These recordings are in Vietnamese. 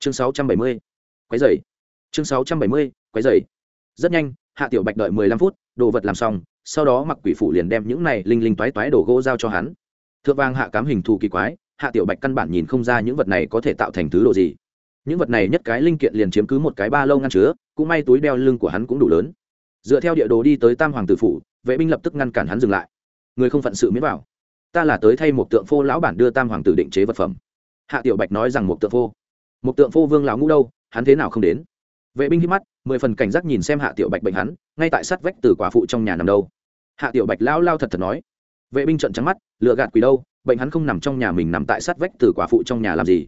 chương sáu trăm bảy mươi quái dày chương sáu trăm bảy mươi quái dày rất nhanh, hạ tiểu bạch đợi mười lăm phút, đồ vật làm xong, sau đó mặc quỷ phủ liền đem những này linh linh toái toái đồ gỗ giao cho hắn. Thượng vang hạ cám hình thù kỳ quái, hạ tiểu bạch căn bản nhìn không ra những vật này có thể tạo thành thứ đồ gì. Những vật này nhất cái linh kiện liền chiếm cứ một cái ba lâu ngăn chứa, cũng may túi đeo lưng của hắn cũng đủ lớn. Dựa theo địa đồ đi tới tam hoàng tử phủ, vệ binh lập tức ngăn cản hắn dừng lại. Người không phận sự miễn vào. Ta là tới thay một tượng phô lão bản đưa tam hoàng tử định chế vật phẩm. Hạ tiểu bạch nói rằng một tượng phô một tượng phô vương lão ngũ đâu, hắn thế nào không đến? Vệ binh hít mắt, mười phần cảnh giác nhìn xem hạ tiểu bạch bệnh hắn, ngay tại sát vách từ quả phụ trong nhà nằm đâu. Hạ tiểu bạch lao lao thật thật nói. Vệ binh trận trắng mắt, lựa gạt quỷ đâu, bệnh hắn không nằm trong nhà mình nằm tại sát vách từ quả phụ trong nhà làm gì?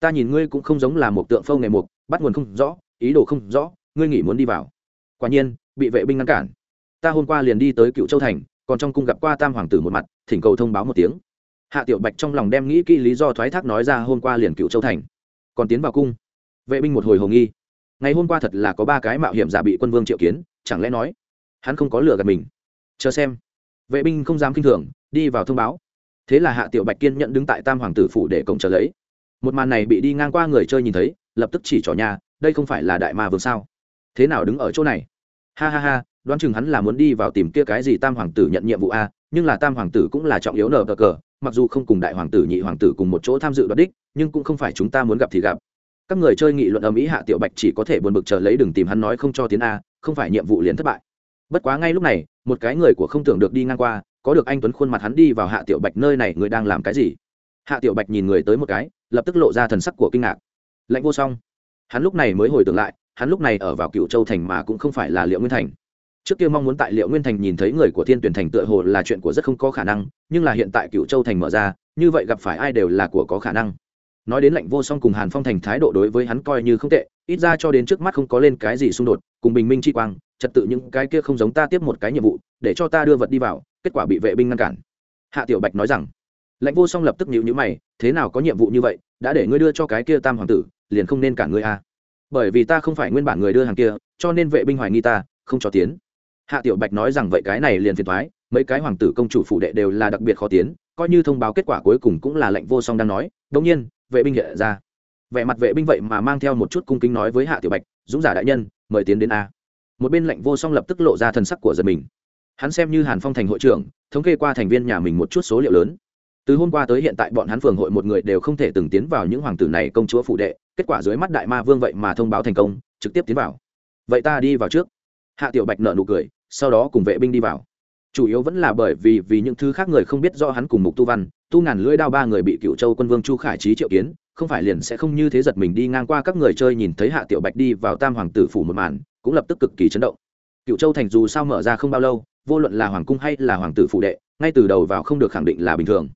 Ta nhìn ngươi cũng không giống là một tượng phâu nghề mục, bắt nguồn không rõ, ý đồ không rõ, ngươi nghĩ muốn đi vào. Quả nhiên, bị vệ binh ngăn cản. Ta hôm qua liền đi tới cựu châu thành, còn trong cung gặp qua tam hoàng tử một mặt, thỉnh cầu thông báo một tiếng. Hạ tiểu bạch trong lòng đem nghĩ kỹ lý do thoái thác nói ra hôm qua liền cựu châu thành còn tiến vào cung. Vệ binh một hồi hồ nghi. Ngày hôm qua thật là có ba cái mạo hiểm giả bị quân vương triệu kiến, chẳng lẽ nói, hắn không có lừa gạt mình? Chờ xem. Vệ binh không dám k i n h thường, đi vào thông báo. Thế là hạ tiểu bạch kiên nhận đứng tại tam hoàng tử phủ để cổng chờ lấy. Một màn này bị đi ngang qua người chơi nhìn thấy, lập tức chỉ trỏ nhà, đây không phải là đại ma vương sao? Thế nào đứng ở chỗ này? Ha ha ha, đoán chừng hắn là muốn đi vào tìm kia cái gì tam hoàng tử nhận nhiệm vụ a, nhưng là tam hoàng tử cũng là trọng yếu nở cờ cờ mặc dù không cùng đại hoàng tử, nhị hoàng tử cùng một chỗ tham dự đoạt đích, nhưng cũng không phải chúng ta muốn gặp thì gặp. Các người chơi nghị luận ở mỹ hạ tiểu bạch chỉ có thể buồn bực chờ lấy đừng tìm hắn nói không cho tiến a, không phải nhiệm vụ liền thất bại. Bất quá ngay lúc này, một cái người của không tưởng được đi ngang qua, có được anh tuấn khuôn mặt hắn đi vào hạ tiểu bạch nơi này, người đang làm cái gì? Hạ tiểu bạch nhìn người tới một cái, lập tức lộ ra thần sắc của kinh ngạc. Lạnh vô song. Hắn lúc này mới hồi tưởng lại, hắn lúc này ở vào cựu châu thành mà cũng không phải là liệu nguyên thành trước kia mong muốn tại liệu nguyên thành nhìn thấy người của thiên tuyển thành tựa hồ là chuyện của rất không có khả năng, nhưng là hiện tại cựu châu thành mở ra, như vậy gặp phải ai đều là của có khả năng. Nói đến lạnh vô song cùng hàn phong thành thái độ đối với hắn coi như không tệ, ít ra cho đến trước mắt không có lên cái gì xung đột, cùng bình minh chi quang, trật tự những cái kia không giống ta tiếp một cái nhiệm vụ, để cho ta đưa vật đi vào, kết quả bị vệ binh ngăn cản. Hạ tiểu bạch nói rằng lệnh vô song lập tức nhịu nhữ mày, thế nào có nhiệm vụ như vậy, đã để ngươi đưa cho cái kia tam hoàng tử, liền không nên cản ngươi a à. bởi vì ta không phải nguyên bản người đưa hàng kia, cho nên vệ binh hoài nghi ta, không cho tiến hạ tiểu bạch nói rằng vậy cái này liền phiền thoái mấy cái hoàng tử công chủ phụ đệ đều là đặc biệt khó tiến, coi như thông báo kết quả cuối cùng cũng là lệnh vô song đang nói đông nhiên, vệ binh hiện ra. Vẻ mặt vệ binh vậy mà mang theo một chút cung kính nói với hạ tiểu bạch, dũng giả đại nhân, mời tiến đến a. Một bên lệnh vô song lập tức lộ ra thần sắc của giật mình. Hắn xem như hàn phong thành hội trưởng, thống kê qua thành viên nhà mình một chút số liệu lớn. Từ hôm qua tới hiện tại bọn hắn phường hội một người đều không thể từng tiến vào những hoàng tử này công chúa phụ đệ, kết quả dưới mắt đại ma vương vậy mà thông báo thành công, trực tiếp tiến vào. Vậy ta đi vào trước. Hạ tiểu bạch nợ nụ cười sau đó cùng vệ binh đi vào. Chủ yếu vẫn là bởi vì vì những thứ khác người không biết do hắn cùng mục tu văn, tu ngàn lưỡi đao ba người bị cựu châu quân vương chu khải trí triệu kiến, không phải liền sẽ không như thế giật mình đi ngang qua các người chơi nhìn thấy hạ tiểu bạch đi vào tam hoàng tử phủ một màn, cũng lập tức cực kỳ chấn động. Cựu châu thành dù sao mở ra không bao lâu, vô luận là hoàng cung hay là hoàng tử phủ đệ, ngay từ đầu vào không được khẳng định là bình thường.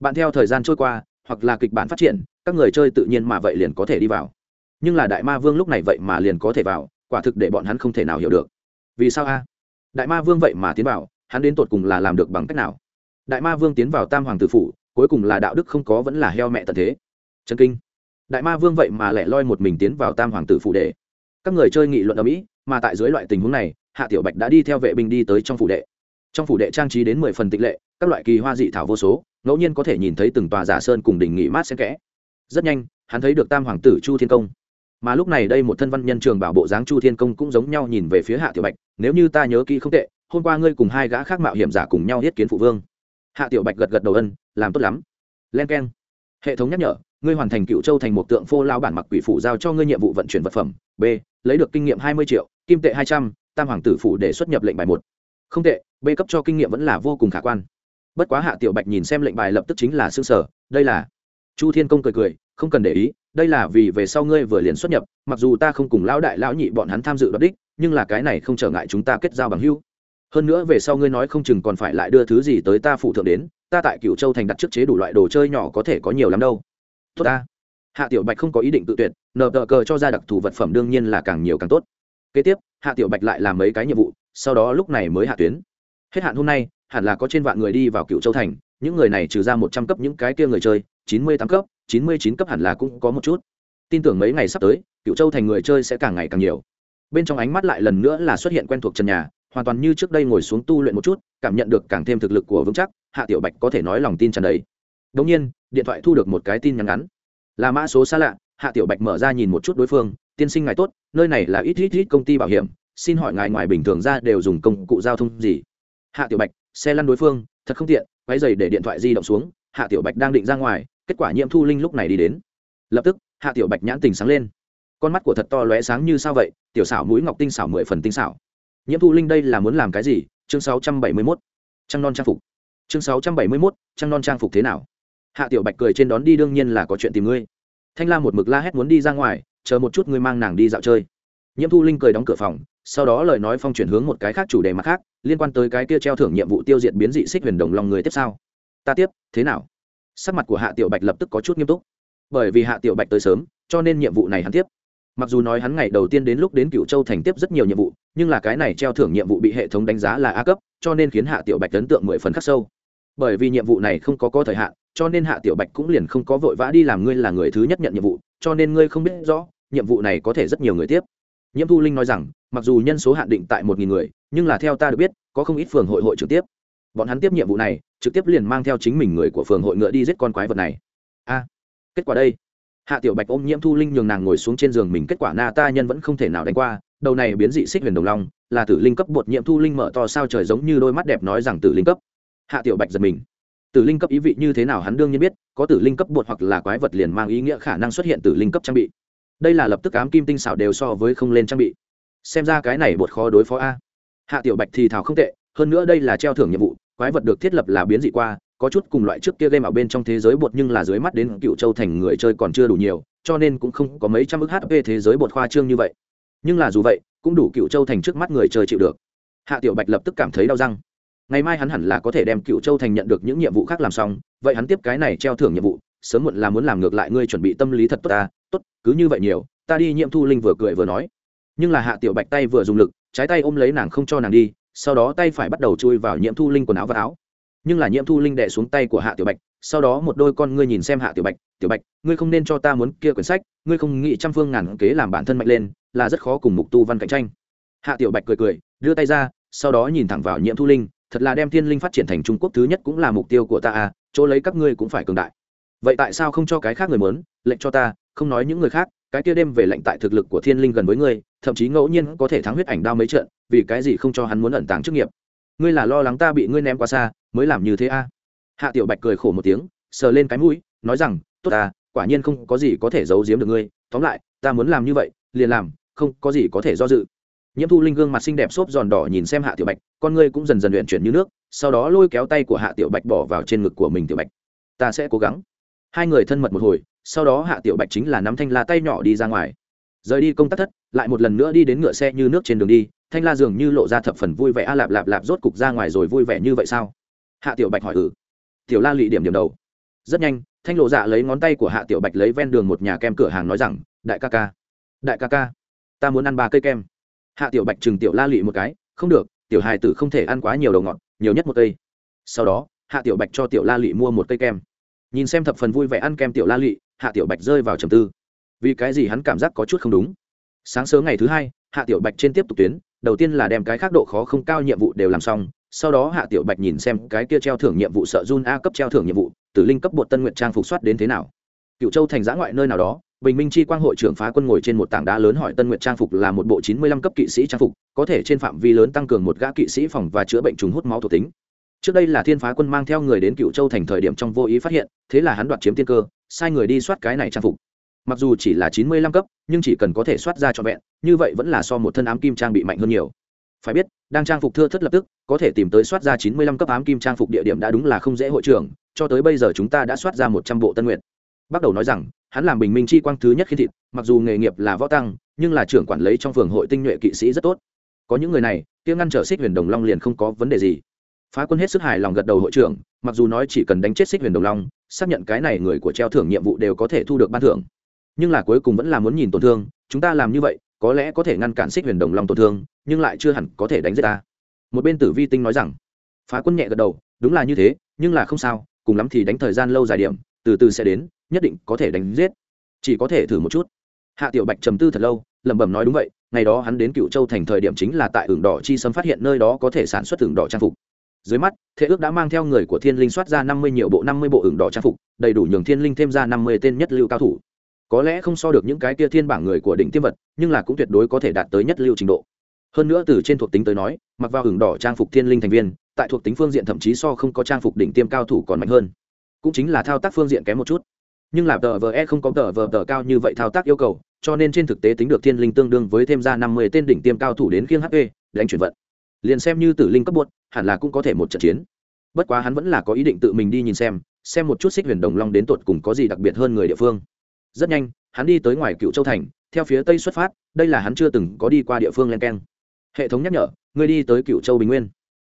Bạn theo thời gian trôi qua, hoặc là kịch bản phát triển, các người chơi tự nhiên mà vậy liền có thể đi vào. Nhưng là đại ma vương lúc này vậy mà liền có thể vào, quả thực để bọn hắn không thể nào hiểu được. Vì sao a? Đại ma vương vậy mà tiến vào, hắn đến tột cùng là làm được bằng cách nào? Đại ma vương tiến vào tam hoàng tử phủ, cuối cùng là đạo đức không có vẫn là heo mẹ tận thế. Chân kinh. Đại ma vương vậy mà lẻ loi một mình tiến vào tam hoàng tử phủ đệ các người chơi nghị luận ở mỹ, mà tại dưới loại tình huống này, hạ tiểu bạch đã đi theo vệ binh đi tới trong phủ đệ. Trong phủ đệ trang trí đến mười phần tịch lệ, các loại kỳ hoa dị thảo vô số, ngẫu nhiên có thể nhìn thấy từng tòa giả sơn cùng đỉnh nghỉ mát xen kẽ. Rất nhanh, hắn thấy được tam hoàng tử chu thiên công. Mà lúc này đây một thân văn nhân trường bảo bộ dáng chu thiên công cũng giống nhau nhìn về phía hạ tiểu bạch nếu như ta nhớ kỹ không tệ, hôm qua ngươi cùng hai gã khác mạo hiểm giả cùng nhau yết kiến phụ vương. Hạ tiểu bạch gật gật đầu ân, làm tốt lắm. Len k e n hệ thống nhắc nhở, ngươi hoàn thành cựu châu thành một tượng phô lao bản mặc quỷ phủ giao cho ngươi nhiệm vụ vận chuyển vật phẩm. B, lấy được kinh nghiệm hai mươi triệu, kim tệ hai trăm, tam hoàng tử phủ để xuất nhập lệnh bài một. Không tệ, b cấp cho kinh nghiệm vẫn là vô cùng khả quan. Bất quá hạ tiểu bạch nhìn xem lệnh bài lập tức chính là xương sở đây là chu thiên công cười cười, không cần để ý, đây là vì về sau ngươi vừa liền xuất nhập, mặc dù ta không cùng lão đại lão nhị bọn hắn tham dự đoạt đích nhưng là cái này không trở ngại chúng ta kết giao bằng hữu. Hơn nữa về sau ngươi nói không chừng còn phải lại đưa thứ gì tới ta phụ thượng đến, ta tại cựu châu thành đặt trước chế đủ loại đồ chơi nhỏ có thể có nhiều lắm đâu. Tốt ta. Hạ tiểu bạch không có ý định tự tuyệt, nợ tờ cờ cho ra đặc thù vật phẩm đương nhiên là càng nhiều càng tốt. Kế tiếp, hạ tiểu bạch lại làm mấy cái nhiệm vụ, sau đó lúc này mới hạ tuyến. Hết hạn hôm nay, hẳn là có trên vạn người đi vào cựu châu thành, những người này trừ ra một trăm cấp những cái kia người chơi, chín mươi tám cấp, chín mươi chín cấp hẳn là cũng có một chút. Tin tưởng mấy ngày sắp tới cựu châu thành người chơi sẽ càng ngày càng nhiều bên trong ánh mắt lại lần nữa là xuất hiện quen thuộc trần nhà, hoàn toàn như trước đây ngồi xuống tu luyện một chút, cảm nhận được càng thêm thực lực của vững chắc, hạ tiểu bạch có thể nói lòng tin trần đấy đống nhiên, điện thoại thu được một cái tin nhắn ngắn. Là mã số xa lạ, hạ tiểu bạch mở ra nhìn một chút đối phương, tiên sinh ngài tốt, nơi này là ít ít ít công ty bảo hiểm, xin hỏi ngài ngoài bình thường ra đều dùng công cụ giao thông gì? Hạ tiểu bạch, xe lăn đối phương, thật không tiện quay dày để điện thoại di động xuống, hạ tiểu bạch đang định ra ngoài, kết quả nhiễm thu linh lúc này đi đến. Lập tức, hạ tiểu bạch nhãn tình sáng lên con mắt của thật to lóe sáng như sao vậy, tiểu xảo mũi ngọc tinh xảo mười phần tinh xảo. Nhiễm thu linh đây là muốn làm cái gì? Chương sáu trăm bảy mươi mốt. Trăng non trang phục. Chương sáu trăm bảy mươi mốt, trăng non trang phục thế nào? Hạ tiểu bạch cười trên đón đi đương nhiên là có chuyện tìm ngươi. Thanh la một mực la hét muốn đi ra ngoài, chờ một chút ngươi mang nàng đi dạo chơi. Nhiễm thu linh cười đóng cửa phòng, sau đó lời nói phong chuyển hướng một cái khác chủ đề mặt khác, liên quan tới cái kia treo thưởng nhiệm vụ tiêu diệt biến dị xích huyền đồng lòng người tiếp sau. Ta tiếp, thế nào? Sắc mặt của hạ tiểu bạch lập tức có chút nghiêm túc. Bởi vì hạ tiểu bạch tới sớm, cho nên nhiệm vụ này hắn tiếp mặc dù nói hắn ngày đầu tiên đến lúc đến cựu châu thành tiếp rất nhiều nhiệm vụ, nhưng là cái này treo thưởng nhiệm vụ bị hệ thống đánh giá là a cấp, cho nên khiến hạ tiểu bạch ấn tượng mười phần khắc sâu. Bởi vì nhiệm vụ này không có có thời hạn, cho nên hạ tiểu bạch cũng liền không có vội vã đi làm ngươi là người thứ nhất nhận nhiệm vụ, cho nên ngươi không biết rõ, nhiệm vụ này có thể rất nhiều người tiếp. Nhiễm thu linh nói rằng, mặc dù nhân số hạn định tại một nghìn người, nhưng là theo ta được biết, có không ít phường hội hội trực tiếp. Bọn hắn tiếp nhiệm vụ này, trực tiếp liền mang theo chính mình người của phường hội ngựa đi giết con quái vật này. A, kết quả đây hạ tiểu bạch ôm nhiễm thu linh nhường nàng ngồi xuống trên giường mình, kết quả na ta nhân vẫn không thể nào đánh qua, đầu này biến dị xích huyền đồng long, là tử linh cấp, bột nhiễm thu linh mở to sao trời giống như đôi mắt đẹp nói rằng tử linh cấp. Hạ tiểu bạch giật mình. Tử linh cấp ý vị như thế nào hắn đương nhiên biết, có tử linh cấp bột hoặc là quái vật liền mang ý nghĩa khả năng xuất hiện tử linh cấp trang bị. Đây là lập tức ám kim tinh xảo đều so với không lên trang bị. Xem ra cái này bột khó đối phó a. Hạ tiểu bạch thì thảo không tệ, hơn nữa đây là treo thưởng nhiệm vụ, quái vật được thiết lập là biến dị qua có chút cùng loại trước kia game ở bên trong thế giới bột nhưng là dưới mắt đến cựu châu thành người chơi còn chưa đủ nhiều, cho nên cũng không có mấy trăm ức hp thế giới bột khoa trương như vậy. Nhưng là dù vậy, cũng đủ cựu châu thành trước mắt người chơi chịu được. Hạ tiểu bạch lập tức cảm thấy đau răng. Ngày mai hắn hẳn là có thể đem cựu châu thành nhận được những nhiệm vụ khác làm xong, vậy hắn tiếp cái này treo thưởng nhiệm vụ, sớm muộn là muốn làm ngược lại ngươi chuẩn bị tâm lý thật tốt ta, tốt, cứ như vậy nhiều, ta đi nhiệm thu linh vừa cười vừa nói. Nhưng là hạ tiểu bạch tay vừa dùng lực, trái tay ôm lấy nàng không cho nàng đi, sau đó tay phải bắt đầu chui vào nhiễm thu linh quần áo và áo nhưng là nhiễm thu linh đẻ xuống tay của hạ tiểu bạch, sau đó một đôi con ngươi nhìn xem hạ tiểu bạch tiểu bạch, ngươi không nên cho ta muốn kia quyển sách, ngươi không nghĩ trăm phương ngàn kế làm bản thân mạnh lên, là rất khó cùng mục tu văn cạnh tranh. Hạ tiểu bạch cười cười, đưa tay ra, sau đó nhìn thẳng vào nhiễm thu linh, thật là đem thiên linh phát triển thành trung quốc thứ nhất cũng là mục tiêu của ta à chỗ lấy các ngươi cũng phải cường đại. Vậy tại sao không cho cái khác người mớn lệnh cho ta, không nói những người khác, cái kia đêm về lệnh tại thực lực của thiên linh gần với ngươi, thậm chí ngẫu nhiên có thể thắng huyết ảnh đao mấy trận, vì cái gì không cho hắn muốn ẩn tàng chức nghiệp? Ngươi là lo lắng ta bị ngươi ném quá xa mới làm như thế a? À? hạ tiểu bạch cười khổ một tiếng, sờ lên cái mũi, nói rằng, tốt ta, quả nhiên không có gì có thể giấu giếm được ngươi. Tóm lại, ta muốn làm như vậy, liền làm, không có gì có thể do dự. Nhiễm thu linh gương mặt xinh đẹp xốp giòn đỏ nhìn xem hạ tiểu bạch, con ngươi cũng dần dần luyện chuyển như nước, sau đó lôi kéo tay của hạ tiểu bạch bỏ vào trên ngực của mình tiểu bạch. Ta sẽ cố gắng. Hai người thân mật một hồi, sau đó hạ tiểu bạch chính là nắm thanh la tay nhỏ đi ra ngoài. Rời đi công tác thất, lại một lần nữa đi đến ngựa xe như nước trên đường đi, thanh la dường như lộ ra thập phần vui vẻ, a lạp lạp lạp rốt cục ra ngoài rồi vui vẻ như vậy sao? Hạ tiểu bạch hỏi ừ. Tiểu la lị điểm điểm đầu. Rất nhanh, thanh lộ dạ lấy ngón tay của hạ tiểu bạch lấy ven đường một nhà kem cửa hàng nói rằng, đại ca ca, đại ca ca, ta muốn ăn ba cây kem. Hạ tiểu bạch chừng tiểu la lị một cái, không được, tiểu hài tử không thể ăn quá nhiều đầu ngọt, nhiều nhất một cây. Sau đó, hạ tiểu bạch cho tiểu la lị mua một cây kem. Nhìn xem thập phần vui vẻ ăn kem tiểu la lị, hạ tiểu bạch rơi vào trầm tư. Vì cái gì hắn cảm giác có chút không đúng? Sáng sớm ngày thứ hai, hạ tiểu bạch trên tiếp tục tuyến, đầu tiên là đem cái khác độ khó không cao nhiệm vụ đều làm xong sau đó hạ tiểu bạch nhìn xem cái kia treo thưởng nhiệm vụ sợ run a cấp treo thưởng nhiệm vụ, tử linh cấp bột tân nguyện trang phục soát đến thế nào. Cựu châu thành giã ngoại nơi nào đó, bình minh chi quang hội trưởng phá quân ngồi trên một tảng đá lớn hỏi tân nguyện trang phục là một bộ chín mươi lăm cấp kỵ sĩ trang phục, có thể trên phạm vi lớn tăng cường một gã kỵ sĩ phòng và chữa bệnh trùng hút máu thuộc tính. Trước đây là thiên phá quân mang theo người đến cựu châu thành thời điểm trong vô ý phát hiện, thế là hắn đoạt chiếm tiên cơ, sai người đi soát cái này trang phục. Mặc dù chỉ là chín mươi lăm cấp, nhưng chỉ cần có thể soát ra cho vẹn, như vậy vẫn là so một thân ám kim trang bị mạnh hơn nhiều phải biết, đang trang phục thưa thất lập tức, có thể tìm tới soát ra chín mươi lăm cấp ám kim trang phục địa điểm đã đúng là không dễ hội trưởng, cho tới bây giờ chúng ta đã soát ra một trăm bộ tân nguyện bắt đầu nói rằng, hắn làm bình minh chi quang thứ nhất khi thịt, mặc dù nghề nghiệp là võ tăng, nhưng là trưởng quản lý trong phường hội tinh nhuệ kỵ sĩ rất tốt. Có những người này tiếng ngăn trở xích huyền đồng long liền không có vấn đề gì. Phá quân hết sức hài lòng gật đầu hội trưởng, mặc dù nói chỉ cần đánh chết xích huyền đồng long, xác nhận cái này người của treo thưởng nhiệm vụ đều có thể thu được ban thưởng. Nhưng là cuối cùng vẫn là muốn nhìn tổn thương, chúng ta làm như vậy có lẽ có thể ngăn cản xích huyền đồng long tổn thương, nhưng lại chưa hẳn có thể đánh giết ta. Một bên tử vi tinh nói rằng, phá quân nhẹ gật đầu, đúng là như thế, nhưng là không sao, cùng lắm thì đánh thời gian lâu dài điểm, từ từ sẽ đến, nhất định có thể đánh giết. Chỉ có thể thử một chút. Hạ tiểu bạch trầm tư thật lâu, lẩm bẩm nói đúng vậy, ngày đó hắn đến cựu châu thành thời điểm chính là tại ửng đỏ chi sâm phát hiện nơi đó có thể sản xuất ửng đỏ trang phục. Dưới mắt, thế ước đã mang theo người của thiên linh soát ra năm mươi nhiều bộ năm mươi bộ ửng đỏ trang phục, đầy đủ nhường thiên linh thêm ra năm mươi tên nhất lưu cao thủ có lẽ không so được những cái kia thiên bảng người của đỉnh tiêm vật, nhưng là cũng tuyệt đối có thể đạt tới nhất lưu trình độ. Hơn nữa từ trên thuộc tính tới nói, mặc vào hưởng đỏ trang phục thiên linh thành viên, tại thuộc tính phương diện thậm chí so không có trang phục đỉnh tiêm cao thủ còn mạnh hơn. Cũng chính là thao tác phương diện kém một chút. Nhưng là tờ vờ e không có tờ vờ tờ cao như vậy thao tác yêu cầu, cho nên trên thực tế tính được thiên linh tương đương với thêm ra năm mươi tên đỉnh tiêm cao thủ đến khiêng hp đánh chuyển vận. Liền xem như tử linh cấp bột hẳn là cũng có thể một trận chiến. Bất quá hắn vẫn là có ý định tự mình đi nhìn xem xem một chút xích huyền đồng long đến tột cùng có gì đặc biệt hơn người địa phương rất nhanh, hắn đi tới ngoài cựu châu thành, theo phía tây xuất phát, đây là hắn chưa từng có đi qua địa phương len keng. Hệ thống nhắc nhở người đi tới cựu châu bình nguyên.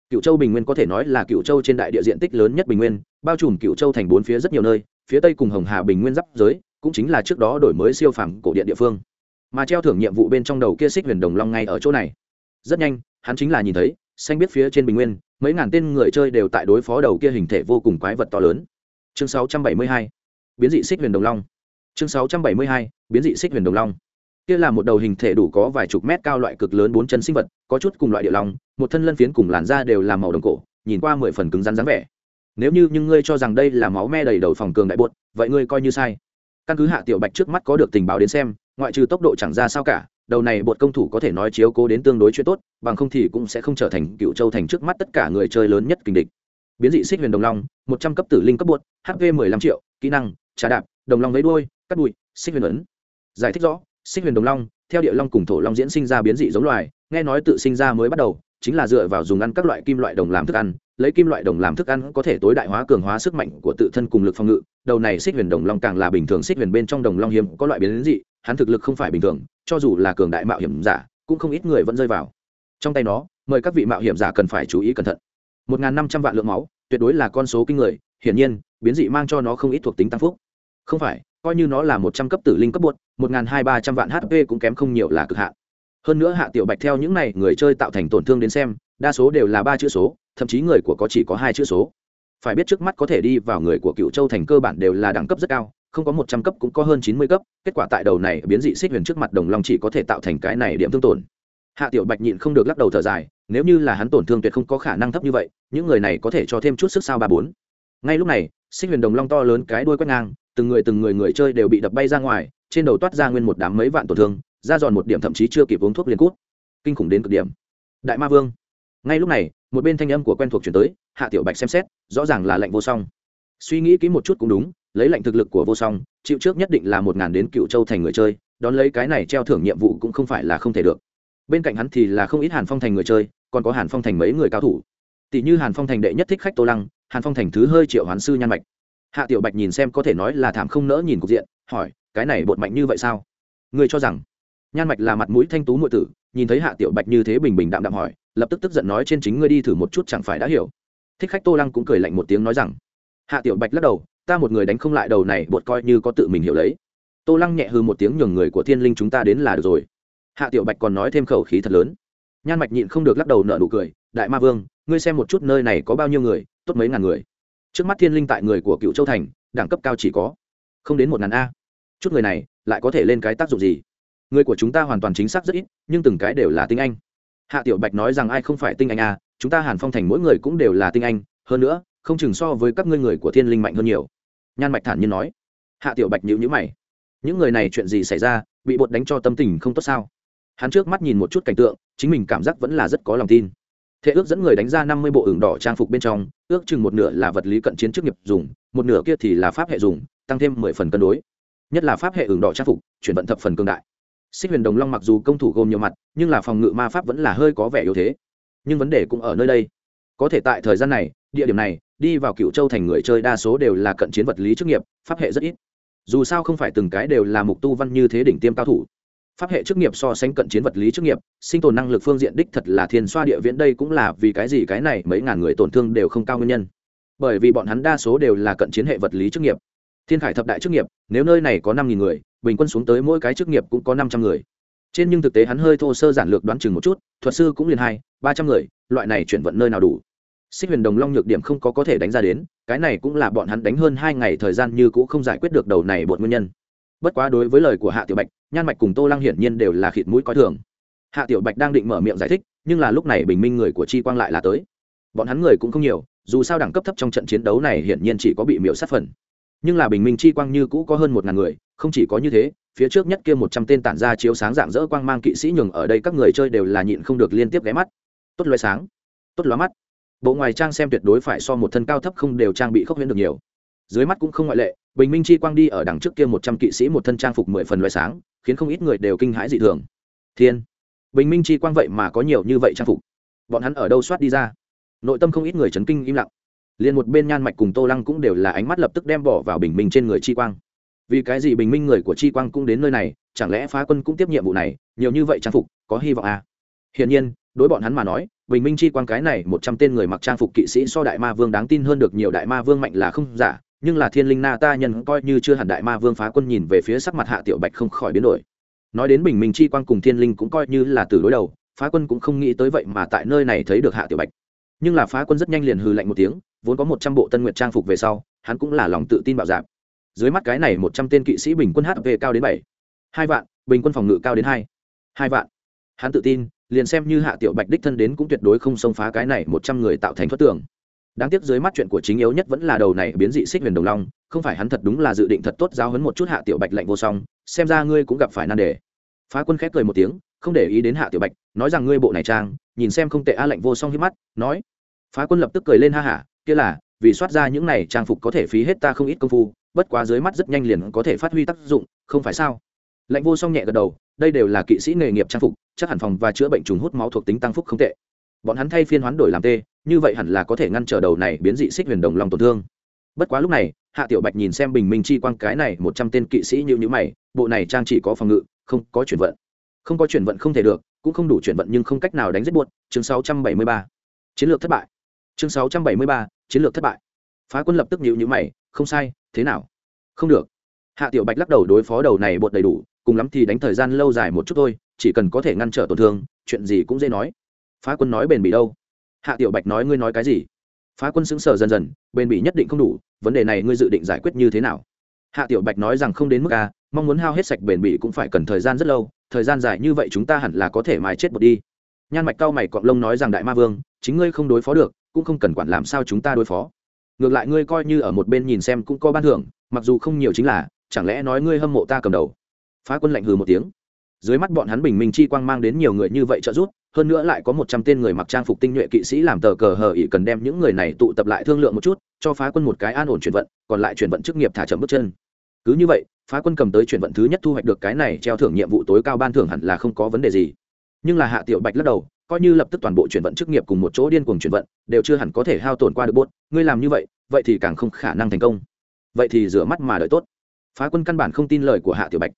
Cựu châu bình nguyên có thể nói là cựu châu trên đại địa diện tích lớn nhất bình nguyên, bao trùm cựu châu thành bốn phía rất nhiều nơi, phía tây cùng hồng hà bình nguyên giáp giới, cũng chính là trước đó đổi mới siêu phàm cổ điện địa phương. Mà treo thưởng nhiệm vụ bên trong đầu kia xích huyền đồng long ngay ở chỗ này. Rất nhanh, hắn chính là nhìn thấy, xanh biết phía trên bình nguyên, mấy ngàn tên người chơi đều tại đối phó đầu kia hình thể vô cùng quái vật to lớn. Chương 672 biến dị xích huyền đồng long chương 672 biến dị xích huyền đồng long. Kia là một đầu hình thể đủ có vài chục mét cao loại cực lớn bốn chân sinh vật, có chút cùng loại địa long, một thân lân phiến cùng làn da đều là màu đồng cổ, nhìn qua mười phần cứng rắn dáng vẻ. Nếu như nhưng ngươi cho rằng đây là máu me đầy đầu phòng cường đại bột vậy ngươi coi như sai. Căn cứ hạ tiểu bạch trước mắt có được tình báo đến xem, ngoại trừ tốc độ chẳng ra sao cả, đầu này bột công thủ có thể nói chiếu cố đến tương đối chuyện tốt, bằng không thì cũng sẽ không trở thành cựu châu thành trước mắt tất cả người chơi lớn nhất kình địch. Biến dị xích huyền đồng long, một trăm cấp tử linh cấp bột hp mười lăm triệu, kỹ năng, trà đạp đồng long lấy đuôi, cắt bụi, xích huyền ấn. Giải thích rõ, xích huyền đồng long, theo địa long cùng thổ long diễn sinh ra biến dị giống loài, nghe nói tự sinh ra mới bắt đầu, chính là dựa vào dùng ăn các loại kim loại đồng làm thức ăn, lấy kim loại đồng làm thức ăn có thể tối đại hóa cường hóa sức mạnh của tự thân cùng lực phòng ngự. Đầu này xích huyền đồng long càng là bình thường, xích huyền bên trong đồng long hiếm có loại biến dị, hắn thực lực không phải bình thường, cho dù là cường đại mạo hiểm giả, cũng không ít người vẫn rơi vào. Trong tay nó, mời các vị mạo hiểm giả cần phải chú ý cẩn thận. Một năm trăm vạn lượng máu, tuyệt đối là con số kinh người, hiển nhiên, biến dị mang cho nó không ít thuộc tính tăng phúc không phải, coi như nó là một trăm cấp tử linh cấp bột, một hai ba trăm vạn hp cũng kém không nhiều là cực hạn. Hơn nữa hạ tiểu bạch theo những này người chơi tạo thành tổn thương đến xem, đa số đều là ba chữ số, thậm chí người của có chỉ có hai chữ số. Phải biết trước mắt có thể đi vào người của cựu châu thành cơ bản đều là đẳng cấp rất cao, không có một trăm cấp cũng có hơn chín mươi cấp, kết quả tại đầu này biến dị xích huyền trước mặt đồng long chỉ có thể tạo thành cái này điểm thương tổn. Hạ tiểu bạch nhịn không được lắc đầu thở dài, nếu như là hắn tổn thương tuyệt không có khả năng thấp như vậy, những người này có thể cho thêm chút sức sao ba bốn. Ngay lúc này, xích huyền đồng long to lớn cái đuôi quét ngang từng người từng người người chơi đều bị đập bay ra ngoài, trên đầu toát ra nguyên một đám mấy vạn tổn thương, ra giòn một điểm thậm chí chưa kịp uống thuốc liền cút. Kinh khủng đến cực điểm. Đại ma vương. Ngay lúc này, một bên thanh âm của quen thuộc chuyển tới, hạ tiểu bạch xem xét, rõ ràng là lệnh vô song. Suy nghĩ kỹ một chút cũng đúng, lấy lệnh thực lực của vô song, chịu trước nhất định là một ngàn đến cựu châu thành người chơi, đón lấy cái này treo thưởng nhiệm vụ cũng không phải là không thể được. Bên cạnh hắn thì là không ít hàn phong thành người chơi, còn có hàn phong thành mấy người cao thủ. Tỷ như hàn phong thành đệ nhất thích khách tô lăng, hàn phong thành thứ hơi triệu hoán sư nhan mạch hạ tiểu bạch nhìn xem có thể nói là thảm không nỡ nhìn cục diện, hỏi, cái này bột mạnh như vậy sao? Người cho rằng? Nhan mạch là mặt mũi thanh tú nội tử, nhìn thấy hạ tiểu bạch như thế bình bình đạm đạm hỏi, lập tức tức giận nói trên chính ngươi đi thử một chút chẳng phải đã hiểu. Thích khách tô lăng cũng cười lạnh một tiếng nói rằng, hạ tiểu bạch lắc đầu, ta một người đánh không lại đầu này bột coi như có tự mình hiểu lấy. Tô lăng nhẹ hư một tiếng nhường người của thiên linh chúng ta đến là được rồi. Hạ tiểu bạch còn nói thêm khẩu khí thật lớn. Nhan mạch nhịn không được lắc đầu nợ nụ cười, đại ma vương, ngươi xem một chút nơi này có bao nhiêu người, tốt mấy ngàn người trước mắt thiên linh tại người của cựu châu thành, đẳng cấp cao chỉ có. Không đến một ngàn a. Chút người này, lại có thể lên cái tác dụng gì? Người của chúng ta hoàn toàn chính xác rất ít, nhưng từng cái đều là tinh anh. Hạ tiểu bạch nói rằng ai không phải tinh anh a, chúng ta hàn phong thành mỗi người cũng đều là tinh anh. Hơn nữa, không chừng so với các ngươi người của thiên linh mạnh hơn nhiều. Nhan mạch thản nhiên nói. Hạ tiểu bạch nhữ nhữ mày. Những người này chuyện gì xảy ra, bị bột đánh cho tâm tình không tốt sao? Hắn trước mắt nhìn một chút cảnh tượng, chính mình cảm giác vẫn là rất có lòng tin thế ước dẫn người đánh ra năm mươi bộ ửng đỏ trang phục bên trong, ước chừng một nửa là vật lý cận chiến chức nghiệp dùng, một nửa kia thì là pháp hệ dùng, tăng thêm mười phần cân đối. Nhất là pháp hệ ửng đỏ trang phục, chuyển vận thập phần cương đại. Xích huyền đồng long mặc dù công thủ gồm nhiều mặt, nhưng là phòng ngự ma pháp vẫn là hơi có vẻ yếu thế. Nhưng vấn đề cũng ở nơi đây. Có thể tại thời gian này, địa điểm này, đi vào cựu châu thành người chơi đa số đều là cận chiến vật lý chức nghiệp, pháp hệ rất ít. Dù sao không phải từng cái đều là mục tu văn như thế đỉnh tiêm cao thủ pháp hệ chức nghiệp so sánh cận chiến vật lý chức nghiệp, sinh tồn năng lực phương diện đích thật là thiên xoa địa viễn đây cũng là vì cái gì cái này mấy ngàn người tổn thương đều không cao nguyên nhân. Bởi vì bọn hắn đa số đều là cận chiến hệ vật lý chức nghiệp. Thiên khải thập đại chức nghiệp, nếu nơi này có năm nghìn người, bình quân xuống tới mỗi cái chức nghiệp cũng có năm trăm người. Trên nhưng thực tế hắn hơi thô sơ giản lược đoán chừng một chút, thuật sư cũng liền hai, ba trăm người, loại này chuyển vận nơi nào đủ. Xích huyền đồng long nhược điểm không có có thể đánh ra đến, cái này cũng là bọn hắn đánh hơn hai ngày thời gian như cũng không giải quyết được đầu này bột nguyên nhân. Bất quá đối với lời của hạ tiểu bạch nhan mạch cùng tô lăng hiển nhiên đều là khịt mũi coi thường. Hạ tiểu bạch đang định mở miệng giải thích, nhưng là lúc này bình minh người của chi quang lại là tới. Bọn hắn người cũng không nhiều, dù sao đẳng cấp thấp trong trận chiến đấu này hiển nhiên chỉ có bị miễu sát phần. Nhưng là bình minh chi quang như cũ có hơn một ngàn người, không chỉ có như thế, phía trước nhất kia một trăm tên tản ra chiếu sáng dạng dỡ quang mang kỵ sĩ nhường ở đây các người chơi đều là nhịn không được liên tiếp ghé mắt. Tốt loé sáng, tốt lóa mắt. Bộ ngoài trang xem tuyệt đối phải so một thân cao thấp không đều trang bị khốc huyễn được nhiều. Dưới mắt cũng không ngoại lệ bình minh chi quang đi ở đằng trước kia một trăm kỵ sĩ một thân trang phục mười phần loại sáng, khiến không ít người đều kinh hãi dị thường. Thiên! Bình minh chi quang vậy mà có nhiều như vậy trang phục. Bọn hắn ở đâu soát đi ra? Nội tâm không ít người chấn kinh im lặng. Liền một bên nhan mạch cùng tô lăng cũng đều là ánh mắt lập tức đem bỏ vào bình minh trên người chi quang. Vì cái gì bình minh người của chi quang cũng đến nơi này, chẳng lẽ phá quân cũng tiếp nhiệm vụ này, nhiều như vậy trang phục, có hy vọng à? Hiển nhiên, đối bọn hắn mà nói, bình minh chi quang cái này một trăm tên người mặc trang phục kỵ sĩ so đại ma vương đáng tin hơn được nhiều đại ma vương mạnh là không giả nhưng là thiên linh na ta nhân coi như chưa hẳn đại ma vương phá quân nhìn về phía sắc mặt hạ tiểu bạch không khỏi biến đổi. Nói đến bình minh chi quang cùng thiên linh cũng coi như là từ đối đầu, phá quân cũng không nghĩ tới vậy mà tại nơi này thấy được hạ tiểu bạch. Nhưng là phá quân rất nhanh liền hừ lạnh một tiếng, vốn có một trăm bộ tân nguyệt trang phục về sau, hắn cũng là lòng tự tin bảo dạp dưới mắt cái này một trăm tên kỵ sĩ bình quân hp cao đến bảy, hai vạn, bình quân phòng ngự cao đến hai hai vạn. Hắn tự tin, liền xem như hạ tiểu bạch đích thân đến cũng tuyệt đối không xông phá cái này một trăm người tạo thành thoát tường đáng tiếc dưới mắt chuyện của chính yếu nhất vẫn là đầu này biến dị xích huyền đồng long, không phải hắn thật đúng là dự định thật tốt giáo hấn một chút hạ tiểu bạch lạnh vô song, xem ra ngươi cũng gặp phải nan đề. Phá quân khép cười một tiếng, không để ý đến hạ tiểu bạch, nói rằng ngươi bộ này trang, nhìn xem không tệ a lạnh vô song hiếp mắt, nói. Phá quân lập tức cười lên ha hả, kia là, vì soát ra những này trang phục có thể phí hết ta không ít công phu, bất quá dưới mắt rất nhanh liền có thể phát huy tác dụng, không phải sao? Lạnh vô song nhẹ gật đầu, đây đều là kỵ sĩ nghề nghiệp trang phục, chắc hẳn phòng và chữa bệnh trùng hút máu thuộc tính tăng phúc không tệ bọn hắn thay phiên hoán đổi làm tê, như vậy hẳn là có thể ngăn trở đầu này biến dị xích huyền đồng lòng tổn thương. Bất quá lúc này, hạ tiểu bạch nhìn xem bình minh chi quang cái này một trăm tên kỵ sĩ như nhữ mày, bộ này trang chỉ có phòng ngự, không có chuyển vận. Không có chuyển vận không thể được, cũng không đủ chuyển vận nhưng không cách nào đánh giết buốt chương sáu trăm bảy mươi ba. Chiến lược thất bại. Chương sáu trăm bảy mươi ba, chiến lược thất bại. Phá quân lập tức nhịu nhữ mày, không sai, thế nào? Không được. Hạ tiểu bạch lắc đầu đối phó đầu này bột đầy đủ, cùng lắm thì đánh thời gian lâu dài một chút thôi, chỉ cần có thể ngăn trở tổn thương, chuyện gì cũng dễ nói phá quân nói bền bỉ đâu? Hạ tiểu bạch nói, ngươi nói cái gì? Phá quân xứng sở dần dần, bền bỉ nhất định không đủ, vấn đề này ngươi dự định giải quyết như thế nào? Hạ tiểu bạch nói rằng, không đến mức a mong muốn hao hết sạch bền bỉ cũng phải cần thời gian rất lâu, thời gian dài như vậy chúng ta hẳn là có thể mài chết bột đi. Nhan mạch cao mày cọng lông nói rằng, đại ma vương, chính ngươi không đối phó được, cũng không cần quản làm sao chúng ta đối phó. Ngược lại ngươi coi như ở một bên nhìn xem cũng có ban thưởng, mặc dù không nhiều chính là, chẳng lẽ nói ngươi hâm mộ ta cầm đầu? Phá quân lạnh hừ một tiếng. Dưới mắt bọn hắn bình minh chi quang mang đến nhiều người như vậy trợ giúp hơn nữa lại có một trăm tên người mặc trang phục tinh nhuệ kỵ sĩ làm tờ cờ hờ ỉ cần đem những người này tụ tập lại thương lượng một chút, cho phá quân một cái an ổn chuyển vận, còn lại chuyển vận chức nghiệp thả chậm bước chân. Cứ như vậy, phá quân cầm tới chuyển vận thứ nhất thu hoạch được cái này treo thưởng nhiệm vụ tối cao ban thưởng hẳn là không có vấn đề gì. Nhưng là hạ tiểu bạch lắc đầu, coi như lập tức toàn bộ chuyển vận chức nghiệp cùng một chỗ điên cuồng chuyển vận, đều chưa hẳn có thể hao tổn qua được bốt, ngươi làm như vậy vậy thì càng không khả năng thành công. Vậy thì rửa mắt mà đợi tốt. Phá quân căn bản không tin lời của hạ tiểu bạch.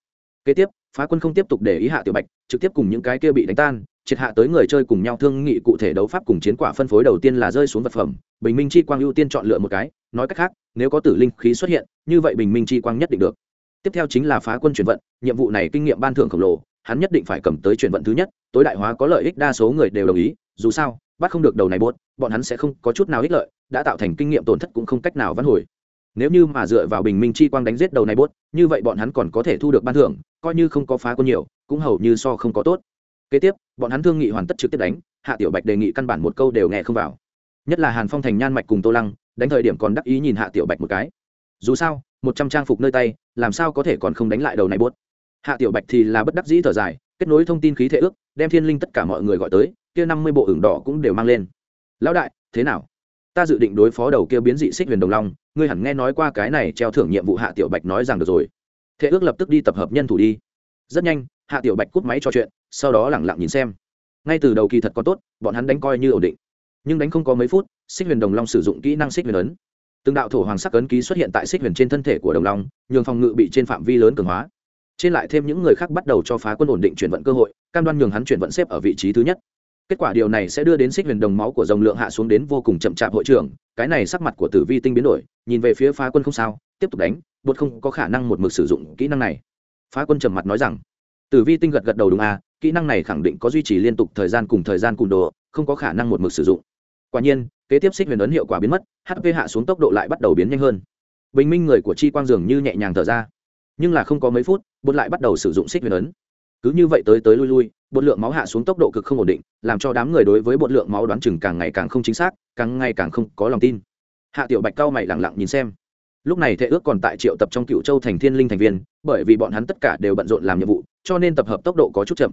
Kế tiếp, phá quân không tiếp tục để ý hạ tiểu bạch, trực tiếp cùng những cái kia bị đánh tan triệt hạ tới người chơi cùng nhau thương nghị cụ thể đấu pháp cùng chiến quả phân phối đầu tiên là rơi xuống vật phẩm. Bình minh chi quang ưu tiên chọn lựa một cái, nói cách khác, nếu có tử linh khí xuất hiện, như vậy bình minh chi quang nhất định được. Tiếp theo chính là phá quân chuyển vận, nhiệm vụ này kinh nghiệm ban thưởng khổng lồ, hắn nhất định phải cầm tới chuyển vận thứ nhất, tối đại hóa có lợi ích đa số người đều đồng ý, dù sao, bắt không được đầu này bốt bọn hắn sẽ không có chút nào ích lợi, đã tạo thành kinh nghiệm tổn thất cũng không cách nào vãn hồi. Nếu như mà dựa vào bình minh chi quang đánh giết đầu này bốt như vậy bọn hắn còn có thể thu được ban thưởng, coi như không có phá quân nhiều, cũng hầu như so không có tốt kế tiếp, bọn hắn thương nghị hoàn tất trực tiếp đánh, hạ tiểu bạch đề nghị căn bản một câu đều nghe không vào. Nhất là hàn phong thành nhan mạch cùng tô lăng, đánh thời điểm còn đắc ý nhìn hạ tiểu bạch một cái. Dù sao, một trăm trang phục nơi tay, làm sao có thể còn không đánh lại đầu này buốt? Hạ tiểu bạch thì là bất đắc dĩ thở dài, kết nối thông tin khí thể ước, đem thiên linh tất cả mọi người gọi tới, kia năm mươi bộ ửng đỏ cũng đều mang lên. Lão đại, thế nào? Ta dự định đối phó đầu kia biến dị xích huyền đồng long, ngươi hẳn nghe nói qua cái này treo thưởng nhiệm vụ hạ tiểu bạch nói rằng được rồi. Thế ước lập tức đi tập hợp nhân thủ đi. Rất nhanh hạ tiểu bạch cút máy trò chuyện, sau đó lẳng lặng nhìn xem. Ngay từ đầu kỳ thật có tốt, bọn hắn đánh coi như ổn định. Nhưng đánh không có mấy phút, xích huyền đồng long sử dụng kỹ năng xích huyền ấn. Từng đạo thổ hoàng sắc ấn ký xuất hiện tại xích huyền trên thân thể của đồng long, nhường phòng ngự bị trên phạm vi lớn cường hóa. Trên lại thêm những người khác bắt đầu cho phá quân ổn định chuyển vận cơ hội, cam đoan nhường hắn chuyển vận xếp ở vị trí thứ nhất. Kết quả điều này sẽ đưa đến xích huyền đồng máu của dòng lượng hạ xuống đến vô cùng chậm chạp hội trưởng, cái này sắc mặt của tử vi tinh biến đổi, nhìn về phía phá quân không sao, tiếp tục đánh, bột không có khả năng một mực sử dụng kỹ năng này. Phá quân trầm mặt nói rằng tử vi tinh gật gật đầu đúng à kỹ năng này khẳng định có duy trì liên tục thời gian cùng thời gian cùng đồ không có khả năng một mực sử dụng. Quả nhiên, kế tiếp xích huyền ấn hiệu quả biến mất hp hạ xuống tốc độ lại bắt đầu biến nhanh hơn. Bình minh người của chi quang dường như nhẹ nhàng thở ra. Nhưng là không có mấy phút, bột lại bắt đầu sử dụng xích huyền ấn. Cứ như vậy tới tới lui lui, bột lượng máu hạ xuống tốc độ cực không ổn định, làm cho đám người đối với bột lượng máu đoán chừng càng ngày càng không chính xác, càng ngày càng không có lòng tin. Hạ tiểu bạch cao mày lẳng lặng nhìn xem. Lúc này thệ ước còn tại triệu tập trong cựu châu thành thiên linh thành viên, bởi vì bọn hắn tất cả đều bận rộn làm nhiệm vụ cho nên tập hợp tốc độ có chút chậm.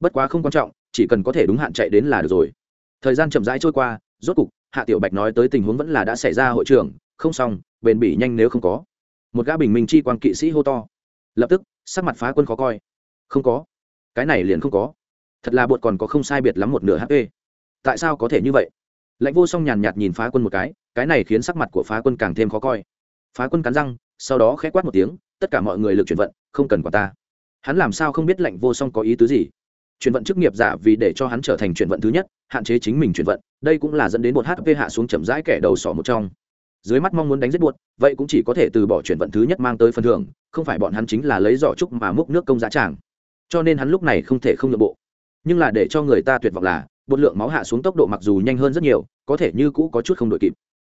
Bất quá không quan trọng, chỉ cần có thể đúng hạn chạy đến là được rồi. Thời gian chậm rãi trôi qua, rốt cục, hạ tiểu bạch nói tới tình huống vẫn là đã xảy ra hội trường không xong, bền bỉ nhanh nếu không có. Một gã bình minh chi quan kỵ sĩ hô to. Lập tức, sắc mặt phá quân khó coi. Không có. Cái này liền không có. Thật là bột còn có không sai biệt lắm một nửa hp tại sao có thể như vậy? Lãnh vô song nhàn nhạt nhìn phá quân một cái cái này khiến sắc mặt của phá quân càng thêm khó coi. Phá quân cắn răng, sau đó khẽ quát một tiếng, tất cả mọi người lực chuyển vận, không cần quả ta hắn làm sao không biết lệnh vô song có ý tứ gì? Chuyển vận chức nghiệp giả vì để cho hắn trở thành chuyển vận thứ nhất, hạn chế chính mình chuyển vận, đây cũng là dẫn đến một hp hạ xuống chậm rãi kẻ đầu sỏ một trong. Dưới mắt mong muốn đánh giết buốt vậy cũng chỉ có thể từ bỏ chuyển vận thứ nhất mang tới phần thưởng, không phải bọn hắn chính là lấy giỏ trúc mà múc nước công giá tràng. Cho nên hắn lúc này không thể không nhượng bộ. Nhưng là để cho người ta tuyệt vọng là bột lượng máu hạ xuống tốc độ mặc dù nhanh hơn rất nhiều, có thể như cũ có chút không đội kịp.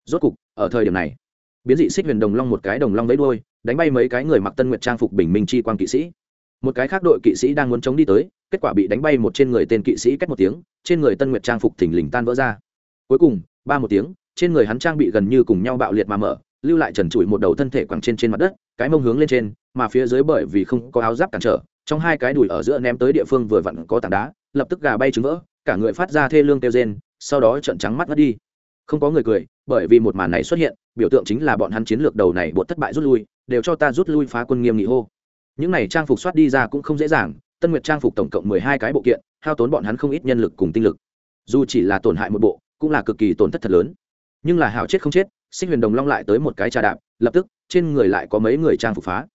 Rốt cục, ở thời điểm này, biến dị xích huyền đồng long một cái đồng long lấy đôi đánh bay mấy cái người mặc tân nguyệt trang phục bình minh chi quan kỵ sĩ một cái khác đội kỵ sĩ đang muốn chống đi tới, kết quả bị đánh bay một trên người tên kỵ sĩ cách một tiếng, trên người tân nguyệt trang phục thình lình tan vỡ ra. Cuối cùng, ba một tiếng, trên người hắn trang bị gần như cùng nhau bạo liệt mà mở, lưu lại trần trụi một đầu thân thể quẳng trên trên mặt đất, cái mông hướng lên trên, mà phía dưới bởi vì không có áo giáp cản trở, trong hai cái đùi ở giữa ném tới địa phương vừa vặn có tảng đá, lập tức gà bay trứng vỡ, cả người phát ra thê lương kêu rên, sau đó trận trắng mắt ngất đi. Không có người cười, bởi vì một màn này xuất hiện, biểu tượng chính là bọn hắn chiến lược đầu này buộc thất bại rút lui, đều cho ta rút lui phá quân nghiêm nghị hô những này trang phục soát đi ra cũng không dễ dàng, tân nguyệt trang phục tổng cộng mười hai cái bộ kiện, hao tốn bọn hắn không ít nhân lực cùng tinh lực. Dù chỉ là tổn hại một bộ, cũng là cực kỳ tổn thất thật lớn. Nhưng là hảo chết không chết xích huyền đồng long lại tới một cái trà đạp, lập tức, trên người lại có mấy người trang phục phá.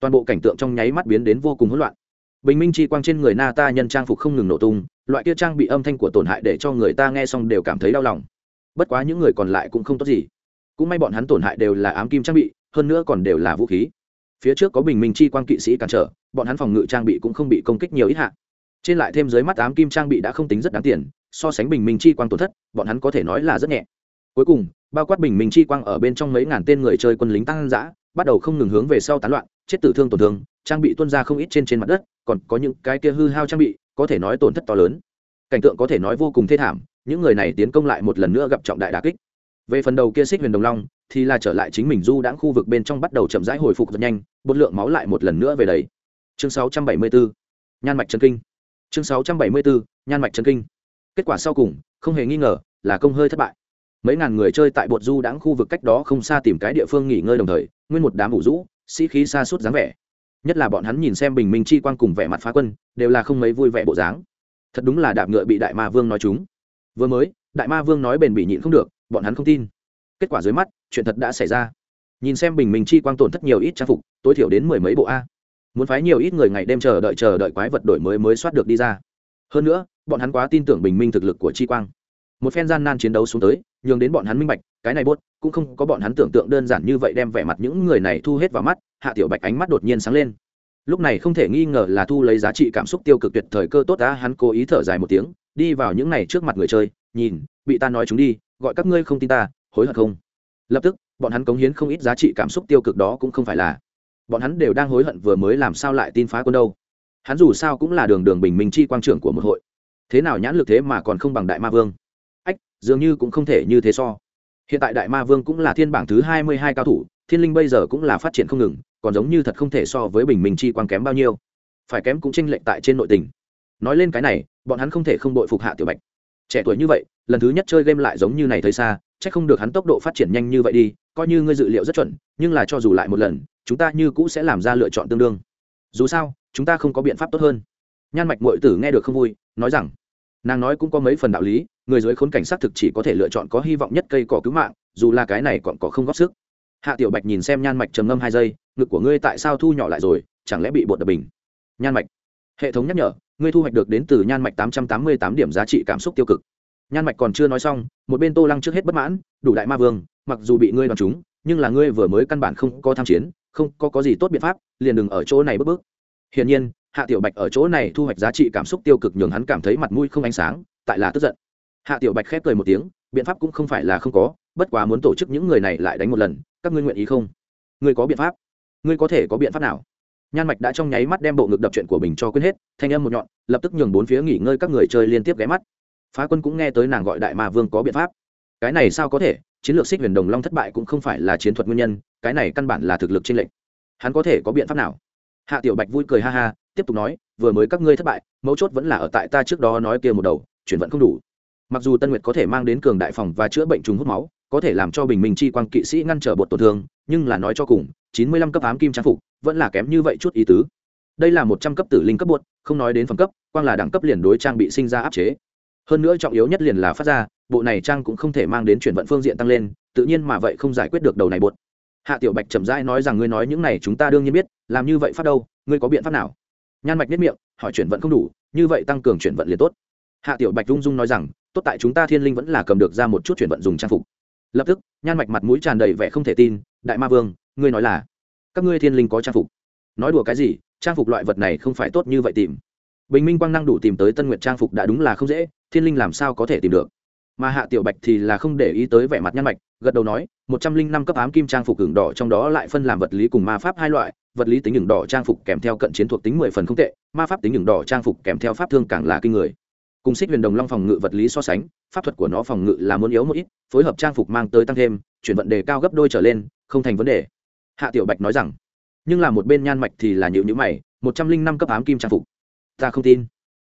Toàn bộ cảnh tượng trong nháy mắt biến đến vô cùng hỗn loạn. Bình minh chi quang trên người na ta nhân trang phục không ngừng nổ tung, loại kia trang bị âm thanh của tổn hại để cho người ta nghe xong đều cảm thấy đau lòng. Bất quá những người còn lại cũng không tốt gì. Cũng may bọn hắn tổn hại đều là ám kim trang bị, hơn nữa còn đều là vũ khí phía trước có bình minh chi quang kỵ sĩ cản trở, bọn hắn phòng ngự trang bị cũng không bị công kích nhiều ít hạ. Trên lại thêm dưới mắt ám kim trang bị đã không tính rất đáng tiền, so sánh bình minh chi quang tổn thất, bọn hắn có thể nói là rất nhẹ. Cuối cùng, bao quát bình minh chi quang ở bên trong mấy ngàn tên người chơi quân lính tăng giã bắt đầu không ngừng hướng về sau tán loạn, chết tử thương tổn thương, trang bị tuân ra không ít trên trên mặt đất, còn có những cái kia hư hao trang bị, có thể nói tổn thất to lớn. Cảnh tượng có thể nói vô cùng thê thảm, những người này tiến công lại một lần nữa gặp trọng đại đà kích về phần đầu kia xích huyền đồng long, thì là trở lại chính mình du đãng khu vực bên trong bắt đầu chậm rãi hồi phục rất nhanh, bột lượng máu lại một lần nữa về đấy chương 674 nhan mạch chân kinh. Chương 674 nhan mạch chân kinh. Kết quả sau cùng, không hề nghi ngờ, là công hơi thất bại. Mấy ngàn người chơi tại bột du đãng khu vực cách đó không xa tìm cái địa phương nghỉ ngơi đồng thời, nguyên một đám ủ rũ, sĩ khí xa suốt dáng vẻ. Nhất là bọn hắn nhìn xem bình minh chi quang cùng vẻ mặt phá quân, đều là không mấy vui vẻ bộ dáng. Thật đúng là đạp ngựa bị đại ma vương nói chúng. Vừa mới, đại ma vương nói bền bỉ nhịn không được bọn hắn không tin. Kết quả dưới mắt, chuyện thật đã xảy ra. Nhìn xem bình minh chi quang tổn thất nhiều ít trang phục, tối thiểu đến mười mấy bộ a. Muốn phái nhiều ít người ngày đêm chờ đợi chờ đợi quái vật đổi mới mới soát được đi ra. Hơn nữa, bọn hắn quá tin tưởng bình minh thực lực của chi quang. Một phen gian nan chiến đấu xuống tới, nhường đến bọn hắn minh bạch, cái này bốt, cũng không có bọn hắn tưởng tượng đơn giản như vậy đem vẻ mặt những người này thu hết vào mắt, hạ tiểu bạch ánh mắt đột nhiên sáng lên. Lúc này không thể nghi ngờ là thu lấy giá trị cảm xúc tiêu cực tuyệt thời cơ tốt đã hắn cố ý thở dài một tiếng, đi vào những này trước mặt người chơi, nhìn bị ta nói chúng đi, gọi các ngươi không tin ta, hối hận không? Lập tức, bọn hắn cống hiến không ít giá trị cảm xúc tiêu cực đó cũng không phải là. Bọn hắn đều đang hối hận vừa mới làm sao lại tin phá quân đâu. Hắn dù sao cũng là đường đường bình minh chi quang trưởng của một hội. Thế nào nhãn lực thế mà còn không bằng đại ma vương? Ách, dường như cũng không thể như thế so. Hiện tại đại ma vương cũng là thiên bảng thứ hai mươi hai cao thủ, thiên linh bây giờ cũng là phát triển không ngừng, còn giống như thật không thể so với bình minh chi quang kém bao nhiêu. Phải kém cũng tranh lệch tại trên nội tình. Nói lên cái này, bọn hắn không thể không đội phục hạ tiểu bạch trẻ tuổi như vậy, lần thứ nhất chơi game lại giống như này thấy xa c h ắ c không được hắn tốc độ phát triển nhanh như vậy đi, coi như ngươi dự liệu rất chuẩn, nhưng là cho dù lại một lần, chúng ta như cũ sẽ làm ra lựa chọn tương đương. Dù sao, chúng ta không có biện pháp tốt hơn. Nhan mạch mội tử nghe được không vui, nói rằng, nàng nói cũng có mấy phần đạo lý, người dưới khốn cảnh sát thực chỉ có thể lựa chọn có hy vọng nhất cây cỏ cứu mạng, dù là cái này còn có không góp sức. Hạ tiểu bạch nhìn xem nhan mạch trầm ngâm hai giây, ngực của ngươi tại sao thu nhỏ lại rồi, chẳng lẽ bị bột đập bình? Nhan mạch, hệ thống nhắc nhở ngươi thu hoạch được đến từ nhan mạch tám trăm tám mươi tám điểm giá trị cảm xúc tiêu cực. Nhan mạch còn chưa nói xong, một bên tô lăng trước hết bất mãn, đủ đại ma vương, mặc dù bị ngươi đòn chúng, nhưng là ngươi vừa mới căn bản không có tham chiến, không có có gì tốt biện pháp, liền đừng ở chỗ này bước bước hiển nhiên, hạ tiểu bạch ở chỗ này thu hoạch giá trị cảm xúc tiêu cực nhường hắn cảm thấy mặt mũi không ánh sáng, tại là tức giận. Hạ tiểu bạch khép cười một tiếng, biện pháp cũng không phải là không có, bất quá muốn tổ chức những người này lại đánh một lần, các ngươi nguyện ý không? Ngươi có biện pháp. Ngươi có thể có biện pháp nào? Nhan mạch đã trong nháy mắt đem bộ ngực đập chuyện của mình cho quên hết, thanh âm một nhọn, lập tức nhường bốn phía nghỉ ngơi các người chơi liên tiếp ghé mắt. Phá quân cũng nghe tới nàng gọi đại ma vương có biện pháp. Cái này sao có thể? Chiến lược xích huyền đồng long thất bại cũng không phải là chiến thuật nguyên nhân, cái này căn bản là thực lực trên lệnh hắn có thể có biện pháp nào? Hạ tiểu bạch vui cười ha ha, tiếp tục nói, vừa mới các ngươi thất bại, mấu chốt vẫn là ở tại ta trước đó nói kia một đầu, chuyển vận không đủ. Mặc dù tân nguyệt có thể mang đến cường đại phòng và chữa bệnh trùng hút máu có thể làm cho bình minh chi quang kỵ sĩ ngăn trở bột tổn thương, nhưng là nói cho cùng, chín mươi lăm cấp ám kim trang phục vẫn là kém như vậy chút ý tứ. Đây là một trăm cấp tử linh cấp bột, không nói đến phẩm cấp, quang là đẳng cấp liền đối trang bị sinh ra áp chế. Hơn nữa trọng yếu nhất liền là phát ra, bộ này trang cũng không thể mang đến chuyển vận phương diện tăng lên, tự nhiên mà vậy không giải quyết được đầu này bột. Hạ tiểu bạch chậm rãi nói rằng ngươi nói những này chúng ta đương nhiên biết, làm như vậy phát đâu, ngươi có biện pháp nào? Nhan mạch biết miệng, hỏi chuyển vận không đủ, như vậy tăng cường chuyển vận liền tốt. Hạ tiểu bạch rung rung nói rằng, tốt tại chúng ta thiên linh vẫn là cầm được ra một chút chuyển vận dùng trang phục lập tức, nhan mạch mặt mũi tràn đầy vẻ không thể tin, đại ma vương, ngươi nói là, các ngươi thiên linh có trang phục. Nói đùa cái gì, trang phục loại vật này không phải tốt như vậy tìm. Bình minh quang năng đủ tìm tới tân nguyệt trang phục đã đúng là không dễ, thiên linh làm sao có thể tìm được? Mà hạ tiểu bạch thì là không để ý tới vẻ mặt nhăn mạch, gật đầu nói, một trăm linh năm cấp ám kim trang phục hưởng đỏ trong đó lại phân làm vật lý cùng ma pháp hai loại, vật lý tính hưởng đỏ trang phục kèm theo cận chiến thuộc tính mười phần không tệ, ma pháp tính hưởng đỏ trang phục kèm theo pháp thương càng là kinh người cùng xích huyền đồng long phòng ngự vật lý so sánh, pháp thuật của nó phòng ngự là muốn yếu một ít, phối hợp trang phục mang tới tăng thêm, chuyển vận đề cao gấp đôi trở lên, không thành vấn đề. Hạ tiểu bạch nói rằng. Nhưng là một bên nhan mạch thì là nhịu nhữ mày, một trăm linh năm cấp ám kim trang phục. Ta không tin.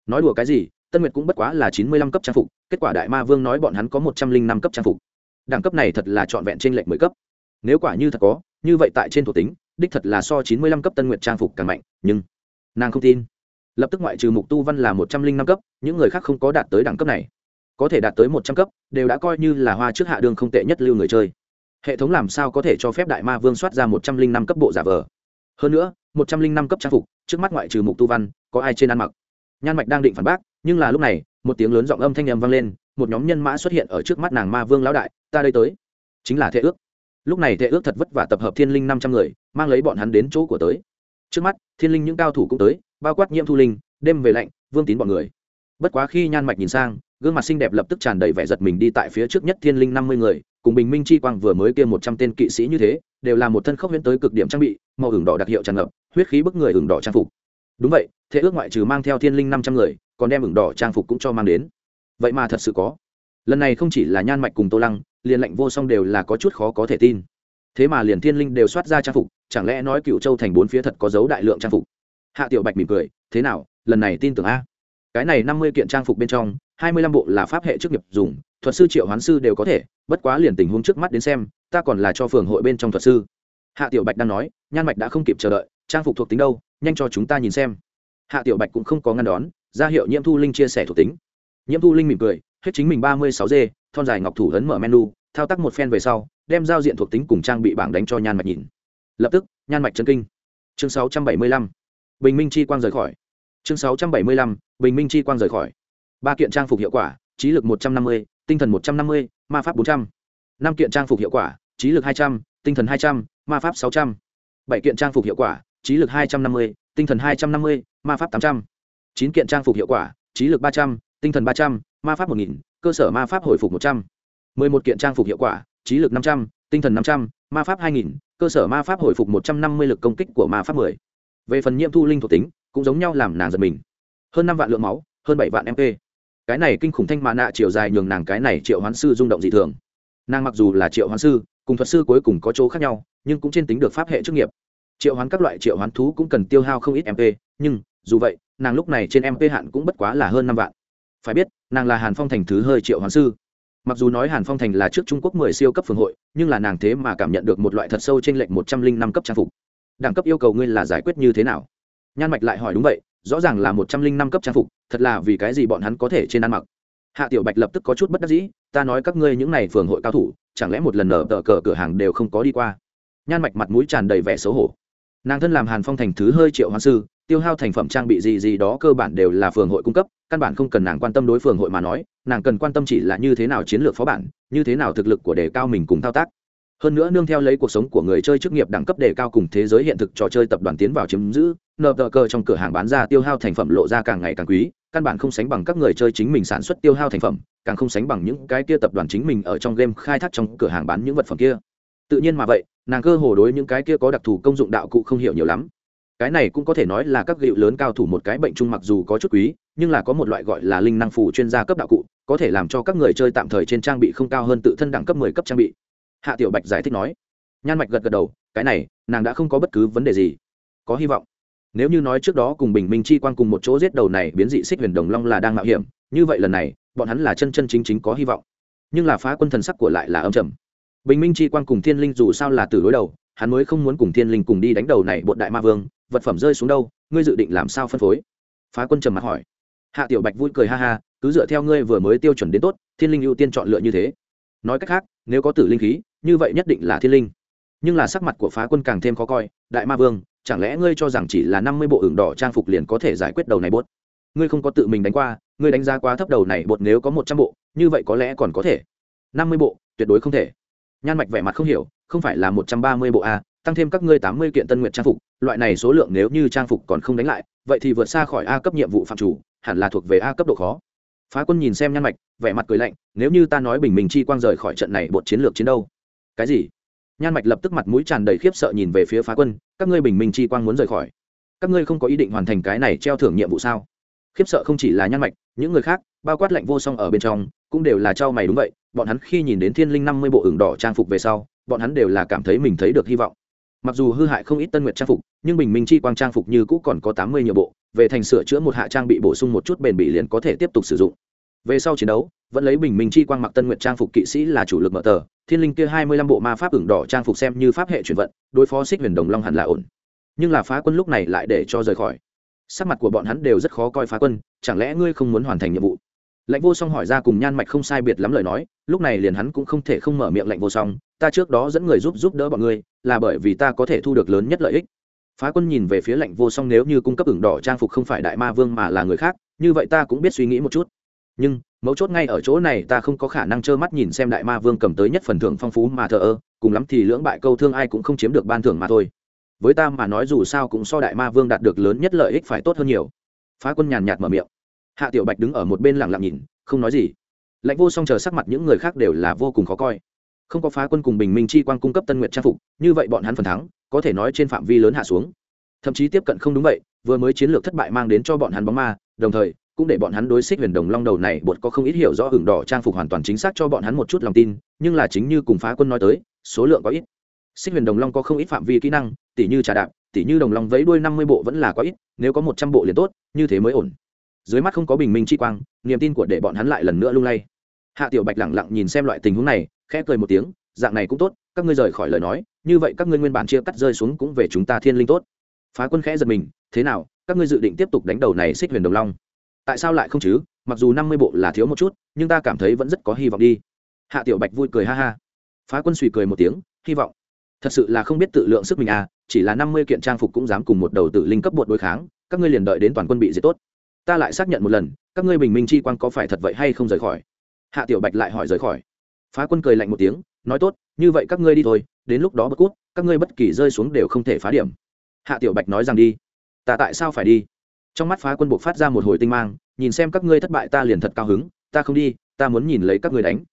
Nói đùa cái gì, tân nguyệt cũng bất quá là chín mươi lăm cấp trang phục, kết quả đại ma vương nói bọn hắn có một trăm linh năm cấp trang phục. Đẳng cấp này thật là trọn vẹn trên lệnh mười cấp. Nếu quả như thật có, như vậy tại trên thuộc tính, đích thật là so chín mươi lăm cấp tân nguyệt trang phục càng mạnh, nhưng nàng không tin lập tức ngoại trừ mục tu văn là một trăm linh năm cấp, những người khác không có đạt tới đẳng cấp này. Có thể đạt tới một trăm cấp, đều đã coi như là hoa trước hạ đường không tệ nhất lưu người chơi. Hệ thống làm sao có thể cho phép đại ma vương soát ra một trăm linh năm cấp bộ giả vờ? Hơn nữa, một trăm linh năm cấp trang phục, trước mắt ngoại trừ mục tu văn, có ai trên ăn mặc? Nhan mạch đang định phản bác, nhưng là lúc này, một tiếng lớn giọng âm thanh ầm vang lên, một nhóm nhân mã xuất hiện ở trước mắt nàng ma vương lão đại, ta đây tới. Chính là thệ ước. Lúc này thệ ước thật vất vả tập hợp thiên linh năm trăm người, mang lấy bọn hắn đến chỗ của tới. Trước mắt, thiên linh những cao thủ cũng tới bao quát nhiễm thu linh, đêm về lạnh, vương tín bọn người. Bất quá khi nhan mạch nhìn sang, gương mặt xinh đẹp lập tức tràn đầy vẻ giật mình đi tại phía trước nhất thiên linh năm mươi người, cùng bình minh chi quang vừa mới kia một trăm tên kỵ sĩ như thế, đều là một thân khốc huyễn tới cực điểm trang bị, màu hưởng đỏ đặc hiệu tràn ngập, huyết khí bức người hưởng đỏ trang phục. Đúng vậy, thế ước ngoại trừ mang theo thiên linh năm trăm người, còn đem hưởng đỏ trang phục cũng cho mang đến. Vậy mà thật sự có. Lần này không chỉ là nhan mạch cùng tô lăng, liền lệnh vô song đều là có chút khó có thể tin. Thế mà liền thiên linh đều soát ra trang phục, chẳng lẽ nói cựu châu thành bốn phía thật có dấu đại lượng trang phục? Hạ tiểu bạch mỉm cười, thế nào, lần này tin tưởng a? Cái này năm mươi kiện trang phục bên trong, hai mươi lăm bộ là pháp hệ chức nghiệp dùng, thuật sư triệu hoán sư đều có thể, bất quá liền tình huống trước mắt đến xem, ta còn là cho phường hội bên trong thuật sư. Hạ tiểu bạch đang nói, nhan mạch đã không kịp chờ đợi, trang phục thuộc tính đâu, nhanh cho chúng ta nhìn xem. Hạ tiểu bạch cũng không có ngăn đón, ra hiệu nhiễm thu linh chia sẻ thuộc tính. Nhiễm thu linh mỉm cười, hết chính mình ba mươi sáu d, thon dài ngọc thủ ấn mở menu, thao tác một phen về sau, đem giao diện thuộc tính cùng trang bị bảng đánh cho nhan mạch nhìn. Lập tức, nhan mạch chân kinh. Chương sáu trăm bảy mươi lăm bình minh chi quang rời khỏi. Chương sáu trăm bảy mươi lăm, bình minh chi quang rời khỏi. Ba kiện trang phục hiệu quả, trí lực một trăm năm mươi, tinh thần một trăm năm mươi, ma pháp bốn trăm. Năm kiện trang phục hiệu quả, trí lực hai trăm, tinh thần hai trăm, ma pháp sáu trăm. Bảy kiện trang phục hiệu quả, trí lực hai trăm năm mươi, tinh thần hai trăm năm mươi, ma pháp tám trăm. Chín kiện trang phục hiệu quả, trí lực ba trăm, tinh thần ba trăm, ma pháp một nghìn, cơ sở ma pháp hồi phục một trăm. Mười một kiện trang phục hiệu quả, trí lực năm trăm, tinh thần năm trăm, ma pháp hai nghìn, cơ sở ma pháp hồi phục một trăm năm mươi lực công kích của ma pháp mười về phần nhiễm thu linh thuộc tính, cũng giống nhau làm nàng giật mình. Hơn năm vạn lượng máu, hơn bảy vạn mp cái này kinh khủng thanh mạ nạ chiều dài nhường nàng cái này triệu hoán sư rung động dị thường. Nàng mặc dù là triệu hoán sư, cùng thuật sư cuối cùng có chỗ khác nhau, nhưng cũng trên tính được pháp hệ chức nghiệp. Triệu hoán các loại triệu hoán thú cũng cần tiêu hao không ít mp nhưng, dù vậy, nàng lúc này trên mp hạn cũng bất quá là hơn năm vạn. Phải biết, nàng là hàn phong thành thứ hơi triệu hoán sư. Mặc dù nói hàn phong thành là trước trung quốc mười siêu cấp phường hội, nhưng là nàng thế mà cảm nhận được một loại thật sâu trên lệnh một trăm linh năm cấp trang phục đẳng cấp yêu cầu ngươi là giải quyết như thế nào? Nhan mạch lại hỏi đúng vậy, rõ ràng là một trăm linh năm cấp trang phục, thật là vì cái gì bọn hắn có thể trên ăn mặc. Hạ tiểu bạch lập tức có chút bất đắc dĩ, ta nói các ngươi những n à y phường hội cao thủ, chẳng lẽ một lần nở tờ cờ cửa hàng đều không có đi qua? Nhan mạch mặt mũi tràn đầy vẻ xấu hổ. Nàng thân làm hàn phong thành thứ hơi triệu hoa sư, tiêu hao thành phẩm trang bị gì gì đó cơ bản đều là phường hội cung cấp, căn bản không cần nàng quan tâm đối phường hội mà nói, nàng cần quan tâm chỉ là như thế nào chiến lược phó bản, như thế nào thực lực của đề cao mình cùng thao tác hơn nữa nương theo lấy cuộc sống của người chơi chức nghiệp đẳng cấp đề cao cùng thế giới hiện thực trò chơi tập đoàn tiến vào chiếm giữ, nợ tờ cờ trong cửa hàng bán ra tiêu hao thành phẩm lộ ra càng ngày càng quý, căn bản không sánh bằng các người chơi chính mình sản xuất tiêu hao thành phẩm, càng không sánh bằng những cái kia tập đoàn chính mình ở trong game khai thác trong cửa hàng bán những vật phẩm kia. Tự nhiên mà vậy, nàng cơ hồ đối những cái kia có đặc thù công dụng đạo cụ không hiểu nhiều lắm. Cái này cũng có thể nói là các gịu lớn cao thủ một cái bệnh chung mặc dù có chút quý, nhưng là có một loại gọi là linh năng phù chuyên gia cấp đạo cụ, có thể làm cho các người chơi tạm thời trên trang bị không cao hơn tự thân đẳng cấp mười cấp trang bị hạ tiểu bạch giải thích nói. Nhan mạch gật gật đầu, cái này, nàng đã không có bất cứ vấn đề gì. Có hy vọng. Nếu như nói trước đó cùng bình minh chi quan cùng một chỗ giết đầu này biến dị xích huyền đồng long là đang mạo hiểm, như vậy lần này, bọn hắn là chân chân chính chính có hy vọng. Nhưng là phá quân thần sắc của lại là âm trầm. Bình minh chi quan cùng thiên linh dù sao là từ đối đầu, hắn mới không muốn cùng thiên linh cùng đi đánh đầu này bột đại ma vương, vật phẩm rơi xuống đâu, ngươi dự định làm sao phân phối? Phá quân trầm mặt hỏi. Hạ tiểu bạch vui cười ha ha, cứ dựa theo ngươi vừa mới tiêu chuẩn đến tốt, thiên linh ưu tiên chọn lựa như thế nói cách khác, nếu có tử linh khí, như vậy nhất định là thiên linh. Nhưng là sắc mặt của phá quân càng thêm khó coi, đại ma vương, chẳng lẽ ngươi cho rằng chỉ là năm mươi bộ ửng đỏ trang phục liền có thể giải quyết đầu này bốt ngươi không có tự mình đánh qua, ngươi đánh giá quá thấp đầu này bột nếu có một trăm bộ, như vậy có lẽ còn có thể. năm mươi bộ, tuyệt đối không thể. Nhan mạch vẻ mặt không hiểu, không phải là một trăm ba mươi bộ a tăng thêm các ngươi tám mươi kiện tân nguyện trang phục, loại này số lượng nếu như trang phục còn không đánh lại, vậy thì vượt xa khỏi a cấp nhiệm vụ phạm chủ, hẳn là thuộc về a cấp độ khó. Phá quân nhìn xem nhan mạch vẻ mặt cười lạnh, nếu như ta nói bình minh chi quang rời khỏi trận này, bột chiến lược chiến đâu? Cái gì? Nhan mạch lập tức mặt mũi tràn đầy khiếp sợ nhìn về phía phá quân, các ngươi bình minh chi quang muốn rời khỏi? Các ngươi không có ý định hoàn thành cái này treo thưởng nhiệm vụ sao? Khiếp sợ không chỉ là nhan mạch, những người khác, bao quát lệnh vô song ở bên trong, cũng đều là trao mày đúng vậy, bọn hắn khi nhìn đến thiên linh năm mươi bộ ửng đỏ trang phục về sau, bọn hắn đều là cảm thấy mình thấy được hy vọng. Mặc dù hư hại không ít tân nguyệt trang phục, nhưng bình minh chi quang trang phục như cũ còn có tám mươi nhiều bộ, về thành sửa chữa một hạ trang bị bổ sung một chút bền bỉ liền có thể tiếp tục sử dụng về sau chiến đấu, vẫn lấy bình minh chi quang mặc tân nguyện trang phục kỵ sĩ là chủ lực mở tờ, thiên linh kia hai mươi lăm bộ ma pháp ửng đỏ trang phục xem như pháp hệ chuyển vận, đối phó xích huyền đồng long hẳn là ổn. Nhưng là phá quân lúc này lại để cho rời khỏi. Sắc mặt của bọn hắn đều rất khó coi phá quân, chẳng lẽ ngươi không muốn hoàn thành nhiệm vụ? Lạnh vô song hỏi ra cùng nhan mạch không sai biệt lắm lời nói, lúc này liền hắn cũng không thể không mở miệng lạnh vô song, ta trước đó dẫn người giúp giúp đỡ bọn ngươi, là bởi vì ta có thể thu được lớn nhất lợi ích. Phá quân nhìn về phía lạnh vô song, nếu như cung cấp ửng đỏ trang phục không phải đại ma vương mà là người khác, như vậy ta cũng biết suy nghĩ một chút nhưng mấu chốt ngay ở chỗ này ta không có khả năng trơ mắt nhìn xem đại ma vương cầm tới nhất phần thưởng phong phú mà thờ ơ, cùng lắm thì lưỡng bại câu thương ai cũng không chiếm được ban thưởng mà thôi. Với ta mà nói dù sao cũng so đại ma vương đạt được lớn nhất lợi ích phải tốt hơn nhiều. Phá quân nhàn nhạt mở miệng. Hạ tiểu bạch đứng ở một bên lặng lặng nhìn, không nói gì. Lãnh vô song chờ sắc mặt những người khác đều là vô cùng khó coi. Không có phá quân cùng bình minh chi quan cung cấp tân nguyện trang phục, như vậy bọn hắn phần thắng, có thể nói trên phạm vi lớn hạ xuống. Thậm chí tiếp cận không đúng vậy, vừa mới chiến lược thất bại mang đến cho bọn hắn bóng ma, đồng thời cũng để bọn hắn đối xích huyền đồng long đầu này bột có không ít hiểu rõ hưởng đỏ trang phục hoàn toàn chính xác cho bọn hắn một chút lòng tin, nhưng là chính như cùng phá quân nói tới, số lượng có ít. Xích huyền đồng long có không ít phạm vi kỹ năng, tỉ như trà đạp, tỉ như đồng long vẫy đuôi năm mươi bộ vẫn là có ít, nếu có một trăm bộ liền tốt, như thế mới ổn. Dưới mắt không có bình minh chi quang, niềm tin của để bọn hắn lại lần nữa lung lay. Hạ tiểu bạch lẳng lặng nhìn xem loại tình huống này, khẽ cười một tiếng, dạng này cũng tốt, các ngươi rời khỏi lời nói, như vậy các ngươi nguyên bản chia cắt rơi xuống cũng về chúng ta thiên linh tốt. Phá quân khẽ giật mình, thế nào, các ngươi dự định tiếp tục đánh đầu này xích huyền đồng long? Tại sao lại không chứ? Mặc dù năm mươi bộ là thiếu một chút, nhưng ta cảm thấy vẫn rất có hy vọng đi. Hạ tiểu bạch vui cười ha ha. Phá quân suy cười một tiếng, hy vọng. Thật sự là không biết tự lượng sức mình à chỉ là năm mươi kiện trang phục cũng dám cùng một đầu tự linh cấp bột đối kháng, các ngươi liền đợi đến toàn quân bị diệt tốt. Ta lại xác nhận một lần, các ngươi bình minh chi quan có phải thật vậy hay không rời khỏi? Hạ tiểu bạch lại hỏi rời khỏi. Phá quân cười lạnh một tiếng, nói tốt, như vậy các ngươi đi thôi, đến lúc đó bất cút, các ngươi bất kỳ rơi xuống đều không thể phá điểm. Hạ tiểu bạch nói rằng đi. Ta tại sao phải đi? Trong mắt phá quân buộc phát ra một hồi tinh mang nhìn xem các ngươi thất bại ta liền thật cao hứng ta không đi ta muốn nhìn lấy các ngươi đánh.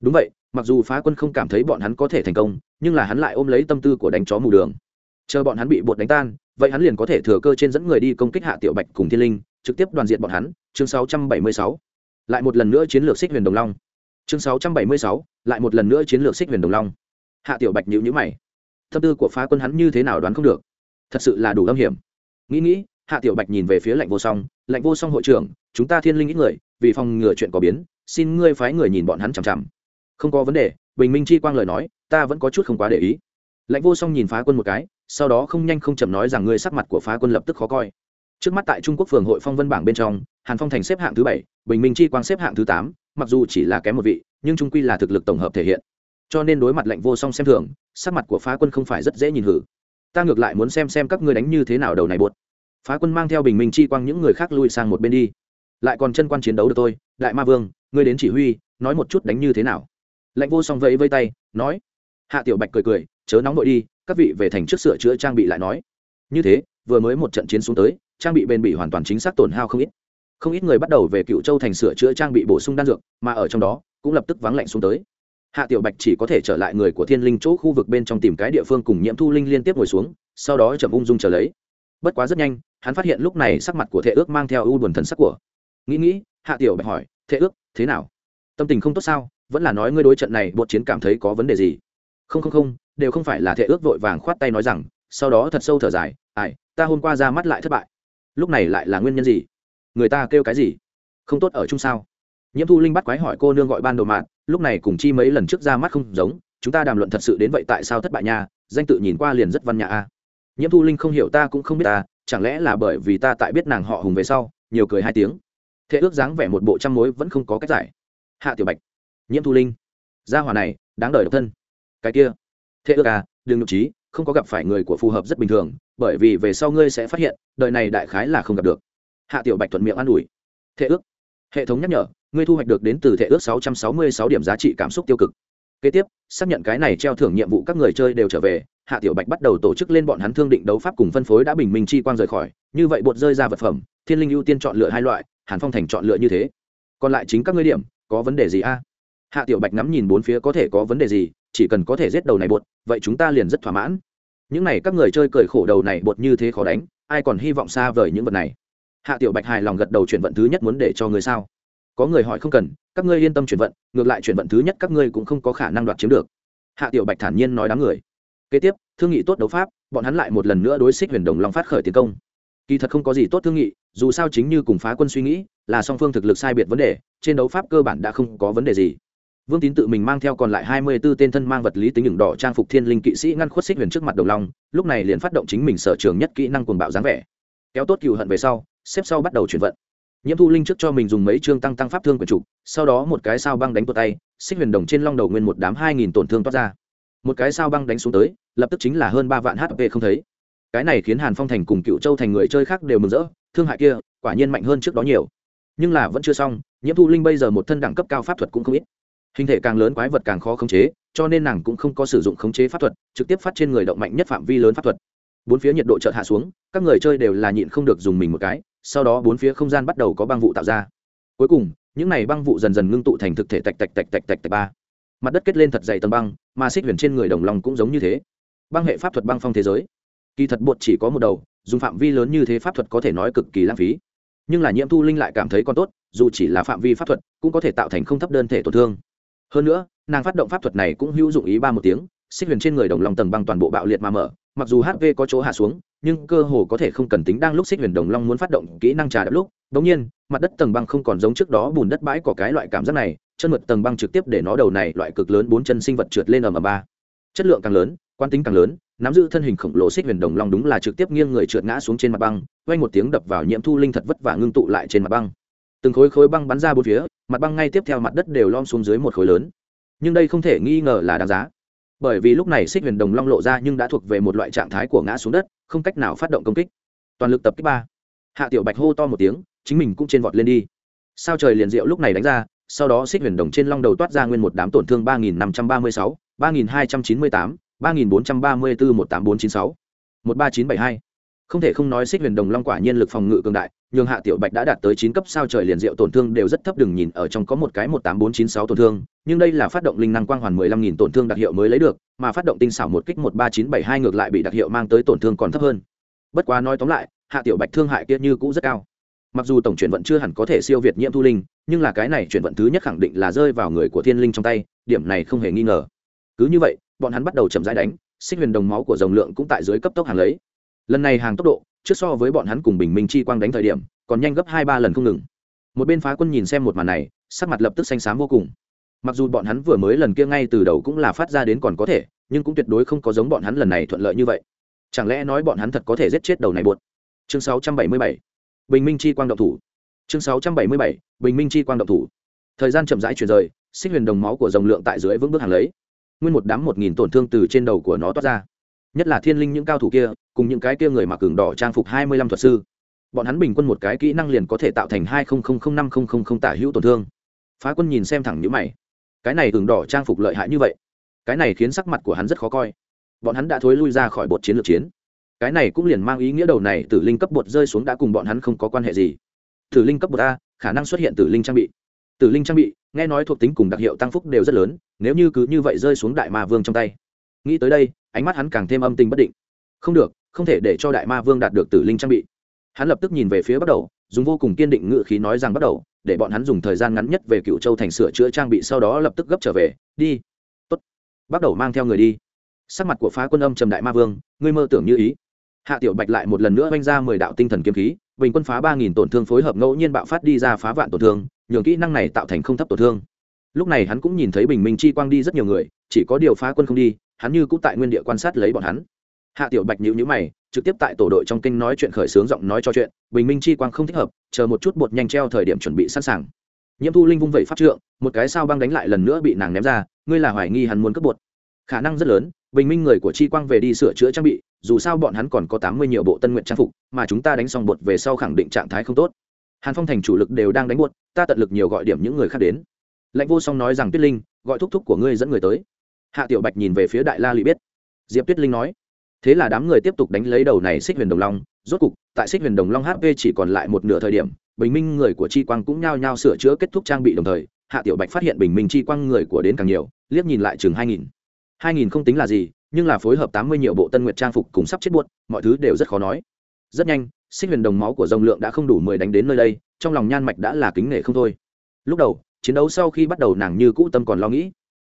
Đúng vậy mặc dù phá quân không cảm thấy bọn hắn có thể thành công nhưng là hắn lại ôm lấy tâm tư của đánh chó mù đường. Chờ bọn hắn bị bột đánh tan vậy hắn liền có thể thừa cơ trên dẫn người đi công kích hạ tiểu bạch cùng thiên linh trực tiếp đoàn diện bọn hắn. Chương 676. lại một lần nữa chiến lược xích huyền đồng long. Chương 676, lại một lần nữa chiến lược xích huyền đồng long. Hạ tiểu bạch nhíu nhíu mày. Tâm tư của phá quân hắn như thế nào đoán không được. Thật sự là đủ âm hiểm. Nghĩ nghĩ hạ tiểu bạch nhìn về phía lạnh vô song, lạnh vô song hội trưởng, chúng ta thiên linh ít người, vì phòng ngừa chuyện có biến, xin ngươi phái người nhìn bọn hắn chằm chằm. Không có vấn đề, bình minh chi quang lời nói, ta vẫn có chút không quá để ý. Lạnh vô song nhìn phá quân một cái, sau đó không nhanh không chậm nói rằng ngươi sắc mặt của phá quân lập tức khó coi. Trước mắt tại trung quốc phường hội phong vân bảng bên trong, hàn phong thành xếp hạng thứ bảy, bình minh chi quang xếp hạng thứ tám, mặc dù chỉ là kém một vị, nhưng trung quy là thực lực tổng hợp thể hiện. Cho nên đối mặt lạnh vô song xem thường, sắc mặt của phá quân không phải rất dễ nhìn hử. Ta ngược lại muốn xem xem các ngươi đánh như thế nào đầu này buột phá quân mang theo bình minh chi quang những người khác lui sang một bên đi. Lại còn chân quan chiến đấu được tôi, đại ma vương, ngươi đến chỉ huy, nói một chút đánh như thế nào? Lạnh vô song vẫy vây tay, nói. Hạ tiểu bạch cười cười, chớ nóng vội đi, các vị về thành trước sửa chữa trang bị lại nói. Như thế, vừa mới một trận chiến xuống tới, trang bị bền bỉ hoàn toàn chính xác tổn hao không ít. Không ít người bắt đầu về cựu châu thành sửa chữa trang bị bổ sung đan dược, mà ở trong đó, cũng lập tức vắng lạnh xuống tới. Hạ tiểu bạch chỉ có thể trở lại người của thiên linh chỗ khu vực bên trong tìm cái địa phương cùng nhiễm thu linh liên tiếp ngồi xuống, sau đó chậm ung dung trở lấy. Bất quá rất nhanh hắn phát hiện lúc này sắc mặt của thệ ước mang theo ưu buồn thần sắc của. Nghĩ nghĩ, hạ tiểu bạch hỏi, thệ ước, thế nào? Tâm tình không tốt sao? Vẫn là nói ngươi đối trận này bột chiến cảm thấy có vấn đề gì? Không không không, đều không phải là thệ ước vội vàng khoát tay nói rằng, sau đó thật sâu thở dài, ai, ta hôm qua ra mắt lại thất bại. Lúc này lại là nguyên nhân gì? Người ta kêu cái gì? Không tốt ở chung sao? Nhiễm thu linh bắt quái hỏi cô nương gọi ban đồ mạng, lúc này cùng chi mấy lần trước ra mắt không giống, chúng ta đàm luận thật sự đến vậy tại sao thất bại nha? Danh tự nhìn qua liền rất văn nhã a nhiễm thu linh không hiểu ta cũng không biết ta, chẳng lẽ là bởi vì ta tại biết nàng họ hùng về sau, nhiều cười hai tiếng. Thế ước dáng vẻ một bộ trăm mối vẫn không có cách giải. Hạ tiểu bạch, nhiễm thu linh, gia hòa này, đáng đời độc thân. Cái kia, thế ước à đừng nhục trí, không có gặp phải người của phù hợp rất bình thường, bởi vì về sau ngươi sẽ phát hiện, đời này đại khái là không gặp được. Hạ tiểu bạch thuận miệng an ủi. Thế ước, hệ thống nhắc nhở, ngươi thu hoạch được đến từ thể ước 666 điểm giá trị cảm xúc tiêu cực. Kế tiếp, xác nhận cái này treo thưởng nhiệm vụ các người chơi đều trở về hạ tiểu bạch bắt đầu tổ chức lên bọn hắn thương định đấu pháp cùng phân phối đã bình minh chi quang rời khỏi. Như vậy bột rơi ra vật phẩm, thiên linh ưu tiên chọn lựa hai loại, hàn phong thành chọn lựa như thế. Còn lại chính các ngươi điểm, có vấn đề gì a? Hạ tiểu bạch ngắm nhìn bốn phía có thể có vấn đề gì, chỉ cần có thể giết đầu này bột, vậy chúng ta liền rất thỏa mãn. Những này các người chơi cười khổ đầu này bột như thế khó đánh, ai còn hy vọng xa vời những vật này? Hạ tiểu bạch hài lòng gật đầu chuyển vận thứ nhất muốn để cho người sao? Có người hỏi không cần, các ngươi yên tâm chuyển vận, ngược lại chuyển vận thứ nhất các ngươi cũng không có khả năng đoạt chiếm được. Hạ tiểu bạch thản nhiên nói đám người kế tiếp, thương nghị tốt đấu pháp, bọn hắn lại một lần nữa đối xích huyền đồng long phát khởi tiến công. Kỳ thật không có gì tốt thương nghị, dù sao chính như cùng phá quân suy nghĩ, là song phương thực lực sai biệt vấn đề, trên đấu pháp cơ bản đã không có vấn đề gì. Vương tín tự mình mang theo còn lại hai mươi b ố tên thân mang vật lý tính ửng đỏ trang phục thiên linh kỵ sĩ ngăn khuất xích huyền trước mặt đồng long, lúc này liền phát động chính mình sở trường nhất kỹ năng cuồng bạo dáng vẻ. Kéo tốt cựu hận về sau, xếp sau bắt đầu chuyển vận. Nhiễm thu linh trước cho mình dùng mấy chương tăng tăng pháp thương quyền trục, sau đó một cái sao băng đánh tuột tay, xích huyền đồng trên long đầu nguyên một đám hai nghìn tổn thương toát ra. Một cái sao băng đánh xuống tới lập tức chính là hơn ba vạn hp không thấy. Cái này khiến hàn phong thành cùng cựu châu thành người chơi khác đều mừng rỡ, thương hại kia, quả nhiên mạnh hơn trước đó nhiều. Nhưng là vẫn chưa xong, nhiễm thu linh bây giờ một thân đẳng cấp cao pháp thuật cũng không ít. Hình thể càng lớn quái vật càng khó khống chế, cho nên nàng cũng không có sử dụng khống chế pháp thuật, trực tiếp phát trên người động mạnh nhất phạm vi lớn pháp thuật. Bốn phía nhiệt độ chợt hạ xuống, các người chơi đều là nhịn không được dùng mình một cái, sau đó bốn phía không gian bắt đầu có băng vụ tạo ra. Cuối cùng, những này băng vụ dần dần ngưng tụ thành thực thể tạch tạch tạch tạch tạch tạch ba. Mặt đất kết lên thật dày tầng băng, mà xích huyền trên người đồng lòng cũng giống như thế băng hệ pháp thuật băng phong thế giới. Kỳ thật bột chỉ có một đầu, dùng phạm vi lớn như thế pháp thuật có thể nói cực kỳ lãng phí. Nhưng là nhiễm thu linh lại cảm thấy còn tốt, dù chỉ là phạm vi pháp thuật, cũng có thể tạo thành không thấp đơn thể tổn thương. Hơn nữa, nàng phát động pháp thuật này cũng hữu dụng ý ba một tiếng, xích huyền trên người đồng lòng tầng băng toàn bộ bạo liệt mà mở, mặc dù hv có chỗ hạ xuống, nhưng cơ hồ có thể không cần tính đang lúc xích huyền đồng long muốn phát động kỹ năng trà đập lúc, đống nhiên, mặt đất tầng băng không còn giống trước đó bùn đất bãi có cái loại cảm giác này, chân mượt tầng băng trực tiếp để nó đầu này loại cực lớn bốn chân sinh vật trượt lên ở ầm ba. Chất lượng càng lớn quan tính càng lớn, nắm giữ thân hình khổng lồ xích huyền đồng long đúng là trực tiếp nghiêng người trượt ngã xuống trên mặt băng, quay một tiếng đập vào nhiễm thu linh thật vất vả ngưng tụ lại trên mặt băng. Từng khối khối băng bắn ra bốn phía, mặt băng ngay tiếp theo mặt đất đều lom xuống dưới một khối lớn. Nhưng đây không thể nghi ngờ là đáng giá. Bởi vì lúc này xích huyền đồng long lộ ra nhưng đã thuộc về một loại trạng thái của ngã xuống đất, không cách nào phát động công kích. Toàn lực tập kích ba. Hạ tiểu bạch hô to một tiếng, chính mình cũng trên vọt lên đi. Sao trời liền diệu lúc này đánh ra, sau đó xích huyền đồng trên long đầu toát ra nguyên một đám tổn thương ba nghìn năm trăm ba mươi sáu, ba nghìn hai trăm chín mươi tám ba nghìn bốn trăm ba mươi bốn một tám bốn chín sáu, một ba chín bảy hai. Không thể không nói xích huyền đồng long quả nhiên lực phòng ngự cường đại, nhường hạ tiểu bạch đã đạt tới chín cấp sao trời liền diệu tổn thương đều rất thấp, đừng nhìn ở trong có một cái một tám bốn chín sáu tổn thương, nhưng đây là phát động linh năng quang hoàn mười lăm nghìn tổn thương đặc hiệu mới lấy được, mà phát động tinh xảo một kích một ba chín bảy hai ngược lại bị đặc hiệu mang tới tổn thương còn thấp hơn. Bất quá nói tóm lại, hạ tiểu bạch thương hại kia như cũ rất cao. Mặc dù tổng chuyển vận chưa hẳn có thể siêu việt nhiễm thu linh, nhưng là cái này chuyển vận thứ nhất khẳng định là rơi vào người của thiên linh trong tay, điểm này không hề nghi ngờ. Cứ như vậy bọn hắn bắt đầu chậm rãi đánh, xích huyền đồng máu của dòng lượng cũng tại dưới cấp tốc hàng lấy. Lần này hàng tốc độ, trước so với bọn hắn cùng bình minh chi quang đánh thời điểm, còn nhanh gấp hai ba lần không ngừng. Một bên phá quân nhìn xem một màn này, sắc mặt lập tức xanh xám vô cùng. Mặc dù bọn hắn vừa mới lần kia ngay từ đầu cũng là phát ra đến còn có thể, nhưng cũng tuyệt đối không có giống bọn hắn lần này thuận lợi như vậy. Chẳng lẽ nói bọn hắn thật có thể giết chết đầu này buột chương 677. bình minh chi quang động thủ. Chương 677. bình minh chi quang động thủ. Thời gian chậm rãi chuyển rời, xích huyền đồng máu của dòng lượng tại dưới vững bước hàng lấy nguyên một đám một nghìn tổn thương từ trên đầu của nó toát ra. Nhất là thiên linh những cao thủ kia, cùng những cái kia người mặc cường đỏ trang phục hai mươi lăm thuật sư. Bọn hắn bình quân một cái kỹ năng liền có thể tạo thành hai năm tả hữu tổn thương. Phá quân nhìn xem thẳng nhữ mày. Cái này cường đỏ trang phục lợi hại như vậy? Cái này khiến sắc mặt của hắn rất khó coi. Bọn hắn đã thối lui ra khỏi bột chiến lược chiến. Cái này cũng liền mang ý nghĩa đầu này tử linh cấp bột rơi xuống đã cùng bọn hắn không có quan hệ gì. Tử linh cấp bột a, khả năng xuất hiện tử linh trang bị tử linh trang bị, nghe nói thuộc tính cùng đặc hiệu tăng phúc đều rất lớn, nếu như cứ như vậy rơi xuống đại ma vương trong tay. Nghĩ tới đây, ánh mắt hắn càng thêm âm tình bất định. Không được, không thể để cho đại ma vương đạt được tử linh trang bị. Hắn lập tức nhìn về phía bắt đầu, dùng vô cùng kiên định ngự khí nói rằng bắt đầu, để bọn hắn dùng thời gian ngắn nhất về cựu châu thành sửa chữa trang bị sau đó lập tức gấp trở về, đi. Tốt. Bắt đầu mang theo người đi. Sắc mặt của phá quân âm trầm đại ma vương, ngươi mơ tưởng như ý. Hạ tiểu bạch lại một lần nữa oanh ra mười đạo tinh thần kiếm khí, bình quân phá ba nghìn tổn thương phối hợp ngẫu nhiên bạo phát đi ra phá vạn tổn thương nhường kỹ năng này tạo thành không thấp tổn thương. Lúc này hắn cũng nhìn thấy bình minh chi quang đi rất nhiều người, chỉ có điều phá quân không đi, hắn như cũng tại nguyên địa quan sát lấy bọn hắn. Hạ tiểu bạch nhữ nhữ mày, trực tiếp tại tổ đội trong kinh nói chuyện khởi xướng giọng nói cho chuyện, bình minh chi quang không thích hợp, chờ một chút bột nhanh treo thời điểm chuẩn bị sẵn sàng. Nhiễm thu linh vung vẩy pháp trượng, một cái sao băng đánh lại lần nữa bị nàng ném ra, ngươi là hoài nghi hắn muốn cướp bột. Khả năng rất lớn, bình minh người của chi quang về đi sửa chữa trang bị, dù sao bọn hắn còn có tám mươi nhiều bộ tân nguyện trang phục, mà chúng ta đánh xong bột về sau khẳng định trạng thái không tốt hàn phong thành chủ lực đều đang đánh buốt ta tận lực nhiều gọi điểm những người khác đến. Lãnh vô song nói rằng, tuyết linh, gọi thúc thúc của ngươi dẫn người tới. Hạ tiểu bạch nhìn về phía đại la lụy biết. Diệp tuyết linh nói, thế là đám người tiếp tục đánh lấy đầu này xích huyền đồng long. Rốt cục, tại xích huyền đồng long hp chỉ còn lại một nửa thời điểm, bình minh người của chi quang cũng nhao nhao sửa chữa kết thúc trang bị đồng thời, hạ tiểu bạch phát hiện bình minh chi quang người của đến càng nhiều, liếc nhìn lại chừng hai nghìn. Hai nghìn không tính là gì, nhưng là phối hợp tám mươi nhiều bộ tân nguyệt trang phục cùng sắp chết buốt mọi thứ đều rất khó nói. Rất nhanh sinh huyền đồng máu của dòng lượng đã không đủ mười đánh đến nơi đây, trong lòng nhan mạch đã là kính nể không thôi. Lúc đầu, chiến đấu sau khi bắt đầu nàng như cũ tâm còn lo nghĩ.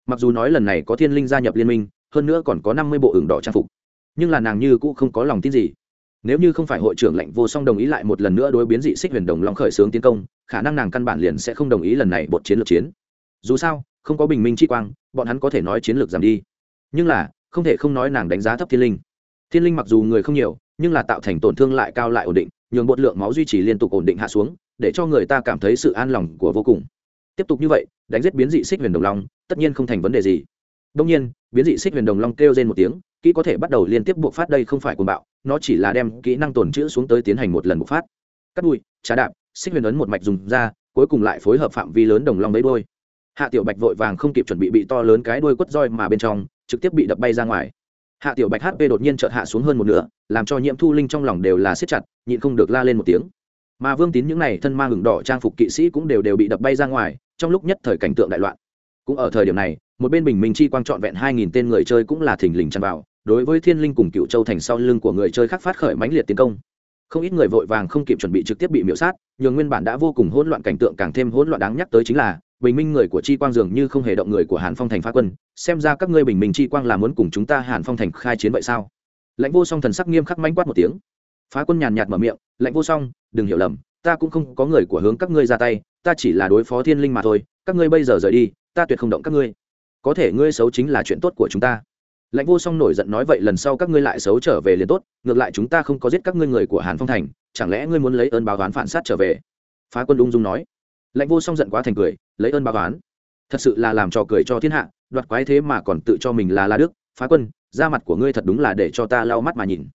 Mặc dù nói lần này có thiên linh gia nhập liên minh, hơn nữa còn có năm mươi bộ ửng đỏ trang phục, nhưng là nàng như cũ không có lòng tin gì. Nếu như không phải hội trưởng lệnh vô song đồng ý lại một lần nữa đối biến dị xích huyền đồng long khởi xướng tiến công, khả năng nàng căn bản liền sẽ không đồng ý lần này bột chiến lược chiến. Dù sao, không có bình minh chi quang, bọn hắn có thể nói chiến lược giảm đi. Nhưng là, không thể không nói nàng đánh giá thấp thiên linh. Thiên linh mặc dù người không nhiều nhưng là tạo thành tổn thương lại cao lại ổn định, nhường một lượng máu duy trì liên tục ổn định hạ xuống, để cho người ta cảm thấy sự an lòng của vô cùng. Tiếp tục như vậy, đánh giết biến dị xích huyền đồng long, tất nhiên không thành vấn đề gì. Đông nhiên, biến dị xích huyền đồng long kêu trên một tiếng, kỹ có thể bắt đầu liên tiếp buộc phát đây không phải cuồng bạo, nó chỉ là đem kỹ năng tồn chữ xuống tới tiến hành một lần bộc phát. Cắt đuôi trá đạp, xích huyền ấn một mạch dùng ra, cuối cùng lại phối hợp phạm vi lớn đồng long bấy đôi. Hạ tiểu bạch vội vàng không kịp chuẩn bị bị to lớn cái đuôi quất roi mà bên trong, trực tiếp bị đập bay ra ngoài hạ tiểu bạch hp đột nhiên chợt hạ xuống hơn một nửa, làm cho nhiễm thu linh trong lòng đều là siết chặt, nhịn không được la lên một tiếng. Mà vương tín những n à y thân mang hừng đỏ trang phục kỵ sĩ cũng đều đều bị đập bay ra ngoài, trong lúc nhất thời cảnh tượng đại loạn. Cũng ở thời điểm này, một bên bình minh chi quang trọn vẹn hai nghìn tên người chơi cũng là thình lình chăn vào, đối với thiên linh cùng cựu châu thành sau lưng của người chơi khác phát khởi mãnh liệt tiến công. Không ít người vội vàng không kịp chuẩn bị trực tiếp bị miễu sát, nhường nguyên bản đã vô cùng hỗn loạn cảnh tượng càng thêm hỗn loạn đáng nhắc tới chính là bình minh người của chi quang dường như không hề động người của hàn phong thành phá quân, xem ra các ngươi bình minh chi quang là muốn cùng chúng ta hàn phong thành khai chiến vậy sao? Lãnh vô song thần sắc nghiêm khắc manh quát một tiếng. Phá quân nhàn nhạt mở miệng, lãnh vô song, đừng hiểu lầm, ta cũng không có người của hướng các ngươi ra tay, ta chỉ là đối phó thiên linh mà thôi, các ngươi bây giờ rời đi, ta tuyệt không động các ngươi. Có thể ngươi xấu chính là chuyện tốt của chúng ta. Lãnh vô song nổi giận nói, vậy lần sau các ngươi lại xấu trở về liền tốt, ngược lại chúng ta không có giết các ngươi người của hàn phong thành, chẳng lẽ ngươi muốn lấy ơn báo oán phản sát trở về? Phá quân ung dung nói. Lãnh vô song giận quá thành cười lấy ơn báo toán thật sự là làm trò cười cho thiên hạ, đoạt quái thế mà còn tự cho mình là la đức, phá quân da mặt của ngươi thật đúng là để cho ta lau mắt mà nhìn.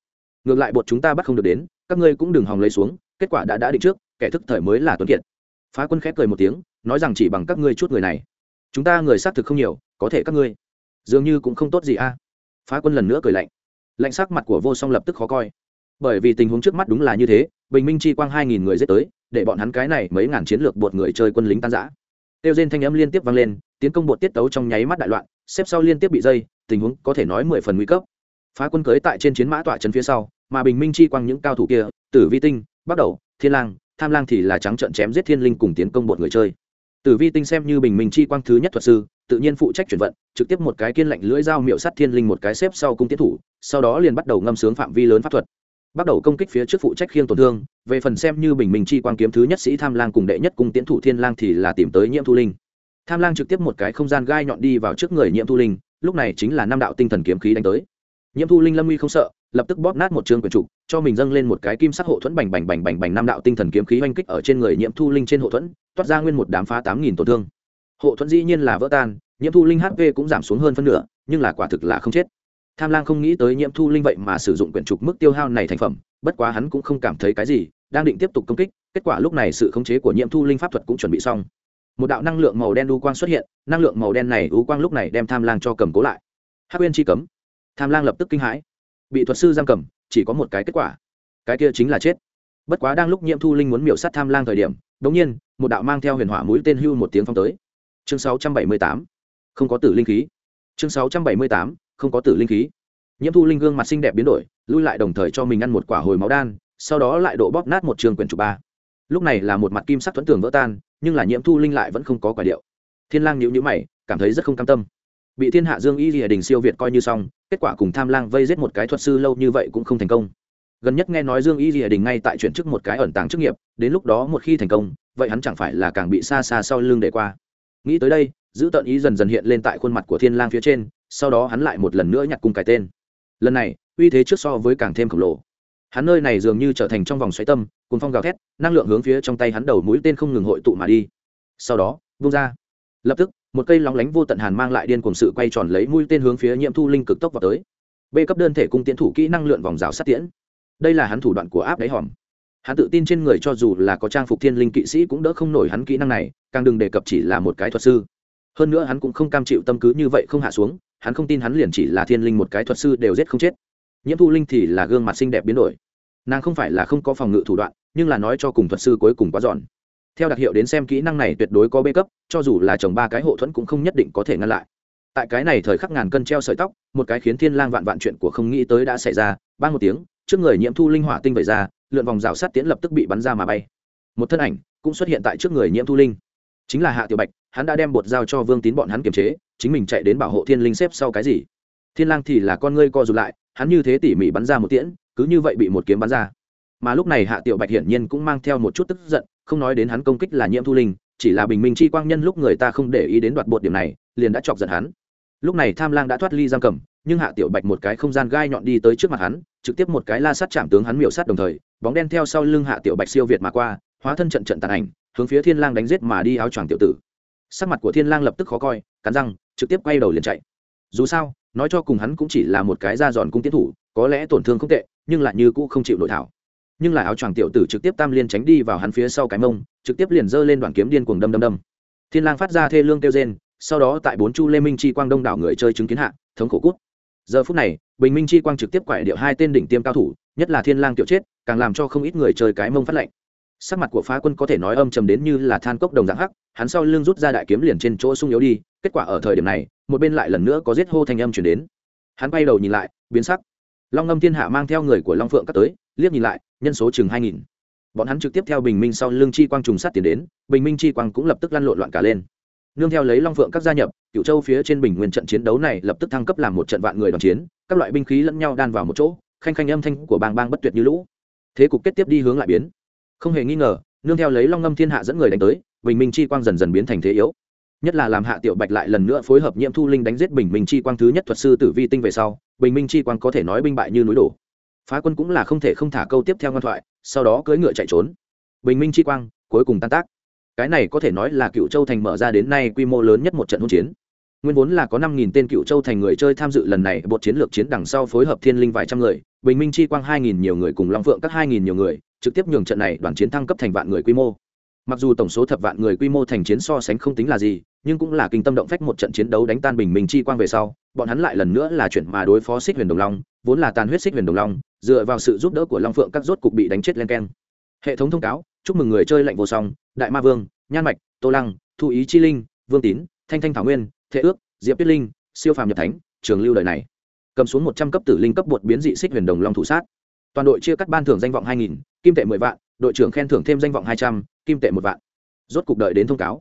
Ngược lại bột chúng ta bắt không được đến, các ngươi cũng đừng hòng lấy xuống, kết quả đã đã định trước, kẻ thức thời mới là tuấn kiệt. Phá quân khép cười một tiếng, nói rằng chỉ bằng các ngươi chút người này. Chúng ta người xác thực không nhiều, có thể các ngươi. Dường như cũng không tốt gì a. Phá quân lần nữa cười lạnh. Lạnh sắc mặt của vô song lập tức khó coi. Bởi vì tình huống trước mắt đúng là như thế, bình minh chi quang hai nghìn người giết tới, để bọn hắn cái này mấy ngàn chiến lược bột người chơi quân lính tan giã tiêu diên thanh âm liên tiếp vang lên, tiến công bột tiết tấu trong nháy mắt đại loạn, xếp sau liên tiếp bị dây, tình huống có thể nói mười phần nguy cấp. Phá quân cưới tại trên chiến mã tọa trấn phía sau, mà bình minh chi quang những cao thủ kia, tử vi tinh bắt đầu, thiên lang, tham lang thì là trắng trợn chém giết thiên linh cùng tiến công bột người chơi. Tử vi tinh xem như bình minh chi quang thứ nhất thuật sư, tự nhiên phụ trách chuyển vận, trực tiếp một cái kiên lạnh lưỡi dao miệu sắt thiên linh một cái xếp sau cung tiến thủ, sau đó liền bắt đầu ngâm sướng phạm vi lớn pháp thuật bắt đầu công kích phía trước phụ trách khiêng tổn thương, về phần xem như bình minh chi quang kiếm thứ nhất sĩ tham lang cùng đệ nhất cung tiến thủ thiên lang thì là tìm tới nhiễm thu linh. Tham lang trực tiếp một cái không gian gai nhọn đi vào trước người nhiễm thu linh, lúc này chính là năm đạo tinh thần kiếm khí đánh tới. Nhiễm thu linh lâm uy không sợ, lập tức bóp nát một chương quyển trục cho mình dâng lên một cái kim sắc hộ thuẫn bành bành bành bành bành năm đạo tinh thần kiếm khí oanh kích ở trên người nhiễm thu linh trên hộ thuẫn, toát ra nguyên một đám phá tám nghìn tổn thương. Hộ thuẫn dĩ nhiên là vỡ tan, nhiễm thu linh hp cũng giảm xuống hơn phân nửa, nhưng là quả thực là không chết tham lang không nghĩ tới nhiễm thu linh vậy mà sử dụng quyển trục mức tiêu hao này thành phẩm, bất quá hắn cũng không cảm thấy cái gì, đang định tiếp tục công kích, kết quả lúc này sự khống chế của nhiễm thu linh pháp thuật cũng chuẩn bị xong. Một đạo năng lượng màu đen u quang xuất hiện, năng lượng màu đen này u quang lúc này đem tham lang cho cầm cố lại. Hắc uyên chi cấm. Tham lang lập tức kinh hãi. Bị thuật sư giam cầm, chỉ có một cái kết quả. Cái kia chính là chết. Bất quá đang lúc nhiễm thu linh muốn miểu sát tham lang thời điểm đống nhiên, một đạo mang theo huyền hỏa mũi tên hưu một tiếng phong tới. Chương 678 không có tử linh khí. Chương 678 không có tử linh khí. Nhiễm thu linh gương mặt xinh đẹp biến đổi, lui lại đồng thời cho mình ăn một quả hồi máu đan, sau đó lại độ bóp nát một trường quyển chủ ba. Lúc này là một mặt kim sắc thuẫn tường vỡ tan, nhưng là nhiễm thu linh lại vẫn không có quả điệu. Thiên lang nhíu nhíu mày, cảm thấy rất không cam tâm. Bị thiên hạ dương y lìa đình siêu việt coi như xong, kết quả cùng tham lang vây giết một cái thuật sư lâu như vậy cũng không thành công. Gần nhất nghe nói dương y lìa đình ngay tại chuyển chức một cái ẩn tàng chức nghiệp, đến lúc đó một khi thành công, vậy hắn chẳng phải là càng bị xa xa sau lưng để qua. Nghĩ tới đây giữ tận ý dần dần hiện lên tại khuôn mặt của thiên lang phía trên sau đó hắn lại một lần nữa nhặt cung cái tên. Lần này, uy thế trước so với càng thêm khổng lồ. Hắn nơi này dường như trở thành trong vòng xoáy tâm cùng phong gào thét, năng lượng hướng phía trong tay hắn đầu mũi tên không ngừng hội tụ mà đi. Sau đó, vung ra. Lập tức, một cây lóng lánh vô tận hàn mang lại điên cùng sự quay tròn lấy mũi tên hướng phía nhiễm thu linh cực tốc vào tới. B cấp đơn thể cung tiến thủ kỹ năng lượn vòng rào sát tiễn. Đây là hắn thủ đoạn của áp đáy hòm. Hắn tự tin trên người cho dù là có trang phục thiên linh kỵ sĩ cũng đỡ không nổi hắn kỹ năng này, càng đừng đề cập chỉ là một cái thuật sư. Hơn nữa hắn cũng không cam chịu tâm cứ như vậy không hạ xuống hắn không tin hắn liền chỉ là thiên linh một cái thuật sư đều giết không chết. Nhiễm thu linh thì là gương mặt xinh đẹp biến đổi. Nàng không phải là không có phòng ngự thủ đoạn, nhưng là nói cho cùng thuật sư cuối cùng quá giòn. Theo đặc hiệu đến xem kỹ năng này tuyệt đối có bê cấp, cho dù là chồng ba cái hộ thuẫn cũng không nhất định có thể ngăn lại. Tại cái này thời khắc ngàn cân treo sợi tóc, một cái khiến thiên lang vạn vạn chuyện của không nghĩ tới đã xảy ra ba một tiếng, trước người nhiễm thu linh hỏa tinh vẩy ra, lượn vòng rào sát tiến lập tức bị bắn ra mà bay. Một thân ảnh cũng xuất hiện tại trước người nhiễm thu linh chính là hạ tiểu bạch, hắn đã đem bột giao cho vương tín bọn hắn kiềm chế, chính mình chạy đến bảo hộ thiên linh xếp sau cái gì? Thiên lang thì là con ngươi co rụt lại, hắn như thế tỉ mỉ bắn ra một tiễn, cứ như vậy bị một kiếm bắn ra. Mà lúc này hạ tiểu bạch hiển nhiên cũng mang theo một chút tức giận, không nói đến hắn công kích là nhiễm thu linh, chỉ là bình minh chi quang nhân lúc người ta không để ý đến đoạt bột điểm này, liền đã chọc giận hắn. Lúc này tham lang đã thoát ly giam cầm, nhưng hạ tiểu bạch một cái không gian gai nhọn đi tới trước mặt hắn, trực tiếp một cái la sắt chạm tướng hắn miểu sát đồng thời, bóng đen theo sau lưng hạ tiểu bạch siêu việt mà qua, hóa thân trận trận tàn ảnh hướng phía thiên lang đánh giết mà đi áo choàng tiểu tử. Sắc mặt của thiên lang lập tức khó coi, cắn răng, trực tiếp quay đầu liền chạy. Dù sao, nói cho cùng hắn cũng chỉ là một cái da giòn cung tiến thủ, có lẽ tổn thương không tệ, nhưng lại như cũ không chịu nội thảo. Nhưng lại áo choàng tiểu tử trực tiếp tam liên tránh đi vào hắn phía sau cái mông, trực tiếp liền giơ lên đoạn kiếm điên cuồng đâm đâm đâm. Thiên lang phát ra thê lương kêu rên, sau đó tại bốn chu lê minh chi quang đông đảo người chơi chứng kiến hạ, thống khổ cút. Giờ phút này, bình minh chi quang trực tiếp quải điệu hai tên đỉnh tiêm cao thủ, nhất là thiên lang tiểu chết, càng làm cho không ít người chơi cái mông phát lạnh sắc mặt của phá quân có thể nói âm trầm đến như là than cốc đồng dạng hắc, hắn sau lưng rút ra đại kiếm liền trên chỗ sung yếu đi, kết quả ở thời điểm này, một bên lại lần nữa có giết hô thanh âm chuyển đến. Hắn bay đầu nhìn lại, biến sắc. Long ngâm thiên hạ mang theo người của long phượng cắt tới, liếc nhìn lại, nhân số chừng hai nghìn. Bọn hắn trực tiếp theo bình minh sau lưng chi quang trùng sát tiến đến, bình minh chi quang cũng lập tức lăn lộn loạn cả lên. Nương theo lấy long phượng các gia nhập cựu châu phía trên bình nguyên trận chiến đấu này lập tức thăng cấp làm một trận vạn người đoàn chiến, các loại binh khí lẫn nhau đan vào một chỗ, khanh khanh âm thanh của bang bang bất tuyệt như lũ. Thế cục kết tiếp đi hướng lại biến không hề nghi ngờ, nương theo lấy long ngâm thiên hạ dẫn người đánh tới, bình minh chi quang dần dần biến thành thế yếu. Nhất là làm hạ tiểu bạch lại lần nữa phối hợp nhiễm thu linh đánh giết bình minh chi quang thứ nhất thuật sư tử vi tinh về sau, bình minh chi quang có thể nói binh bại như núi đổ. Phá quân cũng là không thể không thả câu tiếp theo ngoan thoại, sau đó cưỡi ngựa chạy trốn. Bình minh chi quang, cuối cùng tan tác. Cái này có thể nói là cựu châu thành mở ra đến nay quy mô lớn nhất một trận hỗn chiến. Nguyên vốn là có năm nghìn tên cựu châu thành người chơi tham dự lần này bột chiến lược chiến đằng sau phối hợp thiên linh vài trăm người, bình minh chi quang hai nghìn nhiều người cùng long phượng các hai nghìn nhiều người trực tiếp nhường trận này đoàn chiến thăng cấp thành vạn người quy mô. Mặc dù tổng số thập vạn người quy mô thành chiến so sánh không tính là gì, nhưng cũng là kinh tâm động phách một trận chiến đấu đánh tan bình minh chi quang về sau, bọn hắn lại lần nữa là chuyển mà đối phó xích huyền đồng long, vốn là tàn huyết xích huyền đồng long, dựa vào sự giúp đỡ của long phượng các rốt cục bị đánh chết len keng. Hệ thống thông cáo, chúc mừng người chơi lạnh vô song, đại ma vương, nhan mạch, tô lăng, thu ý chi linh, vương tín, thanh thanh thảo nguyên, thế ước, diệp tuyết linh, siêu phàm nhập thánh, trường lưu đời này. Cầm xuống một trăm cấp tử linh cấp bột biến dị xích huyền đồng long thủ sát. Toàn đội chia cắt ban thưởng danh vọng hai nghìn kim tệ mười vạn, đội trưởng khen thưởng thêm danh vọng hai trăm, kim tệ một vạn. Rốt cục đợi đến thông cáo.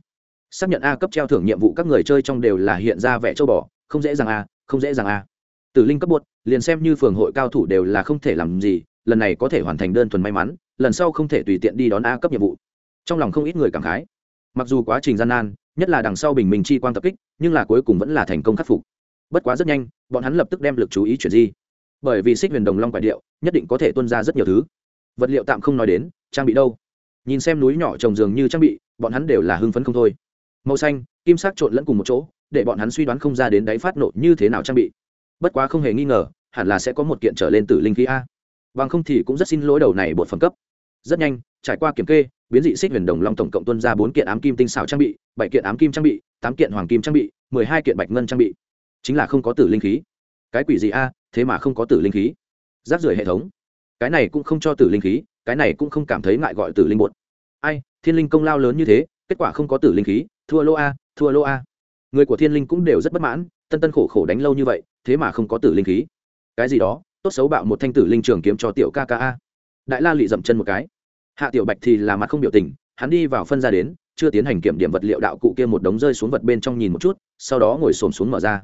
Xác nhận a cấp treo thưởng nhiệm vụ các người chơi trong đều là hiện ra vẻ châu bò, không dễ dàng a, không dễ dàng a. Tử linh cấp bột, liền xem như phường hội cao thủ đều là không thể làm gì, lần này có thể hoàn thành đơn thuần may mắn, lần sau không thể tùy tiện đi đón a cấp nhiệm vụ. Trong lòng không ít người cảm khái. Mặc dù quá trình gian nan, nhất là đằng sau bình minh chi quang tập kích, nhưng là cuối cùng vẫn là thành công khắc phục. Bất quá rất nhanh, bọn hắn lập tức đem lực chú ý chuyển di. Bởi vì xích huyền đồng long quại điệu, nhất định có thể tuân ra rất nhiều thứ vật liệu tạm không nói đến, trang bị đâu? Nhìn xem núi nhỏ trồng dường như trang bị, bọn hắn đều là hưng phấn không thôi. Màu xanh, kim sắc trộn lẫn cùng một chỗ, để bọn hắn suy đoán không ra đến đáy phát nổ như thế nào trang bị. Bất quá không hề nghi ngờ, hẳn là sẽ có một kiện trở lên từ linh khí a. Bằng không thì cũng rất xin lỗi đầu này bột phẩm cấp. Rất nhanh, trải qua kiểm kê, biến dị xích huyền đồng long tổng cộng tuân ra bốn kiện ám kim tinh xảo trang bị, bảy kiện ám kim trang bị, tám kiện hoàng kim trang bị, mười hai kiện bạch ngân trang bị. Chính là không có tử linh khí. Cái quỷ gì a, thế mà không có tử linh khí. Giáp rưởi hệ thống cái này cũng không cho tử linh khí, cái này cũng không cảm thấy ngại gọi tử linh bột. Ai, thiên linh công lao lớn như thế, kết quả không có tử linh khí, thua lô a, thua lô a. Người của thiên linh cũng đều rất bất mãn, tân tân khổ khổ đánh lâu như vậy, thế mà không có tử linh khí. Cái gì đó, tốt xấu bạo một thanh tử linh trường kiếm cho tiểu ca ca a. đại la lị dậm chân một cái. Hạ tiểu bạch thì là mặt không biểu tình, hắn đi vào phân ra đến, chưa tiến hành kiểm điểm vật liệu đạo cụ kia một đống rơi xuống vật bên trong nhìn một chút, sau đó ngồi xổm xuống mở ra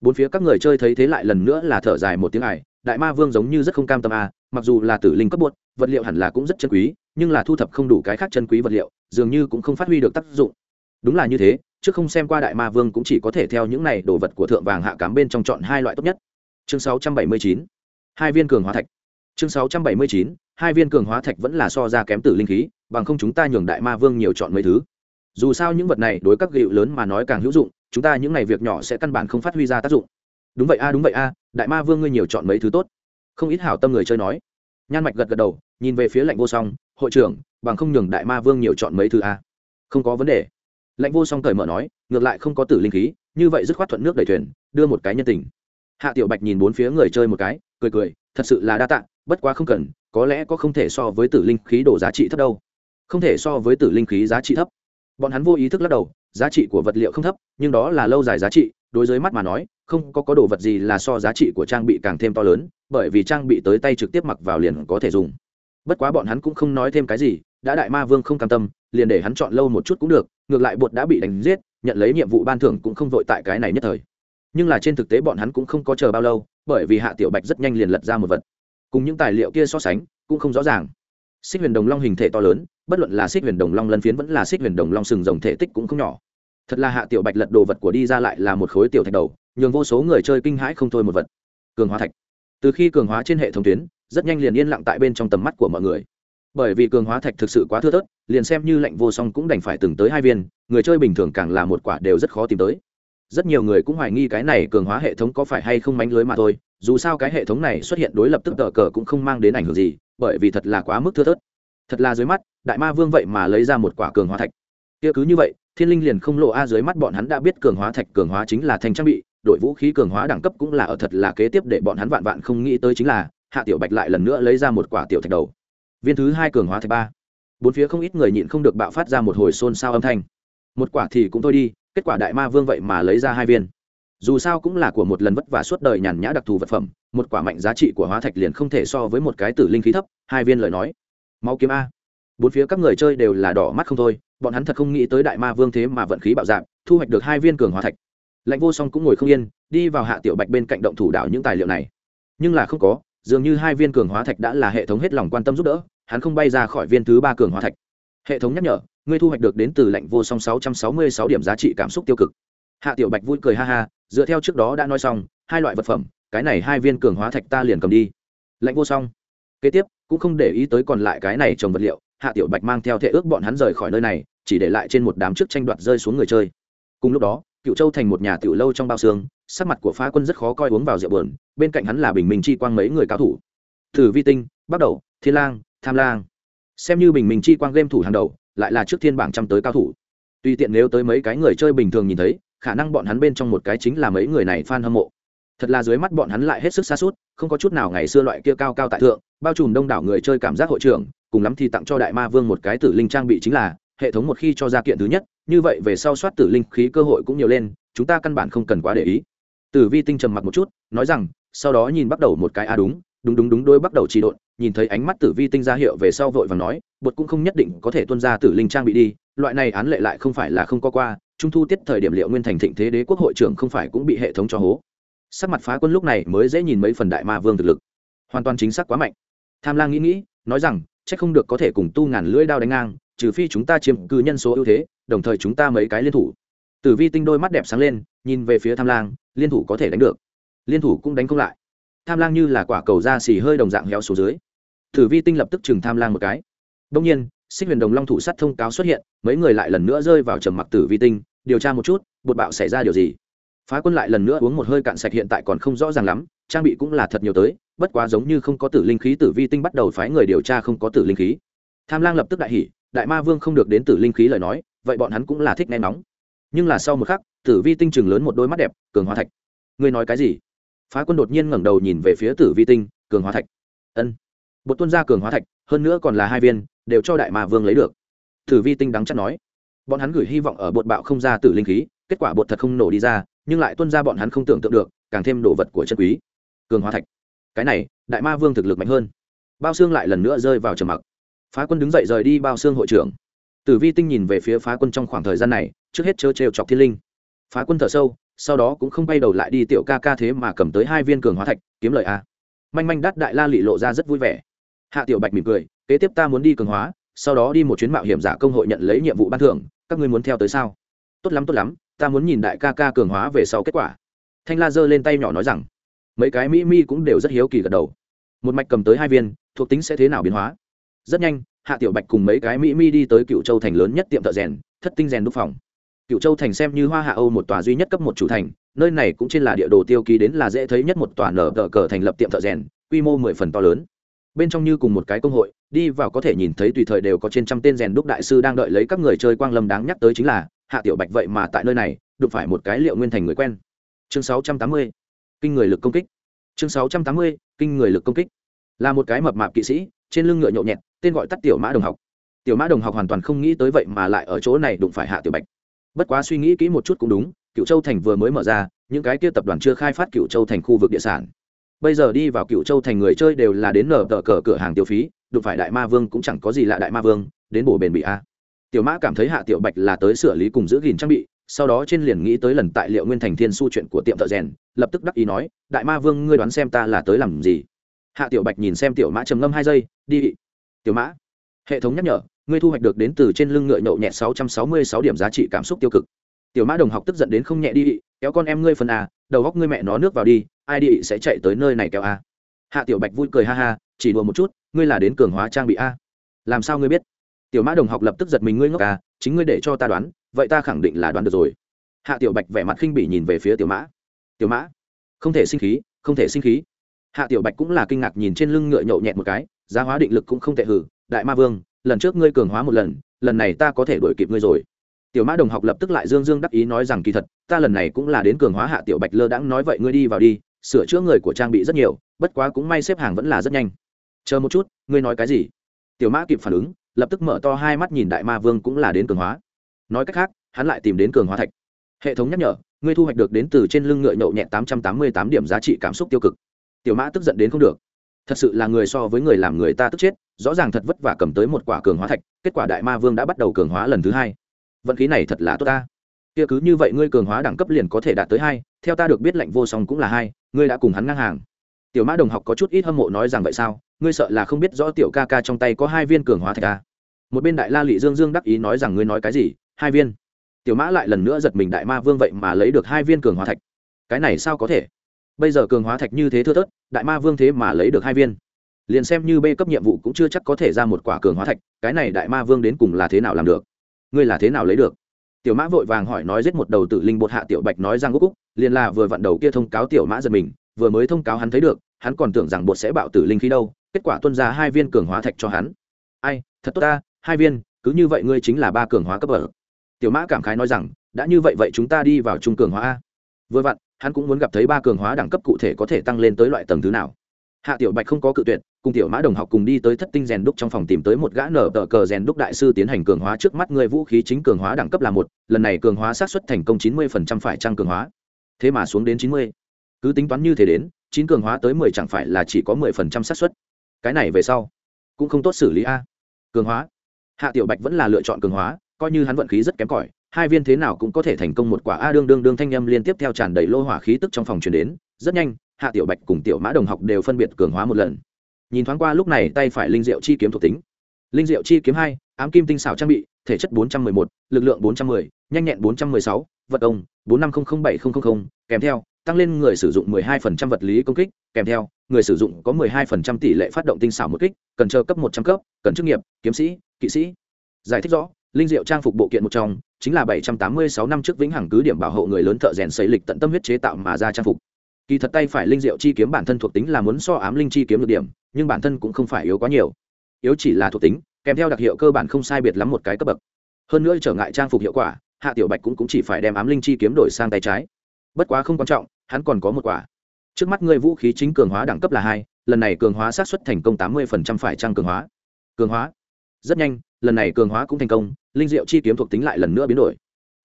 bốn phía các người chơi thấy thế lại lần nữa là thở dài một tiếng ải, đại ma vương giống như rất không cam tâm à mặc dù là tử linh cấp bột, vật liệu hẳn là cũng rất chân quý, nhưng là thu thập không đủ cái khác chân quý vật liệu, dường như cũng không phát huy được tác dụng. Đúng là như thế trước không xem qua đại ma vương cũng chỉ có thể theo những này đồ vật của thượng vàng hạ cám bên trong chọn hai loại tốt nhất. Chương 679 hai viên cường hóa thạch. Chương 679 hai viên cường hóa thạch vẫn là so ra kém tử linh khí, bằng không chúng ta nhường đại ma vương nhiều chọn mấy thứ. Dù sao những vật này đối các gịu lớn mà nói càng hữu dụng chúng ta những ngày việc nhỏ sẽ căn bản không phát huy ra tác dụng. Đúng vậy a, đúng vậy a, đại ma vương ngươi nhiều chọn mấy thứ tốt. Không ít hảo tâm người chơi nói. Nhan mạch gật gật đầu, nhìn về phía lạnh vô song, hội trưởng, bằng không nhường đại ma vương nhiều chọn mấy thứ a. Không có vấn đề. Lạnh vô song cởi mở nói, ngược lại không có tử linh khí, như vậy dứt khoát thuận nước đẩy thuyền, đưa một cái nhân tình. Hạ tiểu bạch nhìn bốn phía người chơi một cái, cười cười, thật sự là đa tạ, bất quá không cần, có lẽ có không thể so với tử linh khí đổ giá trị thấp đâu. Không thể so với tử linh khí giá trị thấp. Bọn hắn vô ý thức lắc đầu giá trị của vật liệu không thấp, nhưng đó là lâu dài giá trị, đối với mắt mà nói, không có có đồ vật gì là so giá trị của trang bị càng thêm to lớn, bởi vì trang bị tới tay trực tiếp mặc vào liền có thể dùng. Bất quá bọn hắn cũng không nói thêm cái gì, đã đại ma vương không cam tâm, liền để hắn chọn lâu một chút cũng được, ngược lại bột đã bị đánh giết, nhận lấy nhiệm vụ ban thưởng cũng không vội tại cái này nhất thời. Nhưng là trên thực tế bọn hắn cũng không có chờ bao lâu, bởi vì hạ tiểu bạch rất nhanh liền lật ra một vật. Cùng những tài liệu kia so sánh, cũng không rõ ràng xích huyền đồng long hình thể to lớn, bất luận là xích huyền đồng long lân phiến vẫn là xích huyền đồng long sừng rồng thể tích cũng không nhỏ. Thật là hạ tiểu bạch lật đồ vật của đi ra lại là một khối tiểu thạch đầu, nhường vô số người chơi kinh hãi không thôi một vật. Cường hóa thạch. Từ khi cường hóa trên hệ thống tuyến, rất nhanh liền yên lặng tại bên trong tầm mắt của mọi người. Bởi vì cường hóa thạch thực sự quá thưa thớt, liền xem như lệnh vô song cũng đành phải từng tới hai viên, người chơi bình thường càng là một quả đều rất khó tìm tới. Rất nhiều người cũng hoài nghi cái này cường hóa hệ thống có phải hay không mánh lưới mà thôi, dù sao cái hệ thống này xuất hiện đối lập tức tờ cờ cũng không mang đến ảnh hưởng gì bởi vì thật là quá mức thưa thớt. Thật là dưới mắt, đại ma vương vậy mà lấy ra một quả cường hóa thạch. Kia cứ như vậy, thiên linh liền không lộ a dưới mắt bọn hắn đã biết cường hóa thạch, cường hóa chính là thành trang bị, đội vũ khí cường hóa đẳng cấp cũng là ở thật là kế tiếp để bọn hắn vạn vạn không nghĩ tới chính là, hạ tiểu bạch lại lần nữa lấy ra một quả tiểu thạch đầu. Viên thứ hai cường hóa thạch ba. Bốn phía không ít người nhịn không được bạo phát ra một hồi xôn xao âm thanh. Một quả thì cũng thôi đi, kết quả đại ma vương vậy mà lấy ra hai viên. Dù sao cũng là của một lần vất vả suốt đời nhàn nhã đặc thù vật phẩm một quả mạnh giá trị của hóa thạch liền không thể so với một cái tử linh khí thấp, hai viên lời nói. Máu kiếm a. Bốn phía các người chơi đều là đỏ mắt không thôi, bọn hắn thật không nghĩ tới đại ma vương thế mà vận khí bạo dạng thu hoạch được hai viên cường hóa thạch. Lãnh vô song cũng ngồi không yên, đi vào hạ tiểu bạch bên cạnh động thủ đảo những tài liệu này. Nhưng là không có, dường như hai viên cường hóa thạch đã là hệ thống hết lòng quan tâm giúp đỡ, hắn không bay ra khỏi viên thứ ba cường hóa thạch. Hệ thống nhắc nhở, ngươi thu hoạch được đến từ lệnh vô song sáu trăm sáu mươi sáu điểm giá trị cảm xúc tiêu cực. Hạ tiểu bạch vui cười ha ha, dựa theo trước đó đã nói xong, hai loại vật phẩm cái này hai viên cường hóa thạch ta liền cầm đi. Lạnh vô song. Kế tiếp, cũng không để ý tới còn lại cái này trồng vật liệu, hạ tiểu bạch mang theo thể ước bọn hắn rời khỏi nơi này, chỉ để lại trên một đám trước tranh đoạt rơi xuống người chơi. Cùng lúc đó, cựu châu thành một nhà tiểu lâu trong bao xương, sắc mặt của phá quân rất khó coi uống vào rượu bờn bên cạnh hắn là bình minh chi quang mấy người cao thủ. Thử vi tinh, bắt đầu, thiên lang, tham lang. Xem như bình minh chi quang game thủ hàng đầu, lại là trước thiên bảng trăm tới cao thủ. Tuy tiện nếu tới mấy cái người chơi bình thường nhìn thấy, khả năng bọn hắn bên trong một cái chính là mấy người này fan hâm mộ thật là dưới mắt bọn hắn lại hết sức xa suốt, không có chút nào ngày xưa loại kia cao cao tại thượng, bao trùm đông đảo người chơi cảm giác hội trưởng, cùng lắm thì tặng cho đại ma vương một cái tử linh trang bị chính là, hệ thống một khi cho ra kiện thứ nhất, như vậy về sau soát tử linh khí cơ hội cũng nhiều lên, chúng ta căn bản không cần quá để ý. Tử vi tinh trầm mặc một chút, nói rằng, sau đó nhìn bắt đầu một cái a đúng đúng đúng đúng, đôi bắt đầu chỉ độn, nhìn thấy ánh mắt tử vi tinh ra hiệu về sau vội và nói, bột cũng không nhất định có thể tuân ra tử linh trang bị đi, loại này án lệ lại không phải là không có qua, trung thu tiết thời điểm liệu nguyên thành thịnh thế đế quốc hội trưởng không phải cũng bị hệ thống cho hố sắc mặt phá quân lúc này mới dễ nhìn mấy phần đại ma vương thực lực. Hoàn toàn chính xác quá mạnh. Tham lang nghĩ nghĩ, nói rằng c h ắ c không được có thể cùng tu ngàn lưỡi đao đánh ngang, trừ phi chúng ta chiếm cư nhân số ưu thế, đồng thời chúng ta mấy cái liên thủ. Tử vi tinh đôi mắt đẹp sáng lên, nhìn về phía tham lang, liên thủ có thể đánh được. Liên thủ cũng đánh không lại. Tham lang như là quả cầu da xì hơi đồng dạng héo xuống dưới. Tử vi tinh lập tức chừng tham lang một cái. Đông nhiên, xích huyền đồng long thủ sắt thông cáo xuất hiện, mấy người lại lần nữa rơi vào trầm mặc tử vi tinh, điều tra một chút, bột bạo xảy ra điều gì phá quân lại lần nữa uống một hơi cạn sạch hiện tại còn không rõ ràng lắm, trang bị cũng là thật nhiều tới, bất quá giống như không có tử linh khí tử vi tinh bắt đầu phái người điều tra không có tử linh khí. Tham lang lập tức đại hỉ, đại ma vương không được đến tử linh khí lời nói, vậy bọn hắn cũng là thích nghe nóng nhưng là sau một khắc, tử vi tinh chừng lớn một đôi mắt đẹp, cường hóa thạch. Ngươi nói cái gì? Phá quân đột nhiên ngẩng đầu nhìn về phía tử vi tinh, cường hóa thạch. Ân. Bột tuân ra cường hóa thạch, hơn nữa còn là hai viên, đều cho đại ma vương lấy được. Tử vi tinh đắng chắc nói. Bọn hắn gửi hy vọng ở bột bạo không ra tử linh khí, kết quả bột thật không nổ đi ra nhưng lại tuân ra bọn hắn không tưởng tượng được, càng thêm đồ vật của chân quý. Cường hóa thạch. Cái này, đại ma vương thực lực mạnh hơn. Bao xương lại lần nữa rơi vào trầm mặc. Phá quân đứng dậy rời đi bao xương hội trưởng. Tử vi tinh nhìn về phía phá quân trong khoảng thời gian này, trước hết chớ trêu chọc thiên linh. Phá quân thở sâu, sau đó cũng không bay đầu lại đi tiểu ca ca thế mà cầm tới hai viên cường hóa thạch, kiếm lời a. Manh manh đắt đại la lị lộ ra rất vui vẻ. Hạ tiểu bạch mỉm cười, kế tiếp ta muốn đi cường hóa, sau đó đi một chuyến mạo hiểm giả công hội nhận lấy nhiệm vụ ban thưởng, các ngươi muốn theo tới sao? Tốt lắm tốt lắm ta muốn nhìn đại ca ca cường hóa về sau kết quả. Thanh la giơ lên tay nhỏ nói rằng, mấy cái mỹ mi cũng đều rất hiếu kỳ gật đầu. Một mạch cầm tới hai viên, thuộc tính sẽ thế nào biến hóa? Rất nhanh, hạ tiểu bạch cùng mấy cái mỹ mi đi tới cựu châu thành lớn nhất tiệm thợ rèn, thất tinh rèn đúc phòng. Cựu châu thành xem như hoa hạ âu một tòa duy nhất cấp một chủ thành, nơi này cũng trên là địa đồ tiêu ký đến là dễ thấy nhất một tòa nở tờ cờ thành lập tiệm thợ rèn, quy mô mười phần to lớn bên trong như cùng một cái công hội, đi vào có thể nhìn thấy tùy thời đều có trên trăm tên rèn đúc đại sư đang đợi lấy các người chơi quang lâm đáng nhắc tới chính là, hạ tiểu bạch vậy mà tại nơi này, đụng phải một cái liệu nguyên thành người quen. Chương sáu trăm tám mươi, kinh người lực công kích. Chương sáu trăm tám mươi, kinh người lực công kích. Là một cái mập mạp kỵ sĩ, trên lưng ngựa nhộn nhẹt, tên gọi tắt tiểu mã đồng học. Tiểu mã đồng học hoàn toàn không nghĩ tới vậy mà lại ở chỗ này đụng phải hạ tiểu bạch. Bất quá suy nghĩ kỹ một chút cũng đúng cựu châu thành vừa mới mở ra, những cái kia tập đoàn chưa khai phát cựu châu thành khu vực địa sản bây giờ đi vào cựu châu thành người chơi đều là đến nở tờ cờ cửa hàng tiêu phí, đụng phải đại ma vương cũng chẳng có gì lạ đại ma vương, đến bổ bền bị a. Tiểu mã cảm thấy hạ tiểu bạch là tới sửa lý cùng giữ gìn trang bị, sau đó trên liền nghĩ tới lần tại liệu nguyên thành thiên su chuyện của tiệm thợ rèn, lập tức đắc ý nói, đại ma vương, ngươi đoán xem ta là tới làm gì? Hạ tiểu bạch nhìn xem tiểu mã trầm ngâm hai giây, đi. Tiểu mã, hệ thống nhắc nhở, ngươi thu hoạch được đến từ trên lưng ngựa nhậu nhẹ sáu trăm sáu mươi sáu điểm giá trị cảm xúc tiêu cực. Tiểu mã đồng học tức giận đến không nhẹ đi kéo con em ngươi phần à, đầu góc ngươi mẹ nó nước vào đi ai đi sẽ chạy tới nơi này kéo à. hạ tiểu bạch vui cười ha ha chỉ đùa một chút ngươi là đến cường hóa trang bị a. Làm sao ngươi biết? Tiểu mã đồng học lập tức giật mình ngươi ngốc à, chính ngươi để cho ta đoán vậy ta khẳng định là đoán được rồi. Hạ tiểu bạch vẻ mặt khinh bỉ nhìn về phía tiểu mã. Tiểu mã không thể sinh khí không thể sinh khí. Hạ tiểu bạch cũng là kinh ngạc nhìn trên lưng ngựa nhậu nhẹt một cái giá hóa định lực cũng không tệ hử. Đại ma vương lần trước ngươi cường hóa một lần lần này ta có thể đuổi kịp ngươi rồi tiểu mã đồng học lập tức lại dương dương đắc ý nói rằng, kỳ thật, ta lần này cũng là đến cường hóa hạ tiểu bạch lơ đãng nói vậy, ngươi đi vào đi, sửa chữa người của trang bị rất nhiều, bất quá cũng may xếp hàng vẫn là rất nhanh. Chờ một chút, ngươi nói cái gì? Tiểu mã kịp phản ứng, lập tức mở to hai mắt nhìn đại ma vương cũng là đến cường hóa. Nói cách khác, hắn lại tìm đến cường hóa thạch. Hệ thống nhắc nhở, ngươi thu hoạch được đến từ trên lưng ngựa nhậu nhẹ tám trăm tám mươi tám điểm giá trị cảm xúc tiêu cực. Tiểu mã tức giận đến không được. Thật sự là người so với người làm người ta tức chết, rõ ràng thật vất vả cầm tới một quả cường hóa thạch, kết quả đại ma vương đã bắt đầu cường hóa lần thứ hai vận khí này thật là tốt ta. Kia cứ như vậy ngươi cường hóa đẳng cấp liền có thể đạt tới hai, theo ta được biết lệnh vô song cũng là hai, ngươi đã cùng hắn ngang hàng. Tiểu mã đồng học có chút ít hâm mộ nói rằng vậy sao, ngươi sợ là không biết rõ tiểu ca ca trong tay có hai viên cường hóa thạch ca một bên đại la lị dương dương đắc ý nói rằng ngươi nói cái gì, hai viên. Tiểu mã lại lần nữa giật mình đại ma vương vậy mà lấy được hai viên cường hóa thạch. Cái này sao có thể? Bây giờ cường hóa thạch như thế thưa thớt, đại ma vương thế mà lấy được hai viên. Liền xem như b cấp nhiệm vụ cũng chưa chắc có thể ra một quả cường hóa thạch, cái này đại ma vương đến cùng là thế nào làm được? Ngươi là thế nào lấy được? Tiểu mã vội vàng hỏi nói giết một đầu tử linh bột hạ tiểu bạch nói rằng úc úc, liền là vừa vặn đầu kia thông cáo tiểu mã giật mình, vừa mới thông cáo hắn thấy được, hắn còn tưởng rằng bột sẽ bạo tử linh khí đâu, kết quả tuân ra hai viên cường hóa thạch cho hắn. Ai, thật tốt ta, hai viên, cứ như vậy ngươi chính là ba cường hóa cấp ở tiểu mã cảm khái nói rằng, đã như vậy vậy chúng ta đi vào trung cường hóa a. Vừa vặn, hắn cũng muốn gặp thấy ba cường hóa đẳng cấp cụ thể có thể tăng lên tới loại tầng thứ nào hạ tiểu bạch không có cự tuyệt, cùng tiểu mã đồng học cùng đi tới thất tinh rèn đúc trong phòng tìm tới một gã nở tờ cờ rèn đúc đại sư tiến hành cường hóa trước mắt người vũ khí chính cường hóa đẳng cấp là một, lần này cường hóa sát xuất thành công chín mươi phần trăm phải trăng cường hóa. Thế mà xuống đến chín mươi. Cứ tính toán như thế đến, chín cường hóa tới mười chẳng phải là chỉ có mười phần trăm xác suất. Cái này về sau, cũng không tốt xử lý a. Cường hóa. Hạ tiểu bạch vẫn là lựa chọn cường hóa, coi như hắn vận khí rất kém cỏi, hai viên thế nào cũng có thể thành công một quả a đương đương đương thanh âm liên tiếp theo tràn đầy lô hỏa khí tức trong phòng truyền đến, rất nhanh hạ tiểu bạch cùng tiểu mã đồng học đều phân biệt cường hóa một lần. Nhìn thoáng qua lúc này tay phải linh diệu chi kiếm thuộc tính. Linh diệu chi kiếm hai, ám kim tinh xảo trang bị, thể chất bốn trăm mười một, lực lượng bốn trăm mười, nhanh nhẹn bốn trăm mười sáu, vật ông bốn năm không không bảy không không không, kèm theo, tăng lên người sử dụng mười hai phần trăm vật lý công kích, kèm theo, người sử dụng có mười hai phần trăm tỷ lệ phát động tinh xảo một kích, cần chờ cấp một trăm cấp, cần chức nghiệp, kiếm sĩ, kỵ sĩ. Giải thích rõ, linh diệu trang phục bộ kiện một trong, chính là bảy trăm tám mươi sáu năm trước vĩnh hằng cứ điểm bảo hộ người lớn thợ rèn xây lịch tận tâm huyết chế tạo mà ra trang phục kỳ thật tay phải linh diệu chi kiếm bản thân thuộc tính là muốn so ám linh chi kiếm được điểm nhưng bản thân cũng không phải yếu quá nhiều. Yếu chỉ là thuộc tính kèm theo đặc hiệu cơ bản không sai biệt lắm một cái cấp bậc. Hơn nữa trở ngại trang phục hiệu quả hạ tiểu bạch cũng, cũng chỉ phải đem ám linh chi kiếm đổi sang tay trái. Bất quá không quan trọng hắn còn có một quả. Trước mắt ngươi vũ khí chính cường hóa đẳng cấp là hai lần này cường hóa sát xuất thành công tám mươi phải trang cường hóa. Cường hóa. Rất nhanh lần này cường hóa cũng thành công linh diệu chi kiếm thuộc tính lại lần nữa biến đổi.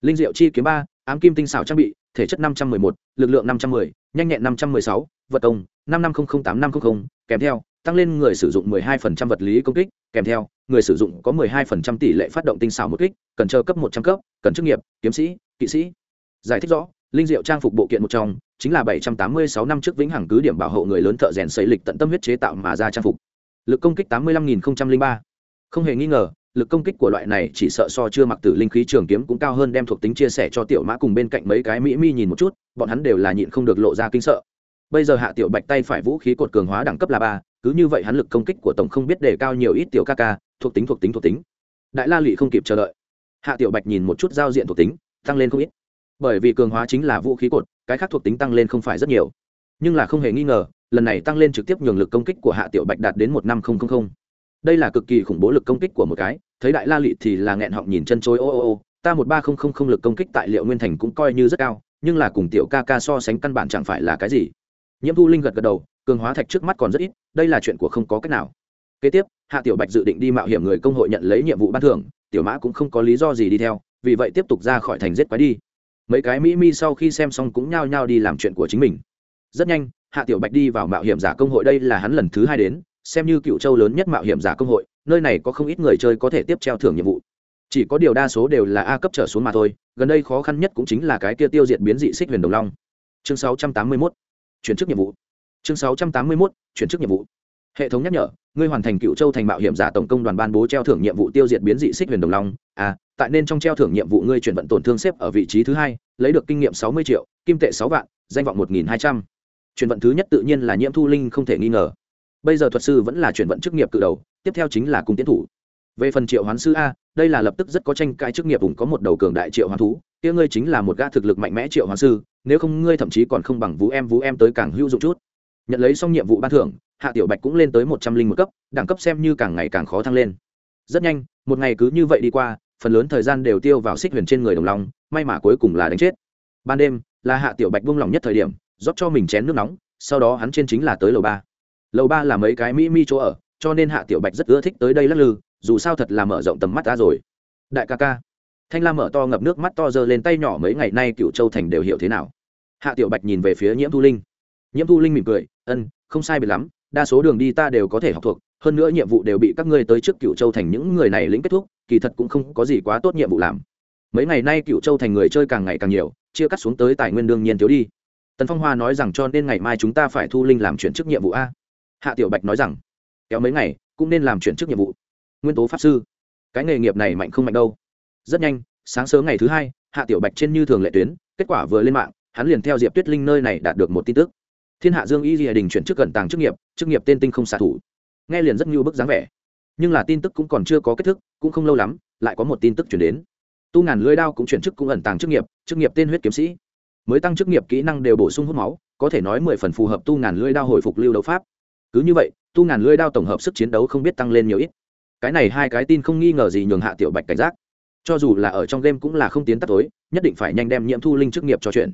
Linh diệu chi kiếm ba ám kim tinh xảo trang bị thể chất năm trăm mười một lực lượng năm trăm mười nhanh nhẹn năm trăm mười sáu, vật công, năm năm không không tám năm không không, kèm theo, tăng lên người sử dụng mười hai phần trăm vật lý công kích, kèm theo, người sử dụng có 12% tỷ lệ phát động tinh xảo một kích, cần chờ cấp 100 cấp, cần chức nghiệp, kiếm sĩ, kỵ sĩ. Giải thích rõ, linh diệu trang phục bộ kiện một trong, chính là 786 năm trước vĩnh hằng cứ điểm bảo hộ người lớn thợ rèn xây lịch tận tâm huyết chế tạo mà ra trang phục. Lực công kích 85.003 không hề nghi ngờ, lực công kích của loại này chỉ sợ so chưa mặc tử linh khí trường kiếm cũng cao hơn đem thuộc tính chia sẻ cho tiểu mã cùng bên cạnh mấy cái mỹ mi nhìn một chút bọn hắn đều là nhịn không được lộ ra kinh sợ. Bây giờ hạ tiểu bạch tay phải vũ khí cột cường hóa đẳng cấp là ba, cứ như vậy hắn lực công kích của tổng không biết đề cao nhiều ít tiểu ca ca, thuộc tính thuộc tính thuộc tính. Đại la lụy không kịp chờ đợi. Hạ tiểu bạch nhìn một chút giao diện thuộc tính, tăng lên không ít. Bởi vì cường hóa chính là vũ khí cột, cái khác thuộc tính tăng lên không phải rất nhiều. Nhưng là không hề nghi ngờ, lần này tăng lên trực tiếp nhường lực công kích của hạ tiểu bạch đạt đến một năm không. Đây là cực kỳ khủng bố lực công kích của một cái, thấy đại la lị thì là nghẹn họng nhìn chân chối, ô ô ô, ta một ba không không không lực công kích tại liệu nguyên thành cũng coi như rất cao nhưng là cùng tiểu ca ca so sánh căn bản chẳng phải là cái gì. Nhiễm thu linh gật gật đầu, cường hóa thạch trước mắt còn rất ít, đây là chuyện của không có cách nào. Kế tiếp, hạ tiểu bạch dự định đi mạo hiểm người công hội nhận lấy nhiệm vụ ban thưởng, tiểu mã cũng không có lý do gì đi theo, vì vậy tiếp tục ra khỏi thành giết quái đi. Mấy cái mỹ mi sau khi xem xong cũng nhao nhao đi làm chuyện của chính mình. Rất nhanh, hạ tiểu bạch đi vào mạo hiểm giả công hội, đây là hắn lần thứ hai đến, xem như cựu châu lớn nhất mạo hiểm giả công hội, nơi này có không ít người chơi có thể tiếp treo thưởng nhiệm vụ chỉ có điều đa số đều là a cấp trở xuống mà thôi, gần đây khó khăn nhất cũng chính là cái kia tiêu diệt biến dị xích huyền đồng long. Chương 681. chuyển chức nhiệm vụ. Chương 681. chuyển chức nhiệm vụ. Hệ thống nhắc nhở, ngươi hoàn thành cựu châu thành mạo hiểm giả tổng công đoàn ban bố treo thưởng nhiệm vụ tiêu diệt biến dị xích huyền đồng long. À tại nên trong treo thưởng nhiệm vụ ngươi chuyển vận tổn thương xếp ở vị trí thứ hai, lấy được kinh nghiệm sáu mươi triệu, kim tệ sáu vạn, danh vọng một nghìn hai trăm. Chuyển vận thứ nhất tự nhiên là nhiễm thu linh không thể nghi ngờ. Bây giờ thuật sư vẫn là chuyển vận chức nghiệp cự đầu, tiếp theo chính là cung tiến thủ về phần triệu hoán sư a, đây là lập tức rất có tranh cãi chức nghiệp vùng có một đầu cường đại triệu hoán thú, kia ngươi chính là một gã thực lực mạnh mẽ triệu hoán sư, nếu không ngươi thậm chí còn không bằng vũ em vũ em tới càng hữu dụng chút. Nhận lấy xong nhiệm vụ ban thưởng, hạ tiểu bạch cũng lên tới một trăm linh một cấp, đẳng cấp xem như càng ngày càng khó thăng lên. Rất nhanh, một ngày cứ như vậy đi qua, phần lớn thời gian đều tiêu vào xích huyền trên người đồng lòng, may mà cuối cùng là đánh chết. Ban đêm, là hạ tiểu bạch buông lỏng nhất thời điểm, rót cho mình chén nước nóng, sau đó hắn trên chính là tới lầu ba. Lầu ba là mấy cái mỹ mi chỗ ở, cho nên hạ tiểu bạch rất ưa thích tới đây lắc lư dù sao thật là mở rộng tầm mắt ta rồi. Đại ca ca. Thanh la mở to ngập nước mắt to giơ lên tay nhỏ mấy ngày nay cựu châu thành đều hiểu thế nào. Hạ tiểu bạch nhìn về phía nhiễm thu linh. Nhiễm thu linh mỉm cười, ân, không sai biệt lắm, đa số đường đi ta đều có thể học thuộc, hơn nữa nhiệm vụ đều bị các ngươi tới trước cựu châu thành những người này lĩnh kết thúc, kỳ thật cũng không có gì quá tốt nhiệm vụ làm. Mấy ngày nay cựu châu thành người chơi càng ngày càng nhiều, chia cắt xuống tới tài nguyên đương nhiên thiếu đi. Tần phong hoa nói rằng cho nên ngày mai chúng ta phải thu linh làm chuyển chức nhiệm vụ a. Hạ tiểu bạch nói rằng, kéo mấy ngày, cũng nên làm chuyển chức nhiệm vụ nguyên tố pháp sư. Cái nghề nghiệp này mạnh không mạnh đâu. Rất nhanh, sáng sớm ngày thứ hai, hạ tiểu bạch trên như thường lệ tuyến, kết quả vừa lên mạng, hắn liền theo diệp tuyết linh nơi này đạt được một tin tức. Thiên hạ dương y di đình chuyển chức cẩn tàng chức nghiệp chức nghiệp tên tinh không xạ thủ. Nghe liền rất như bức dáng vẻ. Nhưng là tin tức cũng còn chưa có kết thúc, cũng không lâu lắm, lại có một tin tức chuyển đến. Tu ngàn lưới đao cũng chuyển chức cũng ẩn tàng chức nghiệp chức nghiệp tên huyết kiếm sĩ. Mới tăng chức nghiệp kỹ năng đều bổ sung hút máu, có thể nói mười phần phù hợp tu ngàn lưới đao hồi phục lưu đấu pháp. Cứ như vậy, tu ngàn lưới đao tổng hợp sức chiến đấu không biết tăng lên nhiều ít cái này hai cái tin không nghi ngờ gì nhường hạ tiểu bạch cảnh giác. Cho dù là ở trong game cũng là không tiến tắt tối, nhất định phải nhanh đem nhiễm thu linh chức nghiệp cho chuyện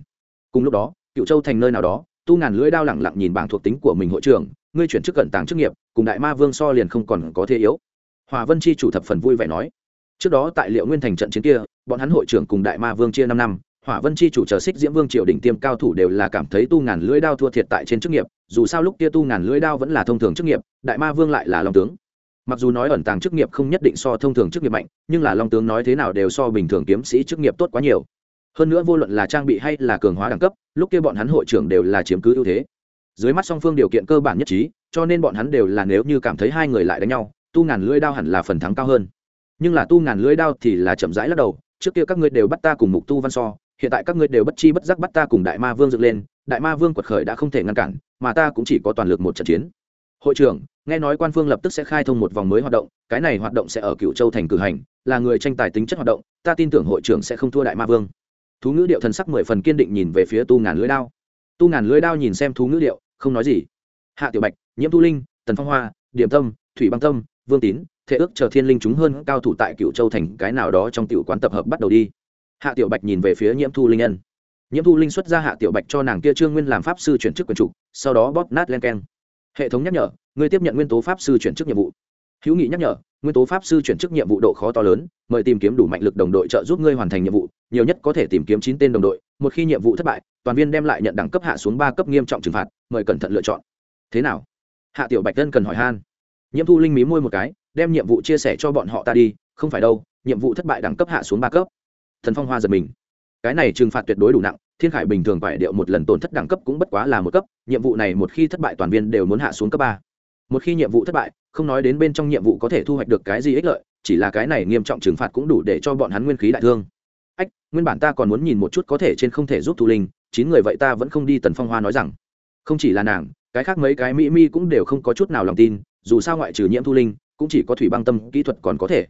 cùng lúc đó cựu châu thành nơi nào đó, tu ngàn lưỡi đao lẳng lặng nhìn bảng thuộc tính của mình hội trưởng ngươi chuyển chức cận tàng chức nghiệp, cùng đại ma vương so liền không còn có thế yếu. Hòa vân chi chủ thập phần vui vẻ nói. Trước đó tại liệu nguyên thành trận chiến kia, bọn hắn hội trưởng cùng đại ma vương chia năm năm hỏa vân chi chủ chờ xích diễm vương triều đỉnh tiêm cao thủ đều là cảm thấy tu ngàn lưỡi đao thua thiệt tại trên chức nghiệp, dù sao lúc kia tu ngàn lưỡi đao vẫn là thông thường chức nghiệp, đại ma vương lại là long tướng mặc dù nói ẩn tàng chức nghiệp không nhất định so thông thường chức nghiệp mạnh, nhưng là long tướng nói thế nào đều so bình thường kiếm sĩ chức nghiệp tốt quá nhiều. Hơn nữa vô luận là trang bị hay là cường hóa đẳng cấp, lúc kia bọn hắn hội trưởng đều là chiếm cứ ưu thế. Dưới mắt song phương điều kiện cơ bản nhất trí, cho nên bọn hắn đều là nếu như cảm thấy hai người lại đánh nhau, tu ngàn lưỡi đao hẳn là phần thắng cao hơn. Nhưng là tu ngàn lưỡi đao thì là chậm rãi lắc đầu, trước kia các ngươi đều bắt ta cùng mục tu văn so, hiện tại các ngươi đều bất chi bất giác bắt ta cùng đại ma vương dựng lên, đại ma vương quật khởi đã không thể ngăn cản, mà ta cũng chỉ có toàn lực một trận chiến hội trưởng, nghe nói quan phương lập tức sẽ khai thông một vòng mới hoạt động, cái này hoạt động sẽ ở cựu châu thành cử hành, là người tranh tài tính chất hoạt động, ta tin tưởng hội trưởng sẽ không thua đại ma vương. Thú ngữ điệu thần sắc mười phần kiên định nhìn về phía tu ngàn lưỡi đao. Tu ngàn lưỡi đao nhìn xem thú ngữ điệu, không nói gì. Hạ tiểu bạch, nhiễm thu linh, tần phong hoa, điểm tâm, thủy băng tâm, vương tín thế ước chờ thiên linh chúng hơn cao thủ tại cựu châu thành, cái nào đó trong tiểu quán tập hợp bắt đầu đi. Hạ tiểu bạch nhìn về phía nhiễm thu linh nhân. Nhiễm thu linh xuất ra hạ tiểu bạch cho nàng kia trương nguyên làm pháp sư chuyển chức quyền trục sau đó bóp nát len keng hệ thống nhắc nhở, người tiếp nhận nguyên tố pháp sư chuyển chức nhiệm vụ. Hữu nghị nhắc nhở, nguyên tố pháp sư chuyển chức nhiệm vụ độ khó to lớn, mời tìm kiếm đủ mạnh lực đồng đội trợ giúp ngươi hoàn thành nhiệm vụ, nhiều nhất có thể tìm kiếm chín tên đồng đội, một khi nhiệm vụ thất bại, toàn viên đem lại nhận đẳng cấp hạ xuống ba cấp nghiêm trọng trừng phạt, mời cẩn thận lựa chọn. Thế nào? Hạ tiểu bạch tân cần hỏi han. Nhiễm thu linh mí môi một cái, đem nhiệm vụ chia sẻ cho bọn họ ta đi, không phải đâu, nhiệm vụ thất bại đẳng cấp hạ xuống ba cấp. Thần phong hoa giật mình. Cái này trừng phạt tuyệt đối đủ nặng thiên khải bình thường phải điệu một lần tổn thất đẳng cấp cũng bất quá là một cấp, nhiệm vụ này một khi thất bại toàn viên đều muốn hạ xuống cấp ba. Một khi nhiệm vụ thất bại, không nói đến bên trong nhiệm vụ có thể thu hoạch được cái gì ích lợi, chỉ là cái này nghiêm trọng trừng phạt cũng đủ để cho bọn hắn nguyên khí đại thương. Ách, nguyên bản ta còn muốn nhìn một chút có thể trên không thể giúp thu linh, chín người vậy ta vẫn không đi tần phong hoa nói rằng. Không chỉ là nàng, cái khác mấy cái mỹ mi cũng đều không có chút nào lòng tin, dù sao ngoại trừ nhiễm thu linh, cũng chỉ có thủy băng tâm kỹ thuật còn có thể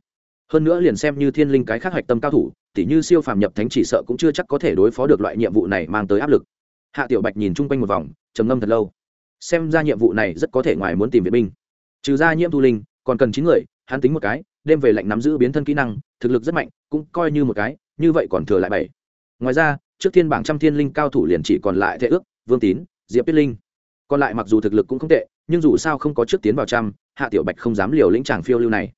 hơn nữa liền xem như thiên linh cái khác hạch tâm cao thủ, tỉ như siêu phàm nhập thánh chỉ sợ cũng chưa chắc có thể đối phó được loại nhiệm vụ này mang tới áp lực. Hạ tiểu bạch nhìn chung quanh một vòng, trầm ngâm thật lâu. Xem ra nhiệm vụ này rất có thể ngoài muốn tìm viện binh. Trừ ra nhiễm thu linh, còn cần chín người, hắn tính một cái, đêm về lệnh nắm giữ biến thân kỹ năng, thực lực rất mạnh, cũng coi như một cái, như vậy còn thừa lại bảy. Ngoài ra, trước thiên bảng trăm thiên linh cao thủ liền chỉ còn lại thệ ước, vương tín, diệp biết linh. Còn lại mặc dù thực lực cũng không tệ, nhưng dù sao không có trước tiến vào trăm, hạ tiểu bạch không dám liều lĩnh tràng phiêu lưu này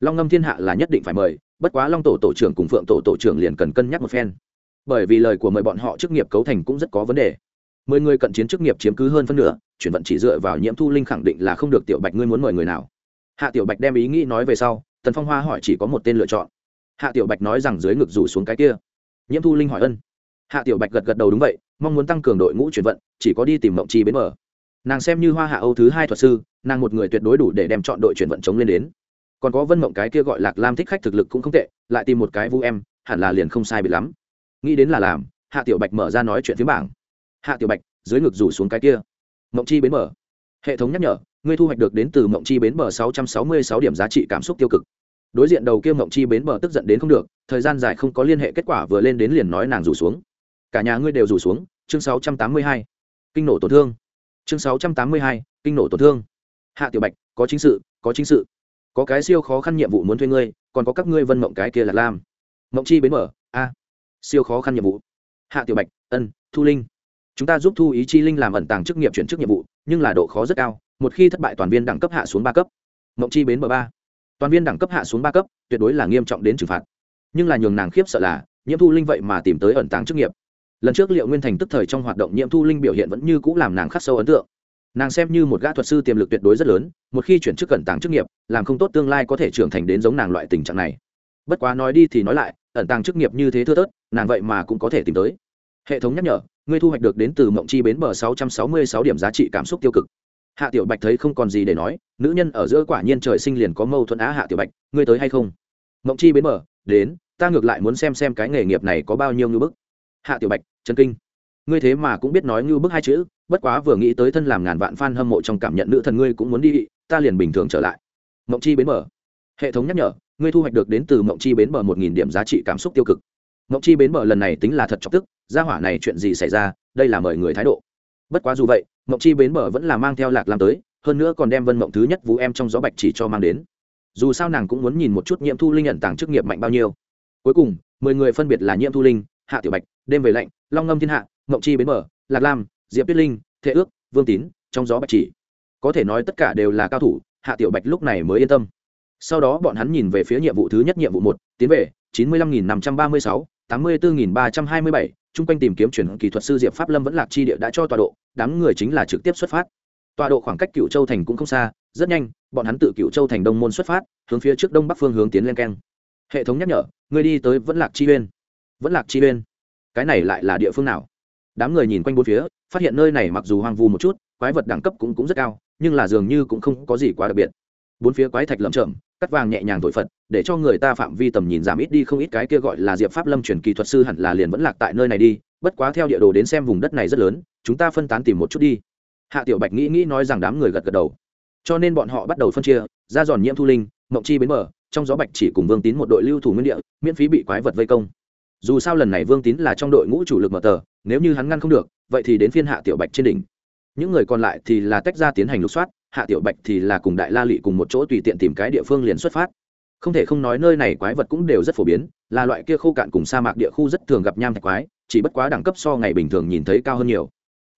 long ngâm thiên hạ là nhất định phải mời, bất quá long tổ tổ trưởng cùng phượng tổ tổ trưởng liền cần cân nhắc một phen. Bởi vì lời của mời bọn họ chức nghiệp cấu thành cũng rất có vấn đề. Mười người cận chiến chức nghiệp chiếm cứ hơn phân nửa, chuyển vận chỉ dựa vào nhiễm thu linh khẳng định là không được tiểu bạch ngươi muốn mời người nào. Hạ tiểu bạch đem ý nghĩ nói về sau, tần phong hoa hỏi chỉ có một tên lựa chọn. Hạ tiểu bạch nói rằng dưới ngực rủ xuống cái kia. Nhiễm thu linh hỏi ân. Hạ tiểu bạch gật gật đầu đúng vậy, mong muốn tăng cường đội ngũ chuyển vận, chỉ có đi tìm mộng chi bến mở nàng xem như hoa hạ âu thứ hai thuật sư, nàng một người tuyệt đối đủ để đem chọn đội chuyển vận chống lên đến còn có vân mộng cái kia gọi lạc lam thích khách thực lực cũng không tệ, lại tìm một cái vu em, hẳn là liền không sai bị lắm. Nghĩ đến là làm, hạ tiểu bạch mở ra nói chuyện phía bảng. Hạ tiểu bạch, dưới ngực rủ xuống cái kia. Mộng chi bến mở hệ thống nhắc nhở, ngươi thu hoạch được đến từ mộng chi bến bờ sáu trăm sáu mươi sáu điểm giá trị cảm xúc tiêu cực. Đối diện đầu kia mộng chi bến bờ tức giận đến không được, thời gian dài không có liên hệ kết quả vừa lên đến liền nói nàng rủ xuống. Cả nhà ngươi đều rủ xuống, chương sáu trăm tám mươi hai. Kinh nổ tổn thương. Chương sáu trăm tám mươi hai, kinh nổ tổn thương. Hạ tiểu bạch, có chính sự, có chính sự có cái siêu khó khăn nhiệm vụ muốn thuê ngươi, còn có các ngươi vân mộng cái kia là lam. Mộng chi bến mở, a. Siêu khó khăn nhiệm vụ. Hạ tiểu bạch, ân, thu linh. Chúng ta giúp thu ý chi linh làm ẩn tàng chức nghiệp chuyển chức nhiệm vụ, nhưng là độ khó rất cao, một khi thất bại toàn viên đẳng cấp hạ xuống ba cấp. Mộng chi bến bờ ba. Toàn viên đẳng cấp hạ xuống ba cấp, tuyệt đối là nghiêm trọng đến trừng phạt. Nhưng là nhường nàng khiếp sợ là, nhiễm thu linh vậy mà tìm tới ẩn tàng chức nghiệp. Lần trước liệu nguyên thành tức thời trong hoạt động nhiễm thu linh biểu hiện vẫn như c ũ làm nàng khắc sâu ấn tượng nàng xem như một gã thuật sư tiềm lực tuyệt đối rất lớn, một khi chuyển chức cẩn tàng chức nghiệp, làm không tốt tương lai có thể trưởng thành đến giống nàng loại tình trạng này. Bất quá nói đi thì nói lại, ẩn tàng chức nghiệp như thế thưa tớt nàng vậy mà cũng có thể tìm tới. Hệ thống nhắc nhở, ngươi thu hoạch được đến từ mộng chi bến bờ sáu trăm sáu mươi sáu điểm giá trị cảm xúc tiêu cực. Hạ tiểu bạch thấy không còn gì để nói, nữ nhân ở giữa quả nhiên trời sinh liền có mâu thuẫn á hạ tiểu bạch, ngươi tới hay không? Mộng chi bến bờ, đến, ta ngược lại muốn xem xem cái nghề nghiệp này có bao nhiêu ngư bức. Hạ tiểu bạch, chân kinh. Ngươi thế mà cũng biết nói ngư bức hai chữ bất quá vừa nghĩ tới thân làm ngàn vạn fan hâm mộ trong cảm nhận nữ thần ngươi cũng muốn đi, ta liền bình thường trở lại. Mộng chi bến bờ. Hệ thống nhắc nhở, ngươi thu hoạch được đến từ mộng chi bến bờ một nghìn điểm giá trị cảm xúc tiêu cực. Mộng chi bến bờ lần này tính là thật chọc tức, gia hỏa này chuyện gì xảy ra, đây là mời người thái độ. Bất quá dù vậy, mộng chi bến bờ vẫn là mang theo lạc lam tới, hơn nữa còn đem vân mộng thứ nhất vũ em trong gió bạch chỉ cho mang đến. Dù sao nàng cũng muốn nhìn một chút nhiễm thu linh nhận tàng chức nghiệp mạnh bao nhiêu. Cuối cùng, mười người phân biệt là nhiễm thu linh, hạ tiểu bạch, đêm về lạnh, long ngâm thiên hạ, mộng chi bến bờ, lạc lam diệp tuyết linh, Thệ ước, vương tín, trong gió bạch chỉ. Có thể nói tất cả đều là cao thủ, hạ tiểu bạch lúc này mới yên tâm. Sau đó bọn hắn nhìn về phía nhiệm vụ thứ nhất, nhiệm vụ một, tiến về, chín mươi lăm nghìn năm trăm ba mươi sáu, tám mươi bốn nghìn ba trăm hai mươi bảy, chung quanh tìm kiếm chuyển kỹ thuật sư diệp pháp lâm vẫn lạc chi địa đã cho tọa độ, đám người chính là trực tiếp xuất phát. Tọa độ khoảng cách cựu châu thành cũng không xa, rất nhanh, bọn hắn tự cựu châu thành đông môn xuất phát, hướng phía trước đông bắc phương hướng tiến lên keng. Hệ thống nhắc nhở, người đi tới vẫn lạc chi uyên. Vẫn lạc chi uyên. Cái này lại là địa phương nào? Đám người nhìn quanh bốn phía phát hiện nơi này mặc dù hoang vu một chút quái vật đẳng cấp cũng cũng rất cao nhưng là dường như cũng không có gì quá đặc biệt. Bốn phía quái thạch lẫm chởm cắt vàng nhẹ nhàng thổi phật để cho người ta phạm vi tầm nhìn giảm ít đi không ít cái kia gọi là diệp pháp lâm truyền kỳ thuật sư hẳn là liền vẫn lạc tại nơi này đi bất quá theo địa đồ đến xem vùng đất này rất lớn chúng ta phân tán tìm một chút đi. Hạ tiểu bạch nghĩ nghĩ nói rằng đám người gật gật đầu. Cho nên bọn họ bắt đầu phân chia ra giòn nhiễm thu linh mộng chi bến mở, trong gió bạch chỉ cùng vương tín một đội lưu thủ nguyên địa miễn phí bị quái vật vây công dù sao lần này vương tín là trong đội ngũ chủ lực mở tờ, nếu như hắn ngăn không được, vậy thì đến phiên hạ tiểu bạch trên đỉnh. Những người còn lại thì là tách ra tiến hành lục soát, hạ tiểu bạch thì là cùng đại la lị cùng một chỗ tùy tiện tìm cái địa phương liền xuất phát. Không thể không nói nơi này quái vật cũng đều rất phổ biến, là loại kia khô cạn cùng sa mạc địa khu rất thường gặp nham thạch quái, chỉ bất quá đẳng cấp so ngày bình thường nhìn thấy cao hơn nhiều.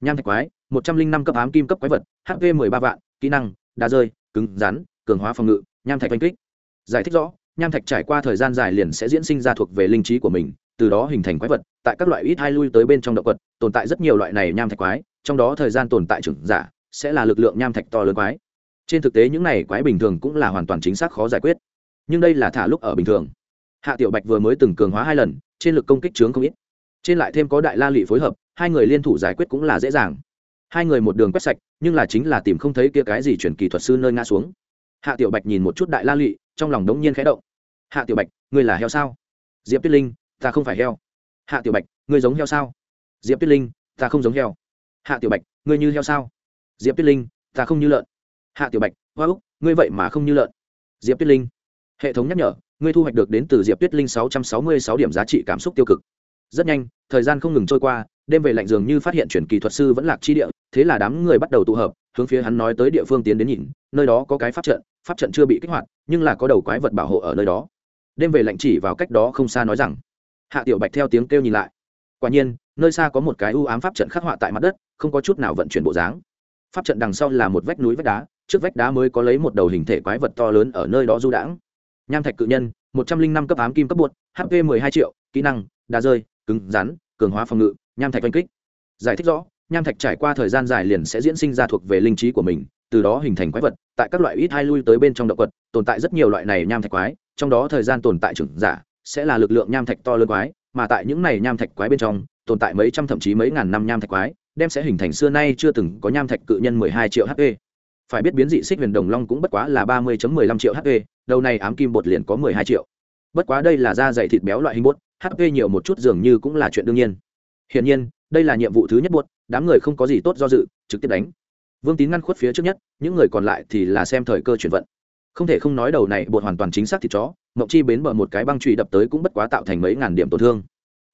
Nham thạch quái, một trăm linh năm cấp ám kim cấp quái vật hp mười ba vạn, kỹ năng, đá rơi, cứng, rắn, cường hóa phòng ngự, nham thạch oanh kích. Giải thích rõ, nham thạch trải qua thời gian dài liền sẽ diễn sinh ra thuộc về linh trí của mình từ đó hình thành quái vật, tại các loại ít hai lui tới bên trong động vật, tồn tại rất nhiều loại này nham thạch quái, trong đó thời gian tồn tại trưởng giả sẽ là lực lượng nham thạch to lớn quái. Trên thực tế những này quái bình thường cũng là hoàn toàn chính xác khó giải quyết. Nhưng đây là thả lúc ở bình thường. Hạ tiểu bạch vừa mới từng cường hóa hai lần, trên lực công kích chướng không ít. Trên lại thêm có đại la lụy phối hợp, hai người liên thủ giải quyết cũng là dễ dàng. Hai người một đường quét sạch, nhưng là chính là tìm không thấy kia cái gì chuyển kỳ thuật sư nơi ngã xuống. Hạ tiểu bạch nhìn một chút đại la lụy trong lòng đống nhiên khẽ động. Hạ tiểu bạch, ngươi là heo sao? Diệp tuyết linh ta không phải heo. Hạ tiểu bạch, ngươi giống heo sao? Diệp tuyết linh, ta không giống heo. Hạ tiểu bạch, ngươi như heo sao? Diệp tuyết linh, ta không như lợn. Hạ tiểu bạch, hoa úc, ngươi vậy mà không như lợn. Diệp tuyết linh, hệ thống nhắc nhở, ngươi thu hoạch được đến từ diệp tuyết linh sáu trăm sáu mươi sáu điểm giá trị cảm xúc tiêu cực. Rất nhanh, thời gian không ngừng trôi qua, đêm về lạnh dường như phát hiện chuyển kỳ thuật sư vẫn lạc chi địa, thế là đám người bắt đầu tụ hợp, hướng phía hắn nói tới địa phương tiến đến nhìn, nơi đó có cái pháp trận pháp trận chưa bị kích hoạt, nhưng là có đầu quái vật bảo hộ ở nơi đó. Đêm về lạnh chỉ vào cách đó không xa nói rằng hạ tiểu bạch theo tiếng kêu nhìn lại. Quả nhiên, nơi xa có một cái u ám pháp trận khắc họa tại mặt đất, không có chút nào vận chuyển bộ dáng. Pháp trận đằng sau là một vách núi vách đá, trước vách đá mới có lấy một đầu hình thể quái vật to lớn ở nơi đó du đãng. Nham thạch cự nhân, một trăm linh năm cấp ám kim cấp bột hp mười hai triệu, kỹ năng, đá rơi, cứng, rắn, cường hóa phòng ngự, nham thạch oanh kích. Giải thích rõ, nham thạch trải qua thời gian dài liền sẽ diễn sinh ra thuộc về linh trí của mình, từ đó hình thành quái vật, tại các loại ít hai lui tới bên trong động vật tồn tại rất nhiều loại này nham thạch quái, trong đó thời gian tồn tại trưởng giả sẽ là lực lượng nham thạch to lớn quái, mà tại những này nham thạch quái bên trong, tồn tại mấy trăm thậm chí mấy ngàn năm nham thạch quái, đem sẽ hình thành xưa nay chưa từng có nham thạch cự nhân mười hai triệu hp phải biết biến dị xích huyền đồng long cũng bất quá là ba mươi mười lăm triệu hp đầu này ám kim bột liền có mười hai triệu. Bất quá đây là da dày thịt béo loại hình bột hp nhiều một chút dường như cũng là chuyện đương nhiên. Hiển nhiên, đây là nhiệm vụ thứ nhất buốt đám người không có gì tốt do dự, trực tiếp đánh. Vương tín ngăn khuất phía trước nhất, những người còn lại thì là xem thời cơ chuyển vận không thể không nói đầu này bột hoàn toàn chính xác thịt chó mộng chi bến bờ một cái băng trụy đập tới cũng bất quá tạo thành mấy ngàn điểm tổn thương.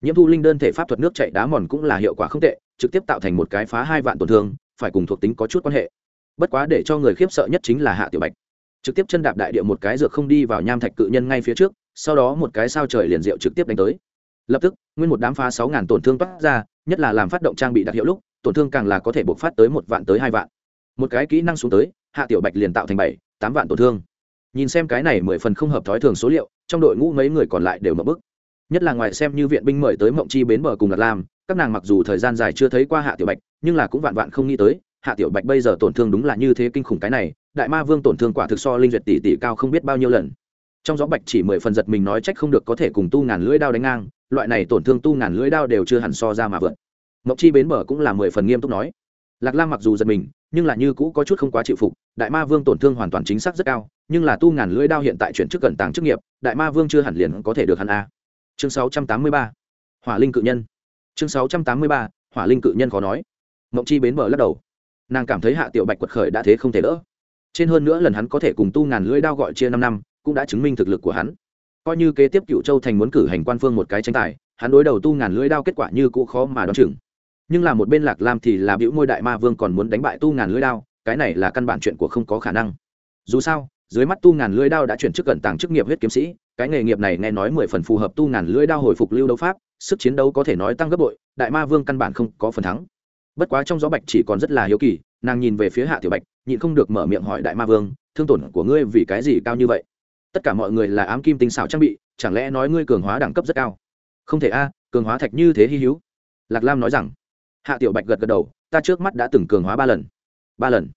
Nhiễm thu linh đơn thể pháp thuật nước chạy đá mòn cũng là hiệu quả không tệ, trực tiếp tạo thành một cái phá hai vạn tổn thương, phải cùng thuộc tính có chút quan hệ. Bất quá để cho người khiếp sợ nhất chính là hạ tiểu bạch. Trực tiếp chân đạp đại địa một cái dược không đi vào nham thạch cự nhân ngay phía trước, sau đó một cái sao trời liền diệu trực tiếp đánh tới. Lập tức, nguyên một đám phá sáu ngàn tổn thương toát ra, nhất là làm phát động trang bị đặc hiệu lúc, tổn thương càng là có thể bộc phát tới một vạn tới hai vạn. Một cái kỹ năng xuống tới, hạ tiểu bạch liền tạo thành bảy, tám vạn tổn thương nhìn xem cái này mười phần không hợp thói thường số liệu, trong đội ngũ mấy người còn lại đều mập bức. Nhất là ngoài xem như viện binh mời tới mộng chi bến bờ cùng lạc lam, các nàng mặc dù thời gian dài chưa thấy qua hạ tiểu bạch, nhưng là cũng vạn vạn không nghĩ tới, hạ tiểu bạch bây giờ tổn thương đúng là như thế kinh khủng cái này, đại ma vương tổn thương quả thực so linh duyệt tỷ tỷ cao không biết bao nhiêu lần. Trong gió bạch chỉ mười phần giật mình nói trách không được có thể cùng tu ngàn lưỡi đao đánh ngang, loại này tổn thương tu ngàn lưỡi đao đều chưa hẳn so ra mà vượt. Mộng chi bến bờ cũng là mười phần nghiêm túc nói. Lạc lam mặc dù giật mình nhưng là như cũ có chút không quá chịu phục, đại ma vương tổn thương hoàn toàn chính xác rất cao, nhưng là tu ngàn lưỡi đao hiện tại chuyển chức cẩn tàng chức nghiệp, đại ma vương chưa hẳn liền có thể được hắn a. Chương sáu trăm tám mươi ba, hỏa linh cự nhân. Chương sáu trăm tám mươi ba, hỏa linh cự nhân khó nói. Mộng chi bến bờ lắc đầu. Nàng cảm thấy hạ tiểu bạch quật khởi đã thế không thể đỡ. Trên hơn nữa lần hắn có thể cùng tu ngàn lưỡi đao gọi chia năm năm, cũng đã chứng minh thực lực của hắn. Coi như kế tiếp cựu châu thành muốn cử hành quan phương một cái tranh tài, hắn đối đầu tu ngàn lưỡi đao kết quả như cũ khó mà đoán chừng nhưng là một bên lạc lam thì là biểu môi đại ma vương còn muốn đánh bại tu ngàn lưỡi đao, cái này là căn bản chuyện của không có khả năng. Dù sao, dưới mắt tu ngàn lưỡi đao đã chuyển chức cận tàng chức nghiệp huyết kiếm sĩ, cái nghề nghiệp này nghe nói mười phần phù hợp tu ngàn lưỡi đao hồi phục lưu đấu pháp, sức chiến đấu có thể nói tăng gấp bội, đại ma vương căn bản không có phần thắng. Bất quá trong gió bạch chỉ còn rất là hiếu kỳ, nàng nhìn về phía hạ tiểu bạch, nhịn không được mở miệng hỏi đại ma vương, thương tổn của ngươi vì cái gì cao như vậy? Tất cả mọi người là ám kim tinh xảo trang bị, chẳng lẽ nói ngươi cường hóa đẳng cấp rất cao? Không thể a, cường hóa thạch như thế hy hữu. Lạc lam nói rằng hạ tiểu bạch gật gật đầu, ta trước mắt đã từng cường hóa ba lần. Ba lần.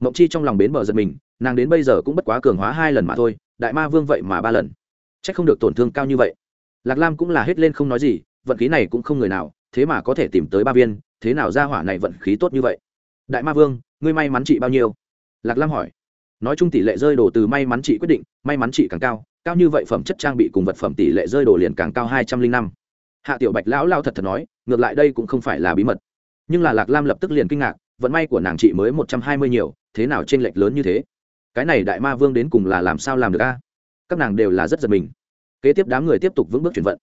Mộng chi trong lòng bến bờ giật mình, nàng đến bây giờ cũng bất quá cường hóa hai lần mà thôi, đại ma vương vậy mà ba lần. C h ắ c không được tổn thương cao như vậy. Lạc lam cũng là hết lên không nói gì, vận khí này cũng không người nào, thế mà có thể tìm tới ba viên, thế nào ra hỏa này vận khí tốt như vậy? Đại ma vương, ngươi may mắn chị bao nhiêu? Lạc lam hỏi. Nói chung tỷ lệ rơi đồ từ may mắn chị quyết định, may mắn chị càng cao cao như vậy phẩm chất trang bị cùng vật phẩm tỷ lệ rơi đồ liền càng cao hai trăm linh năm hạ tiểu bạch lão lao thật thật nói, ngược lại đây cũng không phải là bí mật. Nhưng là lạc lam lập tức liền kinh ngạc, vận may của nàng chị mới một trăm hai mươi nhiều, thế nào t r ê n lệch lớn như thế? Cái này đại ma vương đến cùng là làm sao làm được a? Các nàng đều là rất giật mình. Kế tiếp đám người tiếp tục vững bước chuyển vận.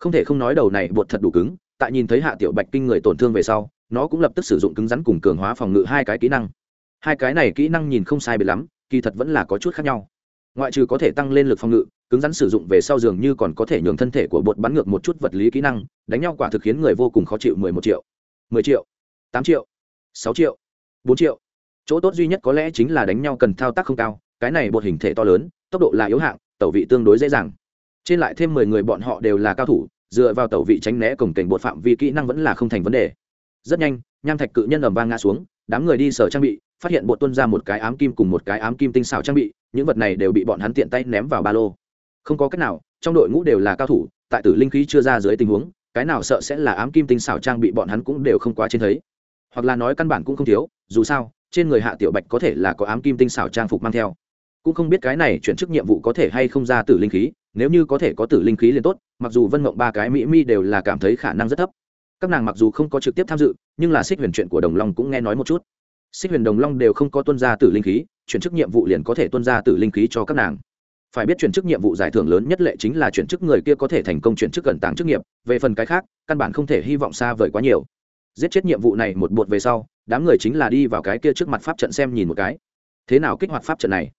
Không thể không nói đầu này bột thật đủ cứng, tại nhìn thấy hạ tiểu bạch kinh người tổn thương về sau, nó cũng lập tức sử dụng cứng rắn cùng cường hóa phòng ngự hai cái kỹ năng. Hai cái này kỹ năng nhìn không sai bị lắm, kỳ thật vẫn là có chút khác nhau. Ngoại trừ có thể tăng lên lực phòng ngự cứng rắn sử dụng về sau dường như còn có thể nhường thân thể của bột bắn ngược một chút vật lý kỹ năng, đánh nhau quả thực khiến người vô cùng khó chịu, mười một triệu, mười triệu, tám triệu, sáu triệu, bốn triệu. Chỗ tốt duy nhất có lẽ chính là đánh nhau cần thao tác không cao, cái này bột hình thể to lớn, tốc độ là yếu hạng, tẩu vị tương đối dễ dàng. Trên lại thêm mười người bọn họ đều là cao thủ, dựa vào tẩu vị tránh né cổng cảnh bột phạm vi kỹ năng vẫn là không thành vấn đề. Rất nhanh, nham thạch cự nhân ầm vang ngã xuống, đám người đi sở trang bị, phát hiện bột tuân ra một cái ám kim cùng một cái ám kim tinh xảo trang bị, những vật này đều bị bọn hắn tiện tay ném vào ba lô không có cách nào, trong đội ngũ đều là cao thủ, tại tử linh khí chưa ra dưới tình huống, cái nào sợ sẽ là ám kim tinh xảo trang bị bọn hắn cũng đều không quá trên thấy. Hoặc là nói căn bản cũng không thiếu, dù sao, trên người hạ tiểu bạch có thể là có ám kim tinh xảo trang phục mang theo. Cũng không biết cái này chuyển chức nhiệm vụ có thể hay không ra tử linh khí, nếu như có thể có tử linh khí liền tốt, mặc dù vân mộng ba cái mỹ mi đều là cảm thấy khả năng rất thấp. Các nàng mặc dù không có trực tiếp tham dự, nhưng là xích huyền chuyện của đồng long cũng nghe nói một chút. Xích huyền đồng long đều không có tuân ra tử linh khí, chuyển chức nhiệm vụ liền có thể tuân ra tử linh khí cho các nàng phải biết chuyển chức nhiệm vụ giải thưởng lớn nhất lệ chính là chuyển chức người kia có thể thành công chuyển chức cẩn tàng chức nghiệp, về phần cái khác, căn bản không thể hy vọng xa vời quá nhiều. Giết chết nhiệm vụ này một bột về sau, đám người chính là đi vào cái kia trước mặt pháp trận xem nhìn một cái. Thế nào kích hoạt pháp trận này?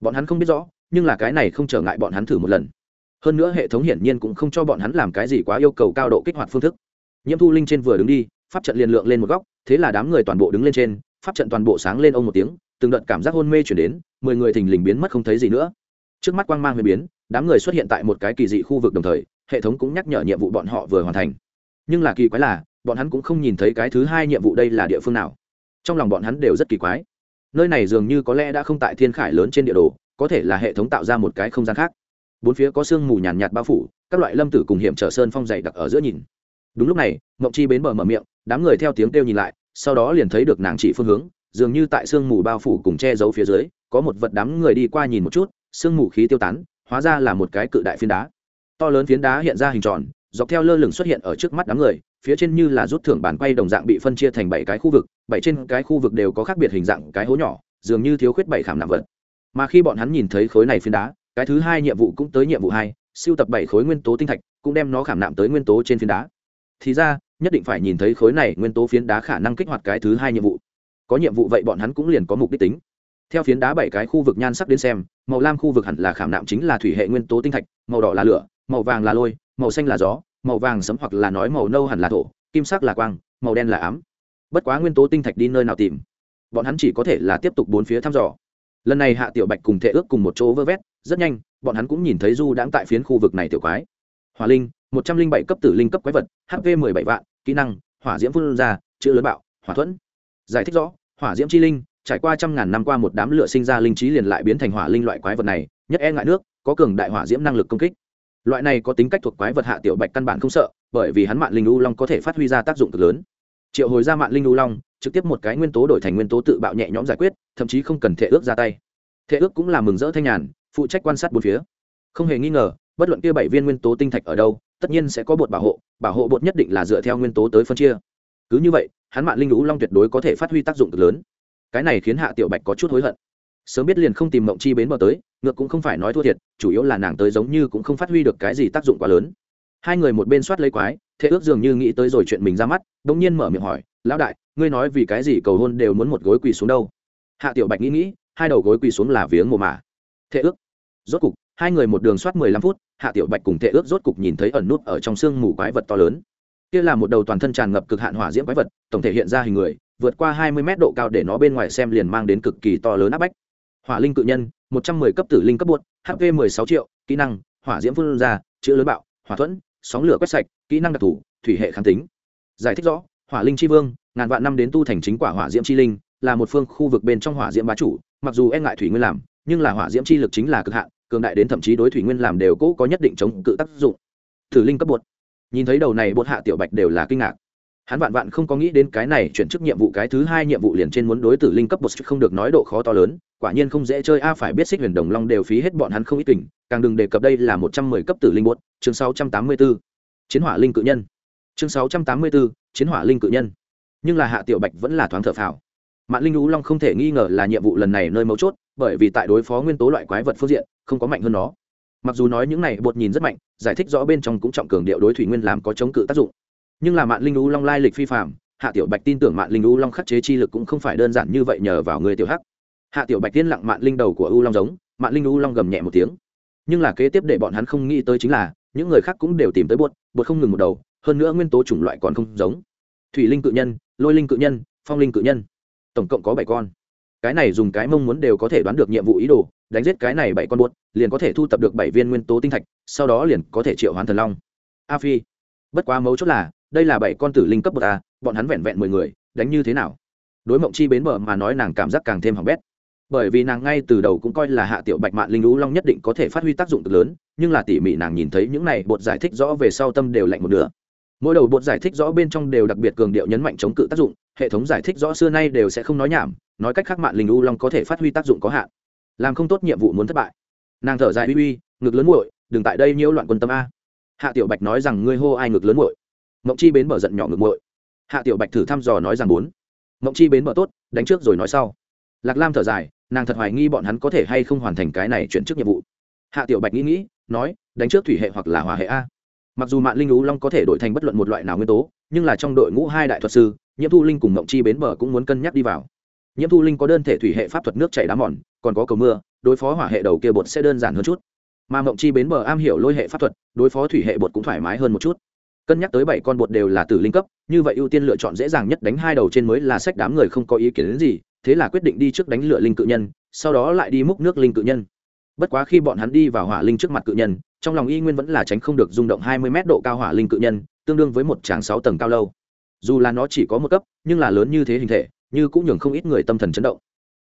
Bọn hắn không biết rõ, nhưng là cái này không trở ngại bọn hắn thử một lần. Hơn nữa hệ thống hiển nhiên cũng không cho bọn hắn làm cái gì quá yêu cầu cao độ kích hoạt phương thức. Nhiễm thu linh trên vừa đứng đi, pháp trận liền lượng lên một góc, thế là đám người toàn bộ đứng lên trên, pháp trận toàn bộ sáng lên ông một tiếng, từng đợt cảm giác hôn mê chuyển đến, mười người thình lình biến mất không thấy gì nữa trước mắt quang mang huyền biến, đám người xuất hiện tại một cái kỳ dị khu vực đồng thời, hệ thống cũng nhắc nhở nhiệm vụ bọn họ vừa hoàn thành. Nhưng là kỳ quái là, bọn hắn cũng không nhìn thấy cái thứ hai nhiệm vụ đây là địa phương nào. Trong lòng bọn hắn đều rất kỳ quái. Nơi này dường như có lẽ đã không tại thiên khải lớn trên địa đồ, có thể là hệ thống tạo ra một cái không gian khác. Bốn phía có sương mù nhàn nhạt bao phủ, các loại lâm tử cùng hiểm trở sơn phong dày đặc ở giữa nhìn. Đúng lúc này, mộng chi bến bờ mở miệng, đám người theo tiếng kêu nhìn lại, sau đó liền thấy được nàng chỉ phương hướng, dường như tại sương mù bao phủ cùng che giấu phía dưới, có một vật đám người đi qua nhìn một chút sương mù khí tiêu tán, hóa ra là một cái cự đại phiến đá. To lớn phiến đá hiện ra hình tròn, dọc theo lơ lửng xuất hiện ở trước mắt đám người, phía trên như là rút thưởng bàn quay đồng dạng bị phân chia thành bảy cái khu vực, bảy trên cái khu vực đều có khác biệt hình dạng cái hố nhỏ, dường như thiếu khuyết bảy khảm nạm vật. Mà khi bọn hắn nhìn thấy khối này phiến đá, cái thứ hai nhiệm vụ cũng tới nhiệm vụ hai, siêu tập bảy khối nguyên tố tinh thạch, cũng đem nó khảm nạm tới nguyên tố trên phiến đá. Thì ra, nhất định phải nhìn thấy khối này nguyên tố phiến đá khả năng kích hoạt cái thứ hai nhiệm vụ. Có nhiệm vụ vậy bọn hắn cũng liền có mục đích tính theo phiến đá bảy cái khu vực nhan sắc đến xem, màu lam khu vực hẳn là khảm nạm chính là thủy hệ nguyên tố tinh thạch, màu đỏ là lửa, màu vàng là lôi, màu xanh là gió, màu vàng sấm hoặc là nói màu nâu hẳn là thổ, kim sắc là quang, màu đen là ám. Bất quá nguyên tố tinh thạch đi nơi nào tìm? Bọn hắn chỉ có thể là tiếp tục bốn phía thăm dò. Lần này hạ tiểu bạch cùng thệ ước cùng một chỗ vơ vét, rất nhanh, bọn hắn cũng nhìn thấy du đãng tại phiến khu vực này tiểu quái. Hòa linh, một trăm linh bảy cấp tử linh cấp quái vật hp mười bảy vạn, kỹ năng, hỏa diễm phun ra, chữ lớn bạo, hỏa thuẫn. Giải thích rõ, hỏa diễm chi linh trải qua trăm ngàn năm qua một đám lửa sinh ra linh trí liền lại biến thành hỏa linh loại quái vật này, nhất e ngại nước, có cường đại hỏa diễm năng lực công kích. Loại này có tính cách thuộc quái vật hạ tiểu bạch căn bản không sợ, bởi vì hắn mạng linh u long có thể phát huy ra tác dụng cực lớn. Triệu hồi ra mạng linh u long, trực tiếp một cái nguyên tố đổi thành nguyên tố tự bạo nhẹ nhõm giải quyết, thậm chí không cần thể ước ra tay. Thể ước cũng là mừng rỡ thanh nhàn, phụ trách quan sát bốn phía. Không hề nghi ngờ, bất luận kia bảy viên nguyên tố tinh thạch ở đâu, tất nhiên sẽ có bột bảo hộ bảo hộ bột nhất định là dựa theo nguyên tố tới phân chia. Cứ như vậy, hắn mạng linh u long tuyệt đối có thể phát huy tác dụng cực lớn cái này khiến hạ tiểu bạch có chút hối hận. Sớm biết liền không tìm mộng chi bến bờ tới, ngược cũng không phải nói thua thiệt, chủ yếu là nàng tới giống như cũng không phát huy được cái gì tác dụng quá lớn. Hai người một bên soát lấy quái thế ước dường như nghĩ tới rồi chuyện mình ra mắt đ ỗ n g nhiên mở miệng hỏi, lão đại, ngươi nói vì cái gì cầu hôn đều muốn một gối quỳ xuống đâu? Hạ tiểu bạch nghĩ nghĩ, hai đầu gối quỳ xuống là viếng mồ mả. Thế ước, rốt cục, hai người một đường soát mười lăm phút, hạ tiểu bạch cùng thế ước rốt cục nhìn thấy ẩn nút ở trong sương mù quái vật to lớn. Kia là một đầu toàn thân tràn ngập cực hạn hỏa diễm quái vật, tổng thể hiện ra hình người vượt qua hai mươi mét độ cao để nó bên ngoài xem liền mang đến cực kỳ to lớn áp bách. Hỏa linh cự nhân, một trăm mười cấp tử linh cấp buốt hp mười sáu triệu, kỹ năng, hỏa diễm phun ra, chữ lớn bạo, hỏa thuẫn, sóng lửa quét sạch, kỹ năng đặc thù, thủy hệ kháng tính. Giải thích rõ, hỏa linh c vương, ngàn vạn năm đến tu thành chính quả hỏa diễm chi linh, là một phương khu vực bên trong hỏa diễm bá chủ, mặc dù e ngại thủy nguyên làm, nhưng là hỏa diễm chi lực chính là cực hạn, cường đại đến thậm chí đối thủy nguyên làm đều cố có nhất định chống cự tác dụng. Thử linh cấp bột nhìn thấy đầu này bột hạ tiểu bạch đều là kinh ngạc hắn vạn vạn không có nghĩ đến cái này chuyển chức nhiệm vụ cái thứ hai nhiệm vụ liền trên muốn đối tử linh cấp bột không được nói độ khó to lớn quả nhiên không dễ chơi a phải biết xích huyền đồng long đều phí hết bọn hắn không ít kình càng đừng đề cập đây là một trăm mười cấp tử linh bột chương sáu trăm tám mươi 684. chiến hỏa linh cự nhân. Chương sáu trăm tám mươi 684, chiến hỏa linh cự nhân. Nhưng là hạ tiểu bạch vẫn là thoáng thở phào. Mạng linh lũ long không thể nghi ngờ là nhiệm vụ lần này nơi mấu chốt bởi vì tại đối phó nguyên tố loại quái vật phương diện không có mạnh hơn nó. Mặc dù nói những này bột nhìn rất mạnh giải thích rõ bên trong cũng trọng cường điệu đối thủy nguyên làm có chống cự tác dụng nhưng là mạng linh u long lai lịch phi phạm hạ tiểu bạch tin tưởng mạng linh u long khắc chế chi lực cũng không phải đơn giản như vậy nhờ vào người tiểu hắc. Hạ tiểu bạch tiên lặng mạng linh đầu của u long giống mạng linh u long gầm nhẹ một tiếng. Nhưng là kế tiếp để bọn hắn không nghĩ tới chính là, những người khác cũng đều tìm tới buột buột không ngừng một đầu, hơn nữa nguyên tố chủng loại còn không giống. Thủy linh cự nhân, lôi linh cự nhân, phong linh cự nhân, tổng cộng có bảy con. Cái này dùng cái mong muốn đều có thể đoán được nhiệm vụ ý đồ, đánh giết cái này bảy con buột liền có thể thu tập được bảy viên nguyên tố tinh thạch, sau đó liền có thể triệu hoán thần long. A phi, bất quá mấu chốt là đây là bảy con tử linh cấp bậc a, bọn hắn vẹn vẹn mười người, đánh như thế nào? Đối mộng chi bến bờ mà nói nàng cảm giác càng thêm hỏng bét. Bởi vì nàng ngay từ đầu cũng coi là hạ tiểu bạch mạn linh lũ long nhất định có thể phát huy tác dụng cực lớn, nhưng là tỉ mỉ nàng nhìn thấy những này bột giải thích rõ về sau tâm đều lạnh một nửa. Mỗi đầu bột giải thích rõ bên trong đều đặc biệt cường điệu nhấn mạnh chống cự tác dụng, hệ thống giải thích rõ xưa nay đều sẽ không nói nhảm, nói cách khác mạn linh lũ long có thể phát huy tác dụng có hạn. Làm không tốt nhiệm vụ muốn thất bại. Nàng thở dài uy uy, ngực lớn muội, đừng tại đây nhiễu loạn quân tâm a. Hạ tiểu bạch nói rằng, ngươi hô ai ngực lớn muội? Mộng chi bến bờ giận nhỏ ngực muội. Hạ tiểu bạch thử thăm dò nói rằng bốn. Mộng chi bến bờ tốt, đánh trước rồi nói sau. Lạc lam thở dài, nàng thật hoài nghi bọn hắn có thể hay không hoàn thành cái này chuyển chức nhiệm vụ. Hạ tiểu bạch nghĩ nghĩ, nói, đánh trước thủy hệ hoặc là hỏa hệ a. Mặc dù mạng linh lũ long có thể đổi thành bất luận một loại nào nguyên tố, nhưng là trong đội ngũ hai đại thuật sư, nhiễm thu linh cùng mộng chi bến bờ cũng muốn cân nhắc đi vào. Nhiễm thu linh có đơn thể thủy hệ pháp thuật nước chảy đá mòn, còn có cầu mưa, đối phó hỏa hệ đầu kia bột sẽ đơn giản hơn chút. Mà mộng chi bến bờ am hiểu lôi hệ pháp thuật, đối phó thủy hệ bột cũng thoải mái hơn một chút cân nhắc tới bảy con bột đều là tử linh cấp, như vậy ưu tiên lựa chọn dễ dàng nhất đánh hai đầu trên mới là sách đám người không có ý kiến đến gì, thế là quyết định đi trước đánh lựa linh cự nhân, sau đó lại đi múc nước linh cự nhân. Bất quá khi bọn hắn đi vào hỏa linh trước mặt cự nhân, trong lòng y nguyên vẫn là tránh không được rung động hai mươi mét độ cao hỏa linh cự nhân, tương đương với một tràng sáu tầng cao lâu. Dù là nó chỉ có một cấp, nhưng là lớn như thế hình thể, như cũng nhường không ít người tâm thần chấn động.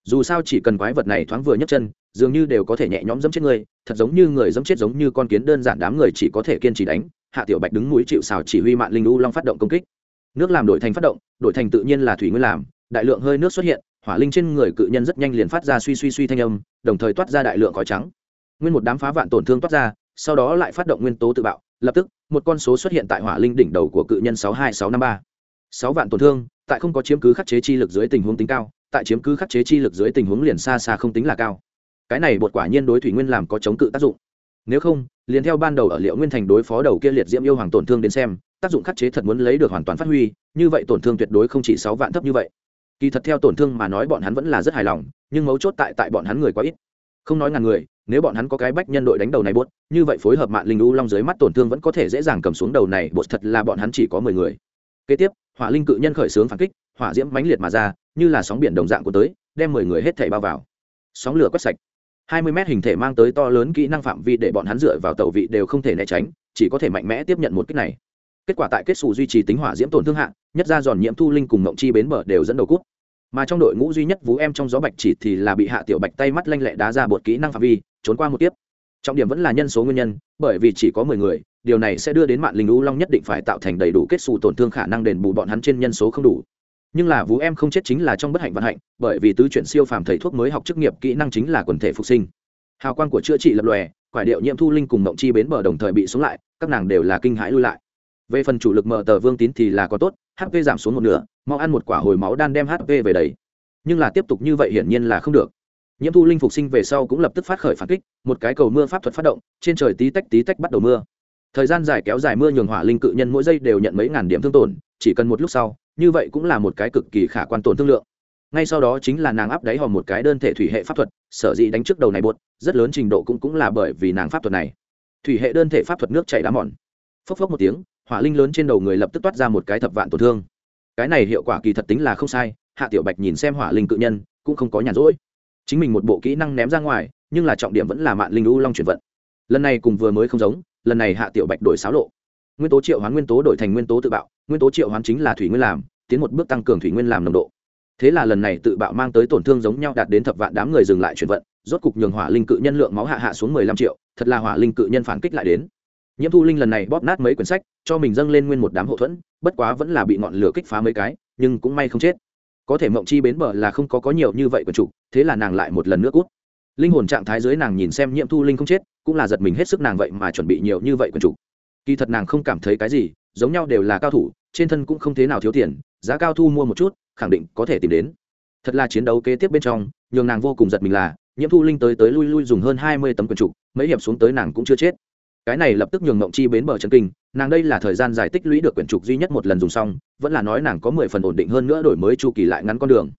Dù sao chỉ cần quái vật này thoáng vừa nhấc chân, dường như đều có thể nhẹ nhõm dẫm chết người, thật giống như người dẫm chết giống như con kiến đơn giản đám người chỉ có thể kiên trì đánh hạ tiểu bạch đứng núi chịu xào chỉ huy mạng linh u long phát động công kích. Nước làm đổi thành phát động, đổi thành tự nhiên là thủy nguyên làm, đại lượng hơi nước xuất hiện, hỏa linh trên người cự nhân rất nhanh liền phát ra suy suy suy thanh âm, đồng thời toát ra đại lượng khói trắng. Nguyên một đám phá vạn tổn thương toát ra, sau đó lại phát động nguyên tố tự bạo, lập tức, một con số xuất hiện tại hỏa linh đỉnh đầu của cự nhân sáu hai sáu năm ba. Sáu vạn tổn thương, tại không có chiếm cứ khắc chế chi lực dưới tình huống tính cao, tại chiếm cứ khắc chế chi lực dưới tình huống liền xa xa không tính là cao. Cái này bột quả nhiên đối thủy nguyên làm có chống cự tác dụng nếu không, liền theo ban đầu ở liệu nguyên thành đối phó đầu kia liệt diễm yêu hoàng tổn thương đến xem, tác dụng khắc chế thật muốn lấy được hoàn toàn phát huy, như vậy tổn thương tuyệt đối không chỉ sáu vạn thấp như vậy. Kỳ thật theo tổn thương mà nói bọn hắn vẫn là rất hài lòng, nhưng mấu chốt tại tại bọn hắn người quá ít. Không nói ngàn người, nếu bọn hắn có cái bách nhân đội đánh đầu này buốt, như vậy phối hợp mạng linh u long dưới mắt tổn thương vẫn có thể dễ dàng cầm xuống đầu này, buốt thật là bọn hắn chỉ có mười người. Kế tiếp, hỏa linh cự nhân khởi xướng phản kích, hỏa diễm mãnh liệt mà ra, như là sóng biển đồng dạng của tới, đem mười người hết thảy bao vào. Sóng lửa quét sạch hai mươi mét hình thể mang tới to lớn kỹ năng phạm vi để bọn hắn dựa vào tẩu vị đều không thể né tránh, chỉ có thể mạnh mẽ tiếp nhận một kích này. Kết quả tại kết xù duy trì tính hỏa diễm tổn thương hạng nhất ra giòn nhiễm thu linh cùng ngộng chi bến bờ đều dẫn đầu cút. Mà trong đội ngũ duy nhất vú em trong gió bạch chỉ thì là bị hạ tiểu bạch tay mắt lanh lẹ đá ra bột kỹ năng phạm vi, trốn qua một tiếp trọng điểm vẫn là nhân số nguyên nhân, bởi vì chỉ có mười người, điều này sẽ đưa đến mạng linh u long nhất định phải tạo thành đầy đủ kết xù tổn thương khả năng đền bù bọn hắn trên nhân số không đủ nhưng là vũ em không chết chính là trong bất hạnh vận hạnh, bởi vì tứ chuyển siêu phàm thầy thuốc mới học chức nghiệp kỹ năng chính là quần thể phục sinh. Hào quang của chữa trị lập lòe quả điệu nhiễm thu linh cùng mộng chi bến bờ đồng thời bị xuống lại, các nàng đều là kinh hãi lui lại. Về phần chủ lực mở tờ vương tín thì là có tốt hp giảm xuống một nửa, mau ăn một quả hồi máu đan đem hp về đấy nhưng là tiếp tục như vậy hiển nhiên là không được. Nhiễm thu linh phục sinh về sau cũng lập tức phát khởi phản kích, một cái cầu mưa pháp thuật phát động, trên trời tí tách tí tách bắt đầu mưa. Thời gian dài kéo dài mưa nhường hỏa linh cự nhân mỗi giây đều nhận mấy ngàn điểm thương tổn chỉ cần một lúc sau, như vậy cũng là một cái cực kỳ khả quan tổn thương lượng. Ngay sau đó chính là nàng áp đáy hòm một cái đơn thể thủy hệ pháp thuật, sở dĩ đánh trước đầu này buốt, rất lớn trình độ cũng cũng là bởi vì nàng pháp thuật này. Thủy hệ đơn thể pháp thuật nước chảy đá mòn. Phốc phốc một tiếng, hỏa linh lớn trên đầu người lập tức toát ra một cái thập vạn tổn thương. Cái này hiệu quả kỳ thật tính là không sai, hạ tiểu bạch nhìn xem hỏa linh cự nhân, cũng không có nhàn rỗi. Chính mình một bộ kỹ năng ném ra ngoài, nhưng là trọng điểm vẫn là mạng linh u long chuyển vận. Lần này cùng vừa mới không giống, lần này hạ tiểu bạch đổi xáo lộ nguyên tố triệu hoán nguyên tố đổi thành nguyên tố tự bạo, nguyên tố triệu hoán chính là thủy nguyên làm, tiến một bước tăng cường thủy nguyên làm nồng độ. Thế là lần này tự bạo mang tới tổn thương giống nhau đạt đến thập vạn đám người dừng lại chuyển vận, rốt cục nhường hỏa linh cự nhân lượng máu hạ hạ xuống mười lăm triệu, thật là hỏa linh cự nhân phản kích lại đến. Nhiễm thu linh lần này bóp nát mấy quyển sách, cho mình dâng lên nguyên một đám hậu thuẫn, bất quá vẫn là bị ngọn lửa kích phá mấy cái, nhưng cũng may không chết. Có thể mộng chi bến bờ là không có có nhiều như vậy quần chủ, thế là nàng lại một lần nữa cút. Linh hồn trạng thái dưới nàng nhìn xem nhiễm thu linh không chết, cũng là giật mình hết sức nàng vậy mà chuẩn bị nhiều như vậy quần chủ kỳ thật nàng không cảm thấy cái gì, giống nhau đều là cao thủ, trên thân cũng không thế nào thiếu tiền, giá cao thu mua một chút, khẳng định có thể tìm đến. Thật là chiến đấu kế tiếp bên trong, nhường nàng vô cùng giật mình là, nhiễm thu linh tới tới lui lui dùng hơn hai mươi tấm quần trục mấy hiệp xuống tới nàng cũng chưa chết. Cái này lập tức nhường mộng chi bến bờ chân kinh, nàng đây là thời gian giải tích lũy được quyển trục duy nhất một lần dùng xong, vẫn là nói nàng có mười phần ổn định hơn nữa đổi mới chu kỳ lại ngắn con đường.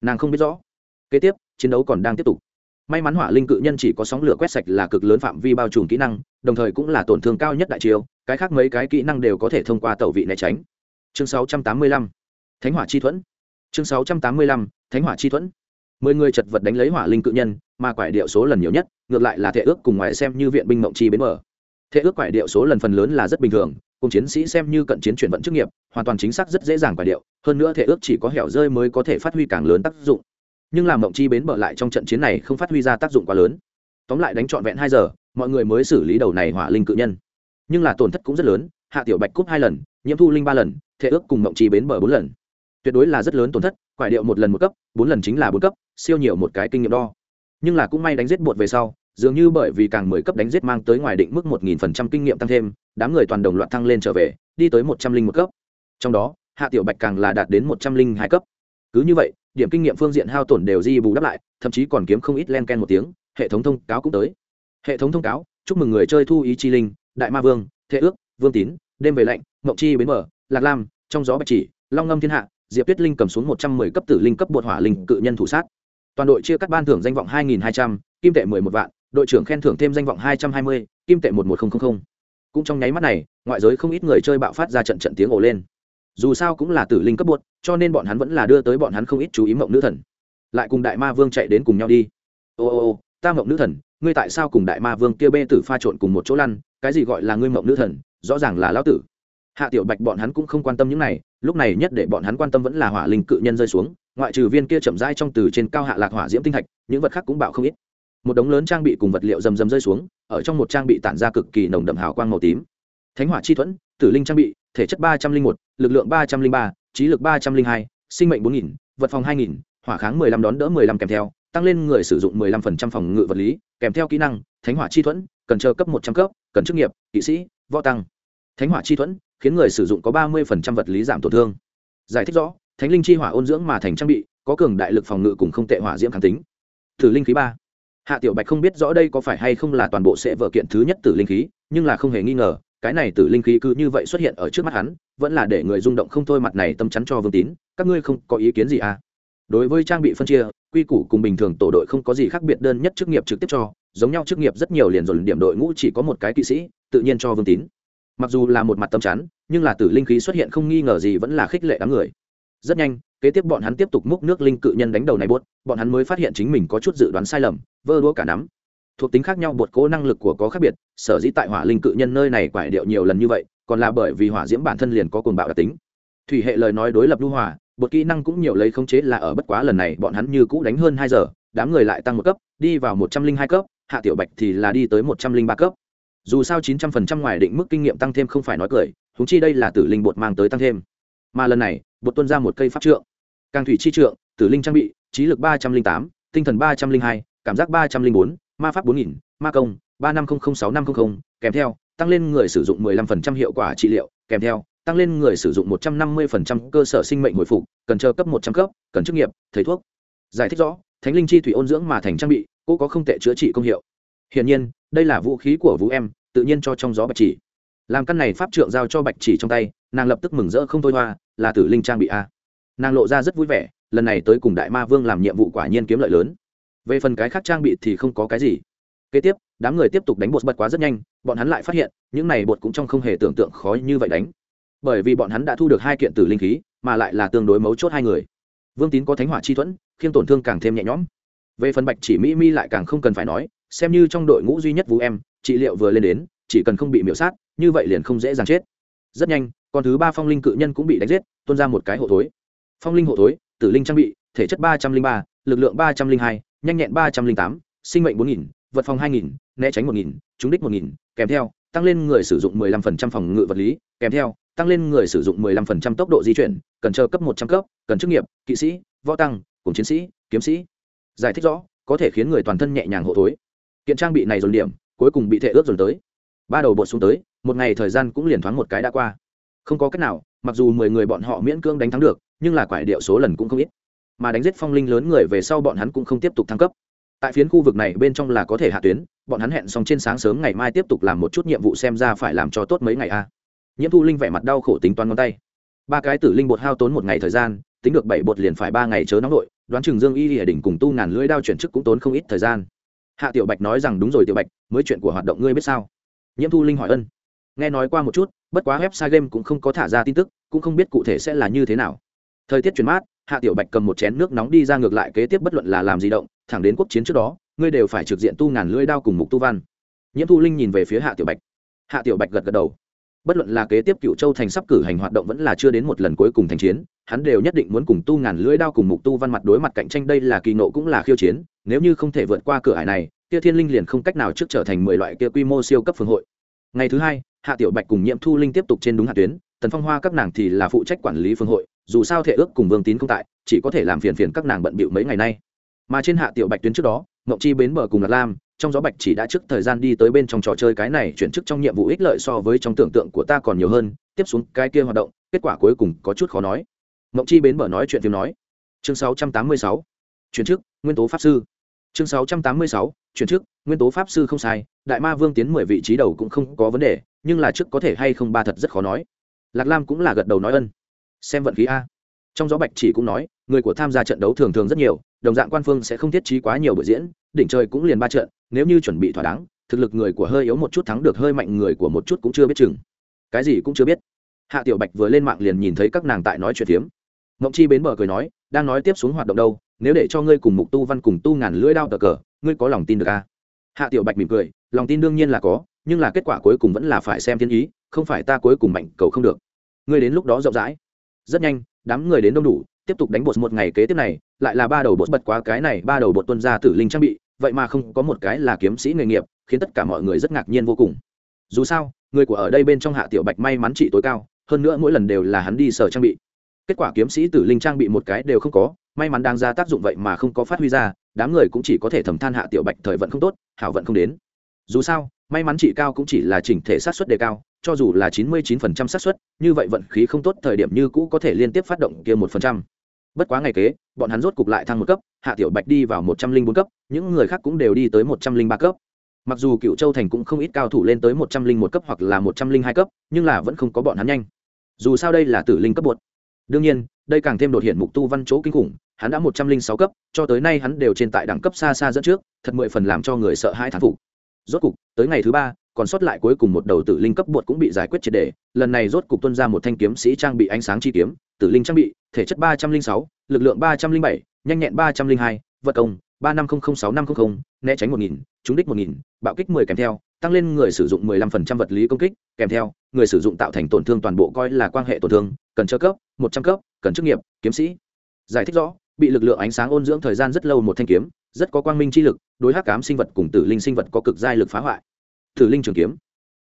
Nàng không biết rõ. Kế tiếp, chiến đấu còn đang tiếp tục may mắn hỏa linh cự nhân chỉ có sóng lửa quét sạch là cực lớn phạm vi bao trùm kỹ năng đồng thời cũng là tổn thương cao nhất đại chiêu cái khác mấy cái kỹ năng đều có thể thông qua tẩu vị né tránh. Chương 685, thánh hỏa chi thuẫn. Chương 685, thánh hỏa chi thuẫn. Mười người chật vật đánh lấy hỏa linh cự nhân mà quải điệu số lần nhiều nhất ngược lại là thể ước cùng ngoài xem như viện binh mộng chi bến mở Thệ ước quải điệu số lần phần lớn là rất bình thường cùng chiến sĩ xem như cận chiến chuyển vận chức nghiệp hoàn toàn chính xác rất dễ dàng quải điệu hơn nữa thể ước chỉ có hẻo rơi mới có thể phát huy càng lớn tác dụng nhưng làm mộng chi bến bờ lại trong trận chiến này không phát huy ra tác dụng quá lớn. Tóm lại đánh trọn vẹn hai giờ, mọi người mới xử lý đầu này hỏa linh cự nhân. Nhưng là tổn thất cũng rất lớn, hạ tiểu bạch cúp hai lần, nhiễm thu linh ba lần thể ước cùng mộng chi bến bờ bốn lần. Tuyệt đối là rất lớn tổn thất, quải điệu một lần một cấp, bốn lần chính là bốn cấp, siêu nhiều một cái kinh nghiệm đo. Nhưng là cũng may đánh giết bột về sau, dường như bởi vì càng mười cấp đánh giết mang tới ngoài định mức một nghìn phần trăm kinh nghiệm tăng thêm, đám người toàn đồng loạt thăng lên trở về, đi tới một trăm linh một cấp. Trong đó, hạ tiểu bạch càng là đạt đến một trăm linh hai cấp. Cứ như vậy điểm kinh nghiệm phương diện hao tổn đều di bù đắp lại, thậm chí còn kiếm không ít len ken một tiếng, hệ thống thông cáo cũng tới. Hệ thống thông cáo, chúc mừng người chơi thu ý chi linh, đại ma vương, thế ước, vương tín, đêm về lạnh, mộng chi bến mở lạc lam, trong gió bạch chỉ, long ngâm thiên hạ, diệp tuyết linh cầm xuống một trăm mười cấp tử linh cấp bột hỏa linh cự nhân thủ sát. Toàn đội chia cắt ban thưởng danh vọng hai nghìn hai trăm, kim tệ mười một vạn, đội trưởng khen thưởng thêm danh vọng hai trăm hai mươi, kim tệ một một nghìn cũng trong nháy mắt này, ngoại giới không ít người chơi bạo phát ra trận trận tiếng ồ lên dù sao cũng là tử linh cấp bột cho nên bọn hắn vẫn là đưa tới bọn hắn không ít chú ý mộng nữ thần. Lại cùng đại ma vương chạy đến cùng nhau đi. Ô ô ô, ta mộng nữ thần, ngươi tại sao cùng đại ma vương kia bê tử pha trộn cùng một chỗ lăn? Cái gì gọi là ngươi mộng nữ thần? Rõ ràng là lão tử. Hạ tiểu bạch bọn hắn cũng không quan tâm những này, lúc này nhất để bọn hắn quan tâm vẫn là hỏa linh cự nhân rơi xuống, ngoại trừ viên kia chậm rãi trong từ trên cao hạ lạc hỏa diễm tinh thạch, những vật khác cũng bạo không ít. Một đống lớn trang bị cùng vật liệu rầm rầm rơi xuống, ở trong một trang bị tản ra cực kỳ nồng đậm hào quang màu tím. Thánh hỏa chi thuẫn, tử linh trang bị thể chất ba trăm linh một, lực lượng ba trăm linh ba, trí lực ba trăm linh hai, sinh mệnh bốn nghìn, vật phòng hai nghìn, hỏa kháng mười lăm đón đỡ mười lăm kèm theo, tăng lên người sử dụng mười lăm phần trăm phòng ngự vật lý, kèm theo kỹ năng, thánh hỏa chi thuẫn, cần chờ cấp một trăm cấp, cần chức nghiệp, kỵ sĩ, võ tăng. Thánh hỏa chi thuẫn, khiến người sử dụng có ba mươi phần trăm vật lý giảm tổn thương. Giải thích rõ, thánh linh chi hỏa ôn dưỡng mà thành trang bị, có cường đại lực phòng ngự cùng không tệ hỏa diễm kháng tính. Tử linh khí ba. Hạ tiểu bạch không biết rõ đây có phải hay không là toàn bộ sẽ vở kiện thứ nhất tử linh khí, nhưng là không hề nghi ngờ cái này tử linh khí cứ như vậy xuất hiện ở trước mắt hắn, vẫn là để người rung động không thôi mặt này tâm chắn cho vương tín, các ngươi không có ý kiến gì à? Đối với trang bị phân chia, quy củ cùng bình thường tổ đội không có gì khác biệt, đơn nhất chức nghiệp trực tiếp cho, giống nhau chức nghiệp rất nhiều liền dồn điểm đội ngũ chỉ có một cái kỵ sĩ, tự nhiên cho vương tín. Mặc dù là một mặt tâm chắn, nhưng là tử linh khí xuất hiện không nghi ngờ gì vẫn là khích lệ đám người. Rất nhanh, kế tiếp bọn hắn tiếp tục múc nước linh cự nhân đánh đầu này buốt, bọn hắn mới phát hiện chính mình có chút dự đoán sai lầm, vơ đũa cả nắm thuộc tính khác nhau, bột cố năng lực của có khác biệt, sở dĩ tại hỏa linh cự nhân nơi này quải điệu nhiều lần như vậy, còn là bởi vì hỏa diễm bản thân liền có cồn bạo đặc tính. Thủy hệ lời nói đối lập lưu hỏa bột kỹ năng cũng nhiều lấy khống chế là ở bất quá lần này, bọn hắn như cũ đánh hơn hai giờ, đám người lại tăng một cấp, đi vào một trăm linh hai cấp, hạ tiểu bạch thì là đi tới một trăm linh ba cấp. Dù sao chín trăm phần trăm ngoài định mức kinh nghiệm tăng thêm không phải nói cười húng chi đây là tử linh bột mang tới tăng thêm. Mà lần này, bột tuân ra một cây pháp trượng. Càng thủy chi trượng, tử linh trang bị, trí lực ba trăm linh tám, tinh thần ba trăm linh hai, cảm giác ba trăm linh bốn ma pháp bốn nghìn, ma công, ba năm trăm linh sáu năm trăm linh kèm theo, tăng lên người sử dụng mười lăm phần trăm hiệu quả trị liệu, kèm theo, tăng lên người sử dụng một trăm năm mươi phần trăm cơ sở sinh mệnh hồi phục, cần chờ cấp một trăm cấp, cần chức nghiệp, thầy thuốc. Giải thích rõ, thánh linh chi thủy ôn dưỡng mà thành trang bị, cô có không tệ chữa trị công hiệu. Hiển nhiên, đây là vũ khí của vũ em, tự nhiên cho trong gió bạch chỉ. Làm căn này pháp trượng giao cho bạch chỉ trong tay, nàng lập tức mừng rỡ không thôi hoa, là tử linh trang bị a. Nàng lộ ra rất vui vẻ, lần này tới cùng đại ma vương làm nhiệm vụ quả nhiên kiếm lợi lớn về phần cái khác trang bị thì không có cái gì. Kế tiếp, đám người tiếp tục đánh bột bật quá rất nhanh, bọn hắn lại phát hiện, những này bột cũng trong không hề tưởng tượng khó như vậy đánh. Bởi vì bọn hắn đã thu được hai kiện tử linh khí, mà lại là tương đối mấu chốt hai người. Vương tín có thánh hỏa chi thuẫn khiến tổn thương càng thêm nhẹ nhõm. Về phần bạch chỉ mỹ mi lại càng không cần phải nói, xem như trong đội ngũ duy nhất vũ em, trị liệu vừa lên đến, chỉ cần không bị miễu sát, như vậy liền không dễ dàng chết. Rất nhanh còn thứ ba phong linh cự nhân cũng bị đánh giết, tuôn ra một cái hộ thối. Phong linh hộ thối, tử linh trang bị, thể chất ba trăm linh ba, lực lượng ba trăm linh hai nhanh nhẹn ba trăm linh tám, sinh mệnh bốn nghìn, vật phòng hai nghìn, né tránh một nghìn, trúng đích một nghìn, kèm theo, tăng lên người sử dụng mười lăm phần trăm phòng ngự vật lý, kèm theo, tăng lên người sử dụng mười lăm phần trăm tốc độ di chuyển, cần chờ cấp một trăm cấp, cần chức nghiệp, kỵ sĩ, võ tăng, cùng chiến sĩ, kiếm sĩ. Giải thích rõ, có thể khiến người toàn thân nhẹ nhàng hộ thối. Kiện trang bị này dồn điểm, cuối cùng bị thệ ước dồn tới. Ba đầu bột xuống tới, một ngày thời gian cũng liền thoáng một cái đã qua. Không có cách nào, mặc dù mười người bọn họ miễn cưỡng đánh thắng được, nhưng là quải điệu số lần cũng không ít mà đánh giết phong linh lớn người về sau bọn hắn cũng không tiếp tục thăng cấp. Tại phiến khu vực này bên trong là có thể hạ tuyến, bọn hắn hẹn xong trên sáng sớm ngày mai tiếp tục làm một chút nhiệm vụ xem ra phải làm cho tốt mấy ngày a. Nhiễm thu linh vẻ mặt đau khổ tính toán ngón tay. Ba cái tử linh bột hao tốn một ngày thời gian, tính được bảy bột liền phải ba ngày chớ nóng nội, đoán chừng dương y địa đỉnh cùng tu ngàn lưỡi đao chuyển chức cũng tốn không ít thời gian. Hạ tiểu bạch nói rằng đúng rồi tiểu bạch, mới chuyện của hoạt động ngươi biết sao? Nhiễm thu linh hỏi ân. Nghe nói qua một chút, bất quá website game cũng không có thả ra tin tức, cũng không biết cụ thể sẽ là như thế nào. Thời tiết chuyển mát hạ tiểu bạch cầm một chén nước nóng đi ra ngược lại kế tiếp bất luận là làm gì động, thẳng đến quốc chiến trước đó, ngươi đều phải trực diện tu ngàn lưỡi đao cùng mục tu văn. Nhiễm thu linh nhìn về phía hạ tiểu bạch. Hạ tiểu bạch gật gật đầu. Bất luận là kế tiếp cựu châu thành sắp cử hành hoạt động vẫn là chưa đến một lần cuối cùng thành chiến, hắn đều nhất định muốn cùng tu ngàn lưỡi đao cùng mục tu văn mặt đối mặt cạnh tranh, đây là kỳ nộ cũng là khiêu chiến, nếu như không thể vượt qua cửa hải này, kia thiên linh liền không cách nào trước trở thành mười loại kia quy mô siêu cấp phương hội. Ngày thứ hai, hạ tiểu bạch cùng nhiệm thu linh tiếp tục trên đúng hạ tuyến tần phong hoa các nàng thì là phụ trách quản lý phương hội dù sao thể ước cùng vương tín không tại chỉ có thể làm phiền phiền các nàng bận bịu mấy ngày nay mà trên hạ tiểu bạch tuyến trước đó ngọc chi bến bờ cùng lạc lam trong gió bạch chỉ đã trước thời gian đi tới bên trong trò chơi cái này chuyển chức trong nhiệm vụ ích lợi so với trong tưởng tượng của ta còn nhiều hơn tiếp xuống cái kia hoạt động kết quả cuối cùng có chút khó nói ngọc chi bến bờ nói chuyện phim nói chương 686. chuyển chức nguyên tố pháp sư chương 686. chuyển chức nguyên tố pháp sư không sai đại ma vương tiến mười vị trí đầu cũng không có vấn đề nhưng là trước có thể hay không ba thật rất khó nói lạc lam cũng là gật đầu nói ân. Xem vận khí a. Trong gió bạch chỉ cũng nói, người của tham gia trận đấu thường thường rất nhiều, đồng dạng quan phương sẽ không thiết trí quá nhiều buổi diễn, đỉnh trời cũng liền ba trận, nếu như chuẩn bị thỏa đáng, thực lực người của hơi yếu một chút thắng được hơi mạnh người của một chút cũng chưa biết chừng. Cái gì cũng chưa biết. Hạ tiểu bạch vừa lên mạng liền nhìn thấy các nàng tại nói chuyện phiếm. Mộng chi bến bờ cười nói, đang nói tiếp xuống hoạt động đâu, nếu để cho ngươi cùng mục tu văn cùng tu ngàn lưỡi đao tờ cờ, ngươi có lòng tin được à? hạ tiểu bạch mỉm cười, lòng tin đương nhiên là có, nhưng là kết quả cuối cùng vẫn là phải xem thiên ý không phải ta cuối cùng mạnh, cầu không được. Ngươi đến lúc đó rộng rãi. Rất nhanh, đám người đến đông đủ, tiếp tục đánh bột một ngày kế tiếp này, lại là ba đầu bột bật quá cái này, ba đầu bột tuân ra tử linh trang bị, vậy mà không có một cái là kiếm sĩ nghề nghiệp, khiến tất cả mọi người rất ngạc nhiên vô cùng. Dù sao, người của ở đây bên trong hạ tiểu bạch may mắn trị tối cao, hơn nữa mỗi lần đều là hắn đi sở trang bị. Kết quả kiếm sĩ tử linh trang bị một cái đều không có, may mắn đang ra tác dụng vậy mà không có phát huy ra, đám người cũng chỉ có thể thầm than hạ tiểu bạch thời vận không tốt, hảo vận không đến. Dù sao may mắn trị cao cũng chỉ là chỉnh thể sát xuất đề cao cho dù là chín mươi 99% xác suất, như vậy vận khí không tốt thời điểm như cũ có thể liên tiếp phát động kia một phần trăm. Bất quá ngày kế, bọn hắn rốt cục lại thăng một cấp, Hạ Tiểu Bạch đi vào một trăm linh bốn cấp, những người khác cũng đều đi tới một trăm linh ba cấp. Mặc dù Cựu Châu thành cũng không ít cao thủ lên tới một trăm linh một cấp hoặc là một trăm linh hai cấp, nhưng là vẫn không có bọn hắn nhanh. Dù sao đây là tử linh cấp bột. Đương nhiên, đây càng thêm đột hiện mục tu văn chỗ kinh khủng, hắn đã một trăm linh sáu cấp, cho tới nay hắn đều trên tại đẳng cấp xa xa dẫn trước, thật mười phần làm cho người sợ hãi thán phục. Rốt cục, tới ngày thứ ba, còn sót lại cuối cùng một đầu tử linh cấp bột cũng bị giải quyết triệt đề lần này rốt cục tuân ra một thanh kiếm sĩ trang bị ánh sáng chi kiếm tử linh trang bị thể chất ba trăm linh sáu lực lượng ba trăm linh bảy nhanh nhẹn ba trăm linh hai vật công ba năm không sáu năm không né tránh một nghìn trúng đích một nghìn bạo kích mười kèm theo tăng lên người sử dụng mười lăm phần trăm vật lý công kích kèm theo người sử dụng tạo thành tổn thương toàn bộ coi là quan hệ tổn thương cần trợ cấp một trăm cấp cần chức nghiệp kiếm sĩ. Giải thích rõ bị lực lượng ánh sáng ôn dưỡng thời gian rất lâu một thanh kiếm rất có quang minh chi lực, đối hắc cám sinh vật cùng tử linh sinh vật có cực giai lực phá hoại. Tử linh trường kiếm.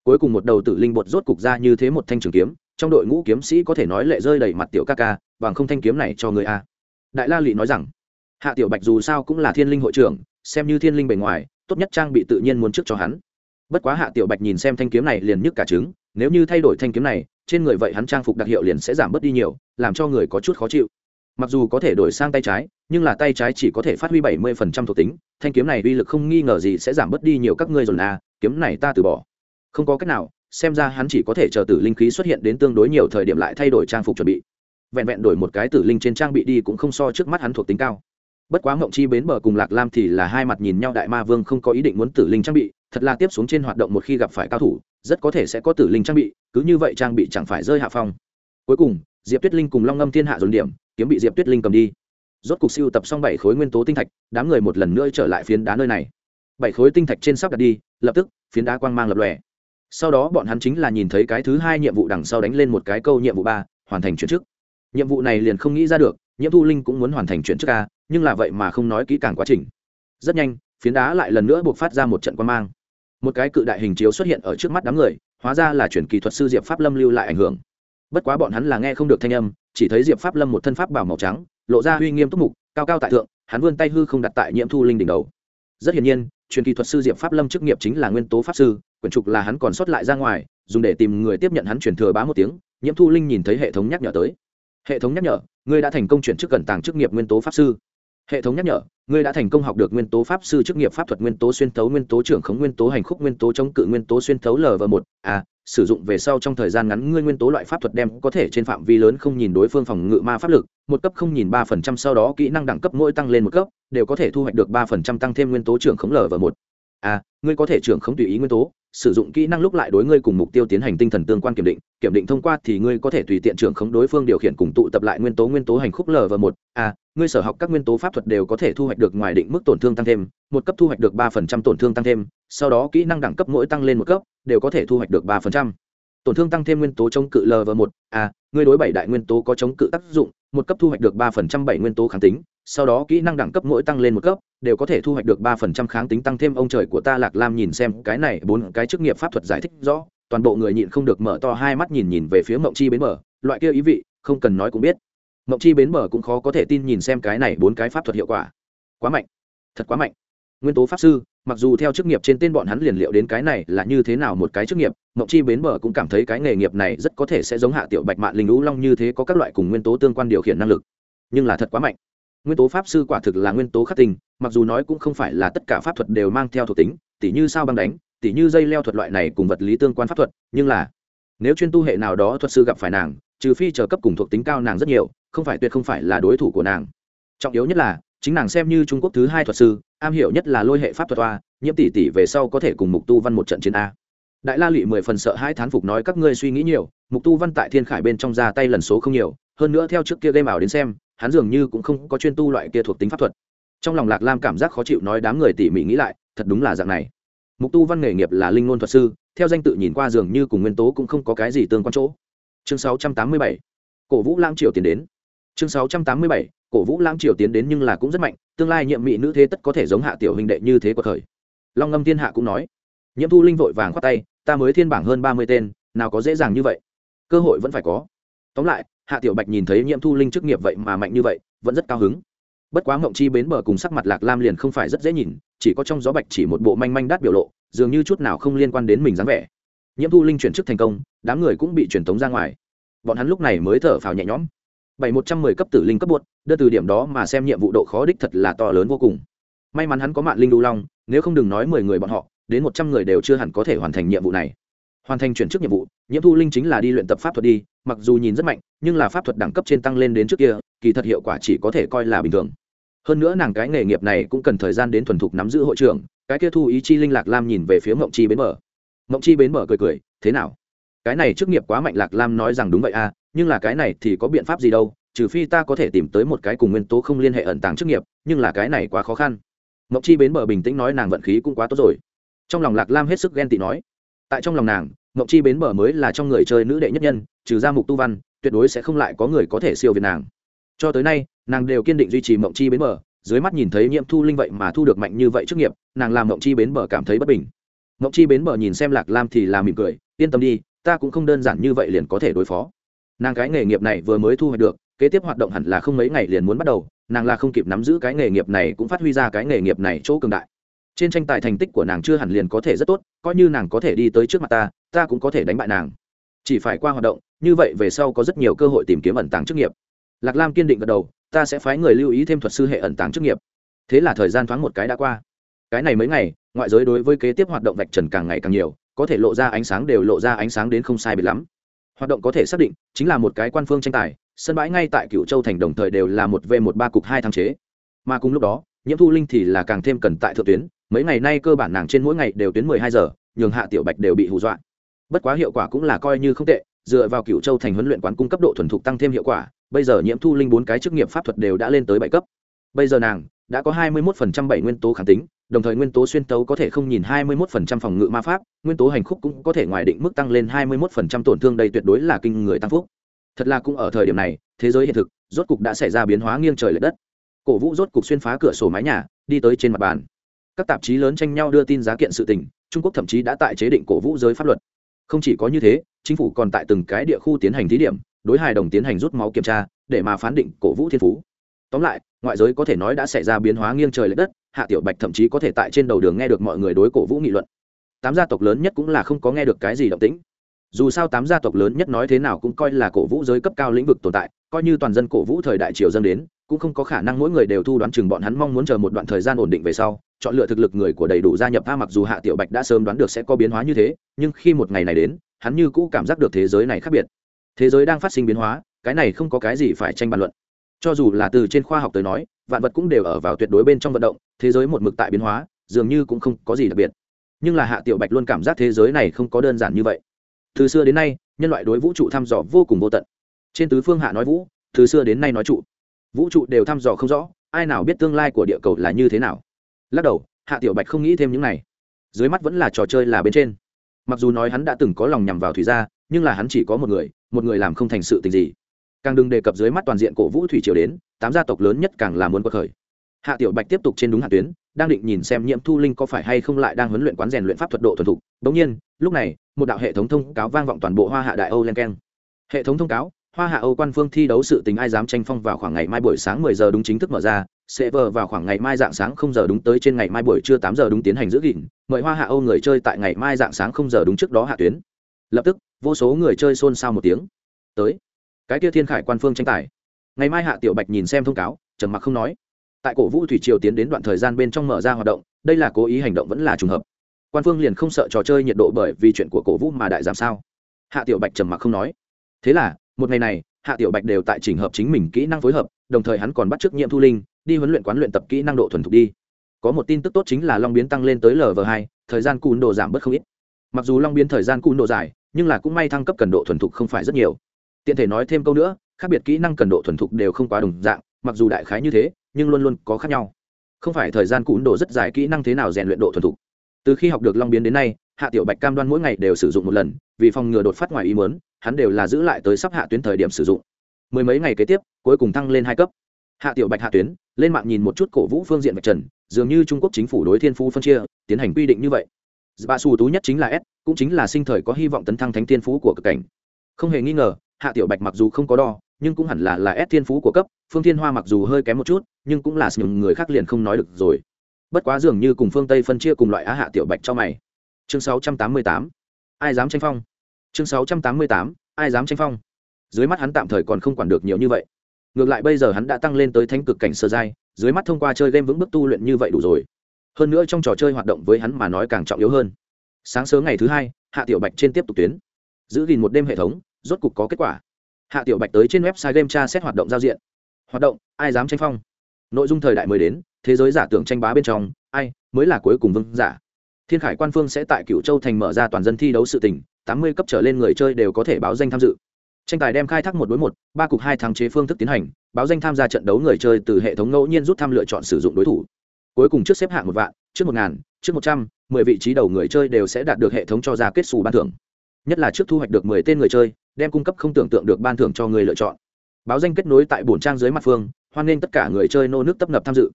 Cuối cùng một đầu tử linh bột rốt cục ra như thế một thanh trường kiếm, trong đội ngũ kiếm sĩ có thể nói lệ rơi đầy mặt tiểu ca ca, bằng không thanh kiếm này cho người a. Đại la lị nói rằng, hạ tiểu bạch dù sao cũng là thiên linh hội trưởng, xem như thiên linh bề ngoài, tốt nhất trang bị tự nhiên muốn trước cho hắn. Bất quá hạ tiểu bạch nhìn xem thanh kiếm này liền nhức cả trứng, nếu như thay đổi thanh kiếm này, trên người vậy hắn trang phục đặc hiệu liền sẽ giảm bớt đi nhiều, làm cho người có chút khó chịu mặc dù có thể đổi sang tay trái, nhưng là tay trái chỉ có thể phát huy bảy mươi phần trăm thuộc tính, thanh kiếm này uy lực không nghi ngờ gì sẽ giảm bớt đi nhiều các ngươi dồn à kiếm này ta từ bỏ. Không có cách nào, xem ra hắn chỉ có thể chờ tử linh khí xuất hiện đến tương đối nhiều thời điểm lại thay đổi trang phục chuẩn bị. Vẹn vẹn đổi một cái tử linh trên trang bị đi cũng không so trước mắt hắn thuộc tính cao. Bất quá mộng chi bến bờ cùng lạc lam thì là hai mặt nhìn nhau, đại ma vương không có ý định muốn tử linh trang bị, thật là tiếp xuống trên hoạt động một khi gặp phải cao thủ, rất có thể sẽ có tử linh trang bị, cứ như vậy trang bị chẳng phải rơi hạ phong. Cuối cùng, diệp tuyết linh cùng long ngâm thiên hạ dồn điểm kiếm bị diệp tuyết linh cầm đi. Rốt cục siêu tập xong bảy khối nguyên tố tinh thạch, đám người một lần nữa trở lại phiến đá nơi này. Bảy khối tinh thạch trên sắp đặt đi, lập tức, phiến đá quang mang lập lòe. Sau đó bọn hắn chính là nhìn thấy cái thứ hai nhiệm vụ đằng sau đánh lên một cái câu nhiệm vụ ba, hoàn thành chuyển chức nhiệm vụ này liền không nghĩ ra được nhiệm thu linh cũng muốn hoàn thành chuyển chức a, nhưng là vậy mà không nói kỹ càng quá trình. Rất nhanh, phiến đá lại lần nữa buộc phát ra một trận quang mang. Một cái cự đại hình chiếu xuất hiện ở trước mắt đám người, hóa ra là chuyển kỳ thuật sư diệp pháp lâm lưu lại ảnh hưởng. Bất quá bọn hắn là nghe không được thanh âm chỉ thấy diệp pháp lâm một thân pháp bảo màu trắng, lộ ra uy nghiêm túc mục, cao cao tại thượng, hắn vươn tay hư không đặt tại nhiễm thu linh đỉnh đầu. Rất hiển nhiên, truyền kỳ thuật sư diệp pháp lâm chức nghiệp chính là nguyên tố pháp sư, quyển trục là hắn còn sót lại ra ngoài, dùng để tìm người tiếp nhận hắn truyền thừa bá một tiếng, nhiễm thu linh nhìn thấy hệ thống nhắc nhở tới. Hệ thống nhắc nhở, ngươi đã thành công chuyển chức cẩn tàng chức nghiệp nguyên tố pháp sư. Hệ thống nhắc nhở, ngươi đã thành công học được nguyên tố pháp sư chức nghiệp pháp thuật nguyên tố xuyên thấu nguyên tố trưởng khống nguyên tố hành khúc nguyên tố chống cự nguyên tố xuyên tấu lv một. A sử dụng về sau trong thời gian ngắn ngươi nguyên tố loại pháp thuật đem có thể trên phạm vi lớn không nhìn đối phương phòng ngự ma pháp lực, một cấp không nhìn ba phần trăm sau đó kỹ năng đẳng cấp mỗi tăng lên một cấp, đều có thể thu hoạch được ba phần trăm tăng thêm nguyên tố trưởng khống lở và một. A ngươi có thể trưởng khống tùy ý nguyên tố sử dụng kỹ năng lúc lại đối ngươi cùng mục tiêu tiến hành tinh thần tương quan kiểm định kiểm định thông qua thì ngươi có thể tùy tiện trưởng khống đối phương điều khiển cùng tụ tập lại nguyên tố nguyên tố hành khúc l và một. A ngươi sở học các nguyên tố pháp thuật đều có thể thu hoạch được ngoài định mức tổn thương tăng thêm, một cấp thu hoạch được ba phần trăm tổn thương tăng thêm, sau đó kỹ năng đẳng cấp mỗi tăng lên một cấp, đều có thể thu hoạch được ba phần trăm. Tổn thương tăng thêm nguyên tố chống cự l và một. A ngươi đối bảy đại nguyên tố có chống cự tác dụng, một cấp thu hoạch được ba phần trăm bảy nguyên tố kháng tính sau đó kỹ năng đẳng cấp mỗi tăng lên một cấp, đều có thể thu hoạch được ba phần trăm kháng tính tăng thêm ông trời của ta lạc lam nhìn xem, cái này bốn cái chức nghiệp pháp thuật giải thích rõ, toàn bộ người nhịn không được mở to hai mắt nhìn nhìn về phía mộng chi bến mở loại kia ý vị, không cần nói cũng biết. Mộng chi bến mở cũng khó có thể tin nhìn xem cái này bốn cái pháp thuật hiệu quả. Quá mạnh, thật quá mạnh. Nguyên tố pháp sư, mặc dù theo chức nghiệp trên tên bọn hắn liền liệu đến cái này là như thế nào một cái chức nghiệp, mộng chi bến bờ cũng cảm thấy cái nghề nghiệp này rất có thể sẽ giống hạ tiểu bạch mạn linh lũ long như thế có các loại cùng nguyên tố tương quan điều khiển năng lực. Nhưng là thật quá mạnh nguyên tố pháp sư quả thực là nguyên tố khắc tình, mặc dù nói cũng không phải là tất cả pháp thuật đều mang theo thuộc tính tỉ như sao băng đánh tỉ như dây leo thuật loại này cùng vật lý tương quan pháp thuật nhưng là nếu chuyên tu hệ nào đó thuật sư gặp phải nàng trừ phi chờ cấp cùng thuộc tính cao nàng rất nhiều không phải tuyệt không phải là đối thủ của nàng. Trọng yếu nhất là chính nàng xem như trung quốc thứ hai thuật sư am hiểu nhất là lôi hệ pháp thuật toa nhiễm tỷ tỷ về sau có thể cùng mục tu văn một trận chiến a. Đại la lụy mười phần sợ hai thán phục nói các ngươi suy nghĩ nhiều mục tu văn tại thiên khải bên trong ra tay lần số không nhiều hơn nữa theo trước kia game ảo đến xem hắn dường như cũng không có chuyên tu loại kia thuộc tính pháp thuật. Trong lòng lạc lam cảm giác khó chịu nói đám người tỉ mỉ nghĩ lại, thật đúng là dạng này. Mục tu văn nghề nghiệp là linh ngôn thuật sư, theo danh tự nhìn qua dường như cùng nguyên tố cũng không có cái gì tương quan chỗ. Chương 687. cổ vũ lãng triều tiến đến. Chương 687. cổ vũ lãng triều tiến đến nhưng là cũng rất mạnh, tương lai nhiệm mỹ nữ thế tất có thể giống hạ tiểu hình đệ như thế của thời. Long ngâm thiên hạ cũng nói nhiễm thu linh vội vàng khoát tay, ta mới thiên bảng hơn ba mươi tên, nào có dễ dàng như vậy. Cơ hội vẫn phải có. Tóm lại hạ tiểu bạch nhìn thấy nhiễm thu linh chức nghiệp vậy mà mạnh như vậy, vẫn rất cao hứng. Bất quá mộng chi bến bờ cùng sắc mặt lạc lam liền không phải rất dễ nhìn, chỉ có trong gió bạch chỉ một bộ manh manh đát biểu lộ, dường như chút nào không liên quan đến mình dáng vẻ. Nhiễm thu linh chuyển chức thành công, đám người cũng bị truyền tống ra ngoài. Bọn hắn lúc này mới thở phào nhẹ nhõm. Bảy một trăm mười cấp tử linh cấp buốt đưa từ điểm đó mà xem nhiệm vụ độ khó đích thật là to lớn vô cùng. May mắn hắn có mạng linh đu long, nếu không đừng nói mười người bọn họ, đến một trăm người đều chưa hẳn có thể hoàn thành nhiệm vụ này hoàn thành chuyển chức nhiệm vụ, nhiễm thu linh chính là đi luyện tập pháp thuật đi, mặc dù nhìn rất mạnh, nhưng là pháp thuật đẳng cấp trên tăng lên đến trước kia, kỳ thật hiệu quả chỉ có thể coi là bình thường. Hơn nữa nàng cái nghề nghiệp này cũng cần thời gian đến thuần thục nắm giữ hội trưởng, cái kia thu ý chi linh lạc lam nhìn về phía mộng chi bến mở mộng chi bến mở cười cười, thế nào? Cái này chức nghiệp quá mạnh lạc lam nói rằng đúng vậy à nhưng là cái này thì có biện pháp gì đâu, trừ phi ta có thể tìm tới một cái cùng nguyên tố không liên hệ ẩn tàng chức nghiệp, nhưng là cái này quá khó khăn. Mộng chi bến mở bình tĩnh nói nàng vận khí cũng quá tốt rồi. Trong lòng lạc lam hết sức ghen tị nói. Tại trong lòng nàng mộng chi bến bờ mới là trong người chơi nữ đệ nhất nhân, trừ ra mục tu văn, tuyệt đối sẽ không lại có người có thể siêu việt nàng. Cho tới nay, nàng đều kiên định duy trì mộng chi bến bờ, dưới mắt nhìn thấy nhiễm thu linh vậy mà thu được mạnh như vậy trước nghiệp, nàng làm mộng chi bến bờ cảm thấy bất bình. Mộng chi bến bờ nhìn xem lạc lam thì là mỉm cười, yên tâm đi, ta cũng không đơn giản như vậy liền có thể đối phó. Nàng cái nghề nghiệp này vừa mới thu hoạch được, kế tiếp hoạt động hẳn là không mấy ngày liền muốn bắt đầu, nàng là không kịp nắm giữ cái nghề nghiệp này cũng phát huy ra cái nghề nghiệp này chỗ cường đại trên tranh tài thành tích của nàng chưa hẳn liền có thể rất tốt, coi như nàng có thể đi tới trước mặt ta ta cũng có thể đánh bại nàng. Chỉ phải qua hoạt động, như vậy về sau có rất nhiều cơ hội tìm kiếm ẩn tàng chức nghiệp. Lạc lam kiên định gật đầu, ta sẽ phái người lưu ý thêm thuật sư hệ ẩn tàng chức nghiệp. Thế là thời gian thoáng một cái đã qua. Cái này mấy ngày, ngoại giới đối với kế tiếp hoạt động vạch trần càng ngày càng nhiều, có thể lộ ra ánh sáng đều lộ ra ánh sáng đến không sai biệt lắm. Hoạt động có thể xác định, chính là một cái quan phương tranh tài, sân bãi ngay tại cựu châu thành đồng thời đều là một v một ba cục hai thăng chế. Mà cùng lúc đó, nhiễm thu linh thì là càng thêm cần tại thượng tuyến mấy ngày nay cơ bản nàng trên mỗi ngày đều tuyến mười hai giờ, nhường hạ tiểu bạch đều bị hù dọa. Bất quá hiệu quả cũng là coi như không tệ, dựa vào cựu châu thành huấn luyện quán cung cấp độ thuần thục tăng thêm hiệu quả, bây giờ nhiễm thu linh bốn cái chức nghiệp pháp thuật đều đã lên tới bảy cấp. Bây giờ nàng đã có hai mươi một phần trăm bảy nguyên tố kháng tính, đồng thời nguyên tố xuyên tấu có thể không nhìn hai mươi một phần trăm phòng ngự ma pháp, nguyên tố hành khúc cũng có thể ngoài định mức tăng lên hai mươi một phần trăm tổn thương đây tuyệt đối là kinh người tăng phúc. Thật là cũng ở thời điểm này, thế giới hiện thực rốt cục đã xảy ra biến hóa nghiêng trời l ệ đất. Cổ vũ rốt cục xuyên phá cửa sổ mái nhà, đi tới trên mặt bàn các tạp chí lớn tranh nhau đưa tin giá kiện sự tình, trung quốc thậm chí đã tại chế định cổ vũ giới pháp luật. Không chỉ có như thế, chính phủ còn tại từng cái địa khu tiến hành thí điểm, đối hài đồng tiến hành rút máu kiểm tra, để mà phán định cổ vũ thiên phú. Tóm lại, ngoại giới có thể nói đã xảy ra biến hóa nghiêng trời l ệ đất, hạ tiểu bạch thậm chí có thể tại trên đầu đường nghe được mọi người đối cổ vũ nghị luận. Tám gia tộc lớn nhất cũng là không có nghe được cái gì động tĩnh. Dù sao tám gia tộc lớn nhất nói thế nào cũng coi là cổ vũ giới cấp cao lĩnh vực tồn tại, coi như toàn dân cổ vũ thời đại triều dân đến cũng không có khả năng mỗi người đều thu đoán chừng bọn hắn mong muốn chờ một đoạn thời gian ổn định về sau, chọn lựa thực lực người của đầy đủ gia nhập a, mặc dù hạ tiểu bạch đã sớm đoán được sẽ có biến hóa như thế, nhưng khi một ngày này đến, hắn như cũ cảm giác được thế giới này khác biệt. Thế giới đang phát sinh biến hóa, cái này không có cái gì phải tranh bàn luận. Cho dù là từ trên khoa học tới nói, vạn vật cũng đều ở vào tuyệt đối bên trong vận động, thế giới một mực tại biến hóa, dường như cũng không có gì đặc biệt. Nhưng là hạ tiểu bạch luôn cảm giác thế giới này không có đơn giản như vậy. Từ xưa đến nay, nhân loại đối vũ trụ thăm dò vô cùng vô tận. Trên tứ phương hạ nói vũ, từ xưa đến nay nói trụ vũ trụ đều thăm dò không rõ, ai nào biết tương lai của địa cầu là như thế nào. Lắc đầu, hạ tiểu bạch không nghĩ thêm những này. Dưới mắt vẫn là trò chơi là bên trên. Mặc dù nói hắn đã từng có lòng nhằm vào thủy gia, nhưng là hắn chỉ có một người một người làm không thành sự tình gì. Càng đừng đề cập dưới mắt toàn diện cổ vũ thủy triều đến, tám gia tộc lớn nhất càng là muốn quật khởi. Hạ tiểu bạch tiếp tục trên đúng hạ tuyến, đang định nhìn xem nhiễm thu linh có phải hay không lại đang huấn luyện quán rèn luyện pháp thuật độ thuần thục. Bỗng nhiên, lúc này, một đạo hệ thống thông cáo vang vọng toàn bộ hoa hạ đại âu len keng. Hệ thống thông cáo hoa hạ âu quan phương thi đấu sự tình ai dám tranh phong vào khoảng ngày mai buổi sáng 10 giờ đúng chính thức mở ra, sẽ vờ vào khoảng ngày mai dạng sáng không giờ đúng tới trên ngày mai buổi trưa 8 giờ đúng tiến hành giữ gìn, mời hoa hạ âu người chơi tại ngày mai dạng sáng không giờ đúng trước đó hạ tuyến. Lập tức, vô số người chơi xôn xao một tiếng. Tới, cái kia thiên khải quan phương tranh tài. Ngày mai hạ tiểu bạch nhìn xem thông cáo, trầm mặc không nói. Tại cổ vũ thủy triều tiến đến đoạn thời gian bên trong mở ra hoạt động, đây là cố ý hành động vẫn là trùng hợp. Quan phương liền không sợ trò chơi nhiệt độ bởi vì chuyện của cổ vũ mà đại giảm sao. Hạ tiểu bạch trầm mặc không nói. Thế là một ngày này, hạ tiểu bạch đều tại chỉnh hợp chính mình kỹ năng phối hợp, đồng thời hắn còn bắt chước nhiệm thu linh, đi huấn luyện quán luyện tập kỹ năng độ thuần thục đi. Có một tin tức tốt chính là long biến tăng lên tới lv hai, thời gian cùn đồ giảm bớt không ít. Mặc dù long biến thời gian cùn độ dài, nhưng là cũng may thăng cấp cần độ thuần thục không phải rất nhiều. Tiện thể nói thêm câu nữa, khác biệt kỹ năng cần độ thuần thục đều không quá đồng dạng, mặc dù đại khái như thế, nhưng luôn luôn có khác nhau. Không phải thời gian cún độ rất dài kỹ năng thế nào rèn luyện độ thuần thục. Từ khi học được long biến đến nay, hạ tiểu bạch cam đoan mỗi ngày đều sử dụng một lần, vì phòng ngừa đột phát ngoài ý mớn hắn đều là giữ lại tới sắp hạ tuyến thời điểm sử dụng mười mấy ngày kế tiếp cuối cùng thăng lên hai cấp hạ tiểu bạch hạ tuyến lên mạng nhìn một chút cổ vũ phương diện vạch trần dường như trung quốc chính phủ đối thiên phú phân chia tiến hành quy định như vậy bà xù tú nhất chính là s cũng chính là sinh thời có hy vọng tấn thăng thánh thiên phú của cực cảnh không hề nghi ngờ hạ tiểu bạch mặc dù không có đo nhưng cũng hẳn là là S thiên phú của cấp, Phương Thiên Hoa mặc dù hơi kém một chút, nhưng cũng là những người khác liền không nói được rồi. Bất quá dường như cùng phương Tây phân chia cùng loại á hạ tiểu bạch cho mày. Chương 688. Ai dám tranh phong? Chương 688. Ai dám tranh phong? Dưới mắt hắn tạm thời còn không quản được nhiều như vậy. Ngược lại bây giờ hắn đã tăng lên tới thánh cực cảnh sơ giai, dưới mắt thông qua chơi game vững bước tu luyện như vậy đủ rồi. Hơn nữa trong trò chơi hoạt động với hắn mà nói càng trọng yếu hơn. Sáng sớm ngày thứ hai, Hạ Tiểu Bạch trên tiếp tục tuyến. Giữ gìn một đêm hệ thống, rốt cục có kết quả hạ tiểu bạch tới trên website game tra xét hoạt động giao diện hoạt động ai dám tranh phong nội dung thời đại mới đến thế giới giả tưởng tranh bá bên trong ai mới là cuối cùng vương giả thiên khải quan phương sẽ tại cựu châu thành mở ra toàn dân thi đấu sự tình tám mươi cấp trở lên người chơi đều có thể báo danh tham dự. Tranh tài đem khai thác một đối một, ba cục hai thắng chế phương thức tiến hành, báo danh tham gia trận đấu người chơi từ hệ thống ngẫu nhiên rút thăm lựa chọn sử dụng đối thủ. Cuối cùng trước xếp hạng một vạn, trước một ngàn, trước một trăm, mười vị trí đầu người chơi đều sẽ đạt được hệ thống cho ra kết xù ban thưởng. Nhất là trước thu hoạch được mười tên người chơi, đem cung cấp không tưởng tượng được ban thưởng cho người lựa chọn. Báo danh kết nối tại bổn trang dưới mặt phương, hoan nghênh tất cả người chơi nô nước tấp nập tham dự.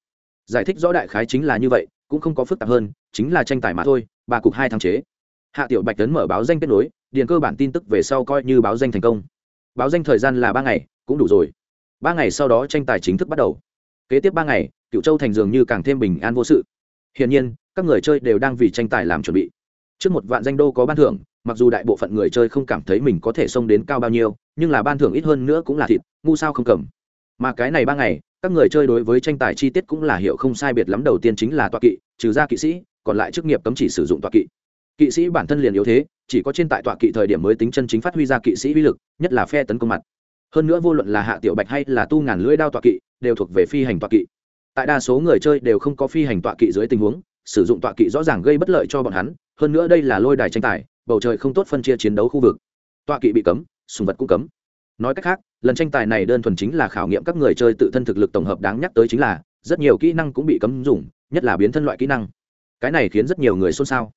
Giải thích rõ đại khái chính là như vậy, cũng không có phức tạp hơn, chính là tranh tài mà thôi, ba cục hai tháng chế hạ tiểu bạch tấn mở báo danh kết nối, điền cơ bản tin tức về sau coi như báo danh thành công. Báo danh thời gian là ba ngày, cũng đủ rồi. Ba ngày sau đó tranh tài chính thức bắt đầu. Kế tiếp ba ngày cựu châu thành dường như càng thêm bình an vô sự. Hiển nhiên, các người chơi đều đang vì tranh tài làm chuẩn bị. Trước một vạn danh đô có ban thưởng, mặc dù đại bộ phận người chơi không cảm thấy mình có thể xông đến cao bao nhiêu, nhưng là ban thưởng ít hơn nữa cũng là thịt, ngu sao không cầm. Mà cái này ba ngày, các người chơi đối với tranh tài chi tiết cũng là hiểu không sai biệt lắm. Đầu tiên chính là tọa kỵ, trừ ra kỵ sĩ, còn lại chức nghiệp cấm chỉ sử dụng tọa kỵ kỵ sĩ bản thân liền yếu thế, chỉ có trên tại tọa kỵ thời điểm mới tính chân chính phát huy ra kỵ sĩ uy lực, nhất là phe tấn công mặt. Hơn nữa vô luận là hạ tiểu bạch hay là tu ngàn lưỡi đao tọa kỵ, đều thuộc về phi hành tọa kỵ. Tại đa số người chơi đều không có phi hành tọa kỵ dưới tình huống, sử dụng tọa kỵ rõ ràng gây bất lợi cho bọn hắn, hơn nữa đây là lôi đài tranh tài, bầu trời không tốt phân chia chiến đấu khu vực. Tọa kỵ bị cấm, sùng vật cũng cấm. Nói cách khác, lần tranh tài này đơn thuần chính là khảo nghiệm các người chơi tự thân thực lực tổng hợp đáng nhắc tới chính là, rất nhiều kỹ năng cũng bị cấm dùng, nhất là biến thân loại kỹ năng. Cái này khiến rất nhiều người xôn xao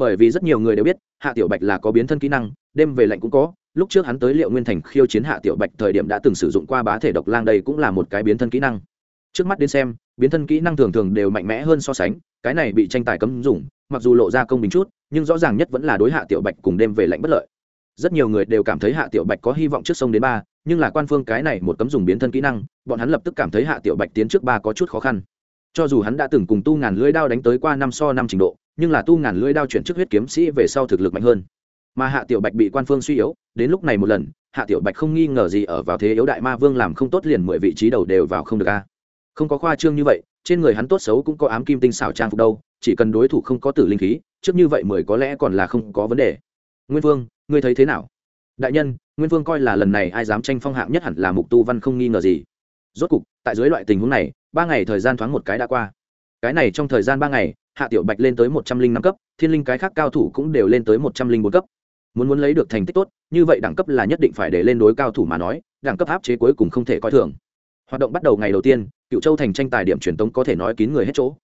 bởi vì rất nhiều người đều biết, hạ tiểu bạch là có biến thân kỹ năng, đêm về lạnh cũng có. Lúc trước hắn tới liệu nguyên thành khiêu chiến hạ tiểu bạch thời điểm đã từng sử dụng qua bá thể độc lang đây cũng là một cái biến thân kỹ năng. Trước mắt đến xem, biến thân kỹ năng thường thường đều mạnh mẽ hơn so sánh, cái này bị tranh tài cấm dùng, mặc dù lộ ra công bình chút, nhưng rõ ràng nhất vẫn là đối hạ tiểu bạch cùng đêm về lạnh bất lợi. Rất nhiều người đều cảm thấy hạ tiểu bạch có hy vọng trước sông đến ba, nhưng là quan phương cái này một cấm dùng biến thân kỹ năng, bọn hắn lập tức cảm thấy hạ tiểu bạch tiến trước ba có chút khó khăn. Cho dù hắn đã từng cùng tu ngàn lưỡi đao đánh tới qua năm so năm trình độ nhưng là tu ngàn lưỡi đao chuyển chức huyết kiếm sĩ về sau thực lực mạnh hơn. Mà hạ tiểu bạch bị quan phương suy yếu, đến lúc này một lần, hạ tiểu bạch không nghi ngờ gì ở vào thế yếu đại ma vương làm không tốt liền mười vị trí đầu đều vào không được a. Không có khoa trương như vậy, trên người hắn tốt xấu cũng có ám kim tinh xảo trang phục đâu, chỉ cần đối thủ không có tử linh khí, trước như vậy mười có lẽ còn là không có vấn đề. Nguyên vương, ngươi thấy thế nào? Đại nhân, nguyên vương coi là lần này ai dám tranh phong hạng nhất hẳn là mục tu văn không nghi ngờ gì. Rốt cục, tại dưới loại tình huống này, ba ngày thời gian thoáng một cái đã qua. Cái này trong thời gian ba ngày hạ tiểu bạch lên tới một trăm linh năm cấp, thiên linh cái khác cao thủ cũng đều lên tới một trăm linh bốn cấp. Muốn muốn lấy được thành tích tốt, như vậy đẳng cấp là nhất định phải để lên đối cao thủ mà nói, đẳng cấp áp chế cuối cùng không thể coi thường. Hoạt động bắt đầu ngày đầu tiên, cựu châu thành tranh tài điểm truyền tống có thể nói kín người hết chỗ.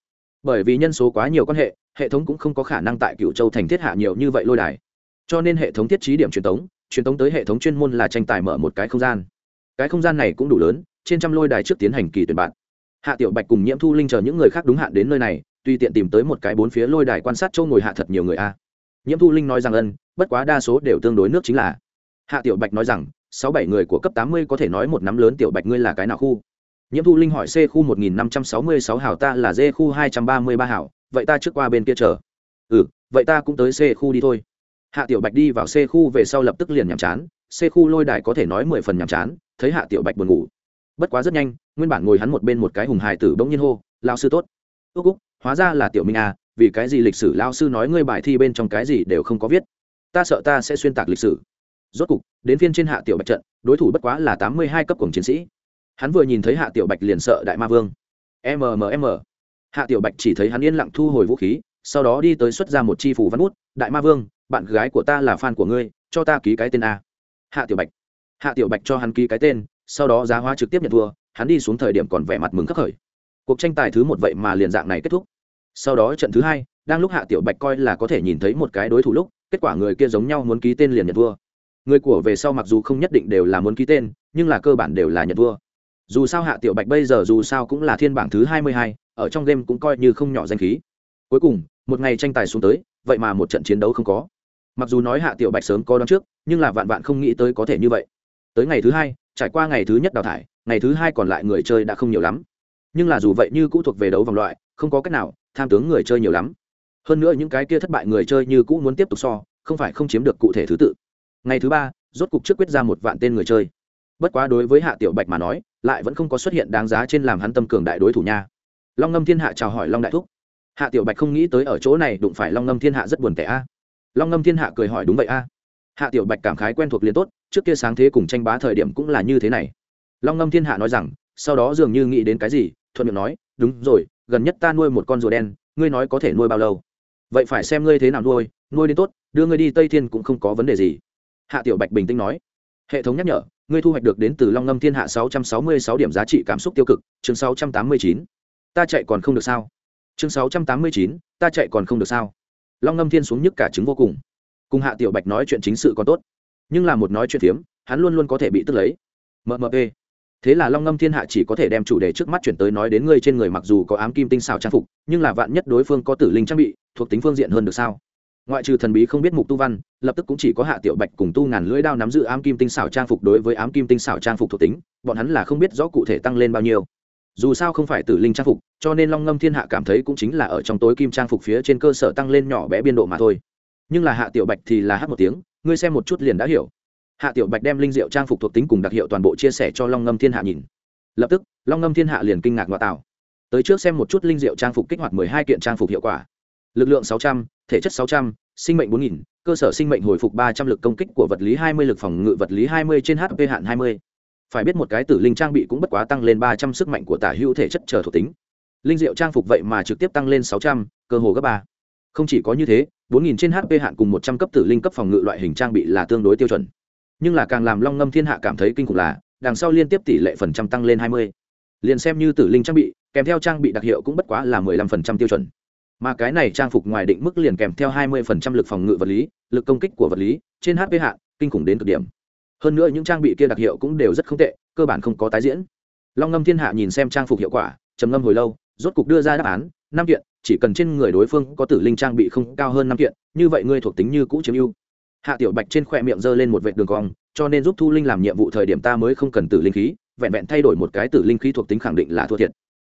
Bởi vì nhân số quá nhiều quan hệ hệ thống cũng không có khả năng tại cựu châu thành thiết hạ nhiều như vậy lôi đài. Cho nên hệ thống thiết trí điểm truyền tống truyền tống tới hệ thống chuyên môn là tranh tài mở một cái không gian. Cái không gian này cũng đủ lớn, trên trăm lôi đài trước tiến hành kỳ tuyển bạn. Hạ tiểu bạch cùng nhiễm thu linh chờ những người khác đúng hạn đến nơi này tùy tiện tìm tới một cái bốn phía lôi đài quan sát châu ngồi hạ thật nhiều người a. Nhiễm thu linh nói rằng ân, bất quá đa số đều tương đối nước chính là. Hạ tiểu bạch nói rằng, sáu bảy người của cấp tám mươi có thể nói một nắm lớn tiểu bạch ngươi là cái nào khu? Nhiễm thu linh hỏi c khu một nghìn năm trăm sáu mươi sáu hảo ta là d khu hai trăm ba mươi ba hảo vậy ta trước qua bên kia chờ. Ừ vậy ta cũng tới c khu đi thôi. Hạ tiểu bạch đi vào c khu về sau lập tức liền nhàm chán, c khu lôi đài có thể nói mười phần nhàm chán, thấy hạ tiểu bạch buồn ngủ. Bất quá rất nhanh, nguyên bản ngồi hắn một bên một cái hùng hài tử bỗng nhiên hô lao sư tốt. Ước úc hóa ra là tiểu minh à vì cái gì lịch sử lao sư nói ngươi bài thi bên trong cái gì đều không có viết? Ta sợ ta sẽ xuyên tạc lịch sử. Rốt cục, đến phiên trên hạ tiểu bạch trận, đối thủ bất quá là tám mươi hai cấp cùng chiến sĩ. Hắn vừa nhìn thấy hạ tiểu bạch liền sợ đại ma vương. Mmm hạ tiểu bạch chỉ thấy hắn yên lặng thu hồi vũ khí, sau đó đi tới xuất ra một chi phủ văn bút, đại ma vương, bạn gái của ta là fan của ngươi, cho ta ký cái tên a. Hạ tiểu bạch. Hạ tiểu bạch cho hắn ký cái tên, sau đó giá hóa trực tiếp nhận thua, hắn đi xuống thời điểm còn vẻ mặt mừng khắc khởi. Cuộc tranh tài thứ một vậy mà liền dạng này kết thúc sau đó trận thứ hai, đang lúc hạ tiểu bạch coi là có thể nhìn thấy một cái đối thủ lúc, kết quả người kia giống nhau muốn ký tên liền nhận thua người của về sau mặc dù không nhất định đều là muốn ký tên, nhưng là cơ bản đều là nhận thua dù sao hạ tiểu bạch bây giờ dù sao cũng là thiên bảng thứ hai mươi hai, ở trong game cũng coi như không nhỏ danh khí. Cuối cùng, một ngày tranh tài xuống tới, vậy mà một trận chiến đấu không có. Mặc dù nói hạ tiểu bạch sớm có đón trước, nhưng là vạn vạn không nghĩ tới có thể như vậy. Tới ngày thứ hai, trải qua ngày thứ nhất đào thải, ngày thứ hai còn lại người chơi đã không nhiều lắm. Nhưng là dù vậy như cũ thuộc về đấu vòng loại không có cách nào, tham tướng người chơi nhiều lắm. Hơn nữa những cái kia thất bại người chơi như cũ muốn tiếp tục so, không phải không chiếm được cụ thể thứ tự. Ngày thứ ba, rốt cục trước quyết ra một vạn tên người chơi. Bất quá đối với hạ tiểu bạch mà nói, lại vẫn không có xuất hiện đáng giá trên làm hắn tâm cường đại đối thủ nha. Long ngâm thiên hạ chào hỏi long đại thúc. Hạ tiểu bạch không nghĩ tới ở chỗ này đụng phải long ngâm thiên hạ rất buồn tẻ a. Long ngâm thiên hạ cười hỏi đúng vậy a. Hạ tiểu bạch cảm khái quen thuộc liền tốt, trước kia sáng thế cùng tranh bá thời điểm cũng là như thế này. Long ngâm thiên hạ nói rằng, sau đó dường như nghĩ đến cái gì, thuận miệng nói đúng rồi, gần nhất ta nuôi một con rùa đen, ngươi nói có thể nuôi bao lâu? Vậy phải xem ngươi thế nào nuôi nuôi đến tốt, đưa ngươi đi tây thiên cũng không có vấn đề gì. Hạ tiểu bạch bình tĩnh nói. Hệ thống nhắc nhở, ngươi thu hoạch được đến từ long ngâm thiên hạ sáu trăm sáu mươi sáu điểm giá trị cảm xúc tiêu cực, chương sáu trăm tám mươi chín. Ta chạy còn không được sao? Chương sáu trăm tám mươi chín, ta chạy còn không được sao? Long ngâm thiên xuống nhức cả trứng vô cùng. Cùng hạ tiểu bạch nói chuyện chính sự còn tốt. Nhưng là một nói chuyện phiếm, hắn luôn luôn có thể bị tức lấy. Mmp thế là long ngâm thiên hạ chỉ có thể đem chủ đề trước mắt chuyển tới nói đến ngươi trên người mặc dù có ám kim tinh xào trang phục, nhưng là vạn nhất đối phương có tử linh trang bị, thuộc tính phương diện hơn được sao? Ngoại trừ thần bí không biết mục tu văn, lập tức cũng chỉ có hạ tiểu bạch cùng tu ngàn lưỡi đao nắm giữ ám kim tinh xảo trang phục đối với ám kim tinh xảo trang phục thuộc tính, bọn hắn là không biết rõ cụ thể tăng lên bao nhiêu. Dù sao không phải tử linh trang phục, cho nên long ngâm thiên hạ cảm thấy cũng chính là ở trong tối kim trang phục phía trên cơ sở tăng lên nhỏ bé biên độ mà thôi. Nhưng là hạ tiểu bạch thì là hát một tiếng, ngươi xem một chút liền đã hiểu hạ tiểu bạch đem linh diệu trang phục thuộc tính cùng đặc hiệu toàn bộ chia sẻ cho long ngâm thiên hạ nhìn. Lập tức, long ngâm thiên hạ liền kinh ngạc ngoại tạo tới trước xem một chút linh diệu trang phục kích hoạt mười hai kiện trang phục hiệu quả. Lực lượng sáu trăm, thể chất sáu trăm, sinh mệnh bốn nghìn, cơ sở sinh mệnh hồi phục ba trăm l ự c công kích của vật lý hai mươi, lực phòng ngự vật lý hai mươi trên hp hạn hai mươi. Phải biết một cái tử linh trang bị cũng bất quá tăng lên ba trăm sức mạnh của tả hữu thể chất chờ thuộc tính. Linh diệu trang phục vậy mà trực tiếp tăng lên sáu trăm, cơ hồ gấp ba. Không chỉ có như thế, bốn nghìn trên hp hạn cùng một trăm cấp tử linh cấp phòng ngự loại hình trang bị là tương đối tiêu chuẩn nhưng là càng làm long ngâm thiên hạ cảm thấy kinh khủng là, đằng sau liên tiếp tỷ lệ phần trăm tăng lên hai mươi. Liền xem như tử linh trang bị, kèm theo trang bị đặc hiệu cũng bất quá là mười lăm phần trăm tiêu chuẩn. Mà cái này trang phục ngoài định mức liền kèm theo 20% lực phòng ngự vật lý, lực công kích của vật lý, trên hp hạ, kinh khủng đến cực điểm. Hơn nữa những trang bị kia đặc hiệu cũng đều rất không tệ, cơ bản không có tái diễn. Long ngâm thiên hạ nhìn xem trang phục hiệu quả, trầm ngâm hồi lâu, rốt cục đưa ra đáp án, năm kiện, chỉ cần trên người đối phương có tử linh trang bị không cao hơn năm kiện, như vậy ngươi thuộc tính như cũ chiếm ưu hạ tiểu bạch trên khỏe miệng giơ lên một vệt đường cong, cho nên giúp thu linh làm nhiệm vụ thời điểm ta mới không cần tử linh khí, vẹn vẹn thay đổi một cái tử linh khí thuộc tính khẳng định là thua thiệt.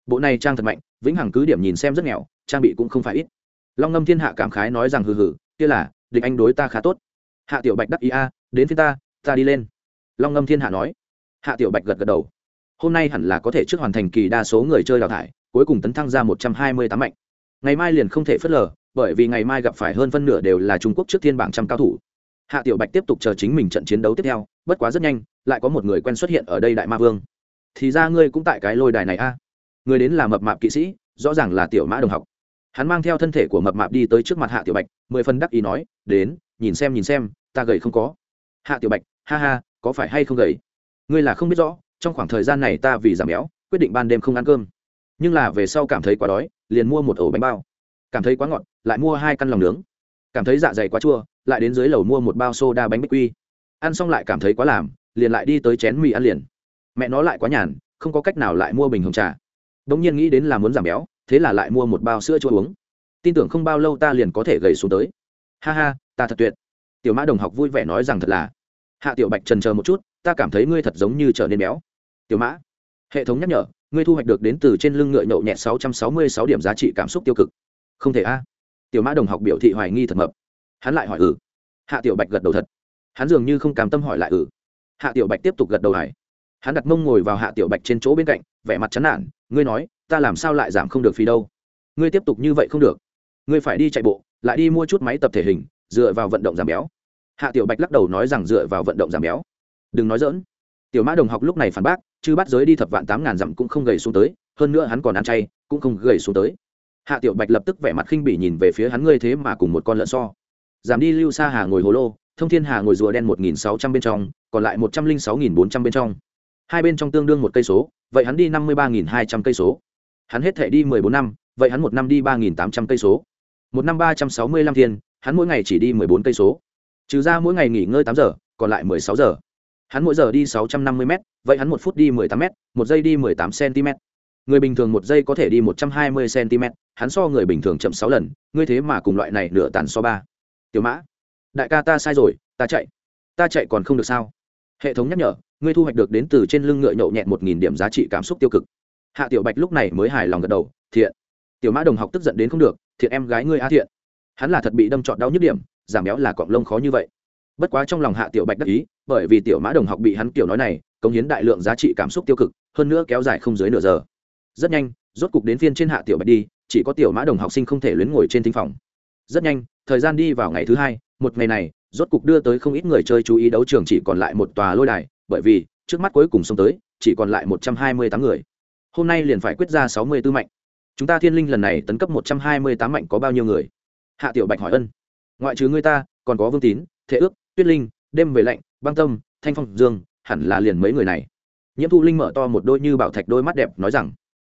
Bộ này trang thật mạnh, vĩnh hằng cứ điểm nhìn xem rất nghèo, trang bị cũng không phải ít. Long ngâm thiên hạ cảm khái nói rằng hừ hừ, kia là, địch anh đối ta khá tốt. Hạ tiểu bạch đắc ý a, đến phía ta ta đi lên. Long ngâm thiên hạ nói. Hạ tiểu bạch gật gật đầu. Hôm nay hẳn là có thể trước hoàn thành kỳ đa số người chơi đào thải, cuối cùng tấn thăng ra một trăm hai mươi tám mạnh. Ngày mai liền không thể phớt lờ, bởi vì ngày mai gặp phải hơn phân nửa đều là trung quốc trước thiên bảng trăm cao thủ hạ tiểu bạch tiếp tục chờ chính mình trận chiến đấu tiếp theo, bất quá rất nhanh, lại có một người quen xuất hiện ở đây đại ma vương. Thì ra ngươi cũng tại cái lôi đài này a. Người đến là mập mạp kỵ sĩ, rõ ràng là tiểu mã đồng học. Hắn mang theo thân thể của mập mạp đi tới trước mặt hạ tiểu bạch, mười phần đắc ý nói, đến, nhìn xem nhìn xem, ta gầy không có. Hạ tiểu bạch, ha ha, có phải hay không gầy? Ngươi là không biết rõ, trong khoảng thời gian này ta vì giảm béo, quyết định ban đêm không ăn cơm. Nhưng là về sau cảm thấy quá đói, liền mua một ổ bánh bao. Cảm thấy quá ngọt, lại mua hai căn lòng nướng. Cảm thấy dạ dày quá chua lại đến dưới lầu mua một bao soda bánh bích quy. Ăn xong lại cảm thấy quá làm, liền lại đi tới chén mì ăn liền. Mẹ nó lại quá nhàn, không có cách nào lại mua bình hồng trà. Đ ỗ n g nhiên nghĩ đến là muốn giảm béo, thế là lại mua một bao sữa chua uống. Tin tưởng không bao lâu ta liền có thể gầy xuống tới. Ha ha, ta thật tuyệt. Tiểu mã đồng học vui vẻ nói rằng thật là. Hạ tiểu bạch trần chờ một chút, ta cảm thấy ngươi thật giống như trở nên béo. Tiểu mã, hệ thống nhắc nhở, ngươi thu hoạch được đến từ trên lưng ngựa nhậu nhẹt sáu trăm sáu mươi sáu điểm giá trị cảm xúc tiêu cực. Không thể a. Tiểu mã đồng học biểu thị hoài nghi thật mập hắn lại hỏi ừ. Hạ tiểu bạch gật đầu thật. Hắn dường như không cảm tâm hỏi lại ừ. Hạ tiểu bạch tiếp tục gật đầu hải hắn đặt mông ngồi vào hạ tiểu bạch trên chỗ bên cạnh, vẻ mặt chán nản, ngươi nói, ta làm sao lại giảm không được phí đâu? Ngươi tiếp tục như vậy không được. Ngươi phải đi chạy bộ, lại đi mua chút máy tập thể hình, dựa vào vận động giảm béo. Hạ tiểu bạch lắc đầu nói rằng dựa vào vận động giảm béo. Đừng nói dỡn tiểu mã đồng học lúc này phản bác chứ bắt giới đi thập vạn tám ngàn dặm cũng không gầy xuống tới, hơn nữa hắn còn ăn chay, cũng không gầy xuống tới. Hạ tiểu bạch lập tức vẻ mặt khinh bỉ nhìn về phía hắn, ngươi thế mà cùng một con lợn so giảm đi lưu Sa hà ngồi hồ lô, thông thiên hà ngồi rùa đen một nghìn sáu trăm bên trong, còn lại một trăm linh sáu nghìn bốn trăm bên trong. Hai bên trong tương đương một cây số, vậy hắn đi năm mươi ba nghìn hai trăm cây số. Hắn hết thể đi mười bốn năm, vậy hắn một năm đi ba nghìn tám trăm cây số. Một năm ba trăm sáu mươi lăm thiên, hắn mỗi ngày chỉ đi mười bốn cây số. Trừ ra mỗi ngày nghỉ ngơi tám giờ, còn lại mười sáu giờ. Hắn mỗi giờ đi sáu trăm năm mươi m vậy hắn một phút đi mười tám m một giây đi mười tám cm người bình thường một giây có thể đi một trăm hai mươi cm hắn so người bình thường chậm sáu lần, ngươi thế mà cùng loại này nửa tàn so ba tiểu mã, đại ca ta sai rồi, ta chạy ta chạy còn không được sao? Hệ thống nhắc nhở, ngươi thu hoạch được đến từ trên lưng ngựa nhậu nhẹt một nghìn điểm giá trị cảm xúc tiêu cực. Hạ tiểu bạch lúc này mới hài lòng gật đầu, thiện. Tiểu mã đồng học tức giận đến không được, thiện em gái ngươi a thiện. Hắn là thật bị đâm trọn đau nhức điểm, giảm béo là cọng lông khó như vậy. Bất quá trong lòng hạ tiểu bạch đắc ý, bởi vì tiểu mã đồng học bị hắn kiểu nói này, cống hiến đại lượng giá trị cảm xúc tiêu cực, hơn nữa kéo dài không dưới nửa giờ. Rất nhanh, rốt cục đến phiên trên hạ tiểu bạch đi, chỉ có tiểu mã đồng học sinh không thể luyến ngồi trên thính phòng rất nhanh, thời gian đi vào ngày thứ hai, một ngày này, rốt cục đưa tới không ít người chơi chú ý đấu trường chỉ còn lại một tòa lôi đài, bởi vì, trước mắt cuối cùng xông tới, chỉ còn lại một trăm hai mươi tám người. Hôm nay liền phải quyết ra sáu mươi tư mạnh. Chúng ta thiên linh lần này tấn cấp một trăm hai mươi tám mạnh có bao nhiêu người? Hạ tiểu bạch hỏi ân. Ngoại trừ người ta, còn có vương tín thế ước, tuyết linh, đêm về lạnh, băng tâm, thanh phong, dương, hẳn là liền mấy người này. Nhiễm thu linh mở to một đôi như bảo thạch đôi mắt đẹp, nói rằng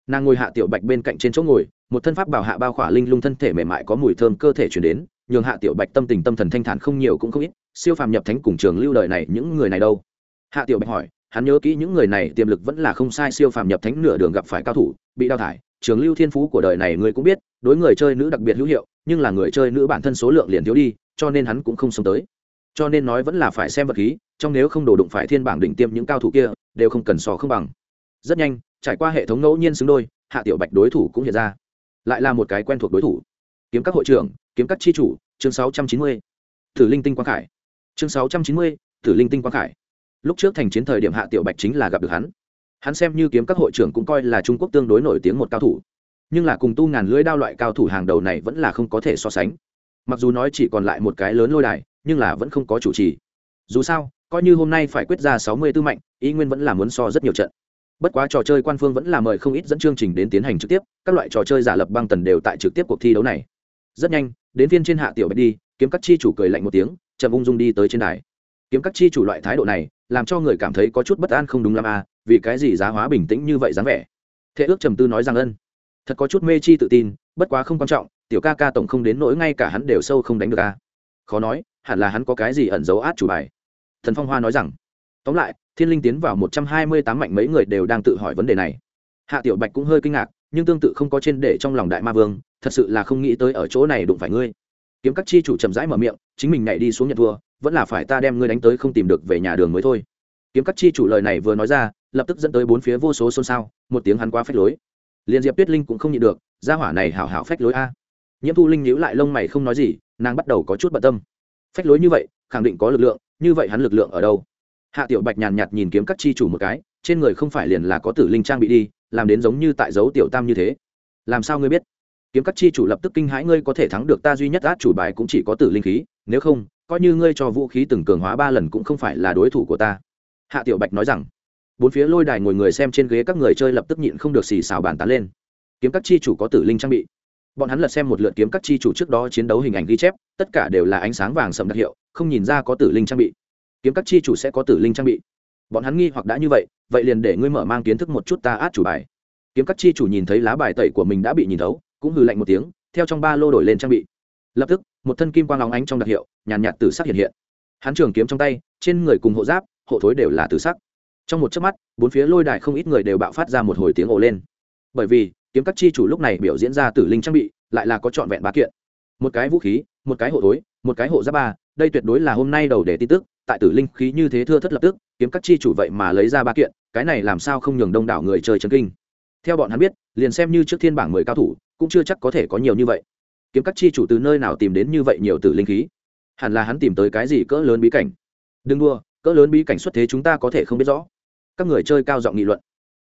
nàng ngồi hạ tiểu bạch bên cạnh trên chỗ ngồi, một thân pháp bảo hạ bao khỏa linh lung thân thể mềm mại có mùi thơm cơ thể chuyển đến, nhường hạ tiểu bạch tâm tình tâm thần thanh thản không nhiều cũng không ít, siêu phàm nhập thánh cùng trường lưu đời này những người này đâu. Hạ tiểu bạch hỏi, hắn nhớ kỹ những người này tiềm lực vẫn là không sai, siêu phàm nhập thánh nửa đường gặp phải cao thủ, bị đào thải, trường lưu thiên phú của đời này người cũng biết, đối người chơi nữ đặc biệt hữu hiệu, nhưng là người chơi nữ bản thân số lượng liền thiếu đi, cho nên hắn cũng không sống tới. Cho nên nói vẫn là phải xem vật khí, trong nếu không đổ đụng phải thiên bảng đỉnh tiêm những cao thủ kia, đều không cần sò không bằng. Rất nhanh trải qua hệ thống ngẫu nhiên xứng đôi hạ tiểu bạch đối thủ cũng hiện ra. Lại là một cái quen thuộc đối thủ. Kiếm các hội trưởng kiếm các tri chủ chương 690. thử linh tinh quang khải. Chương 690, thử linh tinh quang khải. Lúc trước thành chiến thời điểm hạ tiểu bạch chính là gặp được hắn. Hắn xem như kiếm các hội trưởng cũng coi là trung quốc tương đối nổi tiếng một cao thủ. Nhưng là cùng tu ngàn lưỡi đao loại cao thủ hàng đầu này vẫn là không có thể so sánh. Mặc dù nói chỉ còn lại một cái lớn lôi đài nhưng là vẫn không có chủ trì. Dù sao coi như hôm nay phải quyết ra sáu mươi tư mạnh ý nguyên vẫn là muốn so rất nhiều trận bất quá trò chơi quan phương vẫn là mời không ít dẫn chương trình đến tiến hành trực tiếp, các loại trò chơi giả lập băng tần đều tại trực tiếp cuộc thi đấu này. Rất nhanh, đến phiên trên hạ tiểu bạch đi, kiếm các chi chủ cười lạnh một tiếng, chậm ung dung đi tới trên đài. Kiếm các chi chủ loại thái độ này, làm cho người cảm thấy có chút bất an không đúng lắm à vì cái gì giá hóa bình tĩnh như vậy dáng vẻ? Thế ước trầm tư nói rằng ân. Thật có chút mê chi tự tin, bất quá không quan trọng, tiểu ca ca tổng không đến nỗi ngay cả hắn đều sâu không đánh được a khó nói, hẳn là hắn có cái gì ẩn giấu át chủ bài. Thần phong hoa nói rằng, tóm lại thiên linh tiến vào một trăm hai mươi tám mạnh mấy người đều đang tự hỏi vấn đề này. Hạ tiểu bạch cũng hơi kinh ngạc, nhưng tương tự không có trên để trong lòng đại ma vương, thật sự là không nghĩ tới ở chỗ này đụng phải ngươi. Kiếm các chi chủ chậm rãi mở miệng, chính mình nhảy đi xuống nhận thua, vẫn là phải ta đem ngươi đánh tới không tìm được về nhà đường mới thôi. Kiếm các chi chủ lời này vừa nói ra, lập tức dẫn tới bốn phía vô số xôn xao, một tiếng hắn quá phách lối. Liền diệp tuyết linh cũng không nhịn được, gia hỏa này hảo hảo phách lối a. Nhiễm thu linh nhíu lại lông mày không nói gì, nàng bắt đầu có chút bận tâm. Phách lối như vậy, khẳng định có lực lượng, như vậy hắn lực lượng ở đâu? Hạ tiểu bạch nhàn nhạt nhìn kiếm các chi chủ một cái, trên người không phải liền là có tử linh trang bị đi, làm đến giống như tại dấu tiểu tam như thế. Làm sao ngươi biết? Kiếm các chi chủ lập tức kinh hãi ngươi có thể thắng được ta duy nhất át chủ bài cũng chỉ có tử linh khí, nếu không, coi như ngươi cho vũ khí từng cường hóa ba lần cũng không phải là đối thủ của ta. Hạ tiểu bạch nói rằng. Bốn phía lôi đài ngồi người xem trên ghế các người chơi lập tức nhịn không được xì xào bàn tán lên. Kiếm các chi chủ có tử linh trang bị. Bọn hắn lật xem một lượt kiếm các chi chủ trước đó chiến đấu hình ảnh ghi chép, tất cả đều là ánh sáng vàng sầm đặc hiệu, không nhìn ra có tử linh trang bị kiếm các chi chủ sẽ có tử linh trang bị. Bọn hắn nghi hoặc đã như vậy vậy liền để ngươi mở mang kiến thức một chút ta át chủ bài. Kiếm các chi chủ nhìn thấy lá bài tẩy của mình đã bị nhìn thấu, cũng hừ lạnh một tiếng, theo trong ba lô đổi lên trang bị. Lập tức, một thân kim quang lóng ánh trong đặc hiệu, nhàn nhạt tử sắc hiện hiện. Hắn trường kiếm trong tay, trên người cùng hộ giáp, hộ thối đều là từ sắc. Trong một chớp mắt, bốn phía lôi đài không ít người đều bạo phát ra một hồi tiếng ồ lên. Bởi vì, kiếm các chi chủ lúc này biểu diễn ra tử linh trang bị, lại là có trọn vẹn ba kiện. Một cái vũ khí, một cái hộ thối, một cái hộ giáp ba, đây tuyệt đối là hôm nay đầu để tin tức tại tử linh khí như thế thưa thất lập tức, kiếm các chi chủ vậy mà lấy ra ba kiện, cái này làm sao không nhường đông đảo người chơi chân kinh. Theo bọn hắn biết, liền xem như trước thiên bảng mười cao thủ, cũng chưa chắc có thể có nhiều như vậy. Kiếm các chi chủ từ nơi nào tìm đến như vậy nhiều tử linh khí? Hẳn là hắn tìm tới cái gì cỡ lớn bí cảnh? Đừng đua cỡ lớn bí cảnh xuất thế chúng ta có thể không biết rõ. Các người chơi cao giọng nghị luận.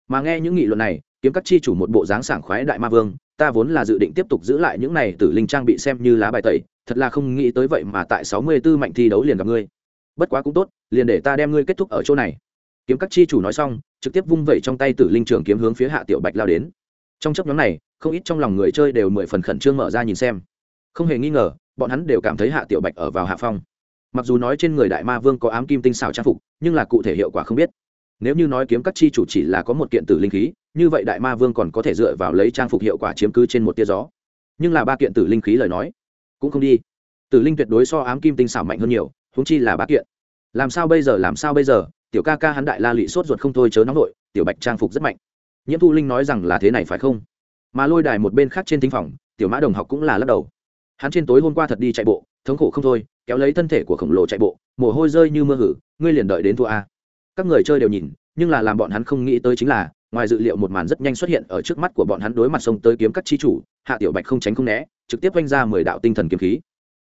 Mà nghe những nghị luận này, kiếm các chi chủ một bộ dáng sảng khoái đại ma vương, ta vốn là dự định tiếp tục giữ lại những này tử linh trang bị xem như lá bài tẩy, thật là không nghĩ tới vậy mà tại sáu mươi 64 mạnh thi đấu liền gặp ngươi bất quá cũng tốt, liền để ta đem ngươi kết thúc ở chỗ này. Kiếm các chi chủ nói xong, trực tiếp vung vẩy trong tay tử linh trường kiếm hướng phía hạ tiểu bạch lao đến. Trong chấp nhóm này, không ít trong lòng người chơi đều mười phần khẩn trương mở ra nhìn xem. Không hề nghi ngờ, bọn hắn đều cảm thấy hạ tiểu bạch ở vào hạ phong. Mặc dù nói trên người đại ma vương có ám kim tinh xào trang phục, nhưng là cụ thể hiệu quả không biết. Nếu như nói kiếm các chi chủ chỉ là có một kiện tử linh khí, như vậy đại ma vương còn có thể dựa vào lấy trang phục hiệu quả chiếm cứ trên một tia gió. Nhưng là ba kiện tử linh khí lời nói, cũng không đi. Tử linh tuyệt đối so ám kim tinh xảo mạnh hơn nhiều húng chi là bá kiện. Làm sao bây giờ, làm sao bây giờ? Tiểu ca ca hắn đại la lị sốt ruột không thôi chớ nóng nội, tiểu bạch trang phục rất mạnh. Nhiễm thu linh nói rằng là thế này phải không? Mà lôi đài một bên khác trên thính phòng, tiểu mã đồng học cũng là lắc đầu. Hắn trên tối hôm qua thật đi chạy bộ, thống khổ không thôi, kéo lấy thân thể của khổng lồ chạy bộ, mồ hôi rơi như mưa hử, ngươi liền đợi đến thua a. Các người chơi đều nhìn, nhưng là làm bọn hắn không nghĩ tới chính là, ngoài dự liệu một màn rất nhanh xuất hiện ở trước mắt của bọn hắn đối mặt sông tới kiếm các chi chủ, hạ tiểu bạch không tránh không né, trực tiếp oanh ra mười đạo tinh thần kiếm khí.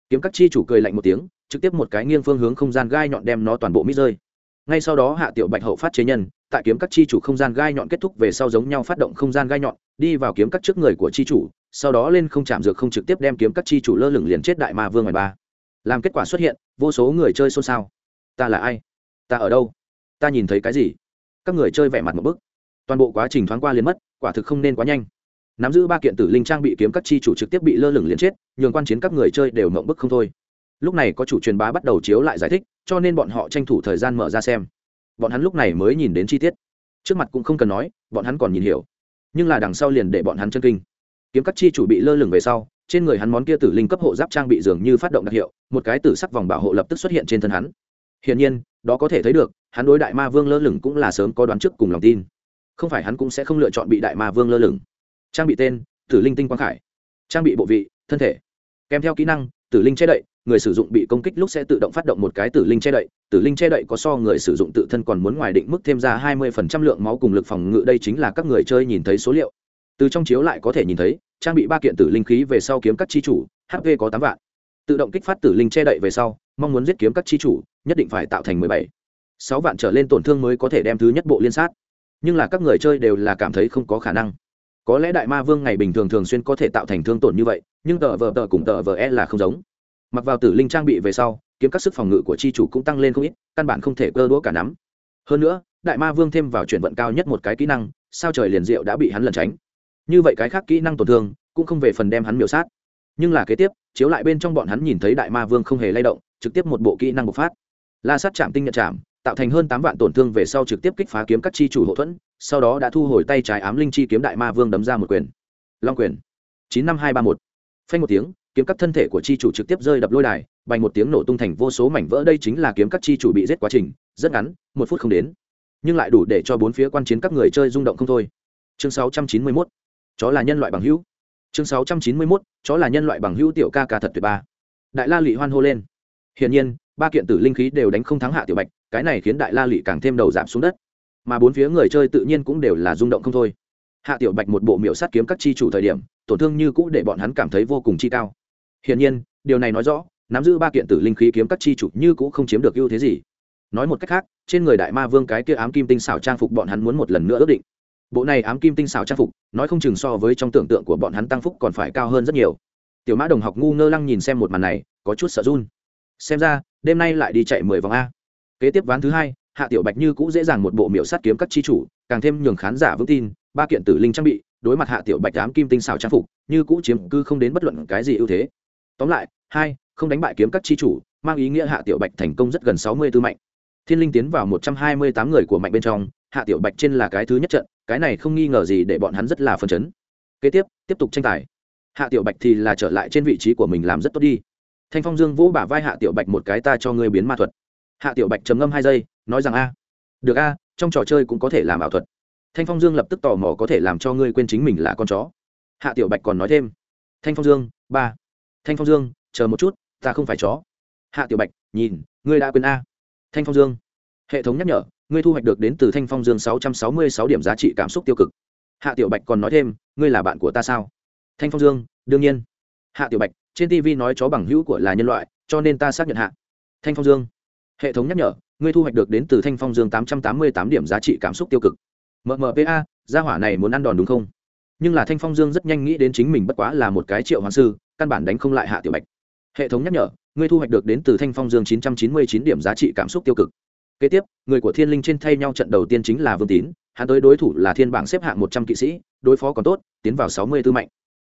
Kiếm các chi chủ cười lạnh một tiếng trực tiếp một cái nghiêng phương hướng không gian gai nhọn đem nó toàn bộ mít rơi. Ngay sau đó hạ tiểu bạch hậu phát chế nhân, tại kiếm các chi chủ không gian gai nhọn kết thúc về sau giống nhau phát động không gian gai nhọn, đi vào kiếm các trước người của chi chủ, sau đó lên không chạm dược không trực tiếp đem kiếm các chi chủ lơ lửng liền chết đại ma vương ngoài ba. Làm kết quả xuất hiện, vô số người chơi xôn xao. Ta là ai? Ta ở đâu? Ta nhìn thấy cái gì? Các người chơi vẻ mặt một bức. Toàn bộ quá trình thoáng qua liền mất, quả thực không nên quá nhanh. Nắm giữ ba kiện tử linh trang bị kiếm các chi chủ trực tiếp bị lơ lửng liền chết, nhường quan chiến các người chơi đều mộng bức không thôi lúc này có chủ truyền bá bắt đầu chiếu lại giải thích, cho nên bọn họ tranh thủ thời gian mở ra xem. Bọn hắn lúc này mới nhìn đến chi tiết. Trước mặt cũng không cần nói, bọn hắn còn nhìn hiểu. Nhưng là đằng sau liền để bọn hắn chân kinh. Kiếm các chi chủ bị lơ lửng về sau, trên người hắn món kia tử linh cấp hộ giáp trang bị dường như phát động đặc hiệu, một cái tử sắc vòng bảo hộ lập tức xuất hiện trên thân hắn. Hiển nhiên, đó có thể thấy được, hắn đối đại ma vương lơ lửng cũng là sớm có đoán trước cùng lòng tin. Không phải hắn cũng sẽ không lựa chọn bị đại ma vương lơ lửng. Trang bị tên, tử linh tinh quang khải. Trang bị bộ vị, thân thể. Kèm theo kỹ năng, tử linh che đậy người sử dụng bị công kích lúc sẽ tự động phát động một cái tử linh che đậy. Tử linh che đậy có so người sử dụng tự thân còn muốn ngoài định mức thêm ra hai mươi phần trăm lượng máu cùng lực phòng ngự, đây chính là các người chơi nhìn thấy số liệu. Từ trong chiếu lại có thể nhìn thấy, trang bị ba kiện tử linh khí về sau kiếm các chi chủ hp có tám vạn. Tự động kích phát tử linh che đậy về sau, mong muốn giết kiếm các chi chủ, nhất định phải tạo thành mười bảy. Sáu vạn trở lên tổn thương mới có thể đem thứ nhất bộ liên sát. Nhưng là các người chơi đều là cảm thấy không có khả năng. Có lẽ đại ma vương ngày bình thường thường xuyên có thể tạo thành thương tổn như vậy, nhưng tờ vờ tờ cùng tờ vờ e là không giống mặc vào tử linh trang bị về sau, kiếm các sức phòng ngự của chi chủ cũng tăng lên không ít, căn bản không thể cơ đũa cả nắm. Hơn nữa, đại ma vương thêm vào chuyển vận cao nhất một cái kỹ năng, sao trời liền diệu đã bị hắn lẩn tránh. Như vậy cái khác kỹ năng tổn thương, cũng không về phần đem hắn miểu sát. Nhưng là kế tiếp, chiếu lại bên trong bọn hắn nhìn thấy đại ma vương không hề lay động, trực tiếp một bộ kỹ năng bộc phát. La sát chạm tinh nhận chạm, tạo thành hơn tám vạn tổn thương về sau trực tiếp kích phá kiếm các chi chủ hậu thuẫn, sau đó đã thu hồi tay trái ám linh chi kiếm đại ma vương đấm ra một quyền. Long quyền. Chín năm hai ba một. Phanh một tiếng kiếm các thân thể của chi chủ trực tiếp rơi đập lôi đài bành một tiếng nổ tung thành vô số mảnh vỡ. Đây chính là kiếm các chi chủ bị giết quá trình, rất ngắn, một phút không đến. Nhưng lại đủ để cho bốn phía quan chiến các người chơi rung động không thôi. Chương sáu trăm chín mươi 691 chó là nhân loại bằng hữu. Chương sáu trăm chín mươi 691 chó là nhân loại bằng hữu tiểu ca ca thật tuyệt ba. Đại la lị hoan hô lên. Hiển nhiên, ba kiện tử linh khí đều đánh không thắng hạ tiểu bạch, cái này khiến đại la lị càng thêm đầu giảm xuống đất. Mà bốn phía người chơi tự nhiên cũng đều là rung động không thôi. Hạ tiểu bạch một bộ miểu sát kiếm các chi chủ thời điểm, tổn thương như cũ để bọn hắn cảm thấy vô cùng chi cao hiển nhiên, điều này nói rõ, nắm giữ ba kiện tử linh khí kiếm các chi chủ như cũ không chiếm được ưu thế gì. Nói một cách khác, trên người đại ma vương cái kia ám kim tinh xảo trang phục bọn hắn muốn một lần nữa ước định. Bộ này ám kim tinh xảo trang phục, nói không chừng so với trong tưởng tượng của bọn hắn tăng phúc còn phải cao hơn rất nhiều. Tiểu mã đồng học ngu ngơ lăng nhìn xem một màn này, có chút sợ run. Xem ra, đêm nay lại đi chạy mười vòng a. Kế tiếp ván thứ hai, hạ tiểu bạch như cũ dễ dàng một bộ miểu sát kiếm các chi chủ, càng thêm nhường khán giả vững tin, ba kiện tử linh trang bị, đối mặt hạ tiểu bạch ám kim tinh xảo trang phục, như cũ chiếm cư không đến bất luận cái gì ưu thế tóm lại, hai, không đánh bại kiếm các chi chủ, mang ý nghĩa hạ tiểu bạch thành công rất gần sáu mươi tư mạnh. Thiên linh tiến vào một trăm hai mươi tám người của mạnh bên trong, hạ tiểu bạch trên là cái thứ nhất trận, cái này không nghi ngờ gì để bọn hắn rất là phân chấn. Kế tiếp tiếp tục tranh tài. Hạ tiểu bạch thì là trở lại trên vị trí của mình làm rất tốt đi. Thanh phong dương vỗ bả vai hạ tiểu bạch một cái ta cho ngươi biến ma thuật. Hạ tiểu bạch trầm ngâm hai giây, nói rằng, a, được a, trong trò chơi cũng có thể làm ảo thuật. Thanh phong dương lập tức tò mò có thể làm cho ngươi quên chính mình là con chó. Hạ tiểu bạch còn nói thêm, thanh phong dương, ba thanh phong dương, chờ một chút, ta không phải chó. Hạ tiểu bạch, nhìn, ngươi đã quên a. Thanh phong dương. Hệ thống nhắc nhở, ngươi thu hoạch được đến từ thanh phong dương sáu trăm sáu mươi sáu điểm giá trị cảm xúc tiêu cực. Hạ tiểu bạch còn nói thêm, ngươi là bạn của ta sao? Thanh phong dương, đương nhiên. Hạ tiểu bạch, trên tv nói chó bằng hữu của là nhân loại, cho nên ta xác nhận hạ. Thanh phong dương. Hệ thống nhắc nhở, ngươi thu hoạch được đến từ thanh phong dương tám trăm tám mươi tám điểm giá trị cảm xúc tiêu cực. Mmpa gia hỏa này muốn ăn đòn đúng không? Nhưng là thanh phong dương rất nhanh nghĩ đến chính mình bất quá là một cái triệu hoàng sư, căn bản đánh không lại hạ tiểu bạch. Hệ thống nhắc nhở, ngươi thu hoạch được đến từ thanh phong dương chín trăm chín mươi chín điểm giá trị cảm xúc tiêu cực. Kế tiếp, người của thiên linh trên thay nhau trận đầu tiên chính là vương tín, hắn tới đối thủ là thiên bảng xếp hạng một trăm kỵ sĩ, đối phó còn tốt, tiến vào sáu mươi tư mạnh.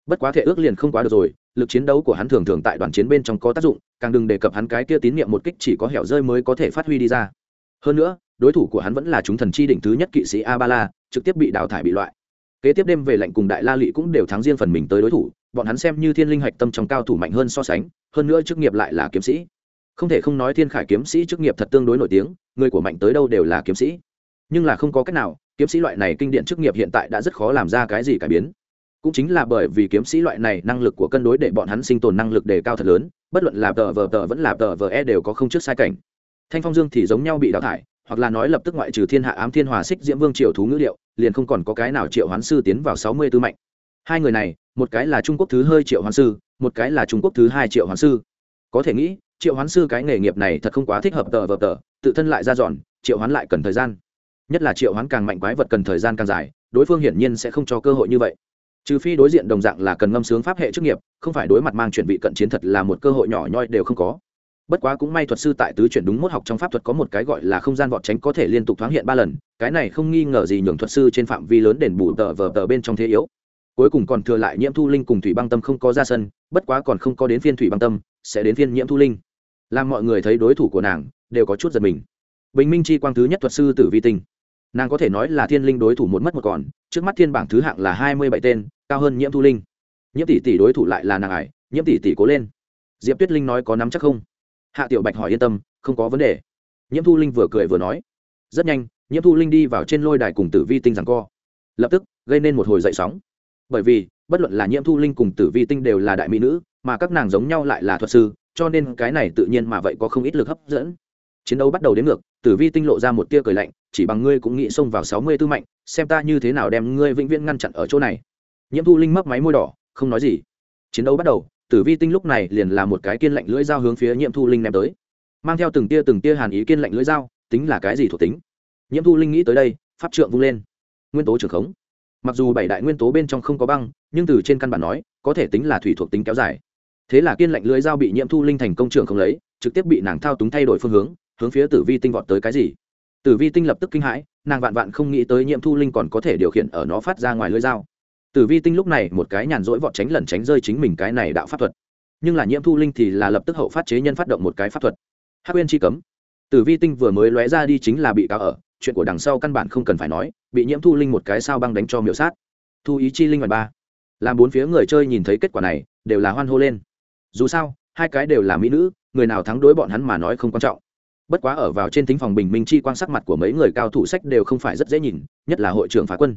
Bất quá thể ước liền không quá được rồi, lực chiến đấu của hắn thường thường tại đoàn chiến bên trong có tác dụng, càng đừng đề cập hắn cái kia tín nhiệm một kích chỉ có hẻo rơi mới có thể phát huy đi ra. Hơn nữa, đối thủ của hắn vẫn là chúng thần chi đỉnh thứ nhất kỵ sĩ a ba la trực tiếp bị đào thải bị loại kế tiếp đêm về lệnh cùng đại la lị cũng đều thắng riêng phần mình tới đối thủ, bọn hắn xem như thiên linh hạch tâm trong cao thủ mạnh hơn so sánh, hơn nữa chức nghiệp lại là kiếm sĩ. Không thể không nói thiên khải kiếm sĩ chức nghiệp thật tương đối nổi tiếng, người của mạnh tới đâu đều là kiếm sĩ. Nhưng là không có cách nào, kiếm sĩ loại này kinh điển chức nghiệp hiện tại đã rất khó làm ra cái gì cải biến. Cũng chính là bởi vì kiếm sĩ loại này năng lực của cân đối để bọn hắn sinh tồn năng lực đề cao thật lớn, bất luận là tờ vờ tờ vẫn là tờ vờ e đều có không trước sai cảnh. Thanh phong dương thì giống nhau bị đào thải hoặc là nói lập tức ngoại trừ thiên hạ ám thiên hòa xích diễm vương triệu thú ngữ liệu, liền không còn có cái nào triệu hoán sư tiến vào sáu mươi tư mạnh hai người này, một cái là trung quốc thứ hơi triệu hoán sư, một cái là trung quốc thứ hai triệu hoán sư. Có thể nghĩ, triệu hoán sư cái nghề nghiệp này thật không quá thích hợp tờ vờ tờ, tự thân lại ra dọn, triệu hoán lại cần thời gian. Nhất là triệu hoán càng mạnh quái vật cần thời gian càng dài, đối phương hiển nhiên sẽ không cho cơ hội như vậy. Trừ phi đối diện đồng dạng là cần ngâm sướng pháp hệ chức nghiệp, không phải đối mặt mang chuyển vị cận chiến thật là một cơ hội nhỏ nhoi đều không có bất quá cũng may thuật sư tại tứ chuyển đúng mốt học trong pháp thuật có một cái gọi là không gian vọt tránh có thể liên tục thoáng hiện ba lần, cái này không nghi ngờ gì nhường thuật sư trên phạm vi lớn đền bù tờ vờ tờ bên trong thế yếu. Cuối cùng còn thừa lại nhiễm thu linh cùng thủy băng tâm không có ra sân, bất quá còn không có đến phiên thủy băng tâm, sẽ đến phiên nhiễm thu linh. Làm mọi người thấy đối thủ của nàng, đều có chút giật mình. Bình minh chi quang thứ nhất thuật sư tử vi tinh. Nàng có thể nói là thiên linh đối thủ một mất một còn, trước mắt thiên bảng thứ hạng là hai mươi bảy tên, cao hơn nhiễm thu linh. Nhiễm tỷ tỷ đối thủ lại là nàng ải, nhiễm tỷ tỷ cố lên. Diệp tuyết linh nói có nắm chắc không? Hạ tiểu bạch hỏi yên tâm, không có vấn đề. Nhiễm thu linh vừa cười vừa nói, rất nhanh, nhiễm thu linh đi vào trên lôi đài cùng tử vi tinh rằng co. Lập tức, gây nên một hồi dậy sóng. Bởi vì, bất luận là nhiễm thu linh cùng tử vi tinh đều là đại mỹ nữ, mà các nàng giống nhau lại là thuật sư, cho nên cái này tự nhiên mà vậy có không ít lực hấp dẫn. Chiến đấu bắt đầu đến ngược, tử vi tinh lộ ra một tia cười lạnh, chỉ bằng ngươi cũng nghĩ xông vào sáu mươi tư mạnh, xem ta như thế nào đem ngươi vĩnh viễn ngăn chặn ở chỗ này. Nhiễm thu linh mấp máy môi đỏ, không nói gì. Chiến đấu bắt đầu tử vi tinh lúc này liền là một cái kiên lạnh lưỡi dao hướng phía nhiễm thu linh ném tới. Mang theo từng tia từng tia hàn ý kiên lạnh lưỡi dao, tính là cái gì thuộc tính? Nhiễm thu linh nghĩ tới đây, pháp trượng vung lên. Nguyên tố trường khống. Mặc dù bảy đại nguyên tố bên trong không có băng, nhưng từ trên căn bản nói, có thể tính là thủy thuộc tính kéo dài. Thế là kiên lạnh lưỡi dao bị nhiễm thu linh thành công trường không lấy, trực tiếp bị nàng thao túng thay đổi phương hướng hướng phía tử vi tinh vọt tới cái gì? Tử vi tinh lập tức kinh hãi, nàng vạn vạn không nghĩ tới nhiễm thu linh còn có thể điều khiển ở nó phát ra ngoài lưỡi dao tử vi tinh lúc này một cái nhàn rỗi vọt tránh lẩn tránh rơi chính mình cái này đạo pháp thuật. Nhưng là nhiễm thu linh thì là lập tức hậu phát chế nhân phát động một cái pháp thuật. Hắc uyên chi cấm. Tử vi tinh vừa mới lóe ra đi chính là bị cáo ở. Chuyện của đằng sau căn bản không cần phải nói, bị nhiễm thu linh một cái sao băng đánh cho miểu sát. Thu ý chi linh ngoài ba. Làm bốn phía người chơi nhìn thấy kết quả này, đều là hoan hô lên. Dù sao, hai cái đều là mỹ nữ, người nào thắng đối bọn hắn mà nói không quan trọng. Bất quá ở vào trên thính phòng bình minh chi quan sắc mặt của mấy người cao thủ sách đều không phải rất dễ nhìn, nhất là hội trưởng phá quân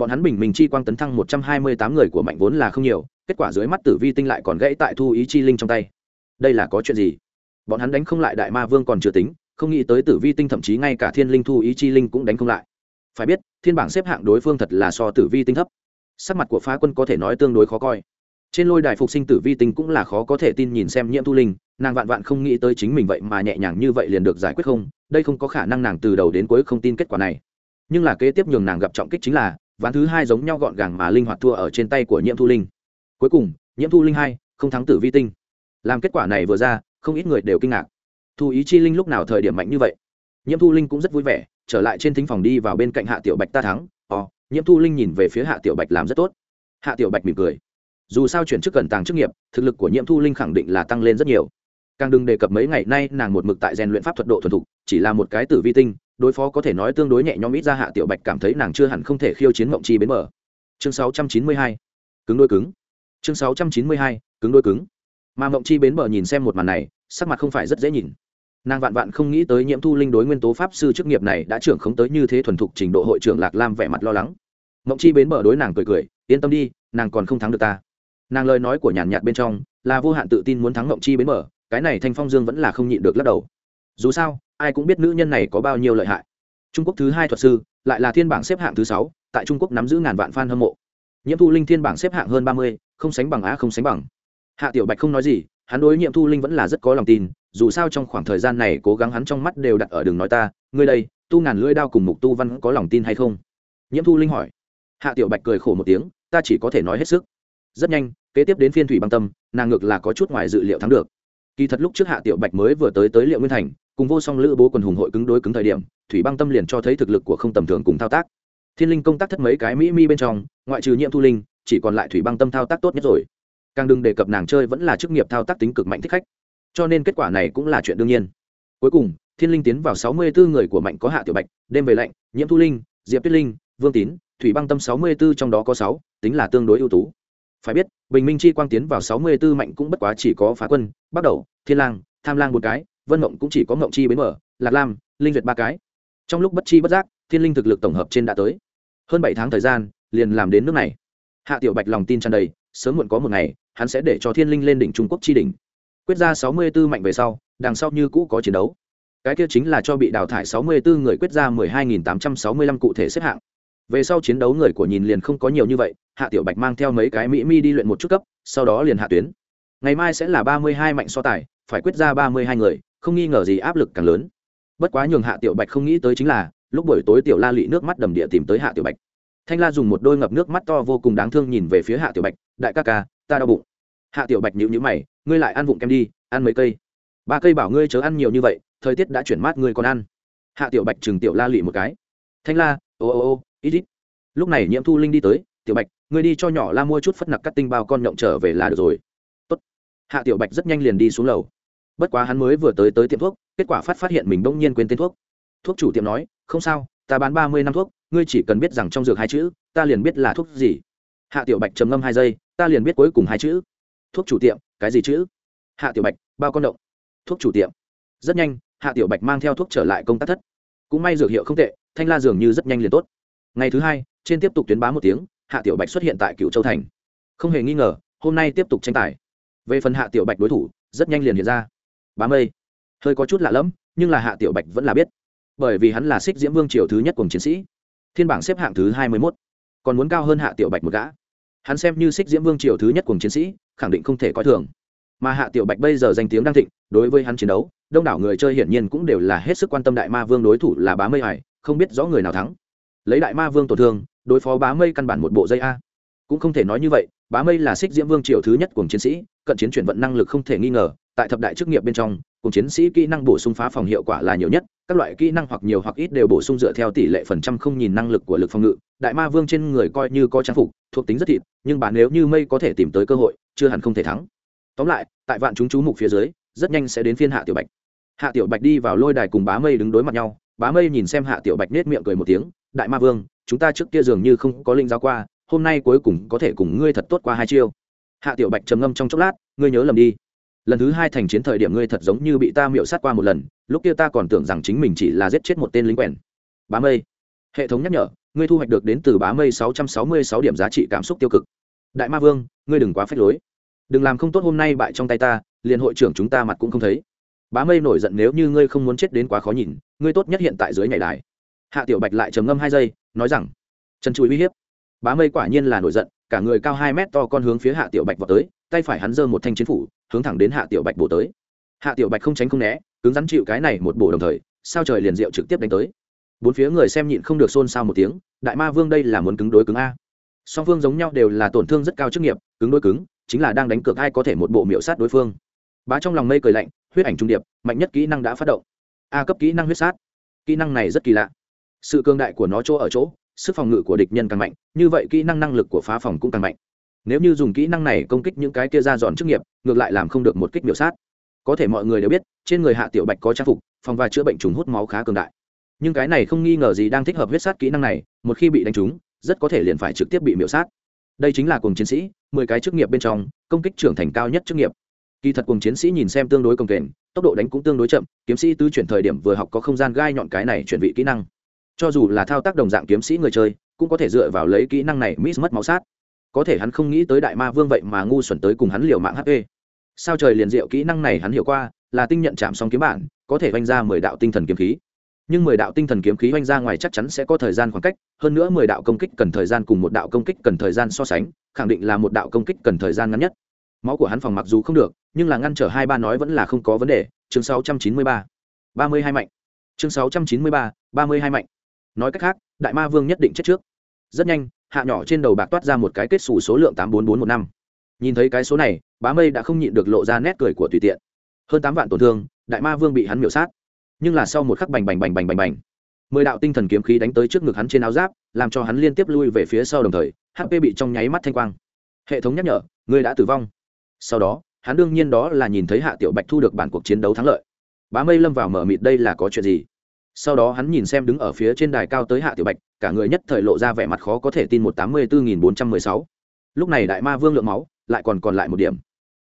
bọn hắn bình minh chi quang tấn thăng một trăm hai mươi tám người của mạnh vốn là không nhiều, kết quả dưới mắt tử vi tinh lại còn gãy tại thu ý chi linh trong tay. Đây là có chuyện gì? Bọn hắn đánh không lại đại ma vương còn chưa tính, không nghĩ tới tử vi tinh thậm chí ngay cả thiên linh thu ý chi linh cũng đánh không lại. Phải biết, thiên bảng xếp hạng đối phương thật là so tử vi tinh thấp. Sắc mặt của phá quân có thể nói tương đối khó coi. Trên lôi đài phục sinh tử vi tinh cũng là khó có thể tin nhìn xem nhiễm thu linh, nàng vạn vạn không nghĩ tới chính mình vậy mà nhẹ nhàng như vậy liền được giải quyết không, đây không có khả năng nàng từ đầu đến cuối không tin kết quả này. Nhưng là kế tiếp nhường nàng gặp trọng kích chính là ván thứ hai giống nhau gọn gàng mà linh hoạt thua ở trên tay của nhiễm thu linh. Cuối cùng, nhiễm thu linh hai, không thắng tử vi tinh. Làm kết quả này vừa ra, không ít người đều kinh ngạc. Thu ý chi linh lúc nào thời điểm mạnh như vậy? Nhiễm thu linh cũng rất vui vẻ, trở lại trên thính phòng đi vào bên cạnh hạ tiểu bạch ta thắng. Ò nhiễm thu linh nhìn về phía hạ tiểu bạch làm rất tốt. Hạ tiểu bạch mỉm cười. Dù sao chuyển chức cẩn tàng chức nghiệp, thực lực của nhiễm thu linh khẳng định là tăng lên rất nhiều. Càng đừng đề cập mấy ngày nay nàng một mực tại rèn luyện pháp thuật độ thuần thục chỉ là một cái tử vi tinh, đối phó có thể nói tương đối nhẹ nhõm ít ra hạ tiểu bạch cảm thấy nàng chưa hẳn không thể khiêu chiến mộng chi bến mở chương 692. cứng đôi cứng. Chương 692. cứng đôi cứng. Mà mộng chi bến mở nhìn xem một màn này, sắc mặt không phải rất dễ nhìn. Nàng vạn vạn không nghĩ tới nhiễm thu linh đối nguyên tố pháp sư chức nghiệp này đã trưởng khống tới như thế thuần thục trình độ hội trưởng lạc lam vẻ mặt lo lắng. Mộng chi bến mở đối nàng cười cười, yên tâm đi, nàng còn không thắng được ta. Nàng lời nói của nhàn nhạt bên trong là vô hạn tự tin muốn thắng mộng chi bến mở cái này thanh phong dương vẫn là không nhịn được lắc đầu. Dù sao ai cũng biết nữ nhân này có bao nhiêu lợi hại. Trung quốc thứ hai thuật sư, lại là thiên bảng xếp hạng thứ sáu, tại trung quốc nắm giữ ngàn vạn f a n hâm mộ. Nhiễm thu linh thiên bảng xếp hạng hơn ba mươi, không sánh bằng á không sánh bằng. Hạ tiểu bạch không nói gì, hắn đối nhiệm thu linh vẫn là rất có lòng tin, dù sao trong khoảng thời gian này cố gắng hắn trong mắt đều đặt ở đường nói ta, ngươi đây, tu ngàn lưỡi đao cùng mục tu văn có lòng tin hay không? Nhiễm thu linh hỏi. Hạ tiểu bạch cười khổ một tiếng, ta chỉ có thể nói hết sức. Rất nhanh, kế tiếp đến phiên thủy băng tâm, nàng ngược là có chút ngoài dự liệu thắng được. Kỳ thật lúc trước hạ tiểu bạch mới vừa tới tới liệu nguyên thành cùng vô song lữ bố quần hùng hội cứng đối cứng thời điểm, thủy băng tâm liền cho thấy thực lực của không tầm thường cùng thao tác. Thiên linh công tác thất mấy cái mỹ mi bên trong, ngoại trừ nhiễm thu linh, chỉ còn lại thủy băng tâm thao tác tốt nhất rồi. Càng đừng đề cập nàng chơi vẫn là chức nghiệp thao tác tính cực mạnh thích khách. Cho nên kết quả này cũng là chuyện đương nhiên. Cuối cùng, thiên linh tiến vào sáu mươi bốn người của mạnh có hạ tiểu bạch, đêm về lạnh nhiễm thu linh, diệp tuyết linh, vương tín, thủy băng tâm sáu mươi bốn trong đó có sáu, tính là tương đối ưu tú. Phải biết, bình minh chi quang tiến vào sáu mươi 64 mạnh cũng bất quá chỉ có phá quân bắt đầu, thiên lang, tham lang một cái vân mộng cũng chỉ có mộng chi bến mở lạc lam, linh duyệt ba cái. Trong lúc bất chi bất giác, thiên linh thực lực tổng hợp trên đã tới. Hơn bảy tháng thời gian, liền làm đến nước này. Hạ tiểu bạch lòng tin tràn đầy, sớm muộn có một ngày, hắn sẽ để cho thiên linh lên đỉnh trung quốc chi đỉnh. Quyết ra sáu mươi 64 mạnh về sau, đằng sau như cũ có chiến đấu. Cái kia chính là cho bị đào thải sáu mươi 64 người quyết ra mười hai nghìn tám trăm sáu mươi lăm cụ thể xếp hạng. Về sau chiến đấu người của nhìn liền không có nhiều như vậy, hạ tiểu bạch mang theo mấy cái mỹ mi đi luyện một chút cấp, sau đó liền hạ tuyến. Ngày mai sẽ là ba mươi hai mạnh so tài, phải quyết ra ba mươi hai người không nghi ngờ gì áp lực càng lớn. Bất quá nhường hạ tiểu bạch không nghĩ tới chính là, lúc buổi tối tiểu la lị nước mắt đầm địa tìm tới hạ tiểu bạch. Thanh la dùng một đôi ngập nước mắt to vô cùng đáng thương nhìn về phía hạ tiểu bạch, đại ca ca, ta đau bụng. Hạ tiểu bạch nhịu nhữ mày, ngươi lại ăn vụng kem đi, ăn mấy cây? Ba cây bảo ngươi chớ ăn nhiều như vậy, thời tiết đã chuyển mát ngươi còn ăn. Hạ tiểu bạch chừng tiểu la lị một cái. Thanh la, ô ô ô, ít ít. Lúc này nhiễm thu linh đi tới, tiểu bạch, ngươi đi cho nhỏ la mua chút phất nặc cắt tinh bao con nhộng trở về là được rồi. Tốt. hạ tiểu bạch rất nhanh liền đi xuống lầu bất quá hắn mới vừa tới tới tiệm thuốc, kết quả phát phát hiện mình bỗng nhiên quên tên thuốc. Thuốc chủ tiệm nói, không sao, ta bán ba mươi năm thuốc, ngươi chỉ cần biết rằng trong dược hai chữ, ta liền biết là thuốc gì. Hạ tiểu bạch trầm ngâm hai giây, ta liền biết cuối cùng hai chữ. Thuốc chủ tiệm, cái gì chữ? Hạ tiểu bạch, bao con động. Thuốc chủ tiệm. Rất nhanh, hạ tiểu bạch mang theo thuốc trở lại công tác thất. Cũng may dược hiệu không tệ, thanh la dường như rất nhanh liền tốt. Ngày thứ hai, trên tiếp tục tuyến bá một tiếng, hạ tiểu bạch xuất hiện tại cựu châu thành. Không hề nghi ngờ, hôm nay tiếp tục tranh tài. Về phần hạ tiểu bạch đối thủ, rất nhanh liền hiện ra bá mây. Hơi có chút lạ lẫm, nhưng là hạ tiểu bạch vẫn là biết. Bởi vì hắn là xích diễm vương triều thứ nhất cùng chiến sĩ. Thiên bảng xếp hạng thứ hai mươi mốt. Còn muốn cao hơn hạ tiểu bạch một gã. Hắn xem như xích diễm vương triều thứ nhất cùng chiến sĩ, khẳng định không thể coi thường. Mà hạ tiểu bạch bây giờ danh tiếng đang thịnh, đối với hắn chiến đấu, đông đảo người chơi hiển nhiên cũng đều là hết sức quan tâm đại ma vương đối thủ là bá mây hải không biết rõ người nào thắng. Lấy đại ma vương tổn thương, đối phó bá mây căn bản một bộ dây a. Cũng không thể nói như vậy, bá mây là xích diễm vương triều thứ nhất cùng chiến sĩ, cận chiến chuyển vận năng lực không thể nghi ngờ tại thập đại chức nghiệp bên trong, cùng chiến sĩ kỹ năng bổ sung phá phòng hiệu quả là nhiều nhất, các loại kỹ năng hoặc nhiều hoặc ít đều bổ sung dựa theo tỷ lệ phần trăm không nhìn năng lực của lực phòng ngự. Đại ma vương trên người coi như có trang phục, thuộc tính rất thịt, nhưng bạn nếu như mây có thể tìm tới cơ hội, chưa hẳn không thể thắng. Tóm lại, tại vạn chúng chú mục phía dưới, rất nhanh sẽ đến phiên hạ tiểu bạch. Hạ tiểu bạch đi vào lôi đài cùng bá mây đứng đối mặt nhau. Bá mây nhìn xem hạ tiểu bạch nết miệng cười một tiếng, đại ma vương, chúng ta trước kia dường như không có linh giáo qua, hôm nay cuối cùng có thể cùng ngươi thật tốt qua hai chiêu. Hạ tiểu bạch trầm ngâm trong chốc lát, ngươi nhớ lầm đi lần thứ hai thành chiến thời điểm ngươi thật giống như bị ta miệu sát qua một lần, lúc kia ta còn tưởng rằng chính mình chỉ là giết chết một tên lính quèn. Bá mây, hệ thống nhắc nhở, ngươi thu hoạch được đến từ bá mây sáu trăm sáu mươi sáu điểm giá trị cảm xúc tiêu cực. Đại ma vương, ngươi đừng quá phép lối. Đừng làm không tốt hôm nay bại trong tay ta, liền hội trưởng chúng ta mặt cũng không thấy. Bá mây nổi giận nếu như ngươi không muốn chết đến quá khó nhìn, ngươi tốt nhất hiện tại dưới nhảy đài. Hạ tiểu bạch lại trầm ngâm hai giây, nói rằng trần chùi uy hiếp. Bá mây quả nhiên là nổi giận cả người cao hai mét to con hướng phía hạ tiểu bạch vào tới, tay phải hắn giơ một thanh chiến phủ, hướng thẳng đến hạ tiểu bạch bổ tới. Hạ tiểu bạch không tránh không né, cứng rắn chịu cái này một bổ đồng thời, sao trời liền diệu trực tiếp đánh tới. Bốn phía người xem nhịn không được xôn xao một tiếng, đại ma vương đây là muốn cứng đối cứng a. Song phương giống nhau đều là tổn thương rất cao chức nghiệp, cứng đối cứng, chính là đang đánh cược ai có thể một bộ miệu sát đối phương. Bá trong lòng mây cười lạnh, huyết ảnh trung điệp, mạnh nhất kỹ năng đã phát động. A cấp kỹ năng huyết sát. Kỹ năng này rất kỳ lạ. Sự cương đại của nó chỗ ở chỗ sức phòng ngự của địch nhân càng mạnh, như vậy kỹ năng năng lực của phá phòng cũng càng mạnh. Nếu như dùng kỹ năng này công kích những cái kia ra dọn chức nghiệp, ngược lại làm không được một kích biểu sát. Có thể mọi người đều biết, trên người hạ tiểu bạch có trang phục, phòng và chữa bệnh trùng hút máu khá cường đại. Nhưng cái này không nghi ngờ gì đang thích hợp huyết sát kỹ năng này, một khi bị đánh trúng, rất có thể liền phải trực tiếp bị miễu sát. Đây chính là cùng chiến sĩ, mười cái chức nghiệp bên trong, công kích trưởng thành cao nhất chức nghiệp. Kỳ thật cùng chiến sĩ nhìn xem tương đối công kềnh, tốc độ đánh cũng tương đối chậm, kiếm sĩ tứ chuyển thời điểm vừa học có không gian gai nhọn cái này chuyển vị kỹ năng cho dù là thao tác đồng dạng kiếm sĩ người chơi, cũng có thể dựa vào lấy kỹ năng này miss mất máu sát. Có thể hắn không nghĩ tới đại ma vương vậy mà ngu xuẩn tới cùng hắn liều mạng hp sao trời liền diệu kỹ năng này hắn hiểu qua, là tinh nhận chạm xong kiếm bản, có thể oanh ra mười đạo tinh thần kiếm khí. Nhưng mười đạo tinh thần kiếm khí oanh ra ngoài chắc chắn sẽ có thời gian khoảng cách, hơn nữa mười đạo công kích cần thời gian cùng một đạo công kích cần thời gian so sánh, khẳng định là một đạo công kích cần thời gian ngắn nhất. Máu của hắn phòng mặc dù không được, nhưng là ngăn trở hai ba nói vẫn là không có vấn đề. Chương sáu trăm chín mươi ba ba mươi hai mạnh. Chương sáu trăm chín mươi ba ba mươi hai mạnh nói cách khác, đại ma vương nhất định chết trước. Rất nhanh, hạ nhỏ trên đầu bạc toát ra một cái kết xù số lượng tám bốn bốn một năm. Nhìn thấy cái số này, bá mây đã không nhịn được lộ ra nét cười của tùy tiện. Hơn tám vạn tổn thương, đại ma vương bị hắn miểu sát. Nhưng là sau một khắc bành bành bành bành bành bành, mười đạo tinh thần kiếm khí đánh tới trước ngực hắn trên áo giáp, làm cho hắn liên tiếp lui về phía sau đồng thời hp bị trong nháy mắt thanh quang. Hệ thống nhắc nhở ngươi đã tử vong. Sau đó, hắn đương nhiên đó là nhìn thấy hạ tiểu bạch thu được bản cuộc chiến đấu thắng lợi. Bá mây lâm vào mở mịt đây là có chuyện gì? Sau đó hắn nhìn xem đứng ở phía trên đài cao tới hạ tiểu bạch, cả người nhất thời lộ ra vẻ mặt khó có thể tin một tám mươi bốn nghìn bốn trăm mười sáu. Lúc này đại ma vương lượng máu, lại còn còn lại một điểm.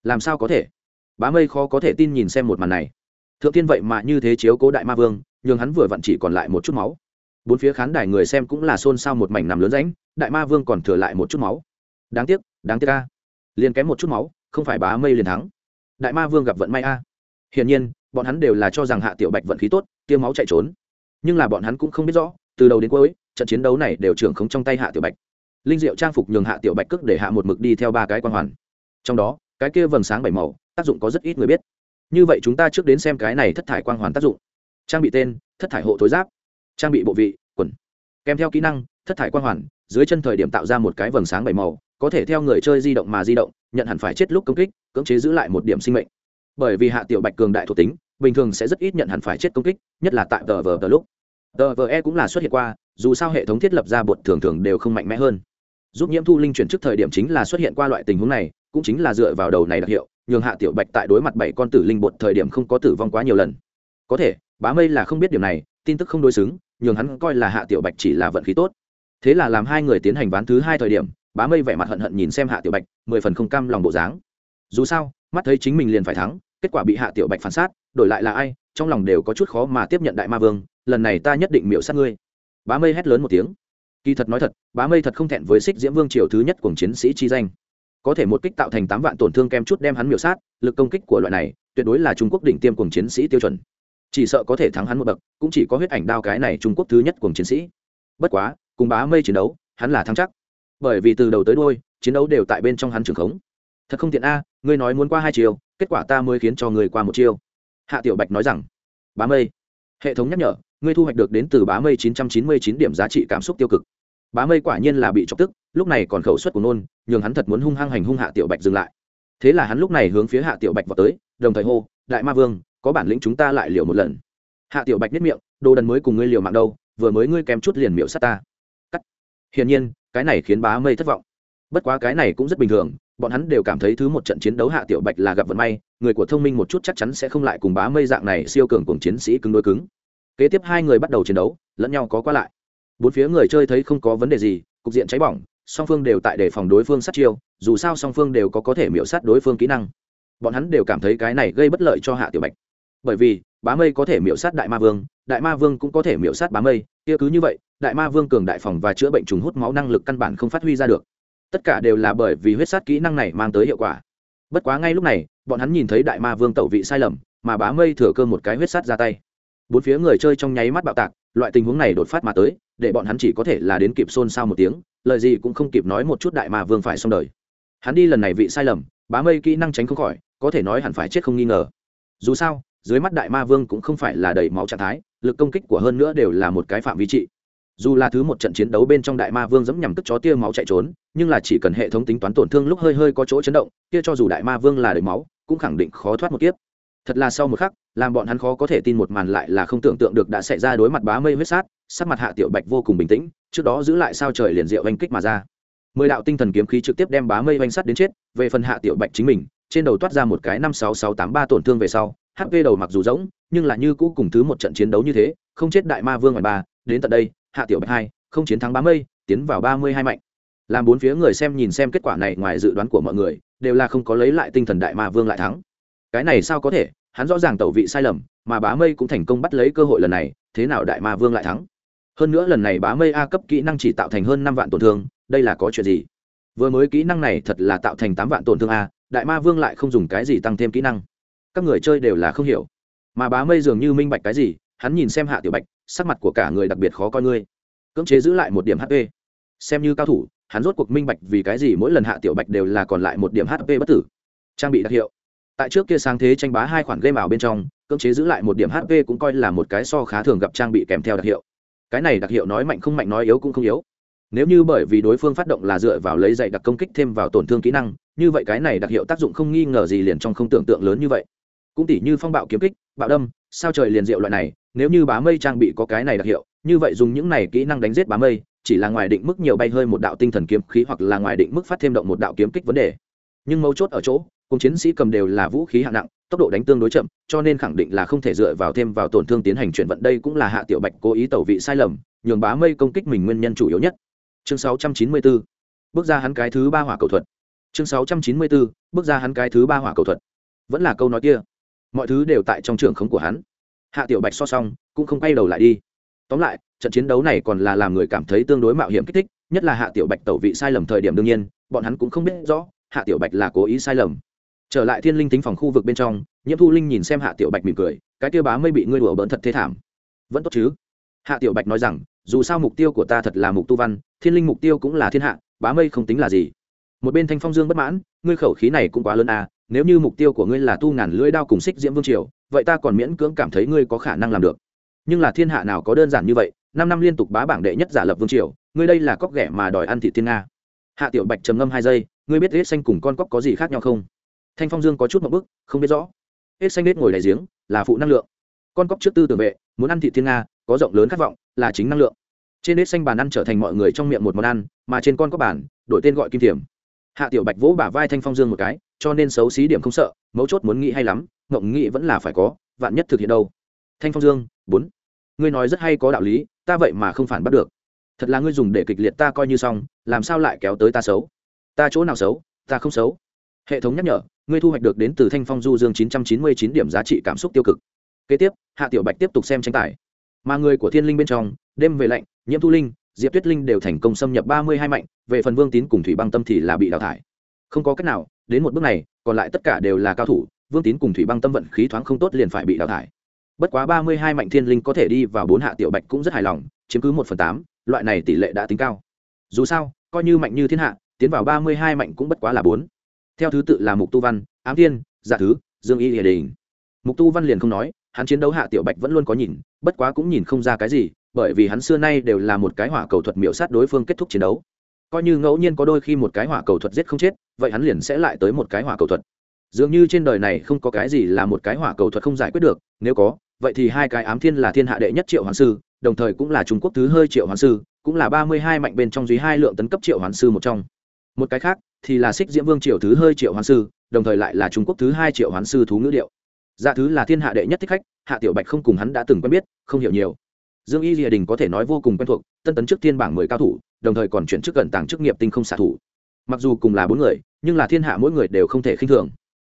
Làm sao có thể? Bá mây khó có thể tin nhìn xem một màn này. Thượng tiên vậy mà như thế chiếu cố đại ma vương nhưng hắn vừa vặn chỉ còn lại một chút máu. Bốn phía khán đài người xem cũng là xôn xao một mảnh nằm lớn ránh đại ma vương còn thừa lại một chút máu. Đáng tiếc đáng tiếc a. Liền kém một chút máu, không phải bá mây liền thắng. Đại ma vương gặp vận may a. Hiển nhiên bọn hắn đều là cho rằng hạ tiểu bạch vận khí tốt tiêu máu chạy trốn. Nhưng là bọn hắn cũng không biết rõ, từ đầu đến cuối, trận chiến đấu này đều trưởng không trong tay hạ tiểu bạch. Linh diệu trang phục nhường hạ tiểu bạch cước để hạ một mực đi theo ba cái quan hoàn. Trong đó, cái kia vầng sáng bảy màu, tác dụng có rất ít người biết. Như vậy chúng ta trước đến xem cái này thất thải quang hoàn tác dụng. Trang bị tên, thất thải hộ thối giáp. Trang bị bộ vị, quần. Kèm theo kỹ năng, thất thải quang hoàn, dưới chân thời điểm tạo ra một cái vầng sáng bảy màu, có thể theo người chơi di động mà di động, nhận hẳn phải chết lúc công kích, cưỡng chế giữ lại một điểm sinh mệnh bởi vì hạ tiểu bạch cường đại thuộc tính, bình thường sẽ rất ít nhận hẳn phải chết công kích, nhất là tại tờ vờ tờ lúc. Tờ vờ e cũng là xuất hiện qua, dù sao hệ thống thiết lập ra bột thường thường đều không mạnh mẽ hơn. Giúp nhiễm thu linh chuyển trước thời điểm chính là xuất hiện qua loại tình huống này, cũng chính là dựa vào đầu này đặc hiệu, nhường hạ tiểu bạch tại đối mặt bảy con tử linh bột thời điểm không có tử vong quá nhiều lần. Có thể, bá mây là không biết điều này, tin tức không đối xứng, nhường hắn coi là hạ tiểu bạch chỉ là vận khí tốt. Thế là làm hai người tiến hành ván thứ hai thời điểm, bá mây vẻ mặt hận hận nhìn xem hạ tiểu bạch, mười phần không cam lòng bộ dáng. Dù sao mắt thấy chính mình liền phải thắng, kết quả bị hạ tiểu bạch phản sát, đổi lại là ai, trong lòng đều có chút khó mà tiếp nhận đại ma vương, lần này ta nhất định miễu sát ngươi. Bá mây hét lớn một tiếng. Kỳ thật nói thật, bá mây thật không thẹn với xích diễm vương triều thứ nhất cùng chiến sĩ chi danh. Có thể một kích tạo thành tám vạn tổn thương kem chút đem hắn miểu sát, lực công kích của loại này, tuyệt đối là trung quốc đỉnh tiêm cùng chiến sĩ tiêu chuẩn. Chỉ sợ có thể thắng hắn một bậc, cũng chỉ có huyết ảnh đao cái này trung quốc thứ nhất cùng chiến sĩ. Bất quá, cùng bá mây chiến đấu, hắn là thắng chắc. Bởi vì từ đầu tới đôi chiến đấu đều tại bên trong hắn trường khống thật không tiện a, ngươi nói muốn qua hai chiều, kết quả ta mới khiến cho người qua một chiều. hạ tiểu bạch nói rằng, bá mây, hệ thống nhắc nhở, ngươi thu hoạch được đến từ bá mây chín trăm chín mươi chín điểm giá trị cảm xúc tiêu cực. Bá mây quả nhiên là bị chọc tức, lúc này còn khẩu suất của nôn, nhường hắn thật muốn hung hăng hành hung hạ tiểu bạch dừng lại. Thế là hắn lúc này hướng phía hạ tiểu bạch vào tới, đồng thời hô, đại ma vương, có bản lĩnh chúng ta lại liều một lần. Hạ tiểu bạch nhất miệng, đồ đần mới cùng ngươi liều mạng đâu, vừa mới ngươi kém chút liền miệu sát ta. Cắt. Hiển nhiên, cái này khiến bá mây thất vọng. Bất quá cái này cũng rất bình thường bọn hắn đều cảm thấy thứ một trận chiến đấu hạ tiểu bạch là gặp vận may, người của thông minh một chút chắc chắn sẽ không lại cùng bá mây dạng này siêu cường cùng chiến sĩ cứng đối cứng. Kế tiếp hai người bắt đầu chiến đấu, lẫn nhau có qua lại. Bốn phía người chơi thấy không có vấn đề gì, cục diện cháy bỏng, song phương đều tại đề phòng đối phương sát chiêu, dù sao song phương đều có có thể miễu sát đối phương kỹ năng. Bọn hắn đều cảm thấy cái này gây bất lợi cho hạ tiểu bạch. Bởi vì, bá mây có thể miễu sát đại ma vương, đại ma vương cũng có thể miễu sát bá mây, kia cứ như vậy, đại ma vương cường đại phòng và chữa bệnh trùng hút máu năng lực căn bản không phát huy ra được tất cả đều là bởi vì huyết sát kỹ năng này mang tới hiệu quả. Bất quá ngay lúc này, bọn hắn nhìn thấy đại ma vương tẩu vị sai lầm, mà bá mây thừa cơ một cái huyết sát ra tay. Bốn phía người chơi trong nháy mắt bạo tạc, loại tình huống này đột phát mà tới, để bọn hắn chỉ có thể là đến kịp xôn xao một tiếng, lời gì cũng không kịp nói một chút đại ma vương phải xong đời. Hắn đi lần này vị sai lầm, bá mây kỹ năng tránh không khỏi, có thể nói hẳn phải chết không nghi ngờ. Dù sao, dưới mắt đại ma vương cũng không phải là đầy máu trạng thái, lực công kích của hơn nữa đều là một cái phạm vi trị dù là thứ một trận chiến đấu bên trong đại ma vương dẫm nhằm tức chó tia máu chạy trốn, nhưng là chỉ cần hệ thống tính toán tổn thương lúc hơi hơi có chỗ chấn động, kia cho dù đại ma vương là đầy máu, cũng khẳng định khó thoát một kiếp. Thật là sau một khắc, làm bọn hắn khó có thể tin một màn lại là không tưởng tượng được đã xảy ra đối mặt bá mây huyết sát, sắc mặt hạ tiểu bạch vô cùng bình tĩnh, trước đó giữ lại sao trời liền diệu oanh kích mà ra. Mười đạo tinh thần kiếm khí trực tiếp đem bá mây oanh sắt đến chết, về phần hạ tiểu bạch chính mình, trên đầu toát ra một cái năm sáu sáu tám ba tổn thương về sau hp đầu mặc dù rỗng, nhưng là như cũ cùng thứ một trận chiến đấu như thế, không chết đại ma vương ngoài ba, đến tận đây hạ tiểu bạch hai, không chiến thắng bá mây, tiến vào ba mươi hai mạnh. Làm bốn phía người xem nhìn xem kết quả này ngoài dự đoán của mọi người, đều là không có lấy lại tinh thần đại ma vương lại thắng. Cái này sao có thể? Hắn rõ ràng tẩu vị sai lầm, mà bá mây cũng thành công bắt lấy cơ hội lần này, thế nào đại ma vương lại thắng? Hơn nữa lần này bá mây a cấp kỹ năng chỉ tạo thành hơn năm vạn tổn thương, đây là có chuyện gì? Vừa mới kỹ năng này thật là tạo thành tám vạn tổn thương a, đại ma vương lại không dùng cái gì tăng thêm kỹ năng. Các người chơi đều là không hiểu. Mà bá mây dường như minh bạch cái gì, hắn nhìn xem hạ tiểu bạch sắc mặt của cả người đặc biệt khó coi ngươi. Cưỡng chế giữ lại một điểm hp xem như cao thủ, hắn rốt cuộc minh bạch vì cái gì mỗi lần hạ tiểu bạch đều là còn lại một điểm hp bất tử. Trang bị đặc hiệu. Tại trước kia sáng thế tranh bá hai khoản game ảo bên trong, cưỡng chế giữ lại một điểm hp cũng coi là một cái so khá thường gặp trang bị kèm theo đặc hiệu. Cái này đặc hiệu nói mạnh không mạnh nói yếu cũng không yếu. Nếu như bởi vì đối phương phát động là dựa vào lấy dạy đặc công kích thêm vào tổn thương kỹ năng, như vậy cái này đặc hiệu tác dụng không nghi ngờ gì liền trong không tưởng tượng lớn như vậy. Cũng tỉ như phong bạo kiếm kích, bạo đâm, sao trời liền diệu loại này nếu như bá mây trang bị có cái này đặc hiệu, như vậy dùng những này kỹ năng đánh giết bá mây, chỉ là ngoài định mức nhiều bay hơi một đạo tinh thần kiếm khí hoặc là ngoài định mức phát thêm động một đạo kiếm kích vấn đề. Nhưng mấu chốt ở chỗ, cùng chiến sĩ cầm đều là vũ khí hạng nặng, tốc độ đánh tương đối chậm, cho nên khẳng định là không thể dựa vào thêm vào tổn thương tiến hành chuyển vận. Đây cũng là hạ tiểu bạch cố ý tẩu vị sai lầm, nhường bá mây công kích mình nguyên nhân chủ yếu nhất. Chương 694 bước ra hắn cái thứ ba hỏa cầu thuật. Chương 694 bước ra hắn cái thứ ba hỏa cầu thuật. Vẫn là câu nói kia. Mọi thứ đều tại trong trường khống của hắn hạ tiểu bạch so xong, cũng không quay đầu lại đi. Tóm lại, trận chiến đấu này còn là làm người cảm thấy tương đối mạo hiểm kích thích, nhất là hạ tiểu bạch tẩu vị sai lầm thời điểm đương nhiên, bọn hắn cũng không biết rõ hạ tiểu bạch là cố ý sai lầm. Trở lại thiên linh tính phòng khu vực bên trong, nhiễm thu linh nhìn xem hạ tiểu bạch mỉm cười, cái tiêu bá mây bị ngươi đùa bỡn thật thế thảm. Vẫn tốt chứ? Hạ tiểu bạch nói rằng, dù sao mục tiêu của ta thật là mục tu văn, thiên linh mục tiêu cũng là thiên hạ, bá mây không tính là gì. Một bên thanh phong dương bất mãn, ngươi khẩu khí này cũng quá lớn à nếu như mục tiêu của ngươi là tu ngàn lưỡi đao cùng xích diễm vương triều vậy ta còn miễn cưỡng cảm thấy ngươi có khả năng làm được. Nhưng là thiên hạ nào có đơn giản như vậy, năm năm liên tục bá bảng đệ nhất giả lập vương triều, ngươi đây là cóc ghẻ mà đòi ăn thị thiên nga. Hạ tiểu bạch trầm ngâm hai giây, ngươi biết hết xanh cùng con cóc có gì khác nhau không? Thanh phong dương có chút một bức, không biết rõ. Hết xanh hết ngồi đại giếng, là phụ năng lượng. Con cóc trước tư tưởng vệ, muốn ăn thị thiên nga, có rộng lớn khát vọng, là chính năng lượng. Trên hết xanh bàn ăn trở thành mọi người trong miệng một món ăn, mà trên con cóc bàn, đổi tên gọi kim thiểm hạ tiểu bạch vỗ bả vai thanh phong dương một cái cho nên xấu xí điểm không sợ, mấu chốt muốn nghĩ hay lắm ngộng nghĩ vẫn là phải có, vạn nhất thực hiện đâu. Thanh phong dương, bốn. Ngươi nói rất hay có đạo lý, ta vậy mà không phản bắt được. Thật là ngươi dùng để kịch liệt ta coi như xong, làm sao lại kéo tới ta xấu? Ta chỗ nào xấu, ta không xấu. Hệ thống nhắc nhở, ngươi thu hoạch được đến từ thanh phong du dương chín trăm chín mươi chín điểm giá trị cảm xúc tiêu cực. Kế tiếp, hạ tiểu bạch tiếp tục xem tranh tài. Mà người của thiên linh bên trong, đêm về lạnh, nhiễm thu linh, diệp tuyết linh đều thành công xâm nhập ba mươi hai mạnh, về phần vương tín cùng thủy băng tâm thì là bị đào thải. Không có cách nào đến một bước này, còn lại tất cả đều là cao thủ, vương tín cùng thủy băng tâm vận khí thoáng không tốt liền phải bị đào thải. Bất quá ba mươi hai mạnh thiên linh có thể đi vào bốn hạ tiểu bạch cũng rất hài lòng, chiếm cứ một phần tám, loại này tỷ lệ đã tính cao. Dù sao, coi như mạnh như thiên hạ, tiến vào ba mươi hai mạnh cũng bất quá là bốn. Theo thứ tự là mục tu văn, ám thiên giả thứ, dương y hiền đình. Mục tu văn liền không nói, hắn chiến đấu hạ tiểu bạch vẫn luôn có nhìn, bất quá cũng nhìn không ra cái gì, bởi vì hắn xưa nay đều là một cái hỏa cầu thuật miểu sát đối phương kết thúc chiến đấu coi như ngẫu nhiên có đôi khi một cái hỏa cầu thuật giết không chết, vậy hắn liền sẽ lại tới một cái hỏa cầu thuật. Dường như trên đời này không có cái gì là một cái hỏa cầu thuật không giải quyết được, nếu có, vậy thì hai cái ám thiên là thiên hạ đệ nhất triệu hoàng sư, đồng thời cũng là trung quốc thứ hơi triệu hoàng sư, cũng là ba mươi hai mạnh bên trong dưới hai lượng tấn cấp triệu hoàng sư một trong. Một cái khác thì là xích diễm vương triệu thứ hơi triệu hoàng sư, đồng thời lại là trung quốc thứ hai triệu hoàng sư thú ngữ điệu. Dạ thứ là thiên hạ đệ nhất thích khách, hạ tiểu bạch không cùng hắn đã từng quen biết, không hiểu nhiều dương y rìa đình có thể nói vô cùng quen thuộc, tân tấn trước thiên bảng mười cao thủ, đồng thời còn chuyển chức cận tàng chức nghiệp tinh không xạ thủ. Mặc dù cùng là bốn người, nhưng là thiên hạ mỗi người đều không thể khinh thường.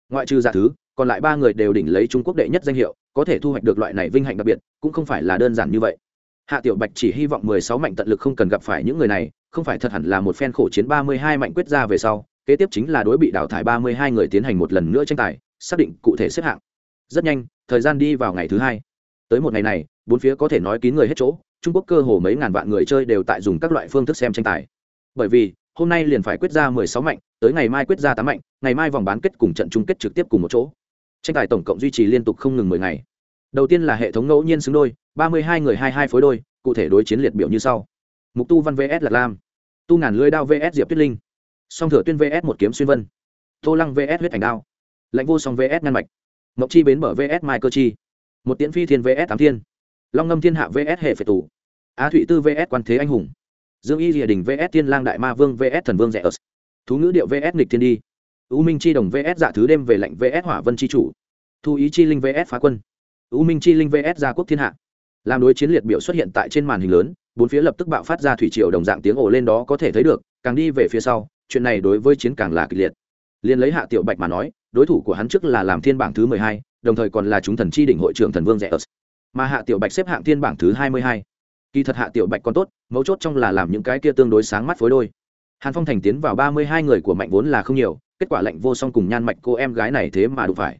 Ngoại trừ giả thứ, còn lại ba người đều đỉnh lấy trung quốc đệ nhất danh hiệu, có thể thu hoạch được loại này vinh hạnh đặc biệt, cũng không phải là đơn giản như vậy. Hạ tiểu bạch chỉ hy vọng mười sáu mạnh tận lực không cần gặp phải những người này, không phải thật hẳn là một phen khổ chiến ba mươi hai mạnh quyết ra về sau, kế tiếp chính là đối bị đào thải ba mươi hai người tiến hành một lần nữa tranh tài, xác định cụ thể xếp hạng. Rất nhanh, thời gian đi vào ngày thứ hai tới một ngày này, bốn phía có thể nói kín người hết chỗ, trung quốc cơ hồ mấy ngàn vạn người chơi đều tại dùng các loại phương thức xem tranh tài. Bởi vì, hôm nay liền phải quyết ra mười sáu mạnh, tới ngày mai quyết ra tám mạnh, ngày mai vòng bán kết cùng trận chung kết trực tiếp cùng một chỗ. Tranh tài tổng cộng duy trì liên tục không ngừng mười ngày. Đầu tiên là hệ thống ngẫu nhiên xứng đôi, ba mươi hai người hai hai phối đôi, cụ thể đối chiến liệt biểu như sau. Mục tu văn vs lạc lam. Tu ngàn lưới đao vs diệp tuyết linh. Song thừa tuyên vs một kiếm xuyên vân. Tô lăng vs huyết ảnh đao. Lãnh vô song vs ngăn mạch. Mộc chi bến bờ vs mai cơ chi một tiễn phi thiên vs tám thiên. Long ngâm thiên hạ vs hệ phệ tù. Á thụy tư vs quan thế anh hùng. Dương y rìa đình vs thiên lang đại ma vương vs thần vương rẻ ớt. Thú ngữ điệu vs nghịch thiên đi. U minh chi đồng vs dạ thứ đêm về lệnh vs hỏa vân chi chủ. Thu ý chi linh vs phá quân. U minh chi linh vs gia quốc thiên hạ. Làm đối chiến liệt biểu xuất hiện tại trên màn hình lớn, bốn phía lập tức bạo phát ra thủy triều đồng dạng tiếng ồ lên đó có thể thấy được, càng đi về phía sau, chuyện này đối với chiến càng là kịch liệt. Liền lấy hạ tiểu bạch mà nói, đối thủ của hắn trước là làm thiên bảng thứ mười hai đồng thời còn là chúng thần chi đỉnh hội trưởng thần vương rẻ ớt mà hạ tiểu bạch xếp hạng thiên bảng thứ hai mươi hai. Kỳ thật hạ tiểu bạch còn tốt, mấu chốt trong là làm những cái kia tương đối sáng mắt phối đôi. Hàn phong thành tiến vào ba mươi hai người của mạnh vốn là không nhiều, kết quả lệnh vô song cùng nhan mạch cô em gái này thế mà đủ phải.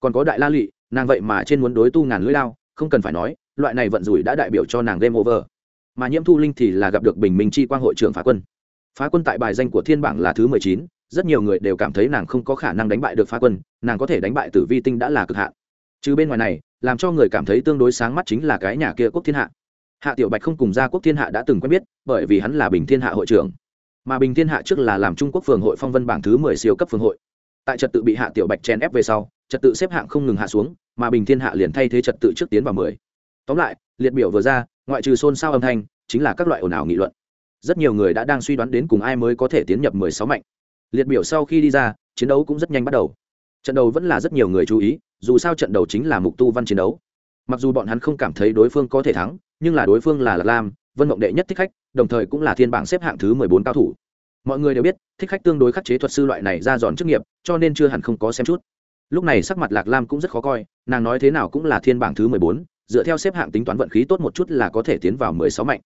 Còn có đại la lụy, nàng vậy mà trên muốn đối tu ngàn lưỡi lao không cần phải nói, loại này vận rủi đã đại biểu cho nàng game over. Mà nhiễm thu linh thì là gặp được bình minh chi quang hội trưởng phá quân. Phá quân tại bài danh của thiên bảng là thứ mười chín rất nhiều người đều cảm thấy nàng không có khả năng đánh bại được phá quân, nàng có thể đánh bại tử vi tinh đã là cực hạn. Chứ bên ngoài này, làm cho người cảm thấy tương đối sáng mắt chính là cái nhà kia quốc thiên hạ. Hạ tiểu bạch không cùng gia quốc thiên hạ đã từng quen biết, bởi vì hắn là bình thiên hạ hội trưởng. Mà bình thiên hạ trước là làm trung quốc phường hội phong vân bảng thứ mười siêu cấp phường hội. Tại trật tự bị hạ tiểu bạch chèn ép về sau, trật tự xếp hạng không ngừng hạ xuống, mà bình thiên hạ liền thay thế trật tự trước tiến vào mười. Tóm lại, liệt biểu vừa ra, ngoại trừ xôn xao âm thanh, chính là các loại ồn ào nghị luận. Rất nhiều người đã đang suy đoán đến cùng ai mới có thể tiến nhập mười sáu mạnh liệt biểu sau khi đi ra, chiến đấu cũng rất nhanh bắt đầu. Trận đầu vẫn là rất nhiều người chú ý, dù sao trận đầu chính là mục tu văn chiến đấu. Mặc dù bọn hắn không cảm thấy đối phương có thể thắng, nhưng là đối phương là lạc lam, vân mộng đệ nhất thích khách, đồng thời cũng là thiên bảng xếp hạng thứ mười bốn cao thủ. Mọi người đều biết, thích khách tương đối khắc chế thuật sư loại này ra giòn chức nghiệp, cho nên chưa hẳn không có xem chút. Lúc này sắc mặt lạc lam cũng rất khó coi, nàng nói thế nào cũng là thiên bảng thứ mười bốn, dựa theo xếp hạng tính toán vận khí tốt một chút là có thể tiến vào mười sáu mạnh.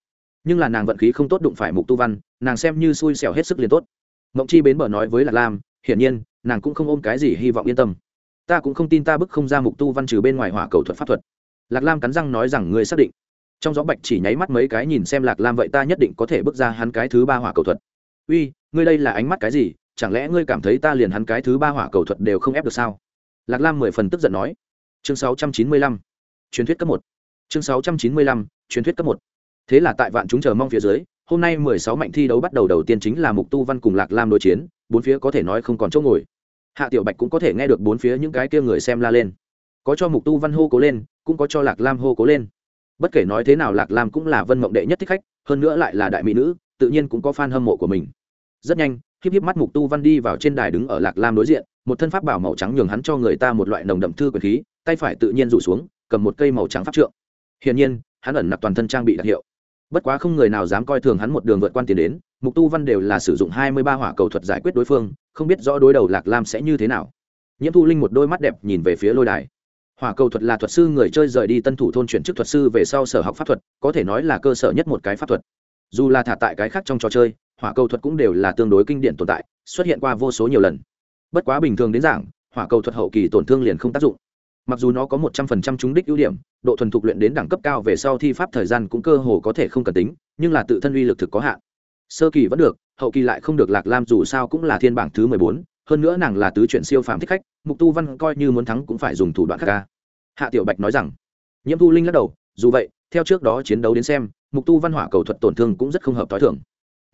Nhưng là nàng vận khí không tốt đụng phải mục tu văn, nàng xem như xui xẻo hết sức liền tốt mộng chi bến bờ nói với lạc lam, hiển nhiên, nàng cũng không ôm cái gì hy vọng yên tâm. Ta cũng không tin ta bức không ra mục tu văn trừ bên ngoài hỏa cầu thuật pháp thuật. Lạc lam cắn răng nói rằng, ngươi xác định. Trong gió bạch chỉ nháy mắt mấy cái nhìn xem lạc lam vậy ta nhất định có thể bước ra hắn cái thứ ba hỏa cầu thuật. Uy, ngươi đây là ánh mắt cái gì? Chẳng lẽ ngươi cảm thấy ta liền hắn cái thứ ba hỏa cầu thuật đều không ép được sao? Lạc lam mười phần tức giận nói. Chương sáu trăm chín mươi lăm, truyền thuyết cấp một. Chương sáu trăm chín mươi lăm, truyền thuyết cấp một. Thế là tại vạn chúng chờ mong phía dưới hôm nay mười sáu mạnh thi đấu bắt đầu đầu tiên chính là mục tu văn cùng lạc lam đối chiến, bốn phía có thể nói không còn chỗ ngồi. Hạ tiểu bạch cũng có thể nghe được bốn phía những cái kia người xem la lên. Có cho mục tu văn hô cố lên, cũng có cho lạc lam hô cố lên. Bất kể nói thế nào lạc lam cũng là vân mộng đệ nhất thích khách, hơn nữa lại là đại mỹ nữ, tự nhiên cũng có fan hâm mộ của mình. Rất nhanh, híp híp mắt mục tu văn đi vào trên đài đứng ở lạc lam đối diện, một thân pháp bảo màu trắng nhường hắn cho người ta một loại nồng đậm thư quyền khí, tay phải tự nhiên rủ xuống, cầm một cây màu trắng pháp trượng. Hiển nhiên, hắn ẩn nặc toàn thân trang bị đặc hiệu bất quá không người nào dám coi thường hắn một đường vượt quan tiền đến, mục tu văn đều là sử dụng hai mươi ba hỏa cầu thuật giải quyết đối phương, không biết rõ đối đầu lạc lam sẽ như thế nào. Nhiễm thu linh một đôi mắt đẹp nhìn về phía lôi đài. Hỏa cầu thuật là thuật sư người chơi rời đi tân thủ thôn chuyển chức thuật sư về sau sở học pháp thuật, có thể nói là cơ sở nhất một cái pháp thuật. Dù là thả tại cái khác trong trò chơi, hỏa cầu thuật cũng đều là tương đối kinh điển tồn tại, xuất hiện qua vô số nhiều lần. Bất quá bình thường đến giảng hỏa cầu thuật hậu kỳ tổn thương liền không tác dụng mặc dù nó có một trăm phần trăm trúng đích ưu điểm, độ thuần thục luyện đến đẳng cấp cao về sau thi pháp thời gian cũng cơ hồ có thể không cần tính, nhưng là tự thân uy lực thực có hạn. Sơ kỳ vẫn được, hậu kỳ lại không được lạc lam dù sao cũng là thiên bảng thứ mười bốn, hơn nữa nàng là tứ chuyện siêu phàm thích khách, mục tu văn coi như muốn thắng cũng phải dùng thủ đoạn khác ca. Hạ tiểu bạch nói rằng, nhiễm thu linh lắc đầu, dù vậy, theo trước đó chiến đấu đến xem, mục tu văn hỏa cầu thuật tổn thương cũng rất không hợp t h o i thưởng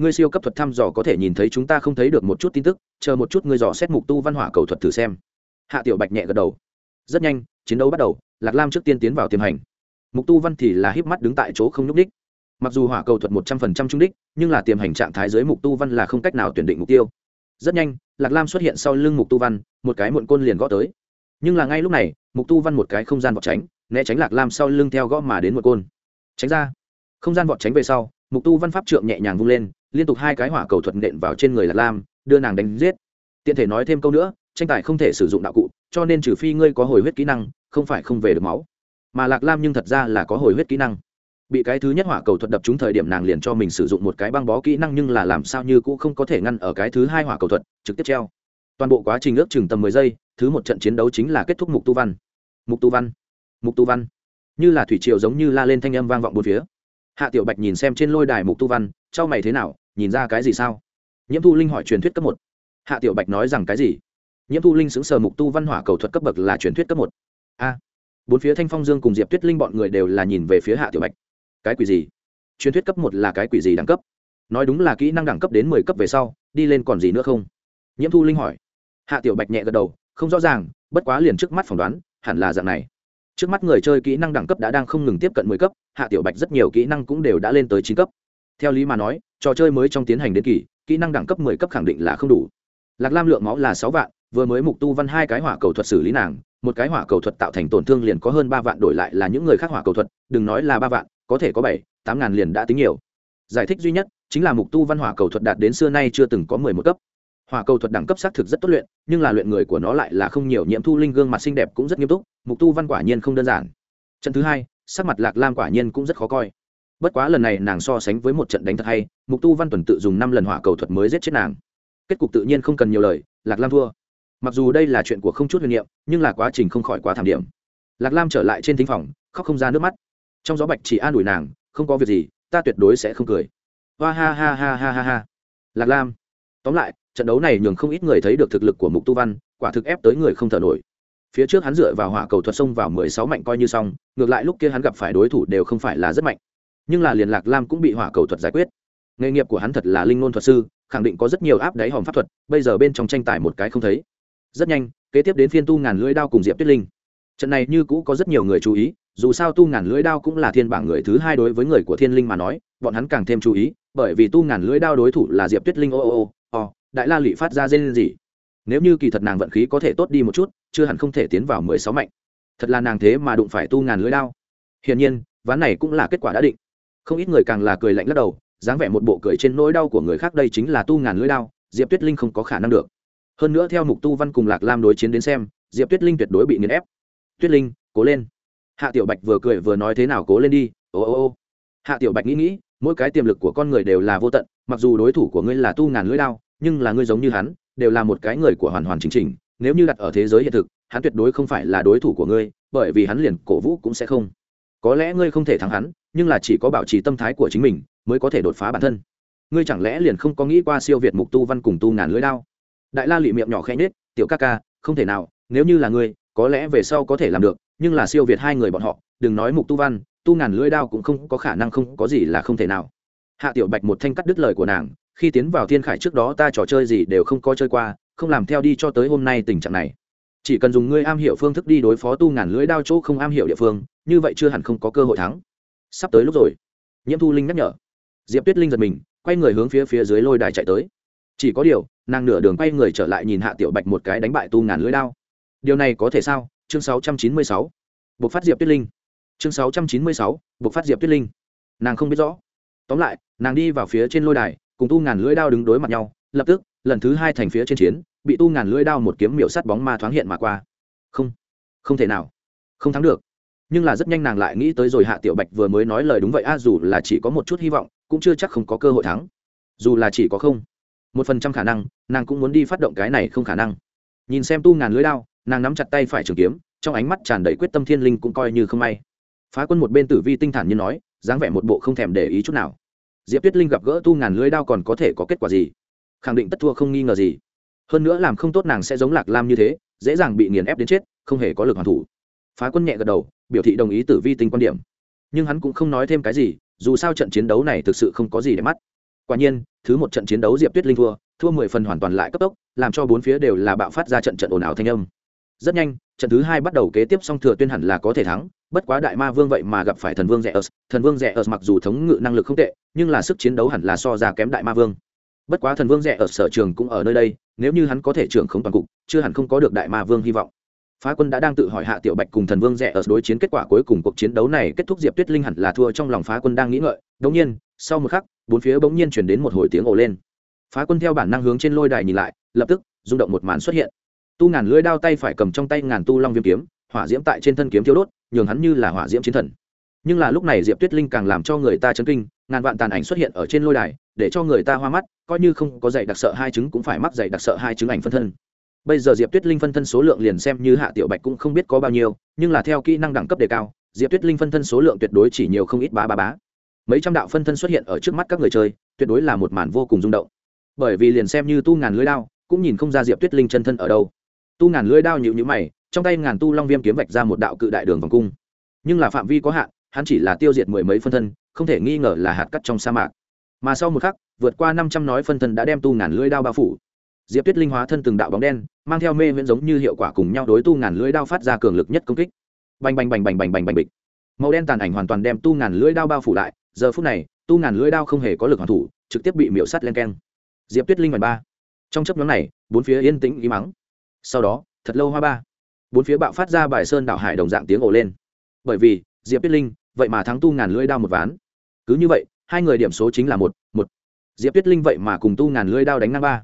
ngươi siêu cấp thuật thăm dò có thể nhìn thấy chúng ta không thấy được một chút tin tức, chờ một chút ngươi dò xét mục tu văn hỏa cầu thuật thử xem. Hạ tiểu bạch nhẹ gật đầu rất nhanh, chiến đấu bắt đầu, lạc lam trước tiên tiến vào tiềm hành. Mục tu văn thì là híp mắt đứng tại chỗ không nhúc đích mặc dù hỏa cầu thuật một trăm phần trăm trung đích, nhưng là tiềm hành trạng thái dưới mục tu văn là không cách nào tuyển định mục tiêu. Rất nhanh, lạc lam xuất hiện sau lưng mục tu văn, một cái muộn côn liền gõ tới. Nhưng là ngay lúc này, mục tu văn một cái không gian vọt tránh, né tránh lạc lam sau lưng theo gõ mà đến một côn. Tránh ra. Không gian vọt tránh về sau, mục tu văn pháp trượng nhẹ nhàng vung lên, liên tục hai cái hỏa cầu thuật nện vào trên người lạc lam, đưa nàng đánh giết. Tiện thể nói thêm câu nữa, tranh tài không thể sử dụng đạo cụ cho nên trừ phi ngươi có hồi huyết kỹ năng, không phải không về được máu. Mà lạc lam nhưng thật ra là có hồi huyết kỹ năng. Bị cái thứ nhất hỏa cầu thuật đập trúng thời điểm nàng liền cho mình sử dụng một cái băng bó kỹ năng nhưng là làm sao như cũng không có thể ngăn ở cái thứ hai hỏa cầu thuật, trực tiếp treo. Toàn bộ quá trình ước chừng tầm mười giây, thứ một trận chiến đấu chính là kết thúc mục tu văn. Mục tu văn. Mục tu văn. Như là thủy triều giống như la lên thanh âm vang vọng bốn phía. Hạ tiểu bạch nhìn xem trên lôi đài mục tu văn trao mày thế nào, nhìn ra cái gì sao? Nhiễm thu linh hỏi truyền thuyết cấp một. Hạ tiểu bạch nói rằng, cái gì? Nhiễm thu linh xứng sờ mục tu văn hỏa cầu thuật cấp bậc là truyền thuyết cấp một. A. Bốn phía thanh phong dương cùng diệp tuyết linh bọn người đều là nhìn về phía hạ tiểu bạch. Cái quỷ gì? Truyền thuyết cấp một là cái quỷ gì đẳng cấp? Nói đúng là kỹ năng đẳng cấp đến mười cấp về sau, đi lên còn gì nữa không? Nhiễm thu linh hỏi. Hạ tiểu bạch nhẹ gật đầu, không rõ ràng, bất quá liền trước mắt phỏng đoán, hẳn là dạng này. Trước mắt người chơi kỹ năng đẳng cấp đã đang không ngừng tiếp cận mười cấp, hạ tiểu bạch rất nhiều kỹ năng cũng đều đã lên tới chín cấp. Theo lý mà nói, trò chơi mới trong tiến hành đến kỳ, kỹ năng đẳng cấp mười cấp khẳng định là không đủ. Lạc lam lượng máu là sáu vạn vừa mới mục tu văn hai cái hỏa cầu thuật xử lý nàng, một cái hỏa cầu thuật tạo thành tổn thương liền có hơn ba vạn đổi lại là những người khác hỏa cầu thuật, đừng nói là ba vạn, có thể có bảy, tám ngàn liền đã tính nhiều. Giải thích duy nhất, chính là mục tu văn hỏa cầu thuật đạt đến xưa nay chưa từng có mười một cấp. Hỏa cầu thuật đẳng cấp xác thực rất tốt luyện, nhưng là luyện người của nó lại là không nhiều, nhiễm thu linh gương mặt xinh đẹp cũng rất nghiêm túc, mục tu văn quả nhiên không đơn giản. Trận thứ hai, sắc mặt lạc lam quả nhiên cũng rất khó coi. Bất quá lần này nàng so sánh với một trận đánh thật hay, mục tu văn tuần tự dùng năm lần hỏa cầu thuật mới giết chết nàng. Kết cục tự nhiên không cần nhiều lời, lạc lam thua mặc dù đây là chuyện của không chút huyền niệm, nhưng là quá trình không khỏi quá thảm điểm. Lạc lam trở lại trên thính phòng, khóc không ra nước mắt. Trong gió bạch chỉ an ủi nàng, không có việc gì, ta tuyệt đối sẽ không cười. Hoa ha ha ha ha ha ha. Lạc lam. Tóm lại, trận đấu này nhường không ít người thấy được thực lực của mục tu văn, quả thực ép tới người không thở nổi. Phía trước hắn dựa vào hỏa cầu thuật xông vào mười sáu mạnh coi như xong, ngược lại lúc kia hắn gặp phải đối thủ đều không phải là rất mạnh. Nhưng là liền lạc lam cũng bị hỏa cầu thuật giải quyết. Nghề nghiệp của hắn thật là linh ngôn thuật sư, khẳng định có rất nhiều áp đáy hòm pháp thuật, bây giờ bên trong tranh tài một cái không thấy rất nhanh, kế tiếp đến phiên tu ngàn lưỡi đao cùng diệp tuyết linh. Trận này như cũ có rất nhiều người chú ý, dù sao tu ngàn lưỡi đao cũng là thiên bảng người thứ hai đối với người của thiên linh mà nói, bọn hắn càng thêm chú ý, bởi vì tu ngàn lưỡi đao đối thủ là diệp tuyết linh ô ô ô ô đại la lụy phát ra dên gì nếu như kỳ thật nàng vận khí có thể tốt đi một chút, chưa hẳn không thể tiến vào mười sáu mạnh. Thật là nàng thế mà đụng phải tu ngàn lưỡi đao. Hiển nhiên, ván này cũng là kết quả đã định. Không ít người càng là cười lạnh lắc đầu, dáng vẻ một bộ cười trên nỗi đau của người khác đây chính là tu ngàn lưỡi đao, diệp tuyết linh không có khả năng được hơn nữa theo mục tu văn cùng lạc lam đối chiến đến xem, diệp tuyết linh tuyệt đối bị nghiền ép. Tuyết linh, cố lên. Hạ tiểu bạch vừa cười vừa nói thế nào cố lên đi, ô ô ô. Hạ tiểu bạch nghĩ nghĩ, mỗi cái tiềm lực của con người đều là vô tận, mặc dù đối thủ của ngươi là tu ngàn lưỡi đao, nhưng là ngươi giống như hắn, đều là một cái người của hoàn hoàn chính trình nếu như đặt ở thế giới hiện thực, hắn tuyệt đối không phải là đối thủ của ngươi, bởi vì hắn liền cổ vũ cũng sẽ không. Có lẽ ngươi không thể thắng hắn, nhưng là chỉ có bảo trì tâm thái của chính mình, mới có thể đột phá bản thân. Ngươi chẳng lẽ liền không có nghĩ qua siêu việt mục tu văn cùng tu ngàn lưỡi đao? Đại la lị miệng nhỏ khẽ nết tiểu ca ca, không thể nào, nếu như là ngươi, có lẽ về sau có thể làm được, nhưng là siêu việt hai người bọn họ, đừng nói mục tu văn, tu ngàn lưỡi đao cũng không có khả năng không có gì là không thể nào. Hạ tiểu bạch một thanh cắt đứt lời của nàng, khi tiến vào thiên khải trước đó ta trò chơi gì đều không có chơi qua, không làm theo đi cho tới hôm nay tình trạng này. Chỉ cần dùng ngươi am hiểu phương thức đi đối phó tu ngàn lưỡi đao chỗ không am hiểu địa phương, như vậy chưa hẳn không có cơ hội thắng. Sắp tới lúc rồi. Nhiễm thu linh nhắc nhở. Diệp tuyết linh giật mình, quay người hướng phía phía dưới lôi đài chạy tới chỉ có điều nàng nửa đường quay người trở lại nhìn hạ tiểu bạch một cái đánh bại tu ngàn lưỡi đao. Điều này có thể sao? Chương 696. buộc phát diệp tuyết linh. Chương 696, buộc phát diệp tuyết linh. Nàng không biết rõ. Tóm lại nàng đi vào phía trên lôi đài cùng tu ngàn lưỡi đao đứng đối mặt nhau. Lập tức lần thứ hai thành phía trên chiến bị tu ngàn lưỡi đao một kiếm miểu sắt bóng ma thoáng hiện mà qua. Không không thể nào. Không thắng được. Nhưng là rất nhanh nàng lại nghĩ tới rồi hạ tiểu bạch vừa mới nói lời đúng vậy a dù là chỉ có một chút hy vọng cũng chưa chắc không có cơ hội thắng. Dù là chỉ có không một phần trăm khả năng, nàng cũng muốn đi phát động cái này không khả năng. Nhìn xem tu ngàn lưới đao, nàng nắm chặt tay phải trường kiếm, trong ánh mắt tràn đầy quyết tâm thiên linh cũng coi như không may. Phá quân một bên tử vi tinh thản như nói, dáng vẻ một bộ không thèm để ý chút nào. Diệp tuyết linh gặp gỡ tu ngàn lưới đao còn có thể có kết quả gì? Khẳng định tất thua không nghi ngờ gì. Hơn nữa làm không tốt nàng sẽ giống lạc lam như thế, dễ dàng bị nghiền ép đến chết, không hề có lực hoàn thủ. Phá quân nhẹ gật đầu, biểu thị đồng ý tử vi tinh quan điểm. Nhưng hắn cũng không nói thêm cái gì, dù sao trận chiến đấu này thực sự không có gì để mắt. Quả nhiên thứ một trận chiến đấu diệp tuyết linh thua thua mười phần hoàn toàn lại cấp tốc, làm cho bốn phía đều là bạo phát ra trận trận ồn ào thanh âm. Rất nhanh, trận thứ hai bắt đầu kế tiếp song thừa tuyên hẳn là có thể thắng, bất quá đại ma vương vậy mà gặp phải thần vương rẻ ớt thần vương rẻ ớt mặc dù thống ngự năng lực không tệ, nhưng là sức chiến đấu hẳn là so ra kém đại ma vương. Bất quá thần vương rẻ ớt sở trường cũng ở nơi đây, nếu như hắn có thể trưởng không toàn cục, chưa hẳn không có được đại ma vương hy vọng phá quân đã đang tự hỏi hạ tiểu bạch cùng thần vương rẻ ở đối chiến kết quả cuối cùng cuộc chiến đấu này kết thúc diệp tuyết linh hẳn là thua trong lòng phá quân đang nghĩ ngợi đống nhiên sau một khắc bốn phía bỗng nhiên chuyển đến một hồi tiếng ồ lên phá quân theo bản năng hướng trên lôi đài nhìn lại lập tức rung động một màn xuất hiện tu ngàn lưỡi đao tay phải cầm trong tay ngàn tu long viêm kiếm hỏa diễm tại trên thân kiếm thiếu đốt nhường hắn như là hỏa diễm chiến thần nhưng là lúc này diệp tuyết linh càng làm cho người ta chấn kinh ngàn vạn tàn ảnh xuất hiện ở trên lôi đài để cho người ta hoa mắt coi như không có dạy đặc sợ hai chứng cũng phải mắc dạy đặc sợ hai chứng ảnh phân thân bây giờ diệp tuyết linh phân thân số lượng liền xem như hạ tiểu bạch cũng không biết có bao nhiêu, nhưng là theo kỹ năng đẳng cấp đề cao, diệp tuyết linh phân thân số lượng tuyệt đối chỉ nhiều không ít bá bá bá. Mấy trăm đạo phân thân xuất hiện ở trước mắt các người chơi, tuyệt đối là một màn vô cùng rung động. Bởi vì liền xem như tu ngàn lưới đao, cũng nhìn không ra diệp tuyết linh chân thân ở đâu. Tu ngàn lưới đao nhịu nhữ mày, trong tay ngàn tu long viêm kiếm vạch ra một đạo cự đại đường vòng cung. Nhưng là phạm vi có hạn, hắn chỉ là tiêu diệt mười mấy phân thân, không thể nghi ngờ là hạt cắt trong sa mạc. Mà sau một khắc, vượt qua năm trăm nói phân thân đã đem tu ngàn lưới đao bao phủ diệp tuyết linh hóa thân từng đạo bóng đen, mang theo mê viễn giống như hiệu quả cùng nhau đối tu ngàn lưỡi đao phát ra cường lực nhất công kích. Bành bành bành bành bành bành bành bịch. Màu đen tàn ảnh hoàn toàn đem tu ngàn lưỡi đao bao phủ lại, giờ phút này, tu ngàn lưỡi đao không hề có lực hoàn thủ, trực tiếp bị miễu sắt lên keng. Diệp tuyết linh mảnh ba. Trong chấp nhóm này, bốn phía yên tĩnh ý mắng. Sau đó, thật lâu hoa ba. Bốn phía bạo phát ra bài sơn đảo hải đồng dạng tiếng ồ lên. Bởi vì, diệp tuyết linh, vậy mà thắng tu ngàn lưỡi đao một ván. Cứ như vậy, hai người điểm số chính là một một. Diệp tuyết linh vậy mà cùng tu ngàn lưỡi đao đánh ngang ba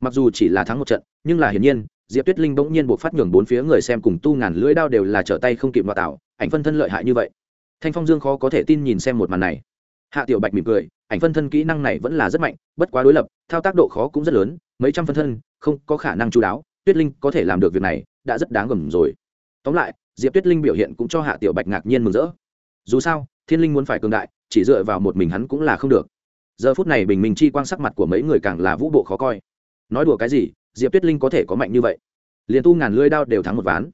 mặc dù chỉ là thắng một trận, nhưng là hiển nhiên, diệp tuyết linh bỗng nhiên buộc phát nhường bốn phía người xem cùng tu ngàn lưỡi đao đều là trở tay không kịp vào tạo, ảnh phân thân lợi hại như vậy. Thanh phong dương khó có thể tin nhìn xem một màn này. Hạ tiểu bạch mỉm cười, ảnh phân thân kỹ năng này vẫn là rất mạnh, bất quá đối lập, thao tác độ khó cũng rất lớn, mấy trăm phân thân, không có khả năng chú đáo, tuyết linh có thể làm được việc này, đã rất đáng gầm rồi. Tóm lại, diệp tuyết linh biểu hiện cũng cho hạ tiểu bạch ngạc nhiên mừng rỡ. Dù sao, thiên linh muốn phải cường đại, chỉ dựa vào một mình hắn cũng là không được. Giờ phút này bình minh chi quan sắc mặt của mấy người càng là vũ bộ khó coi nói đùa cái gì, diệp tuyết linh có thể có mạnh như vậy. Liền tu ngàn lưỡi đao đều thắng một ván.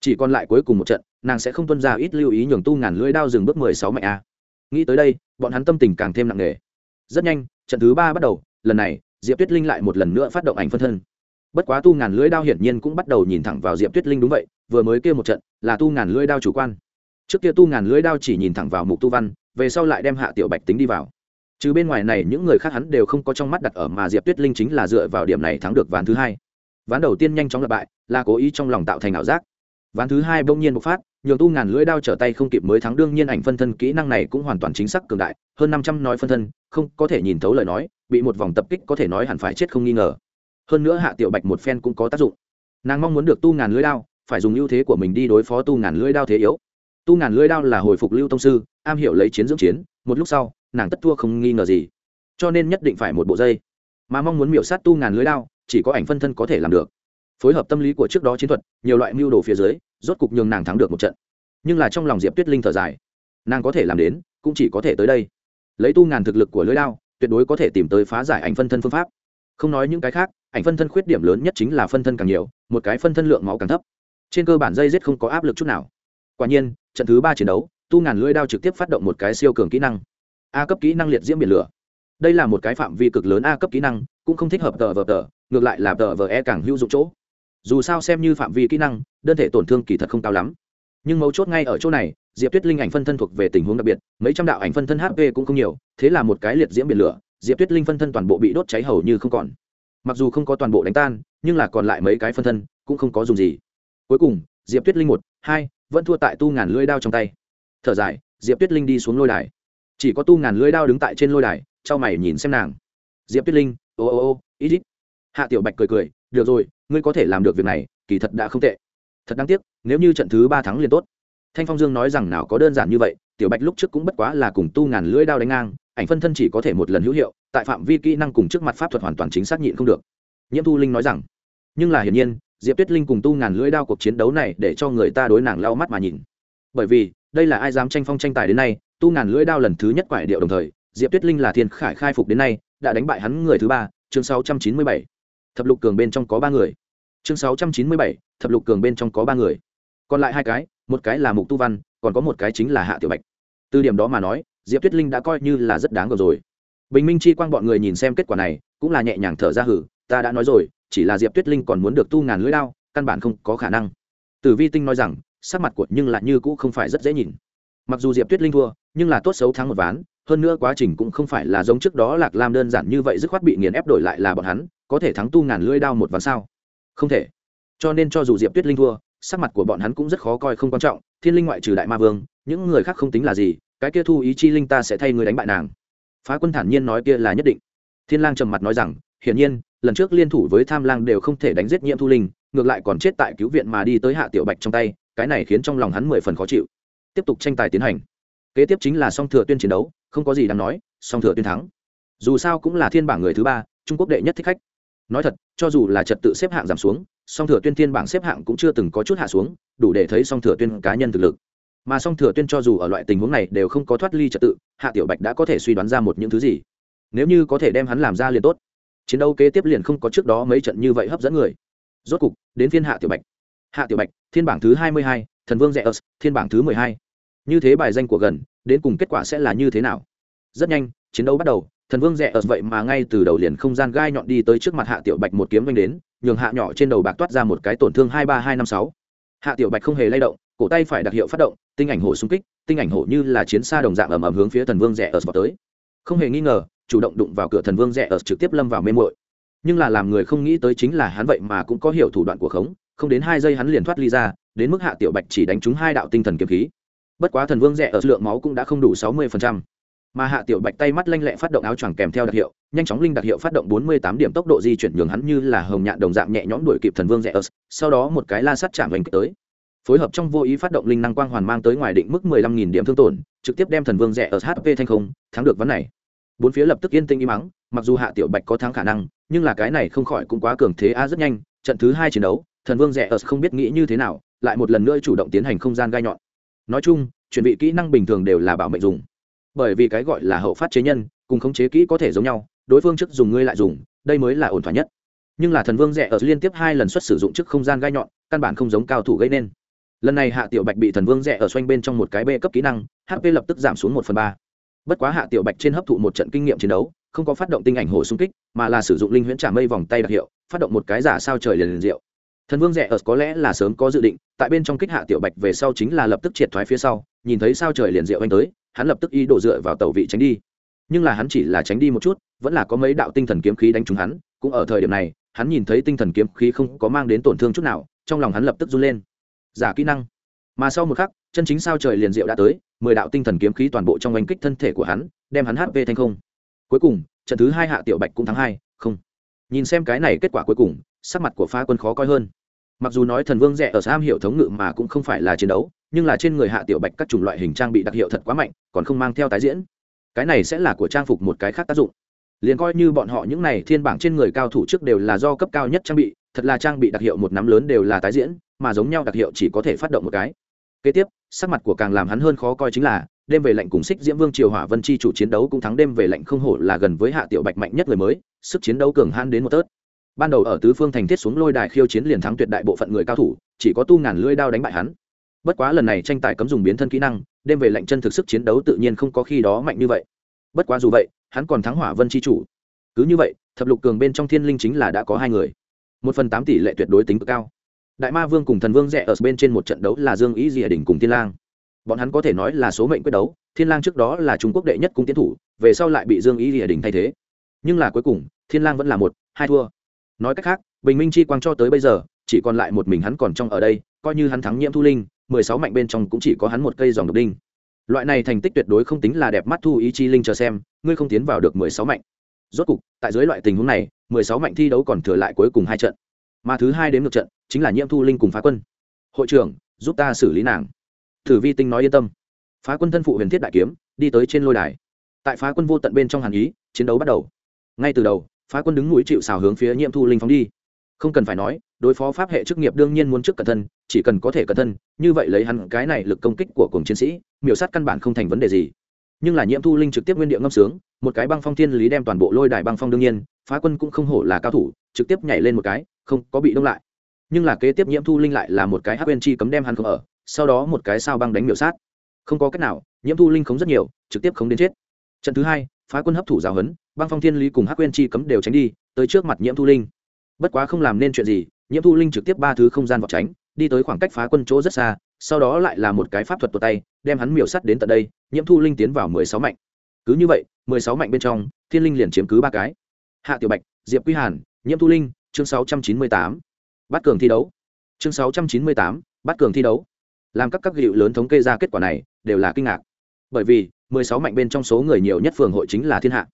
Chỉ còn lại cuối cùng một trận, nàng sẽ không tuân ra ít lưu ý nhường tu ngàn lưỡi đao dừng bước mười sáu mạnh a. Nghĩ tới đây, bọn hắn tâm tình càng thêm nặng nề. Rất nhanh, trận thứ ba bắt đầu, lần này, diệp tuyết linh lại một lần nữa phát động ảnh phân thân. Bất quá tu ngàn lưỡi đao hiển nhiên cũng bắt đầu nhìn thẳng vào diệp tuyết linh đúng vậy, vừa mới kêu một trận, là tu ngàn lưỡi đao chủ quan. Trước kia tu ngàn lưỡi đao chỉ nhìn thẳng vào mục tu văn, về sau lại đem hạ tiểu bạch tính đi vào trừ bên ngoài này những người khác hắn đều không có trong mắt đặt ở mà diệp tuyết linh chính là dựa vào điểm này thắng được ván thứ hai. Ván đầu tiên nhanh chóng lặp bại, là cố ý trong lòng tạo thành ảo giác. Ván thứ hai bỗng nhiên bộc phát, nhường tu ngàn lưỡi đao trở tay không kịp mới thắng, đương nhiên ảnh phân thân kỹ năng này cũng hoàn toàn chính xác cường đại, hơn năm trăm nói phân thân, không có thể nhìn thấu lời nói, bị một vòng tập kích có thể nói hẳn phải chết không nghi ngờ. Hơn nữa hạ tiểu bạch một phen cũng có tác dụng. Nàng mong muốn được tu ngàn lưỡi đao, phải dùng ưu thế của mình đi đối phó tu ngàn lưỡi đao thế yếu. Tu ngàn lưỡi đao là hồi phục lưu tông sư, am hiểu lấy chiến dưỡng chiến, một lúc sau nàng tất thua không nghi ngờ gì. Cho nên nhất định phải một bộ dây. Mà mong muốn miểu sát tu ngàn lưới đao, chỉ có ảnh phân thân có thể làm được. Phối hợp tâm lý của trước đó chiến thuật, nhiều loại mưu đồ phía dưới, rốt cục nhường nàng thắng được một trận. Nhưng là trong lòng diệp tuyết linh thở dài. Nàng có thể làm đến, cũng chỉ có thể tới đây. Lấy tu ngàn thực lực của lưới đao, tuyệt đối có thể tìm tới phá giải ảnh phân thân phương pháp. Không nói những cái khác, ảnh phân thân khuyết điểm lớn nhất chính là phân thân càng nhiều, một cái phân thân lượng máu càng thấp. Trên cơ bản dây giết không có áp lực chút nào. Quả nhiên, trận thứ ba chiến đấu, tu ngàn lưỡi đao trực tiếp phát động một cái siêu cường kỹ năng a cấp kỹ năng liệt diễm biển lửa. Đây là một cái phạm vi cực lớn a cấp kỹ năng, cũng không thích hợp tờ vờ tờ, ngược lại là tờ vờ e càng hữu dụng chỗ. Dù sao xem như phạm vi kỹ năng, đơn thể tổn thương kỳ thật không cao lắm. Nhưng mấu chốt ngay ở chỗ này, diệp tuyết linh ảnh phân thân thuộc về tình huống đặc biệt, mấy trăm đạo ảnh phân thân hp cũng không nhiều, thế là một cái liệt diễm biển lửa, diệp tuyết linh phân thân toàn bộ bị đốt cháy hầu như không còn. Mặc dù không có toàn bộ đánh tan, nhưng là còn lại mấy cái phân thân cũng không có dùng gì. Cuối cùng, diệp tuyết linh một, hai, vẫn thua tại tu ngàn lưỡi đao trong tay. Thở dài, diệp tuyết linh đi xuống lôi đài chỉ có tu ngàn lưỡi đao đứng tại trên lôi đài, trao mày nhìn xem nàng. Diệp tuyết linh, ô ô ô ít ít hạ tiểu bạch cười cười, được rồi, ngươi có thể làm được việc này, kỳ thật đã không tệ. Thật đáng tiếc, nếu như trận thứ ba thắng liền tốt. Thanh phong dương nói rằng nào có đơn giản như vậy, tiểu bạch lúc trước cũng bất quá là cùng tu ngàn lưỡi đao đánh ngang, ảnh phân thân chỉ có thể một lần hữu hiệu, tại phạm vi kỹ năng cùng trước mặt pháp thuật hoàn toàn chính xác nhịn không được. Nhiễm thu linh nói rằng, nhưng là hiển nhiên, diệp tuyết linh cùng tu ngàn lưỡi đao cuộc chiến đấu này để cho người ta đối nàng lau mắt mà nhìn. Bởi vì, đây là ai dám tranh phong tranh tài đến nay tu ngàn lưỡi đao lần thứ nhất quải điệu đồng thời diệp tuyết linh là thiên khải khai phục đến nay đã đánh bại hắn người thứ ba chương 697. thập lục cường bên trong có ba người. Chương 697, thập lục cường bên trong có ba người. Còn lại hai cái một cái là mục tu văn còn có một cái chính là hạ tiểu bạch. Từ điểm đó mà nói diệp tuyết linh đã coi như là rất đáng gờ rồi. Bình minh chi quang bọn người nhìn xem kết quả này cũng là nhẹ nhàng thở ra hử ta đã nói rồi chỉ là diệp tuyết linh còn muốn được tu ngàn lưỡi đao căn bản không có khả năng. Tử vi tinh nói rằng sắc mặt của nhưng lại như cũ không phải rất dễ nhìn mặc dù diệp tuyết linh thua, nhưng là tốt xấu thắng một ván, hơn nữa quá trình cũng không phải là giống trước đó lạc lam đơn giản như vậy dứt khoát bị nghiền ép đổi lại là bọn hắn, có thể thắng tu ngàn lưỡi đao một ván sao? Không thể. Cho nên cho dù diệp tuyết linh thua, sắc mặt của bọn hắn cũng rất khó coi không quan trọng, thiên linh ngoại trừ đại ma vương, những người khác không tính là gì, cái kia thu ý chi linh ta sẽ thay người đánh bại nàng. Phá quân thản nhiên nói kia là nhất định. Thiên lang trầm mặt nói rằng, hiển nhiên, lần trước liên thủ với tham lang đều không thể đánh giết nhiễm thu linh, ngược lại còn chết tại cứu viện mà đi tới hạ tiểu bạch trong tay, cái này khiến trong lòng hắn mười phần khó chịu tiếp tục tranh tài tiến hành. Kế tiếp chính là song thừa tuyên chiến đấu, không có gì đáng nói, song thừa tuyên thắng. Dù sao cũng là thiên bảng người thứ ba, trung quốc đệ nhất thích khách. Nói thật, cho dù là trật tự xếp hạng giảm xuống, song thừa tuyên thiên bảng xếp hạng cũng chưa từng có chút hạ xuống, đủ để thấy song thừa tuyên cá nhân thực lực. Mà song thừa tuyên cho dù ở loại tình huống này đều không có thoát ly trật tự, hạ tiểu bạch đã có thể suy đoán ra một những thứ gì? Nếu như có thể đem hắn làm ra liền tốt. Chiến đấu kế tiếp liền không có trước đó mấy trận như vậy hấp dẫn người. Rốt cục, đến phiên hạ tiểu bạch. Hạ tiểu bạch, thiên bảng thứ hai mươi hai thần vương rẽ ớt, thiên bảng thứ mười hai. Như thế bài danh của gần, đến cùng kết quả sẽ là như thế nào? Rất nhanh, chiến đấu bắt đầu, thần vương rẽ ớt vậy mà ngay từ đầu liền không gian gai nhọn đi tới trước mặt hạ tiểu bạch một kiếm vanh đến, nhường hạ nhỏ trên đầu bạc toát ra một cái tổn thương hai ba hai năm sáu. Hạ tiểu bạch không hề lay động, cổ tay phải đặc hiệu phát động, tinh ảnh hổ xung kích, tinh ảnh hổ như là chiến xa đồng dạng ầm ầm hướng phía thần vương rẽ ớt vào tới. Không hề nghi ngờ, chủ động đụng vào cửa thần vương rẽ ớt trực tiếp lâm vào mê mội nhưng là làm người không nghĩ tới chính là hắn vậy mà cũng có hiểu thủ đoạn của khống, không đến hai giây hắn liền thoát ly ra đến mức hạ tiểu bạch chỉ đánh trúng hai đạo tinh thần kiếm khí. Bất quá thần vương rẽ ở lượng máu cũng đã không đủ sáu mươi mà hạ tiểu bạch tay mắt lanh lẹ phát động áo choàng kèm theo đặc hiệu, nhanh chóng linh đặc hiệu phát động 48 điểm tốc độ di chuyển nhường hắn như là hồng nhạn đồng dạng nhẹ nhõm đuổi kịp thần vương rẽ ở. sau đó một cái la sắt chạm đánh tới. Phối hợp trong vô ý phát động linh năng quang hoàn mang tới ngoài định mức 15.000 điểm thương tổn, trực tiếp đem thần vương rẽ ở hp thanh không, thắng được vấn này. Bốn phía lập tức yên tĩnh im mắng mặc dù hạ tiểu bạch có thắng khả năng, nhưng là cái này không khỏi cũng quá cường thế a rất nhanh, trận thứ hai chiến đấu, thần vương rẽ ở không biết nghĩ như thế nào lại một lần nữa chủ động tiến hành không gian gai nhọn. Nói chung chuẩn bị kỹ năng bình thường đều là bảo mệnh dùng. Bởi vì cái gọi là hậu phát chế nhân, cùng khống chế kỹ có thể giống nhau, đối phương trước dùng, ngươi lại dùng, đây mới là ổn thỏa nhất. Nhưng là thần vương rẽ ở liên tiếp hai lần xuất sử dụng trước không gian gai nhọn, căn bản không giống cao thủ gây nên. Lần này hạ tiểu bạch bị thần vương rẽ ở xoanh bên trong một cái b cấp kỹ năng hp lập tức giảm xuống một phần ba. Bất quá hạ tiểu bạch trên hấp thụ một trận kinh nghiệm chiến đấu, không có phát động tinh ảnh hồ xung kích, mà là sử dụng linh huyễn trả mây vòng tay đặc hiệu, phát động một cái giả sao trời liền liền diệu thần vương rẻ ớt có lẽ là sớm có dự định, tại bên trong kích hạ tiểu bạch về sau chính là lập tức triệt thoái phía sau, nhìn thấy sao trời liền diệu anh tới, hắn lập tức y đổ dựa vào tàu vị tránh đi. Nhưng là hắn chỉ là tránh đi một chút, vẫn là có mấy đạo tinh thần kiếm khí đánh trúng hắn, cũng ở thời điểm này, hắn nhìn thấy tinh thần kiếm khí không có mang đến tổn thương chút nào, trong lòng hắn lập tức run lên. Giả kỹ năng. Mà sau một khắc, chân chính sao trời liền diệu đã tới, mười đạo tinh thần kiếm khí toàn bộ trong oanh kích thân thể của hắn, đem hắn hp thành không. Cuối cùng, trận thứ hai hạ tiểu bạch cũng thắng hai không. Nhìn xem cái này kết quả cuối cùng, sắc mặt của phá quân khó coi hơn mặc dù nói thần vương rẻ ở sam hiệu thống ngự mà cũng không phải là chiến đấu, nhưng là trên người hạ tiểu bạch các chủng loại hình trang bị đặc hiệu thật quá mạnh, còn không mang theo tái diễn. Cái này sẽ là của trang phục một cái khác tác dụng. Liền coi như bọn họ những này thiên bảng trên người cao thủ trước đều là do cấp cao nhất trang bị, thật là trang bị đặc hiệu một nắm lớn đều là tái diễn, mà giống nhau đặc hiệu chỉ có thể phát động một cái. Kế tiếp, sắc mặt của càng làm hắn hơn khó coi chính là, đêm về lệnh cùng xích diễm vương triều hỏa vân chi chủ chiến đấu cũng thắng đêm về lệnh không hổ là gần với hạ tiểu bạch mạnh nhất người mới, sức chiến đấu cường hãn đến một tớt ban đầu ở tứ phương thành thiết xuống lôi đài khiêu chiến liền thắng tuyệt đại bộ phận người cao thủ, chỉ có tu ngàn lưỡi đao đánh bại hắn. Bất quá lần này tranh tài cấm dùng biến thân kỹ năng, đêm về lệnh chân thực sức chiến đấu tự nhiên không có khi đó mạnh như vậy. Bất quá dù vậy, hắn còn thắng hỏa vân chi chủ. Cứ như vậy, thập lục cường bên trong thiên linh chính là đã có hai người. Một phần tám tỷ lệ tuyệt đối tính cực cao. Đại ma vương cùng thần vương rẽ ở bên trên một trận đấu là dương ý dìa đỉnh cùng thiên lang. Bọn hắn có thể nói là số mệnh quyết đấu, thiên lang trước đó là trung quốc đệ nhất cung tiến thủ, về sau lại bị dương ý dìa đỉnh thay thế. Nhưng là cuối cùng, thiên lang vẫn là một, hai thua nói cách khác, bình minh chi quang cho tới bây giờ, chỉ còn lại một mình hắn còn trong ở đây, coi như hắn thắng nhiễm thu linh, mười sáu mạnh bên trong cũng chỉ có hắn một cây dòng độc đinh. Loại này thành tích tuyệt đối không tính là đẹp mắt thu ý chi linh chờ xem, ngươi không tiến vào được mười sáu mạnh. Rốt cục, tại dưới loại tình huống này, mười sáu mạnh thi đấu còn thừa lại cuối cùng hai trận. Mà thứ hai đến ngược trận, chính là nhiễm thu linh cùng phá quân. Hội trưởng, giúp ta xử lý nàng. Thử vi tinh nói yên tâm. Phá quân thân phụ huyền thiết đại kiếm, đi tới trên lôi đài. Tại phá quân vô tận bên trong hàn ý, chiến đấu bắt đầu. Ngay từ đầu phá quân đứng núi chịu xào hướng phía nhiễm thu linh phóng đi. Không cần phải nói, đối phó pháp hệ chức nghiệp đương nhiên muốn trước cẩn thân, chỉ cần có thể cẩn thân, như vậy lấy hắn cái này lực công kích của cùng chiến sĩ, miểu sát căn bản không thành vấn đề gì. Nhưng là nhiễm thu linh trực tiếp nguyên địa ngâm sướng, một cái băng phong thiên lý đem toàn bộ lôi đài băng phong đương nhiên, phá quân cũng không hổ là cao thủ, trực tiếp nhảy lên một cái, không có bị đông lại. Nhưng là kế tiếp nhiễm thu linh lại là một cái hắc bên chi cấm đem hắn không ở, sau đó một cái sao băng đánh miểu sát. Không có cách nào, nhiễm thu linh khống rất nhiều, trực tiếp không đến chết. Trận thứ hai, phá quân hấp thủ giáo hấn băng phong thiên lý cùng hắc quên chi cấm đều tránh đi, tới trước mặt nhiễm thu linh. Bất quá không làm nên chuyện gì, nhiễm thu linh trực tiếp ba thứ không gian vọt tránh, đi tới khoảng cách phá quân chỗ rất xa, sau đó lại là một cái pháp thuật tuột tay, đem hắn miểu sắt đến tận đây, nhiễm thu linh tiến vào mười sáu mạnh. Cứ như vậy, mười sáu mạnh bên trong, thiên linh liền chiếm cứ ba cái. Hạ tiểu bạch, diệp quy hàn, nhiễm thu linh, chương sáu trăm chín mươi tám. Bắt cường thi đấu. Chương sáu trăm chín mươi tám bắt cường thi đấu. Làm các các hiệu lớn thống kê ra kết quả này, đều là kinh ngạc. Bởi vì, mười sáu mạnh bên trong số người nhiều nhất phường hội chính là thiên hạ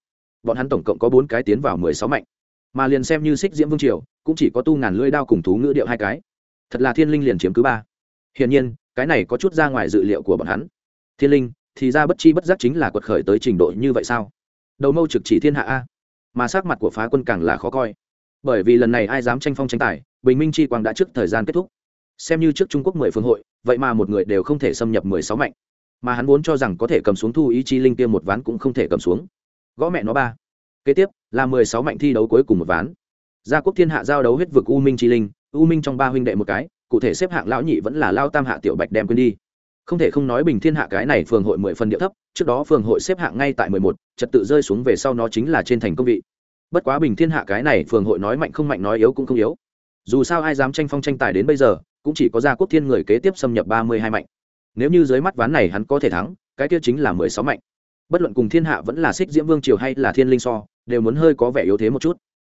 bọn hắn tổng cộng có bốn cái tiến vào mười sáu mạnh. Mà liền xem như xích diễm vương triều, cũng chỉ có tu ngàn lưỡi đao cùng thú ngữ điệu hai cái. Thật là thiên linh liền chiếm cứ ba. Hiển nhiên, cái này có chút ra ngoài dự liệu của bọn hắn. Thiên linh, thì ra bất chi bất giác chính là quật khởi tới trình độ như vậy sao? Đầu mâu trực chỉ thiên hạ a. Mà sắc mặt của phá quân càng là khó coi. Bởi vì lần này ai dám tranh phong tranh tài, bình minh chi quang đã trước thời gian kết thúc. Xem như trước trung quốc mười phương hội, vậy mà một người đều không thể xâm nhập mười sáu mạnh. Mà hắn vốn cho rằng có thể cầm xuống thu ý chi linh kia một ván cũng không thể cầm xuống gõ mẹ nó ba. Kế tiếp, là mười sáu mạnh thi đấu cuối cùng một ván. Gia quốc thiên hạ giao đấu huyết vực u minh chi linh, u minh trong ba huynh đệ một cái, cụ thể xếp hạng lão nhị vẫn là lao tam hạ tiểu bạch đem quên đi. Không thể không nói bình thiên hạ cái này phường hội mười phần địa thấp, trước đó phường hội xếp hạng ngay tại mười một, trật tự rơi xuống về sau nó chính là trên thành công vị. Bất quá bình thiên hạ cái này phường hội nói mạnh không mạnh nói yếu cũng không yếu. Dù sao ai dám tranh phong tranh tài đến bây giờ, cũng chỉ có gia quốc thiên người kế tiếp xâm nhập ba mươi hai mạnh. Nếu như dưới mắt ván này hắn có thể thắng, cái kia chính là mười sáu mạnh bất luận cùng thiên hạ vẫn là xích diễm vương triều hay là thiên linh so, đều muốn hơi có vẻ yếu thế một chút.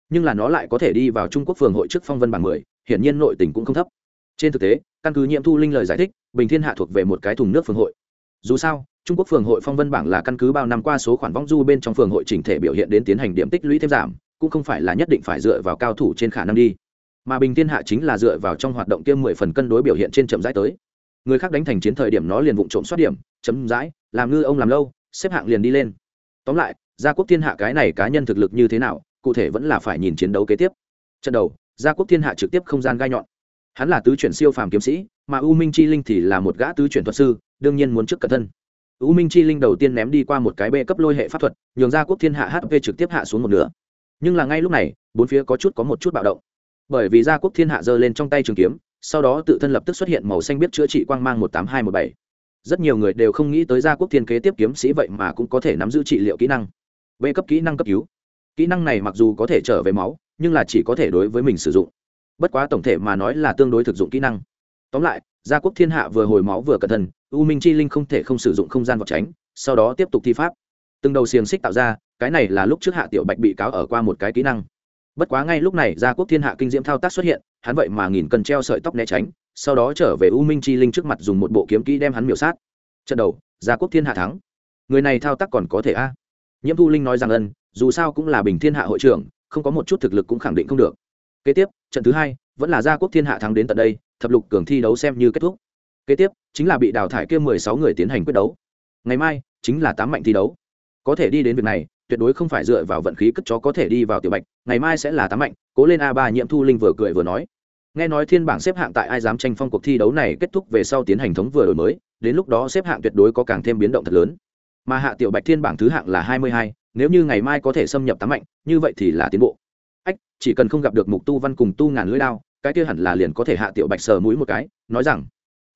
Nhưng là nó lại có thể đi vào trung quốc phường hội chức phong vân bảng mười, hiển nhiên nội tình cũng không thấp. Trên thực tế, căn cứ nhiệm thu linh lời giải thích, bình thiên hạ thuộc về một cái thùng nước phường hội. Dù sao, trung quốc phường hội phong vân bảng là căn cứ bao năm qua số khoản vong du bên trong phường hội chỉnh thể biểu hiện đến tiến hành điểm tích lũy thêm giảm, cũng không phải là nhất định phải dựa vào cao thủ trên khả năng đi. Mà bình thiên hạ chính là dựa vào trong hoạt động kia mười phần cân đối biểu hiện trên chậm rãi tới. Người khác đánh thành chiến thời điểm nó liền vụng trộm soát điểm, chấm rãi làm ngư ông làm lâu xếp hạng liền đi lên. Tóm lại, gia quốc thiên hạ cái này cá nhân thực lực như thế nào, cụ thể vẫn là phải nhìn chiến đấu kế tiếp. Trận đầu, gia quốc thiên hạ trực tiếp không gian gai nhọn. Hắn là tứ chuyển siêu phàm kiếm sĩ, mà u minh chi linh thì là một gã tứ chuyển thuật sư, đương nhiên muốn trước cẩn thân. U minh chi linh đầu tiên ném đi qua một cái bê cấp lôi hệ pháp thuật, nhường gia quốc thiên hạ hp trực tiếp hạ xuống một nửa. Nhưng là ngay lúc này, bốn phía có chút có một chút bạo động. Bởi vì gia quốc thiên hạ giơ lên trong tay trường kiếm, sau đó tự thân lập tức xuất hiện màu xanh biết chữa trị quang mang một tám hai một bảy rất nhiều người đều không nghĩ tới gia quốc thiên kế tiếp kiếm sĩ vậy mà cũng có thể nắm giữ trị liệu kỹ năng. B cấp kỹ năng cấp cứu. Kỹ năng này mặc dù có thể trở về máu, nhưng là chỉ có thể đối với mình sử dụng. Bất quá tổng thể mà nói là tương đối thực dụng kỹ năng. Tóm lại, gia quốc thiên hạ vừa hồi máu vừa cẩn thận, u minh chi linh không thể không sử dụng không gian vọt tránh, sau đó tiếp tục thi pháp. Từng đầu xiềng xích tạo ra, cái này là lúc trước hạ tiểu bạch bị cáo ở qua một cái kỹ năng. Bất quá ngay lúc này gia quốc thiên hạ kinh diễm thao tác xuất hiện, hắn vậy mà nghìn cần treo sợi tóc né tránh sau đó trở về u minh chi linh trước mặt dùng một bộ kiếm kỹ đem hắn miểu sát. Trận đầu, gia quốc thiên hạ thắng. Người này thao tác còn có thể a? Nhiễm thu linh nói rằng ân, dù sao cũng là bình thiên hạ hội trưởng, không có một chút thực lực cũng khẳng định không được. Kế tiếp, trận thứ hai, vẫn là gia quốc thiên hạ thắng đến tận đây, thập lục cường thi đấu xem như kết thúc. Kế tiếp, chính là bị đào thải kia mười sáu người tiến hành quyết đấu. Ngày mai, chính là tám mạnh thi đấu. Có thể đi đến việc này, tuyệt đối không phải dựa vào vận khí cất chó có thể đi vào tiểu bạch, ngày mai sẽ là tám mạnh, cố lên a ba nhiễm thu linh vừa cười vừa nói nghe nói thiên bảng xếp hạng tại ai dám tranh phong cuộc thi đấu này kết thúc về sau tiến hành thống vừa đổi mới, đến lúc đó xếp hạng tuyệt đối có càng thêm biến động thật lớn. Mà hạ tiểu bạch thiên bảng thứ hạng là hai mươi hai, nếu như ngày mai có thể xâm nhập tám mạnh, như vậy thì là tiến bộ. Ách, chỉ cần không gặp được mục tu văn cùng tu ngàn lưỡi đao, cái kia hẳn là liền có thể hạ tiểu bạch sờ mũi một cái, nói rằng,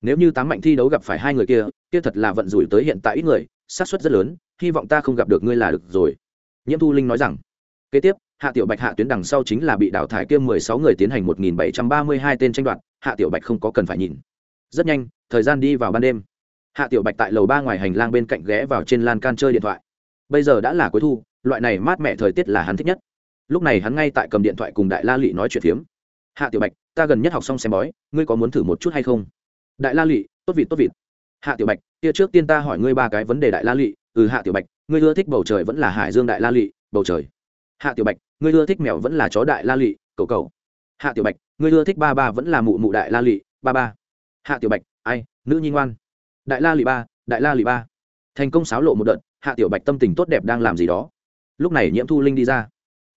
nếu như tám mạnh thi đấu gặp phải hai người kia kia thật là vận rủi tới hiện tại ít người, xác suất rất lớn, hy vọng ta không gặp được ngươi là được rồi. Nhiễm thu linh nói rằng, kế tiếp hạ tiểu bạch hạ tuyến đằng sau chính là bị đào thải kia mười sáu người tiến hành một nghìn bảy trăm ba mươi hai tên tranh đoạt, hạ tiểu bạch không có cần phải nhìn. Rất nhanh, thời gian đi vào ban đêm. Hạ tiểu bạch tại lầu ba ngoài hành lang bên cạnh ghé vào trên lan can chơi điện thoại. Bây giờ đã là cuối thu, loại này mát mẻ thời tiết là hắn thích nhất. Lúc này hắn ngay tại cầm điện thoại cùng đại la lị nói chuyện phiếm. Hạ tiểu bạch, ta gần nhất học xong xem bói, ngươi có muốn thử một chút hay không? Đại la lị, tốt vịt tốt vịt. Hạ tiểu bạch, kia trước tiên ta hỏi ngươi ba cái vấn đề đại la lị. Ừ hạ tiểu bạch, ngươi ưa thích bầu trời vẫn là hải dương đại la lị, bầu trời hạ tiểu bạch, ngươi ưa thích mèo vẫn là chó đại la lị cầu cầu hạ tiểu bạch, ngươi ưa thích ba ba vẫn là mụ mụ đại la lị, ba ba. Hạ tiểu bạch, ai, nữ nhi ngoan. Đại la lị ba, đại la lị ba. Thành công xáo lộ một đợt, hạ tiểu bạch tâm tình tốt đẹp đang làm gì đó. Lúc này nhiễm thu linh đi ra.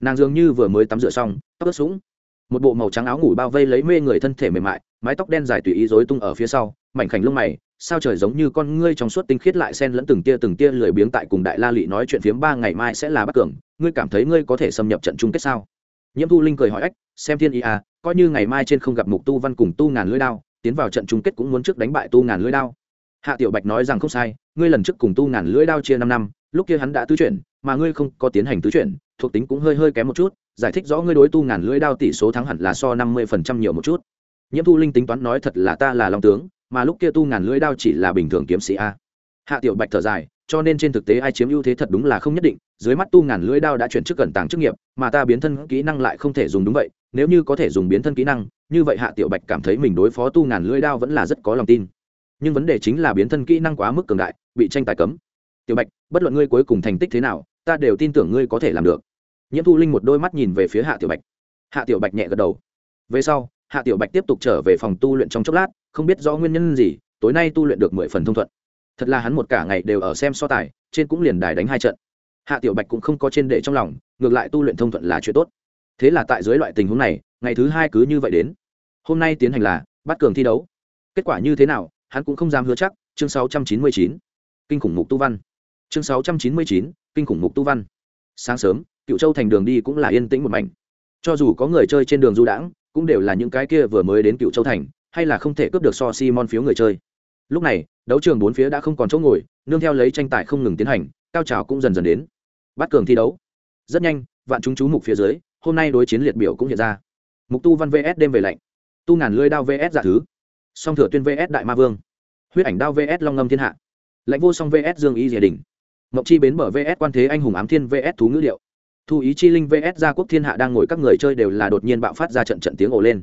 Nàng dường như vừa mới tắm rửa xong, tóc ướt sũng. Một bộ màu trắng áo ngủ bao vây lấy mê người thân thể mềm mại, mái tóc đen dài tùy ý rối tung ở phía sau, mảnh khảnh lông mày, sao trời giống như con ngươi trong suốt tinh khiết lại xen lẫn từng tia từng tia lười biếng tại cùng đại la lị nói chuyện phiếm ba ngày mai sẽ là bắc cường ngươi cảm thấy ngươi có thể xâm nhập trận chung kết sao? Nhiễm thu linh cười hỏi ách, xem thiên ý à coi như ngày mai trên không gặp mục tu văn cùng tu ngàn lưỡi đao, tiến vào trận chung kết cũng muốn trước đánh bại tu ngàn lưỡi đao. Hạ tiểu bạch nói rằng không sai, ngươi lần trước cùng tu ngàn lưỡi đao chia năm năm, lúc kia hắn đã tứ chuyển, mà ngươi không có tiến hành tứ chuyển, thuộc tính cũng hơi hơi kém một chút, giải thích rõ ngươi đối tu ngàn lưỡi đao tỷ số thắng hẳn là so năm mươi phần trăm nhiều một chút. Nhiễm thu linh tính toán nói thật là ta là long tướng, mà lúc kia tu ngàn lưỡi đao chỉ là bình thường kiếm sĩ a. Hạ tiểu bạch thở dài cho nên trên thực tế ai chiếm ưu thế thật đúng là không nhất định, dưới mắt tu ngàn lưỡi đao đã chuyển chức cẩn tàng chức nghiệp, mà ta biến thân kỹ năng lại không thể dùng đúng vậy, nếu như có thể dùng biến thân kỹ năng, như vậy hạ tiểu bạch cảm thấy mình đối phó tu ngàn lưỡi đao vẫn là rất có lòng tin. Nhưng vấn đề chính là biến thân kỹ năng quá mức cường đại, bị tranh tài cấm. Tiểu bạch, bất luận ngươi cuối cùng thành tích thế nào, ta đều tin tưởng ngươi có thể làm được. Nhiễm thu linh một đôi mắt nhìn về phía hạ tiểu bạch. Hạ tiểu bạch nhẹ gật đầu. Về sau, hạ tiểu bạch tiếp tục trở về phòng tu luyện trong chốc lát, không biết do nguyên nhân gì, tối nay tu luyện được mười phần thông thuận thật là hắn một cả ngày đều ở xem so tài trên cũng liền đài đánh hai trận. Hạ tiểu bạch cũng không có trên để trong lòng ngược lại tu luyện thông thuận là chuyện tốt. Thế là tại dưới loại tình huống này ngày thứ hai cứ như vậy đến. Hôm nay tiến hành là bắt cường thi đấu. Kết quả như thế nào hắn cũng không dám hứa chắc. Chương 699. kinh khủng mục tu văn. Chương 699, kinh khủng mục tu văn. Sáng sớm cựu châu thành đường đi cũng là yên tĩnh một mảnh. Cho dù có người chơi trên đường du đãng cũng đều là những cái kia vừa mới đến cựu châu thành hay là không thể cướp được so simon phiếu người chơi lúc này, đấu trường bốn phía đã không còn chỗ ngồi, nương theo lấy tranh tài không ngừng tiến hành, cao trào cũng dần dần đến. Bắt cường thi đấu. Rất nhanh, vạn chúng chú mục phía dưới, hôm nay đối chiến liệt biểu cũng hiện ra. Mục tu văn vs đêm về lạnh. Tu ngàn lưới đao vs giả thứ. Song thừa tuyên vs đại ma vương. Huyết ảnh đao vs long ngâm thiên hạ. Lãnh vô song vs dương y dìa đình mậu chi bến mở vs quan thế anh hùng ám thiên vs thú ngữ liệu thu ý chi linh vs gia quốc thiên hạ đang ngồi các người chơi đều là đột nhiên bạo phát ra trận trận tiếng ồ lên.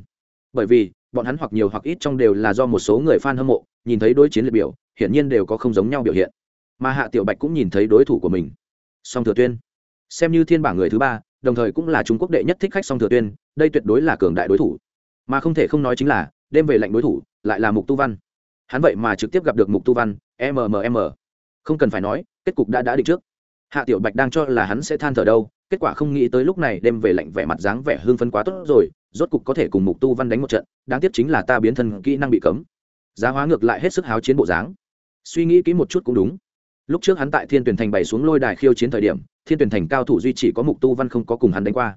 Bởi vì, bọn hắn hoặc nhiều hoặc ít trong đều là do một số người fan hâm mộ nhìn thấy đối chiến liệt biểu, hiển nhiên đều có không giống nhau biểu hiện. Mà hạ tiểu bạch cũng nhìn thấy đối thủ của mình. Song thừa tuyên. Xem như thiên bảng người thứ ba, đồng thời cũng là trung quốc đệ nhất thích khách song thừa tuyên, đây tuyệt đối là cường đại đối thủ. Mà không thể không nói chính là, đêm về lệnh đối thủ, lại là mục tu văn. Hắn vậy mà trực tiếp gặp được mục tu văn mmm không cần phải nói, kết cục đã đã định trước. Hạ tiểu bạch đang cho là hắn sẽ than thở đâu, kết quả không nghĩ tới lúc này đêm về lệnh vẻ mặt dáng vẻ hương phân quá tốt rồi, rốt cục có thể cùng mục tu văn đánh một trận, đáng tiếc chính là ta biến thân kỹ năng bị cấm giá hóa ngược lại hết sức háo chiến bộ dáng. Suy nghĩ kỹ một chút cũng đúng. Lúc trước hắn tại thiên tuyển thành bày xuống lôi đài khiêu chiến thời điểm, thiên tuyển thành cao thủ duy chỉ có mục tu văn không có cùng hắn đánh qua.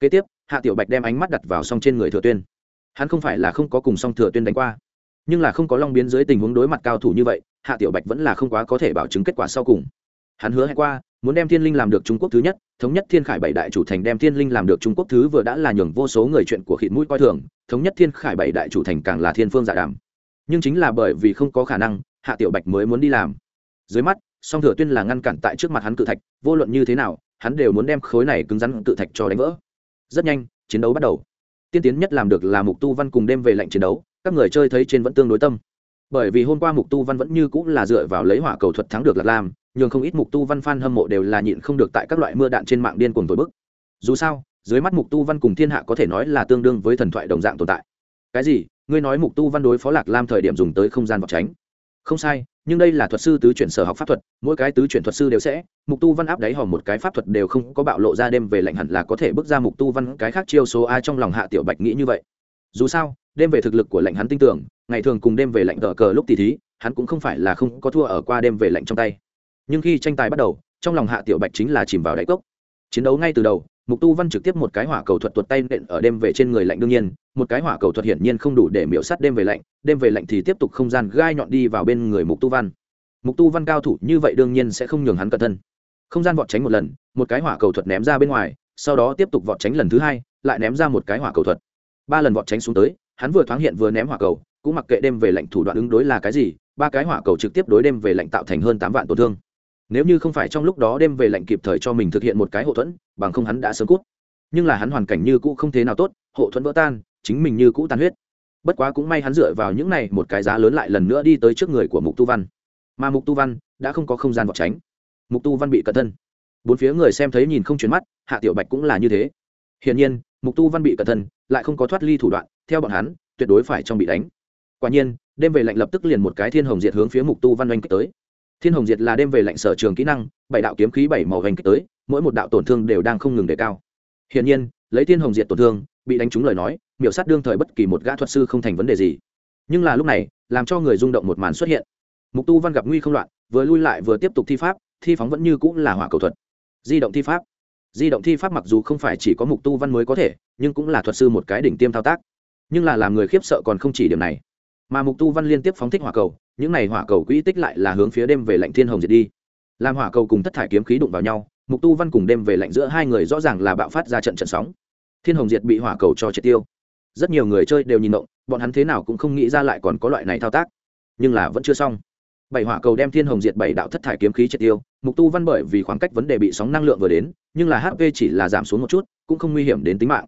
Kế tiếp, hạ tiểu bạch đem ánh mắt đặt vào song trên người thừa tuyên. Hắn không phải là không có cùng song thừa tuyên đánh qua, nhưng là không có long biến dưới tình huống đối mặt cao thủ như vậy, hạ tiểu bạch vẫn là không quá có thể bảo chứng kết quả sau cùng. Hắn hứa hẹn qua, muốn đem thiên linh làm được trung quốc thứ nhất, thống nhất thiên khải bảy đại chủ thành đem thiên linh làm được trung quốc thứ vừa đã là nhường vô số người chuyện của khịt mũi coi thường, thống nhất thiên khải bảy đại chủ thành càng là thiên phương giả đàm nhưng chính là bởi vì không có khả năng, hạ tiểu bạch mới muốn đi làm. Dưới mắt, song thừa tuyên là ngăn cản tại trước mặt hắn cự thạch, vô luận như thế nào, hắn đều muốn đem khối này cứng rắn cự thạch cho đánh vỡ. Rất nhanh, chiến đấu bắt đầu. Tiên tiến nhất làm được là mục tu văn cùng đêm về lệnh chiến đấu, các người chơi thấy trên vẫn tương đối tâm. Bởi vì hôm qua mục tu văn vẫn như cũng là dựa vào lấy hỏa cầu thuật thắng được lạc lam nhưng không ít mục tu văn fan hâm mộ đều là nhịn không được tại các loại mưa đạn trên mạng điên cuồng thổi bức. Dù sao, dưới mắt mục tu văn cùng thiên hạ có thể nói là tương đương với thần thoại đồng dạng tồn tại. Cái gì? Ngươi nói mục tu văn đối phó lạc lam thời điểm dùng tới không gian vọc tránh. Không sai, nhưng đây là thuật sư tứ chuyển sở học pháp thuật, mỗi cái tứ chuyển thuật sư đều sẽ, mục tu văn áp đáy hòm một cái pháp thuật đều không có bạo lộ ra đêm về lạnh hẳn là có thể bước ra mục tu văn cái khác chiêu số ai trong lòng hạ tiểu bạch nghĩ như vậy. Dù sao, đêm về thực lực của lạnh hắn tin tưởng, ngày thường cùng đêm về lạnh cờ cờ lúc tỷ thí, hắn cũng không phải là không có thua ở qua đêm về lạnh trong tay. Nhưng khi tranh tài bắt đầu, trong lòng hạ tiểu bạch chính là chìm vào đáy cốc. Chiến đấu ngay từ đầu mục tu văn trực tiếp một cái hỏa cầu thuật tuột tay nện ở đêm về trên người lạnh đương nhiên, một cái hỏa cầu thuật hiển nhiên không đủ để miễu sát đêm về lạnh, đêm về lạnh thì tiếp tục không gian gai nhọn đi vào bên người mục tu văn. Mục tu văn cao thủ như vậy đương nhiên sẽ không nhường hắn cẩn thân không gian vọt tránh một lần, một cái hỏa cầu thuật ném ra bên ngoài, sau đó tiếp tục vọt tránh lần thứ hai, lại ném ra một cái hỏa cầu thuật. Ba lần vọt tránh xuống tới, hắn vừa thoáng hiện vừa ném hỏa cầu, cũng mặc kệ đêm về lạnh thủ đoạn ứng đối là cái gì, ba cái hỏa cầu trực tiếp đối đêm về lạnh tạo thành hơn tám vạn tổn thương nếu như không phải trong lúc đó đêm về lệnh kịp thời cho mình thực hiện một cái hậu thuẫn, bằng không hắn đã sớm cút. Nhưng là hắn hoàn cảnh như cũ không thế nào tốt hộ thuẫn vỡ tan, chính mình như cũ tan huyết. Bất quá cũng may hắn dựa vào những này một cái giá lớn lại lần nữa đi tới trước người của mục tu văn. Mà mục tu văn đã không có không gian vọt tránh. Mục tu văn bị cẩn thân. Bốn phía người xem thấy nhìn không chuyển mắt, hạ tiểu bạch cũng là như thế. Hiển nhiên, mục tu văn bị cẩn thân, lại không có thoát ly thủ đoạn, theo bọn hắn, tuyệt đối phải trong bị đánh. Quả nhiên, đêm về lạnh lập tức liền một cái thiên hồng diệt hướng phía mục tu văn oanh kích tới thiên hồng diệt là đêm về lạnh sở trường kỹ năng, bảy đạo kiếm khí bảy màu oanh kích tới, mỗi một đạo tổn thương đều đang không ngừng đề cao. Hiển nhiên, lấy thiên hồng diệt tổn thương, bị đánh trúng lời nói, miểu sát đương thời bất kỳ một gã thuật sư không thành vấn đề gì. Nhưng là lúc này, làm cho người rung động một màn xuất hiện. Mục tu văn gặp nguy không loạn, vừa lui lại vừa tiếp tục thi pháp, thi phóng vẫn như cũng là hỏa cầu thuật. Di động thi pháp. Di động thi pháp mặc dù không phải chỉ có mục tu văn mới có thể, nhưng cũng là thuật sư một cái đỉnh tiêm thao tác. Nhưng là làm người khiếp sợ còn không chỉ điểm này mà mục tu văn liên tiếp phóng thích hỏa cầu, những này hỏa cầu quỹ tích lại là hướng phía đêm về lạnh thiên hồng diệt đi. Làm hỏa cầu cùng thất thải kiếm khí đụng vào nhau, mục tu văn cùng đêm về lạnh giữa hai người rõ ràng là bạo phát ra trận trận sóng. Thiên hồng diệt bị hỏa cầu cho triệt tiêu. Rất nhiều người chơi đều nhìn động bọn hắn thế nào cũng không nghĩ ra lại còn có loại này thao tác. Nhưng là vẫn chưa xong. Bảy hỏa cầu đem thiên hồng diệt bảy đạo thất thải kiếm khí triệt tiêu, mục tu văn bởi vì khoảng cách vấn đề bị sóng năng lượng vừa đến, nhưng là hp chỉ là giảm xuống một chút, cũng không nguy hiểm đến tính mạng.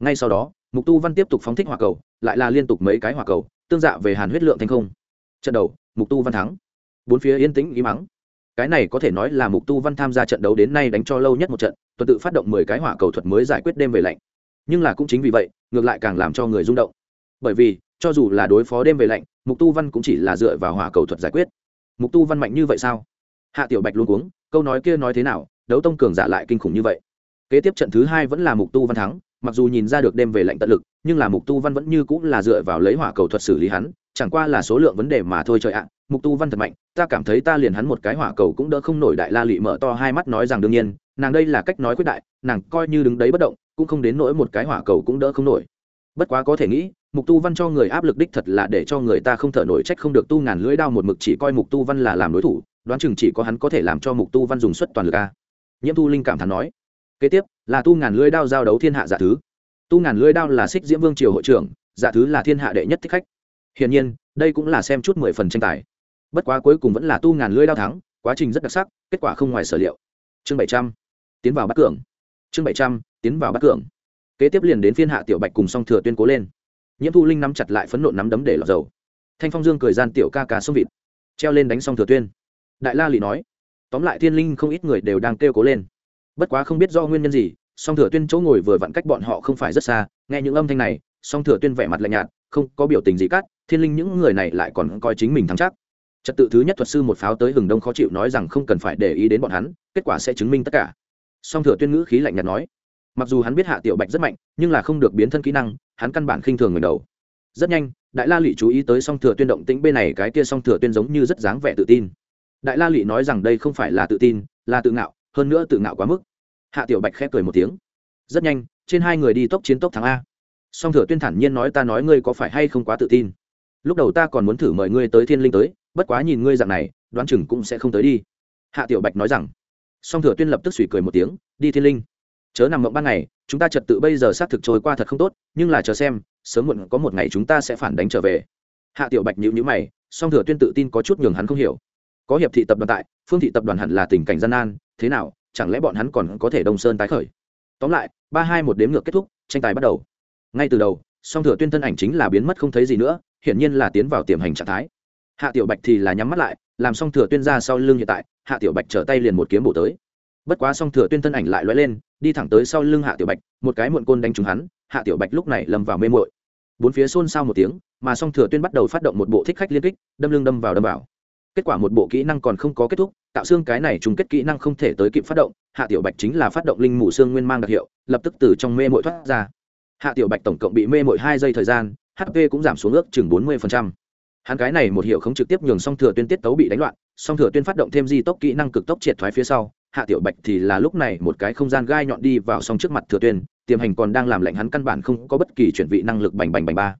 Ngay sau đó, mục tu văn tiếp tục phóng thích hỏa cầu, lại là liên tục mấy cái hỏa cầu tương dạ về hàn huyết lượng thành không. Trận đầu, mục tu văn thắng. Bốn phía yên tĩnh ý mắng. Cái này có thể nói là mục tu văn tham gia trận đấu đến nay đánh cho lâu nhất một trận, tuần tự phát động mười cái hỏa cầu thuật mới giải quyết đêm về lạnh. Nhưng là cũng chính vì vậy, ngược lại càng làm cho người rung động. Bởi vì, cho dù là đối phó đêm về lạnh, mục tu văn cũng chỉ là dựa vào hỏa cầu thuật giải quyết. Mục tu văn mạnh như vậy sao? Hạ tiểu bạch luôn cuống, câu nói kia nói thế nào, đấu tông cường giả lại kinh khủng như vậy. Kế tiếp trận thứ hai vẫn là mục tu văn thắng mặc dù nhìn ra được đêm về lạnh tận lực, nhưng là mục tu văn vẫn như cũng là dựa vào lấy hỏa cầu thuật xử lý hắn, chẳng qua là số lượng vấn đề mà thôi trời ạ. Mục tu văn thật mạnh, ta cảm thấy ta liền hắn một cái hỏa cầu cũng đỡ không nổi đại la lị mở to hai mắt nói rằng đương nhiên, nàng đây là cách nói quyết đại, nàng coi như đứng đấy bất động, cũng không đến nỗi một cái hỏa cầu cũng đỡ không nổi. Bất quá có thể nghĩ, mục tu văn cho người áp lực đích thật là để cho người ta không thở nổi trách không được tu ngàn lưỡi đao một mực chỉ coi mục tu văn là làm đối thủ, đoán chừng chỉ có hắn có thể làm cho mục tu văn dùng suất toàn lực a. Nhiễm thu linh cảm thán nói kế tiếp, là tu ngàn lưỡi đao giao đấu thiên hạ giả thứ. Tu ngàn lưỡi đao là xích diễm vương triều hội trưởng, giả thứ là thiên hạ đệ nhất thích khách. Hiển nhiên, đây cũng là xem chút mười phần tranh tài. Bất quá cuối cùng vẫn là tu ngàn lưỡi đao thắng, quá trình rất đặc sắc, kết quả không ngoài sở liệu. Chương bảy trăm, tiến vào bắt cường. Chương bảy trăm, tiến vào bắt cường. Kế tiếp liền đến phiên hạ tiểu bạch cùng song thừa tuyên cố lên. Nhiễm thu linh nắm chặt lại phấn nộn nắm đấm để lọt dầu. Thanh phong dương cười gian tiểu ca ca xông vịt, treo lên đánh song thừa tuyên. Đại la lị nói, tóm lại thiên linh không ít người đều đang kêu cố lên bất quá không biết do nguyên nhân gì, song thừa tuyên chỗ ngồi vừa vặn cách bọn họ không phải rất xa, nghe những âm thanh này, song thừa tuyên vẻ mặt lạnh nhạt, không có biểu tình gì cắt thiên linh những người này lại còn coi chính mình thắng chắc. Trật tự thứ nhất thuật sư một pháo tới hừng đông khó chịu nói rằng không cần phải để ý đến bọn hắn, kết quả sẽ chứng minh tất cả. Song thừa tuyên ngữ khí lạnh nhạt nói, mặc dù hắn biết hạ tiểu bạch rất mạnh, nhưng là không được biến thân kỹ năng, hắn căn bản khinh thường người đầu. Rất nhanh, đại la lụy chú ý tới song thừa tuyên động tĩnh bên này, cái kia song thừa tuyên giống như rất dáng vẻ tự tin. Đại la lụy nói rằng đây không phải là tự tin, là tự ngạo hơn nữa tự ngạo quá mức. Hạ tiểu bạch khép cười một tiếng. Rất nhanh, trên hai người đi tốc chiến tốc thắng a. Song thừa tuyên thản nhiên nói ta nói ngươi có phải hay không quá tự tin. Lúc đầu ta còn muốn thử mời ngươi tới thiên linh tới, bất quá nhìn ngươi dạng này, đoán chừng cũng sẽ không tới đi. Hạ tiểu bạch nói rằng. Song thừa tuyên lập tức suy cười một tiếng, đi thiên linh. Chớ nằm mộng ban ngày, chúng ta trật tự bây giờ xác thực trôi qua thật không tốt, nhưng là chờ xem, sớm muộn có một ngày chúng ta sẽ phản đánh trở về. Hạ tiểu bạch nhíu nhíu mày, song thừa tuyên tự tin có chút nhường hắn không hiểu. Có hiệp thị tập đoàn tại, phương thị tập đoàn hẳn là tình cảnh gian nan thế nào, chẳng lẽ bọn hắn còn có thể đông sơn tái khởi? Tóm lại, ba hai một đếm ngược kết thúc, tranh tài bắt đầu. Ngay từ đầu, song thừa tuyên thân ảnh chính là biến mất không thấy gì nữa, hiển nhiên là tiến vào tiềm hành trạng thái. Hạ tiểu bạch thì là nhắm mắt lại, làm song thừa tuyên ra sau lưng hiện tại, hạ tiểu bạch trở tay liền một kiếm bổ tới. Bất quá song thừa tuyên thân ảnh lại lóe lên, đi thẳng tới sau lưng hạ tiểu bạch, một cái muộn côn đánh trúng hắn, hạ tiểu bạch lúc này lầm vào mê mội bốn phía xôn xao một tiếng, mà song thừa tuyên bắt đầu phát động một bộ thích khách liên kích, đâm lưng đâm vào đâm vào kết quả một bộ kỹ năng còn không có kết thúc, tạo xương cái này chung kết kỹ năng không thể tới kịp phát động, hạ tiểu bạch chính là phát động linh mù xương nguyên mang đặc hiệu, lập tức từ trong mê mội thoát ra. Hạ tiểu bạch tổng cộng bị mê mội hai giây thời gian hp cũng giảm xuống ước chừng bốn mươi hắn cái này một hiệu không trực tiếp nhường song thừa tuyên tiết tấu bị đánh loạn, song thừa tuyên phát động thêm di tốc kỹ năng cực tốc triệt thoái phía sau, hạ tiểu bạch thì là lúc này một cái không gian gai nhọn đi vào song trước mặt thừa tuyên, tiềm hành còn đang làm lệnh hắn căn bản không có bất kỳ chuyển vị năng lực bành bành bành ba.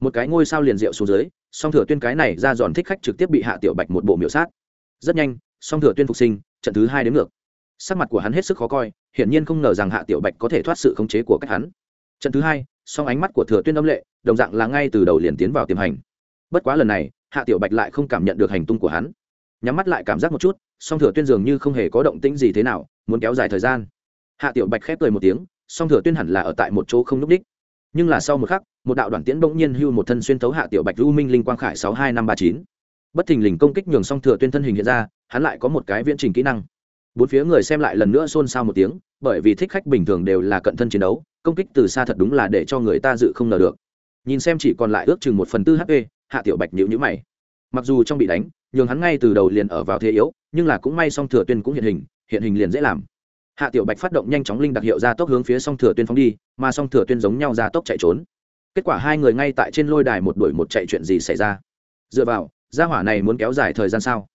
Một cái ngôi sao liền rượu xuống dưới song thừa tuyên cái này ra giòn thích khách trực tiếp bị hạ tiểu bạch một bộ miểu sát. Rất nhanh, song thừa tuyên phục sinh, trận thứ hai đến ngược. Sắc mặt của hắn hết sức khó coi, hiển nhiên không ngờ rằng hạ tiểu bạch có thể thoát sự khống chế của cách hắn. Trận thứ hai, song ánh mắt của thừa tuyên âm lệ, đồng dạng là ngay từ đầu liền tiến vào tiềm hành. Bất quá lần này, hạ tiểu bạch lại không cảm nhận được hành tung của hắn. Nhắm mắt lại cảm giác một chút, song thừa tuyên dường như không hề có động tĩnh gì thế nào, muốn kéo dài thời gian. Hạ tiểu bạch khép cười một tiếng, song thừa tuyên hẳn là ở tại một chỗ không n ú c đích nhưng là sau một khắc, một đạo đoạn tiễn bỗng nhiên hưu một thân xuyên thấu hạ tiểu bạch u minh linh quang khải sáu hai năm ba chín. Bất thình lình công kích nhường song thừa tuyên thân hình hiện ra, hắn lại có một cái viễn trình kỹ năng. Bốn phía người xem lại lần nữa xôn xao một tiếng, bởi vì thích khách bình thường đều là cận thân chiến đấu, công kích từ xa thật đúng là để cho người ta dự không ngờ được. Nhìn xem chỉ còn lại ước chừng một phần tư hp hạ tiểu bạch nhữ nhữ mày. Mặc dù trong bị đánh, nhường hắn ngay từ đầu liền ở vào thế yếu, nhưng là cũng may song thừa tuyên cũng hiện hình hiện hình liền dễ làm hạ tiểu bạch phát động nhanh chóng linh đặc hiệu ra tốc hướng phía song thừa tuyên phóng đi, mà song thừa tuyên giống nhau ra tốc chạy trốn. Kết quả hai người ngay tại trên lôi đài một đuổi một chạy chuyện gì xảy ra? Dựa vào, gia hỏa này muốn kéo dài thời gian sao?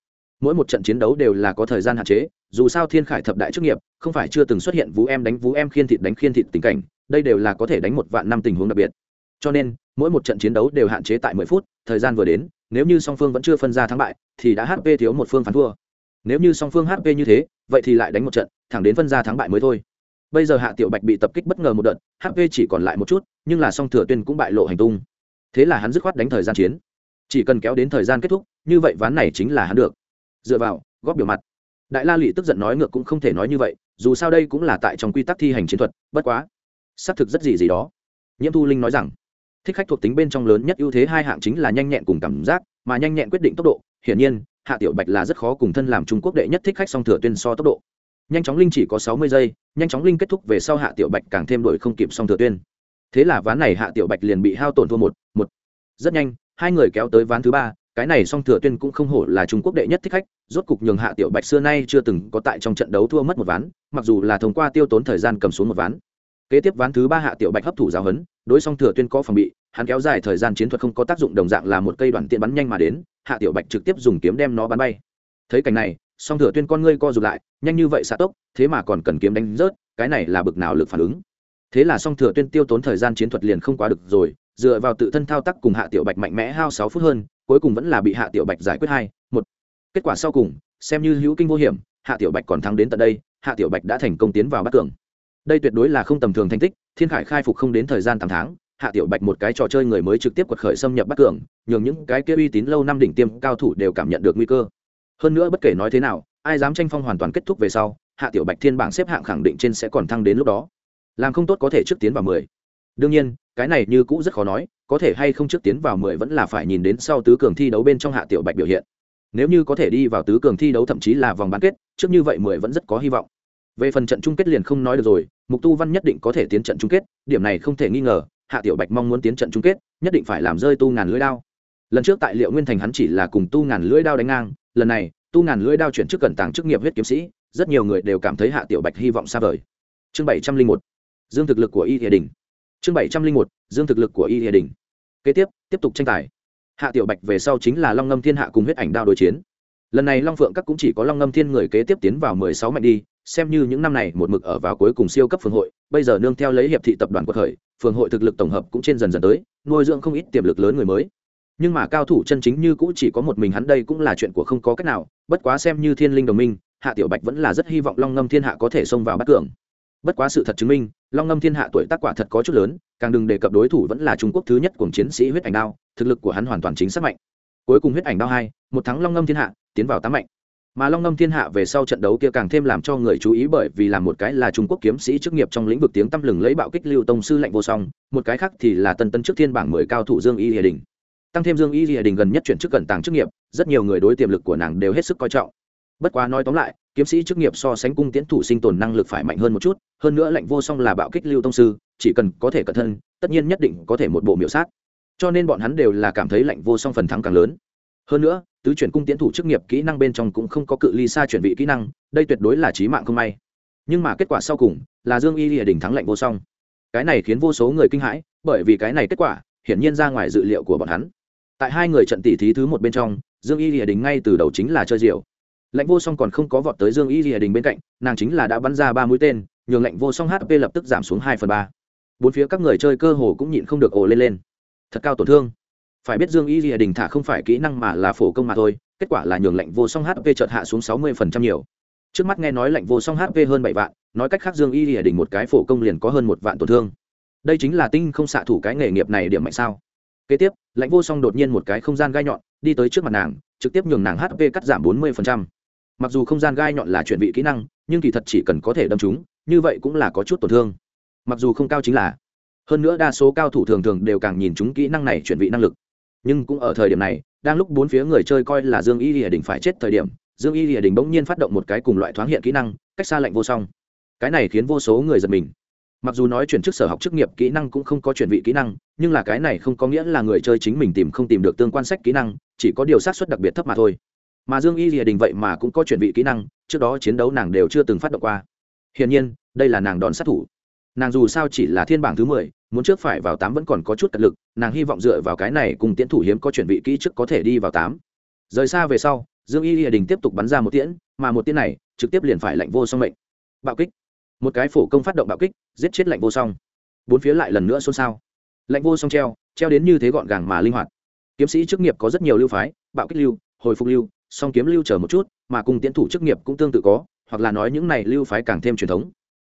Mỗi một trận chiến đấu đều là có thời gian hạn chế, dù sao thiên khải thập đại chức nghiệp, không phải chưa từng xuất hiện vũ em đánh vũ em khiên thịt đánh khiên thịt tình cảnh, đây đều là có thể đánh một vạn năm tình huống đặc biệt. Cho nên, mỗi một trận chiến đấu đều hạn chế tại mười phút, thời gian vừa đến, nếu như song phương vẫn chưa phân ra thắng bại, thì đã hp thiếu một phương phán thua nếu như song phương hp như thế, vậy thì lại đánh một trận, thẳng đến phân ra thắng bại mới thôi. Bây giờ hạ tiểu bạch bị tập kích bất ngờ một đợt hp chỉ còn lại một chút, nhưng là song thừa tuyên cũng bại lộ hành tung. Thế là hắn dứt khoát đánh thời gian chiến. Chỉ cần kéo đến thời gian kết thúc, như vậy ván này chính là hắn được. Dựa vào, góp biểu mặt. Đại la lụy tức giận nói ngược cũng không thể nói như vậy, dù sao đây cũng là tại trong quy tắc thi hành chiến thuật, bất quá, xác thực rất gì gì đó. Nhiễm thu linh nói rằng, thích khách thuộc tính bên trong lớn nhất ưu thế hai hạng chính là nhanh nhẹn cùng cảm giác, mà nhanh nhẹn quyết định tốc độ, hiển nhiên hạ tiểu bạch là rất khó cùng thân làm trung quốc đệ nhất thích khách song thừa tuyên so tốc độ. Nhanh chóng linh chỉ có sáu mươi giây, nhanh chóng linh kết thúc về sau hạ tiểu bạch càng thêm đổi không kịp song thừa tuyên. Thế là ván này hạ tiểu bạch liền bị hao tổn thua một một. Rất nhanh, hai người kéo tới ván thứ ba, cái này song thừa tuyên cũng không hổ là trung quốc đệ nhất thích khách, rốt cục nhường hạ tiểu bạch xưa nay chưa từng có tại trong trận đấu thua mất một ván, mặc dù là thông qua tiêu tốn thời gian cầm xuống một ván kế tiếp ván thứ ba hạ tiểu bạch hấp thủ giáo hấn đối song thừa tuyên có phòng bị, hắn kéo dài thời gian chiến thuật không có tác dụng, đồng dạng là một cây đoạn tiện bắn nhanh mà đến, hạ tiểu bạch trực tiếp dùng kiếm đem nó bắn bay. Thấy cảnh này, song thừa tuyên con ngươi co rụt lại, nhanh như vậy xạ tốc, thế mà còn cần kiếm đánh rớt, cái này là bực nào lực phản ứng. Thế là song thừa tuyên tiêu tốn thời gian chiến thuật liền không quá được rồi, dựa vào tự thân thao tác cùng hạ tiểu bạch mạnh mẽ hao sáu phút hơn, cuối cùng vẫn là bị hạ tiểu bạch giải quyết hai, một. Kết quả sau cùng, xem như hữu kinh vô hiểm, hạ tiểu bạch còn thắng đến tận đây, hạ tiểu bạch đã thành công tiến vào bắt cường đây tuyệt đối là không tầm thường thành tích, thiên khải khai phục không đến thời gian tám tháng, hạ tiểu bạch một cái trò chơi người mới trực tiếp quật khởi xâm nhập bắt cường, nhường những cái kia uy tín lâu năm đỉnh tiêm cao thủ đều cảm nhận được nguy cơ. Hơn nữa bất kể nói thế nào, ai dám tranh phong hoàn toàn kết thúc về sau, hạ tiểu bạch thiên bảng xếp hạng khẳng định trên sẽ còn thăng đến lúc đó. Làm không tốt có thể trước tiến vào mười. Đương nhiên, cái này như cũ rất khó nói, có thể hay không trước tiến vào mười vẫn là phải nhìn đến sau tứ cường thi đấu bên trong hạ tiểu bạch biểu hiện. Nếu như có thể đi vào tứ cường thi đấu thậm chí là vòng bán kết, trước như vậy mười vẫn rất có hy vọng về phần trận chung kết liền không nói được rồi, mục tu văn nhất định có thể tiến trận chung kết, điểm này không thể nghi ngờ, hạ tiểu bạch mong muốn tiến trận chung kết, nhất định phải làm rơi tu ngàn lưỡi đao. Lần trước tại liệu nguyên thành hắn chỉ là cùng tu ngàn lưỡi đao đánh ngang, lần này, tu ngàn lưỡi đao chuyển chức cẩn tàng chức nghiệp huyết kiếm sĩ, rất nhiều người đều cảm thấy hạ tiểu bạch hy vọng xa vời. Chương bảy trăm linh một, dương thực lực của y địa đình. Chương bảy trăm linh một, dương thực lực của y địa đình. Kế tiếp tiếp tục tranh tài. Hạ tiểu bạch về sau chính là long ngâm thiên hạ cùng huyết ảnh đao đối chiến. Lần này long phượng các cũng chỉ có long ngâm thiên người kế tiếp tiến vào mười sáu mạnh đi xem như những năm này một mực ở vào cuối cùng siêu cấp phường hội, bây giờ nương theo lấy hiệp thị tập đoàn quật khởi, phường hội thực lực tổng hợp cũng trên dần dần tới, nuôi dưỡng không ít tiềm lực lớn người mới. Nhưng mà cao thủ chân chính như cũ chỉ có một mình hắn đây cũng là chuyện của không có cách nào, bất quá xem như thiên linh đồng minh, hạ tiểu bạch vẫn là rất hy vọng long ngâm thiên hạ có thể xông vào bắt cường. Bất quá sự thật chứng minh, long ngâm thiên hạ tuổi tác quả thật có chút lớn, càng đừng đề cập đối thủ vẫn là trung quốc thứ nhất cùng chiến sĩ huyết ảnh đao, thực lực của hắn hoàn toàn chính xác mạnh. Cuối cùng huyết ảnh đao hai, một thắng long ngâm thiên hạ, tiến vào tám mạnh mà long ngâm thiên hạ về sau trận đấu kia càng thêm làm cho người chú ý bởi vì là một cái là trung quốc kiếm sĩ chức nghiệp trong lĩnh vực tiếng tăm lừng lấy bạo kích lưu tông sư lạnh vô song, một cái khác thì là tân tân trước thiên bảng mười cao thủ dương y hiệ đình. Tăng thêm dương y hiệ đình gần nhất chuyển chức cận tàng chức nghiệp, rất nhiều người đối tiềm lực của nàng đều hết sức coi trọng. Bất quá nói tóm lại, kiếm sĩ chức nghiệp so sánh cung Tiến thủ sinh tồn năng lực phải mạnh hơn một chút, hơn nữa lạnh vô song là bạo kích lưu tông sư, chỉ cần có thể cẩn thân tất nhiên nhất định có thể một bộ miểu sát. Cho nên bọn hắn đều là cảm thấy lạnh vô song phần thắng càng lớn. Hơn nữa tứ chuyển cung tiến thủ chức nghiệp kỹ năng bên trong cũng không có cự ly xa chuyển vị kỹ năng, đây tuyệt đối là trí mạng không may. Nhưng mà kết quả sau cùng là dương y lìa đỉnh thắng lạnh vô song. Cái này khiến vô số người kinh hãi, bởi vì cái này kết quả hiển nhiên ra ngoài dự liệu của bọn hắn. Tại hai người trận tỷ thí thứ một bên trong, dương y lìa đình ngay từ đầu chính là chơi diều. Lạnh vô song còn không có vọt tới dương y lìa đình bên cạnh, nàng chính là đã bắn ra ba mũi tên, nhường lạnh vô song hp lập tức giảm xuống hai phần ba. Bốn phía các người chơi cơ hồ cũng nhịn không được ồ lên lên. Thật cao tổn thương phải biết dương y lìa đình thả không phải kỹ năng mà là phổ công mà thôi, kết quả là nhường lệnh vô song hp chợt hạ xuống sáu mươi phần trăm nhiều. Trước mắt nghe nói lệnh vô song hp hơn bảy vạn, nói cách khác dương y lìa đình một cái phổ công liền có hơn một vạn tổn thương. Đây chính là tinh không xạ thủ cái nghề nghiệp này điểm mạnh sao? Kế tiếp lãnh vô song đột nhiên một cái không gian gai nhọn, đi tới trước mặt nàng, trực tiếp nhường nàng hp cắt giảm bốn mươi mặc dù không gian gai nhọn là chuyển vị kỹ năng, nhưng kỳ thật chỉ cần có thể đâm chúng, như vậy cũng là có chút tổn thương. Mặc dù không cao chính là, hơn nữa đa số cao thủ thường thường đều càng nhìn chúng kỹ năng này chuyển vị năng lực nhưng cũng ở thời điểm này, đang lúc bốn phía người chơi coi là dương y lìa đình phải chết thời điểm, dương y lìa đình bỗng nhiên phát động một cái cùng loại thoáng hiện kỹ năng, cách xa lệnh vô song. Cái này khiến vô số người giật mình. Mặc dù nói chuyển chức sở học chức nghiệp kỹ năng cũng không có chuyển vị kỹ năng, nhưng là cái này không có nghĩa là người chơi chính mình tìm không tìm được tương quan sách kỹ năng, chỉ có điều sát xuất đặc biệt thấp mà thôi. Mà dương y lìa đình vậy mà cũng có chuyển vị kỹ năng, trước đó chiến đấu nàng đều chưa từng phát động qua. Hiển nhiên, đây là nàng đòn sát thủ. Nàng dù sao chỉ là thiên bảng thứ mười muốn trước phải vào tám vẫn còn có chút cật lực, nàng hy vọng dựa vào cái này cùng tiễn thủ hiếm có chuẩn bị kỹ trước có thể đi vào tám. Rời xa về sau, dương y lìa đình tiếp tục bắn ra một tiễn, mà một tiễn này trực tiếp liền phải lạnh vô song mệnh. Bạo kích. Một cái phổ công phát động bạo kích, giết chết lạnh vô song. Bốn phía lại lần nữa xôn xao. Lạnh vô song treo treo đến như thế gọn gàng mà linh hoạt. Kiếm sĩ chức nghiệp có rất nhiều lưu phái, bạo kích lưu, hồi phục lưu, song kiếm lưu chờ một chút, mà cùng tiến thủ chức nghiệp cũng tương tự có, hoặc là nói những này lưu phái càng thêm truyền thống.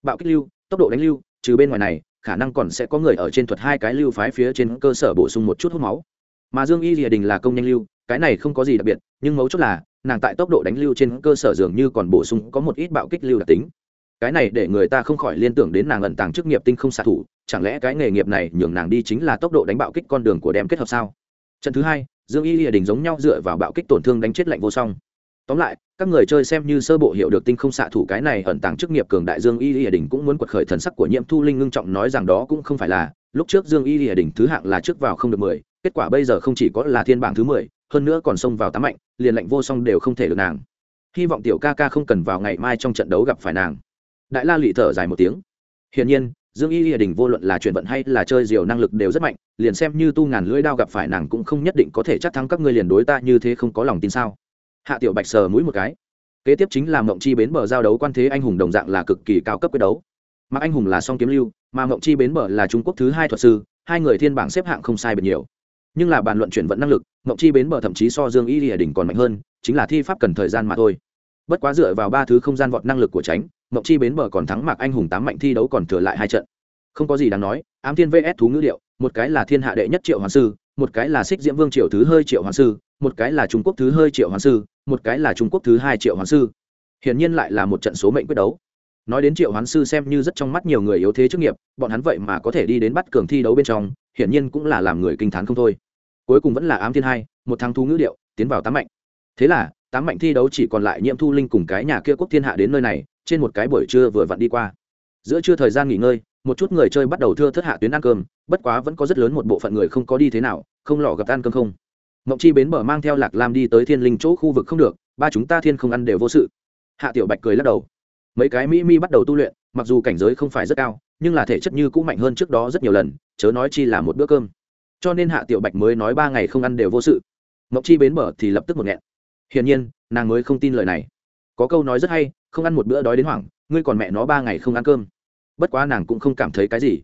Bạo kích lưu, tốc độ đánh lưu, trừ bên ngoài này khả năng còn sẽ có người ở trên thuật hai cái lưu phái phía trên cơ sở bổ sung một chút hút máu. Mà dương y rìa đình là công nhanh lưu, cái này không có gì đặc biệt, nhưng mấu chốt là, nàng tại tốc độ đánh lưu trên cơ sở dường như còn bổ sung có một ít bạo kích lưu đặc tính. Cái này để người ta không khỏi liên tưởng đến nàng ẩn tàng chức nghiệp tinh không xạ thủ, chẳng lẽ cái nghề nghiệp này nhường nàng đi chính là tốc độ đánh bạo kích con đường của đem kết hợp sao? Trận thứ hai, dương y Lìa đình giống nhau dựa vào bạo kích tổn thương đánh chết lạnh vô song. Tóm lại các người chơi xem như sơ bộ hiểu được tinh không xạ thủ cái này ẩn tàng chức nghiệp cường đại dương y lìa đình cũng muốn quật khởi thần sắc của nhiễm thu linh ngưng trọng nói rằng đó cũng không phải là, lúc trước dương y lìa đình thứ hạng là trước vào không được mười, kết quả bây giờ không chỉ có là thiên bảng thứ mười, hơn nữa còn xông vào tám mạnh, liền lệnh vô song đều không thể được nàng. Hy vọng tiểu ca ca không cần vào ngày mai trong trận đấu gặp phải nàng. Đại la lụy thở dài một tiếng. Hiển nhiên, dương y lìa đình vô luận là chuyển vận hay là chơi diều năng lực đều rất mạnh, liền xem như tu ngàn lưỡi đao gặp phải nàng cũng không nhất định có thể chắc thắng các ngươi liền đối ta như thế không có lòng tin sao hạ tiểu bạch sờ mũi một cái. Kế tiếp chính là mộng chi bến bờ giao đấu quan thế anh hùng đồng dạng là cực kỳ cao cấp quyết đấu. Mà anh hùng là song kiếm lưu, mà mộng chi bến bờ là trung quốc thứ hai thuật sư, hai người thiên bảng xếp hạng không sai biệt nhiều. Nhưng là bàn luận chuyển vận năng lực, mộng chi bến bờ thậm chí so dương y địa đình còn mạnh hơn, chính là thi pháp cần thời gian mà thôi. Bất quá dựa vào ba thứ không gian vọt năng lực của tránh, mộng chi bến bờ còn thắng mạc anh hùng tám mạnh thi đấu còn thừa lại hai trận. Không có gì đáng nói, ám thiên vs thú ngữ điệu, một cái là thiên hạ đệ nhất triệu hoàng sư một cái là xích diễm vương triệu thứ hơi triệu hoàng sư, một cái là trung quốc thứ hơi triệu hoàng sư, một cái là trung quốc thứ hai triệu hoàng sư. Hiển nhiên lại là một trận số mệnh quyết đấu. Nói đến triệu hoán sư xem như rất trong mắt nhiều người yếu thế chức nghiệp, bọn hắn vậy mà có thể đi đến bắt cường thi đấu bên trong, hiển nhiên cũng là làm người kinh t h á n không thôi. Cuối cùng vẫn là ám thiên hai, một thắng thu ngữ điệu, tiến vào tám mạnh thế là, tám mạnh thi đấu chỉ còn lại nhiễm thu linh cùng cái nhà kia quốc thiên hạ đến nơi này, trên một cái buổi trưa vừa vặn đi qua. Giữa trưa thời gian nghỉ ngơi một chút người chơi bắt đầu thưa thất hạ tuyến ăn cơm, bất quá vẫn có rất lớn một bộ phận người không có đi thế nào, không lò gặp ăn cơm không. Mộng chi bến bờ mang theo lạc lam đi tới thiên linh chỗ khu vực không được, ba chúng ta thiên không ăn đều vô sự. Hạ tiểu bạch cười lắc đầu. Mấy cái mỹ mi bắt đầu tu luyện, mặc dù cảnh giới không phải rất cao, nhưng là thể chất như cũng mạnh hơn trước đó rất nhiều lần, chớ nói chi là một bữa cơm. Cho nên hạ tiểu bạch mới nói ba ngày không ăn đều vô sự. Mộng chi bến bờ thì lập tức một nghẹn. Hiển nhiên, nàng mới không tin lời này. Có câu nói rất hay, không ăn một bữa đói đến hoảng, ngươi còn mẹ nó ba ngày không ăn cơm bất quá nàng cũng không cảm thấy cái gì.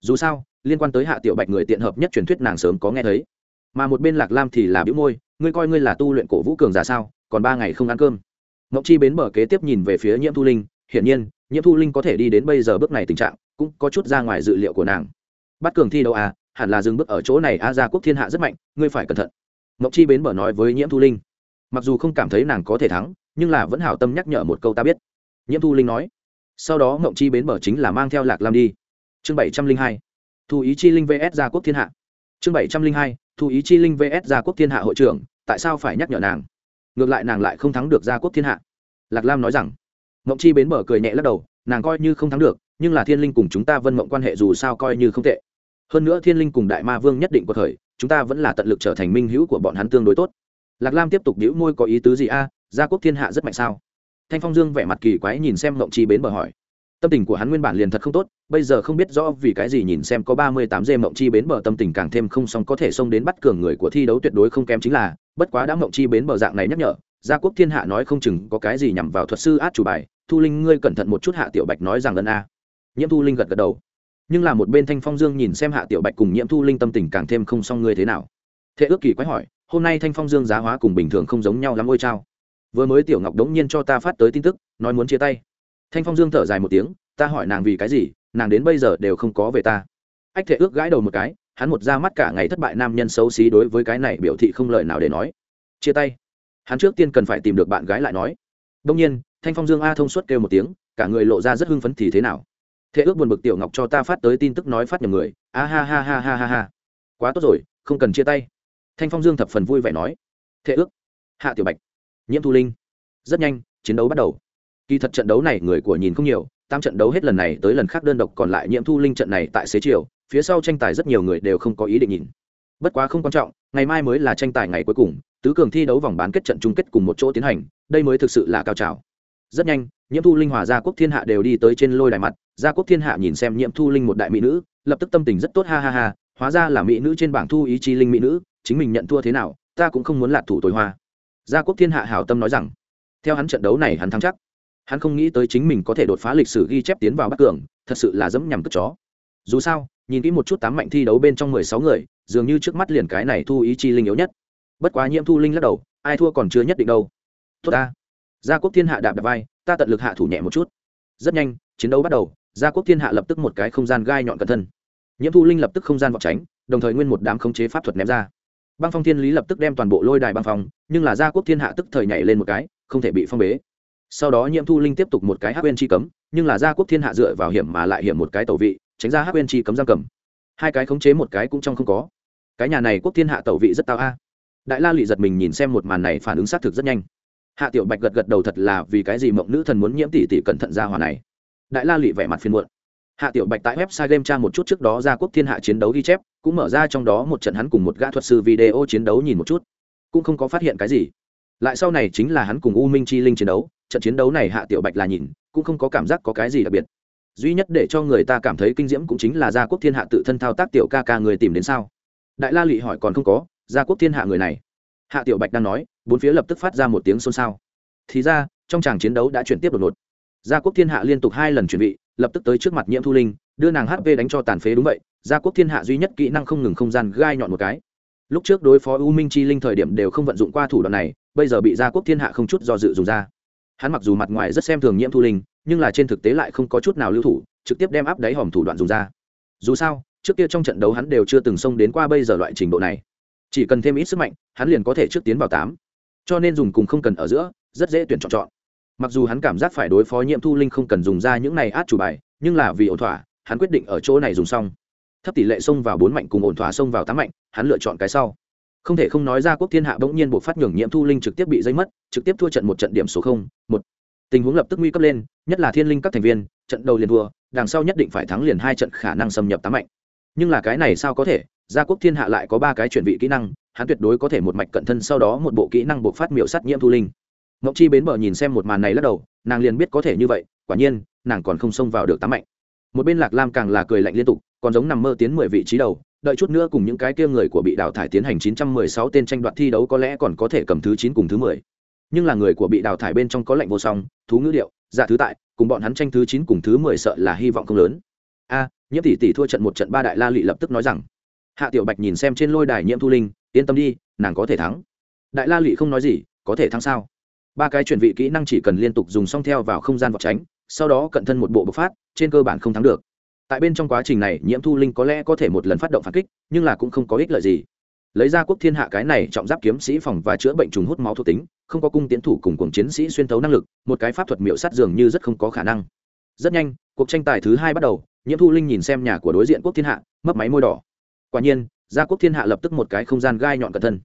Dù sao, liên quan tới hạ tiểu bạch người tiện hợp nhất truyền thuyết nàng sớm có nghe thấy. Mà một bên lạc lam thì là bĩu môi, ngươi coi ngươi là tu luyện cổ vũ cường giả sao, còn ba ngày không ăn cơm. Mộng chi bến bờ kế tiếp nhìn về phía nhiễm thu linh, hiển nhiên, nhiễm thu linh có thể đi đến bây giờ bước này tình trạng, cũng có chút ra ngoài dự liệu của nàng. Bắt cường thi đâu à hẳn là dừng bước ở chỗ này, a, gia quốc thiên hạ rất mạnh, ngươi phải cẩn thận. Mộng chi bến bờ nói với nhiễm thu linh. Mặc dù không cảm thấy nàng có thể thắng, nhưng là vẫn hảo tâm nhắc nhở một câu ta biết. Nhiễm thu linh nói sau đó mộng chi bến bờ chính là mang theo lạc lam đi. Chương bảy trăm linh hai, thu ý chi linh vs gia quốc thiên hạ. Chương bảy trăm linh hai, thu ý chi linh vs gia quốc thiên hạ hội trưởng, tại sao phải nhắc nhở nàng? Ngược lại nàng lại không thắng được gia quốc thiên hạ. Lạc lam nói rằng mộng chi bến bờ cười nhẹ lắc đầu, nàng coi như không thắng được, nhưng là thiên linh cùng chúng ta vân mộng quan hệ dù sao coi như không tệ. Hơn nữa thiên linh cùng đại ma vương nhất định có thời, chúng ta vẫn là tận lực trở thành minh hữu của bọn hắn tương đối tốt. Lạc lam tiếp tục đĩu môi có ý tứ gì a? Gia quốc thiên hạ rất mạnh sao? Thanh phong dương vẻ mặt kỳ quái nhìn xem mộng chi bến bờ hỏi. Tâm tình của hắn nguyên bản liền thật không tốt, bây giờ không biết rõ vì cái gì nhìn xem có ba mươi tám dê mộng chi bến bờ tâm tình càng thêm không xong có thể xông đến bắt cường người của thi đấu tuyệt đối không kém chính là, bất quá đã mộng chi bến bờ dạng này nhắc nhở, gia quốc thiên hạ nói không chừng có cái gì nhằm vào thuật sư át chủ bài, thu linh ngươi cẩn thận một chút hạ tiểu bạch nói rằng ân a. Nhiễm thu linh gật gật đầu. Nhưng là một bên thanh phong dương nhìn xem hạ tiểu bạch cùng nhiễm thu linh tâm tình càng thêm không xong ngươi thế nào? Thế ước kỳ quái hỏi, hôm nay thanh phong dương giá hóa cùng bình thường không giống nhau lắm ôi trao vừa mới tiểu ngọc đống nhiên cho ta phát tới tin tức, nói muốn chia tay. Thanh phong dương thở dài một tiếng, ta hỏi nàng vì cái gì, nàng đến bây giờ đều không có về ta. Ách thể ước gãi đầu một cái, hắn một ra mắt cả ngày thất bại nam nhân xấu xí đối với cái này biểu thị không lời nào để nói. Chia tay. Hắn trước tiên cần phải tìm được bạn gái lại nói. Đông nhiên, thanh phong dương a thông suốt kêu một tiếng, cả người lộ ra rất hưng phấn thì thế nào? Thế ước buồn bực tiểu ngọc cho ta phát tới tin tức nói phát nhầm người. A ha ha ha ha ha ha. Quá tốt rồi, không cần chia tay. Thanh phong dương thập phần vui vẻ nói. Thế ước. Hạ tiểu bạch nhiễm thu linh. Rất nhanh, chiến đấu bắt đầu. Kỳ thật trận đấu này người của nhìn không nhiều tam trận đấu hết lần này tới lần khác đơn độc còn lại nhiễm thu linh trận này tại xế chiều, phía sau tranh tài rất nhiều người đều không có ý định nhìn. Bất quá không quan trọng, ngày mai mới là tranh tài ngày cuối cùng, tứ cường thi đấu vòng bán kết trận chung kết cùng một chỗ tiến hành, đây mới thực sự là cao trào. Rất nhanh, nhiễm thu linh hòa gia quốc thiên hạ đều đi tới trên lôi đài mặt, gia quốc thiên hạ nhìn xem nhiễm thu linh một đại mỹ nữ, lập tức tâm tình rất tốt, ha ha ha, hóa ra là mỹ nữ trên bảng thu ý chi linh mỹ nữ, chính mình nhận thua thế nào, ta cũng không muốn lạc thủ tối hoa gia quốc thiên hạ hảo tâm nói rằng, theo hắn trận đấu này hắn thắng chắc. Hắn không nghĩ tới chính mình có thể đột phá lịch sử ghi chép tiến vào bắc cường, thật sự là dẫm nhằm cất chó. Dù sao, nhìn kỹ một chút tám mạnh thi đấu bên trong mười sáu người, dường như trước mắt liền cái này thu ý chi linh yếu nhất. Bất quá nhiễm thu linh lắc đầu, ai thua còn chưa nhất định đâu. Tốt ta. Gia quốc thiên hạ đạp đạp vai, ta tận lực hạ thủ nhẹ một chút. Rất nhanh, chiến đấu bắt đầu, gia quốc thiên hạ lập tức một cái không gian gai nhọn cẩn thân. Nhiễm thu linh lập tức không gian vọt tránh, đồng thời nguyên một đám khống chế pháp thuật ném ra băng phong thiên lý lập tức đem toàn bộ lôi đài băng phong, nhưng là gia quốc thiên hạ tức thời nhảy lên một cái, không thể bị phong bế. Sau đó nhiễm thu linh tiếp tục một cái hắc bên chi cấm, nhưng là gia quốc thiên hạ dựa vào hiểm mà lại hiểm một cái tẩu vị, tránh ra hắc bên chi cấm giam cầm. Hai cái khống chế một cái cũng trong không có. Cái nhà này quốc thiên hạ tẩu vị rất tao a. Đại la lụy giật mình nhìn xem một màn này phản ứng xác thực rất nhanh. Hạ tiểu bạch gật gật đầu thật là vì cái gì mộng nữ thần muốn nhiễm tỷ tỷ cẩn thận ra hòa này. Đại la lụy vẻ mặt phiền muộn. Hạ tiểu bạch tại website game tra một chút trước đó ra quốc thiên hạ chiến đấu ghi chép cũng mở ra trong đó một trận hắn cùng một gã thuật sư video chiến đấu nhìn một chút, cũng không có phát hiện cái gì. Lại sau này chính là hắn cùng u minh chi linh chiến đấu, trận chiến đấu này hạ tiểu bạch là nhìn, cũng không có cảm giác có cái gì đặc biệt. Duy nhất để cho người ta cảm thấy kinh diễm cũng chính là gia quốc thiên hạ tự thân thao tác tiểu ca ca người tìm đến sao? Đại la lụy hỏi còn không có, gia quốc thiên hạ người này. Hạ tiểu bạch đang nói, bốn phía lập tức phát ra một tiếng xôn xao. Thì ra, trong tràng chiến đấu đã chuyển tiếp đột ngột. Gia quốc thiên hạ liên tục hai lần chuẩn bị lập tức tới trước mặt nhiễm thu linh, đưa nàng hp đánh cho tàn phế đúng vậy, gia quốc thiên hạ duy nhất kỹ năng không ngừng không gian gai nhọn một cái. Lúc trước đối phó u minh chi linh thời điểm đều không vận dụng qua thủ đoạn này, bây giờ bị gia quốc thiên hạ không chút do dự dùng ra. Hắn mặc dù mặt ngoài rất xem thường nhiễm thu linh, nhưng là trên thực tế lại không có chút nào lưu thủ, trực tiếp đem áp đáy hòm thủ đoạn dùng ra. Dù sao, trước kia trong trận đấu hắn đều chưa từng xông đến qua bây giờ loại trình độ này. Chỉ cần thêm ít sức mạnh, hắn liền có thể trước tiến vào tám. Cho nên dùng cùng không cần ở giữa, rất dễ tuyển chọn chọn mặc dù hắn cảm giác phải đối phó nhiễm thu linh không cần dùng ra những này át chủ bài, nhưng là vì ổn thỏa, hắn quyết định ở chỗ này dùng xong. Thấp tỷ lệ xông vào bốn mạnh cùng ổn thỏa xông vào tám mạnh, hắn lựa chọn cái sau. Không thể không nói ra quốc thiên hạ bỗng nhiên buộc phát nhường nhiễm thu linh trực tiếp bị dây mất, trực tiếp thua trận một trận điểm số không, một. Tình huống lập tức nguy cấp lên, nhất là thiên linh các thành viên, trận đầu liền thua, đằng sau nhất định phải thắng liền hai trận khả năng xâm nhập tám mạnh. Nhưng là cái này sao có thể gia quốc thiên hạ lại có ba cái chuyển vị kỹ năng, hắn tuyệt đối có thể một mạch cận thân sau đó một bộ kỹ năng buộc phát miểu sát nhiễm thu linh ngọc chi bến bờ nhìn xem một màn này lắc đầu nàng liền biết có thể như vậy quả nhiên nàng còn không xông vào được tám mạnh một bên lạc lam càng là cười lạnh liên tục còn giống nằm mơ tiến mười vị trí đầu đợi chút nữa cùng những cái kia người của bị đào thải tiến hành 916 tên tranh đoạt thi đấu có lẽ còn có thể cầm thứ 9 cùng thứ 10. Nhưng là người của bị đào thải bên trong có lệnh vô song, thú ngữ điệu, giả thứ tại, cùng bọn hắn tranh thứ 9 cùng thứ 10 sợ là hy vọng không lớn. A, Nhiễm tỷ tỷ thua trận một trận ba đại la lị lập tức nói rằng. Hạ Tiểu Bạch nhìn xem trên lôi đài Nhiễm Thu Linh, yên tâm đi, nàng có thể thắng. Đại la lị không nói gì, có thể thắng sao? Ba cái chuyển vị kỹ năng chỉ cần liên tục dùng song theo vào không gian vọt tránh, sau đó cận thân một bộ bộc phát, trên cơ bản không thắng được. Tại bên trong quá trình này nhiễm thu linh có lẽ có thể một lần phát động phản kích nhưng là cũng không có ích lợi gì. Lấy ra quốc thiên hạ cái này trọng giáp kiếm sĩ phòng và chữa bệnh trùng hút máu thuộc tính không có cung tiến thủ cùng cùng chiến sĩ xuyên thấu năng lực một cái pháp thuật miệu sát dường như rất không có khả năng. Rất nhanh cuộc tranh tài thứ hai bắt đầu nhiễm thu linh nhìn xem nhà của đối diện quốc thiên hạ mấp máy môi đỏ. Quả nhiên gia quốc thiên hạ lập tức một cái không gian gai nhọn cẩn thân.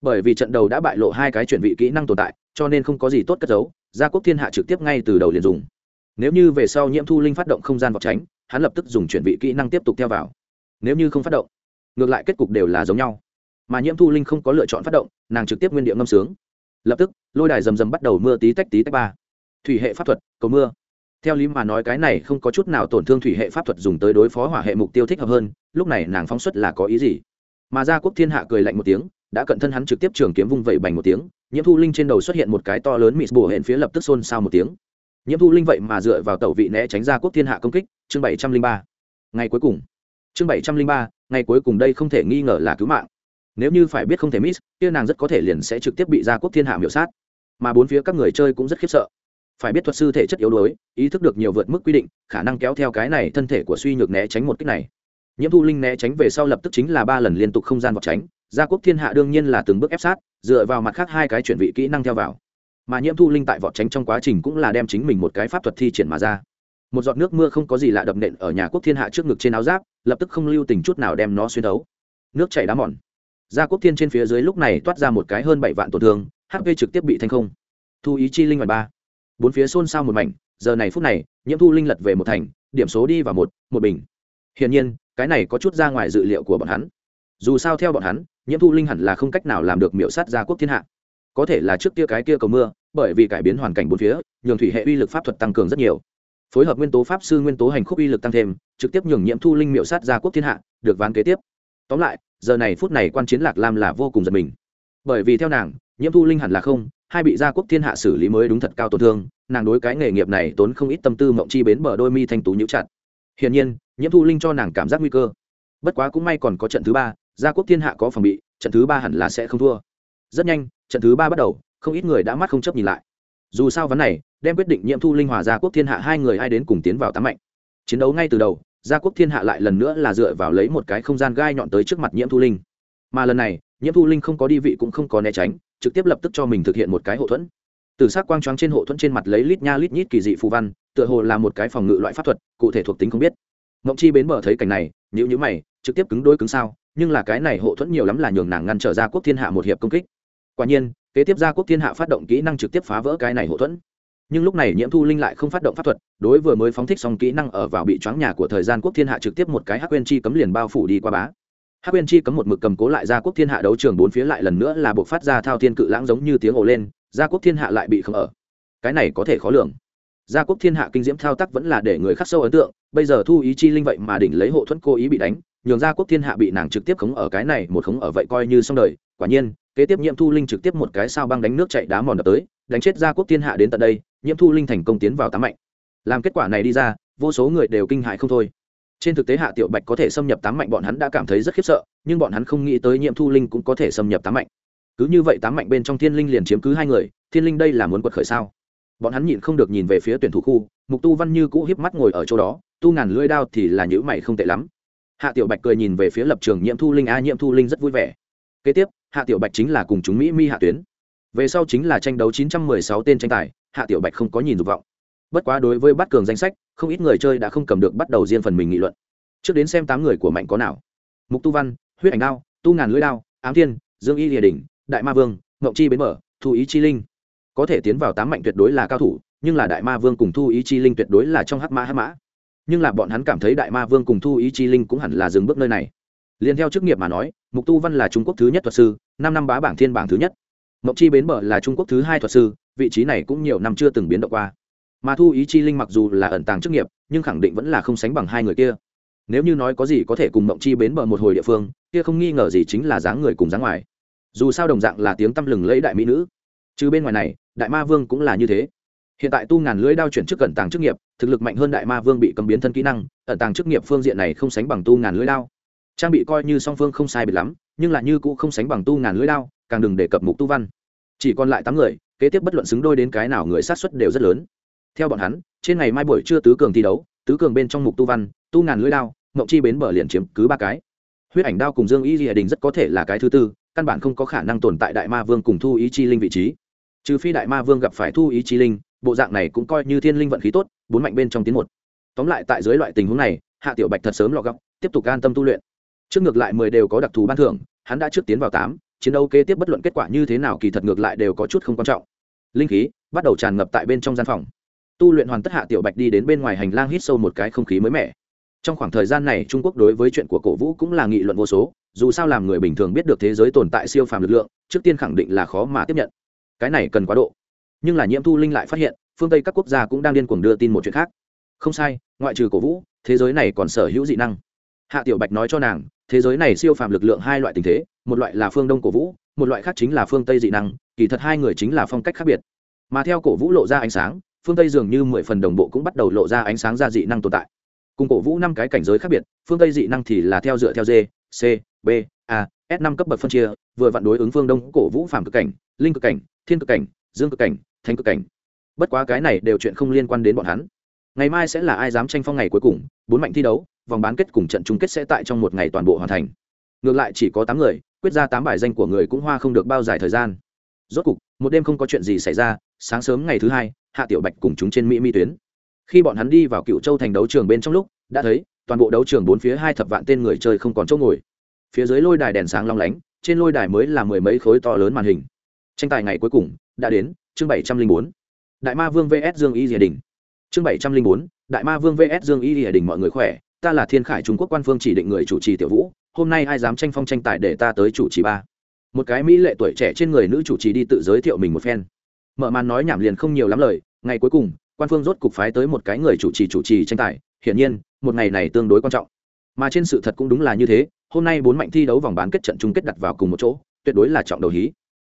Bởi vì trận đầu đã bại lộ hai cái chuyển vị kỹ năng tồn tại cho nên không có gì tốt cất giấu, gia quốc thiên hạ trực tiếp ngay từ đầu liền dùng. Nếu như về sau nhiễm thu linh phát động không gian vọt tránh, hắn lập tức dùng chuyển vị kỹ năng tiếp tục theo vào. Nếu như không phát động, ngược lại kết cục đều là giống nhau. Mà nhiễm thu linh không có lựa chọn phát động, nàng trực tiếp nguyên điệu ngâm sướng. Lập tức, lôi đài rầm rầm bắt đầu mưa tí tách tí tách ba. Thủy hệ pháp thuật, cầu mưa. Theo lý mà nói cái này không có chút nào tổn thương thủy hệ pháp thuật dùng tới đối phó hỏa hệ mục tiêu thích hợp hơn, lúc này nàng phóng xuất là có ý gì? Mà gia quốc thiên hạ cười lạnh một tiếng, đã cận thân hắn trực tiếp trường kiếm vung vẩy bành một tiếng nhiễm thu linh trên đầu xuất hiện một cái to lớn mịt bổ hẹn phía lập tức xôn xao một tiếng. Nhiễm thu linh vậy mà dựa vào tẩu vị né tránh ra quốc thiên hạ công kích, chương bảy trăm linh ba. Ngày cuối cùng. Chương bảy trăm linh ba, ngày cuối cùng đây không thể nghi ngờ là cứu mạng. Nếu như phải biết không thể miss, kia nàng rất có thể liền sẽ trực tiếp bị gia quốc thiên hạ miểu sát. Mà bốn phía các người chơi cũng rất khiếp sợ. Phải biết thuật sư thể chất yếu đuối, ý thức được nhiều vượt mức quy định, khả năng kéo theo cái này thân thể của suy nhược né tránh một cách này. Nhiễm thu linh né tránh về sau lập tức chính là ba lần liên tục không gian vọt tránh gia quốc thiên hạ đương nhiên là từng bước ép sát, dựa vào mặt khác hai cái chuyển vị kỹ năng theo vào. Mà nhiễm thu linh tại vọt tránh trong quá trình cũng là đem chính mình một cái pháp thuật thi triển mà ra. Một giọt nước mưa không có gì lạ đập nện ở nhà quốc thiên hạ trước ngực trên áo giáp, lập tức không lưu tình chút nào đem nó xuyên thấu nước chảy đá mòn. Gia quốc thiên trên phía dưới lúc này toát ra một cái hơn bảy vạn tổn thương hp trực tiếp bị thanh không. Thu ý chi linh ngoài ba. Bốn phía xôn xao một mảnh, giờ này phút này, nhiễm thu linh lật về một thành, điểm số đi vào một một bình. Hiển nhiên, cái này có chút ra ngoài dự liệu của bọn hắn dù sao theo bọn hắn, nhiễm thu linh hẳn là không cách nào làm được miểu sát gia quốc thiên hạ. Có thể là trước kia cái kia cầu mưa, bởi vì cải biến hoàn cảnh bốn phía, nhường thủy hệ uy lực pháp thuật tăng cường rất nhiều. Phối hợp nguyên tố pháp sư nguyên tố hành khúc uy lực tăng thêm, trực tiếp nhường nhiễm thu linh miệu sát gia quốc thiên hạ, được ván kế tiếp. Tóm lại, giờ này phút này quan chiến lạc lam là vô cùng giật mình. Bởi vì theo nàng, nhiễm thu linh hẳn là không, hai bị gia quốc thiên hạ xử lý mới đúng thật cao tổn thương, nàng đối cái nghề nghiệp này tốn không ít tâm tư mộng chi bến bờ đôi mi thanh tú nhũ chặt. Hiển nhiên, nhiễm thu linh cho nàng cảm giác nguy cơ. Bất quá cũng may còn có trận thứ ba gia quốc thiên hạ có phòng bị, trận thứ ba hẳn là sẽ không thua. Rất nhanh, trận thứ ba bắt đầu, không ít người đã mắt không chấp nhìn lại. Dù sao vấn này, đem quyết định nhiệm thu linh hòa gia quốc thiên hạ hai người ai đến cùng tiến vào tám mạnh. Chiến đấu ngay từ đầu, gia quốc thiên hạ lại lần nữa là dựa vào lấy một cái không gian gai nhọn tới trước mặt nhiễm thu linh. Mà lần này nhiễm thu linh không có đi vị cũng không có né tránh, trực tiếp lập tức cho mình thực hiện một cái hộ thuẫn. Từ s ắ c quang trắng trên hộ thuẫn trên mặt lấy lít nha lít nhít kỳ dị phù văn, tựa hồ là một cái phòng ngự loại pháp thuật, cụ thể thuộc tính không biết. Ngộng chi bến bờ thấy cảnh này nhữ nhữ mày, trực tiếp cứng đôi cứng sao nhưng là cái này hộ thuẫn nhiều lắm là nhường nàng ngăn trở ra quốc thiên hạ một hiệp công kích. Quả nhiên, kế tiếp gia quốc thiên hạ phát động kỹ năng trực tiếp phá vỡ cái này hộ thuẫn. Nhưng lúc này nhiễm thu linh lại không phát động pháp thuật, đối vừa mới phóng thích xong kỹ năng ở vào bị choáng nhà của thời gian quốc thiên hạ trực tiếp một cái hắc quên chi cấm liền bao phủ đi qua bá. Hắc quên chi cấm một mực cầm cố lại gia quốc thiên hạ đấu trường bốn phía lại lần nữa là buộc phát ra thao thiên cự lãng giống như tiếng ồ lên gia quốc thiên hạ lại bị không ở. Cái này có thể khó lường. Gia quốc thiên hạ kinh diễm thao tác vẫn là để người khắc sâu ấn tượng, bây giờ thu ý chi linh vậy mà đỉnh lấy hộ thuẫn cố ý bị đánh nhường ra quốc thiên hạ bị nàng trực tiếp khống ở cái này, một khống ở vậy coi như xong đời. Quả nhiên, kế tiếp nhiễm thu linh trực tiếp một cái sao băng đánh nước chạy đá mòn đập tới, đánh chết gia quốc thiên hạ đến tận đây nhiễm thu linh thành công tiến vào tám mạnh. Làm kết quả này đi ra, vô số người đều kinh hại không thôi. Trên thực tế hạ tiểu bạch có thể xâm nhập tám mạnh bọn hắn đã cảm thấy rất khiếp sợ, nhưng bọn hắn không nghĩ tới nhiễm thu linh cũng có thể xâm nhập tám mạnh. Cứ như vậy tám mạnh bên trong thiên linh liền chiếm cứ hai người, thiên linh đây là muốn quật khởi sao? Bọn hắn nhịn không được nhìn về phía tuyển thủ khu, mục tu văn như cũ hiếp mắt ngồi ở chỗ đó, tu ngàn lưỡi đao thì là nhữ mày không tệ lắm hạ tiểu bạch cười nhìn về phía lập trường nhiễm thu linh. A, nhiễm thu linh rất vui vẻ. Kế tiếp, hạ tiểu bạch chính là cùng chúng mỹ mi hạ tuyến. Về sau chính là tranh đấu 916 tên tranh tài, hạ tiểu bạch không có nhìn dục vọng. Bất quá đối với bắt cường danh sách, không ít người chơi đã không cầm được bắt đầu riêng phần mình nghị luận. Trước đến xem tám người của mạnh có nào. Mục tu văn, huyết ảnh đao, tu ngàn lưỡi đao, ám thiên, dương y địa đình đại ma vương ngộng chi bến mở, thu ý chi linh. Có thể tiến vào tám mạnh tuyệt đối là cao thủ, nhưng là đại ma vương cùng thu ý chi linh tuyệt đối là trong hắc mã hắc mã nhưng là bọn hắn cảm thấy đại ma vương cùng thu ý chi linh cũng hẳn là dừng bước nơi này. Liền theo chức nghiệp mà nói, mục tu văn là trung quốc thứ nhất thuật sư, năm năm bá bảng thiên bảng thứ nhất. Mộc chi bến bờ là trung quốc thứ hai thuật sư, vị trí này cũng nhiều năm chưa từng biến động qua. Mà thu ý chi linh mặc dù là ẩn tàng chức nghiệp, nhưng khẳng định vẫn là không sánh bằng hai người kia. Nếu như nói có gì có thể cùng mộng chi bến bờ một hồi địa phương, kia không nghi ngờ gì chính là dáng người cùng dáng ngoài. Dù sao đồng dạng là tiếng tăm lừng lẫy đại mỹ nữ. Chứ bên ngoài này, đại ma vương cũng là như thế hiện tại tu ngàn lưỡi đao chuyển chức ẩn tàng chức nghiệp, thực lực mạnh hơn đại ma vương bị cấm biến thân kỹ năng, ẩn tàng chức nghiệp phương diện này không sánh bằng tu ngàn lưỡi đao. Trang bị coi như song phương không sai biệt lắm, nhưng là như cũng không sánh bằng tu ngàn lưỡi đao, càng đừng đề cập mục tu văn. Chỉ còn lại tám người, kế tiếp bất luận xứng đôi đến cái nào người sát xuất đều rất lớn. Theo bọn hắn, trên ngày mai buổi trưa tứ cường thi đấu, tứ cường bên trong mục tu văn, tu ngàn lưỡi đao mộng chi bến bờ liền chiếm cứ ba cái. Huyết ảnh đao cùng dương y di đình rất có thể là cái thứ tư, căn bản không có khả năng tồn tại đại ma vương cùng thu ý chi linh vị trí. Trừ phi đại ma vương gặp phải thu ý chi linh bộ dạng này cũng coi như thiên linh vận khí tốt, bốn mạnh bên trong tiến một. Tóm lại tại dưới loại tình huống này, hạ tiểu bạch thật sớm lọ góc tiếp tục an tâm tu luyện. Trước ngược lại mười đều có đặc thù ban thưởng, hắn đã trước tiến vào tám, chiến đấu kế tiếp bất luận kết quả như thế nào kỳ thật ngược lại đều có chút không quan trọng. Linh khí bắt đầu tràn ngập tại bên trong gian phòng. Tu luyện hoàn tất hạ tiểu bạch đi đến bên ngoài hành lang hít sâu một cái không khí mới mẻ. Trong khoảng thời gian này, trung quốc đối với chuyện của cổ vũ cũng là nghị luận vô số, dù sao làm người bình thường biết được thế giới tồn tại siêu phàm lực lượng, trước tiên khẳng định là khó mà tiếp nhận. Cái này cần quá độ nhưng là nhiễm thu linh lại phát hiện, phương tây các quốc gia cũng đang điên cuồng đưa tin một chuyện khác. Không sai, ngoại trừ cổ vũ, thế giới này còn sở hữu dị năng. Hạ tiểu bạch nói cho nàng, thế giới này siêu phàm lực lượng hai loại tình thế, một loại là phương đông cổ vũ, một loại khác chính là phương tây dị năng, kỳ thật hai người chính là phong cách khác biệt. Mà theo cổ vũ lộ ra ánh sáng, phương tây dường như mười phần đồng bộ cũng bắt đầu lộ ra ánh sáng ra dị năng tồn tại. Cùng cổ vũ năm cái cảnh giới khác biệt, phương tây dị năng thì là theo dựa theo d, c, b, a, s năm cấp bậc phân chia, vừa vặn đối ứng phương đông cổ vũ phàm cực cảnh, linh cực cảnh, thiên cực cảnh, dương cực cảnh thanh cực cảnh. Bất quá cái này đều chuyện không liên quan đến bọn hắn. Ngày mai sẽ là ai dám tranh phong ngày cuối cùng, bốn mạnh thi đấu, vòng bán kết cùng trận chung kết sẽ tại trong một ngày toàn bộ hoàn thành. Ngược lại chỉ có tám người, quyết ra tám bài danh của người cũng hoa không được bao dài thời gian. Rốt cục, một đêm không có chuyện gì xảy ra, sáng sớm ngày thứ hai, hạ tiểu bạch cùng chúng trên mỹ mi tuyến. Khi bọn hắn đi vào cựu châu thành đấu trường bên trong lúc, đã thấy, toàn bộ đấu trường bốn phía hai thập vạn tên người chơi không còn chỗ ngồi. Phía dưới lôi đài đèn sáng long lánh, trên lôi đài mới là mười mấy khối to lớn màn hình. Tranh tài ngày cuối cùng, đã đến chương bảy trăm linh bốn. Đại ma vương vs dương y rìa đình. Chương bảy trăm linh bốn, đại ma vương vs dương y rìa đình mọi người khỏe, ta là thiên khải trung quốc quan phương chỉ định người chủ trì tiểu vũ, hôm nay ai dám tranh phong tranh tài để ta tới chủ trì ba? Một cái mỹ lệ tuổi trẻ trên người nữ chủ trì đi tự giới thiệu mình một phen. Mở màn nói nhảm liền không nhiều lắm lời, ngày cuối cùng, quan phương rốt cục phái tới một cái người chủ trì chủ trì tranh tài, hiển nhiên, một ngày này tương đối quan trọng. Mà trên sự thật cũng đúng là như thế, hôm nay bốn mạnh thi đấu vòng bán kết trận chung kết đặt vào cùng một chỗ, tuyệt đối là trọng đầu hí.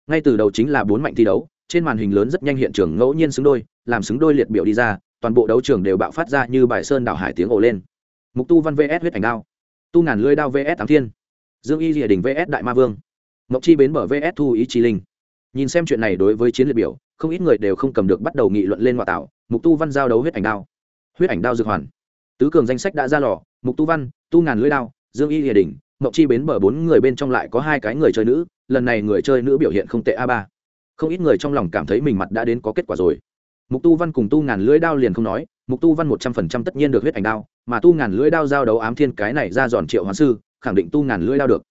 Ngay từ đầu chính là bốn mạnh thi đấu trên màn hình lớn rất nhanh hiện trường ngẫu nhiên xứng đôi, làm xứng đôi liệt biểu đi ra, toàn bộ đấu trường đều bạo phát ra như bài sơn đảo hải tiếng ồ lên. Mục tu văn vs huyết ảnh đao. Tu ngàn lưới đao vs tám thiên. Dương y rìa đình vs đại ma vương. Mộc chi bến bờ vs thu ý chi linh. Nhìn xem chuyện này đối với chiến liệt biểu, không ít người đều không cầm được bắt đầu nghị luận lên ngoại tạo, mục tu văn giao đấu huyết ảnh đao. Huyết ảnh đao dược hoàn. Tứ cường danh sách đã ra lò, mục tu văn, tu ngàn lưới đao, dương y rìa đình, mộc chi bến bờ bốn người bên trong lại có hai cái người chơi nữ, lần này người chơi nữ biểu hiện không tệ a ba không ít người trong lòng cảm thấy mình mặt đã đến có kết quả rồi. Mục tu văn cùng tu ngàn lưỡi đao liền không nói, mục tu văn một trăm phần trăm tất nhiên được huyết ảnh đao, mà tu ngàn lưỡi đao giao đấu ám thiên cái này ra giòn triệu hoàng sư, khẳng định tu ngàn lưỡi đao được.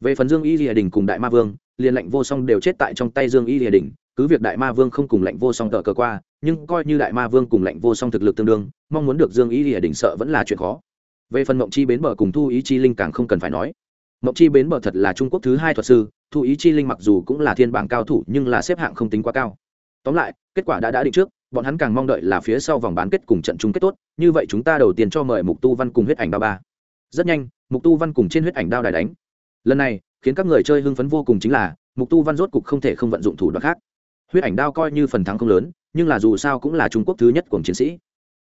Về phần dương y lìa đình cùng đại ma vương, liền lệnh vô song đều chết tại trong tay dương y lìa đình, cứ việc đại ma vương không cùng lệnh vô song tờ cờ qua, nhưng coi như đại ma vương cùng lệnh vô song thực lực tương đương, mong muốn được dương y lìa đình sợ vẫn là chuyện khó. Về phần mộng chi bến bờ cùng thu ý chi linh càng không cần phải nói mộng chi bến bờ thật là trung quốc thứ hai thuật sư, thu ý chi linh mặc dù cũng là thiên bảng cao thủ nhưng là xếp hạng không tính quá cao. Tóm lại, kết quả đã đã định trước, bọn hắn càng mong đợi là phía sau vòng bán kết cùng trận chung kết tốt, như vậy chúng ta đầu tiên cho mời mục tu văn cùng huyết ảnh ba ba. Rất nhanh, mục tu văn cùng trên huyết ảnh đao đài đánh. Lần này, khiến các người chơi hưng phấn vô cùng chính là, mục tu văn rốt cục không thể không vận dụng thủ đoạn khác. Huyết ảnh đao coi như phần thắng không lớn, nhưng là dù sao cũng là trung quốc thứ nhất của chiến sĩ.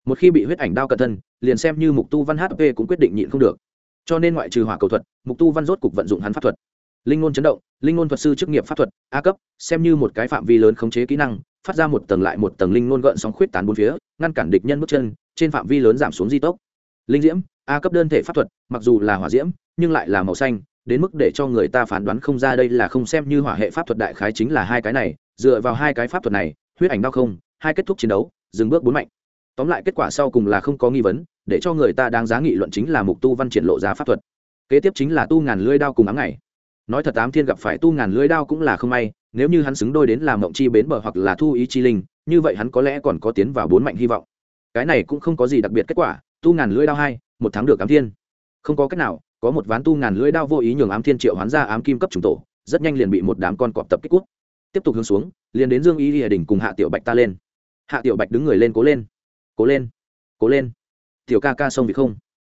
Một khi bị huyết ảnh đao cận thân, liền xem như mục tu văn hp cũng quyết định nhịn không được cho nên ngoại trừ hỏa cầu thuật, mục tu văn rốt cục vận dụng hắn pháp thuật. Linh ngôn chấn động, linh ngôn thuật sư chức nghiệp pháp thuật, a cấp, xem như một cái phạm vi lớn khống chế kỹ năng, phát ra một tầng lại một tầng linh ngôn gợn sóng khuyết tán bốn phía, ngăn cản địch nhân bước chân, trên phạm vi lớn giảm xuống di tốc. Linh diễm, a cấp đơn thể pháp thuật, mặc dù là hỏa diễm, nhưng lại là màu xanh, đến mức để cho người ta phán đoán không ra đây là không xem như hỏa hệ pháp thuật đại khái chính là hai cái này, dựa vào hai cái pháp thuật này, huyết ảnh đau không, hai kết thúc chiến đấu, dừng bước bốn mạnh. Tóm lại kết quả sau cùng là không có nghi vấn để cho người ta đáng giá nghị luận chính là mục tu văn triển lộ giá pháp thuật. Kế tiếp chính là tu ngàn lưỡi đao cùng ám ngày. Nói thật ám thiên gặp phải tu ngàn lưới đao cũng là không may, nếu như hắn xứng đôi đến làm mộng chi bến bờ hoặc là thu ý chi linh, như vậy hắn có lẽ còn có tiến vào bốn mạnh hy vọng. Cái này cũng không có gì đặc biệt kết quả, tu ngàn lưỡi đao hai, một tháng được ám thiên. Không có cách nào, có một ván tu ngàn lưỡi đao vô ý nhường ám thiên triệu hoán ra ám kim cấp trùng tổ, rất nhanh liền bị một đám con cọp tập kích cút. Tiếp tục hướng xuống, liền đến dương y lìa đình cùng hạ tiểu bạch ta lên. Hạ tiểu bạch đứng người lên cố lên. Cố lên. Cố lên tiểu ca ca sông vì không?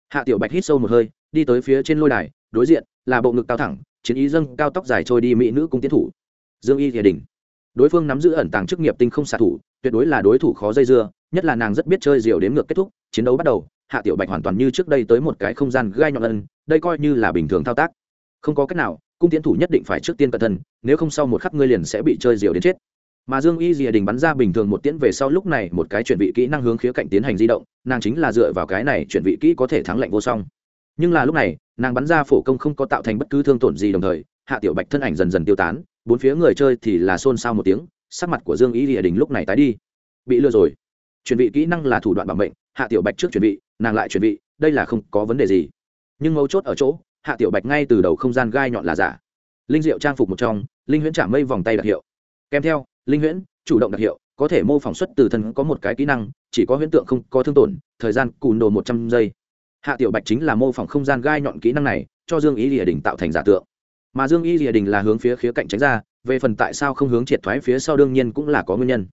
Hạ tiểu bạch hít sâu một hơi, đi tới phía trên lôi đài, đối diện là bộ ngực cao thẳng, chiến ý dâng cao tóc dài trôi đi mỹ nữ cung tiến thủ. Dương y lìa đình. Đối phương nắm giữ ẩn tàng chức nghiệp tinh không xạ thủ, tuyệt đối là đối thủ khó dây dưa, nhất là nàng rất biết chơi diều đến ngược kết thúc, chiến đấu bắt đầu, hạ tiểu bạch hoàn toàn như trước đây tới một cái không gian gai nhọn ân, đây coi như là bình thường thao tác. Không có cách nào, cung tiến thủ nhất định phải trước tiên cẩn thân nếu không sau một khắc ngươi liền sẽ bị chơi diều đến chết mà dương y dìa đình bắn ra bình thường một tiễn về sau lúc này một cái chuyển vị kỹ năng hướng khía cạnh tiến hành di động, nàng chính là dựa vào cái này chuyển vị kỹ có thể thắng lạnh vô song. Nhưng là lúc này, nàng bắn ra phổ công không có tạo thành bất cứ thương tổn gì đồng thời, hạ tiểu bạch thân ảnh dần dần tiêu tán, bốn phía người chơi thì là xôn xao một tiếng, sắc mặt của dương y dìa đình lúc này tái đi. Bị lừa rồi. Chuyển vị kỹ năng là thủ đoạn bảo mệnh, hạ tiểu bạch trước chuyển vị, nàng lại chuyển vị, đây là không có vấn đề gì. Nhưng mấu chốt ở chỗ, hạ tiểu bạch ngay từ đầu không gian gai nhọn là giả. Linh diệu trang phục một trong, linh huyễn trả mây vòng tay đặc hiệu kèm theo, linh huyễn, chủ động đặc hiệu, có thể mô phỏng xuất từ thân có một cái kỹ năng, chỉ có huyễn tượng không có thương tổn, thời gian cùn đồ một trăm giây. Hạ tiểu bạch chính là mô phỏng không gian gai nhọn kỹ năng này, cho dương ý rìa đình tạo thành giả tượng. Mà dương ý rìa đình là hướng phía khía cạnh tránh ra, về phần tại sao không hướng triệt thoái phía sau đương nhiên cũng là có nguyên nhân.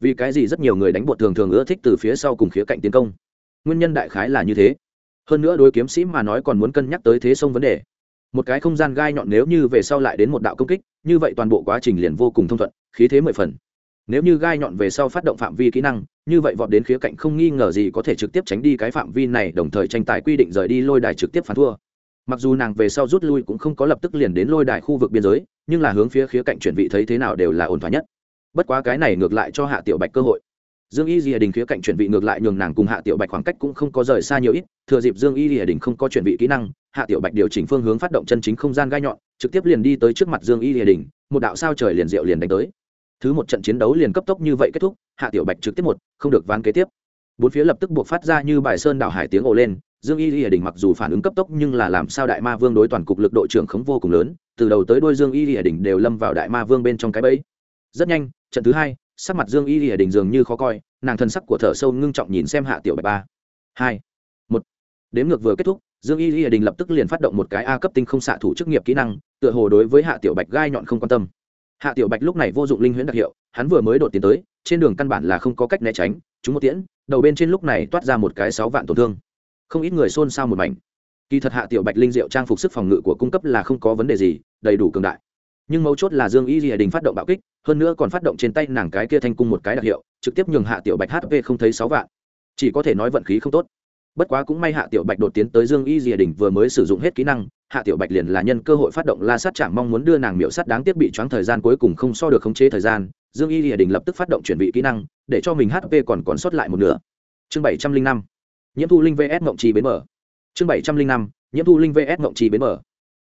Vì cái gì rất nhiều người đánh bột thường thường ưa thích từ phía sau cùng khía cạnh tiến công. Nguyên nhân đại khái là như thế. Hơn nữa đối kiếm sĩ mà nói còn muốn cân nhắc tới thế sông vấn đề. Một cái không gian gai nhọn nếu như về sau lại đến một đạo công kích như vậy toàn bộ quá trình liền vô cùng thông thuận, khí thế mười phần. Nếu như gai nhọn về sau phát động phạm vi kỹ năng, như vậy vọt đến khía cạnh không nghi ngờ gì có thể trực tiếp tránh đi cái phạm vi này, đồng thời tranh tài quy định rời đi lôi đài trực tiếp phán thua. Mặc dù nàng về sau rút lui cũng không có lập tức liền đến lôi đài khu vực biên giới, nhưng là hướng phía khía cạnh chuyển vị thấy thế nào đều là ổn thỏa nhất. Bất quá cái này ngược lại cho hạ tiểu bạch cơ hội dương y di đình khía cạnh chuyển vị ngược lại nhường nàng cùng hạ tiểu bạch khoảng cách cũng không có rời xa nhiều ít, thừa dịp dương y di đình không có chuyển vị kỹ năng, hạ tiểu bạch điều chỉnh phương hướng phát động chân chính không gian gai nhọn, trực tiếp liền đi tới trước mặt dương y di đình, một đạo sao trời liền diệu liền đánh tới. Thứ một trận chiến đấu liền cấp tốc như vậy kết thúc, hạ tiểu bạch trực tiếp một, không được ván kế tiếp. Bốn phía lập tức buộc phát ra như bài sơn đảo hải tiếng ồ lên, dương y lìa đình mặc dù phản ứng cấp tốc nhưng là làm sao đại ma vương đối toàn cục lực đội trưởng khống vô cùng lớn, từ đầu tới đôi dương y lìa đình đều lâm vào đại ma vương bên trong cái bẫy. Rất nhanh, trận thứ hai sắc mặt dương y lìa đình dường như khó coi, nàng thân sắc của thở sâu ngưng trọng nhìn xem hạ tiểu bạch ba. Hai, một. Đếm ngược vừa kết thúc, dương y lìa đình lập tức liền phát động một cái a cấp tinh không xạ thủ chức nghiệp kỹ năng, tựa hồ đối với hạ tiểu bạch gai nhọn không quan tâm. Hạ tiểu bạch lúc này vô dụng linh huyễn đặc hiệu, hắn vừa mới đột tiến tới, trên đường căn bản là không có cách né tránh, chúng một tiễn, đầu bên trên lúc này toát ra một cái sáu vạn tổn thương. Không ít người xôn xao một mảnh. Kỳ thật hạ tiểu bạch linh diệu trang phục sức phòng ngự của cung cấp là không có vấn đề gì, đầy đủ cường đại nhưng mấu chốt là dương y di đình phát động bạo kích, hơn nữa còn phát động trên tay nàng cái kia thanh cung một cái đặc hiệu, trực tiếp nhường hạ tiểu bạch hp không thấy sáu vạn. Chỉ có thể nói vận khí không tốt. Bất quá cũng may hạ tiểu bạch đột tiến tới dương y di đình vừa mới sử dụng hết kỹ năng, hạ tiểu bạch liền là nhân cơ hội phát động la sát chạm mong muốn đưa nàng miễu sát đáng tiếc bị choáng thời gian cuối cùng không so được khống chế thời gian, dương y di đình lập tức phát động chuẩn bị kỹ năng, để cho mình hp còn còn sót lại một nửa. Chương bảy trăm linh năm, nhiễm thu linh vs mộng trì bến mở chương bảy trăm linh năm, nhiễm thu linh vs mộng trì bến mở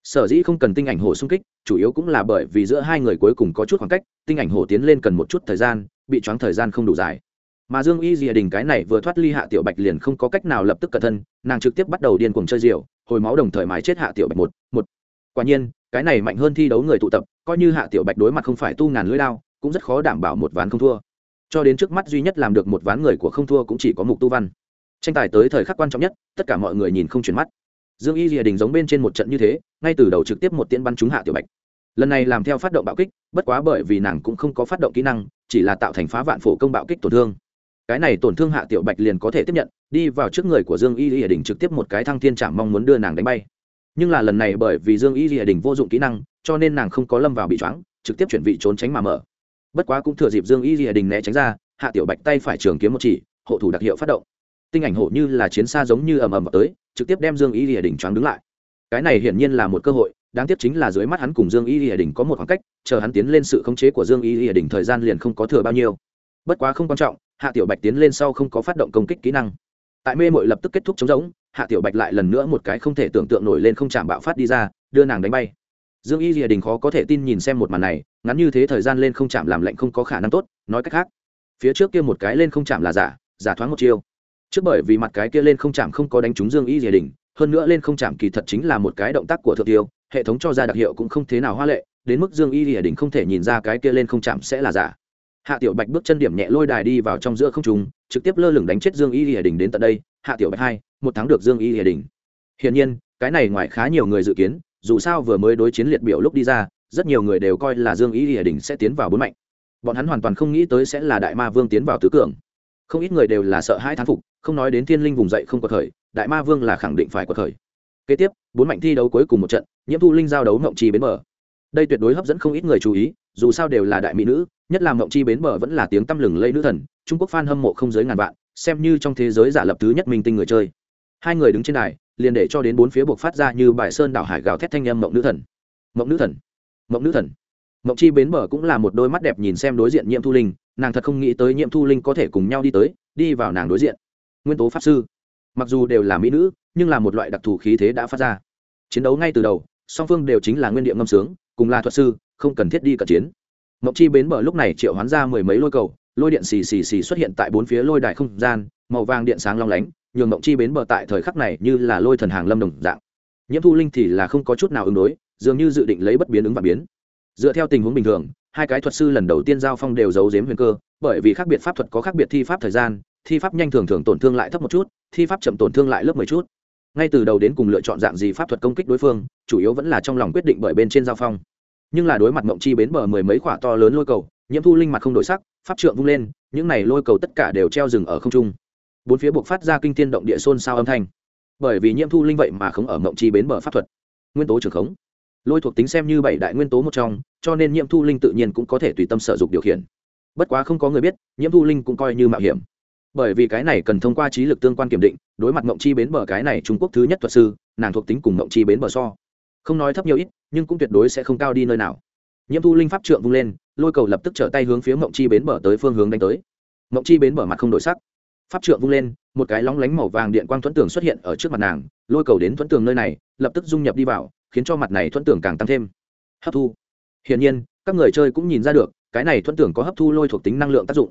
sở dĩ không cần tinh ảnh hồ xung kích, chủ yếu cũng là bởi vì giữa hai người cuối cùng có chút khoảng cách, tinh ảnh hồ tiến lên cần một chút thời gian, bị choáng thời gian không đủ dài. Mà dương y dìa đình cái này vừa thoát ly hạ tiểu bạch liền không có cách nào lập tức cẩn thân, nàng trực tiếp bắt đầu điên cuồng chơi diều hồi máu đồng thời mái chết hạ tiểu bạch một một. Quả nhiên, cái này mạnh hơn thi đấu người tụ tập, coi như hạ tiểu bạch đối mặt không phải tu ngàn lưỡi lao cũng rất khó đảm bảo một ván không thua. Cho đến trước mắt duy nhất làm được một ván người của không thua cũng chỉ có mục tu văn. Tranh tài tới thời khắc quan trọng nhất, tất cả mọi người nhìn không chuyển mắt dương y rìa đình giống bên trên một trận như thế, ngay từ đầu trực tiếp một tiễn bắn trúng hạ tiểu bạch. Lần này làm theo phát động bạo kích, bất quá bởi vì nàng cũng không có phát động kỹ năng, chỉ là tạo thành phá vạn phổ công bạo kích tổn thương. Cái này tổn thương hạ tiểu bạch liền có thể tiếp nhận, đi vào trước người của dương y rìa đình trực tiếp một cái thăng thiên trảm mong muốn đưa nàng đánh bay. Nhưng là lần này bởi vì dương y rìa đình vô dụng kỹ năng, cho nên nàng không có lâm vào bị choáng, trực tiếp chuyển vị trốn tránh mà mở. Bất quá cũng thừa dịp dương y rìa đình né tránh ra, hạ tiểu bạch tay phải trường kiếm một chỉ, hộ thủ đặc hiệu phát động. Tinh ảnh hộ như là chiến xa giống như ầm ầm vào tới trực tiếp đem dương y lìa đình choáng đứng lại. Cái này hiển nhiên là một cơ hội, đáng tiếc chính là dưới mắt hắn cùng dương y lìa đình có một khoảng cách, chờ hắn tiến lên sự khống chế của dương y lìa đình thời gian liền không có thừa bao nhiêu. Bất quá không quan trọng, hạ tiểu bạch tiến lên sau không có phát động công kích kỹ năng. Tại mê mội lập tức kết thúc chống giống, hạ tiểu bạch lại lần nữa một cái không thể tưởng tượng nổi lên không chạm bạo phát đi ra, đưa nàng đánh bay. Dương y lìa đình khó có thể tin nhìn xem một màn này, ngắn như thế thời gian lên không chạm làm lạnh không có khả năng tốt, nói cách khác, phía trước kia một cái lên không chạm là giả giả thoáng một chiêu trước bởi vì mặt cái kia lên không chạm không có đánh trúng dương y dìa đình hơn nữa lên không chạm kỳ thật chính là một cái động tác của thượng tiêu, hệ thống cho ra đặc hiệu cũng không thế nào hoa lệ, đến mức dương y hiển đình không thể nhìn ra cái kia lên không chạm sẽ là giả. Hạ tiểu bạch bước chân điểm nhẹ lôi đài đi vào trong giữa không trung, trực tiếp lơ lửng đánh chết dương y hiển đình đến tận đây, hạ tiểu bạch hai, một tháng được dương y hiển đình hiển nhiên, cái này ngoài khá nhiều người dự kiến, dù sao vừa mới đối chiến liệt biểu lúc đi ra, rất nhiều người đều coi là dương y hiển đình sẽ tiến vào bốn mạnh. Bọn hắn hoàn toàn không nghĩ tới sẽ là đại ma vương tiến vào tứ cường. Không ít người đều là sợ hai thán phục không nói đến thiên linh vùng dậy không có thời, đại ma vương là khẳng định phải có thời. Kế tiếp, bốn mạnh thi đấu cuối cùng một trận, nhiễm thu linh giao đấu mộng chi bến bờ. Đây tuyệt đối hấp dẫn không ít người chú ý, dù sao đều là đại mỹ nữ, nhất là mộng chi bến bờ vẫn là tiếng tăm lừng lây nữ thần, trung quốc f a n hâm mộ không dưới ngàn vạn, xem như trong thế giới giả lập thứ nhất minh tinh người chơi. Hai người đứng trên đài, liền để cho đến bốn phía buộc phát ra như bài sơn đảo hải gào thét thanh âm mộng nữ thần. Mộng nữ thần. Mộng nữ thần. Mộng chi bến bờ cũng là một đôi mắt đẹp nhìn xem đối diện nhiễm thu linh, nàng thật không nghĩ tới nhiễm thu linh có thể cùng nhau đi tới, đi vào nàng đối diện nguyên tố pháp sư. Mặc dù đều là mỹ nữ, nhưng là một loại đặc thù khí thế đã phát ra. Chiến đấu ngay từ đầu, song phương đều chính là nguyên địa ngâm sướng, cùng là thuật sư, không cần thiết đi cận chiến. Mộng chi bến bờ lúc này triệu hoán ra mười mấy lôi cầu, lôi điện xì xì xì xuất hiện tại bốn phía lôi đài không gian, màu vàng điện sáng long lánh, nhường mộng chi bến bờ tại thời khắc này như là lôi thần hàng lâm đồng dạng. Nhiễm thu linh thì là không có chút nào ứng đối, dường như dự định lấy bất biến ứng và biến. Dựa theo tình huống bình thường, hai cái thuật sư lần đầu tiên giao phong đều giấu giếm huyền cơ, bởi vì khác biệt pháp thuật có khác biệt thi pháp thời gian thi pháp nhanh thường thường tổn thương lại thấp một chút, thi pháp chậm tổn thương lại lớp mười chút. Ngay từ đầu đến cùng lựa chọn dạng gì pháp thuật công kích đối phương, chủ yếu vẫn là trong lòng quyết định bởi bên trên giao phong. Nhưng là đối mặt mộng chi bến bờ mười mấy quả to lớn lôi cầu, nhiễm thu linh mặt không đổi sắc, pháp trượng vung lên, những này lôi cầu tất cả đều treo rừng ở không trung. Bốn phía buộc phát ra kinh thiên động địa xôn xao âm thanh. Bởi vì nhiễm thu linh vậy mà không ở mộng chi bến bờ pháp thuật. Nguyên tố trường khống. Lôi thuộc tính xem như bảy đại nguyên tố một trong, cho nên nhiễm thu linh tự nhiên cũng có thể tùy tâm sở dục điều khiển. Bất quá không có người biết, nhiễm thu linh cũng coi như mạo hiểm bởi vì cái này cần thông qua trí lực tương quan kiểm định, đối mặt mộng chi bến bờ cái này trung quốc thứ nhất thuật sư, nàng thuộc tính cùng mộng chi bến bờ so. Không nói thấp nhiều ít, nhưng cũng tuyệt đối sẽ không cao đi nơi nào. Nhiễm thu linh pháp trượng vung lên, lôi cầu lập tức trở tay hướng phía mộng chi bến bờ tới phương hướng đánh tới. Mộng chi bến bờ mặt không đổi sắc. Pháp trượng vung lên, một cái lóng lánh màu vàng điện quang thuẫn tường xuất hiện ở trước mặt nàng, lôi cầu đến thuẫn tường nơi này, lập tức dung nhập đi vào, khiến cho mặt này thuẫn tường càng tăng thêm. Hấp thu. Hiển nhiên, các người chơi cũng nhìn ra được, cái này thuẫn tường có hấp thu lôi thuộc tính năng lượng tác dụng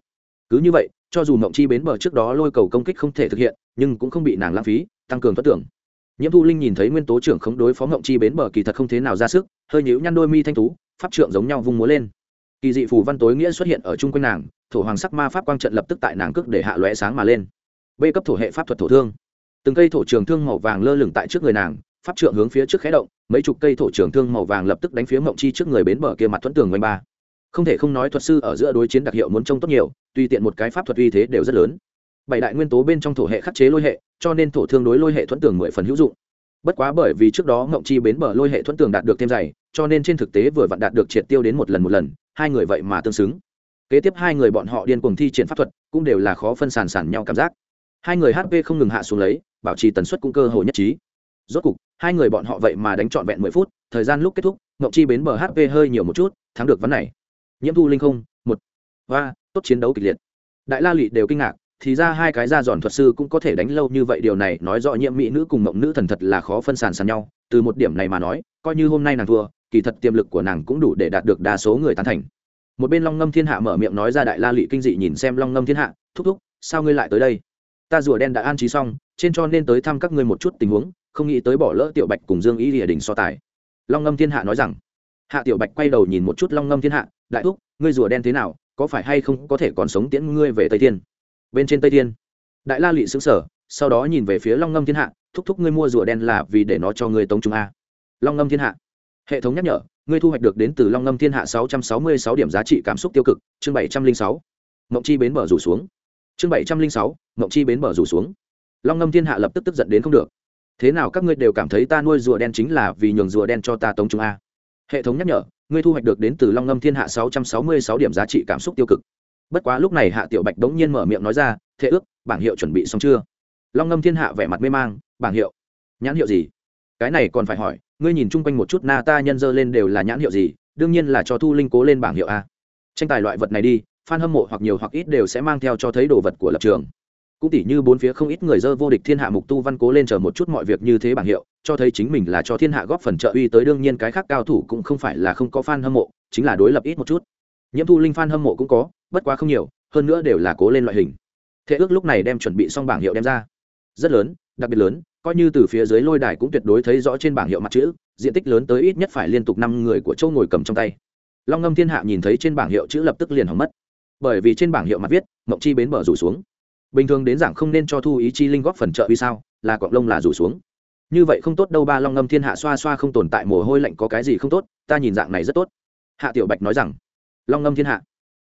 cứ như vậy, cho dù mộng chi bến bờ trước đó lôi cầu công kích không thể thực hiện, nhưng cũng không bị nàng lãng phí, tăng cường thuẫn tưởng. Nhiễm thu linh nhìn thấy nguyên tố trưởng không đối phó mộng chi bến bờ kỳ thật không thế nào ra sức, hơi nhíu nhăn đôi mi thanh tú, pháp trượng giống nhau vung múa lên. Kỳ dị phù văn tối nghĩa xuất hiện ở chung quanh nàng, thổ hoàng sắc ma pháp quang trận lập tức tại nàng cước để hạ lóe sáng mà lên. B cấp thổ hệ pháp thuật thổ thương. Từng cây thổ trường thương màu vàng lơ lửng tại trước người nàng, pháp trượng hướng phía trước khé động, mấy chục cây thổ trường thương màu vàng lập tức đánh phía mộng chi trước người bến bờ kia mặt thuẫn tường quanh ba không thể không nói thuật sư ở giữa đối chiến đặc hiệu muốn trông tốt nhiều, tùy tiện một cái pháp thuật uy thế đều rất lớn. Bảy đại nguyên tố bên trong thổ hệ khắc chế lôi hệ, cho nên thổ thương đối lôi hệ thuẫn tường mười phần hữu dụng. Bất quá bởi vì trước đó ngộng chi bến bờ lôi hệ thuẫn tường đạt được thêm dày, cho nên trên thực tế vừa vặn đạt được triệt tiêu đến một lần một lần, hai người vậy mà tương xứng. Kế tiếp hai người bọn họ điên cuồng thi triển pháp thuật, cũng đều là khó phân sản sản nhau cảm giác. Hai người hp không ngừng hạ xuống lấy, bảo trì tần suất cũng cơ hội nhất trí. Rốt cục, hai người bọn họ vậy mà đánh trọn vẹn mười phút, thời gian lúc kết thúc, ngộng chi bến bờ hp hơi nhiều một chút, thắng được vấn này nhiễm thu linh không, một. Và tốt chiến đấu kịch liệt. Đại la lụy đều kinh ngạc, thì ra hai cái da giòn thuật sư cũng có thể đánh lâu như vậy, điều này nói rõ nhiễm mỹ nữ cùng mộng nữ thần thật là khó phân sàn sàn nhau. Từ một điểm này mà nói, coi như hôm nay nàng thua, kỳ thật tiềm lực của nàng cũng đủ để đạt được đa số người tán thành. Một bên long ngâm thiên hạ mở miệng nói ra đại la lụy kinh dị nhìn xem long ngâm thiên hạ, thúc thúc, sao ngươi lại tới đây? Ta rùa đen đã an trí xong, trên cho nên tới thăm các ngươi một chút tình huống, không nghĩ tới bỏ lỡ tiểu bạch cùng dương ý địa đình so tài. Long ngâm thiên hạ nói rằng hạ tiểu bạch quay đầu nhìn một chút long ngâm thiên hạ, đại thúc, ngươi rùa đen thế nào, có phải hay không có thể còn sống tiễn ngươi về tây thiên? Bên trên tây thiên. Đại la lụy xứng sở sau đó nhìn về phía long ngâm thiên hạ, thúc thúc ngươi mua rùa đen là vì để nó cho ngươi tống trung a. Long ngâm thiên hạ. Hệ thống nhắc nhở, ngươi thu hoạch được đến từ long ngâm thiên hạ sáu trăm sáu mươi sáu điểm giá trị cảm xúc tiêu cực. Chương bảy trăm linh sáu. Mộng chi bến bờ rủ xuống. Chương bảy trăm linh sáu. Mộng chi bến bờ rủ xuống. Long ngâm thiên hạ lập tức tức giận đến không được. Thế nào các ngươi đều cảm thấy ta nuôi rùa đen chính là vì nhường rùa đen cho ta tống trung a? Hệ thống nhắc nhở, ngươi thu hoạch được đến từ long ngâm thiên hạ sáu trăm sáu mươi sáu điểm giá trị cảm xúc tiêu cực. Bất quá lúc này hạ tiểu bạch đống nhiên mở miệng nói ra, thế ước, bảng hiệu chuẩn bị xong chưa? Long ngâm thiên hạ vẻ mặt mê mang, bảng hiệu? Nhãn hiệu gì? Cái này còn phải hỏi, ngươi nhìn chung quanh một chút na ta nhân dơ lên đều là nhãn hiệu gì, đương nhiên là cho thu linh cố lên bảng hiệu a. Tranh tài loại vật này đi f hâm mộ hoặc nhiều hoặc ít đều sẽ mang theo cho thấy đồ vật của lập trường cũng tỉ như bốn phía không ít người dơ vô địch thiên hạ mục tu văn cố lên chờ một chút mọi việc như thế bảng hiệu, cho thấy chính mình là cho thiên hạ góp phần trợ uy tới đương nhiên cái khác cao thủ cũng không phải là không có fan hâm mộ, chính là đối lập ít một chút. Nhiễm thu linh fan hâm mộ cũng có, bất quá không nhiều, hơn nữa đều là cố lên loại hình. Thế ước lúc này đem chuẩn bị xong bảng hiệu đem ra. Rất lớn, đặc biệt lớn, coi như từ phía dưới lôi đài cũng tuyệt đối thấy rõ trên bảng hiệu mặt chữ, diện tích lớn tới ít nhất phải liên tục năm người của châu ngồi cầm trong tay. Long ngâm thiên hạ nhìn thấy trên bảng hiệu chữ lập tức liền hỏng mất. Bởi vì trên bảng hiệu mặt viết, mộng chi bến bờ rủ xuống bình thường đến giảng không nên cho thu ý chi linh góp phần trợ vì sao, là quạng lông là rủ xuống. Như vậy không tốt đâu ba long ngâm thiên hạ xoa xoa không tồn tại, mồ hôi lạnh có cái gì không tốt, ta nhìn dạng này rất tốt. Hạ tiểu bạch nói rằng, long ngâm thiên hạ.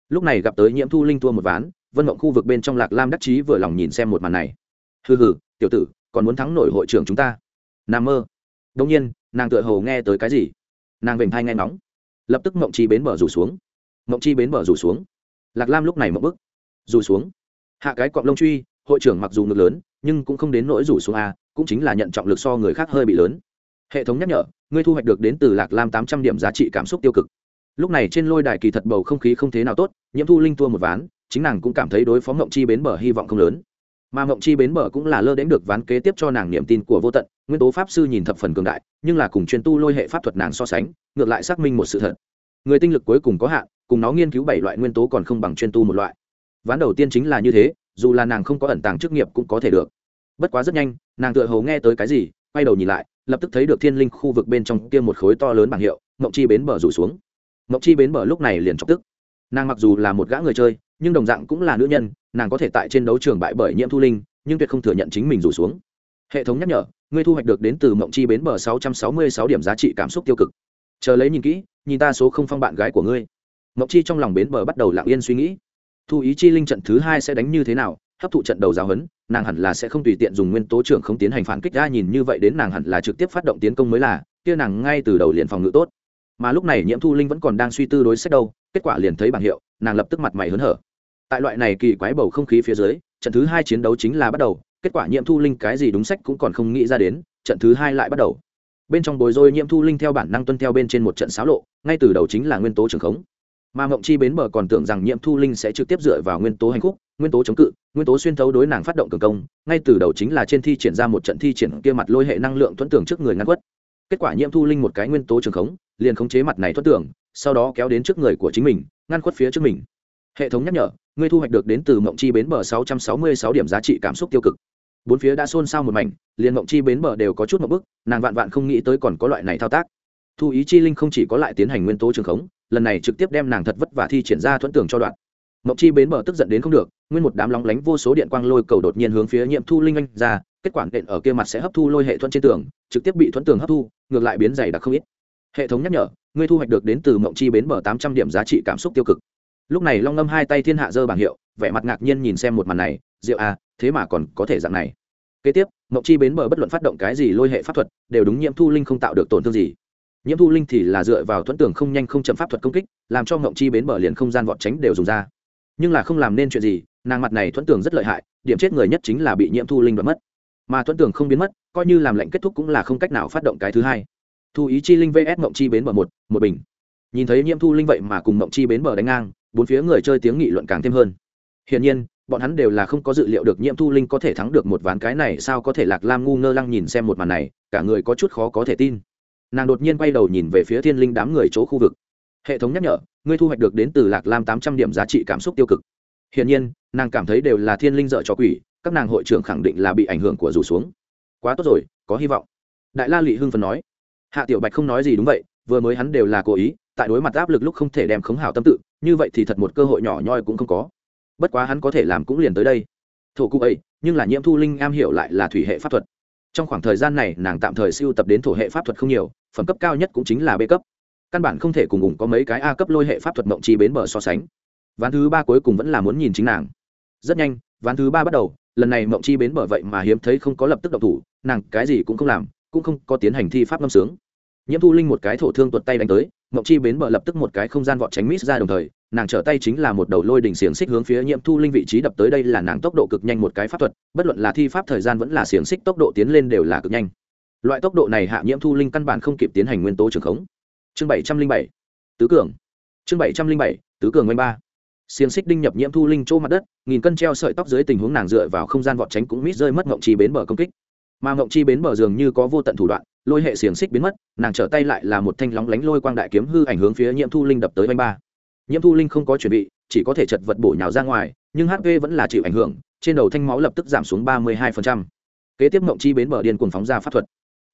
Lúc này gặp tới nhiễm thu linh thua một ván, vân mộng khu vực bên trong lạc lam đắc chí vừa lòng nhìn xem một màn này. Hừ hừ, tiểu tử, còn muốn thắng nổi hội trưởng chúng ta? N mơ. Đông nhiên, nàng tựa hồ nghe tới cái gì. Nàng vểnh thai nghe ngóng. Lập tức mộng chi bến bờ rủ xuống. Mộng chi bến bờ rủ xuống. Lạc lam lúc này mộng bức rủ xuống hạ cái cọng lông truy, hội trưởng mặc dù ngực lớn, nhưng cũng không đến nỗi rủ xuống a, cũng chính là nhận trọng lực so người khác hơi bị lớn. Hệ thống nhắc nhở, ngươi thu hoạch được đến từ lạc lam tám trăm điểm giá trị cảm xúc tiêu cực. Lúc này trên lôi đài kỳ thật bầu không khí không thế nào tốt, nhiễm thu linh tua một ván, chính nàng cũng cảm thấy đối phó mộng chi bến bờ hy vọng không lớn. Mà mộng chi bến bờ cũng là lơ đến được ván kế tiếp cho nàng niềm tin của vô tận, nguyên tố pháp sư nhìn thập phần cường đại, nhưng là cùng chuyên tu lôi hệ pháp thuật nàng so sánh, ngược lại xác minh một sự thật. Người tinh lực cuối cùng có hạn, cùng nó nghiên cứu bảy loại nguyên tố còn không bằng chuyên tu một loại ván đầu tiên chính là như thế, dù là nàng không có ẩn tàng chức nghiệp cũng có thể được. Bất quá rất nhanh, nàng tựa hầu nghe tới cái gì, quay đầu nhìn lại, lập tức thấy được thiên linh khu vực bên trong kia một khối to lớn bảng hiệu, mộng chi bến bờ rủ xuống. Mộng chi bến bờ lúc này liền chọc tức. Nàng mặc dù là một gã người chơi, nhưng đồng dạng cũng là nữ nhân, nàng có thể tại trên đấu trường bại bởi nhiễm thu linh, nhưng tuyệt không thừa nhận chính mình rủ xuống. Hệ thống nhắc nhở, ngươi thu hoạch được đến từ mộng chi bến bờ sáu trăm sáu mươi sáu điểm giá trị cảm xúc tiêu cực. Chờ lấy nhìn kỹ, nhìn ta số không phong bạn gái của ngươi. Mộng chi trong lòng bến bờ bắt đầu lặng yên suy nghĩ thu ý chi linh trận thứ hai sẽ đánh như thế nào, hấp thụ trận đầu giáo huấn, nàng hẳn là sẽ không tùy tiện dùng nguyên tố trưởng không tiến hành phản kích ra nhìn như vậy đến nàng hẳn là trực tiếp phát động tiến công mới là, kia nàng ngay từ đầu liền phòng ngự tốt. Mà lúc này nhiễm thu linh vẫn còn đang suy tư đối sách đâu, kết quả liền thấy bảng hiệu, nàng lập tức mặt mày hớn hở. Tại loại này kỳ quái bầu không khí phía dưới, trận thứ hai chiến đấu chính là bắt đầu, kết quả nhiễm thu linh cái gì đúng sách cũng còn không nghĩ ra đến, trận thứ hai lại bắt đầu. Bên trong bồi dôi nhiễm thu linh theo bản năng tuân theo bên trên một trận xáo lộ, ngay từ đầu chính là nguyên tố trường khống mà mộng chi bến bờ còn tưởng rằng nhiễm thu linh sẽ trực tiếp dựa vào nguyên tố hành khúc, nguyên tố chống cự, nguyên tố xuyên thấu đối nàng phát động cường công, ngay từ đầu chính là trên thi triển ra một trận thi triển kia mặt lôi hệ năng lượng thuẫn tưởng trước người ngăn quất. Kết quả nhiễm thu linh một cái nguyên tố trường khống, liền khống chế mặt này thuẫn tưởng sau đó kéo đến trước người của chính mình, ngăn khuất phía trước mình. Hệ thống nhắc nhở, ngươi thu hoạch được đến từ mộng chi bến bờ sáu trăm sáu mươi sáu điểm giá trị cảm xúc tiêu cực. Bốn phía đã xôn xao một mảnh, liền mộng chi bến bờ đều có chút một bức nàng vạn vạn không nghĩ tới còn có loại này thao tác. Thu ý chi linh không chỉ có lại tiến hành nguyên tố trường khống lần này trực tiếp đem nàng thật vất vả thi triển ra thuẫn tưởng cho đoạn. Mộng chi bến bờ tức giận đến không được, nguyên một đám lóng lánh vô số điện quang lôi cầu đột nhiên hướng phía nhiệm thu linh anh ra, kết quả nện ở kia mặt sẽ hấp thu lôi hệ thuẫn trên tường, trực tiếp bị thuẫn tường hấp thu, ngược lại biến dày đặc không ít. Hệ thống nhắc nhở, ngươi thu hoạch được đến từ mộng chi bến bờ tám trăm điểm giá trị cảm xúc tiêu cực. Lúc này long ngâm hai tay thiên hạ dơ bảng hiệu, vẻ mặt ngạc nhiên nhìn xem một màn này rượu à thế mà còn có thể dạng này. Kế tiếp mộng chi bến bờ bất luận phát động cái gì lôi hệ pháp thuật, đều đúng nhiễm thu linh không tạo được tổn thương gì nhiễm thu linh thì là dựa vào thuẫn tường không nhanh không chậm pháp thuật công kích, làm cho ngộng chi bến bờ liền không gian vọt tránh đều dùng ra. Nhưng là không làm nên chuyện gì, nàng mặt này thuẫn tường rất lợi hại, điểm chết người nhất chính là bị nhiễm thu linh đoạt mất. Mà thuẫn tường không biến mất, coi như làm lệnh kết thúc cũng là không cách nào phát động cái thứ hai. Thu ý chi linh vs ngộng chi bến bờ một một bình. Nhìn thấy nhiễm thu linh vậy mà cùng ngộng chi bến bờ đánh ngang, bốn phía người chơi tiếng nghị luận càng thêm hơn. Hiển nhiên, bọn hắn đều là không có dự liệu được nhiễm thu linh có thể thắng được một ván cái này, sao có thể lạc lam ngu ngơ lăng nhìn xem một màn này, cả người có chút khó có thể tin nàng đột nhiên quay đầu nhìn về phía thiên linh đám người chỗ khu vực. Hệ thống nhắc nhở, ngươi thu hoạch được đến từ lạc lam tám trăm điểm giá trị cảm xúc tiêu cực. Hiển nhiên, nàng cảm thấy đều là thiên linh dợ cho quỷ, các nàng hội trưởng khẳng định là bị ảnh hưởng của rủ xuống. Quá tốt rồi, có hy vọng. Đại la lị hưng phần nói. Hạ tiểu bạch không nói gì đúng vậy, vừa mới hắn đều là cố ý, tại đối mặt áp lực lúc không thể đem khống hảo tâm tự, như vậy thì thật một cơ hội nhỏ nhoi cũng không có. Bất quá hắn có thể làm cũng liền tới đây. Thổ cụ ấy, nhưng là nhiễm thu linh am hiểu lại là thủy hệ pháp thuật. Trong khoảng thời gian này, nàng tạm thời siêu tập đến thổ hệ pháp thuật không nhiều phẩm cấp cao nhất cũng chính là b cấp. Căn bản không thể cùng ủng có mấy cái a cấp lôi hệ pháp thuật mộng chi bến bờ so sánh. Ván thứ ba cuối cùng vẫn là muốn nhìn chính nàng. Rất nhanh, ván thứ ba bắt đầu, lần này mộng chi bến bờ vậy mà hiếm thấy không có lập tức động thủ, nàng cái gì cũng không làm, cũng không có tiến hành thi pháp ngâm sướng. Nhiễm thu linh một cái thổ thương tuột tay đánh tới, mộng chi bến bờ lập tức một cái không gian vọt tránh mít ra đồng thời, nàng trở tay chính là một đầu lôi đỉnh xiềng xích hướng phía nhiễm thu linh vị trí đập tới đây là nàng tốc độ cực nhanh một cái pháp thuật, bất luận là thi pháp thời gian vẫn là xiềng xích tốc độ tiến lên đều là cực nhanh loại tốc độ này hạ nhiễm thu linh căn bản không kịp tiến hành nguyên tố trường khống. Chương bảy trăm linh bảy, tứ cường. Chương bảy trăm linh bảy, tứ cường nguyên ba. Xiềng xích đinh nhập nhiễm thu linh chỗ mặt đất, nghìn cân treo sợi tóc dưới tình huống nàng dựa vào không gian vọt tránh cũng mít rơi mất ngộng chi bến bờ công kích. Mà ngộng chi bến bờ dường như có vô tận thủ đoạn, lôi hệ xiềng xích biến mất, nàng trở tay lại là một thanh lóng lánh lôi quang đại kiếm hư ảnh hướng phía nhiễm thu linh đập tới oanh ba. Nhiễm thu linh không có chuẩn bị, chỉ có thể chật vật bổ nhào ra ngoài, nhưng hp vẫn là chịu ảnh hưởng, trên đầu thanh máu lập tức giảm xuống ba mươi hai kế tiếp ngộng chi bến bờ điên cuồng phóng ra pháp thuật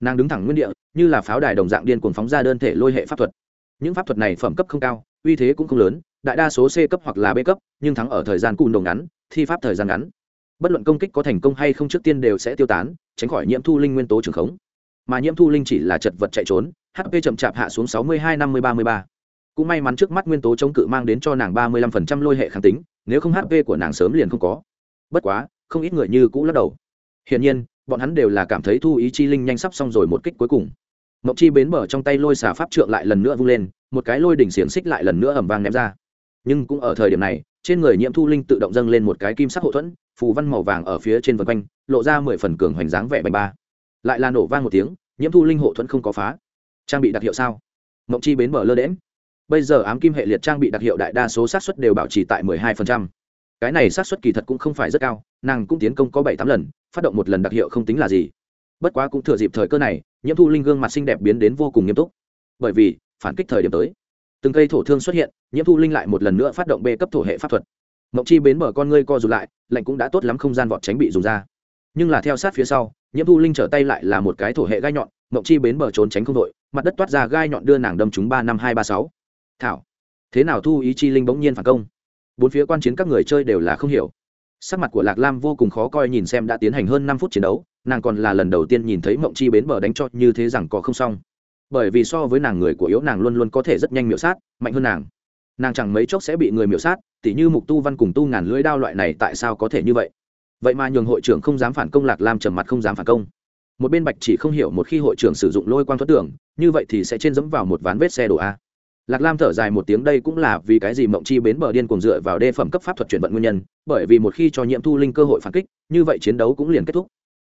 nàng đứng thẳng nguyên địa, như là pháo đài đồng dạng điên cuồng phóng ra đơn thể lôi hệ pháp thuật. Những pháp thuật này phẩm cấp không cao, uy thế cũng không lớn, đại đa số c cấp hoặc là b cấp, nhưng thắng ở thời gian cùn đồng ngắn, thi pháp thời gian ngắn. Bất luận công kích có thành công hay không trước tiên đều sẽ tiêu tán, tránh khỏi nhiễm thu linh nguyên tố trường khống. Mà nhiễm thu linh chỉ là chật vật chạy trốn hp chậm chạp hạ xuống sáu mươi hai năm mươi ba mươi ba. Cũng may mắn trước mắt nguyên tố chống cự mang đến cho nàng ba mươi lăm phần trăm lôi hệ kháng tính, nếu không hp của nàng sớm liền không có. Bất quá, không ít người như cũ lắc đầu. Hiển nhiên bọn hắn đều là cảm thấy thu ý chi linh nhanh sắp xong rồi một kích cuối cùng. Mộng chi bến bờ trong tay lôi xà pháp trượng lại lần nữa vung lên, một cái lôi đỉnh xiềng xích lại lần nữa ẩm vang ném ra. Nhưng cũng ở thời điểm này, trên người nhiễm thu linh tự động dâng lên một cái kim sắc hậu thuẫn, phù văn màu vàng ở phía trên vân quanh, lộ ra mười phần cường hoành dáng vẻ bành ba. Lại là nổ vang một tiếng, nhiễm thu linh hộ thuẫn không có phá. Trang bị đặc hiệu sao? Mộng chi bến bờ lơ đễm bây giờ ám kim hệ liệt trang bị đặc hiệu đại đa số sát suất đều bảo trì tại mười hai phần trăm cái này xác suất kỳ thật cũng không phải rất cao, nàng cũng tiến công có bảy tám lần, phát động một lần đặc hiệu không tính là gì. Bất quá cũng thừa dịp thời cơ này, nhiễm thu linh gương mặt xinh đẹp biến đến vô cùng nghiêm túc. Bởi vì, phản kích thời điểm tới, từng cây thổ thương xuất hiện, nhiễm thu linh lại một lần nữa phát động b cấp thổ hệ pháp thuật. Mộng chi bến mở con ngươi co rụt lại, lạnh cũng đã tốt lắm không gian vọt tránh bị dùng ra. Nhưng là theo sát phía sau, nhiễm thu linh trở tay lại là một cái thổ hệ gai nhọn mộng chi bến bờ trốn tránh không đội, mặt đất toát ra gai nhọn đưa nàng đâm chúng ba năm hai ba sáu. Thảo, thế nào thu ý chi linh bỗng nhiên phản công? Bốn phía quan chiến các người chơi đều là không hiểu. Sắc mặt của lạc lam vô cùng khó coi nhìn xem đã tiến hành hơn năm phút chiến đấu, nàng còn là lần đầu tiên nhìn thấy mộng chi bến bờ đánh cho như thế rằng có không xong. Bởi vì so với nàng người của yếu, nàng luôn luôn có thể rất nhanh miểu sát, mạnh hơn nàng. Nàng chẳng mấy chốc sẽ bị người miểu sát, tỉ như mục tu văn cùng tu ngàn lưỡi đao loại này tại sao có thể như vậy? Vậy mà nhường hội trưởng không dám phản công lạc lam trầm mặt không dám phản công. Một bên bạch chỉ không hiểu một khi hội trưởng sử dụng lôi quang thoát tưởng, như vậy thì sẽ trên dẫm vào một ván vết xe đổ a lạc lam thở dài một tiếng, đây cũng là vì cái gì mộng chi bến bờ điên cùng dựa vào đê phẩm cấp pháp thuật chuyển vận nguyên nhân, bởi vì một khi cho nhiễm thu linh cơ hội phản kích, như vậy chiến đấu cũng liền kết thúc.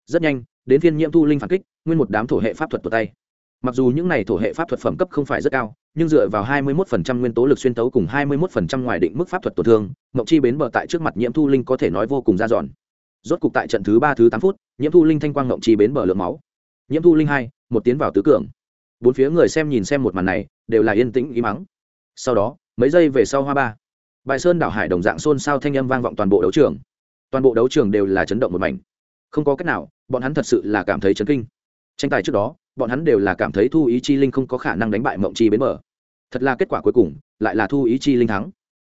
Rất nhanh, đến phiên nhiễm thu linh phản kích, nguyên một đám thổ hệ pháp thuật tột tay. Mặc dù những này thổ hệ pháp thuật phẩm cấp không phải rất cao, nhưng dựa vào 21% nguyên tố lực xuyên tấu cùng 21% ngoài định mức pháp thuật tổn thương, mộng chi bến bờ tại trước mặt nhiễm thu linh có thể nói vô cùng ra dọn. Rốt cục tại trận thứ ba, thứ tám phút, nhiễm thu linh thanh quang mộng chi bến bờ lượng máu. Nhiễm thu linh hai, một tiến vào tứ cường. Bốn phía người xem nhìn xem một màn này đều là yên tĩnh ý mắng sau đó, mấy giây về sau hoa ba, bài sơn đảo hải đồng dạng xôn xao thanh âm vang vọng toàn bộ đấu trường. Toàn bộ đấu trường đều là chấn động một mảnh. Không có cách nào, bọn hắn thật sự là cảm thấy chấn kinh. Tranh tài trước đó, bọn hắn đều là cảm thấy thu ý chi linh không có khả năng đánh bại mộng chi bến mở. Thật là kết quả cuối cùng, lại là thu ý chi linh thắng.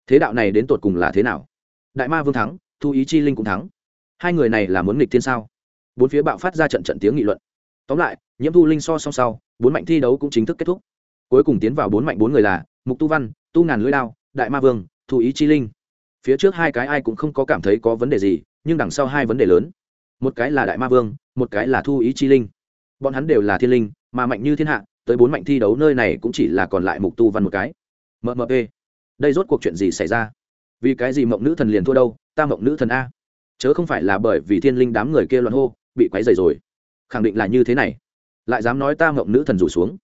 Thế đạo này đến tột cùng là thế nào? Đại ma vương thắng, thu ý chi linh cũng thắng. Hai người này là muốn nghịch thiên sao? Bốn phía bạo phát ra trận trận tiếng nghị luận. Tóm lại, nhiễm thu linh so song sau, bốn mạnh thi đấu cũng chính thức kết thúc cuối cùng tiến vào bốn mạnh bốn người là mục tu văn, tu ngàn lưỡi đao, đại ma vương thu ý chi linh. Phía trước hai cái ai cũng không có cảm thấy có vấn đề gì, nhưng đằng sau hai vấn đề lớn. Một cái là đại ma vương, một cái là thu ý chi linh. Bọn hắn đều là thiên linh, mà mạnh như thiên hạ, tới bốn mạnh thi đấu nơi này cũng chỉ là còn lại mục tu văn một cái. Mmp đây rốt cuộc chuyện gì xảy ra? Vì cái gì mộng nữ thần liền thua đâu, ta mộng nữ thần a? Chớ không phải là bởi vì thiên linh đám người kia loạn hô, bị quấy dày rồi. Khẳng định là như thế này. Lại dám nói ta mộng nữ thần rủ xuống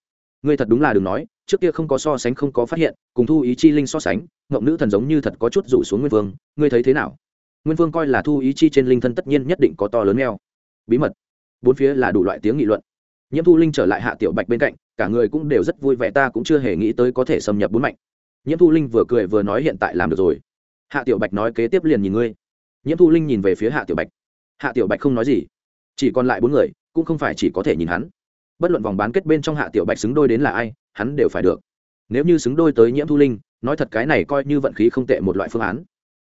ngươi thật đúng là đừng nói, trước kia không có so sánh, không có phát hiện, cùng thu ý chi linh so sánh, ngộng nữ thần giống như thật có chút rủ xuống nguyên vương, ngươi thấy thế nào? Nguyên vương coi là thu ý chi trên linh thân tất nhiên nhất định có to lớn neo bí mật. Bốn phía là đủ loại tiếng nghị luận. Nhiễm thu linh trở lại hạ tiểu bạch bên cạnh, cả người cũng đều rất vui vẻ, ta cũng chưa hề nghĩ tới có thể xâm nhập bốn mạnh. Nhiễm thu linh vừa cười vừa nói hiện tại làm được rồi. Hạ tiểu bạch nói kế tiếp liền nhìn ngươi. Nhiễm thu linh nhìn về phía hạ tiểu bạch. Hạ tiểu bạch không nói gì, chỉ còn lại bốn người, cũng không phải chỉ có thể nhìn hắn bất luận vòng bán kết bên trong hạ tiểu bạch xứng đôi đến là ai, hắn đều phải được. Nếu như xứng đôi tới nhiễm thu linh, nói thật cái này coi như vận khí không tệ một loại phương án.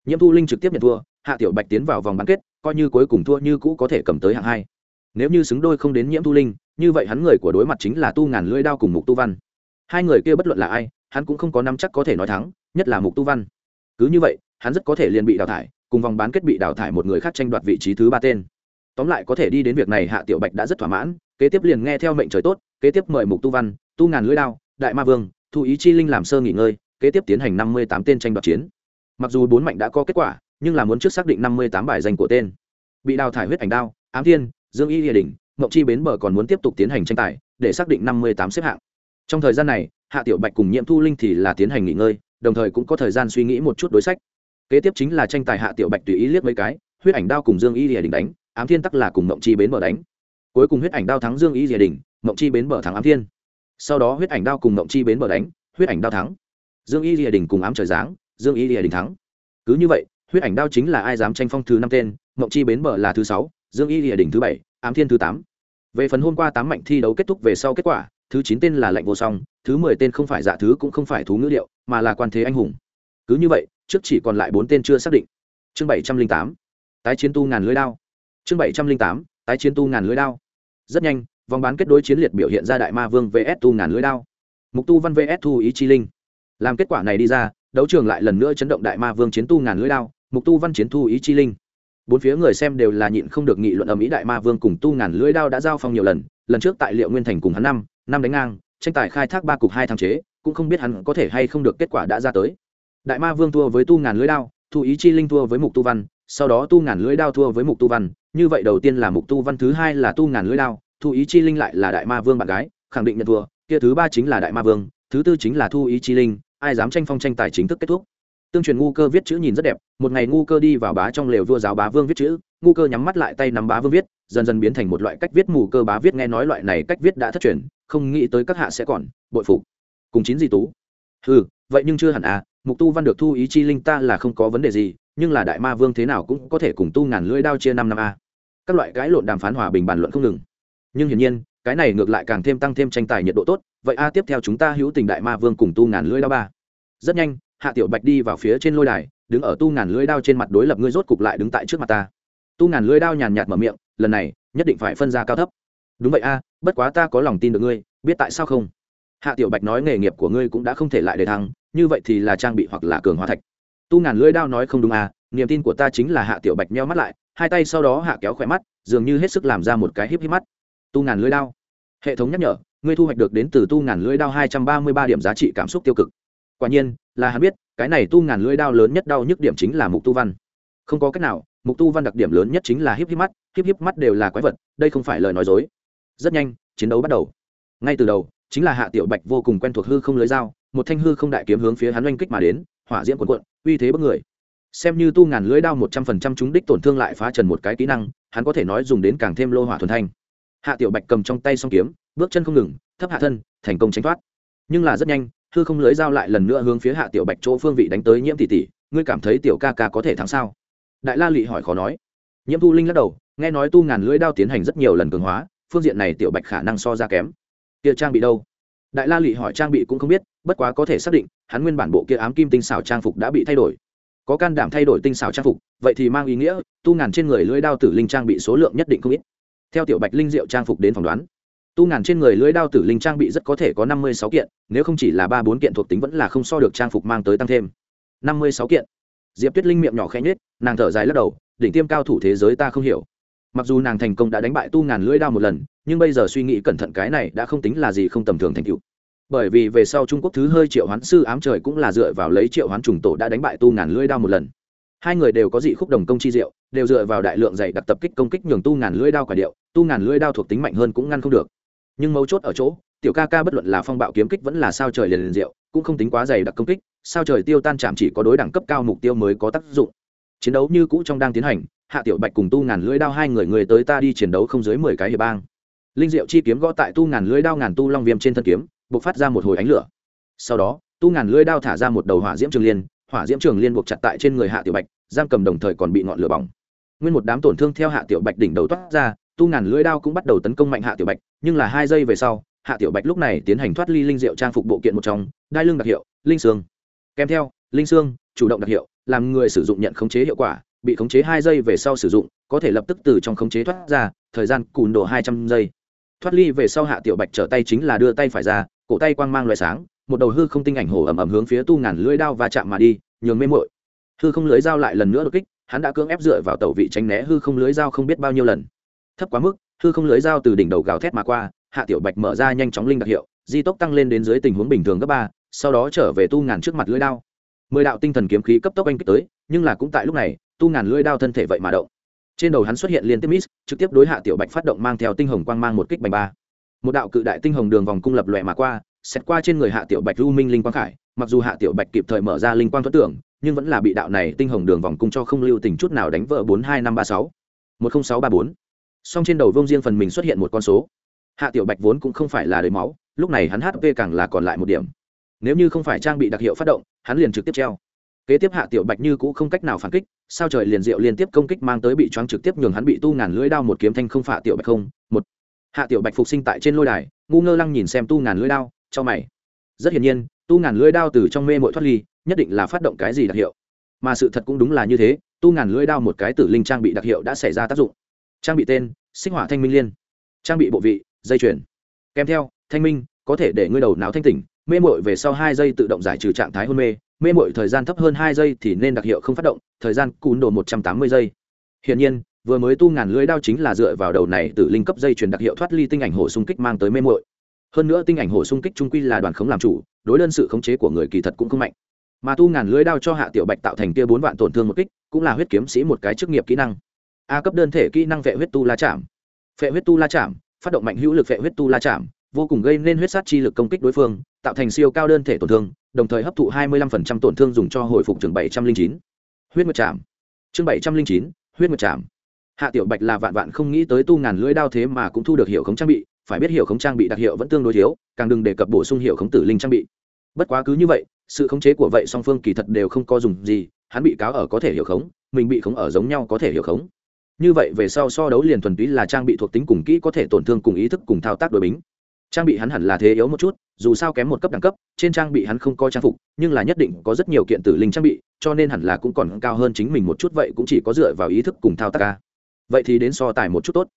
Nhiễm thu linh trực tiếp nhận thua, hạ tiểu bạch tiến vào vòng bán kết, coi như cuối cùng thua như cũ có thể cầm tới hạng hai. Nếu như xứng đôi không đến nhiễm thu linh, như vậy hắn người của đối mặt chính là tu ngàn lưỡi đao cùng mục tu văn. Hai người kia bất luận là ai, hắn cũng không có năm chắc có thể nói thắng, nhất là mục tu văn. Cứ như vậy, hắn rất có thể liền bị đào thải, cùng vòng bán kết bị đào thải một người khác tranh đoạt vị trí thứ ba tên. Tóm lại có thể đi đến việc này hạ tiểu bạch đã rất thỏa mãn kế tiếp liền nghe theo mệnh trời tốt, kế tiếp mời mục tu văn, tu ngàn lưỡi đao, đại ma vương, thu ý chi linh làm sơ nghỉ ngơi, kế tiếp tiến hành năm mươi tám tên tranh đoạt chiến. Mặc dù bốn mạnh đã có kết quả, nhưng là muốn trước xác định năm mươi tám bài danh của tên. Bị đào thải huyết ảnh đao, ám thiên, dương y địa đình mậu chi bến bờ còn muốn tiếp tục tiến hành tranh tài, để xác định năm mươi tám xếp hạng. Trong thời gian này, hạ tiểu bạch cùng nhiệm thu linh thì là tiến hành nghỉ ngơi, đồng thời cũng có thời gian suy nghĩ một chút đối sách. Kế tiếp chính là tranh tài hạ tiểu bạch tùy ý liếc mấy cái, huyết ảnh đao cùng dương y địa đình đánh, ám thiên tắc là cùng mộng chi bến bờ đánh cuối cùng huyết ảnh đao thắng dương y địa đình, mộng chi bến bờ thắng ám thiên. Sau đó huyết ảnh đao cùng mộng chi bến bờ đánh, huyết ảnh đao thắng. Dương y địa đình cùng ám trời giáng, dương y địa đình thắng. Cứ như vậy, huyết ảnh đao chính là ai dám tranh phong thứ năm tên, mộng chi bến bờ là thứ sáu, dương y địa đình thứ bảy, ám thiên thứ tám. Về phần hôm qua tám mạnh thi đấu kết thúc về sau kết quả, thứ chín tên là lệnh vô song, thứ mười tên không phải dạ thứ cũng không phải thú ngữ điệu, mà là quan thế anh hùng. Cứ như vậy, trước chỉ còn lại bốn tên chưa xác định. Chương bảy trăm linh tám, tái chiến tu ngàn lưới đao. Chương bảy trăm linh tám tái chiến tu ngàn lưới đao. Rất nhanh, vòng bán kết đối chiến liệt biểu hiện ra đại ma vương vs tu ngàn lưới đao. Mục tu văn vs thu ý chi linh. Làm kết quả này đi ra, đấu trường lại lần nữa chấn động đại ma vương chiến tu ngàn lưới đao, mục tu văn chiến thu ý chi linh. Bốn phía người xem đều là nhịn không được nghị luận ở mỹ đại ma vương cùng tu ngàn lưới đao đã giao phong nhiều lần lần trước tại liệu nguyên thành cùng hắn năm năm đánh ngang, tranh tài khai thác ba cục hai thăng chế, cũng không biết hắn có thể hay không được kết quả đã ra tới. Đại ma vương thua với tu ngàn lưới đao, thu ý chi linh thua với mục tu văn, sau đó tu ngàn lưới đao thua với mục tu văn như vậy đầu tiên là mục tu văn thứ hai là tu ngàn lưỡi lao, thu ý chi linh lại là đại ma vương bạn gái khẳng định nhận thua. Kia thứ ba chính là đại ma vương thứ tư chính là thu ý chi linh ai dám tranh phong tranh tài chính thức kết thúc. Tương truyền ngu cơ viết chữ nhìn rất đẹp một ngày ngu cơ đi vào bá trong lều vua giáo bá vương viết chữ ngu cơ nhắm mắt lại tay nắm bá vương viết dần dần biến thành một loại cách viết mù cơ bá viết nghe nói loại này cách viết đã thất truyền không nghĩ tới các hạ sẽ còn bội phục. Cùng chín di tú. Ừ vậy nhưng chưa hẳn à mục tu văn được thu ý chi linh ta là không có vấn đề gì nhưng là đại ma vương thế nào cũng có thể cùng tu ngàn lưỡi đao chia năm năm a các loại cái lộn đàm phán hòa bình bàn luận không ngừng. Nhưng hiển nhiên, cái này ngược lại càng thêm tăng thêm tranh tài nhiệt độ tốt. Vậy a, tiếp theo chúng ta hữu tình đại ma vương cùng tu ngàn lưỡi đao ba. Rất nhanh, hạ tiểu bạch đi vào phía trên lôi đài, đứng ở tu ngàn lưỡi đao trên mặt đối lập ngươi rốt cục lại đứng tại trước mặt ta. Tu ngàn lưỡi đao nhàn nhạt mở miệng, lần này, nhất định phải phân ra cao thấp. Đúng vậy a, bất quá ta có lòng tin được ngươi, biết tại sao không? Hạ tiểu bạch nói nghề nghiệp của ngươi cũng đã không thể lại để thăng, như vậy thì là trang bị hoặc là cường hóa thạch. Tu ngàn lưỡi đao nói không đúng à niềm tin của ta chính là hạ tiểu bạch meo mắt lại hai tay sau đó hạ kéo khỏe mắt, dường như hết sức làm ra một cái híp híp mắt. Tu ngàn lưỡi đao. Hệ thống nhắc nhở, ngươi thu hoạch được đến từ tu ngàn lưỡi đao hai trăm ba mươi ba điểm giá trị cảm xúc tiêu cực. Quả nhiên, là hắn biết, cái này tu ngàn lưỡi đao lớn nhất đau nhức điểm chính là mục tu văn. Không có cách nào, mục tu văn đặc điểm lớn nhất chính là híp híp mắt, híp híp mắt đều là quái vật, đây không phải lời nói dối. Rất nhanh, chiến đấu bắt đầu. Ngay từ đầu, chính là hạ tiểu bạch vô cùng quen thuộc hư không lưới dao, một thanh hư không đại kiếm hướng phía hắn oanh kích mà đến, hỏa diễm quần quận uy thế bất người xem như tu ngàn lưới đao một trăm phần trăm trúng đích tổn thương lại phá trần một cái kỹ năng, hắn có thể nói dùng đến càng thêm lô hỏa thuần thanh. Hạ tiểu bạch cầm trong tay song kiếm, bước chân không ngừng, thấp hạ thân, thành công tránh thoát. Nhưng là rất nhanh, hư không lưới dao lại lần nữa hướng phía hạ tiểu bạch chỗ phương vị đánh tới nhiễm tỷ tỷ, ngươi cảm thấy tiểu ca ca có thể thắng sao? Đại la lị hỏi khó nói. Nhiễm thu linh lắc đầu, nghe nói tu ngàn lưỡi đao tiến hành rất nhiều lần cường hóa, phương diện này tiểu bạch khả năng so ra kém. Kia trang bị đâu? Đại la lị hỏi trang bị cũng không biết, bất quá có thể xác định, hắn nguyên bản bộ kia ám kim tinh xảo trang phục đã bị thay đổi có can đảm thay đổi tinh xảo trang phục, vậy thì mang ý nghĩa, tu ngàn trên người lưỡi đao tử linh trang bị số lượng nhất định không ít. Theo tiểu bạch linh diệu trang phục đến phỏng đoán, tu ngàn trên người lưỡi đao tử linh trang bị rất có thể có năm mươi sáu kiện, nếu không chỉ là ba bốn kiện thuộc tính vẫn là không so được trang phục mang tới tăng thêm. năm mươi sáu kiện. Diệp tuyết linh miệng nhỏ khẽ nhết nàng thở dài lắc đầu, đỉnh tiêm cao thủ thế giới ta không hiểu. Mặc dù nàng thành công đã đánh bại tu ngàn lưỡi đao một lần, nhưng bây giờ suy nghĩ cẩn thận cái này đã không tính là gì không tầm thường thành tựu bởi vì về sau trung quốc thứ hơi triệu hoán sư ám trời cũng là dựa vào lấy triệu hoán trùng tổ đã đánh bại tu ngàn lưỡi đao một lần. Hai người đều có dị khúc đồng công chi diệu, đều dựa vào đại lượng dày đặc tập kích công kích nhường tu ngàn lưỡi đao quả điệu, tu ngàn lưỡi đao thuộc tính mạnh hơn cũng ngăn không được. Nhưng mấu chốt ở chỗ, tiểu ca ca bất luận là phong bạo kiếm kích vẫn là sao trời liền liền diệu, cũng không tính quá dày đặc công kích, sao trời tiêu tan chạm chỉ có đối đẳng cấp cao mục tiêu mới có tác dụng. Chiến đấu như cũ trong đang tiến hành, hạ tiểu bạch cùng tu ngàn lưỡi đao hai người người tới ta đi chiến đấu không dưới mười cái hiệp bang. Linh diệu chi kiếm gõ tại tu ngàn lưỡi đao ngàn tu long viêm trên thân kiếm bộc phát ra một hồi ánh lửa. Sau đó, tu ngàn lưỡi đao thả ra một đầu hỏa diễm trường liên, hỏa diễm trường liên buộc chặt tại trên người hạ tiểu bạch, giam cầm đồng thời còn bị ngọn lửa bỏng. Nguyên một đám tổn thương theo hạ tiểu bạch đỉnh đầu toát ra, tu ngàn lưỡi đao cũng bắt đầu tấn công mạnh hạ tiểu bạch, nhưng là hai giây về sau, hạ tiểu bạch lúc này tiến hành thoát ly linh diệu trang phục bộ kiện một trong, đai lưng đặc hiệu, linh xương. Kèm theo, linh xương, chủ động đặc hiệu, làm người sử dụng nhận khống chế hiệu quả, bị khống chế hai giây về sau sử dụng, có thể lập tức từ trong khống chế thoát ra, thời gian cùn độ hai trăm giây. Thoát ly về sau hạ tiểu bạch trở tay chính là đưa tay phải ra cổ tay quang mang loại sáng, một đầu hư không tinh ảnh hổ ầm ầm hướng phía tu ngàn lưỡi đao và chạm mà đi, nhường mê mội hư không lưới dao lại lần nữa đột kích, hắn đã cưỡng ép dựa vào tẩu vị tránh né hư không lưới dao không biết bao nhiêu lần. Thấp quá mức, hư không lưới dao từ đỉnh đầu gào thét mà qua, hạ tiểu bạch mở ra nhanh chóng linh đặc hiệu, di tốc tăng lên đến dưới tình huống bình thường gấp ba, sau đó trở về tu ngàn trước mặt lưỡi đao. Mười đạo tinh thần kiếm khí cấp tốc anh kích tới, nhưng là cũng tại lúc này, tu ngàn lưỡi đao thân thể vậy mà động. Trên đầu hắn xuất hiện liên tiếp miss, trực tiếp đối hạ tiểu bạch phát động mang theo tinh hồng quang mang một kích bành ba một đạo cự đại tinh hồng đường vòng cung lập lòe mà qua, xét qua trên người hạ tiểu bạch lưu minh linh quang khải, mặc dù hạ tiểu bạch kịp thời mở ra linh quang thoát tưởng, nhưng vẫn là bị đạo này tinh hồng đường vòng cung cho không lưu tình chút nào đánh vỡ bốn hai năm ba sáu. một không sáu ba bốn. Song trên đầu vông riêng phần mình xuất hiện một con số. Hạ tiểu bạch vốn cũng không phải là đầy máu, lúc này hắn hp càng là còn lại một điểm. Nếu như không phải trang bị đặc hiệu phát động, hắn liền trực tiếp treo. Kế tiếp hạ tiểu bạch như cũ không cách nào phản kích, sao trời liền diệu liên tiếp công kích mang tới bị choáng trực tiếp nhường hắn bị tu ngàn lưỡi đao một kiếm thanh không phạ tiểu bạch không? Một hạ tiểu bạch phục sinh tại trên lôi đài, ngu ngơ lăng nhìn xem tu ngàn lưỡi đao, cho mày. Rất hiển nhiên, tu ngàn lưỡi đao từ trong mê mội thoát ly, nhất định là phát động cái gì đặc hiệu. Mà sự thật cũng đúng là như thế, tu ngàn lưỡi đao một cái tử linh trang bị đặc hiệu đã xảy ra tác dụng. Trang bị tên, sinh hỏa thanh minh liên. Trang bị bộ vị, dây chuyền. Kèm theo, thanh minh, có thể để ngươi đầu não thanh tỉnh, mê mội về sau hai giây tự động giải trừ trạng thái hôn mê mê mội thời gian thấp hơn hai giây thì nên đặc hiệu không phát động, thời gian cún đồ một trăm tám mươi giây. Hiển nhiên vừa mới tu ngàn lưới đao chính là dựa vào đầu này từ linh cấp dây chuyển đặc hiệu thoát ly tinh ảnh hổ xung kích mang tới mê mội hơn nữa tinh ảnh hổ xung kích trung quy là đoàn khống làm chủ đối đơn sự khống chế của người kỳ thật cũng không mạnh. Mà tu ngàn lưới đao cho hạ tiểu bạch tạo thành kia bốn vạn tổn thương một kích cũng là huyết kiếm sĩ một cái chức nghiệp kỹ năng. A cấp đơn thể kỹ năng vệ huyết tu la chạm. Vệ huyết tu la chạm phát động mạnh hữu lực vệ huyết tu la chạm vô cùng gây nên huyết sát chi lực công kích đối phương tạo thành siêu cao đơn thể tổn thương đồng thời hấp thụ 25% tổn thương dùng cho hồi phục trường 709. huyết nguyệt chạm. Chương 709, huyết nguyệt chạm hạ tiểu bạch là vạn vạn không nghĩ tới tu ngàn lưỡi đao thế mà cũng thu được hiệu khống trang bị, phải biết hiệu khống trang bị đặc hiệu vẫn tương đối thiếu, càng đừng đề cập bổ sung hiệu khống tử linh trang bị. Bất quá cứ như vậy, sự khống chế của vậy song phương kỳ thật đều không có dùng gì, hắn bị cáo ở có thể hiệu khống, mình bị khống ở giống nhau có thể hiệu khống. Như vậy về sau so đấu liền thuần túy là trang bị thuộc tính cùng kỹ có thể tổn thương cùng ý thức cùng thao tác đội bính. Trang bị hắn hẳn là thế yếu một chút, dù sao kém một cấp đẳng cấp, trên trang bị hắn không có trang phục, nhưng là nhất định có rất nhiều kiện tử linh trang bị, cho nên hẳn là cũng còn cao hơn chính mình một chút, vậy cũng chỉ có dựa vào ý thức cùng thao tác ca vậy thì đến so tài một chút tốt.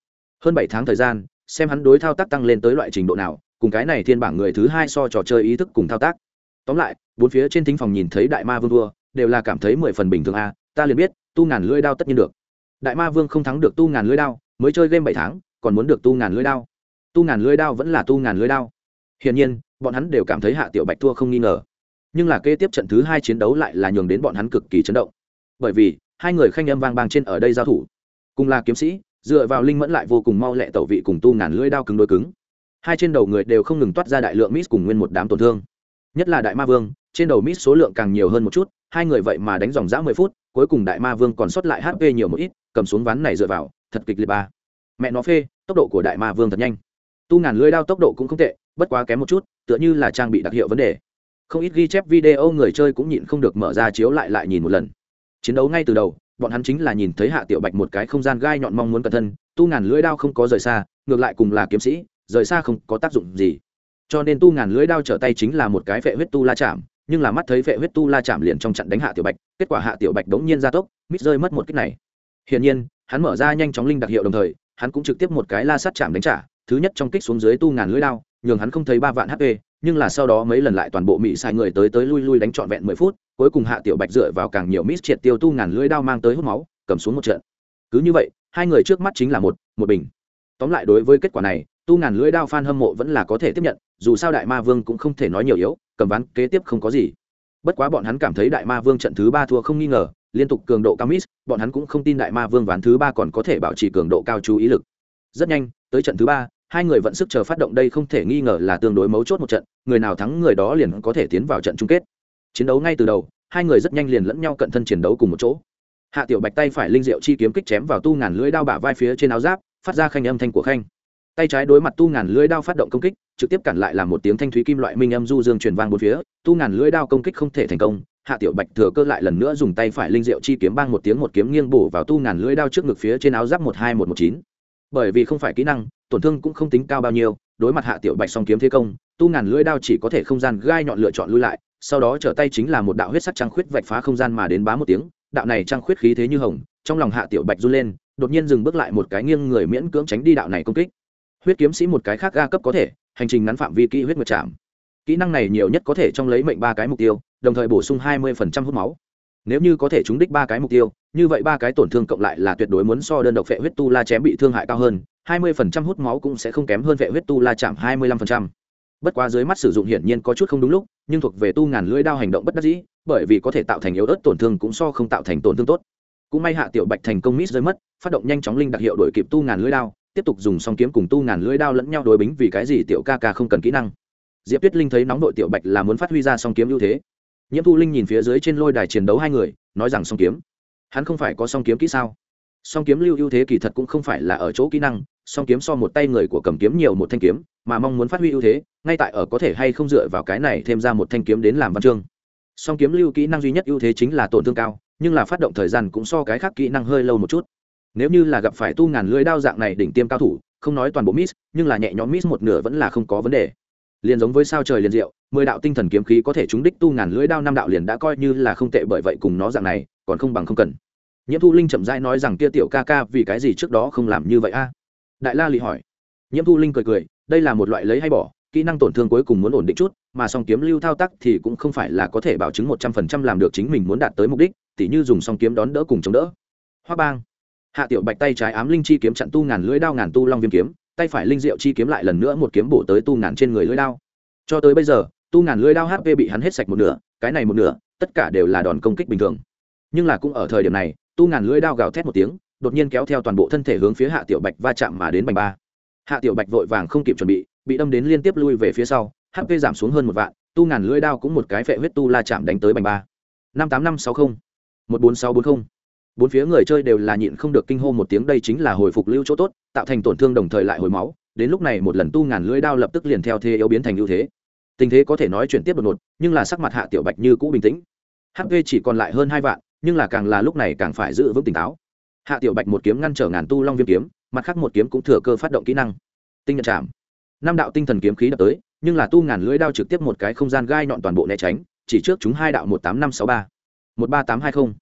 Hơn bảy tháng thời gian, xem hắn đối thao tác tăng lên tới loại trình độ nào, cùng cái này thiên bảng người thứ hai so trò chơi ý thức cùng thao tác. Tóm lại, bốn phía trên thính phòng nhìn thấy đại ma vương vua đều là cảm thấy mười phần bình thường a, ta liền biết, tu ngàn lưỡi đao tất nhiên được. Đại ma vương không thắng được tu ngàn lưỡi đao, mới chơi game bảy tháng, còn muốn được tu ngàn lưỡi đao. Tu ngàn lưỡi đao vẫn là tu ngàn lưỡi đao. Hiển nhiên, bọn hắn đều cảm thấy hạ tiểu bạch thua không nghi ngờ. Nhưng là kế tiếp trận thứ hai chiến đấu lại là nhường đến bọn hắn cực kỳ chấn động. Bởi vì, hai người khanh âm vang bang trên ở đây giao thủ cùng là kiếm sĩ, dựa vào linh mẫn lại vô cùng mau lẹ tẩu vị cùng tu ngàn lưỡi đao cứng đôi cứng. Hai trên đầu người đều không ngừng toát ra đại lượng mít cùng nguyên một đám tổn thương. Nhất là đại ma vương, trên đầu mít số lượng càng nhiều hơn một chút, hai người vậy mà đánh dòng dã mười phút, cuối cùng đại ma vương còn sót lại hp nhiều một ít, cầm xuống ván này dựa vào, thật kịch liệt ba. Mẹ nó phê, tốc độ của đại ma vương thật nhanh. Tu ngàn lưỡi đao tốc độ cũng không tệ, bất quá kém một chút, tựa như là trang bị đặc hiệu vấn đề. Không ít ghi chép video người chơi cũng nhịn không được mở ra chiếu lại lại nhìn một lần. Chiến đấu ngay từ đầu bọn hắn chính là nhìn thấy hạ tiểu bạch một cái không gian gai nhọn mong muốn cẩn thân, tu ngàn lưỡi đao không có rời xa, ngược lại cùng là kiếm sĩ, rời xa không có tác dụng gì. Cho nên tu ngàn lưỡi đao trở tay chính là một cái vệ huyết tu la chạm, nhưng là mắt thấy vệ huyết tu la chạm liền trong trận đánh hạ tiểu bạch, kết quả hạ tiểu bạch đống nhiên ra tốc, mít rơi mất một kích này. Hiển nhiên, hắn mở ra nhanh chóng linh đặc hiệu đồng thời, hắn cũng trực tiếp một cái la sát chạm đánh trả, thứ nhất trong kích xuống dưới tu ngàn lưỡi đao, nhường hắn không thấy ba vạn hp nhưng là sau đó mấy lần lại toàn bộ mỹ sai người tới tới lui lui đánh trọn vẹn mười phút, cuối cùng hạ tiểu bạch dựa vào càng nhiều mít triệt tiêu tu ngàn lưỡi đao mang tới hút máu, cầm xuống một trận. Cứ như vậy, hai người trước mắt chính là một một bình. Tóm lại đối với kết quả này, tu ngàn lưỡi đao fan hâm mộ vẫn là có thể tiếp nhận, dù sao đại ma vương cũng không thể nói nhiều yếu, cầm ván kế tiếp không có gì. Bất quá bọn hắn cảm thấy đại ma vương trận thứ ba thua không nghi ngờ, liên tục cường độ cao mít bọn hắn cũng không tin đại ma vương ván thứ ba còn có thể bảo trì cường độ cao chú ý lực. Rất nhanh, tới trận thứ ba hai người vận sức chờ phát động đây không thể nghi ngờ là tương đối mấu chốt một trận, người nào thắng người đó liền có thể tiến vào trận chung kết. Chiến đấu ngay từ đầu, hai người rất nhanh liền lẫn nhau cận thân chiến đấu cùng một chỗ. Hạ tiểu bạch tay phải linh diệu chi kiếm kích chém vào tu ngàn lưỡi đao bả vai phía trên áo giáp, phát ra khanh âm thanh của khanh. Tay trái đối mặt tu ngàn lưỡi đao phát động công kích, trực tiếp cản lại làm một tiếng thanh thúy kim loại minh âm du dương truyền vang bốn phía, tu ngàn lưỡi đao công kích không thể thành công. Hạ tiểu bạch thừa cơ lại lần nữa dùng tay phải linh diệu chi kiếm bang một tiếng một kiếm nghiêng bổ vào tu ngàn lưỡi đao trước ngực phía trên áo giáp một hai một một chín. Bởi vì không phải kỹ năng tổn thương cũng không tính cao bao nhiêu, đối mặt hạ tiểu bạch song kiếm thế công, tu ngàn lưỡi đao chỉ có thể không gian gai nhọn lựa chọn lui lại, sau đó trở tay chính là một đạo huyết sắc trăng khuyết vạch phá không gian mà đến bá một tiếng, đạo này trăng khuyết khí thế như hồng, trong lòng hạ tiểu bạch run lên, đột nhiên dừng bước lại một cái nghiêng người miễn cưỡng tránh đi đạo này công kích. Huyết kiếm sĩ một cái khác ga cấp có thể, hành trình ngắn phạm vi kỹ huyết nguyệt chạm kỹ năng này nhiều nhất có thể trong lấy mệnh ba cái mục tiêu, đồng thời bổ sung hai mươi hút máu. Nếu như có thể trúng đích ba cái mục tiêu, như vậy ba cái tổn thương cộng lại là tuyệt đối muốn so đơn độc phệ huyết tu la chém bị thương hại cao hơn hai mươi phần trăm hút máu cũng sẽ không kém hơn vệ huyết tu la chạm hai mươi lăm phần trăm. Bất quá dưới mắt sử dụng hiển nhiên có chút không đúng lúc, nhưng thuộc về tu ngàn lưỡi đao hành động bất đắc dĩ, bởi vì có thể tạo thành yếu ớt tổn thương cũng so không tạo thành tổn thương tốt. Cũng may hạ tiểu bạch thành công miss rơi mất, phát động nhanh chóng linh đặc hiệu đổi kịp tu ngàn lưỡi đao, tiếp tục dùng song kiếm cùng tu ngàn lưỡi đao lẫn nhau đối bính vì cái gì tiểu ca ca không cần kỹ năng. Diệp tuyết linh thấy nóng đội tiểu bạch là muốn phát huy ra song kiếm ưu thế. Nhiễm thu linh nhìn phía dưới trên lôi đài chiến đấu hai người, nói rằng song kiếm. Hắn không phải có song kiếm kỹ sao? Song kiếm lưu ưu thế kỳ thật cũng không phải là ở chỗ kỹ năng, song kiếm so một tay người của cầm kiếm nhiều một thanh kiếm, mà mong muốn phát huy ưu thế, ngay tại ở có thể hay không dựa vào cái này thêm ra một thanh kiếm đến làm văn chương. Song kiếm lưu kỹ năng duy nhất ưu thế chính là tổn thương cao, nhưng là phát động thời gian cũng so cái khác kỹ năng hơi lâu một chút. Nếu như là gặp phải tu ngàn lưới đao dạng này đỉnh tiêm cao thủ, không nói toàn bộ miss, nhưng là nhẹ nhõm miss một nửa vẫn là không có vấn đề. Liền giống với sao trời liền diệu, mười đạo tinh thần kiếm khí có thể trúng đích tu ngàn lưỡi đao năm đạo liền đã coi như là không tệ bởi vậy cùng nó dạng này, còn không bằng không cần nhiễm thu linh chậm rãi nói rằng kia tiểu ca ca vì cái gì trước đó không làm như vậy a? Đại la lì hỏi. Nhiễm thu linh cười cười, đây là một loại lấy hay bỏ, kỹ năng tổn thương cuối cùng muốn ổn định chút, mà song kiếm lưu thao tác thì cũng không phải là có thể bảo chứng một trăm phần trăm làm được chính mình muốn đạt tới mục đích, tỉ như dùng song kiếm đón đỡ cùng chống đỡ. Hoa bang. Hạ tiểu bạch tay trái ám linh chi kiếm chặn tu ngàn lưỡi đao ngàn tu long viêm kiếm, tay phải linh diệu chi kiếm lại lần nữa một kiếm bổ tới tu ngàn trên người lưỡi đao. Cho tới bây giờ, tu ngàn lưỡi đao hp bị hắn hết sạch một nửa, cái này một nửa, tất cả đều là đòn công kích bình thường. Nhưng là cũng ở thời điểm này tu ngàn lưỡi đao gào thét một tiếng, đột nhiên kéo theo toàn bộ thân thể hướng phía hạ tiểu bạch va chạm mà đến bành ba. Hạ tiểu bạch vội vàng không kịp chuẩn bị bị đâm đến liên tiếp lui về phía sau hp giảm xuống hơn một vạn, tu ngàn lưỡi đao cũng một cái phệ huyết tu la chạm đánh tới bành ba. Năm tám năm sáu mươi một bốn sáu bốn mươi bốn phía người chơi đều là nhịn không được kinh hô một tiếng, đây chính là hồi phục lưu chỗ tốt, tạo thành tổn thương đồng thời lại hồi máu. Đến lúc này một lần tu ngàn lưỡi đao lập tức liền theo thế yếu biến thành ưu thế. Tình thế có thể nói chuyển tiếp đột ngột, nhưng là sắc mặt hạ tiểu bạch như cũ bình tĩnh. Hp chỉ còn lại hơn hai vạn nhưng là càng là lúc này càng phải giữ vững tỉnh táo. Hạ tiểu bạch một kiếm ngăn trở ngàn tu long viêm kiếm, mặt khác một kiếm cũng thừa cơ phát động kỹ năng. Tinh nhận chạm. Năm đạo tinh thần kiếm khí đập tới, nhưng là tu ngàn lưỡi đao trực tiếp một cái không gian gai nhọn toàn bộ né tránh, chỉ trước chúng hai đạo một tám năm sáu ba, một ba tám hai không.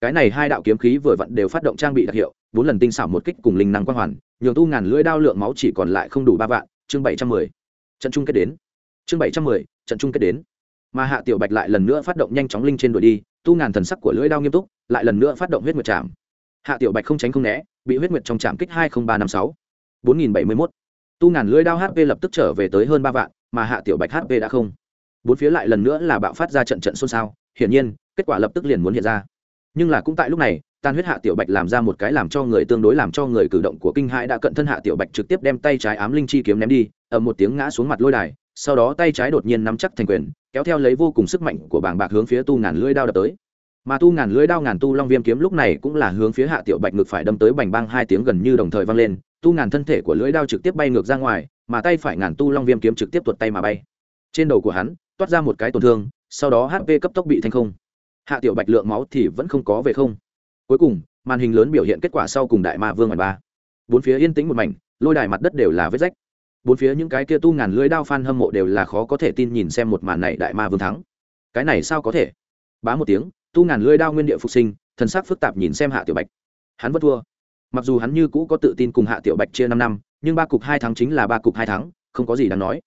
Cái này hai đạo kiếm khí vừa vặn đều phát động trang bị đặc hiệu, bốn lần tinh xảo một kích cùng linh năng quang hoàn, nhường tu ngàn lưỡi đao lượng máu chỉ còn lại không đủ ba vạn, chương bảy trăm mười. Trận chung kết đến. Chương bảy trăm mười, trận chung kết đến. Mà hạ tiểu bạch lại lần nữa phát động nhanh chóng linh trên đuổi đi tu ngàn thần sắc của lưỡi đao nghiêm túc, lại lần nữa phát động huyết nguyệt trạm hạ tiểu bạch không tránh không né, bị huyết nguyệt trong trạm kích hai nghìn ba năm sáu. bốn nghìn bảy mươi mốt. Tu ngàn lưỡi đao hp lập tức trở về tới hơn ba vạn, mà hạ tiểu bạch hp đã không. Bốn phía lại lần nữa là bạo phát ra trận trận xôn xao, hiển nhiên, kết quả lập tức liền muốn hiện ra. Nhưng là cũng tại lúc này, tan huyết hạ tiểu bạch làm ra một cái làm cho người tương đối làm cho người cử động của kinh hãi đã cận thân hạ tiểu bạch trực tiếp đem tay trái ám linh chi kiếm ném đi, ầm một tiếng ngã xuống mặt lôi đài sau đó tay trái đột nhiên nắm chắc thành quyền, kéo theo lấy vô cùng sức mạnh của bảng bạc hướng phía tu ngàn lưỡi đao đập tới. Mà tu ngàn lưỡi đao ngàn tu long viêm kiếm lúc này cũng là hướng phía hạ tiểu bạch ngực phải đâm tới bành bang hai tiếng gần như đồng thời vang lên, tu ngàn thân thể của lưỡi đao trực tiếp bay ngược ra ngoài, mà tay phải ngàn tu long viêm kiếm trực tiếp tuột tay mà bay. Trên đầu của hắn, toát ra một cái tổn thương, sau đó hp cấp tốc bị thành không. Hạ tiểu bạch lượng máu thì vẫn không có về không. Cuối cùng, màn hình lớn biểu hiện kết quả sau cùng đại ma vương mảnh ba. Bốn phía yên tĩnh một mảnh, lôi đài mặt đất đều là vết rách bốn phía những cái kia tu ngàn lưới đao phan hâm mộ đều là khó có thể tin nhìn xem một màn này đại ma vương thắng. Cái này sao có thể? Bá một tiếng, tu ngàn lưới đao nguyên địa phục sinh, thần sắc phức tạp nhìn xem hạ tiểu bạch. Hắn vẫn thua. Mặc dù hắn như cũ có tự tin cùng hạ tiểu bạch chia năm năm, nhưng ba cục hai tháng chính là ba cục hai tháng không có gì đáng nói.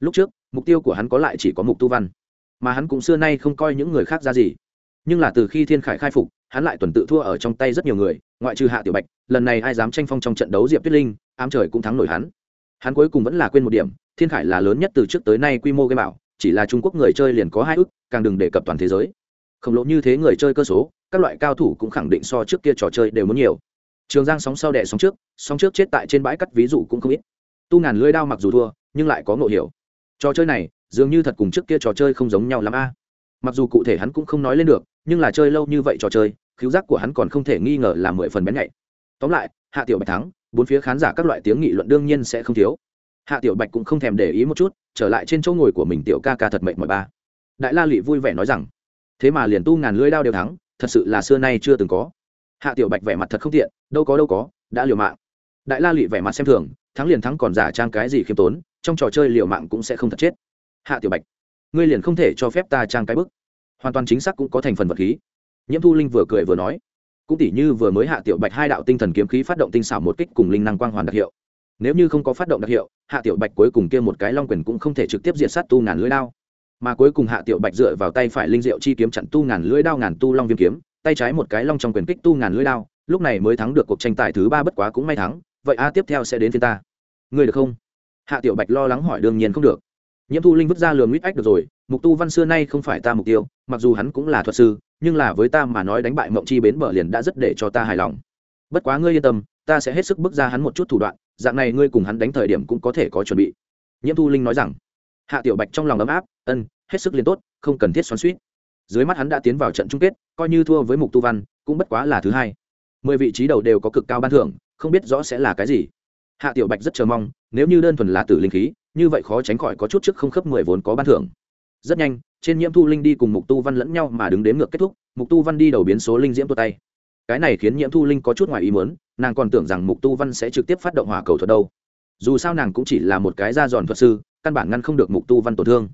Lúc trước, mục tiêu của hắn có lại chỉ có mục tu văn, mà hắn cũng xưa nay không coi những người khác ra gì. Nhưng là từ khi thiên khải khai phục, hắn lại tuần tự thua ở trong tay rất nhiều người, ngoại trừ hạ tiểu bạch, lần này ai dám tranh phong trong trận đấu diệp tuyết linh, ám trời cũng thắng nổi hắn hắn cuối cùng vẫn là quên một điểm, thiên khải là lớn nhất từ trước tới nay quy mô game bảo, chỉ là trung quốc người chơi liền có hai ước, càng đừng đề cập toàn thế giới. Khổng lồ như thế người chơi cơ số, các loại cao thủ cũng khẳng định so trước kia trò chơi đều muốn nhiều. Trường giang sóng sau đẻ sóng trước sóng trước chết tại trên bãi cắt ví dụ cũng không ít. Tu ngàn lưới đao mặc dù thua, nhưng lại có ngộ hiểu. Trò chơi này, dường như thật cùng trước kia trò chơi không giống nhau lắm a. Mặc dù cụ thể hắn cũng không nói lên được, nhưng là chơi lâu như vậy trò chơi, khiếu giác của hắn còn không thể nghi ngờ là mười phần bén nhạy. Tóm lại, hạ tiểu bạch thắng bốn phía khán giả các loại tiếng nghị luận đương nhiên sẽ không thiếu. Hạ tiểu bạch cũng không thèm để ý một chút, trở lại trên chỗ ngồi của mình tiểu ca ca thật mệnh mỏi ba. Đại la lị vui vẻ nói rằng, thế mà liền tu ngàn lưỡi đao đều thắng, thật sự là xưa nay chưa từng có. Hạ tiểu bạch vẻ mặt thật không tiện, đâu có đâu có, đã liều mạng. Đại la lị vẻ mặt xem thường, thắng liền thắng còn giả trang cái gì khiêm tốn, trong trò chơi liều mạng cũng sẽ không thật chết. Hạ tiểu bạch, ngươi liền không thể cho phép ta trang cái bức. Hoàn toàn chính xác cũng có thành phần vật khí. Nhiễm thu linh vừa cười vừa nói cũng tỷ như vừa mới hạ tiểu bạch hai đạo tinh thần kiếm khí phát động tinh xảo một kích cùng linh năng quang hoàn đặc hiệu. Nếu như không có phát động đặc hiệu, hạ tiểu bạch cuối cùng kia một cái long quyền cũng không thể trực tiếp diệt sát tu ngàn lưỡi đao. Mà cuối cùng hạ tiểu bạch dựa vào tay phải linh diệu chi kiếm chặn tu ngàn lưỡi đao ngàn tu long viêm kiếm, tay trái một cái long trong quyền kích tu ngàn lưỡi đao, lúc này mới thắng được cuộc tranh tài thứ ba bất quá cũng may thắng, vậy a tiếp theo sẽ đến phiên ta. Người được không? Hạ tiểu bạch lo lắng hỏi đương nhiên không được. Nhiễm thu linh vứt ra lường mít ách được rồi, mục tu văn xưa nay không phải ta mục tiêu, mặc dù hắn cũng là thuật sư nhưng là với ta mà nói đánh bại mộng chi bến bờ liền đã rất để cho ta hài lòng. Bất quá ngươi yên tâm, ta sẽ hết sức bước ra hắn một chút thủ đoạn, dạng này ngươi cùng hắn đánh thời điểm cũng có thể có chuẩn bị. Nhiễm thu linh nói rằng. Hạ tiểu bạch trong lòng ấm áp, ân, hết sức liền tốt, không cần thiết xoắn suýt. Dưới mắt hắn đã tiến vào trận chung kết, coi như thua với mục tu văn, cũng bất quá là thứ hai. Mười vị trí đầu đều có cực cao ban thưởng, không biết rõ sẽ là cái gì. Hạ tiểu bạch rất chờ mong, nếu như đơn thuần là tử linh khí, như vậy khó tránh khỏi có chút trước không khớp mười vốn có ban thưởng rất nhanh, trên nhiễm thu linh đi cùng mục tu văn lẫn nhau mà đứng đếm ngược kết thúc, mục tu văn đi đầu biến số linh diễm tua tay. Cái này khiến nhiễm thu linh có chút ngoài ý muốn, nàng còn tưởng rằng mục tu văn sẽ trực tiếp phát động hỏa cầu thuật đâu. Dù sao nàng cũng chỉ là một cái da giòn thuật sư, căn bản ngăn không được mục tu văn tổn thương.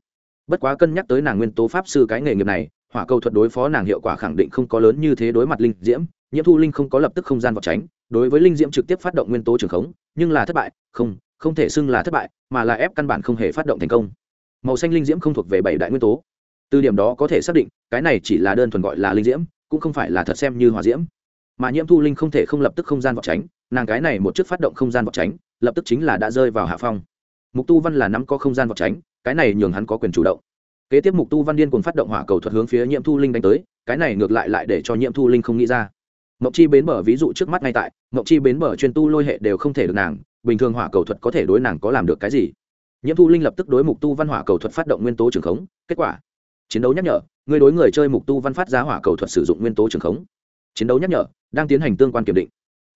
Bất quá cân nhắc tới nàng nguyên tố pháp sư cái nghề nghiệp này, hỏa cầu thuật đối phó nàng hiệu quả khẳng định không có lớn như thế đối mặt linh diễm, nhiễm thu linh không có lập tức không gian vào tránh, đối với linh diễm trực tiếp phát động nguyên tố trường khống, nhưng là thất bại, không không thể xưng là thất bại, mà là ép căn bản không hề phát động thành công màu xanh linh diễm không thuộc về bảy đại nguyên tố. Từ điểm đó có thể xác định, cái này chỉ là đơn thuần gọi là linh diễm, cũng không phải là thật xem như hỏa diễm. Mà nhiễm thu linh không thể không lập tức không gian vọt tránh, nàng cái này một chiếc phát động không gian vọt tránh, lập tức chính là đã rơi vào hạ phong. Mục tu văn là nắm có không gian vọt tránh, cái này nhường hắn có quyền chủ động. Kế tiếp mục tu văn điên cùng phát động hỏa cầu thuật hướng phía nhiễm thu linh đánh tới, cái này ngược lại lại để cho nhiễm thu linh không nghĩ ra. Mậu chi bến bờ ví dụ trước mắt ngay tại mậu chi bến bờ chuyên tu lôi hệ đều không thể được nàng, bình thường hỏa cầu thuật có thể đối nàng có làm được cái gì? Nhiễm thu linh lập tức đối mục tu văn hỏa cầu thuật phát động nguyên tố trường khống. Kết quả, chiến đấu nhắc nhở, người đối người chơi mục tu văn phát giá hỏa cầu thuật sử dụng nguyên tố trường khống. Chiến đấu nhắc nhở, đang tiến hành tương quan kiểm định.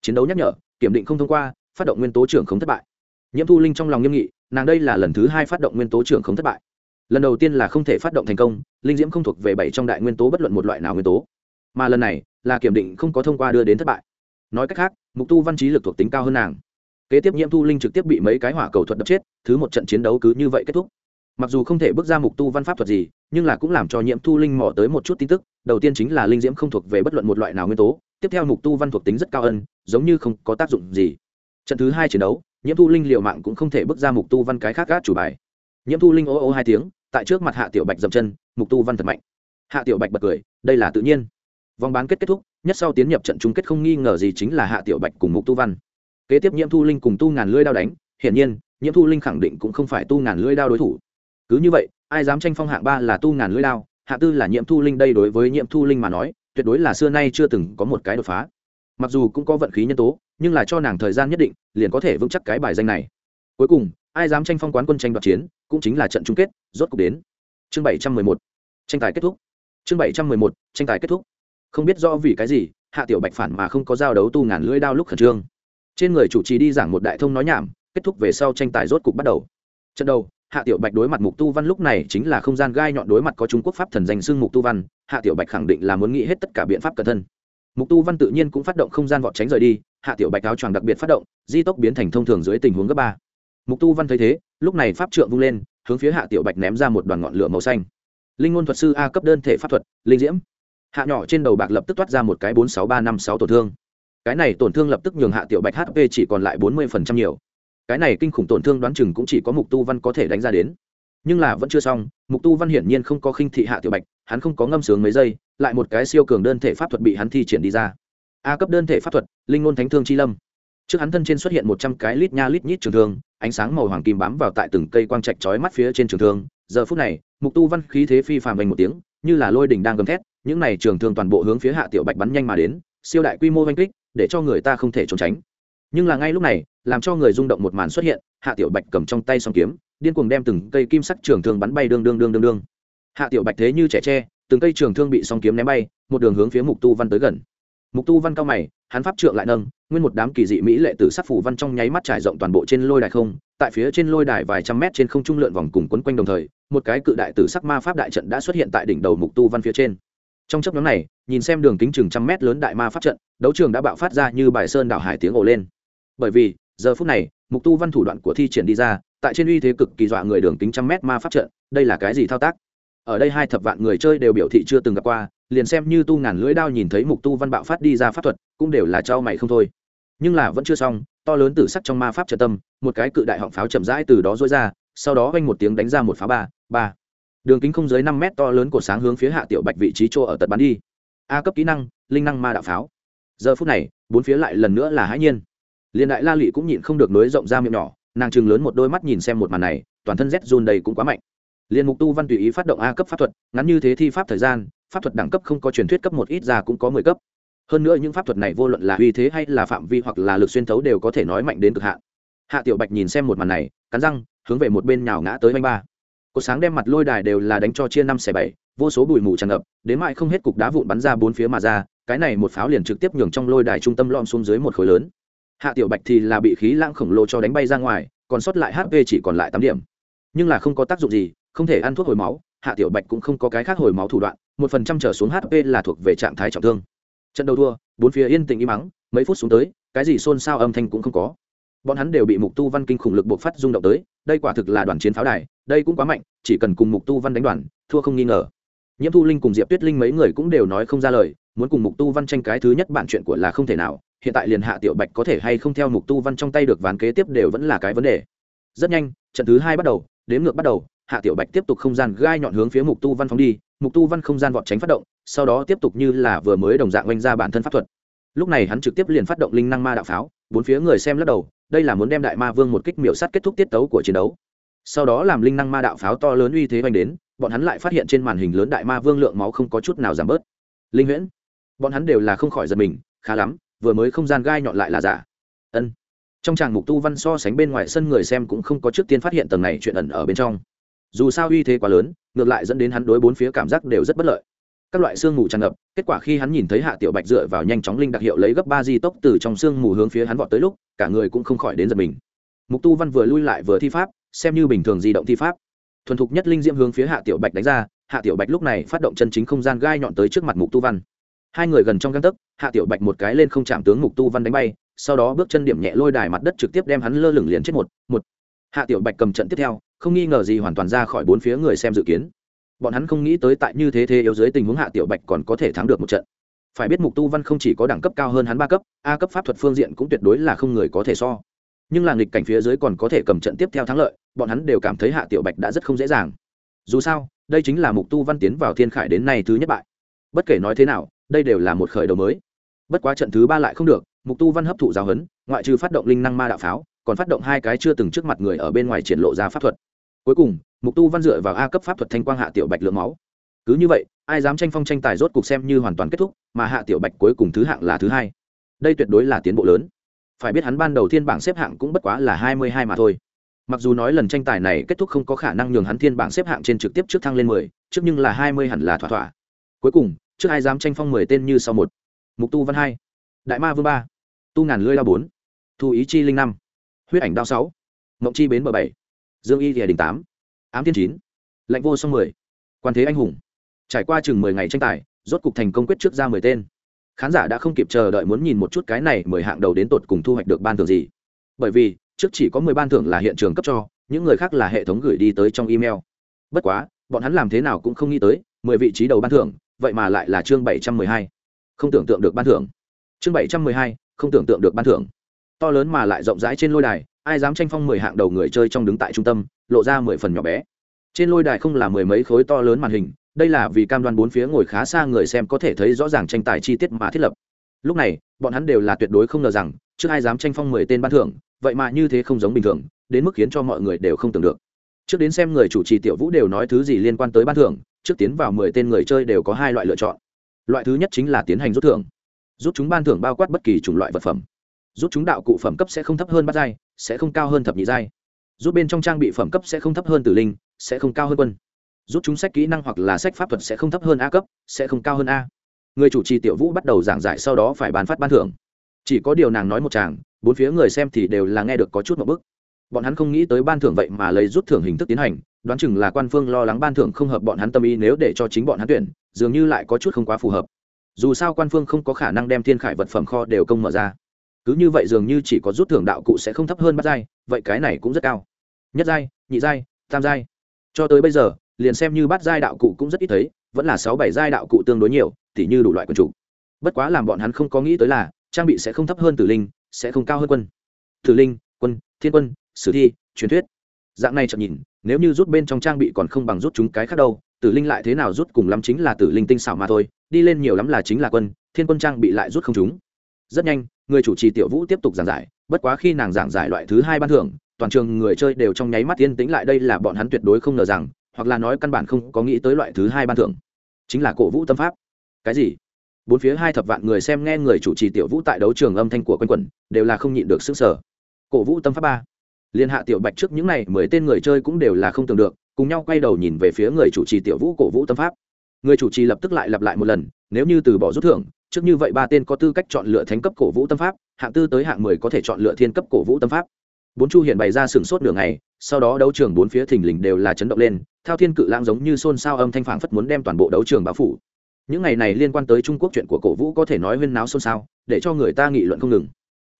Chiến đấu nhắc nhở, kiểm định không thông qua, phát động nguyên tố trưởng không thất bại. Nhiễm thu linh trong lòng nghiêm nghị, nàng đây là lần thứ hai phát động nguyên tố trưởng không thất bại. Lần đầu tiên là không thể phát động thành công, linh diễm không thuộc về bảy trong đại nguyên tố bất luận một loại nào nguyên tố. Mà lần này là kiểm định không có thông qua đưa đến thất bại. Nói cách khác, mục tu văn trí lực thuộc tính cao hơn nàng kế tiếp nhiễm thu linh trực tiếp bị mấy cái hỏa cầu thuật đập chết, thứ một trận chiến đấu cứ như vậy kết thúc. Mặc dù không thể bước ra mục tu văn pháp thuật gì, nhưng là cũng làm cho nhiễm thu linh mò tới một chút tin tức, đầu tiên chính là linh diễm không thuộc về bất luận một loại nào nguyên tố, tiếp theo mục tu văn thuộc tính rất cao ân, giống như không có tác dụng gì. Trận thứ hai chiến đấu, nhiễm thu linh liệu mạng cũng không thể bước ra mục tu văn cái khác gác chủ bài. Nhiễm thu linh ô ô hai tiếng, tại trước mặt hạ tiểu bạch dậm chân, mục tu văn thật mạnh. Hạ tiểu bạch bật cười, đây là tự nhiên. Vòng bán kết kết thúc, nhất sau tiến nhập trận chung kết không nghi ngờ gì chính là hạ tiểu bạch cùng mục tu văn kế tiếp nhiễm thu linh cùng tu ngàn lưỡi đao đánh, hiển nhiên, nhiễm thu linh khẳng định cũng không phải tu ngàn lưỡi đao đối thủ. Cứ như vậy, ai dám tranh phong hạng ba là tu ngàn lưỡi đao, hạ tư là nhiễm thu linh đây đối với nhiễm thu linh mà nói, tuyệt đối là xưa nay chưa từng có một cái đột phá. Mặc dù cũng có vận khí nhân tố, nhưng là cho nàng thời gian nhất định, liền có thể vững chắc cái bài danh này. Cuối cùng, ai dám tranh phong quán quân tranh đoạt chiến, cũng chính là trận chung kết, rốt cuộc đến. Chương bảy trăm mười một, tranh tài kết thúc. Chương bảy trăm mười một, tranh tài kết thúc. Không biết do vì cái gì, hạ tiểu bạch phản mà không có giao đấu tu ngàn lưỡi đao lúc khẩn trương trên người chủ trì đi giảng một đại thông nói nhảm, kết thúc về sau tranh tài rốt cục bắt đầu. Trận đầu, hạ tiểu bạch đối mặt mục tu văn lúc này chính là không gian gai nhọn đối mặt có trung quốc pháp thần danh xưng mục tu văn, hạ tiểu bạch khẳng định là muốn nghĩ hết tất cả biện pháp cẩn thân mục tu văn tự nhiên cũng phát động không gian vọt tránh rời đi, hạ tiểu bạch áo choàng đặc biệt phát động, di tốc biến thành thông thường dưới tình huống gấp ba. Mục tu văn thấy thế, lúc này pháp trượng vung lên, hướng phía hạ tiểu bạch ném ra một đoàn ngọn lửa màu xanh. Linh ngôn thuật sư a cấp đơn thể pháp thuật, linh diễm. Hạ nhỏ trên đầu bạc lập tức toát ra một cái bốn sáu ba năm sáu tổn thương cái này tổn thương lập tức nhường hạ tiểu bạch hp chỉ còn lại bốn mươi nhiều. Cái này kinh khủng tổn thương đoán chừng cũng chỉ có mục tu văn có thể đánh ra đến. Nhưng là vẫn chưa xong, mục tu văn hiển nhiên không có khinh thị hạ tiểu bạch, hắn không có ngâm sướng mấy giây, lại một cái siêu cường đơn thể pháp thuật bị hắn thi triển đi ra. A cấp đơn thể pháp thuật, linh ngôn thánh thương chi lâm. Trước hắn thân trên xuất hiện một trăm cái lít nha lít nhít trường thương, ánh sáng màu hoàng kim bám vào tại từng cây quang trạch chói mắt phía trên trường thương. Giờ phút này, mục tu văn khí thế phi phàm vành một tiếng, như là lôi đỉnh đang gầm thét, những này trường thương toàn bộ hướng phía hạ tiểu bạch bắn nhanh mà đến, siêu đại quy mô oanh kích để cho người ta không thể trốn tránh. Nhưng là ngay lúc này, làm cho người rung động một màn xuất hiện, hạ tiểu bạch cầm trong tay song kiếm, điên cuồng đem từng cây kim sắc trường thương bắn bay đương đương đương đương đương. Hạ tiểu bạch thế như trẻ tre, từng cây trường thương bị song kiếm ném bay, một đường hướng phía mục tu văn tới gần. Mục tu văn cao mày, hắn pháp trượng lại nâng, nguyên một đám kỳ dị mỹ lệ tử sắc phủ văn trong nháy mắt trải rộng toàn bộ trên lôi đài không, tại phía trên lôi đài vài trăm mét trên không trung lượn vòng cùng quấn quanh đồng thời, một cái cự đại tử sắc ma pháp đại trận đã xuất hiện tại đỉnh đầu mục tu văn phía trên trong chấp nhóm này, nhìn xem đường kính chừng trăm mét lớn đại ma pháp trận, đấu trường đã bạo phát ra như bài sơn đảo hải tiếng ồ lên. Bởi vì, giờ phút này, mục tu văn thủ đoạn của thi triển đi ra, tại trên uy thế cực kỳ dọa người đường kính trăm mét ma pháp trận, đây là cái gì thao tác? Ở đây hai thập vạn người chơi đều biểu thị chưa từng gặp qua, liền xem như tu ngàn lưỡi đao nhìn thấy mục tu văn bạo phát đi ra pháp thuật, cũng đều là trao mày không thôi. Nhưng là vẫn chưa xong, to lớn tử sắc trong ma pháp trận tâm, một cái cự đại họng pháo chậm rãi từ đó dối ra, sau đó vanh một tiếng đánh ra một pháo ba ba đường kính không dưới năm mét to lớn của sáng hướng phía hạ tiểu bạch vị trí chỗ ở tật bắn đi. A cấp kỹ năng, linh năng ma đạo pháo. Giờ phút này, bốn phía lại lần nữa là hãi nhiên. Liền đại la lụy cũng nhịn không được nối rộng ra miệng nhỏ, nàng chừng lớn một đôi mắt nhìn xem một màn này, toàn thân rét run đầy cũng quá mạnh. Liền mục tu văn tùy ý phát động a cấp pháp thuật, ngắn như thế thi pháp thời gian, pháp thuật đẳng cấp không có truyền thuyết cấp một, ít ra cũng có mười cấp. Hơn nữa những pháp thuật này vô luận là uy thế hay là phạm vi hoặc là lực xuyên thấu đều có thể nói mạnh đến cực hạn. Hạ tiểu bạch nhìn xem một màn này, cắn răng, hướng về một bên nhào ngã tới anh ba cột sáng đem mặt lôi đài đều là đánh cho chia năm xẻ bảy, vô số bụi mù tràn ngập, đến mãi không hết cục đá vụn bắn ra bốn phía mà ra, cái này một pháo liền trực tiếp nhường trong lôi đài trung tâm lom xuống dưới một khối lớn. Hạ tiểu bạch thì là bị khí lãng khổng lồ cho đánh bay ra ngoài, còn sót lại hp chỉ còn lại tám điểm. Nhưng là không có tác dụng gì, không thể ăn thuốc hồi máu, hạ tiểu bạch cũng không có cái khác hồi máu thủ đoạn, một phần trăm trở xuống hp là thuộc về trạng thái trọng thương. Trận đầu thua, bốn phía yên tĩnh im mắng mấy phút xuống tới, cái gì xôn xao âm thanh cũng không có bọn hắn đều bị mục tu văn kinh khủng lực buộc phát rung động tới, đây quả thực là đoàn chiến pháo đài, đây cũng quá mạnh, chỉ cần cùng mục tu văn đánh đoàn, thua không nghi ngờ. Nhiễm thu linh cùng diệp tuyết linh mấy người cũng đều nói không ra lời, muốn cùng mục tu văn tranh cái thứ nhất bản chuyện của là không thể nào, hiện tại liền hạ tiểu bạch có thể hay không theo mục tu văn trong tay được ván kế tiếp đều vẫn là cái vấn đề. Rất nhanh, trận thứ hai bắt đầu, đếm ngược bắt đầu, hạ tiểu bạch tiếp tục không gian gai nhọn hướng phía mục tu văn phóng đi, mục tu văn không gian vọt tránh phát động, sau đó tiếp tục như là vừa mới đồng dạng oanh ra bản thân pháp thuật lúc này hắn trực tiếp liền phát động linh năng ma đạo pháo, bốn phía người xem lắc đầu, đây là muốn đem đại ma vương một kích miểu sát kết thúc tiết tấu của chiến đấu. Sau đó làm linh năng ma đạo pháo to lớn uy thế oanh đến, bọn hắn lại phát hiện trên màn hình lớn đại ma vương lượng máu không có chút nào giảm bớt. Linh huyễn, bọn hắn đều là không khỏi giật mình, khá lắm, vừa mới không gian gai nhọn lại là giả. Ân. Trong tràng mục tu văn so sánh bên ngoài sân người xem cũng không có trước tiên phát hiện tầng này chuyện ẩn ở bên trong. Dù sao uy thế quá lớn, ngược lại dẫn đến hắn đối bốn phía cảm giác đều rất bất lợi các loại sương mù tràn ngập, kết quả khi hắn nhìn thấy hạ tiểu bạch dựa vào nhanh chóng linh đặc hiệu lấy gấp ba di tốc từ trong sương mù hướng phía hắn vọt tới lúc, cả người cũng không khỏi đến giật mình. Mục tu văn vừa lui lại vừa thi pháp, xem như bình thường di động thi pháp. Thuần thục nhất linh diễm hướng phía hạ tiểu bạch đánh ra, hạ tiểu bạch lúc này phát động chân chính không gian gai nhọn tới trước mặt mục tu văn. Hai người gần trong găng tấc, hạ tiểu bạch một cái lên không chạm tướng mục tu văn đánh bay, sau đó bước chân điểm nhẹ lôi đài mặt đất trực tiếp đem hắn lơ lửng liền chết một một. Hạ tiểu bạch cầm trận tiếp theo, không nghi ngờ gì hoàn toàn ra khỏi bốn phía người xem dự kiến bọn hắn không nghĩ tới tại như thế thế yếu dưới tình huống hạ tiểu bạch còn có thể thắng được một trận. Phải biết mục tu văn không chỉ có đẳng cấp cao hơn hắn ba cấp, a cấp pháp thuật phương diện cũng tuyệt đối là không người có thể so. Nhưng là nghịch cảnh phía dưới còn có thể cầm trận tiếp theo thắng lợi, bọn hắn đều cảm thấy hạ tiểu bạch đã rất không dễ dàng. Dù sao, đây chính là mục tu văn tiến vào thiên khải đến nay thứ nhất bại. Bất kể nói thế nào, đây đều là một khởi đầu mới. Bất quá trận thứ ba lại không được, mục tu văn hấp thụ giáo huấn, ngoại trừ phát động linh năng ma đạo pháo, còn phát động hai cái chưa từng trước mặt người ở bên ngoài triển lộ ra pháp thuật cuối cùng, mục tu văn dựa vào a cấp pháp thuật thanh quang hạ tiểu bạch lượng máu. Cứ như vậy, ai dám tranh phong tranh tài rốt cuộc xem như hoàn toàn kết thúc, mà hạ tiểu bạch cuối cùng thứ hạng là thứ hai. Đây tuyệt đối là tiến bộ lớn. Phải biết hắn ban đầu thiên bảng xếp hạng cũng bất quá là hai mươi hai mà thôi. Mặc dù nói lần tranh tài này kết thúc không có khả năng nhường hắn thiên bảng xếp hạng trên trực tiếp trước thăng lên mười, trước nhưng là hai mươi hẳn là thỏa thỏa. Cuối cùng, trước ai dám tranh phong mười tên như sau một? Mục tu văn hai, đại ma vương ba, tu ngàn lưới đao bốn, thu ý chi linh năm, huyết ảnh đao sáu, mộng chi bến bờ bảy dương y thìa đình tám, ám thiên chín, lạnh vô song mười, quan thế anh hùng. Trải qua chừng mười ngày tranh tài, rốt cục thành công quyết trước ra mười tên. Khán giả đã không kịp chờ đợi muốn nhìn một chút cái này mười hạng đầu đến tột cùng thu hoạch được ban thưởng gì. Bởi vì, trước chỉ có mười ban thưởng là hiện trường cấp cho, những người khác là hệ thống gửi đi tới trong email. Bất quá, bọn hắn làm thế nào cũng không nghĩ tới, mười vị trí đầu ban thưởng, vậy mà lại là chương bảy trăm mười hai. Không tưởng tượng được ban thưởng. Chương bảy trăm mười hai, không tưởng tượng được ban thưởng. To lớn mà lại rộng rãi trên lôi đài ai dám tranh phong mười hạng đầu người chơi trong đứng tại trung tâm, lộ ra mười phần nhỏ bé. Trên lôi đài không là mười mấy khối to lớn màn hình, đây là vì cam đoan bốn phía ngồi khá xa người xem có thể thấy rõ ràng tranh tài chi tiết mà thiết lập. Lúc này, bọn hắn đều là tuyệt đối không ngờ rằng, trước ai dám tranh phong mười tên ban thưởng, vậy mà như thế không giống bình thường, đến mức khiến cho mọi người đều không tưởng được. Trước đến xem người chủ trì tiểu vũ đều nói thứ gì liên quan tới ban thưởng, trước tiến vào mười tên người chơi đều có hai loại lựa chọn. Loại thứ nhất chính là tiến hành rút thưởng. Rút chúng ban thưởng bao quát bất kỳ chủng loại vật phẩm rút chúng đạo cụ phẩm cấp sẽ không thấp hơn bát giai, sẽ không cao hơn thập nhị giai. Rút bên trong trang bị phẩm cấp sẽ không thấp hơn tử linh, sẽ không cao hơn quân. Rút chúng sách kỹ năng hoặc là sách pháp thuật sẽ không thấp hơn a cấp, sẽ không cao hơn a. Người chủ trì tiểu vũ bắt đầu giảng giải sau đó phải bàn phát ban thưởng. Chỉ có điều nàng nói một chàng, bốn phía người xem thì đều là nghe được có chút một bức. Bọn hắn không nghĩ tới ban thưởng vậy mà lấy rút thưởng hình thức tiến hành, đoán chừng là quan phương lo lắng ban thưởng không hợp bọn hắn tâm ý nếu để cho chính bọn hắn tuyển, dường như lại có chút không quá phù hợp. Dù sao quan phương không có khả năng đem thiên khải vật phẩm kho đều công mở ra cứ như vậy dường như chỉ có rút thưởng đạo cụ sẽ không thấp hơn bắt giai, vậy cái này cũng rất cao. Nhất giai, nhị giai, tam giai. Cho tới bây giờ, liền xem như bắt giai đạo cụ cũng rất ít thấy, vẫn là sáu bảy giai đạo cụ tương đối nhiều, tỉ như đủ loại quần chủ. Bất quá làm bọn hắn không có nghĩ tới là, trang bị sẽ không thấp hơn tử linh, sẽ không cao hơn quân. Tử linh, quân, thiên quân, sử thi, truyền thuyết. Dạng này chậm nhìn, nếu như rút bên trong trang bị còn không bằng rút chúng cái khác đâu, tử linh lại thế nào rút cùng lắm chính là tử linh tinh xảo mà thôi, đi lên nhiều lắm là chính là quân, thiên quân trang bị lại rút không chúng. Rất nhanh người chủ trì tiểu vũ tiếp tục giảng giải, bất quá khi nàng giảng giải loại thứ hai ban thưởng, toàn trường người chơi đều trong nháy mắt yên tĩnh lại, đây là bọn hắn tuyệt đối không ngờ rằng, hoặc là nói căn bản không có nghĩ tới loại thứ hai ban thưởng. Chính là cổ vũ tâm pháp. Cái gì? Bốn phía hai thập vạn người xem nghe người chủ trì tiểu vũ tại đấu trường âm thanh của quanh quẩn, đều là không nhịn được sức sở cổ vũ tâm pháp ba. Liên hạ tiểu bạch trước những này, mười tên người chơi cũng đều là không tưởng được, cùng nhau quay đầu nhìn về phía người chủ trì tiểu vũ cổ vũ tâm pháp. Người chủ trì lập tức lại lặp lại một lần, nếu như từ bỏ rút thưởng trước như vậy ba tên có tư cách chọn lựa thánh cấp cổ vũ tâm pháp hạng tư tới hạng mười có thể chọn lựa thiên cấp cổ vũ tâm pháp. Bốn chu hiện bày ra sừng sốt đường ngày, sau đó đấu trường bốn phía thình lình đều là chấn động lên thao thiên cự lãng giống như xôn xao âm thanh phảng phất muốn đem toàn bộ đấu trường bao phủ. Những ngày này liên quan tới trung quốc chuyện của cổ vũ có thể nói huyên náo xôn xao để cho người ta nghị luận không ngừng.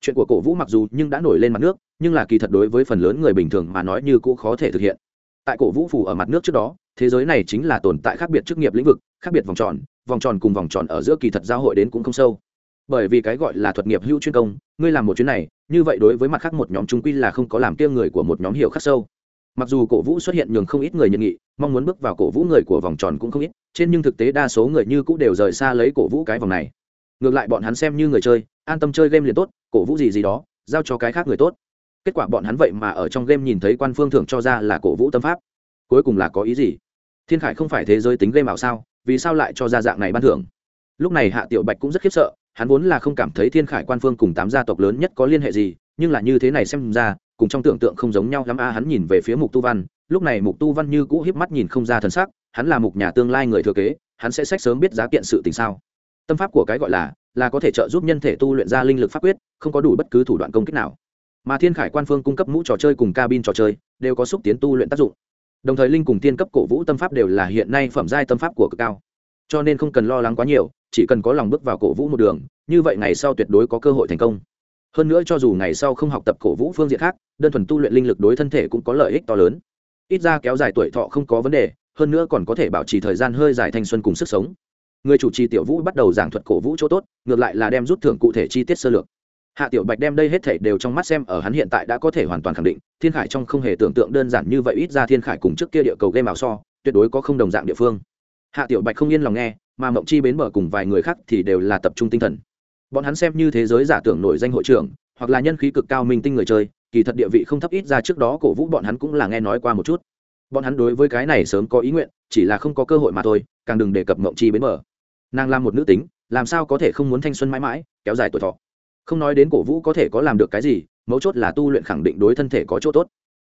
Chuyện của cổ vũ mặc dù nhưng đã nổi lên mặt nước nhưng là kỳ thật đối với phần lớn người bình thường mà nói như cũ khó thể thực hiện. Tại cổ vũ phủ ở mặt nước trước đó thế giới này chính là tồn tại khác biệt chức nghiệp lĩnh vực khác biệt vòng tròn vòng tròn cùng vòng tròn ở giữa kỳ thật giao hội đến cũng không sâu. Bởi vì cái gọi là thuật nghiệp hữu chuyên công, ngươi làm một chuyến này, như vậy đối với mặt khác một nhóm trung quy là không có làm kia người của một nhóm hiểu khắc sâu. Mặc dù cổ vũ xuất hiện nhường không ít người nhận nghị, mong muốn bước vào cổ vũ người của vòng tròn cũng không ít, trên nhưng thực tế đa số người như cũng đều rời xa lấy cổ vũ cái vòng này. Ngược lại bọn hắn xem như người chơi, an tâm chơi game liền tốt, cổ vũ gì gì đó, giao cho cái khác người tốt. Kết quả bọn hắn vậy mà ở trong game nhìn thấy quan phương thưởng cho ra là cổ vũ tâm pháp. Cuối cùng là có ý gì? Thiên khải không phải thế giới tính game ảo sao? Vì sao lại cho ra dạng này ban thưởng? Lúc này hạ tiểu bạch cũng rất khiếp sợ, hắn vốn là không cảm thấy thiên khải quan phương cùng tám gia tộc lớn nhất có liên hệ gì, nhưng là như thế này xem ra, cùng trong tưởng tượng không giống nhau lắm a, hắn nhìn về phía mục tu văn, lúc này mục tu văn như cũ hiếp mắt nhìn không ra thần sắc, hắn là mục nhà tương lai người thừa kế, hắn sẽ sách sớm biết giá kiện sự tình sao? Tâm pháp của cái gọi là là có thể trợ giúp nhân thể tu luyện ra linh lực pháp quyết, không có đủ bất cứ thủ đoạn công kích nào. Mà thiên khải quan phương cung cấp mũ trò chơi cùng cabin trò chơi, đều có xúc tiến tu luyện tác dụng đồng thời linh cùng tiên cấp cổ vũ tâm pháp đều là hiện nay phẩm giai tâm pháp của cực cao. Cho nên không cần lo lắng quá nhiều, chỉ cần có lòng bước vào cổ vũ một đường, như vậy ngày sau tuyệt đối có cơ hội thành công. Hơn nữa cho dù ngày sau không học tập cổ vũ phương diện khác, đơn thuần tu luyện linh lực đối thân thể cũng có lợi ích to lớn. Ít ra kéo dài tuổi thọ không có vấn đề, hơn nữa còn có thể bảo trì thời gian hơi dài thanh xuân cùng sức sống. Người chủ trì tiểu vũ bắt đầu giảng thuật cổ vũ chỗ tốt, ngược lại là đem rút thưởng cụ thể chi tiết sơ lược hạ tiểu bạch đem đây hết thể đều trong mắt xem, ở hắn hiện tại đã có thể hoàn toàn khẳng định, thiên khải trong không hề tưởng tượng đơn giản như vậy ít ra thiên khải cùng trước kia địa cầu game ảo so, tuyệt đối có không đồng dạng địa phương. Hạ tiểu bạch không yên lòng nghe, mà mộng chi bến mở cùng vài người khác thì đều là tập trung tinh thần. Bọn hắn xem như thế giới giả tưởng nổi danh hội trưởng, hoặc là nhân khí cực cao minh tinh người chơi, kỳ thật địa vị không thấp ít ra trước đó cổ vũ bọn hắn cũng là nghe nói qua một chút. Bọn hắn đối với cái này sớm có ý nguyện, chỉ là không có cơ hội mà thôi, càng đừng đề cập mộng chi bến mở nàng là một nữ tính, làm sao có thể không muốn thanh xuân mãi mãi, kéo dài tuổi thọ không nói đến cổ vũ có thể có làm được cái gì, mấu chốt là tu luyện khẳng định đối thân thể có chỗ tốt.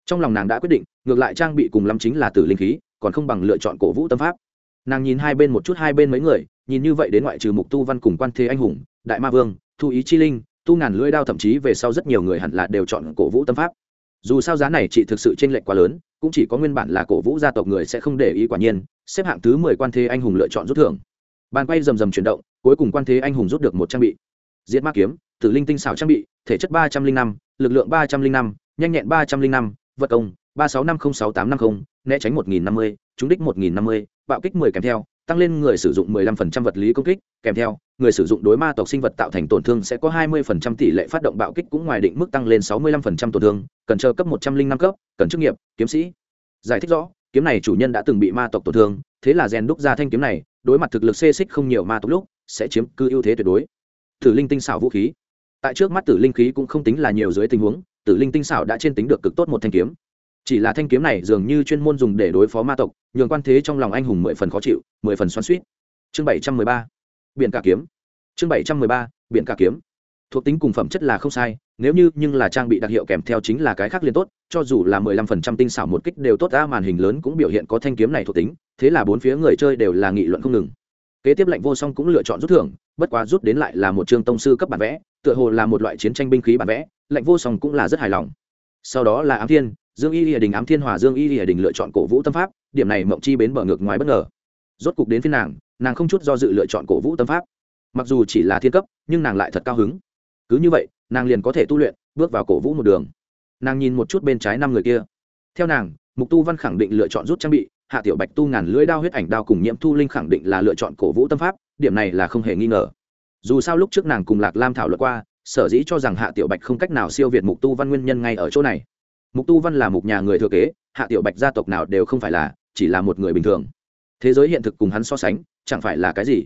Trong lòng nàng đã quyết định, ngược lại trang bị cùng lắm chính là tử linh khí, còn không bằng lựa chọn cổ vũ tâm pháp. Nàng nhìn hai bên một chút hai bên mấy người, nhìn như vậy đến ngoại trừ mục tu văn cùng quan thế anh hùng, đại ma vương, thu ý chi linh, tu ngàn lưỡi đao thậm chí về sau rất nhiều người hẳn là đều chọn cổ vũ tâm pháp. Dù sao giá này chị thực sự chênh lệch quá lớn, cũng chỉ có nguyên bản là cổ vũ gia tộc người sẽ không để ý quả nhiên, xếp hạng thứ mười quan thế anh hùng lựa chọn rút thưởng. Bàn quay rầm rầm chuyển động, cuối cùng quan thế anh hùng rút được một trang bị. Diệt ma kiếm tử linh tinh xảo trang bị thể chất ba trăm linh năm lực lượng ba trăm linh năm nhanh nhẹn ba trăm linh năm vật công ba sáu năm không sáu tám năm không né tránh một nghìn năm mươi trúng đích một nghìn năm mươi bạo kích mười kèm theo tăng lên người sử dụng 15% vật lý công kích, kèm theo, người sử dụng đối ma tộc sinh vật tạo thành tổn thương sẽ có 20% tỷ lệ phát động bạo kích cũng ngoài định mức tăng lên 65% tổn thương, cần chờ cấp 105 cấp, cần chức nghiệp, kiếm sĩ. Giải thích rõ, kiếm này chủ nhân đã từng bị ma tộc tổn thương, thế là rèn đúc ra thanh kiếm này, đối mặt thực lực xê xích không nhiều ma tộc lúc, sẽ chiếm cứ ưu thế tuyệt đối. Thử linh tinh xảo vũ khí. Tại trước mắt tử linh khí cũng không tính là nhiều dưới tình huống, tử linh tinh xảo đã trên tính được cực tốt một thanh kiếm. Chỉ là thanh kiếm này dường như chuyên môn dùng để đối phó ma tộc nhường quan thế trong lòng anh hùng mười phần khó chịu mười phần xoắn suýt chương bảy trăm mười ba. Biển cả kiếm. Chương bảy trăm mười ba. Biển cả kiếm. Thuộc tính cùng phẩm chất là không sai nếu như nhưng là trang bị đặc hiệu kèm theo chính là cái khác liên tốt cho dù là mười lăm phần trăm tinh xảo một kích đều tốt ra màn hình lớn cũng biểu hiện có thanh kiếm này thuộc tính thế là bốn phía người chơi đều là nghị luận không ngừng. Kế tiếp lệnh vô song cũng lựa chọn rút thưởng bất quá rút đến lại là một chương tông sư cấp bản vẽ tựa hồ là một loại chiến tranh binh khí bản vẽ lệnh vô song cũng là rất hài lòng. Sau đó là ám thiên, dương y lìa đình, ám thiên hòa, dương y lìa đình lựa chọn cổ vũ tâm pháp, điểm này mộng chi bến bờ ngược ngoài bất ngờ. Rốt cục đến phiên nàng nàng không chút do dự lựa chọn cổ vũ tâm pháp. Mặc dù chỉ là thiên cấp, nhưng nàng lại thật cao hứng. Cứ như vậy, nàng liền có thể tu luyện, bước vào cổ vũ một đường. Nàng nhìn một chút bên trái năm người kia. Theo nàng, mục tu văn khẳng định lựa chọn rút trang bị, hạ tiểu bạch tu ngàn lưỡi đao huyết ảnh đao cùng nhiễm thu linh khẳng định là lựa chọn cổ vũ tâm pháp, điểm này là không hề nghi ngờ dù sao lúc trước nàng cùng lạc lam thảo luận qua, sở dĩ cho rằng hạ tiểu bạch không cách nào siêu việt mục tu văn nguyên nhân ngay ở chỗ này. Mục tu văn là mục nhà người thừa kế, hạ tiểu bạch gia tộc nào đều không phải là, chỉ là một người bình thường. Thế giới hiện thực cùng hắn so sánh, chẳng phải là cái gì?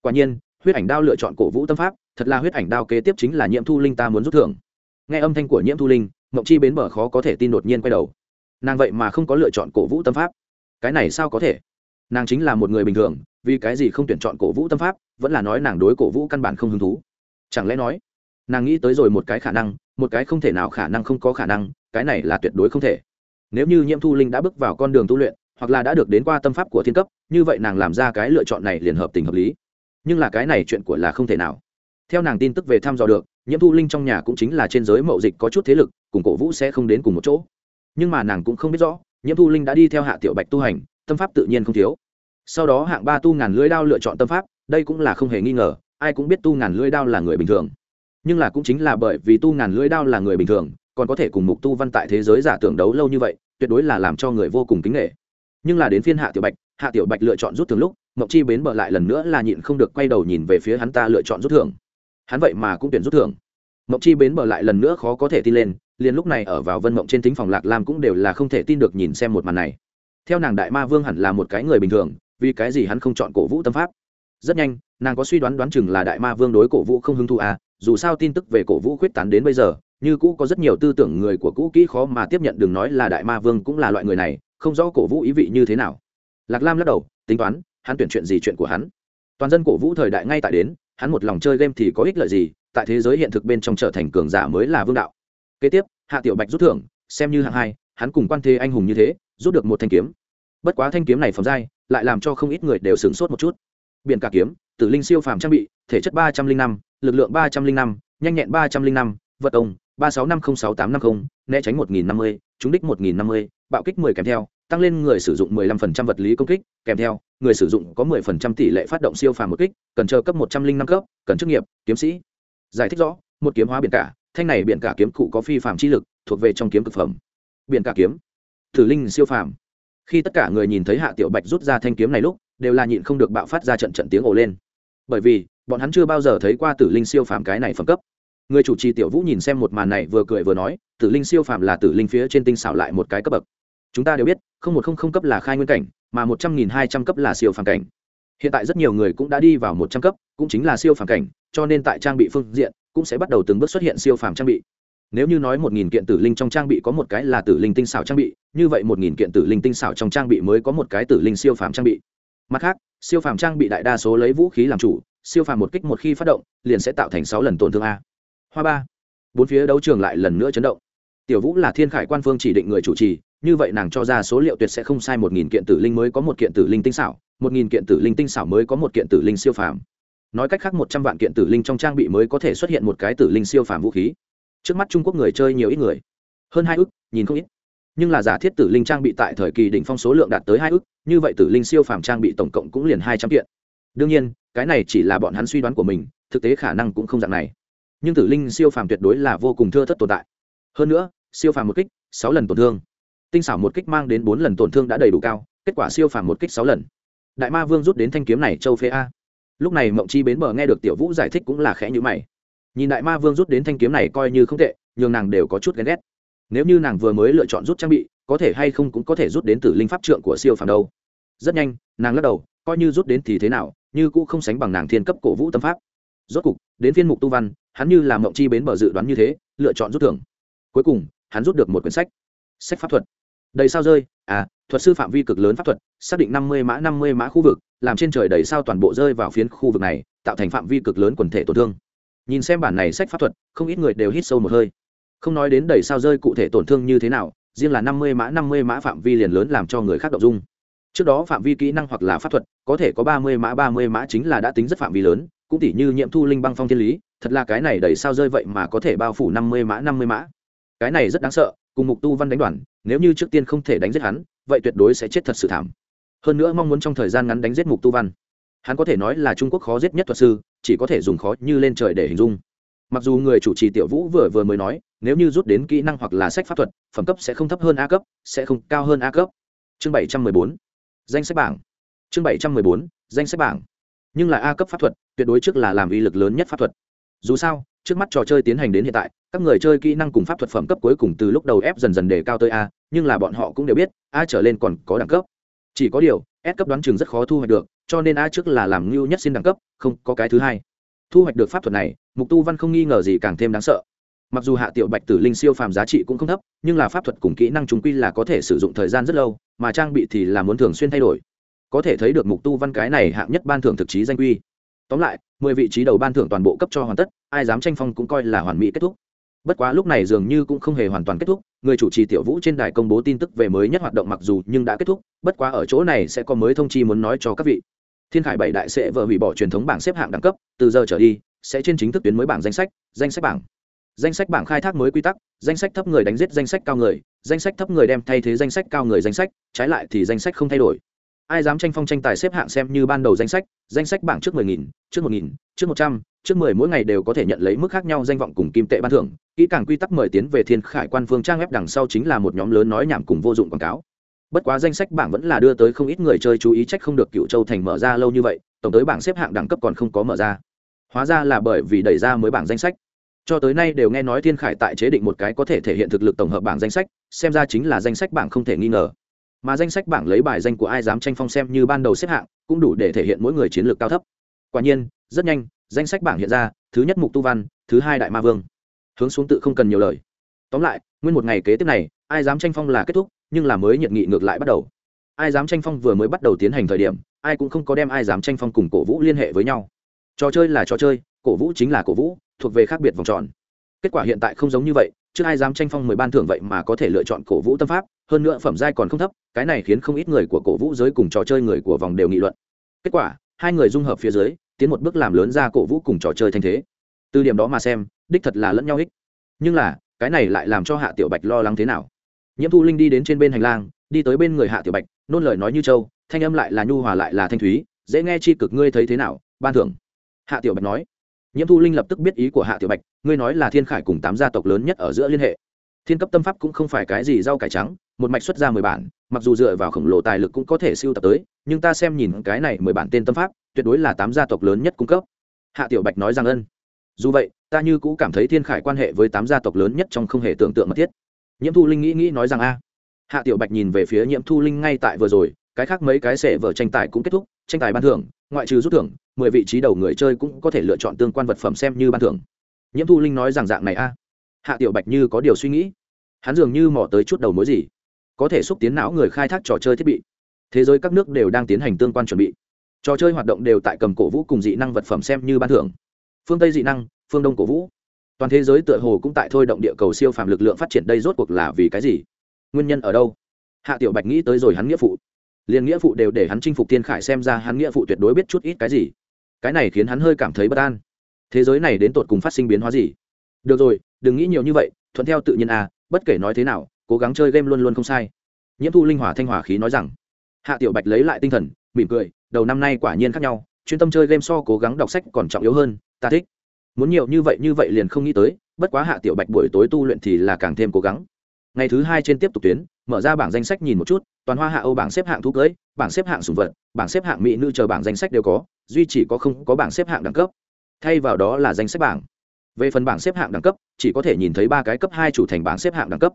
Quả nhiên, huyết ảnh đao lựa chọn cổ vũ tâm pháp, thật là huyết ảnh đao kế tiếp chính là nhiễm thu linh ta muốn rút thưởng. Nghe âm thanh của nhiễm thu linh, mộng chi bến bờ khó có thể tin đột nhiên quay đầu. Nàng vậy mà không có lựa chọn cổ vũ tâm pháp. Cái này sao có thể? Nàng chính là một người bình thường, vì cái gì không tuyển chọn cổ vũ tâm pháp, vẫn là nói nàng đối cổ vũ căn bản không hứng thú. Chẳng lẽ nói, nàng nghĩ tới rồi một cái khả năng, một cái không thể nào khả năng không có khả năng, cái này là tuyệt đối không thể. Nếu như nhiễm thu linh đã bước vào con đường tu luyện, hoặc là đã được đến qua tâm pháp của thiên cấp, như vậy nàng làm ra cái lựa chọn này liền hợp tình hợp lý. Nhưng là cái này chuyện của là không thể nào. Theo nàng tin tức về thăm dò được, nhiễm thu linh trong nhà cũng chính là trên giới mậu dịch có chút thế lực, cùng cổ vũ sẽ không đến cùng một chỗ. Nhưng mà nàng cũng không biết rõ, nhiễm thu linh đã đi theo hạ tiểu bạch tu hành tâm pháp tự nhiên không thiếu. Sau đó hạng ba tu ngàn lưỡi đao lựa chọn tâm pháp, đây cũng là không hề nghi ngờ, ai cũng biết tu ngàn lưỡi đao là người bình thường. Nhưng là cũng chính là bởi vì tu ngàn lưỡi đao là người bình thường, còn có thể cùng mục tu văn tại thế giới giả tưởng đấu lâu như vậy, tuyệt đối là làm cho người vô cùng kính nghệ nhưng là đến phiên hạ tiểu bạch, hạ tiểu bạch lựa chọn rút thường lúc mộng chi bến bờ lại lần nữa là nhịn không được quay đầu nhìn về phía hắn ta lựa chọn rút thưởng. Hắn vậy mà cũng tuyển rút thưởng. Mộng chi bến bờ lại lần nữa khó có thể tin lên, liền lúc này ở vào vân mộng trên tính phòng lạc lam cũng đều là không thể tin được nhìn xem một màn này theo nàng đại ma vương hẳn là một cái người bình thường, vì cái gì hắn không chọn cổ vũ tâm pháp? Rất nhanh, nàng có suy đoán đoán chừng là đại ma vương đối cổ vũ không hứng thú à dù sao tin tức về cổ vũ khuyết tán đến bây giờ, như cũ có rất nhiều tư tưởng người của cũ kỹ khó mà tiếp nhận, đừng nói là đại ma vương cũng là loại người này, không rõ cổ vũ ý vị như thế nào. Lạc lam lắc đầu, tính toán, hắn tuyển chuyện gì chuyện của hắn? Toàn dân cổ vũ thời đại ngay tại đến, hắn một lòng chơi game thì có ích lợi gì, tại thế giới hiện thực bên trong trở thành cường giả mới là vương đạo. Kế tiếp, hạ tiểu bạch rút thưởng, xem như hạng hai, hắn cùng quan thế anh hùng như thế rút được một thanh kiếm. Bất quá thanh kiếm này phẩm giai, lại làm cho không ít người đều sửng sốt một chút. Biển cả kiếm, tử linh siêu phàm trang bị, thể chất ba trăm linh năm, lực lượng ba trăm linh năm, nhanh nhẹn ba trăm linh năm, vật ông ba sáu năm không sáu tám năm không, né tránh một nghìn năm mươi, trúng đích một nghìn năm mươi, bạo kích mười kèm theo, tăng lên người sử dụng mười lăm phần trăm vật lý công kích, kèm theo, người sử dụng có mười phần trăm tỷ lệ phát động siêu phàm một kích, cần chờ cấp một trăm linh năm cấp, cần chức nghiệp, kiếm sĩ. Giải thích rõ, một kiếm hóa biển cả, thanh này biển cả kiếm cụ có phi phàm chi lực, thuộc về trong kiếm cực phẩm. Biển cả kiếm thử linh siêu phàm. Khi tất cả người nhìn thấy hạ tiểu bạch rút ra thanh kiếm này lúc, đều là nhịn không được bạo phát ra trận trận tiếng ồ lên. Bởi vì, bọn hắn chưa bao giờ thấy qua tử linh siêu phàm cái này phẩm cấp. Người chủ trì tiểu vũ nhìn xem một màn này vừa cười vừa nói, tử linh siêu phàm là tử linh phía trên tinh xảo lại một cái cấp bậc. Chúng ta đều biết, không một không không cấp là khai nguyên cảnh, mà một trăm nghìn hai trăm cấp là siêu phàm cảnh. Hiện tại rất nhiều người cũng đã đi vào một trăm cấp, cũng chính là siêu phàm cảnh, cho nên tại trang bị phương diện, cũng sẽ bắt đầu từng bước xuất hiện siêu phàm trang bị nếu như nói một nghìn kiện tử linh trong trang bị có một cái là tử linh tinh xảo trang bị như vậy một nghìn kiện tử linh tinh xảo trong trang bị mới có một cái tử linh siêu phàm trang bị mặt khác siêu phàm trang bị đại đa số lấy vũ khí làm chủ siêu phàm một kích một khi phát động liền sẽ tạo thành sáu lần tổn thương a hoa ba bốn phía đấu trường lại lần nữa chấn động tiểu vũ là thiên khải quan phương chỉ định người chủ trì như vậy nàng cho ra số liệu tuyệt sẽ không sai một nghìn kiện tử linh mới có một kiện tử linh tinh xảo một nghìn kiện tử linh tinh xảo mới có một kiện tử linh siêu phàm nói cách khác một trăm vạn kiện tử linh trong trang bị mới có thể xuất hiện một cái tử linh siêu phàm vũ khí trước mắt trung quốc người chơi nhiều ít người. Hơn hai ước nhìn không ít. Nhưng là giả thiết tử linh trang bị tại thời kỳ đỉnh phong số lượng đạt tới hai ước như vậy tử linh siêu phàm trang bị tổng cộng cũng liền hai trăm kiện. Đương nhiên, cái này chỉ là bọn hắn suy đoán của mình, thực tế khả năng cũng không dạng này. Nhưng tử linh siêu phàm tuyệt đối là vô cùng thưa thất tồn tại. Hơn nữa, siêu phàm một kích, sáu lần tổn thương. Tinh xảo một kích mang đến bốn lần tổn thương đã đầy đủ cao, kết quả siêu phàm một kích sáu lần. Đại ma vương rút đến thanh kiếm này châu phê a. Lúc này mộng chi bến bờ nghe được tiểu vũ giải thích cũng là khẽ nhữ mày nhìn đại ma vương rút đến thanh kiếm này coi như không tệ, nhường nàng đều có chút ghen ghét. Nếu như nàng vừa mới lựa chọn rút trang bị, có thể hay không cũng có thể rút đến từ linh pháp trượng của siêu phàm đâu. Rất nhanh, nàng lắc đầu, coi như rút đến thì thế nào, như cũng không sánh bằng nàng thiên cấp cổ vũ tâm pháp. Rốt cục, đến phiên mục tu văn, hắn như là mộng chi bến bờ dự đoán như thế, lựa chọn rút thưởng. Cuối cùng, hắn rút được một quyển sách. Sách pháp thuật. Đầy sao rơi à thuật sư phạm vi cực lớn pháp thuật, xác định năm mươi mã năm mươi mã khu vực, làm trên trời đầy sao toàn bộ rơi vào phiến khu vực này, tạo thành phạm vi cực lớn quần thể tổn thương nhìn xem bản này sách pháp thuật, không ít người đều hít sâu một hơi. Không nói đến đầy sao rơi cụ thể tổn thương như thế nào, riêng là năm mươi mã, năm mươi mã phạm vi liền lớn làm cho người khác động dung. Trước đó phạm vi kỹ năng hoặc là pháp thuật, có thể có ba mươi mã, ba mươi mã chính là đã tính rất phạm vi lớn, cũng tỉ như nhiệm thu linh băng phong thiên lý, thật là cái này đầy sao rơi vậy mà có thể bao phủ năm mươi mã, năm mươi mã. Cái này rất đáng sợ, cùng mục tu văn đánh đoàn, nếu như trước tiên không thể đánh giết hắn, vậy tuyệt đối sẽ chết thật sự thảm. Hơn nữa mong muốn trong thời gian ngắn đánh giết mục tu văn. Hắn có thể nói là trung quốc khó giết nhất thuật sư chỉ có thể dùng khó như lên trời để hình dung. Mặc dù người chủ trì tiểu vũ vừa vừa mới nói, nếu như rút đến kỹ năng hoặc là sách pháp thuật, phẩm cấp sẽ không thấp hơn a cấp, sẽ không cao hơn a cấp. Chương bảy trăm mười bốn, danh sách bảng. Chương bảy trăm mười bốn, danh sách bảng. Nhưng là a cấp pháp thuật, tuyệt đối trước là làm uy lực lớn nhất pháp thuật. Dù sao, trước mắt trò chơi tiến hành đến hiện tại, các người chơi kỹ năng cùng pháp thuật phẩm cấp cuối cùng từ lúc đầu ép dần dần đề cao tới a, nhưng là bọn họ cũng đều biết, a trở lên còn có đẳng cấp. Chỉ có điều, s cấp đoán chừng rất khó thu hoạch được cho nên a trước là làm ngưu nhất xin đẳng cấp, không có cái thứ hai. Thu hoạch được pháp thuật này, mục tu văn không nghi ngờ gì càng thêm đáng sợ. Mặc dù hạ tiểu bạch tử linh siêu phàm giá trị cũng không thấp, nhưng là pháp thuật cùng kỹ năng chúng quy là có thể sử dụng thời gian rất lâu, mà trang bị thì là muốn thường xuyên thay đổi. Có thể thấy được mục tu văn cái này hạng nhất ban thưởng thực chí danh quy. Tóm lại, mười vị trí đầu ban thưởng toàn bộ cấp cho hoàn tất, ai dám tranh phong cũng coi là hoàn mỹ kết thúc bất quá lúc này dường như cũng không hề hoàn toàn kết thúc, người chủ trì tiểu vũ trên đài công bố tin tức về mới nhất hoạt động mặc dù nhưng đã kết thúc, bất quá ở chỗ này sẽ có mới thông chi muốn nói cho các vị. Thiên khải bảy đại sẽ vợ hủy bỏ truyền thống bảng xếp hạng đẳng cấp, từ giờ trở đi, sẽ trên chính thức tuyến mới bảng danh sách danh sách bảng. Danh sách bảng khai thác mới quy tắc, danh sách thấp người đánh giết danh sách cao người, danh sách thấp người đem thay thế danh sách cao người danh sách, trái lại thì danh sách không thay đổi ai dám tranh phong tranh tài xếp hạng xem như ban đầu danh sách danh sách bảng trước mười nghìn, trước một nghìn, trước một trăm, trước mười mỗi ngày đều có thể nhận lấy mức khác nhau danh vọng cùng kim tệ ban thưởng. Kỹ càng quy tắc mời tiến về thiên khải quan phương trang web đằng sau chính là một nhóm lớn nói nhảm cùng vô dụng quảng cáo. Bất quá danh sách bảng vẫn là đưa tới không ít người chơi chú ý trách không được cựu châu thành mở ra lâu như vậy, tổng tới bảng xếp hạng đẳng cấp còn không có mở ra. Hóa ra là bởi vì đẩy ra mới bảng danh sách. Cho tới nay đều nghe nói thiên khải tại chế định một cái có thể thể hiện thực lực tổng hợp bảng danh sách, xem ra chính là danh sách bảng không thể nghi ngờ mà danh sách bảng lấy bài danh của ai dám tranh phong xem như ban đầu xếp hạng cũng đủ để thể hiện mỗi người chiến lược cao thấp. Quả nhiên, rất nhanh, danh sách bảng hiện ra, thứ nhất mục tu văn, thứ hai đại ma vương. Hướng xuống tự không cần nhiều lời. Tóm lại, nguyên một ngày kế tiếp này, ai dám tranh phong là kết thúc, nhưng là mới nhiệt nghị ngược lại bắt đầu. Ai dám tranh phong vừa mới bắt đầu tiến hành thời điểm, ai cũng không có đem ai dám tranh phong cùng cổ vũ liên hệ với nhau. Trò chơi là trò chơi, cổ vũ chính là cổ vũ, thuộc về khác biệt vòng tròn. Kết quả hiện tại không giống như vậy, trước ai dám tranh phong mười ban thưởng vậy mà có thể lựa chọn cổ vũ tâm pháp hơn nữa phẩm giai còn không thấp, cái này khiến không ít người của cổ vũ giới cùng trò chơi người của vòng đều nghị luận. Kết quả, hai người dung hợp phía dưới, tiến một bước làm lớn ra cổ vũ cùng trò chơi thanh thế. Từ điểm đó mà xem, đích thật là lẫn nhau ích nhưng là, cái này lại làm cho hạ tiểu bạch lo lắng thế nào? Nhiễm thu linh đi đến trên bên hành lang, đi tới bên người hạ tiểu bạch, nôn lời nói như châu thanh âm lại là nhu hòa lại là thanh thúy, dễ nghe chi cực ngươi thấy thế nào, ban thưởng. Hạ tiểu bạch nói. Nhiễm thu linh lập tức biết ý của hạ tiểu bạch, ngươi nói là thiên khải cùng tám gia tộc lớn nhất ở giữa liên hệ. Thiên cấp tâm pháp cũng không phải cái gì rau cải trắng một mạch xuất ra mười bản, mặc dù dựa vào khổng lồ tài lực cũng có thể siêu tập tới, nhưng ta xem nhìn cái này mười bản tên tâm pháp, tuyệt đối là tám gia tộc lớn nhất cung cấp. Hạ tiểu bạch nói rằng ân. Dù vậy, ta như cũ cảm thấy thiên khải quan hệ với tám gia tộc lớn nhất trong không hề tưởng tượng mật thiết. Nhiễm thu linh nghĩ nghĩ nói rằng a. Hạ tiểu bạch nhìn về phía nhiễm thu linh ngay tại vừa rồi, cái khác mấy cái sẻ vở tranh tài cũng kết thúc, tranh tài ban thưởng, ngoại trừ rút thưởng, mười vị trí đầu người chơi cũng có thể lựa chọn tương quan vật phẩm xem như ban thưởng. Nhiễm thu linh nói rằng dạng này a. Hạ tiểu bạch như có điều suy nghĩ. Hắn dường như mò tới chút đầu mối gì có thể xúc tiến não người khai thác trò chơi thiết bị. Thế giới các nước đều đang tiến hành tương quan chuẩn bị. Trò chơi hoạt động đều tại cầm cổ vũ cùng dị năng vật phẩm xem như ban thưởng. Phương tây dị năng, phương đông cổ vũ. Toàn thế giới tựa hồ cũng tại thôi động địa cầu siêu phàm lực lượng phát triển đây rốt cuộc là vì cái gì? Nguyên nhân ở đâu? Hạ tiểu bạch nghĩ tới rồi hắn nghĩa phụ. Liền nghĩa phụ đều để hắn chinh phục thiên khải xem ra hắn nghĩa phụ tuyệt đối biết chút ít cái gì. Cái này khiến hắn hơi cảm thấy bất an. Thế giới này đến tột cùng phát sinh biến hóa gì? Được rồi, đừng nghĩ nhiều như vậy, thuận theo tự nhiên à bất kể nói thế nào cố gắng chơi game luôn luôn không sai. Nhiễm thu linh hỏa thanh hỏa khí nói rằng, hạ tiểu bạch lấy lại tinh thần, mỉm cười, đầu năm nay quả nhiên khác nhau, chuyên tâm chơi game so cố gắng đọc sách còn trọng yếu hơn, ta thích. Muốn nhiều như vậy như vậy liền không nghĩ tới, bất quá hạ tiểu bạch buổi tối tu luyện thì là càng thêm cố gắng. Ngày thứ hai trên tiếp tục tuyến, mở ra bảng danh sách nhìn một chút, toàn hoa hạ âu bảng xếp hạng thu cưới, bảng xếp hạng sùng vật, bảng xếp hạng mỹ nữ chờ bảng danh sách đều có, duy chỉ có không có bảng xếp hạng đẳng cấp. Thay vào đó là danh sách bảng. Về phần bảng xếp hạng đẳng cấp, chỉ có thể nhìn thấy ba cái cấp hai chủ thành bảng xếp hạng đẳng cấp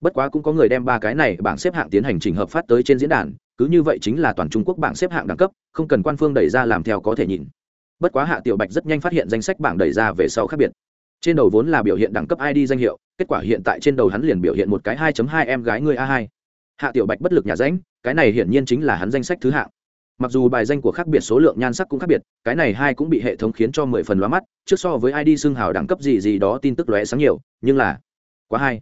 bất quá cũng có người đem ba cái này bảng xếp hạng tiến hành trình hợp phát tới trên diễn đàn cứ như vậy chính là toàn trung quốc bảng xếp hạng đẳng cấp không cần quan phương đẩy ra làm theo có thể nhìn bất quá hạ tiểu bạch rất nhanh phát hiện danh sách bảng đẩy ra về sau khác biệt trên đầu vốn là biểu hiện đẳng cấp id danh hiệu kết quả hiện tại trên đầu hắn liền biểu hiện một cái 2.2 em gái người a hai. hạ tiểu bạch bất lực nhà ránh, cái này hiển nhiên chính là hắn danh sách thứ hạng mặc dù bài danh của khác biệt số lượng nhan sắc cũng khác biệt cái này hai cũng bị hệ thống khiến cho mười phần lóa mắt trước so với id xương hào đẳng cấp gì gì đó tin tức lóe sáng nhiều nhưng là quá hai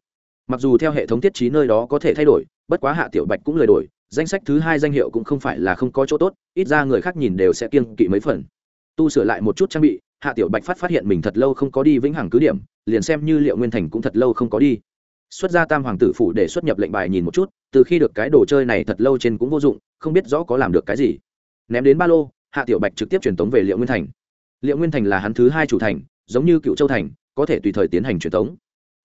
mặc dù theo hệ thống tiết trí nơi đó có thể thay đổi, bất quá hạ tiểu bạch cũng lời đổi, danh sách thứ hai danh hiệu cũng không phải là không có chỗ tốt, ít ra người khác nhìn đều sẽ kiêng kỵ mấy phần. Tu sửa lại một chút trang bị, hạ tiểu bạch phát phát hiện mình thật lâu không có đi vĩnh hằng cứ điểm, liền xem như liệu nguyên thành cũng thật lâu không có đi. Xuất ra tam hoàng tử phủ để xuất nhập lệnh bài nhìn một chút, từ khi được cái đồ chơi này thật lâu trên cũng vô dụng, không biết rõ có làm được cái gì. Ném đến ba lô, hạ tiểu bạch trực tiếp truyền tống về liệu nguyên thành. Liệu nguyên thành là hắn thứ hai chủ thành, giống như cựu châu thành, có thể tùy thời tiến hành truyền tống.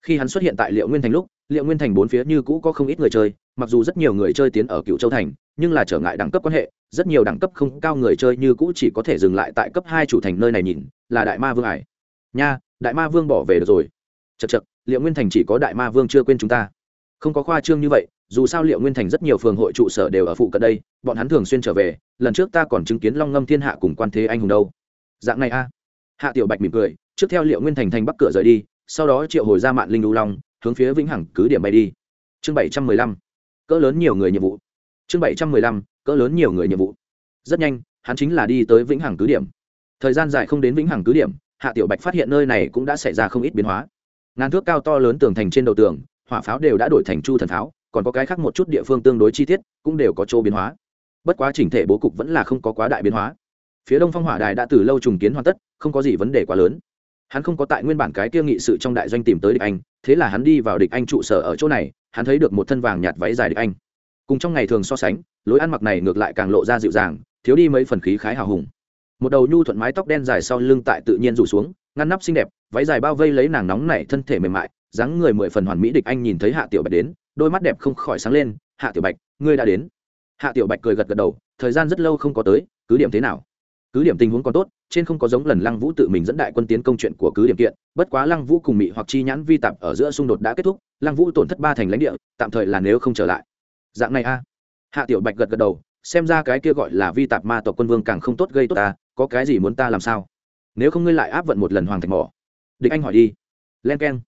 Khi hắn xuất hiện tại liệu nguyên thành lúc liệu nguyên thành bốn phía như cũ có không ít người chơi, mặc dù rất nhiều người chơi tiến ở cựu châu thành, nhưng là trở ngại đẳng cấp quan hệ, rất nhiều đẳng cấp không cao người chơi như cũ chỉ có thể dừng lại tại cấp hai chủ thành nơi này nhìn, là đại ma vương ải nha, đại ma vương bỏ về được rồi. Chật chật liệu nguyên thành chỉ có đại ma vương chưa quên chúng ta. Không có khoa trương như vậy, dù sao liệu nguyên thành rất nhiều phường hội trụ sở đều ở phụ cận đây, bọn hắn thường xuyên trở về, lần trước ta còn chứng kiến long ngâm thiên hạ cùng quan thế anh hùng đâu. Dạng này a. Hạ tiểu bạch mỉm cười, trước theo liệu nguyên thành thành bắc cửa rời đi, sau đó triệu hồi ra mạng linh Đu long hướng phía vĩnh hằng cứ điểm bay đi. Chương bảy trăm mười lăm, cỡ lớn nhiều người nhiệm vụ. Chương bảy trăm mười lăm, cỡ lớn nhiều người nhiệm vụ. Rất nhanh, hắn chính là đi tới vĩnh hằng cứ điểm. Thời gian dài không đến vĩnh hằng cứ điểm, hạ tiểu bạch phát hiện nơi này cũng đã xảy ra không ít biến hóa. Ngàn thước cao to lớn tường thành trên đầu tường, hỏa pháo đều đã đổi thành chu thần pháo, còn có cái khác một chút địa phương tương đối chi tiết cũng đều có chỗ biến hóa. Bất quá chỉnh thể bố cục vẫn là không có quá đại biến hóa. Phía đông phong hỏa đài đã từ lâu trùng kiến hoàn tất, không có gì vấn đề quá lớn hắn không có tại nguyên bản cái kia nghị sự trong đại doanh tìm tới địch anh, thế là hắn đi vào địch anh trụ sở ở chỗ này, hắn thấy được một thân vàng nhạt váy dài địch anh. Cùng trong ngày thường so sánh, lối ăn mặc này ngược lại càng lộ ra dịu dàng, thiếu đi mấy phần khí khái hào hùng. Một đầu nhu thuận mái tóc đen dài sau lưng tại tự nhiên rủ xuống, ngăn nắp xinh đẹp, váy dài bao vây lấy nàng nóng nảy thân thể mềm mại, dáng người mười phần hoàn mỹ địch anh nhìn thấy hạ tiểu bạch đến, đôi mắt đẹp không khỏi sáng lên, hạ tiểu bạch, ngươi đã đến. Hạ tiểu bạch cười gật gật đầu, thời gian rất lâu không có tới, cứ điểm thế nào? Cứ điểm tình huống còn tốt, trên không có giống lần lăng vũ tự mình dẫn đại quân tiến công chuyện của cứ điểm kiện, bất quá lăng vũ cùng mỹ hoặc chi nhãn vi tạp ở giữa xung đột đã kết thúc, lăng vũ tổn thất ba thành lãnh địa, tạm thời là nếu không trở lại. Dạng này a. Hạ tiểu bạch gật gật đầu, xem ra cái kia gọi là vi tạp ma tộc quân vương càng không tốt gây tốt ta, có cái gì muốn ta làm sao? Nếu không ngươi lại áp vận một lần hoàng thạch mỏ. Địch anh hỏi đi. Len k e n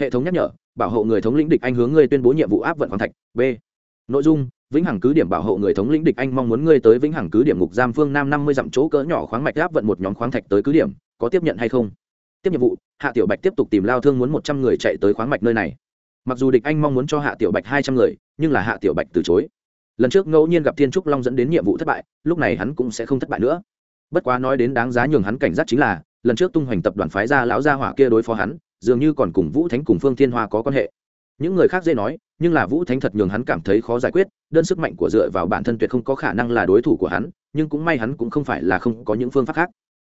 hệ thống nhắc nhở, bảo hộ người thống lĩnh địch anh hướng ngươi tuyên bố nhiệm vụ áp vận hoàng thạch. B. Nội dung vĩnh hằng cứ điểm bảo hộ người thống lĩnh địch anh mong muốn ngươi tới vĩnh hằng cứ điểm ngục giam phương nam năm mươi dặm chỗ cỡ nhỏ khoáng mạch áp vận một nhóm khoáng thạch tới cứ điểm, có tiếp nhận hay không? Tiếp nhiệm vụ, hạ tiểu bạch tiếp tục tìm lao thương muốn một trăm người chạy tới khoáng mạch nơi này. Mặc dù địch anh mong muốn cho hạ tiểu bạch hai trăm người, nhưng là hạ tiểu bạch từ chối. Lần trước ngẫu nhiên gặp thiên trúc long dẫn đến nhiệm vụ thất bại, lúc này hắn cũng sẽ không thất bại nữa. Bất quá nói đến đáng giá nhường hắn cảnh giác chính là, lần trước tung hoành tập đoàn phái ra lão gia hỏa kia đối phó hắn, dường như còn cùng vũ thánh cùng phương thiên hoa có quan hệ. Những người khác dễ nói, nhưng là vũ thánh thật nhường hắn cảm thấy khó giải quyết đơn sức mạnh của dựa vào bản thân tuyệt không có khả năng là đối thủ của hắn, nhưng cũng may hắn cũng không phải là không có những phương pháp khác.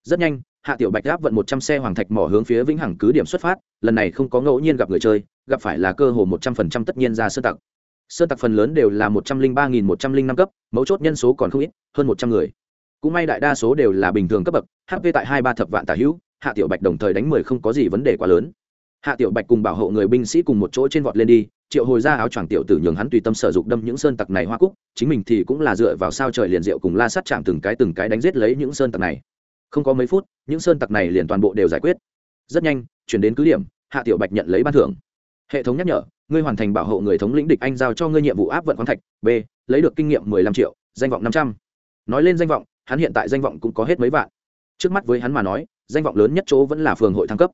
Rất nhanh, hạ tiểu bạch áp vận một trăm xe hoàng thạch mỏ hướng phía vĩnh hằng cứ điểm xuất phát, lần này không có ngẫu nhiên gặp người chơi, gặp phải là cơ hồ một trăm phần trăm tất nhiên ra sơ tặc. Sơn tặc phần lớn đều là một trăm linh ba nghìn một trăm linh năm cấp, mấu chốt nhân số còn không ít, hơn một trăm người. Cũng may đại đa số đều là bình thường cấp bậc hp tại hai ba thập vạn tả hữu, hạ tiểu bạch đồng thời đánh mười không có gì vấn đề quá lớn. Hạ tiểu bạch cùng bảo hộ người binh sĩ cùng một chỗ trên vọt lên đi triệu hồi ra áo choàng tiểu tử nhường hắn tùy tâm sử dụng đâm những sơn tặc này hoa cúc, chính mình thì cũng là dựa vào sao trời liền diệu cùng la sát chạm từng cái từng cái đánh giết lấy những sơn tặc này. Không có mấy phút, những sơn tặc này liền toàn bộ đều giải quyết. Rất nhanh, chuyển đến cứ điểm, hạ tiểu bạch nhận lấy ban thưởng. Hệ thống nhắc nhở, ngươi hoàn thành bảo hộ người thống lĩnh địch anh giao cho ngươi nhiệm vụ áp vận khoáng thạch, b, lấy được kinh nghiệm mười lăm triệu, danh vọng năm trăm. Nói lên danh vọng, hắn hiện tại danh vọng cũng có hết mấy vạn. Trước mắt với hắn mà nói, danh vọng lớn nhất chỗ vẫn là phường hội thăng cấp.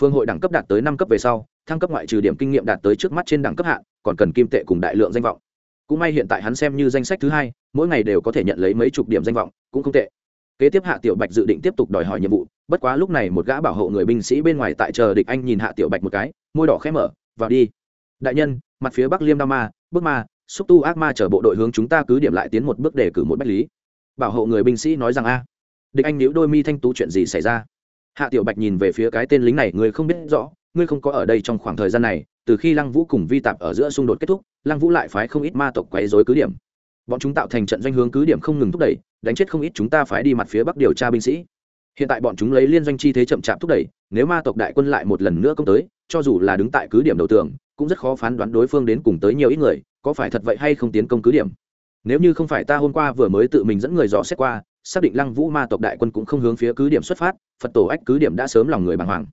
Phường hội đẳng cấp đạt tới năm cấp về sau thăng cấp ngoại trừ điểm kinh nghiệm đạt tới trước mắt trên đẳng cấp hạ còn cần kim tệ cùng đại lượng danh vọng. Cũng may hiện tại hắn xem như danh sách thứ hai, mỗi ngày đều có thể nhận lấy mấy chục điểm danh vọng, cũng không tệ. Kế tiếp hạ tiểu bạch dự định tiếp tục đòi hỏi nhiệm vụ, bất quá lúc này một gã bảo hộ người binh sĩ bên ngoài tại chờ địch anh nhìn hạ tiểu bạch một cái, môi đỏ khẽ mở, vào đi. Đại nhân, mặt phía bắc liêm đao ma, bước ma, xúc tu ác ma chở bộ đội hướng chúng ta cứ điểm lại tiến một bước để cử một bách lý. Bảo hộ người binh sĩ nói rằng, a. Địch anh níu đôi mi thanh tú chuyện gì xảy ra? Hạ tiểu bạch nhìn về phía cái tên lính này, người không biết rõ ngươi không có ở đây trong khoảng thời gian này, từ khi lăng vũ cùng vi tạp ở giữa xung đột kết thúc, lăng vũ lại phái không ít ma tộc quấy dối cứ điểm. Bọn chúng tạo thành trận doanh hướng cứ điểm không ngừng thúc đẩy, đánh chết không ít chúng ta phái đi mặt phía bắc điều tra binh sĩ. Hiện tại bọn chúng lấy liên doanh chi thế chậm chạp thúc đẩy, nếu ma tộc đại quân lại một lần nữa công tới, cho dù là đứng tại cứ điểm đầu tường, cũng rất khó phán đoán đối phương đến cùng tới nhiều ít người, có phải thật vậy hay không tiến công cứ điểm. Nếu như không phải ta hôm qua vừa mới tự mình dẫn người dò xét qua, xác định lăng vũ ma tộc đại quân cũng không hướng phía cứ điểm xuất phát, phật tổ ách cứ điểm đã sớm lòng người bàng hoàng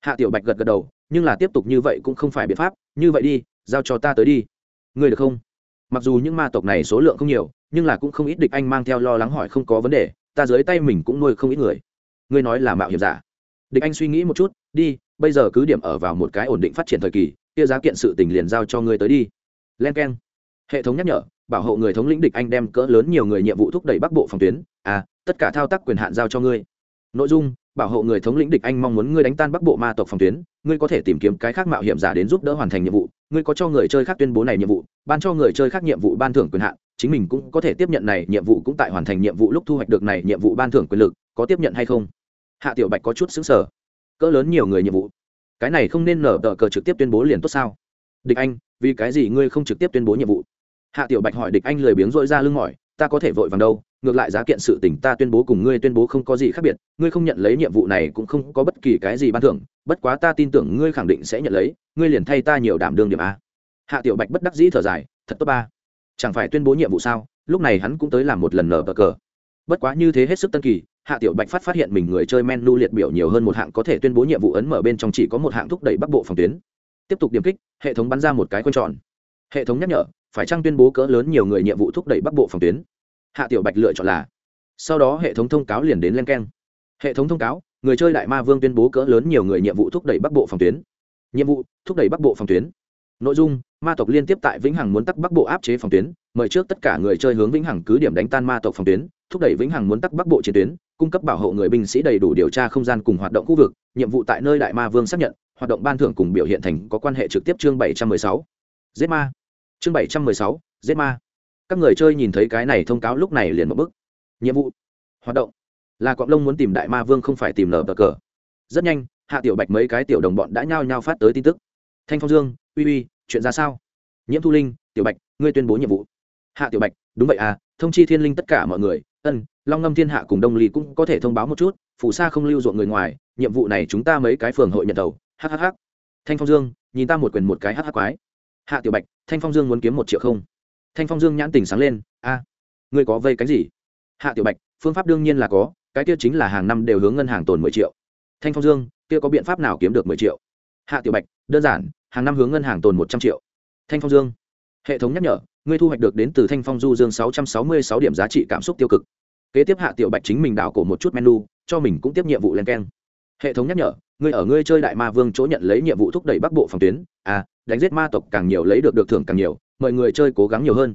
hạ tiểu bạch gật gật đầu, nhưng là tiếp tục như vậy cũng không phải biện pháp, như vậy đi, giao cho ta tới đi. Ngươi được không? Mặc dù những ma tộc này số lượng không nhiều, nhưng là cũng không ít địch anh mang theo lo lắng hỏi không có vấn đề, ta dưới tay mình cũng nuôi không ít người. Ngươi nói là mạo hiểm giả. Địch anh suy nghĩ một chút, đi, bây giờ cứ điểm ở vào một cái ổn định phát triển thời kỳ, kia giá kiện sự tình liền giao cho ngươi tới đi. Len k e n hệ thống nhắc nhở, bảo hộ người thống lĩnh địch anh đem cỡ lớn nhiều người nhiệm vụ thúc đẩy bắc bộ phòng tuyến. À tất cả thao tác quyền hạn giao cho ngươi. Nội dung bảo hộ người thống lĩnh địch anh mong muốn ngươi đánh tan bắc bộ ma tộc phòng tuyến, ngươi có thể tìm kiếm cái khác mạo hiểm giả đến giúp đỡ hoàn thành nhiệm vụ, ngươi có cho người chơi khác tuyên bố này nhiệm vụ, ban cho người chơi khác nhiệm vụ ban thưởng quyền hạn, chính mình cũng có thể tiếp nhận này nhiệm vụ cũng tại hoàn thành nhiệm vụ lúc thu hoạch được này nhiệm vụ ban thưởng quyền lực, có tiếp nhận hay không? Hạ tiểu bạch có chút xứng sở cỡ lớn nhiều người nhiệm vụ. Cái này không nên nở tờ cờ trực tiếp tuyên bố liền tốt sao? Địch anh, vì cái gì ngươi không trực tiếp tuyên bố nhiệm vụ? Hạ tiểu bạch hỏi địch anh lười biếng dội ra lưng mỏi, ta có thể vội vàng đâu ngược lại giá kiện sự tình ta tuyên bố cùng ngươi tuyên bố không có gì khác biệt, ngươi không nhận lấy nhiệm vụ này cũng không có bất kỳ cái gì ban thưởng, bất quá ta tin tưởng ngươi khẳng định sẽ nhận lấy, ngươi liền thay ta nhiều đảm đương điểm a. Hạ tiểu bạch bất đắc dĩ thở dài, thật tốt ba. Chẳng phải tuyên bố nhiệm vụ sao? Lúc này hắn cũng tới làm một lần nở bờ cờ. Bất quá như thế hết sức tân kỳ, hạ tiểu bạch phát phát hiện mình người chơi menu liệt biểu nhiều hơn một hạng có thể tuyên bố nhiệm vụ ấn mở bên trong chỉ có một hạng thúc đẩy bắc bộ phòng tuyến. Tiếp tục điểm kích, hệ thống bắn ra một cái q tròn. Hệ thống nhắc nhở, phải trang tuyên bố cỡ lớn nhiều người nhiệm vụ thúc đẩy bắc bộ phòng tuyến? Hạ tiểu bạch lựa chọn là, sau đó hệ thống thông cáo liền đến len keng. Hệ thống thông cáo, người chơi đại ma vương tuyên bố cỡ lớn nhiều người nhiệm vụ thúc đẩy bắc bộ phòng tuyến. Nhiệm vụ, thúc đẩy bắc bộ phòng tuyến. Nội dung, ma tộc liên tiếp tại vĩnh hằng muốn tắc bắc bộ áp chế phòng tuyến, mời trước tất cả người chơi hướng vĩnh hằng cứ điểm đánh tan ma tộc phòng tuyến, thúc đẩy vĩnh hằng muốn tắc bắc bộ chiến tuyến, cung cấp bảo hộ người binh sĩ đầy đủ điều tra không gian cùng hoạt động khu vực. Nhiệm vụ tại nơi đại ma vương xác nhận, hoạt động ban thưởng cùng biểu hiện thành có quan hệ trực tiếp chương bảy trăm mười sáu. Giết ma. Chương bảy trăm mười sáu, giết ma các người chơi nhìn thấy cái này thông cáo lúc này liền một bức nhiệm vụ. Hoạt động. Là cọp lông muốn tìm đại ma vương không phải tìm nở bờ cờ. Rất nhanh, hạ tiểu bạch mấy cái tiểu đồng bọn đã nhao nhao phát tới tin tức. Thanh phong dương, uy uy, chuyện ra sao? Nhiễm thu linh, tiểu bạch, ngươi tuyên bố nhiệm vụ. Hạ tiểu bạch, đúng vậy à thông chi thiên linh tất cả mọi người. Ân, long ngâm thiên hạ cùng đông ly cũng có thể thông báo một chút phủ sa không lưu ruộng người ngoài, nhiệm vụ này chúng ta mấy cái phường hội nhận đầu. Hhh thanh phong dương, nhìn ta một quyền một cái hhh quái. Hạ tiểu bạch, thanh phong dương muốn kiếm một triệu không thanh phong dương nhãn tình sáng lên, a, ngươi có vây cánh gì? Hạ tiểu bạch, phương pháp đương nhiên là có, cái kia chính là hàng năm đều hướng ngân hàng tồn mười triệu. Thanh phong dương, kia có biện pháp nào kiếm được mười triệu? Hạ tiểu bạch, đơn giản, hàng năm hướng ngân hàng tồn một trăm triệu. Thanh phong dương, hệ thống nhắc nhở, ngươi thu hoạch được đến từ thanh phong du dương sáu trăm sáu mươi sáu điểm giá trị cảm xúc tiêu cực. Kế tiếp hạ tiểu bạch chính mình đảo cổ một chút menu, cho mình cũng tiếp nhiệm vụ len keng. Hệ thống nhắc nhở, ngươi ở ngươi chơi đại ma vương chỗ nhận lấy nhiệm vụ thúc đẩy bắc bộ phòng tuyến. À đánh giết ma tộc càng nhiều lấy được được thưởng càng nhiều mọi người chơi cố gắng nhiều hơn.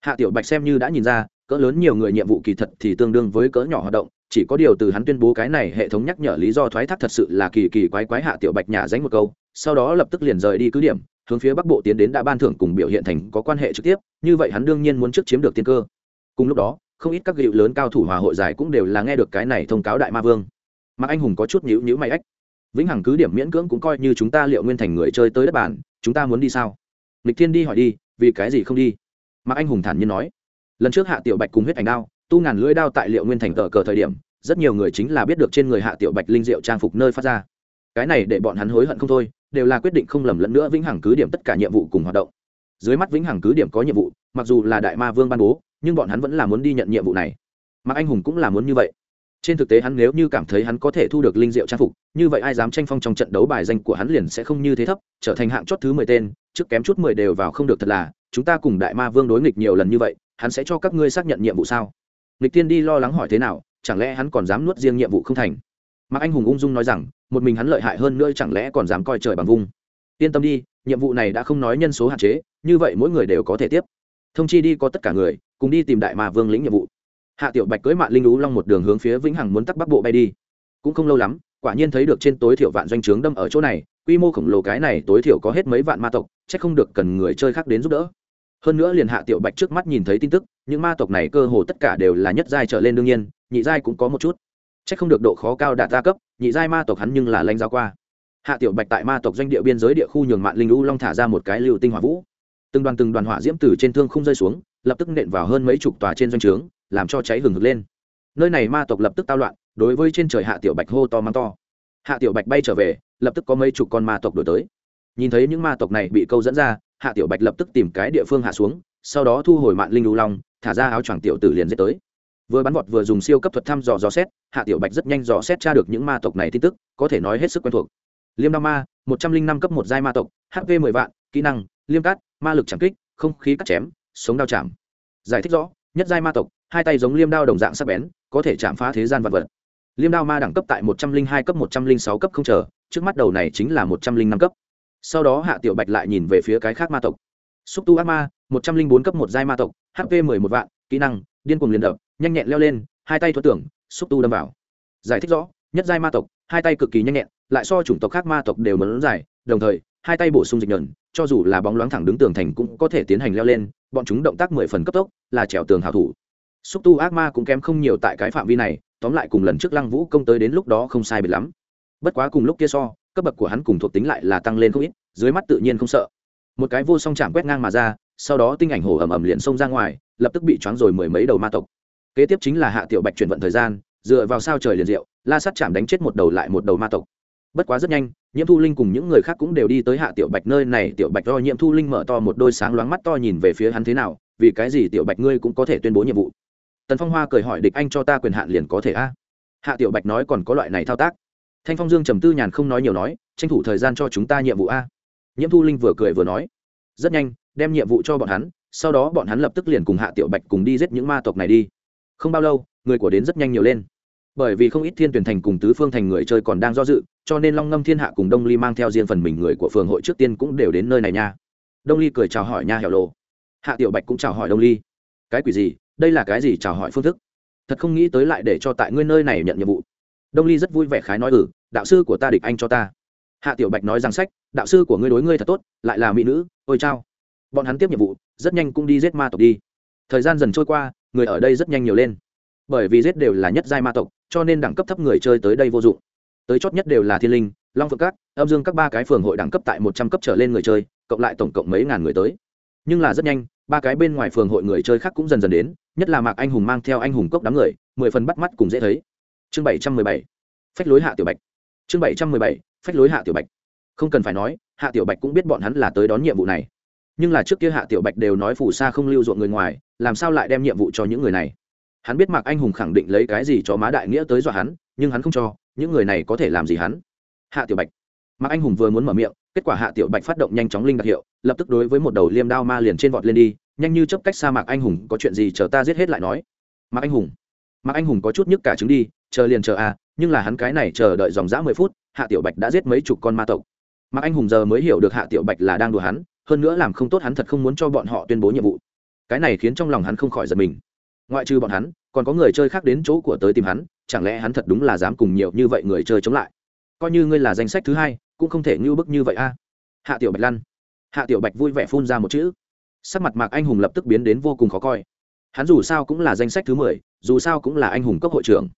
Hạ tiểu bạch xem như đã nhìn ra cỡ lớn nhiều người nhiệm vụ kỳ thật thì tương đương với cỡ nhỏ hoạt động chỉ có điều từ hắn tuyên bố cái này hệ thống nhắc nhở lý do thoái thác thật sự là kỳ kỳ quái quái hạ tiểu bạch nhà dánh một câu sau đó lập tức liền rời đi cứ điểm hướng phía bắc bộ tiến đến đã ban thưởng cùng biểu hiện thành có quan hệ trực tiếp như vậy hắn đương nhiên muốn trước chiếm được tiên cơ. Cùng lúc đó không ít các gịu lớn cao thủ hòa hội giải cũng đều là nghe được cái này thông cáo đại ma vương. Mà anh hùng có chút nhữ nhữ mày ách, vĩnh hằng cứ điểm miễn cưỡng cũng coi như chúng ta liệu nguyên thành người chơi tới đất bản chúng ta muốn đi sao? Lịch thiên đi hỏi đi vì cái gì không đi? Mà anh hùng thản nhiên nói. Lần trước hạ tiểu bạch cùng huyết ảnh đao, tu ngàn lưỡi đao tại liệu nguyên thành tờ cờ thời điểm, rất nhiều người chính là biết được trên người hạ tiểu bạch linh diệu trang phục nơi phát ra. Cái này để bọn hắn hối hận không thôi, đều là quyết định không lầm lẫn nữa vĩnh hằng cứ điểm tất cả nhiệm vụ cùng hoạt động. Dưới mắt vĩnh hằng cứ điểm có nhiệm vụ, mặc dù là đại ma vương ban bố, nhưng bọn hắn vẫn là muốn đi nhận nhiệm vụ này. Mà anh hùng cũng là muốn như vậy. Trên thực tế hắn nếu như cảm thấy hắn có thể thu được linh diệu trang phục, như vậy ai dám tranh phong trong trận đấu bài danh của hắn liền sẽ không như thế thấp, trở thành hạng chót thứ mười tên trước kém chút mười đều vào không được thật là, chúng ta cùng đại ma vương đối nghịch nhiều lần như vậy, hắn sẽ cho các ngươi xác nhận nhiệm vụ sao? Nghịch tiên đi lo lắng hỏi thế nào, chẳng lẽ hắn còn dám nuốt riêng nhiệm vụ không thành? Mạc anh hùng ung dung nói rằng, một mình hắn lợi hại hơn nữa chẳng lẽ còn dám coi trời bằng vung? Yên tâm đi, nhiệm vụ này đã không nói nhân số hạn chế, như vậy mỗi người đều có thể tiếp. Thông chi đi có tất cả người, cùng đi tìm đại ma vương lĩnh nhiệm vụ. Hạ tiểu bạch cưới mạng linh lú long một đường hướng phía vĩnh hằng muốn tắc bắc bộ bay đi. Cũng không lâu lắm quả nhiên thấy được trên tối thiểu vạn doanh trướng đâm ở chỗ này, quy mô khổng lồ cái này tối thiểu có hết mấy vạn ma tộc c h ắ c không được cần người chơi khác đến giúp đỡ. Hơn nữa liền hạ tiểu bạch trước mắt nhìn thấy tin tức, những ma tộc này cơ hồ tất cả đều là nhất giai trở lên đương nhiên, nhị giai cũng có một chút. C h ắ c không được độ khó cao đạt gia cấp, nhị giai ma tộc hắn nhưng là lanh giao qua. Hạ tiểu bạch tại ma tộc doanh địa biên giới địa khu nhường mạng linh lũ long thả ra một cái lưu tinh hỏa vũ. Từng đoàn từng đoàn hỏa diễm từ trên thương không rơi xuống, lập tức nện vào hơn mấy chục tòa trên doanh trướng, làm cho cháy hừng hực lên nơi này ma tộc lập tức tao loạn, đối với trên trời hạ tiểu bạch hô to mắng to. Hạ tiểu bạch bay trở về, lập tức có mấy chục con ma tộc đổi tới. Nhìn thấy những ma tộc này bị câu dẫn ra, hạ tiểu bạch lập tức tìm cái địa phương hạ xuống, sau đó thu hồi mạng linh lưu long, thả ra áo choàng tiểu tử liền dết tới. Vừa bắn vọt vừa dùng siêu cấp thuật thăm dò dò xét, hạ tiểu bạch rất nhanh dò xét tra được những ma tộc này tin tức, có thể nói hết sức quen thuộc. Liêm đao ma, một trăm linh năm cấp một giai ma tộc hp mười vạn, kỹ năng, liêm cát, ma lực chẳng kích, không khí cắt chém, sống đao chạm. Giải thích rõ, nhất giai ma tộc, hai tay giống liêm đao đồng dạng sắc bén có thể chạm phá thế gian vật vật. Liêm đao ma đẳng cấp tại một trăm linh hai cấp, một trăm linh sáu cấp không chờ, trước mắt đầu này chính là một trăm linh năm cấp. Sau đó hạ tiểu bạch lại nhìn về phía cái khác ma tộc. Xúc tu ác ma, một trăm linh bốn cấp, một giai ma tộc hp mười một vạn, kỹ năng, điên cuồng liền đập, nhanh nhẹn leo lên, hai tay thuật tưởng, xúc tu đâm vào. Giải thích rõ, nhất giai ma tộc, hai tay cực kỳ nhanh nhẹn, lại so chủng tộc khác ma tộc đều muốn giải, đồng thời, hai tay bổ sung dịch nhẫn, cho dù là bóng loáng thẳng đứng tường thành cũng có thể tiến hành leo lên, bọn chúng động tác mười phần cấp tốc, là trèo tường hảo thủ xúc tu ác ma cũng kém không nhiều tại cái phạm vi này, tóm lại cùng lần trước lăng vũ công tới đến lúc đó không sai biệt lắm. Bất quá cùng lúc kia so, cấp bậc của hắn cùng thuộc tính lại là tăng lên không ít, dưới mắt tự nhiên không sợ. Một cái vô song chạm quét ngang mà ra, sau đó tinh ảnh hổ ầm ầm liền xông ra ngoài, lập tức bị choáng rồi mười mấy đầu ma tộc. Kế tiếp chính là hạ tiểu bạch chuyển vận thời gian, dựa vào sao trời liền diệu, la sắt chạm đánh chết một đầu lại một đầu ma tộc. Bất quá rất nhanh, nhiễm thu linh cùng những người khác cũng đều đi tới hạ tiểu bạch nơi này, tiểu bạch do nhiễm thu linh mở to một đôi sáng loáng mắt to nhìn về phía hắn thế nào, vì cái gì tiểu bạch ngươi cũng có thể tuyên bố nhiệm vụ tần phong hoa cười hỏi địch anh cho ta quyền hạn liền có thể a hạ tiểu bạch nói còn có loại này thao tác thanh phong dương trầm tư nhàn không nói nhiều nói tranh thủ thời gian cho chúng ta nhiệm vụ a nhiễm thu linh vừa cười vừa nói rất nhanh đem nhiệm vụ cho bọn hắn sau đó bọn hắn lập tức liền cùng hạ tiểu bạch cùng đi giết những ma tộc này đi không bao lâu người của đến rất nhanh nhiều lên bởi vì không ít thiên tuyển thành cùng tứ phương thành người chơi còn đang do dự cho nên long ngâm thiên hạ cùng đông ly mang theo riêng phần mình người của phường hội trước tiên cũng đều đến nơi này nha đông ly cười chào hỏi nha hẻo lộ hạ tiểu bạch cũng chào hỏi đông ly cái quỷ gì đây là cái gì chào hỏi phương thức? Thật không nghĩ tới lại để cho tại ngươi nơi này nhận nhiệm vụ. Đông ly rất vui vẻ khái nói ừ đạo sư của ta địch anh cho ta. Hạ tiểu bạch nói rằng sách, đạo sư của ngươi đối ngươi thật tốt, lại là mỹ nữ, ôi chao. Bọn hắn tiếp nhiệm vụ, rất nhanh cũng đi giết ma tộc đi. Thời gian dần trôi qua, người ở đây rất nhanh nhiều lên. Bởi vì giết đều là nhất giai ma tộc, cho nên đẳng cấp thấp người chơi tới đây vô dụng. Tới chót nhất đều là thiên linh, long phượng các, âm dương các ba cái phường hội đẳng cấp tại một trăm cấp trở lên người chơi, cộng lại tổng cộng mấy ngàn người tới. Nhưng là rất nhanh ba cái bên ngoài phường hội người chơi khác cũng dần dần đến, nhất là mạc anh hùng mang theo anh hùng cốc đám người, mười phần bắt mắt cùng dễ thấy. Chương bảy trăm mười bảy, phách lối hạ tiểu bạch. Chương bảy trăm mười bảy, phách lối hạ tiểu bạch. Không cần phải nói, hạ tiểu bạch cũng biết bọn hắn là tới đón nhiệm vụ này. Nhưng là trước kia hạ tiểu bạch đều nói phù sa không lưu ruộng người ngoài, làm sao lại đem nhiệm vụ cho những người này? Hắn biết mạc anh hùng khẳng định lấy cái gì cho má đại nghĩa tới dọa hắn, nhưng hắn không cho, những người này có thể làm gì hắn? Hạ tiểu bạch mạc anh hùng vừa muốn mở miệng, kết quả hạ tiểu bạch phát động nhanh chóng linh đặc hiệu, lập tức đối với một đầu liêm đao ma liền trên vọt lên đi, nhanh như chấp cách xa mạc anh hùng, có chuyện gì chờ ta giết hết lại nói. Mạc anh hùng. Mạc anh hùng có chút nhức cả trứng đi, chờ liền chờ à nhưng là hắn cái này chờ đợi dòng dã mười phút, hạ tiểu bạch đã giết mấy chục con ma tộc. Mạc anh hùng giờ mới hiểu được hạ tiểu bạch là đang đùa hắn, hơn nữa làm không tốt hắn thật không muốn cho bọn họ tuyên bố nhiệm vụ. Cái này khiến trong lòng hắn không khỏi giật mình. Ngoại trừ bọn hắn, còn có người chơi khác đến chỗ của tới tìm hắn, chẳng lẽ hắn thật đúng là dám cùng nhiều như vậy người chơi chống lại? Coi như ngươi là danh sách thứ hai cũng không thể ngưu bức như vậy a. Hạ tiểu bạch lăn. Hạ tiểu bạch vui vẻ phun ra một chữ. Sắc mặt mạc anh hùng lập tức biến đến vô cùng khó coi. Hắn dù sao cũng là danh sách thứ mười, dù sao cũng là anh hùng cấp hội trưởng.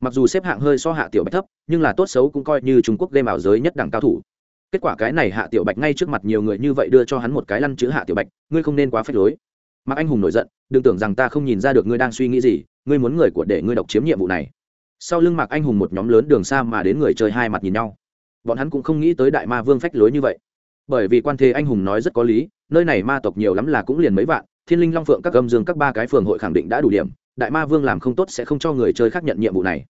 Mặc dù xếp hạng hơi so hạ tiểu bạch thấp, nhưng là tốt xấu cũng coi như trung quốc game ảo giới nhất đẳng cao thủ. Kết quả cái này hạ tiểu bạch ngay trước mặt nhiều người như vậy đưa cho hắn một cái lăn chữ hạ tiểu bạch, ngươi không nên quá phép lối. Mạc anh hùng nổi giận, đừng tưởng rằng ta không nhìn ra được ngươi đang suy nghĩ gì, ngươi muốn người của để ngươi độc chiếm nhiệm vụ này. Sau lưng mạc anh hùng một nhóm lớn đường xa mà đến người chơi hai mặt nhìn nhau bọn hắn cũng không nghĩ tới đại ma vương phách lối như vậy. Bởi vì quan thế anh hùng nói rất có lý, nơi này ma tộc nhiều lắm là cũng liền mấy vạn, thiên linh long phượng, các âm dương, các ba cái phường hội khẳng định đã đủ điểm, đại ma vương làm không tốt sẽ không cho người chơi khác nhận nhiệm vụ này.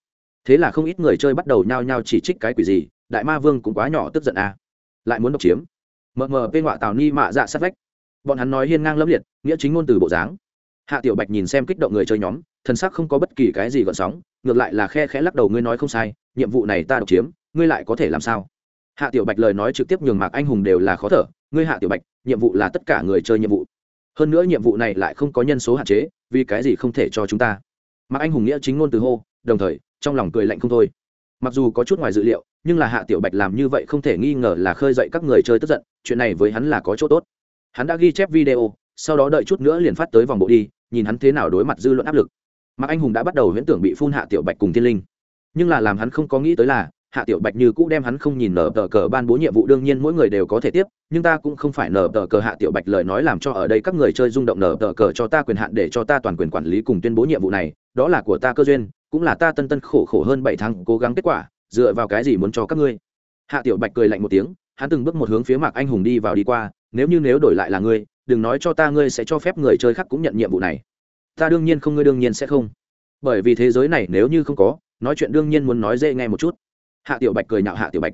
Thế là không ít người chơi bắt đầu nhao nhao chỉ trích cái quỷ gì, đại ma vương cũng quá nhỏ tức giận à. lại muốn độc chiếm. Mờ mờ bên họa tào ni mạ dạ sát vách. Bọn hắn nói hiên ngang lâm liệt, nghĩa chính ngôn từ bộ dáng. Hạ tiểu bạch nhìn xem kích động người chơi nhóm, thần sắc không có bất kỳ cái gì gợn sóng, ngược lại là khe khẽ lắc đầu, ngươi nói không sai, nhiệm vụ này ta độc chiếm ngươi lại có thể làm sao? Hạ tiểu bạch lời nói trực tiếp nhường mạc anh hùng đều là khó thở, ngươi hạ tiểu bạch, nhiệm vụ là tất cả người chơi nhiệm vụ. Hơn nữa nhiệm vụ này lại không có nhân số hạn chế, vì cái gì không thể cho chúng ta? Mạc anh hùng nghĩa chính ngôn từ hô, đồng thời, trong lòng cười lạnh không thôi. Mặc dù có chút ngoài dự liệu, nhưng là hạ tiểu bạch làm như vậy không thể nghi ngờ là khơi dậy các người chơi tức giận, chuyện này với hắn là có chỗ tốt. Hắn đã ghi chép video, sau đó đợi chút nữa liền phát tới vòng bộ đi, nhìn hắn thế nào đối mặt dư luận áp lực. Mạc anh hùng đã bắt đầu huyễn tưởng bị phun hạ tiểu bạch cùng thiên linh. Nhưng là làm hắn không có nghĩ tới là hạ tiểu bạch như cũ đem hắn không nhìn nở tờ cờ ban bố nhiệm vụ, đương nhiên mỗi người đều có thể tiếp, nhưng ta cũng không phải nở tờ cờ hạ tiểu bạch lời nói làm cho ở đây các người chơi rung động nở tờ cờ cho ta quyền hạn để cho ta toàn quyền quản lý cùng tuyên bố nhiệm vụ này, đó là của ta cơ duyên, cũng là ta tân tân khổ khổ hơn bảy tháng cố gắng kết quả, dựa vào cái gì muốn cho các ngươi? Hạ tiểu bạch cười lạnh một tiếng, hắn từng bước một hướng phía mạc anh hùng đi vào đi qua, nếu như nếu đổi lại là ngươi, đừng nói cho ta ngươi sẽ cho phép người chơi khác cũng nhận nhiệm vụ này. Ta đương nhiên không, ngươi đương nhiên sẽ không. Bởi vì thế giới này nếu như không có, nói chuyện đương nhiên muốn nói dễ nghe một chút hạ tiểu bạch cười nhạo hạ tiểu bạch.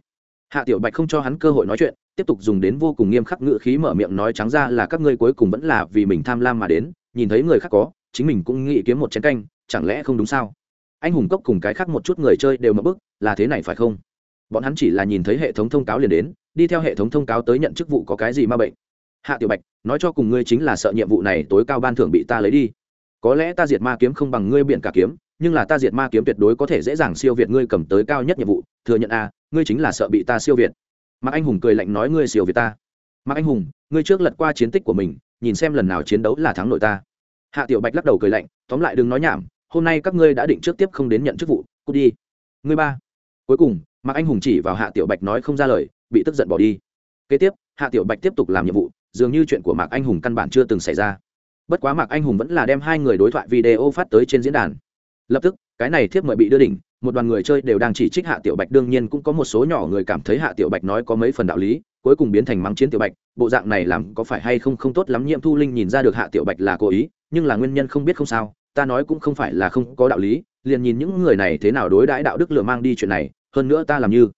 Hạ tiểu bạch không cho hắn cơ hội nói chuyện, tiếp tục dùng đến vô cùng nghiêm khắc ngữ khí mở miệng nói trắng ra là các ngươi cuối cùng vẫn là vì mình tham lam mà đến, nhìn thấy người khác có, chính mình cũng nghĩ kiếm một chén canh, chẳng lẽ không đúng sao? Anh hùng cốc cùng cái khác một chút người chơi đều mất bức, là thế này phải không? Bọn hắn chỉ là nhìn thấy hệ thống thông cáo liền đến, đi theo hệ thống thông cáo tới nhận chức vụ có cái gì ma bệnh. Hạ tiểu bạch, nói cho cùng ngươi chính là sợ nhiệm vụ này tối cao ban thưởng bị ta lấy đi. Có lẽ ta diệt ma kiếm không bằng ngươi biện cả kiếm nhưng là ta diệt ma kiếm tuyệt đối có thể dễ dàng siêu việt ngươi cầm tới cao nhất nhiệm vụ, thừa nhận a, ngươi chính là sợ bị ta siêu việt. Mạc anh hùng cười lạnh nói ngươi siêu việt ta. Mạc anh hùng, ngươi trước lật qua chiến tích của mình, nhìn xem lần nào chiến đấu là thắng nội ta. Hạ tiểu bạch lắc đầu cười lạnh, tóm lại đừng nói nhảm, hôm nay các ngươi đã định trước tiếp không đến nhận chức vụ, cút đi. Ngươi ba. Cuối cùng, mạc anh hùng chỉ vào hạ tiểu bạch nói không ra lời, bị tức giận bỏ đi. Kế tiếp, hạ tiểu bạch tiếp tục làm nhiệm vụ, dường như chuyện của mạc anh hùng căn bản chưa từng xảy ra. Bất quá mạc anh hùng vẫn là đem hai người đối thoại video phát tới trên diễn đàn lập tức, cái này thiếp mời bị đưa đỉnh, một đoàn người chơi đều đang chỉ trích hạ tiểu bạch. Đương nhiên cũng có một số nhỏ người cảm thấy hạ tiểu bạch nói có mấy phần đạo lý, cuối cùng biến thành mắng chiến tiểu bạch. Bộ dạng này làm có phải hay không không tốt lắm? Nhiệm thu linh nhìn ra được hạ tiểu bạch là cố ý, nhưng là nguyên nhân không biết không sao, ta nói cũng không phải là không có đạo lý, liền nhìn những người này thế nào đối đãi đạo đức lừa mang đi chuyện này, hơn nữa ta làm như.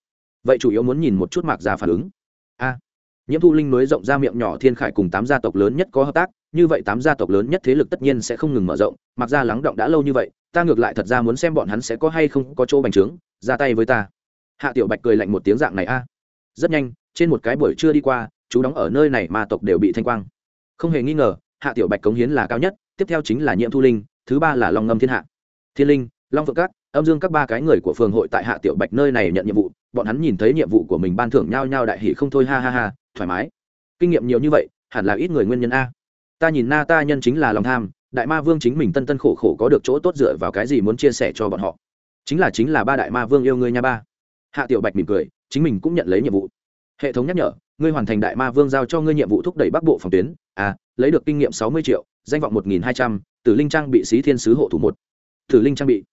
Vậy chủ yếu muốn nhìn một chút mạc ra phản ứng. A. Nhiễm thu linh nối rộng ra miệng nhỏ thiên khải cùng tám gia tộc lớn nhất có hợp tác, như vậy tám gia tộc lớn nhất thế lực tất nhiên sẽ không ngừng mở rộng mặc ra lắng động đã lâu như vậy ta ngược lại thật ra muốn xem bọn hắn sẽ có hay không có chỗ bành trướng, ra tay với ta. Hạ tiểu bạch cười lạnh một tiếng dạng này a. À. Rất nhanh, trên một cái buổi trưa đi qua, chú đóng ở nơi này mà tộc đều bị thanh quang. Không hề nghi ngờ, hạ tiểu bạch cống hiến là cao nhất, tiếp theo chính là nhiễm thu linh, thứ ba là long ngâm thiên hạ. Thiên linh, long phượng các, âm dương các ba cái người của phường hội tại hạ tiểu bạch nơi này nhận nhiệm vụ, bọn hắn nhìn thấy nhiệm vụ của mình ban thưởng nhau nhau đại hỷ không thôi, ha ha ha, thoải mái. Kinh nghiệm nhiều như vậy, hẳn là ít người nguyên nhân a. Ta nhìn na ta nhân chính là lòng tham đại ma vương chính mình tân tân khổ khổ có được chỗ tốt dựa vào cái gì muốn chia sẻ cho bọn họ? Chính là chính là ba đại ma vương yêu ngươi nha ba. Hạ tiểu bạch mỉm cười, chính mình cũng nhận lấy nhiệm vụ. Hệ thống nhắc nhở, ngươi hoàn thành đại ma vương giao cho ngươi nhiệm vụ thúc đẩy bắc bộ phòng tuyến. À lấy được kinh nghiệm sáu mươi triệu, danh vọng một nghìn hai trăm, tử linh trang bị xí thiên sứ hộ thủ một. Tử linh trang bị.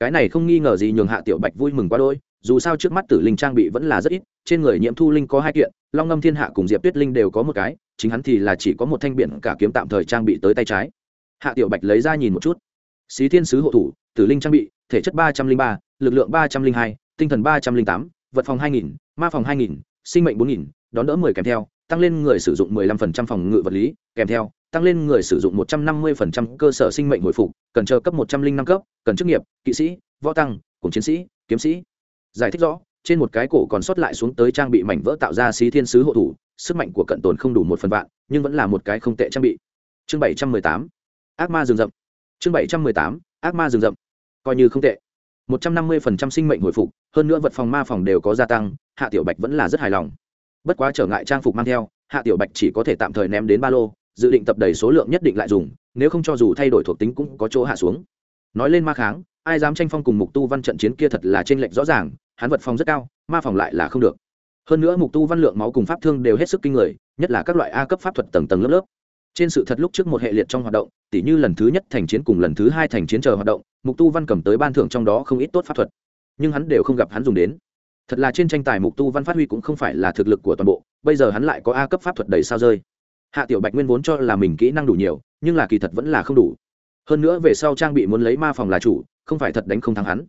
Cái này không nghi ngờ gì nhường hạ tiểu bạch vui mừng quá đôi dù sao trước mắt tử linh trang bị vẫn là rất ít, trên người nhiễm thu linh có hai kiện, long ngâm thiên hạ cùng diệp tuyết linh đều có một cái, chính hắn thì là chỉ có một thanh biển cả kiếm tạm thời trang bị tới tay trái hạ tiểu bạch lấy ra nhìn một chút. Xí thiên sứ hộ thủ, tử linh trang bị, thể chất ba trăm linh ba, lực lượng ba trăm linh hai, tinh thần ba trăm linh tám, vật phòng hai nghìn, ma phòng hai nghìn, sinh mệnh bốn nghìn, đón đỡ mười kèm theo, tăng lên người sử dụng mười lăm phần trăm phòng ngự vật lý, kèm theo, tăng lên người sử dụng một trăm năm mươi phần trăm cơ sở sinh mệnh hồi phục, cần chờ cấp một trăm linh năm cấp, cần chức nghiệp, kỵ sĩ, võ tăng, cùng chiến sĩ, kiếm sĩ. Giải thích rõ, trên một cái cổ còn sót lại xuống tới trang bị mảnh vỡ tạo ra xí thiên sứ hộ thủ, sức mạnh của cận tồn không đủ một phần vạn, nhưng vẫn là một cái không tệ trang bị. Chương bảy trăm mười tám ác ma rừng rậm. Chương bảy trăm mười tám, ác ma rừng rậm. Coi như không tệ. một trăm năm mươi phần trăm sinh mệnh hồi phục, hơn nữa vật phòng ma phòng đều có gia tăng, hạ tiểu bạch vẫn là rất hài lòng. Bất quá trở ngại trang phục mang theo, hạ tiểu bạch chỉ có thể tạm thời ném đến ba lô, dự định tập đầy số lượng nhất định lại dùng, nếu không cho dù thay đổi thuộc tính cũng có chỗ hạ xuống. Nói lên ma kháng, ai dám tranh phong cùng mục tu văn trận chiến kia thật là trên lệnh rõ ràng, hắn vật phòng rất cao, ma phòng lại là không được. Hơn nữa mục tu văn lượng máu cùng pháp thương đều hết sức kinh người, nhất là các loại a cấp pháp thuật tầng tầng lớp lớp trên sự thật lúc trước một hệ liệt trong hoạt động, tỉ như lần thứ nhất thành chiến cùng lần thứ hai thành chiến chờ hoạt động, mục tu văn cầm tới ban thưởng trong đó không ít tốt pháp thuật. Nhưng hắn đều không gặp hắn dùng đến. Thật là trên tranh tài mục tu văn phát huy cũng không phải là thực lực của toàn bộ, bây giờ hắn lại có a cấp pháp thuật đầy sao rơi. Hạ tiểu bạch nguyên vốn cho là mình kỹ năng đủ nhiều, nhưng là kỳ thật vẫn là không đủ. Hơn nữa về sau trang bị muốn lấy ma phòng là chủ, không phải thật đánh không thắng hắn.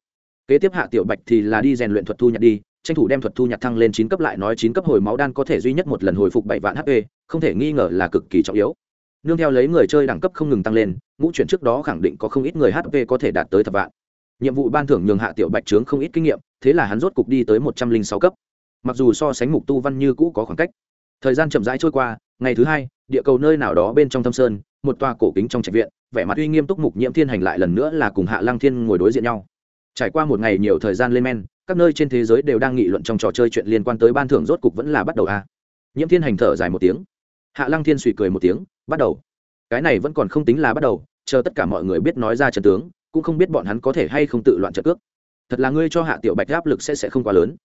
Kế tiếp hạ tiểu bạch thì là đi rèn luyện thuật thu nhặt đi, tranh thủ đem thuật thu nhặt thăng lên chín cấp lại nói chín cấp hồi máu đan có thể duy nhất một lần hồi phục bảy vạn hp không thể nghi ngờ là cực kỳ trọng yếu nương theo lấy người chơi đẳng cấp không ngừng tăng lên, ngũ chuyển trước đó khẳng định có không ít người hp có thể đạt tới thập vạn. Nhiệm vụ ban thưởng nhường hạ tiểu bạch trướng không ít kinh nghiệm, thế là hắn rốt cục đi tới một trăm linh sáu cấp. Mặc dù so sánh mục tu văn như cũ có khoảng cách, thời gian chậm rãi trôi qua, ngày thứ hai, địa cầu nơi nào đó bên trong thâm sơn, một tòa cổ kính trong trạch viện, vẻ mặt uy nghiêm túc mục nhiễm thiên hành lại lần nữa là cùng hạ lăng thiên ngồi đối diện nhau. Trải qua một ngày nhiều thời gian lên men, các nơi trên thế giới đều đang nghị luận trong trò chơi chuyện liên quan tới ban thưởng rốt cục vẫn là bắt đầu a. À. nhiễm thiên hành thở dài một tiếng hạ lăng thiên suy cười một tiếng, bắt đầu. Cái này vẫn còn không tính là bắt đầu, chờ tất cả mọi người biết nói ra trận tướng, cũng không biết bọn hắn có thể hay không tự loạn trận cước. Thật là ngươi cho hạ tiểu bạch áp lực sẽ sẽ không quá lớn.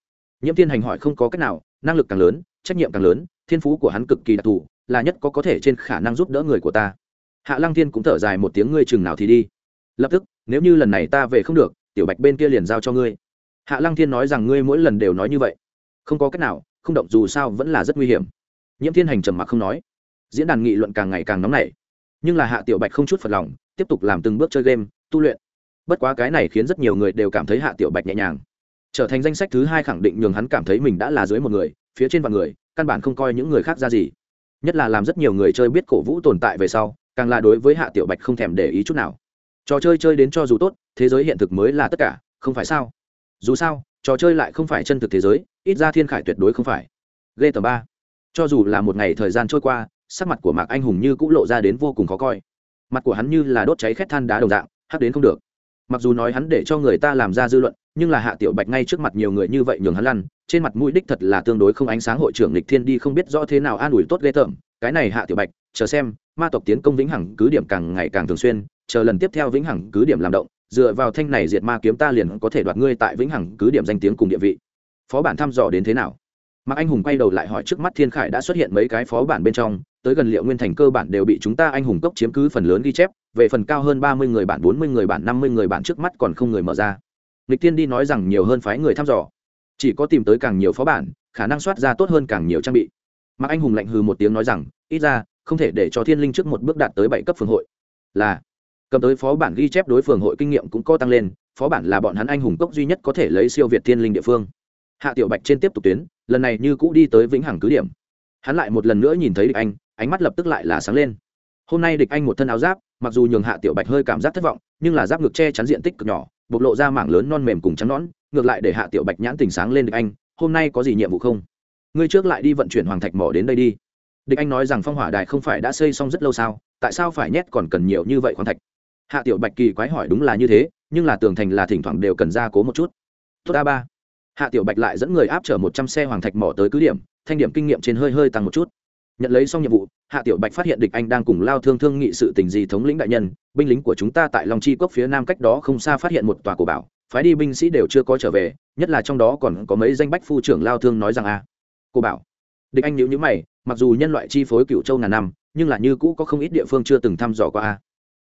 Nhiễm thiên hành hỏi không có cách nào, năng lực càng lớn, trách nhiệm càng lớn, thiên phú của hắn cực kỳ đặc thù, là nhất có có thể trên khả năng giúp đỡ người của ta. Hạ lăng thiên cũng thở dài một tiếng, ngươi chừng nào thì đi. Lập tức, nếu như lần này ta về không được, tiểu bạch bên kia liền giao cho ngươi. Hạ lăng thiên nói rằng ngươi mỗi lần đều nói như vậy. Không có cách nào, không động dù sao vẫn là rất nguy hiểm nhiễm thiên hành trầm mặc không nói. Diễn đàn nghị luận càng ngày càng nóng nảy. Nhưng là hạ tiểu bạch không chút phật lòng, tiếp tục làm từng bước chơi game, tu luyện. Bất quá cái này khiến rất nhiều người đều cảm thấy hạ tiểu bạch nhẹ nhàng. Trở thành danh sách thứ hai khẳng định nhường hắn cảm thấy mình đã là dưới một người, phía trên vạn người, căn bản không coi những người khác ra gì. Nhất là làm rất nhiều người chơi biết cổ vũ tồn tại về sau, càng là đối với hạ tiểu bạch không thèm để ý chút nào. Trò chơi chơi đến cho dù tốt, thế giới hiện thực mới là tất cả, không phải sao? Dù sao, trò chơi lại không phải chân thực thế giới, ít ra thiên khải tuyệt đối không phải. G tờ ba cho dù là một ngày thời gian trôi qua, sắc mặt của mạc anh hùng như cũng lộ ra đến vô cùng khó coi. Mặt của hắn như là đốt cháy khét than đá đồng dạng hắc đến không được. Mặc dù nói hắn để cho người ta làm ra dư luận, nhưng là hạ tiểu bạch ngay trước mặt nhiều người như vậy nhường hắn lăn, trên mặt mũi đích thật là tương đối không ánh sáng hội trưởng lịch thiên đi không biết rõ thế nào an ủi tốt ghê tởm. Cái này hạ tiểu bạch, chờ xem, ma tộc tiến công vĩnh hằng cứ điểm càng ngày càng thường xuyên, chờ lần tiếp theo vĩnh hằng cứ điểm làm động, dựa vào thanh này diệt ma kiếm ta liền có thể đoạt ngươi tại vĩnh hằng cứ điểm danh tiếng cùng địa vị. Phó bản thăm dò đến thế nào? Mạc anh hùng quay đầu lại hỏi trước mắt thiên khải đã xuất hiện mấy cái phó bản bên trong, tới gần liệu nguyên thành cơ bản đều bị chúng ta anh hùng cốc chiếm cứ phần lớn ghi chép, về phần cao hơn ba mươi người bản, bốn mươi người bản, năm mươi người bản trước mắt còn không người mở ra. Lịch tiên đi nói rằng nhiều hơn phái người thăm dò. Chỉ có tìm tới càng nhiều phó bản, khả năng soát ra tốt hơn càng nhiều trang bị. Mạc anh hùng lạnh hừ một tiếng nói rằng, ít ra, không thể để cho thiên linh trước một bước đạt tới bảy cấp phường hội. Là, cầm tới phó bản ghi chép đối phường hội kinh nghiệm cũng có tăng lên, phó bản là bọn hắn anh hùng cốc duy nhất có thể lấy siêu việt thiên linh địa phương hạ tiểu bạch trên tiếp tục tuyến, lần này như cũ đi tới vĩnh hằng cứ điểm. Hắn lại một lần nữa nhìn thấy địch anh, ánh mắt lập tức lại là sáng lên. Hôm nay địch anh một thân áo giáp, mặc dù nhường hạ tiểu bạch hơi cảm giác thất vọng, nhưng là giáp ngực che chắn diện tích cực nhỏ, bộc lộ ra mảng lớn non mềm cùng trắng nõn, ngược lại để hạ tiểu bạch nhãn tình sáng lên địch anh, hôm nay có gì nhiệm vụ không? Ngươi trước lại đi vận chuyển hoàng thạch mỏ đến đây đi. Địch anh nói rằng phong hỏa đài không phải đã xây xong rất lâu sao, tại sao phải nhét còn cần nhiều như vậy khoáng thạch? Hạ tiểu bạch kỳ quái hỏi đúng là như thế, nhưng là tường thành là thỉnh thoảng đều cần ra cố một chút. Tốt a ba hạ tiểu bạch lại dẫn người áp chở một trăm xe hoàng thạch mỏ tới cứ điểm, thanh điểm kinh nghiệm trên hơi hơi tăng một chút. Nhận lấy xong nhiệm vụ, hạ tiểu bạch phát hiện địch anh đang cùng lao thương thương nghị sự tình gì thống lĩnh đại nhân, binh lính của chúng ta tại long chi cốc phía nam cách đó không xa phát hiện một tòa cổ bảo, phái đi binh sĩ đều chưa có trở về, nhất là trong đó còn có mấy danh bách phu trưởng lao thương nói rằng a cô bảo. Địch anh nhữ nhữ mày, mặc dù nhân loại chi phối cựu châu ngàn năm, nhưng là như cũ có không ít địa phương chưa từng thăm dò qua a.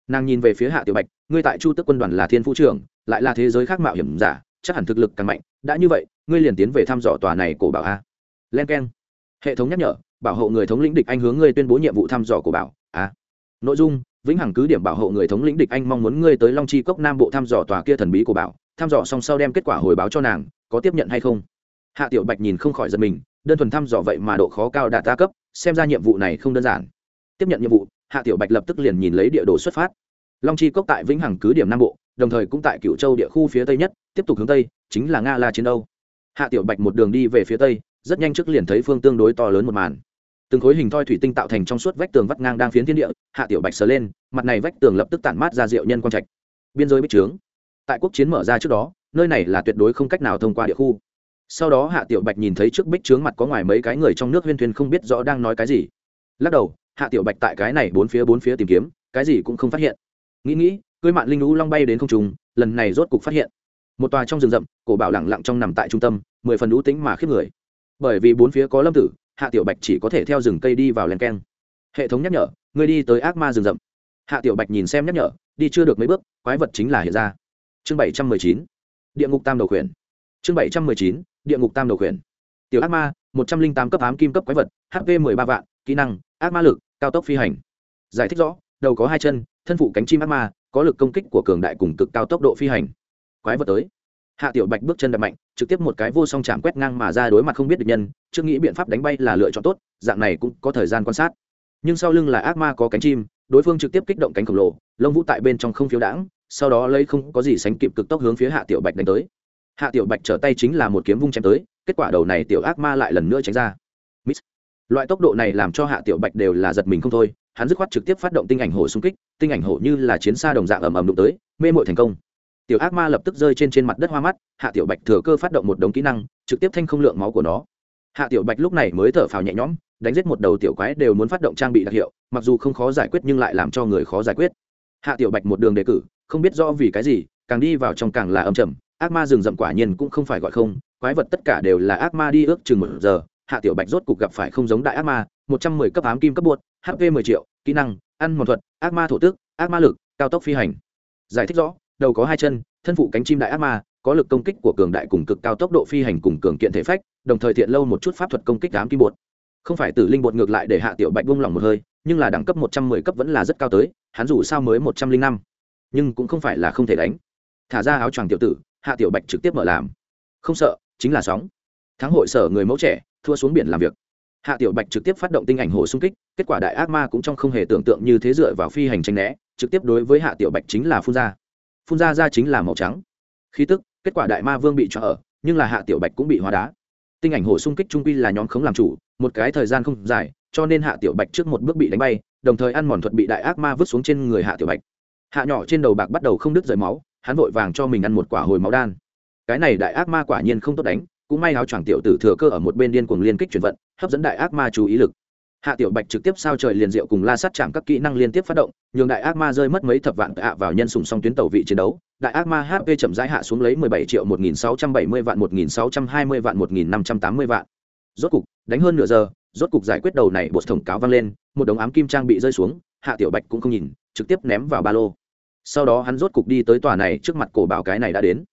Nàng nhìn về phía hạ tiểu bạch, ngươi tại chu tức quân đoàn là thiên phu trưởng, lại là thế giới khác mạo hiểm giả chắc hẳn thực lực càng mạnh, đã như vậy, ngươi liền tiến về thăm dò tòa này cổ bảo a. Len k e n hệ thống nhắc nhở, bảo hộ người thống lĩnh địch anh hướng ngươi tuyên bố nhiệm vụ thăm dò cổ bảo, a. Nội dung, vĩnh hằng cứ điểm bảo hộ người thống lĩnh địch anh mong muốn ngươi tới long chi cốc nam bộ thăm dò tòa kia thần bí của bảo, thăm dò xong sau đem kết quả hồi báo cho nàng, có tiếp nhận hay không? Hạ tiểu bạch nhìn không khỏi giật mình, đơn thuần thăm dò vậy mà độ khó cao đạt ta cấp, xem ra nhiệm vụ này không đơn giản. Tiếp nhận nhiệm vụ, hạ tiểu bạch lập tức liền nhìn lấy địa đồ xuất phát. Long chi cốc tại vĩnh hằng cứ điểm nam bộ đồng thời cũng tại cựu châu địa khu phía tây nhất, tiếp tục hướng tây, chính là nga la chiến đâu hạ tiểu bạch một đường đi về phía tây, rất nhanh trước liền thấy phương tương đối to lớn một màn. Từng khối hình thoi thủy tinh tạo thành trong suốt vách tường vắt ngang đang phiến thiên địa, hạ tiểu bạch sờ lên, mặt này vách tường lập tức tản mát ra rượu nhân quang trạch. Biên giới bích trướng. Tại quốc chiến mở ra trước đó, nơi này là tuyệt đối không cách nào thông qua địa khu. Sau đó hạ tiểu bạch nhìn thấy trước bích trướng mặt có ngoài mấy cái người trong nước huyên thuyên không biết rõ đang nói cái gì. Lắc đầu, hạ tiểu bạch tại cái này bốn phía bốn phía tìm kiếm, cái gì cũng không phát hiện. Nghĩ nghĩ cưới mạn linh lũ long bay đến không trùng lần này rốt cục phát hiện. Một tòa trong rừng rậm, cổ bảo lẳng lặng trong nằm tại trung tâm, mười phần lũ tính mà khiếp người. Bởi vì bốn phía có lâm tử, hạ tiểu bạch chỉ có thể theo rừng cây đi vào len keng. Hệ thống nhắc nhở người đi tới ác ma rừng rậm. Hạ tiểu bạch nhìn xem nhắc nhở, đi chưa được mấy bước, quái vật chính là hiện ra. Chương bảy trăm mười chín, địa ngục tam đầu khuyển. Chương bảy trăm mười chín, địa ngục tam đầu khuyển. Tiểu ác ma, một trăm linh tám cấp ám kim cấp quái vật hp mười ba vạn, kỹ năng, ác ma lực, cao tốc phi hành. Giải thích rõ, đầu có hai chân, thân phụ cánh chim ác ma có lực công kích của cường đại cùng cực cao tốc độ phi hành. Quái vật tới. Hạ tiểu bạch bước chân đập mạnh, trực tiếp một cái vô song chạm quét ngang mà ra đối mặt không biết được nhân, chưa nghĩ biện pháp đánh bay là lựa chọn tốt, dạng này cũng có thời gian quan sát. Nhưng sau lưng là ác ma có cánh chim, đối phương trực tiếp kích động cánh khổng lồ, lông vũ tại bên trong không phiếu đãng, sau đó lấy không có gì sánh kịp cực tốc hướng phía hạ tiểu bạch đánh tới. Hạ tiểu bạch trở tay chính là một kiếm vung chém tới, kết quả đầu này tiểu ác ma lại lần nữa tránh ra. Loại tốc độ này làm cho hạ tiểu bạch đều là giật mình không thôi hắn dứt khoát trực tiếp phát động tinh ảnh hổ xung kích, tinh ảnh hổ như là chiến xa đồng dạng ầm ầm đụng tới, mê mội thành công. Tiểu ác ma lập tức rơi trên trên mặt đất hoa mắt, hạ tiểu bạch thừa cơ phát động một đống kỹ năng, trực tiếp thanh không lượng máu của nó. Hạ tiểu bạch lúc này mới thở phào nhẹ nhõm, đánh giết một đầu tiểu quái đều muốn phát động trang bị đặc hiệu, mặc dù không khó giải quyết nhưng lại làm cho người khó giải quyết. Hạ tiểu bạch một đường đề cử, không biết rõ vì cái gì, càng đi vào trong càng là âm trầm, ác ma rừng rậm quả nhiên cũng không phải gọi không, quái vật tất cả đều là ác ma đi ước chừng một giờ, hạ tiểu bạch rốt cục gặp phải không giống đại ác ma, một trăm mười cấp ám kim cấp buốt hp mười triệu, kỹ năng, ăn mòn thuật, ác ma thổ tức, ác ma lực, cao tốc phi hành. Giải thích rõ, đầu có hai chân, thân phụ cánh chim đại ác ma, có lực công kích của cường đại cùng cực cao tốc độ phi hành cùng cường kiện thể phách, đồng thời thiện lâu một chút pháp thuật công kích đám kim bột. Không phải tử linh bột ngược lại để hạ tiểu bạch buông lỏng một hơi, nhưng là đẳng cấp một trăm mười cấp vẫn là rất cao tới, hắn dù sao mới một trăm linh năm, nhưng cũng không phải là không thể đánh. Thả ra áo choàng tiểu tử, hạ tiểu bạch trực tiếp mở làm. Không sợ, chính là sóng. Thắng hội sở người mẫu trẻ, thua xuống biển làm việc hạ tiểu bạch trực tiếp phát động tinh ảnh hồ xung kích, kết quả đại ác ma cũng trong không hề tưởng tượng như thế dựa vào phi hành tranh né, trực tiếp đối với hạ tiểu bạch chính là phun ra. Phun ra ra chính là màu trắng. Khí tức, kết quả đại ma vương bị cho ở, nhưng là hạ tiểu bạch cũng bị hóa đá. Tinh ảnh hồ xung kích trung quy là nhóm khống làm chủ, một cái thời gian không dài, cho nên hạ tiểu bạch trước một bước bị đánh bay, đồng thời ăn mòn thuật bị đại ác ma vứt xuống trên người hạ tiểu bạch. Hạ nhỏ trên đầu bạc bắt đầu không đứt rời máu, hắn vội vàng cho mình ăn một quả hồi máu đan. Cái này đại ác ma quả nhiên không tốt đánh cũng may áo choàng tiểu tử thừa cơ ở một bên điên cuồng liên kích chuyển vận, hấp dẫn đại ác ma chú ý lực. Hạ tiểu bạch trực tiếp sao trời liền diệu cùng la sát chạm các kỹ năng liên tiếp phát động, nhường đại ác ma rơi mất mấy thập vạn hạ vào nhân sùng song tuyến tàu vị chiến đấu. Đại ác ma hp chậm rãi hạ xuống lấy 17 triệu 1670 vạn 1620 vạn 1580 vạn. Rốt cục, đánh hơn nửa giờ, rốt cục giải quyết đầu này bột thổng cáo vang lên, một đống ám kim trang bị rơi xuống, hạ tiểu bạch cũng không nhìn, trực tiếp ném vào ba lô. Sau đó hắn rốt cục đi tới tòa này trước mặt cổ bảo cái này đã đến.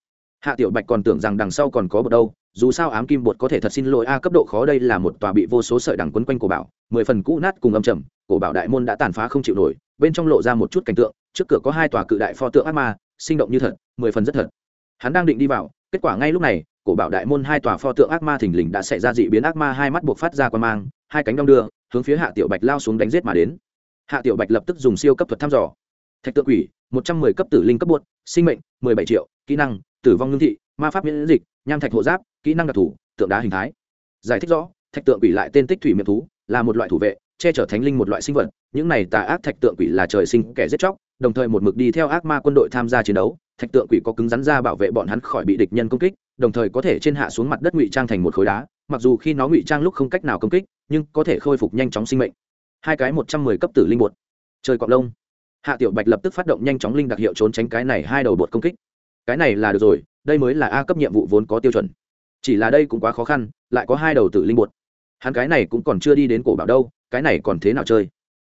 Hạ tiểu bạch còn tưởng rằng đằng sau còn có bột đâu dù sao ám kim bột có thể thật xin lỗi a cấp độ khó đây là một tòa bị vô số sợi đằng quấn quanh cổ bảo, mười phần cũ nát cùng âm trầm, cổ bảo đại môn đã tàn phá không chịu nổi, bên trong lộ ra một chút cảnh tượng, trước cửa có hai tòa cự đại pho tượng ác ma, sinh động như thật, mười phần rất thật. Hắn đang định đi vào, kết quả ngay lúc này, cổ bảo đại môn hai tòa pho tượng ác ma thình lình đã xảy ra dị biến ác ma hai mắt buộc phát ra qua mang, hai cánh đong đưa, hướng phía hạ tiểu bạch lao xuống đánh giết mà đến. Hạ tiểu bạch lập tức dùng siêu cấp thuật thăm dò. Thạch tượng quỷ, một trăm mười cấp tử linh cấp bột, sinh mệnh, mười bảy triệu, kỹ năng, tử vong ngưng thị, ma pháp miễn dịch nham thạch hộ giáp, kỹ năng đặc thù, tượng đá hình thái. Giải thích rõ, thạch tượng quỷ lại tên tích thủy miệng thú, là một loại thủ vệ, che chở thánh linh một loại sinh vật. Những này tà ác thạch tượng quỷ là trời sinh kẻ giết chóc, đồng thời một mực đi theo ác ma quân đội tham gia chiến đấu. Thạch tượng quỷ có cứng rắn ra bảo vệ bọn hắn khỏi bị địch nhân công kích, đồng thời có thể trên hạ xuống mặt đất ngụy trang thành một khối đá. Mặc dù khi nó ngụy trang lúc không cách nào công kích, nhưng có thể khôi phục nhanh chóng sinh mệnh. Hai cái một trăm mười cấp tử linh bột. Chơi cọp lông. Hạ tiểu bạch lập tức phát động nhanh chóng linh đặc hiệu trốn tránh cái này hai đầu bột công kích. Cái này là được rồi đây mới là a cấp nhiệm vụ vốn có tiêu chuẩn. Chỉ là đây cũng quá khó khăn, lại có hai đầu tử linh bột. Hắn cái này cũng còn chưa đi đến cổ bảo đâu, cái này còn thế nào chơi?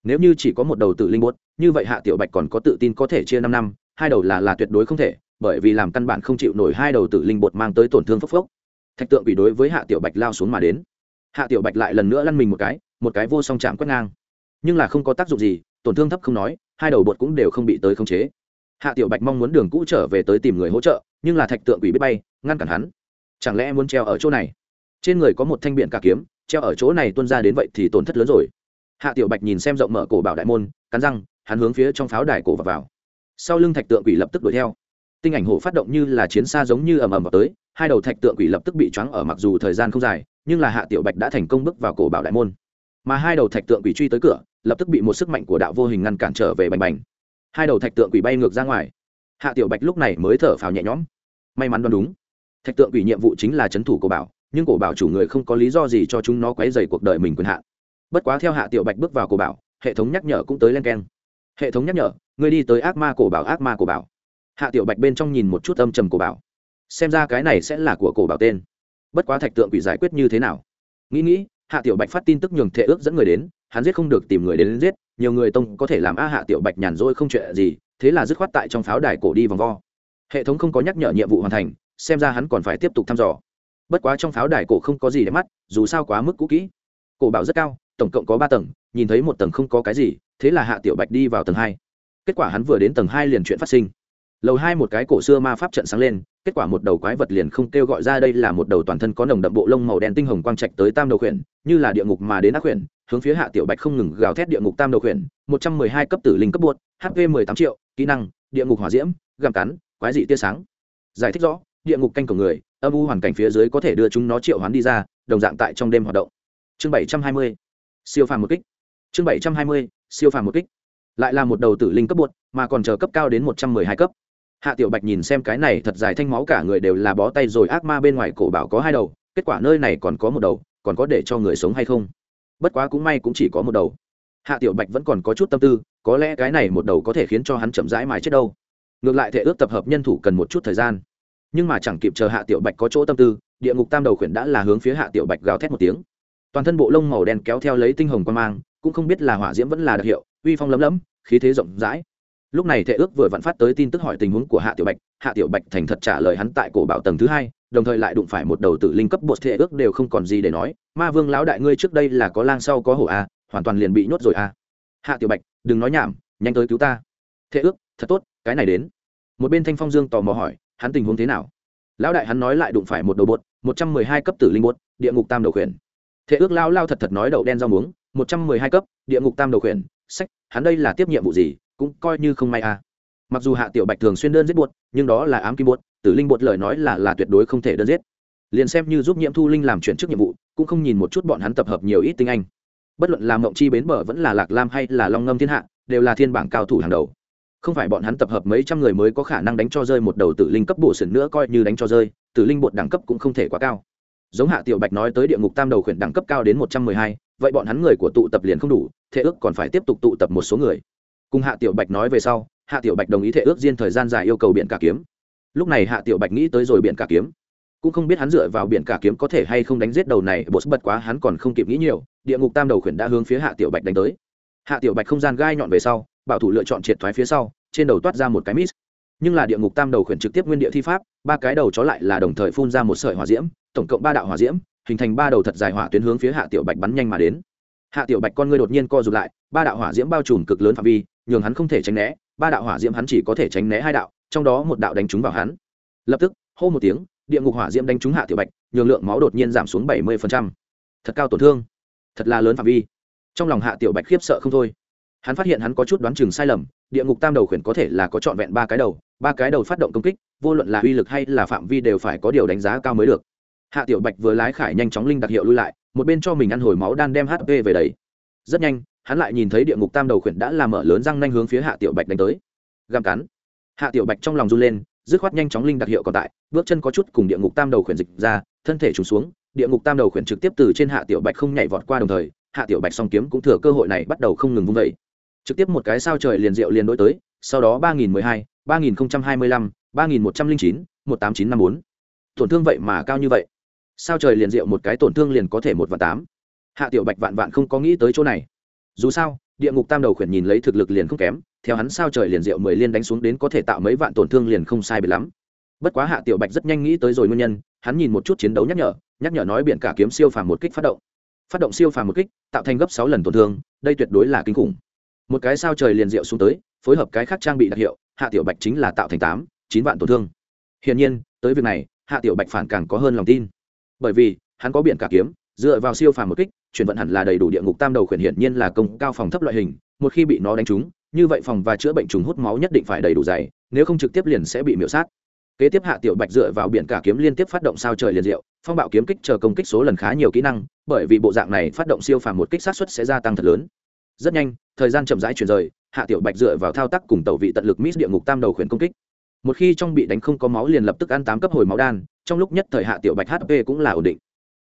Nếu như chỉ có một đầu tử linh bột, như vậy hạ tiểu bạch còn có tự tin có thể chia năm năm, hai đầu là là tuyệt đối không thể, bởi vì làm căn bản không chịu nổi hai đầu tử linh bột mang tới tổn thương phốc phốc. Thạch tượng bị đối với hạ tiểu bạch lao xuống mà đến. Hạ tiểu bạch lại lần nữa lăn mình một cái một cái vô song chạm quét ngang. Nhưng là không có tác dụng gì, tổn thương thấp không nói, hai đầu bột cũng đều không bị tới khống chế. Hạ tiểu bạch mong muốn đường cũ trở về tới tìm người hỗ trợ nhưng là thạch tượng quỷ biết bay, ngăn cản hắn. Chẳng lẽ muốn treo ở chỗ này? Trên người có một thanh biện cả kiếm, treo ở chỗ này tuân ra đến vậy thì tổn thất lớn rồi. Hạ tiểu bạch nhìn xem rộng mở cổ bảo đại môn, cắn răng, hắn hướng phía trong pháo đài cổ và vào. sau lưng thạch tượng quỷ lập tức đuổi theo. Tinh ảnh hổ phát động như là chiến xa giống như ầm ầm vào tới, hai đầu thạch tượng quỷ lập tức bị choáng ở mặc dù thời gian không dài, nhưng là hạ tiểu bạch đã thành công bước vào cổ bảo đại môn. Mà hai đầu thạch tượng quỷ truy tới cửa, lập tức bị một sức mạnh của đạo vô hình ngăn cản trở về bành bành. Hai đầu thạch tượng quỷ bay ngược ra ngoài hạ tiểu bạch lúc này mới thở phào nhẹ nhõm. May mắn đoán đúng. Thạch tượng ủy nhiệm vụ chính là c h ấ n thủ cổ bảo nhưng cổ bảo chủ người không có lý do gì cho chúng nó quấy dày cuộc đời mình quyền hạn. Bất quá theo hạ tiểu bạch bước vào cổ bảo hệ thống nhắc nhở cũng tới len keng. Hệ thống nhắc nhở người đi tới ác ma cổ bảo ác ma cổ bảo. Hạ tiểu bạch bên trong nhìn một chút âm trầm cổ bảo. Xem ra cái này sẽ là của cổ bảo tên. Bất quá thạch tượng quỷ giải quyết như thế nào? Nghĩ nghĩ hạ tiểu bạch phát tin tức nhường thệ ước dẫn người đến hắn giết không được tìm người đến, đến giết nhiều người tông có thể làm a hạ tiểu bạch nhàn rỗi không chuyện gì thế là dứt khoát tại trong pháo đài cổ đi vòng vo. Hệ thống không có nhắc nhở nhiệm vụ hoàn thành, xem ra hắn còn phải tiếp tục thăm dò. Bất quá trong pháo đài cổ không có gì để mắt, dù sao quá mức cũ kỹ. Cổ bảo rất cao, tổng cộng có ba tầng, nhìn thấy một tầng không có cái gì, thế là hạ tiểu bạch đi vào tầng hai. Kết quả hắn vừa đến tầng hai liền chuyện phát sinh. Lầu hai một cái cổ xưa ma pháp trận sáng lên, kết quả một đầu quái vật liền không kêu gọi ra đây là một đầu toàn thân có nồng đậm bộ lông màu đen tinh hồng quang trạch tới tam đầu khuyển, như là địa ngục mà đến ác khuyển hướng phía hạ tiểu bạch không ngừng gào thét địa ngục tam đầu khuyển, một trăm mười hai cấp tử linh cấp buột hp mười tám triệu, kỹ năng, địa ngục hỏa diễm, gặm cắn, quái dị tia sáng. Giải thích rõ, địa ngục canh của người, âm u hoàn cảnh phía dưới có thể đưa chúng nó triệu hoán đi ra, đồng dạng tại trong đêm hoạt động. Chương bảy trăm hai mươi, siêu phàm một kích. Chương bảy trăm hai mươi, siêu phàm một kích. Lại là một đầu tử linh cấp buột mà còn chờ cấp cao đến một trăm mười hai cấp. Hạ tiểu bạch nhìn xem cái này thật dài thanh máu cả người đều là bó tay rồi, ác ma bên ngoài cổ bảo có hai đầu, kết quả nơi này còn có một đầu, còn có để cho người sống hay không? Bất quá cũng may cũng chỉ có một đầu. Hạ tiểu bạch vẫn còn có chút tâm tư, có lẽ cái này một đầu có thể khiến cho hắn chậm rãi mài chết đâu. Ngược lại thể ước tập hợp nhân thủ cần một chút thời gian. Nhưng mà chẳng kịp chờ hạ tiểu bạch có chỗ tâm tư, địa ngục tam đầu khuyển đã là hướng phía hạ tiểu bạch gào thét một tiếng. Toàn thân bộ lông màu đen kéo theo lấy tinh hồng quan mang, cũng không biết là hỏa diễm vẫn là đặc hiệu, uy phong lấm lấm, khí thế rộng rãi. Lúc này thể ước vừa vặn phát tới tin tức hỏi tình huống của hạ tiểu bạch, hạ tiểu bạch thành thật trả lời hắn tại cổ bảo tầng thứ hai đồng thời lại đụng phải một đầu tử linh cấp bột thể ước đều không còn gì để nói. Ma vương lão đại ngươi trước đây là có lang sau có hổ a hoàn toàn liền bị nhốt rồi a hạ tiểu bạch, đừng nói nhảm, nhanh tới cứu ta. Thế ước, thật tốt, cái này đến. Một bên thanh phong dương tò mò hỏi, hắn tình huống thế nào? Lão đại hắn nói lại đụng phải một đầu bột, một trăm mười hai cấp tử linh bột, địa ngục tam đầu khuyển. Thế ước lao lao thật thật nói đậu đen rau muống, một trăm mười hai cấp, địa ngục tam đầu khuyển. Sách, hắn đây là tiếp nhiệm vụ gì, cũng coi như không may à. Mặc dù hạ tiểu bạch thường xuyên đơn giết bột, nhưng đó là ám kim bột tử linh bột lời nói là là tuyệt đối không thể đơn giết. Liền xem như giúp nhiệm thu linh làm chuyển chức nhiệm vụ, cũng không nhìn một chút bọn hắn tập hợp nhiều ít tinh anh. Bất luận là mộng chi bến bờ vẫn là lạc lam hay là long ngâm thiên hạ, đều là thiên bảng cao thủ hàng đầu. Không phải bọn hắn tập hợp mấy trăm người mới có khả năng đánh cho rơi một đầu tử linh cấp bổ sừng nữa coi như đánh cho rơi, tử linh bột đẳng cấp cũng không thể quá cao. Giống hạ tiểu bạch nói tới địa ngục tam đầu khuyển đẳng cấp cao đến một trăm mười hai, vậy bọn hắn người của tụ tập liền không đủ thể ước còn phải tiếp tục tụ tập một số người. Cùng hạ tiểu bạch nói về sau, hạ tiểu bạch đồng ý thể ước riêng thời gian dài yêu cầu biện cả kiếm lúc này hạ tiểu bạch nghĩ tới rồi biển cả kiếm. Cũng không biết hắn dựa vào biển cả kiếm có thể hay không đánh giết đầu này, bột bật quá hắn còn không kịp nghĩ nhiều, địa ngục tam đầu khuyển đã hướng phía hạ tiểu bạch đánh tới. Hạ tiểu bạch không gian gai nhọn về sau, bảo thủ lựa chọn triệt thoái phía sau, trên đầu toát ra một cái mít. Nhưng là địa ngục tam đầu khuyển trực tiếp nguyên địa thi pháp, ba cái đầu chó lại là đồng thời phun ra một sợi hỏa diễm, tổng cộng ba đạo hỏa diễm, hình thành ba đầu thật dài hỏa tuyến hướng phía hạ tiểu bạch bắn nhanh mà đến. Hạ tiểu bạch con ngươi đột nhiên co rụt lại, ba đạo hỏa diễm bao trùm cực lớn phạm vi, nhường hắn không thể tránh né, ba đạo hỏa diễm hắn chỉ có thể tránh né hai đạo trong đó một đạo đánh trúng vào hắn. Lập tức, hô một tiếng, địa ngục hỏa diễm đánh trúng hạ tiểu bạch, nhường lượng máu đột nhiên giảm xuống bảy mươi thật cao tổn thương. Thật là lớn phạm vi. Trong lòng hạ tiểu bạch khiếp sợ không thôi. Hắn phát hiện hắn có chút đoán chừng sai lầm, địa ngục tam đầu khuyển có thể là có trọn vẹn ba cái đầu, ba cái đầu phát động công kích, vô luận là uy lực hay là phạm vi đều phải có điều đánh giá cao mới được. Hạ tiểu bạch vừa lái khải nhanh chóng linh đặc hiệu lui lại, một bên cho mình ăn hồi máu đan đem hp về đấy rất nhanh, hắn lại nhìn thấy địa ngục tam đầu khuyển đã làm mở lớn răng nanh hướng phía hạ tiểu bạch đánh tới. Găm cắn hạ tiểu bạch trong lòng run lên, dứt khoát nhanh chóng linh đặc hiệu còn tại, bước chân có chút cùng địa ngục tam đầu khuyển dịch ra, thân thể trùng xuống, địa ngục tam đầu khuyển trực tiếp từ trên hạ tiểu bạch không nhảy vọt qua đồng thời, hạ tiểu bạch song kiếm cũng thừa cơ hội này bắt đầu không ngừng vung vẩy trực tiếp một cái sao trời liền diệu liền đối tới, sau đó ba nghìn mười hai, ba nghìn không trăm hai mươi lăm, ba nghìn một trăm linh chín, một tám chín năm bốn. Tổn thương vậy mà cao như vậy. Sao trời liền diệu một cái tổn thương liền có thể một và tám. Hạ tiểu bạch vạn vạn không có nghĩ tới chỗ này dù sao, địa ngục tam đầu khuyển nhìn lấy thực lực liền không kém, theo hắn sao trời liền diệu mười liên đánh xuống đến có thể tạo mấy vạn tổn thương liền không sai biệt lắm. Bất quá hạ tiểu bạch rất nhanh nghĩ tới rồi nguyên nhân, hắn nhìn một chút chiến đấu nhắc nhở nhắc nhở nói biển cả kiếm siêu phàm một kích phát động. Phát động siêu phàm một kích, tạo thành gấp sáu lần tổn thương, đây tuyệt đối là kinh khủng. Một cái sao trời liền diệu xuống tới, phối hợp cái khác trang bị đặc hiệu, hạ tiểu bạch chính là tạo thành tám, chín vạn tổn thương. Hiển nhiên, tới việc này, hạ tiểu bạch phản càng có hơn lòng tin. Bởi vì, hắn có biển cả kiếm, dựa vào siêu phàm một kích chuyển vận hẳn là đầy đủ địa ngục tam đầu khuyển hiển nhiên là công cao phòng thấp loại hình, một khi bị nó đánh trúng, như vậy phòng và chữa bệnh trùng hút máu nhất định phải đầy đủ dày, nếu không trực tiếp liền sẽ bị miễu sát. Kế tiếp hạ tiểu bạch dựa vào biển cả kiếm liên tiếp phát động sao trời liền diệu, phong bạo kiếm kích chờ công kích số lần khá nhiều kỹ năng, bởi vì bộ dạng này phát động siêu phàm một kích sát xuất sẽ gia tăng thật lớn. Rất nhanh, thời gian chậm rãi chuyển rời, hạ tiểu bạch dựa vào thao tác cùng tàu vị tận lực miss địa ngục tam đầu khuyển công kích. Một khi trong bị đánh không có máu liền lập tức ăn tám cấp hồi máu đan, trong lúc nhất thời hạ tiểu bạch hp cũng là ổn định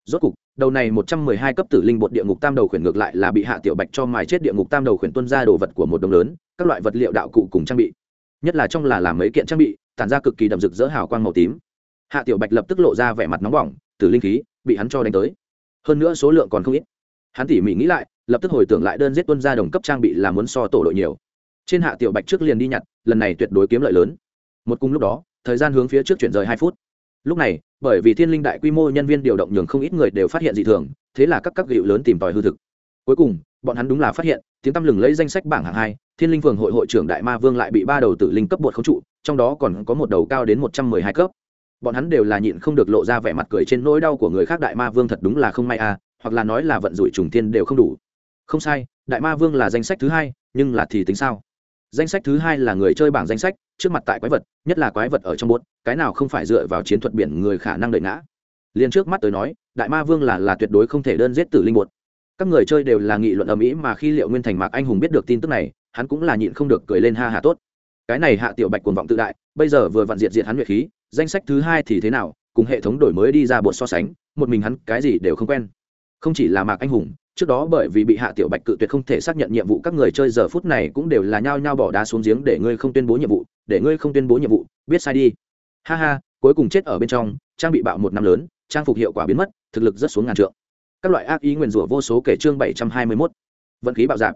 rốt cục, đầu này một trăm mười hai cấp tử linh bột địa ngục tam đầu khuyển ngược lại là bị hạ tiểu bạch cho mài chết địa ngục tam đầu khuyển tuân ra đồ vật của một đồng lớn, các loại vật liệu đạo cụ cùng trang bị. Nhất là trong là làm mấy kiện trang bị, tản ra cực kỳ đậm rực rỡ hào quang màu tím. Hạ tiểu bạch lập tức lộ ra vẻ mặt nóng bỏng, tử linh khí bị hắn cho đánh tới. Hơn nữa số lượng còn không ít. Hắn tỉ mỉ nghĩ lại, lập tức hồi tưởng lại đơn giết tuân ra đồng cấp trang bị là muốn so tổ đội nhiều. Trên hạ tiểu bạch trước liền đi nhặt, lần này tuyệt đối kiếm lợi lớn. Một cùng lúc đó, thời gian hướng phía trước chuyển rời hai phút lúc này, bởi vì thiên linh đại quy mô nhân viên điều động nhường không ít người đều phát hiện dị thường, thế là các các gịu lớn tìm tòi hư thực. Cuối cùng, bọn hắn đúng là phát hiện, tiếng tăm lừng lấy danh sách bảng hạng hai, thiên linh phường hội hội trưởng đại ma vương lại bị ba đầu tử linh cấp bột khống trụ, trong đó còn có một đầu cao đến một trăm mười hai cấp. Bọn hắn đều là nhịn không được lộ ra vẻ mặt cười trên nỗi đau của người khác, đại ma vương thật đúng là không may à hoặc là nói là vận rủi trùng thiên đều không đủ. Không sai, đại ma vương là danh sách thứ hai, nhưng là thì tính sao? Danh sách thứ hai là người chơi bảng danh sách, trước mặt tại quái vật, nhất là quái vật ở trong bốt, cái nào không phải dựa vào chiến thuật biển người khả năng đợi ngã. Liền trước mắt tới nói, đại ma vương là là tuyệt đối không thể đơn giết tử linh bột. Các người chơi đều là nghị luận ầm ĩ mà khi liệu nguyên thành mạc anh hùng biết được tin tức này, hắn cũng là nhịn không được cười lên ha hà tốt. Cái này hạ tiểu bạch cuồng vọng tự đại, bây giờ vừa vặn diệt diệt hắn nguyệt khí, danh sách thứ hai thì thế nào, cùng hệ thống đổi mới đi ra bột so sánh, một mình hắn cái gì đều không quen. Không chỉ là mạc anh hùng trước đó bởi vì bị hạ tiểu bạch cự tuyệt không thể xác nhận nhiệm vụ các người chơi giờ phút này cũng đều là nhao nhao bỏ đá xuống giếng để ngươi không tuyên bố nhiệm vụ, để ngươi không tuyên bố nhiệm vụ, biết sai đi. Ha ha, cuối cùng chết ở bên trong, trang bị bạo một năm lớn, trang phục hiệu quả biến mất, thực lực rất xuống ngàn trượng. Các loại ác ý nguyền rủa vô số kể chương bảy trăm hai mươi mốt. Vận khí bạo dạp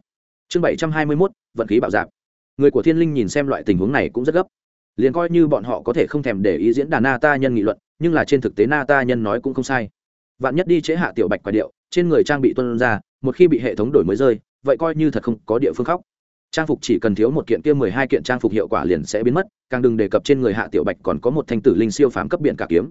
chương bảy trăm hai mươi mốt, vận khí bạo dạp người của thiên linh nhìn xem loại tình huống này cũng rất gấp. Liền coi như bọn họ có thể không thèm để ý diễn đàn na ta nhân nghị luận, nhưng là trên thực tế na ta nhân nói cũng không sai vạn nhất đi chế hạ tiểu bạch quả điệu, trên người trang bị tuân ra, một khi bị hệ thống đổi mới rơi, vậy coi như thật không có địa phương khóc. Trang phục chỉ cần thiếu một kiện kia mười hai kiện trang phục hiệu quả liền sẽ biến mất, càng đừng đề cập trên người hạ tiểu bạch còn có một thanh tử linh siêu phám cấp biện cả kiếm.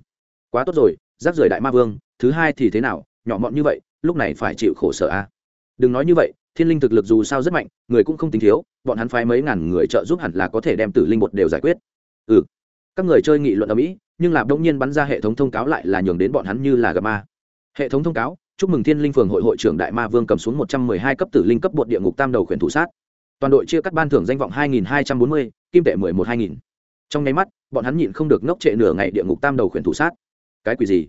Quá tốt rồi rác rời đại ma vương, thứ hai thì thế nào, nhỏ mọn như vậy, lúc này phải chịu khổ sở a. À? đừng nói như vậy, thiên linh thực lực dù sao rất mạnh, người cũng không tính thiếu, bọn hắn phái mấy ngàn người trợ giúp hẳn là có thể đem tử linh một đều giải quyết. Ừ. Các người chơi nghị luận ở mỹ, nhưng là đông nhiên bắn ra hệ thống thông cáo lại là nhường đến bọn hắn như là gặp ma hệ thống thông cáo, chúc mừng thiên linh phường hội hội trưởng đại ma vương cầm xuống một trăm mười hai cấp tử linh cấp bột địa ngục tam đầu khuyển thủ sát. Toàn đội chia cắt ban thưởng danh vọng hai nghìn hai trăm bốn mươi, kim tệ mười một hai nghìn. Trong nháy mắt, bọn hắn nhịn không được ngốc trệ nửa ngày địa ngục tam đầu khuyển thủ sát. Cái quỷ gì?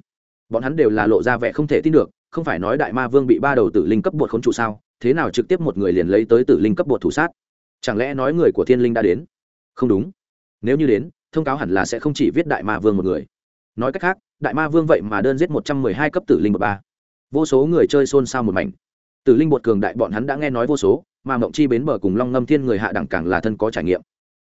Bọn hắn đều là lộ ra vẻ không thể tin được, không phải nói đại ma vương bị ba đầu tử linh cấp bột khốn trụ sao? Thế nào trực tiếp một người liền lấy tới tử linh cấp bột thủ sát? Chẳng lẽ nói người của thiên linh đã đến? Không đúng. Nếu như đến, thông cáo hẳn là sẽ không chỉ viết đại ma vương một người. Nói cách khác đại ma vương vậy mà đơn giết một trăm mười hai cấp tử linh Bột ba. Vô số người chơi xôn xao một mảnh. Tử linh bột cường đại bọn hắn đã nghe nói vô số, mà mộng chi bến bờ cùng long ngâm thiên người hạ đẳng càng là thân có trải nghiệm.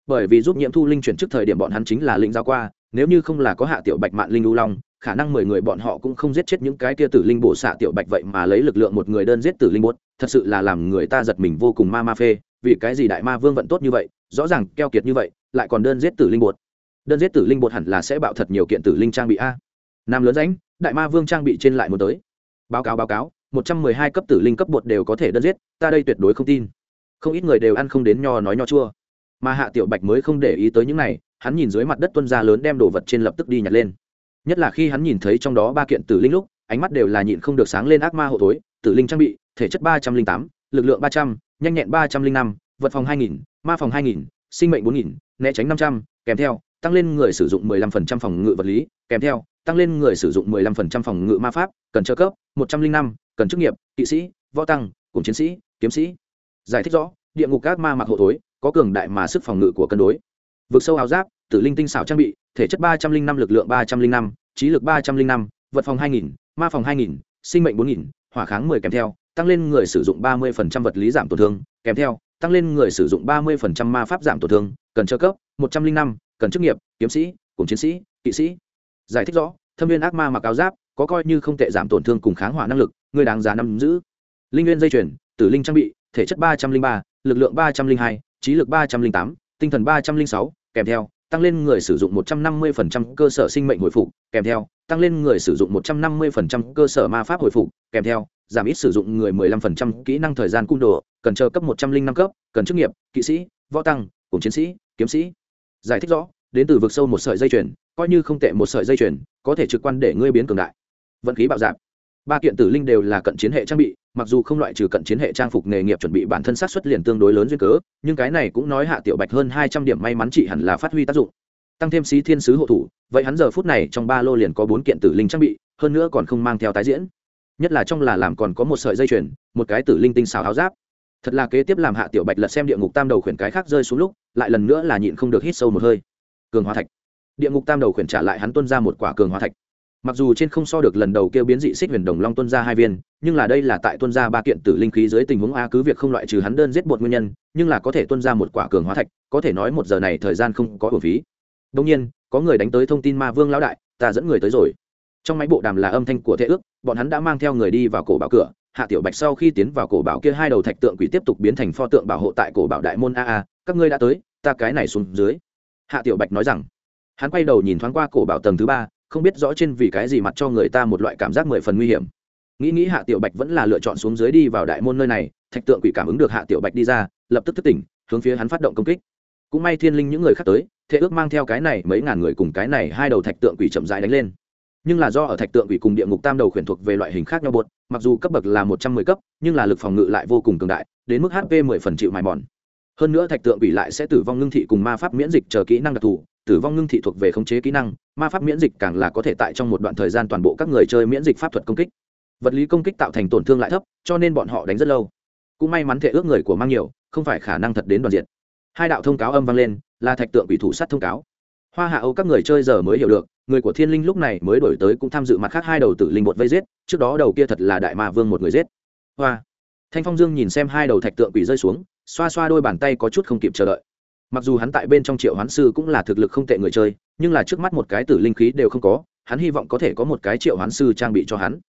Bởi vì giúp nhiễm thu linh chuyển trước thời điểm bọn hắn chính là linh giao qua, nếu như không là có hạ tiểu bạch Mạn linh lưu long, khả năng mười người bọn họ cũng không giết chết những cái kia tử linh bổ xạ tiểu bạch vậy mà lấy lực lượng một người đơn giết tử linh bột, thật sự là làm người ta giật mình vô cùng ma ma phê, vì cái gì đại ma vương vận tốt như vậy, rõ ràng keo kiệt như vậy, lại còn đơn giết tử linh bột. Đơn giết tử linh bột hẳn là sẽ bạo thật nhiều kiện tử linh trang bị a nam lớn ránh đại ma vương trang bị trên lại một tới. Báo cáo báo cáo, một trăm mười hai cấp tử linh cấp bột đều có thể đơn giết, ta đây tuyệt đối không tin. Không ít người đều ăn không đến nho nói nho chua. Mà hạ tiểu bạch mới không để ý tới những này, hắn nhìn dưới mặt đất tuân ra lớn đem đồ vật trên lập tức đi nhặt lên. Nhất là khi hắn nhìn thấy trong đó ba kiện tử linh lúc, ánh mắt đều là nhịn không được sáng lên ác ma hộ thối, tử linh trang bị, thể chất ba trăm linh tám, lực lượng ba trăm, nhanh nhẹn ba trăm linh năm, vật phòng hai nghìn, ma phòng hai nghìn, sinh mệnh bốn nghìn, né tránh năm trăm, kèm theo, tăng lên người sử dụng 15% phòng ngự vật lý, kèm theo tăng lên người sử dụng 15% phòng ngự ma pháp cần trợ cấp 105, cần chức nghiệp kỵ sĩ võ tăng cùng chiến sĩ kiếm sĩ. Giải thích rõ địa ngục các ma mặc hộ thối có cường đại mà sức phòng ngự của cân đối. Vực sâu áo giáp tử linh tinh xảo trang bị thể chất 305 lực lượng 305, trí lực 305, vật phòng 2000, ma phòng 2000, sinh mệnh 4000, hỏa kháng 10 kèm theo tăng lên người sử dụng 30% vật lý giảm tổn thương kèm theo tăng lên người sử dụng 30% ma pháp giảm tổn thương cần trợ cấp 105, cần chức nghiệp kiếm sĩ cùng chiến sĩ kỵ sĩ giải thích rõ thâm viên ác ma mặc áo giáp có coi như không tệ giảm tổn thương cùng kháng hỏa năng lực người đáng giá nắm giữ. Linh nguyên dây chuyển tử linh trang bị thể chất 303, lực lượng 302, trí lực 308, tinh thần 306, kèm theo tăng lên người sử dụng 150% cơ sở sinh mệnh hồi phục kèm theo tăng lên người sử dụng 150% cơ sở ma pháp hồi phục kèm theo giảm ít sử dụng người 15% kỹ năng thời gian cung đồ cần chờ cấp 105 cấp cần chức nghiệp kỵ sĩ võ tăng cùng chiến sĩ kiếm sĩ. Giải thích rõ đến từ vực sâu một sợi dây chuyền, coi như không tệ một sợi dây chuyền, có thể trực quan để ngươi biến cường đại. Vận khí bạo dạp ba kiện tử linh đều là cận chiến hệ trang bị, mặc dù không loại trừ cận chiến hệ trang phục nghề nghiệp chuẩn bị bản thân sát xuất liền tương đối lớn duyên cớ, nhưng cái này cũng nói hạ tiểu bạch hơn hai trăm điểm may mắn chị hẳn là phát huy tác dụng. Tăng thêm sĩ thiên sứ hộ thủ, vậy hắn giờ phút này trong ba lô liền có bốn kiện tử linh trang bị, hơn nữa còn không mang theo tái diễn. Nhất là trong là làm còn có một sợi dây chuyền, một cái tử linh tinh xào áo giáp. Thật là kế tiếp làm hạ tiểu bạch lật xem địa ngục tam đầu khuyển cái khác rơi xuống lúc, lại lần nữa là nhịn không được hít sâu một hơi cường hóa thạch. Địa ngục tam đầu khuyển trả lại hắn tuân ra một quả cường hóa thạch. Mặc dù trên không so được lần đầu kêu biến dị xích huyền đồng long tuân ra hai viên, nhưng là đây là tại tuân ra ba kiện tử linh khí dưới tình huống a cứ việc không loại trừ hắn đơn giết bột nguyên nhân, nhưng là có thể tuân ra một quả cường hóa thạch, có thể nói một giờ này thời gian không có bổ phí. Đông nhiên, có người đánh tới thông tin ma vương lão đại, ta dẫn người tới rồi. Trong máy bộ đàm là âm thanh của thế ước, bọn hắn đã mang theo người đi vào cổ bảo cửa, hạ tiểu bạch sau khi tiến vào cổ bảo kia hai đầu thạch tượng quỷ tiếp tục biến thành pho tượng bảo hộ tại cổ bảo đại môn a a, các ngươi đã tới, ta cái này xuống dưới hạ tiểu bạch nói rằng, hắn quay đầu nhìn thoáng qua cổ bảo tầng thứ ba, không biết rõ trên vì cái gì mặt cho người ta một loại cảm giác mười phần nguy hiểm. Nghĩ nghĩ hạ tiểu bạch vẫn là lựa chọn xuống dưới đi vào đại môn nơi này, thạch tượng quỷ cảm ứng được hạ tiểu bạch đi ra, lập tức thức tỉnh, hướng phía hắn phát động công kích. Cũng may thiên linh những người khác tới thế ước mang theo cái này mấy ngàn người cùng cái này hai đầu thạch tượng quỷ chậm rãi đánh lên. Nhưng là do ở thạch tượng quỷ cùng địa ngục tam đầu khuyển thuộc về loại hình khác nhau bột mặc dù cấp bậc là một trăm mười cấp, nhưng là lực phòng ngự lại vô cùng cường đại, đến mức hp mười phần chịu mài mòn hơn nữa thạch tượng quỷ lại sẽ tử vong ngưng thị cùng ma pháp miễn dịch chờ kỹ năng đặc thù, tử vong ngưng thị thuộc về khống chế kỹ năng, ma pháp miễn dịch càng là có thể tại trong một đoạn thời gian toàn bộ các người chơi miễn dịch pháp thuật công kích. Vật lý công kích tạo thành tổn thương lại thấp, cho nên bọn họ đánh rất lâu. Cũng may mắn thể ước người của mang nhiều, không phải khả năng thật đến đoàn diện hai đạo thông cáo âm vang lên, là thạch tượng quỷ thủ sát thông cáo. Hoa hạ âu các người chơi giờ mới hiểu được, người của thiên linh lúc này mới đổi tới cũng tham dự mặt khác hai đầu tử linh một vây giết, trước đó đầu kia thật là đại ma vương một người giết. Hoa. Thanh phong dương nhìn xem hai đầu thạch tượng quỷ rơi xuống xoa xoa đôi bàn tay có chút không kịp chờ đợi. Mặc dù hắn tại bên trong triệu hoán sư cũng là thực lực không tệ người chơi, nhưng là trước mắt một cái tử linh khí đều không có, hắn hy vọng có thể có một cái triệu hoán sư trang bị cho hắn.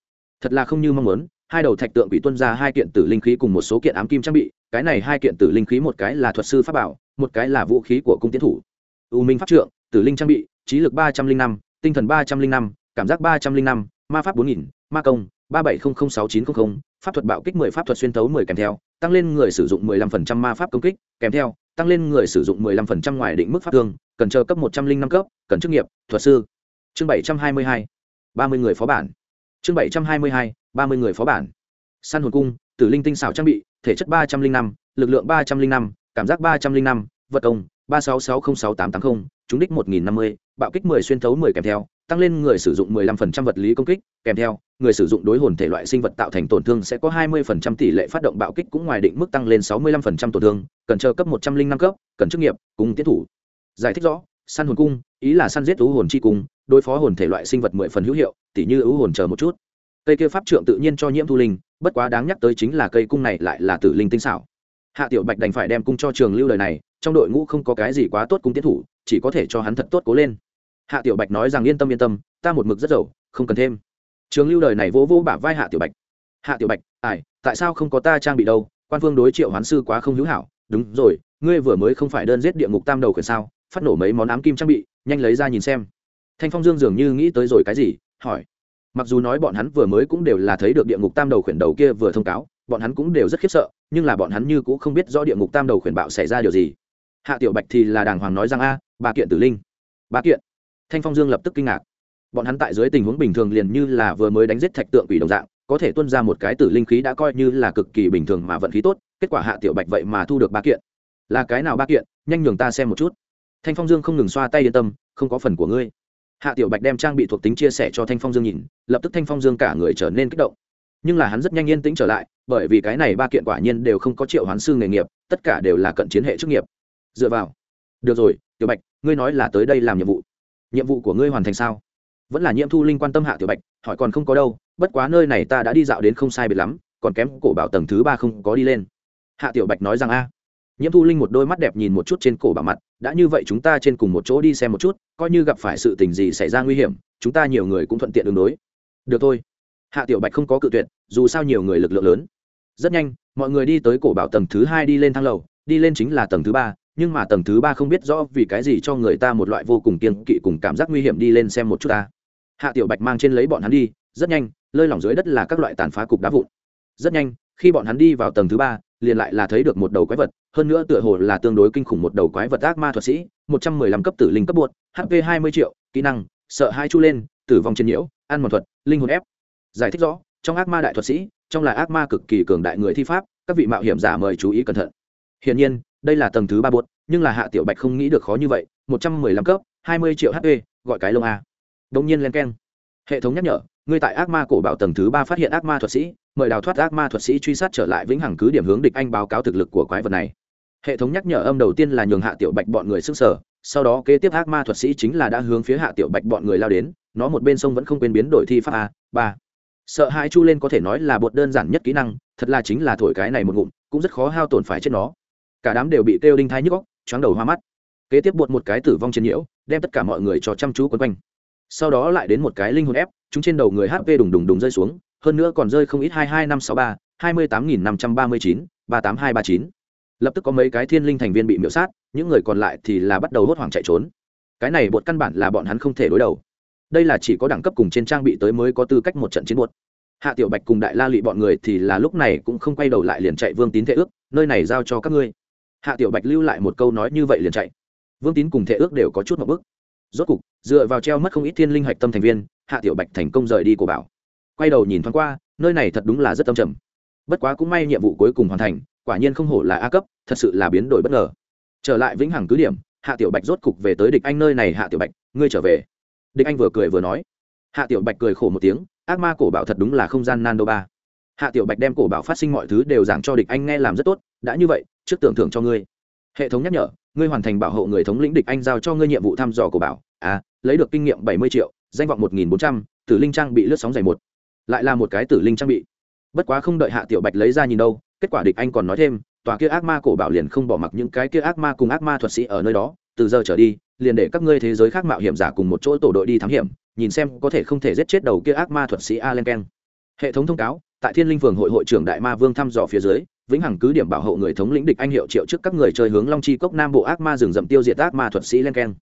Thật là không như mong muốn, hai đầu thạch tượng bị tuân ra hai kiện tử linh khí cùng một số kiện ám kim trang bị, cái này hai kiện tử linh khí một cái là thuật sư pháp bảo, một cái là vũ khí của cung tiến thủ. U minh pháp trượng, tử linh trang bị, trí lực ba trăm linh năm, tinh thần ba trăm linh năm, cảm giác ba trăm linh năm, ma pháp bốn nghìn, ma công ba bảy không không sáu chín không không, pháp thuật bạo kích mười, pháp thuật xuyên tấu mười kèm theo, tăng lên người sử dụng mười lăm phần trăm ma pháp công kích, kèm theo, tăng lên người sử dụng mười lăm phần trăm ngoài định mức pháp thương, cần chờ cấp một trăm linh năm cấp, cần chức nghiệp, thuật sư. Chương bảy trăm hai mươi hai, ba mươi người phó bản. Chương bảy trăm hai mươi hai, ba mươi người phó bản. Săn hồn cung, tử linh tinh xảo trang bị, thể chất ba trăm linh năm, lực lượng ba trăm linh năm, cảm giác ba trăm linh năm, vật công ba sáu sáu không sáu tám tám không, trúng đích một nghìn năm mươi, bạo kích mười xuyên thấu mười kèm theo tăng lên người sử dụng mười lăm phần trăm vật lý công kích, kèm theo, người sử dụng đối hồn thể loại sinh vật tạo thành tổn thương sẽ có hai mươi phần trăm tỷ lệ phát động bạo kích cũng ngoài định mức tăng lên sáu mươi lăm phần trăm tổn thương, cần chờ cấp một trăm linh năm cấp, cần chức nghiệp, cùng tiến thủ. Giải thích rõ, săn hồn cung, ý là săn giết u hồn chi cung, đối phó hồn thể loại sinh vật mười phần hữu hiệu, tỉ như ưu hồn chờ một chút. Cây kia pháp trượng tự nhiên cho nhiễm thu linh, bất quá đáng nhắc tới chính là cây cung này lại là tử linh tinh xảo. Hạ tiểu bạch đành phải đem cung cho trường lưu lời này, trong đội ngũ không có cái gì quá tốt cung tiến thủ, chỉ có thể cho hắn thật tốt cố lên hạ tiểu bạch nói rằng, yên tâm yên tâm, ta một mực rất giàu, không cần thêm. Trường lưu đời này vỗ vỗ bả vai hạ tiểu bạch. Hạ tiểu bạch ải tại sao không có ta trang bị đâu? Quan phương đối triệu hoán sư quá không hữu hảo. Đúng rồi, ngươi vừa mới không phải đơn giết địa ngục tam đầu khuyển sao? Phát nổ mấy món ám kim trang bị, nhanh lấy ra nhìn xem. Thanh phong dương dường như nghĩ tới rồi cái gì, hỏi. Mặc dù nói bọn hắn vừa mới cũng đều là thấy được địa ngục tam đầu khuyển đầu kia vừa thông cáo, bọn hắn cũng đều rất khiếp sợ, nhưng là bọn hắn như cũng không biết rõ địa ngục tam đầu khuyển bạo xảy ra điều gì. Hạ tiểu bạch thì là đàng hoàng nói rằng, a, ba kiện tử linh. Ba kiện? Thanh phong dương lập tức kinh ngạc. Bọn hắn tại dưới tình huống bình thường liền như là vừa mới đánh giết thạch tượng quỷ đồng dạng, có thể tuân ra một cái tử linh khí đã coi như là cực kỳ bình thường mà vận khí tốt, kết quả hạ tiểu bạch vậy mà thu được ba kiện. Là cái nào ba kiện? Nhanh nhường ta xem một chút. Thanh phong dương không ngừng xoa tay yên tâm, không có phần của ngươi. Hạ tiểu bạch đem trang bị thuộc tính chia sẻ cho thanh phong dương nhìn, lập tức thanh phong dương cả người trở nên kích động. Nhưng là hắn rất nhanh yên tĩnh trở lại, bởi vì cái này ba kiện quả nhiên đều không có triệu hoán sư nghề nghiệp, tất cả đều là cận chiến hệ chức nghiệp. Dựa vào. Được rồi, tiểu bạch, ngươi nói là tới đây làm nhiệm vụ nhiệm vụ của ngươi hoàn thành sao? Vẫn là nhiễm thu linh quan tâm hạ tiểu bạch, hỏi còn không có đâu, bất quá nơi này ta đã đi dạo đến không sai biệt lắm, còn kém cổ bảo tầng thứ ba không có đi lên. Hạ tiểu bạch nói rằng, a. Nhiễm thu linh một đôi mắt đẹp nhìn một chút trên cổ bảo mặt, đã như vậy chúng ta trên cùng một chỗ đi xem một chút, coi như gặp phải sự tình gì xảy ra nguy hiểm, chúng ta nhiều người cũng thuận tiện đường đối. Được thôi. Hạ tiểu bạch không có cự tuyệt, dù sao nhiều người lực lượng lớn. Rất nhanh, mọi người đi tới cổ bảo tầng thứ hai đi lên thang lầu, đi lên chính là tầng thứ ba nhưng mà tầng thứ ba không biết rõ vì cái gì cho người ta một loại vô cùng kiên kỵ cùng cảm giác nguy hiểm đi lên xem một chút ta. Hạ tiểu bạch mang trên lấy bọn hắn đi, rất nhanh, lơi lỏng dưới đất là các loại tàn phá cục đá vụn. Rất nhanh, khi bọn hắn đi vào tầng thứ ba, liền lại là thấy được một đầu quái vật, hơn nữa tựa hồ là tương đối kinh khủng một đầu quái vật ác ma thuật sĩ, một trăm mười lăm cấp tử linh cấp buột hp hai mươi triệu, kỹ năng, sợ hai chu lên, tử vong trên nhiễu, ăn một thuật, linh hồn ép. Giải thích rõ, trong ác ma đại thuật sĩ, trong là ác ma cực kỳ cường đại người thi pháp, các vị mạo hiểm giả mời chú ý cẩn thận. Hiển nhiên đây là tầng thứ ba bột, nhưng là hạ tiểu bạch không nghĩ được khó như vậy một trăm mười lăm cấp hai mươi triệu hp gọi cái lông a. Đông nhiên len keng. Hệ thống nhắc nhở ngươi tại ác ma cổ bảo tầng thứ ba phát hiện ác ma thuật sĩ mời đào thoát ác ma thuật sĩ truy sát trở lại vĩnh hằng cứ điểm hướng địch anh báo cáo thực lực của quái vật này. Hệ thống nhắc nhở âm đầu tiên là nhường hạ tiểu bạch bọn người sức sở sau đó kế tiếp ác ma thuật sĩ chính là đã hướng phía hạ tiểu bạch bọn người lao đến nó một bên sông vẫn không quên biến đổi thi pháp a ba. Sợ hãi chu lên có thể nói là bột đơn giản nhất kỹ năng thật là chính là thổi cái này một ngụm cũng rất khó hao tổn phải chết nó cả đám đều bị kêu đinh thai nhức góc choáng đầu hoa mắt. Kế tiếp buột một cái tử vong trên nhiễu, đem tất cả mọi người cho chăm chú quấn quanh. Sau đó lại đến một cái linh hồn ép, chúng trên đầu người hp đùng đùng đùng rơi xuống, hơn nữa còn rơi không ít hai hai năm sáu ba, hai mươi tám nghìn năm trăm ba mươi chín, ba tám hai ba chín. Lập tức có mấy cái thiên linh thành viên bị miễu sát, những người còn lại thì là bắt đầu hốt hoảng chạy trốn. Cái này bột căn bản là bọn hắn không thể đối đầu. Đây là chỉ có đẳng cấp cùng trên trang bị tới mới có tư cách một trận chiến buột hạ tiểu bạch cùng đại la lụy bọn người thì là lúc này cũng không quay đầu lại liền chạy vương tín thể ước, nơi này giao cho các ngươi hạ tiểu bạch lưu lại một câu nói như vậy liền chạy. Vương tín cùng thệ ước đều có chút một bức rốt cục, dựa vào treo mất không ít thiên linh hạch tâm thành viên, hạ tiểu bạch thành công rời đi của bảo. Quay đầu nhìn thoáng qua, nơi này thật đúng là rất tâm trầm. Bất quá cũng may nhiệm vụ cuối cùng hoàn thành, quả nhiên không hổ là a cấp, thật sự là biến đổi bất ngờ. Trở lại vĩnh hằng cứ điểm, hạ tiểu bạch rốt cục về tới địch anh nơi này. Hạ tiểu bạch, ngươi trở về. Địch anh vừa cười vừa nói. Hạ tiểu bạch cười khổ một tiếng, ác ma cổ bảo thật đúng là không gian nan đô ba hạ tiểu bạch đem cổ bảo phát sinh mọi thứ đều giảng cho địch anh nghe làm rất tốt, đã như vậy, trước tưởng thưởng cho ngươi. Hệ thống nhắc nhở, ngươi hoàn thành bảo hộ người thống lĩnh địch anh giao cho ngươi nhiệm vụ thăm dò cổ bảo. À lấy được kinh nghiệm bảy mươi triệu, danh vọng một nghìn bốn trăm, tử linh trang bị lướt sóng dày một. Lại là một cái tử linh trang bị. Bất quá không đợi hạ tiểu bạch lấy ra nhìn đâu, kết quả địch anh còn nói thêm, tòa kia ác ma cổ bảo liền không bỏ mặc những cái kia ác ma cùng ác ma thuật sĩ ở nơi đó, từ giờ trở đi, liền để các ngươi thế giới khác mạo hiểm giả cùng một chỗ tổ đội đi thám hiểm, nhìn xem có thể không thể giết chết đầu kia ác ma thuật sĩ a len keng. Hệ thống thông cáo tại thiên linh phường hội hội trưởng đại ma vương thăm dò phía dưới, vĩnh hằng cứ điểm bảo hộ người thống lĩnh địch anh hiệu triệu trước các người chơi hướng long chi cốc nam bộ ác ma rừng rậm tiêu diệt ác ma thuật sĩ len keng.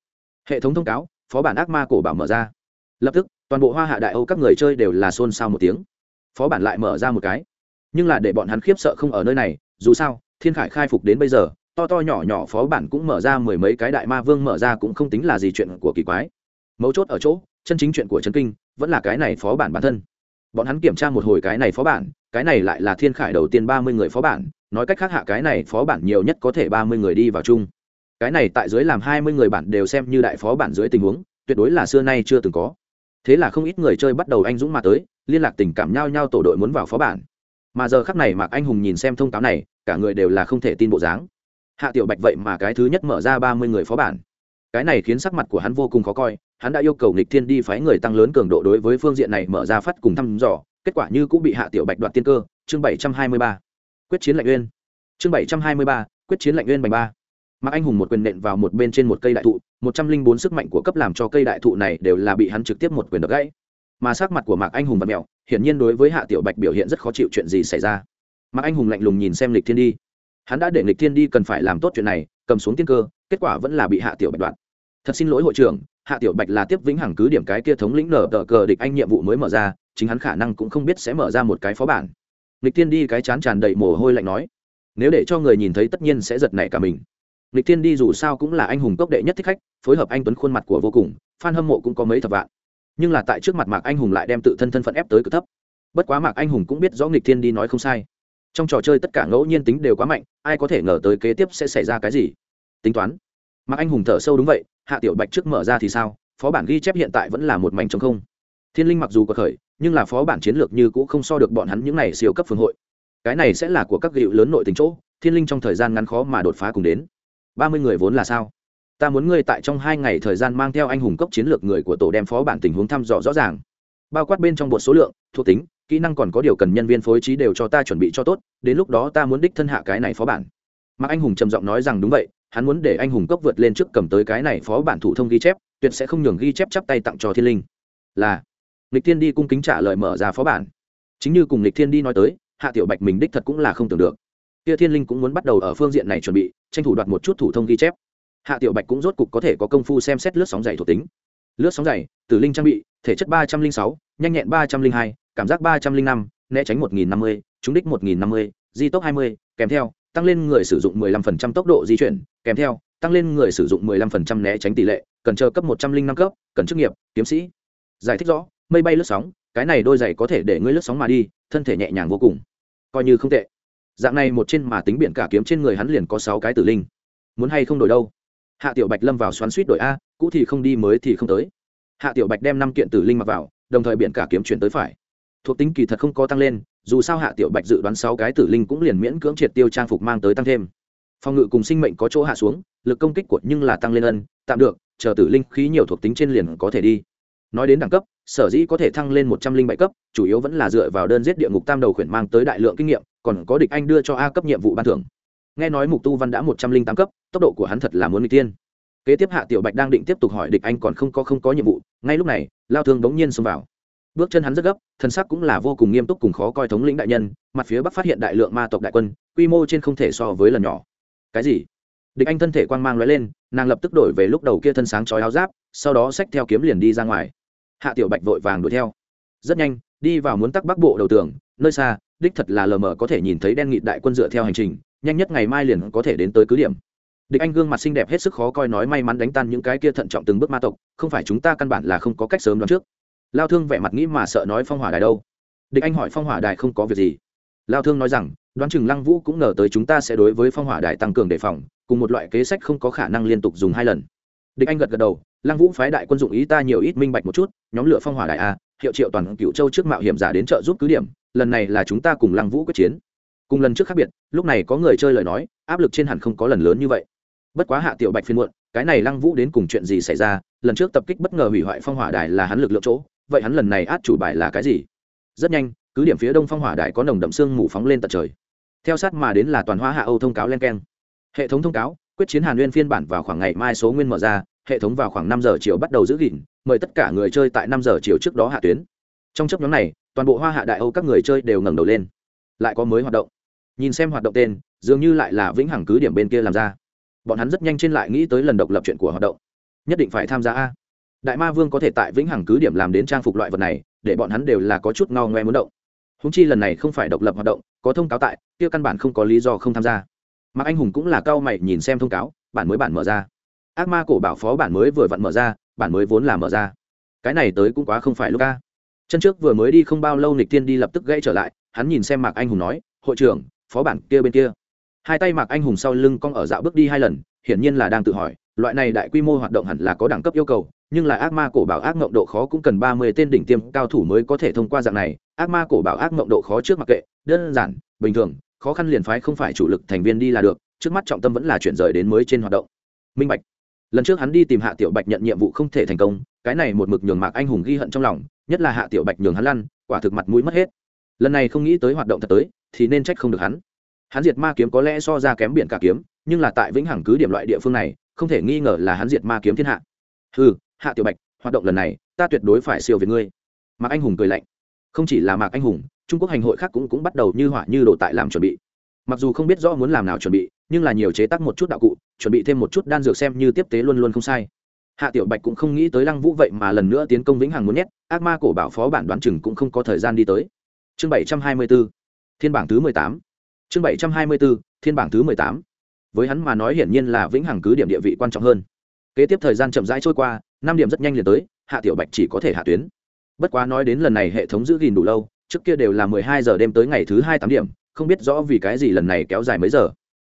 Hệ thống thông cáo, phó bản ác ma cổ bảo mở ra. Lập tức, toàn bộ hoa hạ đại âu các người chơi đều là xôn xao một tiếng. Phó bản lại mở ra một cái. Nhưng là để bọn hắn khiếp sợ không ở nơi này, dù sao, thiên khải khai phục đến bây giờ, to to nhỏ nhỏ phó bản cũng mở ra mười mấy cái đại ma vương mở ra cũng không tính là gì chuyện của kỳ quái. Mấu chốt ở chỗ, chân chính chuyện của trấn kinh, vẫn là cái này phó bản bản thân bọn hắn kiểm tra một hồi cái này phó bản, cái này lại là thiên khải đầu tiên ba mươi người phó bản, nói cách khác hạ cái này phó bản nhiều nhất có thể ba mươi người đi vào chung. Cái này tại dưới làm hai mươi người bản đều xem như đại phó bản dưới tình huống, tuyệt đối là xưa nay chưa từng có. Thế là không ít người chơi bắt đầu anh dũng mà tới, liên lạc tình cảm nhau nhau tổ đội muốn vào phó bản. Mà giờ khắc này mạc anh hùng nhìn xem thông cáo này, cả người đều là không thể tin bộ dáng. Hạ tiểu bạch vậy mà cái thứ nhất mở ra ba mươi người phó bản. Cái này khiến sắc mặt của hắn vô cùng khó coi hắn đã yêu cầu nghịch thiên đi phái người tăng lớn cường độ đối với phương diện này mở ra phát cùng thăm dò, kết quả như cũng bị hạ tiểu bạch đoạt tiên cơ, chương bảy trăm hai mươi ba. Quyết chiến lạnh uyên. Chương bảy trăm hai mươi ba, quyết chiến lạnh uyên bành ba. Mạc anh hùng một quyền nện vào một bên trên một cây đại thụ, một trăm linh bốn sức mạnh của cấp làm cho cây đại thụ này đều là bị hắn trực tiếp một quyền đập gãy. Mà sắc mặt của mạc anh hùng và mẹo, hiển nhiên đối với hạ tiểu bạch biểu hiện rất khó chịu chuyện gì xảy ra. Mạc anh hùng lạnh lùng nhìn xem lịch thiên đi. Hắn đã để lịch thiên đi cần phải làm tốt chuyện này, cầm xuống tiên cơ, kết quả vẫn là bị hạ tiểu bạch đoạn thật xin lỗi hội trưởng hạ tiểu bạch là tiếp vĩnh hằng cứ điểm cái kia thống lĩnh nở tờ cờ địch anh nhiệm vụ mới mở ra, chính hắn khả năng cũng không biết sẽ mở ra một cái phó bản. Lịch thiên đi cái chán tràn đầy mồ hôi lạnh nói, nếu để cho người nhìn thấy tất nhiên sẽ giật nảy cả mình. Lịch thiên đi dù sao cũng là anh hùng cốc đệ nhất thích khách, phối hợp anh tuấn khuôn mặt của vô cùng f a n hâm mộ cũng có mấy thập vạn. Nhưng là tại trước mặt mạc anh hùng lại đem tự thân thân phận ép tới cực thấp. Bất quá mạc anh hùng cũng biết rõ nghịch thiên đi nói không sai. Trong trò chơi tất cả ngẫu nhiên tính đều quá mạnh, ai có thể ngờ tới kế tiếp sẽ xảy ra cái gì? Tính toán. Mạc anh hùng thở sâu đúng vậy hạ tiểu bạch trước mở ra thì sao? Phó bản ghi chép hiện tại vẫn là một mảnh trống không. Thiên linh mặc dù có khởi, nhưng là phó bản chiến lược như cũng không so được bọn hắn những này siêu cấp phương hội. Cái này sẽ là của các gịu lớn nội tình chỗ, thiên linh trong thời gian ngắn khó mà đột phá cùng đến. Ba mươi người vốn là sao? Ta muốn ngươi tại trong hai ngày thời gian mang theo anh hùng cốc chiến lược người của tổ đem phó bản tình huống thăm dò rõ ràng. Bao quát bên trong bột số lượng, thuộc tính, kỹ năng còn có điều cần nhân viên phối trí đều cho ta chuẩn bị cho tốt, đến lúc đó ta muốn đích thân hạ cái này phó bản. Mạc anh hùng trầm giọng nói rằng đúng vậy hắn muốn để anh hùng cốc vượt lên trước cầm tới cái này phó bản thủ thông ghi chép, tuyệt sẽ không nhường ghi chép chắp tay tặng cho thiên linh. Là lịch thiên đi cung kính trả lời mở ra phó bản. Chính như cùng lịch thiên đi nói tới, hạ tiểu bạch mình đích thật cũng là không tưởng được. Kia thiên linh cũng muốn bắt đầu ở phương diện này chuẩn bị, tranh thủ đoạt một chút thủ thông ghi chép. Hạ tiểu bạch cũng rốt cục có thể có công phu xem xét lướt sóng dày thuộc tính. Lướt sóng dày, tử linh trang bị, thể chất ba trăm linh sáu, nhanh nhẹn ba trăm linh hai, cảm giác ba trăm linh năm, né tránh một nghìn năm mươi, trúng đích một nghìn năm mươi, di tốc hai mươi, kèm theo tăng lên người sử dụng 15% tốc độ di chuyển, kèm theo, tăng lên người sử dụng 15% né tránh tỷ lệ, cần chờ cấp 105 cấp, cần chức nghiệp, kiếm sĩ. Giải thích rõ, mây bay lướt sóng, cái này đôi giày có thể để ngươi lướt sóng mà đi, thân thể nhẹ nhàng vô cùng. Coi như không tệ. Dạng này một trên mà tính biển cả kiếm trên người hắn liền có sáu cái tử linh. Muốn hay không đổi đâu? Hạ tiểu bạch lâm vào xoắn suýt đổi a, cũ thì không đi, mới thì không tới. Hạ tiểu bạch đem năm kiện tử linh mặc vào, đồng thời biển cả kiếm chuyển tới phải thuộc tính kỳ thật không có tăng lên, dù sao hạ tiểu bạch dự đoán sáu cái tử linh cũng liền miễn cưỡng triệt tiêu trang phục mang tới tăng thêm. Phòng ngự cùng sinh mệnh có chỗ hạ xuống, lực công kích của nhưng là tăng lên ân, tạm được, chờ tử linh khí nhiều thuộc tính trên liền có thể đi. Nói đến đẳng cấp, sở dĩ có thể thăng lên một trăm linh bảy cấp, chủ yếu vẫn là dựa vào đơn giết địa ngục tam đầu khuyển mang tới đại lượng kinh nghiệm, còn có địch anh đưa cho a cấp nhiệm vụ ban thưởng. Nghe nói mục tu văn đã một trăm linh tám cấp, tốc độ của hắn thật là muốn n tiên kế tiếp hạ tiểu bạch đang định tiếp tục hỏi địch anh còn không có không có nhiệm vụ, ngay lúc này, lao thương bỗng nhiên xông vào bước chân hắn rất gấp, thân sắc cũng là vô cùng nghiêm túc cùng khó coi thống lĩnh đại nhân, mặt phía bắc phát hiện đại lượng ma tộc đại quân, quy mô trên không thể so với lần nhỏ. Cái gì? Địch anh thân thể quang mang lóe lên, nàng lập tức đổi về lúc đầu kia thân sáng chói áo giáp, sau đó xách theo kiếm liền đi ra ngoài. Hạ tiểu bạch vội vàng đuổi theo. Rất nhanh, đi vào muốn tắc bắc bộ đầu tường, nơi xa, đích thật là lờ mờ có thể nhìn thấy đen nghị đại quân dựa theo hành trình, nhanh nhất ngày mai liền có thể đến tới cứ điểm. Địch anh gương mặt xinh đẹp hết sức khó coi nói may mắn đánh tan những cái kia thận trọng từng bước ma tộc, không phải chúng ta căn bản là không có cách sớm đoán trước lao thương vẻ mặt nghĩ mà sợ nói phong hỏa đài đâu? Địch anh hỏi phong hỏa đài không có việc gì. Lao thương nói rằng, đoán chừng lăng vũ cũng ngờ tới chúng ta sẽ đối với phong hỏa đài tăng cường đề phòng, cùng một loại kế sách không có khả năng liên tục dùng hai lần. Địch anh gật gật đầu, lăng vũ phái đại quân dụng ý ta nhiều ít minh bạch một chút, nhóm lửa phong hỏa đại a, hiệu triệu toàn cựu châu trước mạo hiểm giả đến trợ giúp cứ điểm, lần này là chúng ta cùng lăng vũ quyết chiến. Cùng lần trước khác biệt, lúc này có người chơi lời nói, áp lực trên hẳn không có lần lớn như vậy. Bất quá hạ tiểu bạch phiên muộn, cái này lăng vũ đến cùng chuyện gì xảy ra, lần trước tập kích bất ngờ hủy hoại phong hỏa đài là hắn lực lượng chỗ vậy hắn lần này át chủ bài là cái gì? Rất nhanh, cứ điểm phía đông phong hỏa đại có nồng đậm sương mù phóng lên tận trời. Theo sát mà đến là toàn hoa hạ âu thông cáo len keng. Hệ thống thông cáo, quyết chiến hàn nguyên phiên bản vào khoảng ngày mai số nguyên mở ra, hệ thống vào khoảng năm giờ chiều bắt đầu giữ gìn, mời tất cả người chơi tại năm giờ chiều trước đó hạ tuyến. Trong chấp nhóm này, toàn bộ hoa hạ đại âu các người chơi đều ngẩng đầu lên. Lại có mới hoạt động. Nhìn xem hoạt động tên, dường như lại là vĩnh hằng cứ điểm bên kia làm ra. Bọn hắn rất nhanh trên lại nghĩ tới lần độc lập chuyện của hoạt động. Nhất định phải tham gia a đại ma vương có thể tại vĩnh hằng cứ điểm làm đến trang phục loại vật này, để bọn hắn đều là có chút ngao ngoe muốn động. Húng chi lần này không phải độc lập hoạt động, có thông cáo tại, kia căn bản không có lý do không tham gia. Mạc anh hùng cũng là cao mày nhìn xem thông cáo, bản mới bản mở ra. Ác ma cổ bảo phó bản mới vừa vặn mở ra, bản mới vốn là mở ra. Cái này tới cũng quá không phải lúc ca chân trước vừa mới đi không bao lâu nịch tiên đi lập tức gãy trở lại, hắn nhìn xem mạc anh hùng nói, hội trưởng, phó bản kia bên kia. Hai tay mạc anh hùng sau lưng cong ở dạo bước đi hai lần, hiển nhiên là đang tự hỏi loại này đại quy mô hoạt động hẳn là có đẳng cấp yêu cầu, nhưng là ác ma cổ bảo ác mộng độ khó cũng cần ba mươi tên đỉnh tiêm cao thủ mới có thể thông qua dạng này. Ác ma cổ bảo ác mộng độ khó trước mặc kệ, đơn giản, bình thường, khó khăn liền phái không phải chủ lực thành viên đi là được, trước mắt trọng tâm vẫn là chuyển rời đến mới trên hoạt động. Minh bạch. Lần trước hắn đi tìm hạ tiểu bạch nhận nhiệm vụ không thể thành công, cái này một mực nhường mạc anh hùng ghi hận trong lòng, nhất là hạ tiểu bạch nhường hắn lăn, quả thực mặt mũi mất hết. Lần này không nghĩ tới hoạt động thật tới, thì nên trách không được hắn. Hắn diệt ma kiếm có lẽ so ra kém biển cả kiếm, nhưng là tại vĩnh hằng cứ điểm loại địa phương này không thể nghi ngờ là hắn diệt ma kiếm thiên hạ. Ừ hạ tiểu bạch, hoạt động lần này, ta tuyệt đối phải siêu về ngươi. Mạc anh hùng cười lạnh. Không chỉ là mạc anh hùng, trung quốc hành hội khác cũng cũng bắt đầu như hỏa như đổ tại làm chuẩn bị. Mặc dù không biết rõ muốn làm nào chuẩn bị, nhưng là nhiều chế tác một chút đạo cụ, chuẩn bị thêm một chút đan dược xem như tiếp tế luôn luôn không sai. Hạ tiểu bạch cũng không nghĩ tới lăng vũ vậy mà lần nữa tiến công vĩnh hằng muốn nhét, ác ma cổ bảo phó bản đoán chừng cũng không có thời gian đi tới. Chương bảy trăm hai mươi 724 thiên bảng thứ mười tám. Chương bảy trăm hai mươi 724 thiên bảng thứ mười tám với hắn mà nói hiển nhiên là vĩnh hằng cứ điểm địa vị quan trọng hơn. Kế tiếp thời gian chậm rãi trôi qua, năm điểm rất nhanh liền tới, hạ tiểu bạch chỉ có thể hạ tuyến. Bất quá nói đến lần này hệ thống giữ gìn đủ lâu, trước kia đều là mười hai giờ đêm tới ngày thứ hai tám điểm, không biết rõ vì cái gì lần này kéo dài mấy giờ.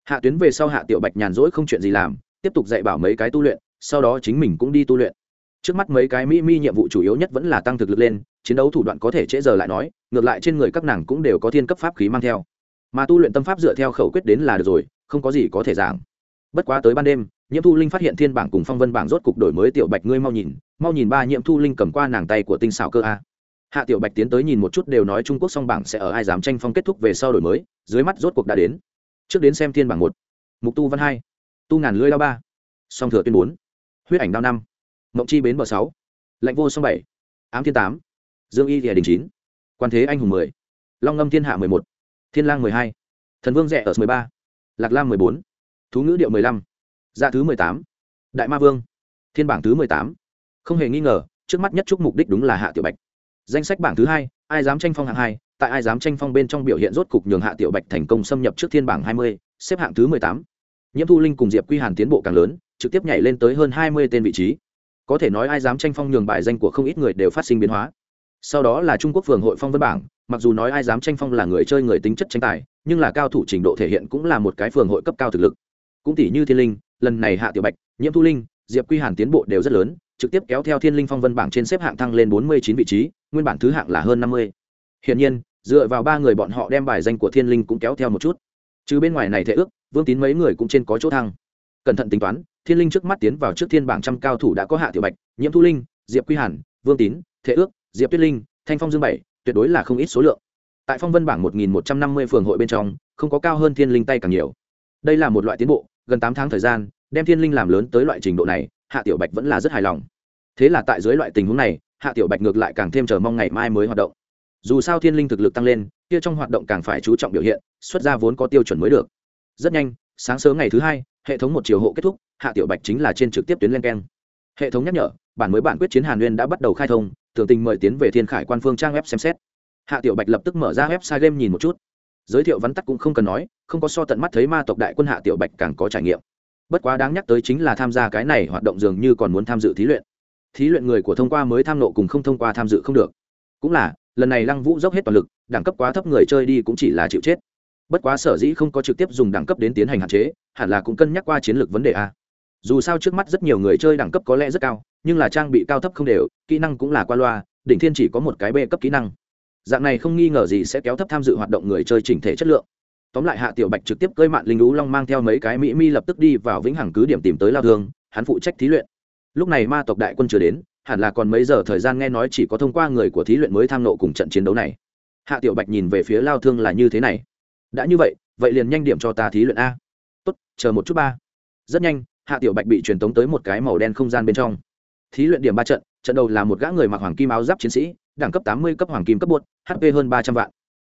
Hạ tuyến về sau hạ tiểu bạch nhàn rỗi không chuyện gì làm, tiếp tục dạy bảo mấy cái tu luyện, sau đó chính mình cũng đi tu luyện. Trước mắt mấy cái mỹ mi nhiệm vụ chủ yếu nhất vẫn là tăng thực lực lên, chiến đấu thủ đoạn có thể trễ giờ lại nói, ngược lại trên người các nàng cũng đều có thiên cấp pháp khí mang theo. Mà tu luyện tâm pháp dựa theo khẩu quyết đến là được rồi không có gì có thể giảng. Bất quá tới ban đêm, nhiễm thu linh phát hiện thiên bảng cùng phong vân bảng rốt cục đổi mới tiểu bạch ngươi mau nhìn mau nhìn ba nhiễm thu linh cầm qua nàng tay của tinh xảo cơ a. Hạ tiểu bạch tiến tới nhìn một chút đều nói trung quốc song bảng sẽ ở ai dám tranh phong kết thúc về sau đổi mới, dưới mắt rốt cuộc đã đến. Trước đến xem thiên bảng một. Mục tu văn hai. Tu ngàn lưỡi đao ba. Song thừa tuyên bốn. Huyết ảnh đao năm. Mộng chi bến bờ sáu. Lạnh vô song bảy. Ám thiên tám. Dương y thìa đình chín. Quan thế anh hùng mười. Long ngâm thiên hạ mười một. Thiên lang mười hai. Thần vương rẻ ở mười ba lạc lam mười bốn, thú ngữ điệu mười lăm dạ thứ mười tám, đại ma vương, thiên bảng thứ mười tám. Không hề nghi ngờ, trước mắt nhất trúc mục đích đúng là hạ tiểu bạch. Danh sách bảng thứ hai, ai dám tranh phong hạng hai, tại ai dám tranh phong bên trong biểu hiện rốt cục nhường hạ tiểu bạch thành công xâm nhập trước thiên bảng hai mươi, xếp hạng thứ mười tám. Nhiễm thu linh cùng diệp quy hàn tiến bộ càng lớn, trực tiếp nhảy lên tới hơn hai mươi tên vị trí. Có thể nói ai dám tranh phong nhường bài danh của không ít người đều phát sinh biến hóa. Sau đó là trung quốc phường hội phong vân bảng mặc dù nói ai dám tranh phong là người chơi người tính chất tranh tài, nhưng là cao thủ trình độ thể hiện cũng là một cái phường hội cấp cao thực lực. Cũng tỷ như thiên linh, lần này hạ tiểu bạch, nhiễm thu linh, diệp quy hàn tiến bộ đều rất lớn, trực tiếp kéo theo thiên linh phong vân bảng trên xếp hạng thăng lên bốn mươi chín vị trí, nguyên bản thứ hạng là hơn năm mươi. Hiện nhiên, dựa vào ba người bọn họ đem bài danh của thiên linh cũng kéo theo một chút. Chứ bên ngoài này thể ước, vương tín mấy người cũng trên có chỗ thăng. Cẩn thận tính toán, thiên linh trước mắt tiến vào trước thiên bảng trăm cao thủ đã có hạ tiểu bạch, nhiễm thu linh, diệp quy hàn, vương tín, thể ước, diệp tuyết linh, thanh phong dương bảy tuyệt đối là không ít số lượng. Tại phong vân bảng một nghìn một trăm năm mươi phường hội bên trong, không có cao hơn thiên linh tay càng nhiều. Đây là một loại tiến bộ, gần tám tháng thời gian, đem thiên linh làm lớn tới loại trình độ này, hạ tiểu bạch vẫn là rất hài lòng. Thế là tại dưới loại tình huống này, hạ tiểu bạch ngược lại càng thêm chờ mong ngày mai mới hoạt động. Dù sao thiên linh thực lực tăng lên, kia trong hoạt động càng phải chú trọng biểu hiện, xuất ra vốn có tiêu chuẩn mới được. Rất nhanh, sáng sớm ngày thứ hai, hệ thống một chiều hộ kết thúc, hạ tiểu bạch chính là trên trực tiếp tuyến len keng. Hệ thống nhắc nhở, bản mới bản quyết chiến hàn nguyên đã bắt đầu khai thông tưởng tình mời tiến về thiên khải quan phương trang web xem xét. Hạ tiểu bạch lập tức mở ra website game nhìn một chút. Giới thiệu vắn tắt cũng không cần nói, không có so tận mắt thấy ma tộc đại quân hạ tiểu bạch càng có trải nghiệm. Bất quá đáng nhắc tới chính là tham gia cái này hoạt động dường như còn muốn tham dự thí luyện. Thí luyện người của thông qua mới tham nộ cùng không thông qua tham dự không được. Cũng là, lần này lăng vũ dốc hết toàn lực, đẳng cấp quá thấp người chơi đi cũng chỉ là chịu chết. Bất quá sở dĩ không có trực tiếp dùng đẳng cấp đến tiến hành hạn chế, hẳn là cũng cân nhắc qua chiến lược vấn đề a dù sao trước mắt rất nhiều người chơi đẳng cấp có lẽ rất cao, nhưng là trang bị cao thấp không đều, kỹ năng cũng là qua loa, đỉnh thiên chỉ có một cái b cấp kỹ năng. Dạng này không nghi ngờ gì sẽ kéo thấp tham dự hoạt động người chơi chỉnh thể chất lượng. Tóm lại hạ tiểu bạch trực tiếp cơi mạn linh lũ long mang theo mấy cái mỹ mi lập tức đi vào vĩnh hằng cứ điểm tìm tới lao thương, hắn phụ trách thí luyện. Lúc này ma tộc đại quân chưa đến, hẳn là còn mấy giờ thời gian nghe nói chỉ có thông qua người của thí luyện mới tham nộ cùng trận chiến đấu này. Hạ tiểu bạch nhìn về phía lao thương là như thế này. Đã như vậy vậy liền nhanh điểm cho ta thí luyện a. Tốt, chờ một chút ba. Rất nhanh hạ tiểu bạch bị truyền tống tới một cái màu đen không gian bên trong. Thí luyện điểm ba trận trận đầu là một gã người mặc hoàng kim áo giáp chiến sĩ, đẳng cấp tám mươi cấp hoàng kim cấp bột hp hơn ba trăm vạn.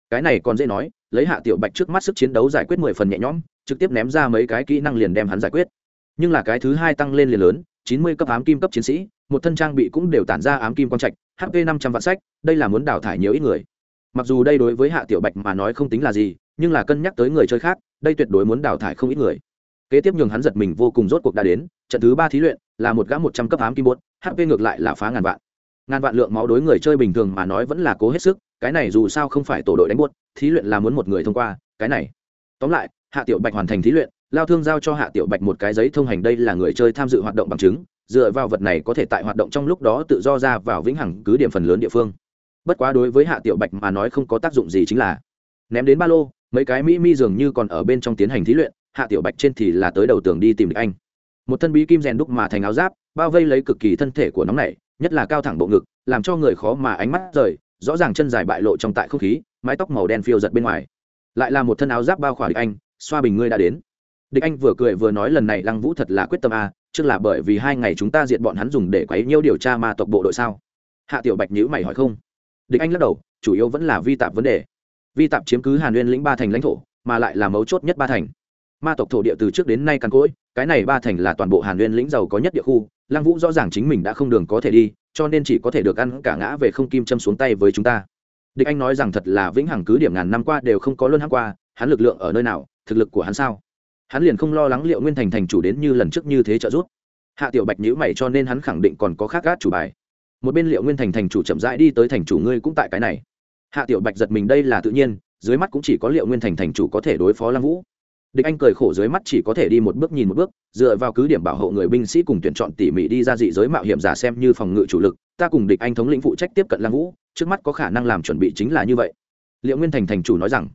Cái này còn dễ nói, lấy hạ tiểu bạch trước mắt sức chiến đấu giải quyết mười phần nhẹ nhõm, trực tiếp ném ra mấy cái kỹ năng liền đem hắn giải quyết. Nhưng là cái thứ hai tăng lên liền lớn, chín mươi cấp ám kim cấp chiến sĩ, một thân trang bị cũng đều tản ra ám kim quang trạch hp năm trăm vạn sách, đây là muốn đào thải nhiều ít người. Mặc dù đây đối với hạ tiểu bạch mà nói không tính là gì, nhưng là cân nhắc tới người chơi khác, đây tuyệt đối muốn đào thải không ít người kế tiếp nhường hắn giật mình vô cùng rốt cuộc đã đến, trận thứ ba thí luyện là một gã một trăm cấp ám kim bốt hp ngược lại là phá ngàn vạn. Ngàn vạn lượng máu đối người chơi bình thường mà nói vẫn là cố hết sức, cái này dù sao không phải tổ đội đánh buốt thí luyện là muốn một người thông qua, cái này. Tóm lại, hạ tiểu bạch hoàn thành thí luyện, lao thương giao cho hạ tiểu bạch một cái giấy thông hành đây là người chơi tham dự hoạt động bằng chứng, dựa vào vật này có thể tại hoạt động trong lúc đó tự do ra vào vĩnh hằng cứ điểm phần lớn địa phương. Bất quá đối với hạ tiểu bạch mà nói không có tác dụng gì chính là ném đến ba lô, mấy cái mỹ mi dường như còn ở bên trong tiến hành thí luyện hạ tiểu bạch trên thì là tới đầu tường đi tìm địch anh. Một thân bí kim rèn đúc mà thành áo giáp, bao vây lấy cực kỳ thân thể của nóng này nhất là cao thẳng bộ ngực, làm cho người khó mà ánh mắt rời, rõ ràng chân dài bại lộ trong tại không khí, mái tóc màu đen phiêu giật bên ngoài. Lại là một thân áo giáp bao khỏa địch anh, xoa bình ngươi đã đến. Địch anh vừa cười vừa nói lần này lăng vũ thật là quyết tâm a, trước là bởi vì hai ngày chúng ta diệt bọn hắn dùng để quấy nhiêu điều tra ma tộc bộ đội sao? Hạ tiểu bạch nhữ mày hỏi không. Địch anh lắc đầu, chủ yếu vẫn là vi tạp vấn đề. Vi tạp chiếm cứ hàn nguyên lĩnh ba thành lãnh thổ, mà lại là mấu chốt nhất ba thành ma tộc thổ địa từ trước đến nay căn cỗi, cái này ba thành là toàn bộ hàn nguyên lĩnh giàu có nhất địa khu, lăng vũ rõ ràng chính mình đã không đường có thể đi, cho nên chỉ có thể được ăn cả ngã về không kim châm xuống tay với chúng ta. Địch anh nói rằng thật là vĩnh hằng cứ điểm ngàn năm qua đều không có luân hăng qua, hắn lực lượng ở nơi nào, thực lực của hắn sao? Hắn liền không lo lắng liệu nguyên thành thành chủ đến như lần trước như thế trợ giúp. Hạ tiểu bạch nhữ mày cho nên hắn khẳng định còn có khác gác chủ bài. Một bên liệu nguyên thành thành chủ chậm rãi đi tới thành chủ ngươi cũng tại cái này. Hạ tiểu bạch giật mình đây là tự nhiên, dưới mắt cũng chỉ có liệu nguyên thành thành chủ có thể đối phó lăng vũ địch anh cười khổ dưới mắt chỉ có thể đi một bước nhìn một bước, dựa vào cứ điểm bảo hộ người binh sĩ cùng tuyển chọn tỉ mỉ đi ra dị giới mạo hiểm giả xem như phòng ngự chủ lực, ta cùng địch anh thống lĩnh phụ trách tiếp cận lăng vũ, trước mắt có khả năng làm chuẩn bị chính là như vậy. Liệu nguyên thành thành chủ nói rằng,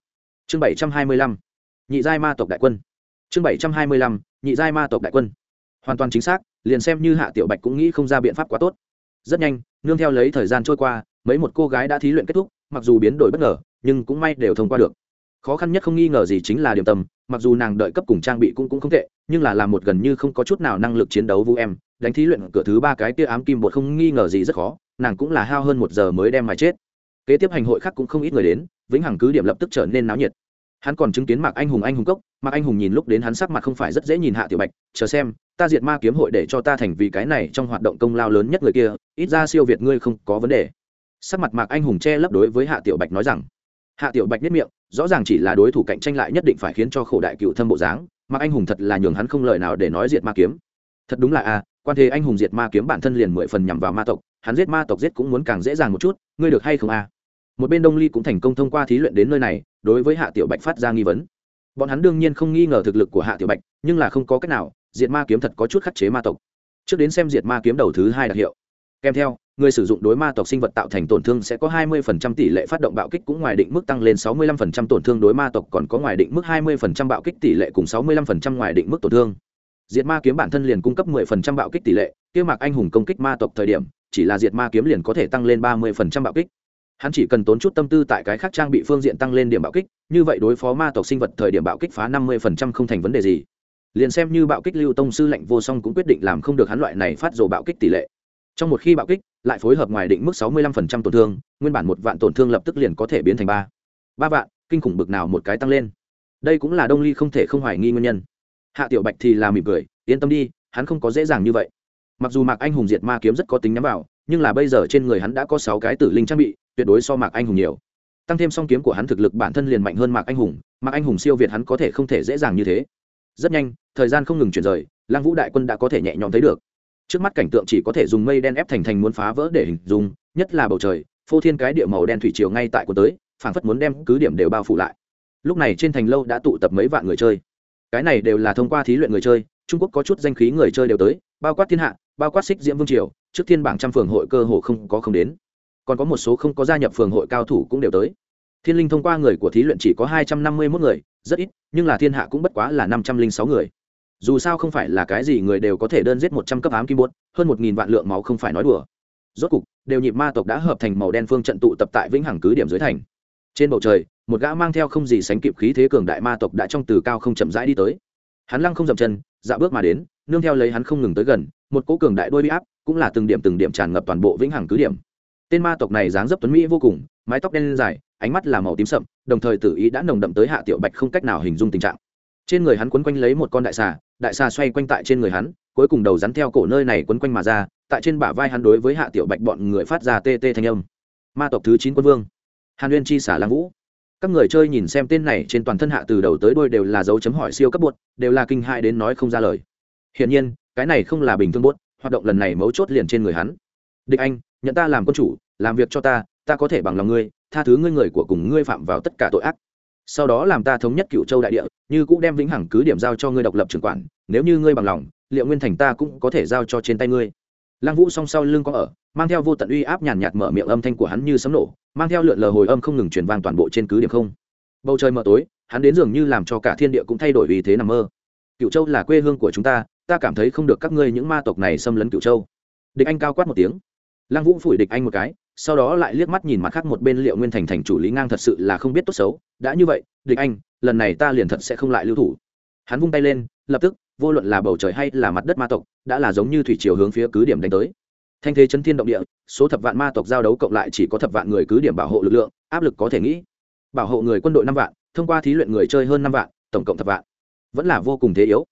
chương bảy trăm hai mươi lăm, nhị giai ma tộc đại quân. Chương bảy trăm hai mươi lăm, nhị giai ma tộc đại quân. Hoàn toàn chính xác, liền xem như hạ tiểu bạch cũng nghĩ không ra biện pháp quá tốt. Rất nhanh, nương theo lấy thời gian trôi qua, mấy một cô gái đã thí luyện kết thúc, mặc dù biến đổi bất ngờ, nhưng cũng may đều thông qua được khó khăn nhất không nghi ngờ gì chính là điểm tâm, mặc dù nàng đợi cấp cùng trang bị cũng cũng không tệ, nhưng là làm một gần như không có chút nào năng lực chiến đấu vũ em, đánh thí luyện cửa thứ ba cái tia ám kim bột không nghi ngờ gì rất khó, nàng cũng là hao hơn một giờ mới đem mà chết. Kế tiếp hành hội khác cũng không ít người đến, vĩnh hằng cứ điểm lập tức trở nên náo nhiệt. Hắn còn chứng kiến mạc anh hùng anh hùng cốc, mạc anh hùng nhìn lúc đến hắn sắc mặt không phải rất dễ nhìn hạ tiểu bạch, chờ xem, ta diệt ma kiếm hội để cho ta thành vì cái này trong hoạt động công lao lớn nhất người kia, ít ra siêu việt ngươi không có vấn đề. Sắc mặt mạc anh hùng che lấp đối với hạ tiểu bạch nói rằng. Hạ tiểu bạch nhất miệng rõ ràng chỉ là đối thủ cạnh tranh lại nhất định phải khiến cho khổ đại cựu thâm bộ dáng, mà anh hùng thật là nhường hắn không lời nào để nói diệt ma kiếm. Thật đúng là a, quan thế anh hùng diệt ma kiếm bản thân liền mười phần nhằm vào ma tộc, hắn giết ma tộc giết cũng muốn càng dễ dàng một chút, ngươi được hay không a? Một bên đông ly cũng thành công thông qua thí luyện đến nơi này, đối với hạ tiểu bạch phát ra nghi vấn. Bọn hắn đương nhiên không nghi ngờ thực lực của hạ tiểu bạch, nhưng là không có cách nào, diệt ma kiếm thật có chút khắc chế ma tộc. Trước đến xem diệt ma kiếm đầu thứ hai đặc hiệu. Kèm theo người sử dụng đối ma tộc sinh vật tạo thành tổn thương sẽ có 20% tỷ lệ phát động bạo kích cũng ngoài định mức tăng lên 65% tổn thương đối ma tộc còn có ngoài định mức 20% bạo kích tỷ lệ cùng 65% ngoài định mức tổn thương. Diệt ma kiếm bản thân liền cung cấp 10% bạo kích tỷ lệ, kia mạc anh hùng công kích ma tộc thời điểm, chỉ là diệt ma kiếm liền có thể tăng lên 30% bạo kích. Hắn chỉ cần tốn chút tâm tư tại cái khác trang bị phương diện tăng lên điểm bạo kích, như vậy đối phó ma tộc sinh vật thời điểm bạo kích phá 50% không thành vấn đề gì. Liền xem như bạo kích lưu tông sư lệnh vô song cũng quyết định làm không được hắn loại này phát rồ bạo kích tỷ lệ trong một khi bạo kích, lại phối hợp ngoài định mức 65% tổn thương, nguyên bản một vạn tổn thương lập tức liền có thể biến thành ba. Ba vạn, kinh khủng bực nào một cái tăng lên. Đây cũng là đông ly không thể không hoài nghi nguyên nhân. Hạ tiểu bạch thì là mỉm cười, yên tâm đi, hắn không có dễ dàng như vậy. Mặc dù mạc anh hùng diệt ma kiếm rất có tính nhắm vào, nhưng là bây giờ trên người hắn đã có sáu cái tử linh trang bị, tuyệt đối so mạc anh hùng nhiều. Tăng thêm song kiếm của hắn thực lực bản thân liền mạnh hơn mạc anh hùng, mạc anh hùng siêu việt hắn có thể không thể dễ dàng như thế. Rất nhanh, thời gian không ngừng chuyển rời lang vũ đại quân đã có thể nhẹ nhõm thấy được trước mắt cảnh tượng chỉ có thể dùng mây đen ép thành thành muốn phá vỡ để hình dung, nhất là bầu trời, phô thiên cái địa màu đen thủy chiều ngay tại của tới, phảng phất muốn đem cứ điểm đều bao phủ lại. Lúc này trên thành lâu đã tụ tập mấy vạn người chơi. Cái này đều là thông qua thí luyện người chơi, trung quốc có chút danh khí người chơi đều tới, bao quát thiên hạ, bao quát xích diễm vương triều, trước thiên bảng trăm phường hội cơ hồ không có không đến. Còn có một số không có gia nhập phường hội cao thủ cũng đều tới. Thiên linh thông qua người của thí luyện chỉ có hai trăm năm mươi mốt người, rất ít, nhưng là thiên hạ cũng bất quá là năm trăm linh sáu người dù sao không phải là cái gì người đều có thể đơn giết một trăm cấp ám kim bốt hơn một nghìn vạn lượng máu không phải nói đùa. Rốt cục, đều nhịp ma tộc đã hợp thành màu đen phương trận tụ tập tại vĩnh hằng cứ điểm dưới thành. Trên bầu trời, một gã mang theo không gì sánh kịp khí thế cường đại ma tộc đã trong từ cao không chậm rãi đi tới. Hắn lăng không dậm chân dạo bước mà đến, nương theo lấy hắn không ngừng tới gần, một cỗ cường đại đôi bị áp cũng là từng điểm từng điểm tràn ngập toàn bộ vĩnh hằng cứ điểm. Tên ma tộc này dáng dấp tuấn mỹ vô cùng, mái tóc đen dài, ánh mắt là màu tím sậm, đồng thời tử ý đã nồng đậm tới hạ tiểu bạch không cách nào hình dung tình trạng trên người hắn quấn quanh lấy một con đại xà đại xà xoay quanh tại trên người hắn, cuối cùng đầu rắn theo cổ nơi này quấn quanh mà ra, tại trên bả vai hắn đối với hạ tiểu bạch bọn người phát ra tê tê thanh âm. Ma tộc thứ chín quân vương. Hàn uyên chi xả lang vũ. Các người chơi nhìn xem tên này trên toàn thân hạ từ đầu tới đôi đều là dấu chấm hỏi siêu cấp bột đều là kinh hại đến nói không ra lời. Hiển nhiên, cái này không là bình thường bốt hoạt động lần này mấu chốt liền trên người hắn. Địch anh, nhận ta làm quân chủ, làm việc cho ta ta có thể bằng lòng ngươi, tha thứ ngươi người của cùng ngươi phạm vào tất cả tội ác sau đó làm ta thống nhất cựu châu đại địa, như cũng đem vĩnh hằng cứ điểm giao cho ngươi độc lập trưởng quản, nếu như ngươi bằng lòng, liệu nguyên thành ta cũng có thể giao cho trên tay ngươi. Lăng vũ song sau lưng có ở, mang theo vô tận uy áp nhàn nhạt mở miệng âm thanh của hắn như sấm nổ, mang theo lượn lờ hồi âm không ngừng truyền vang toàn bộ trên cứ điểm không. Bầu trời mờ tối, hắn đến dường như làm cho cả thiên địa cũng thay đổi vì thế nằm mơ. Cựu châu là quê hương của chúng ta ta cảm thấy không được các ngươi những ma tộc này xâm lấn cựu châu. Địch anh cao quát một tiếng. Lăng vũ phủi địch anh một cái sau đó lại liếc mắt nhìn mặt khác một bên liệu nguyên thành thành chủ lý ngang thật sự là không biết tốt xấu. Đã như vậy, địch anh, lần này ta liền thật sẽ không lại lưu thủ. Hắn vung tay lên, lập tức, vô luận là bầu trời hay là mặt đất ma tộc, đã là giống như thủy chiều hướng phía cứ điểm đánh tới. Thanh thế chấn thiên động địa, số thập vạn ma tộc giao đấu cộng lại chỉ có thập vạn người cứ điểm bảo hộ lực lượng, áp lực có thể nghĩ. Bảo hộ người quân đội năm vạn, thông qua thí luyện người chơi hơn năm vạn, tổng cộng thập vạn. Vẫn là vô cùng thế yếu.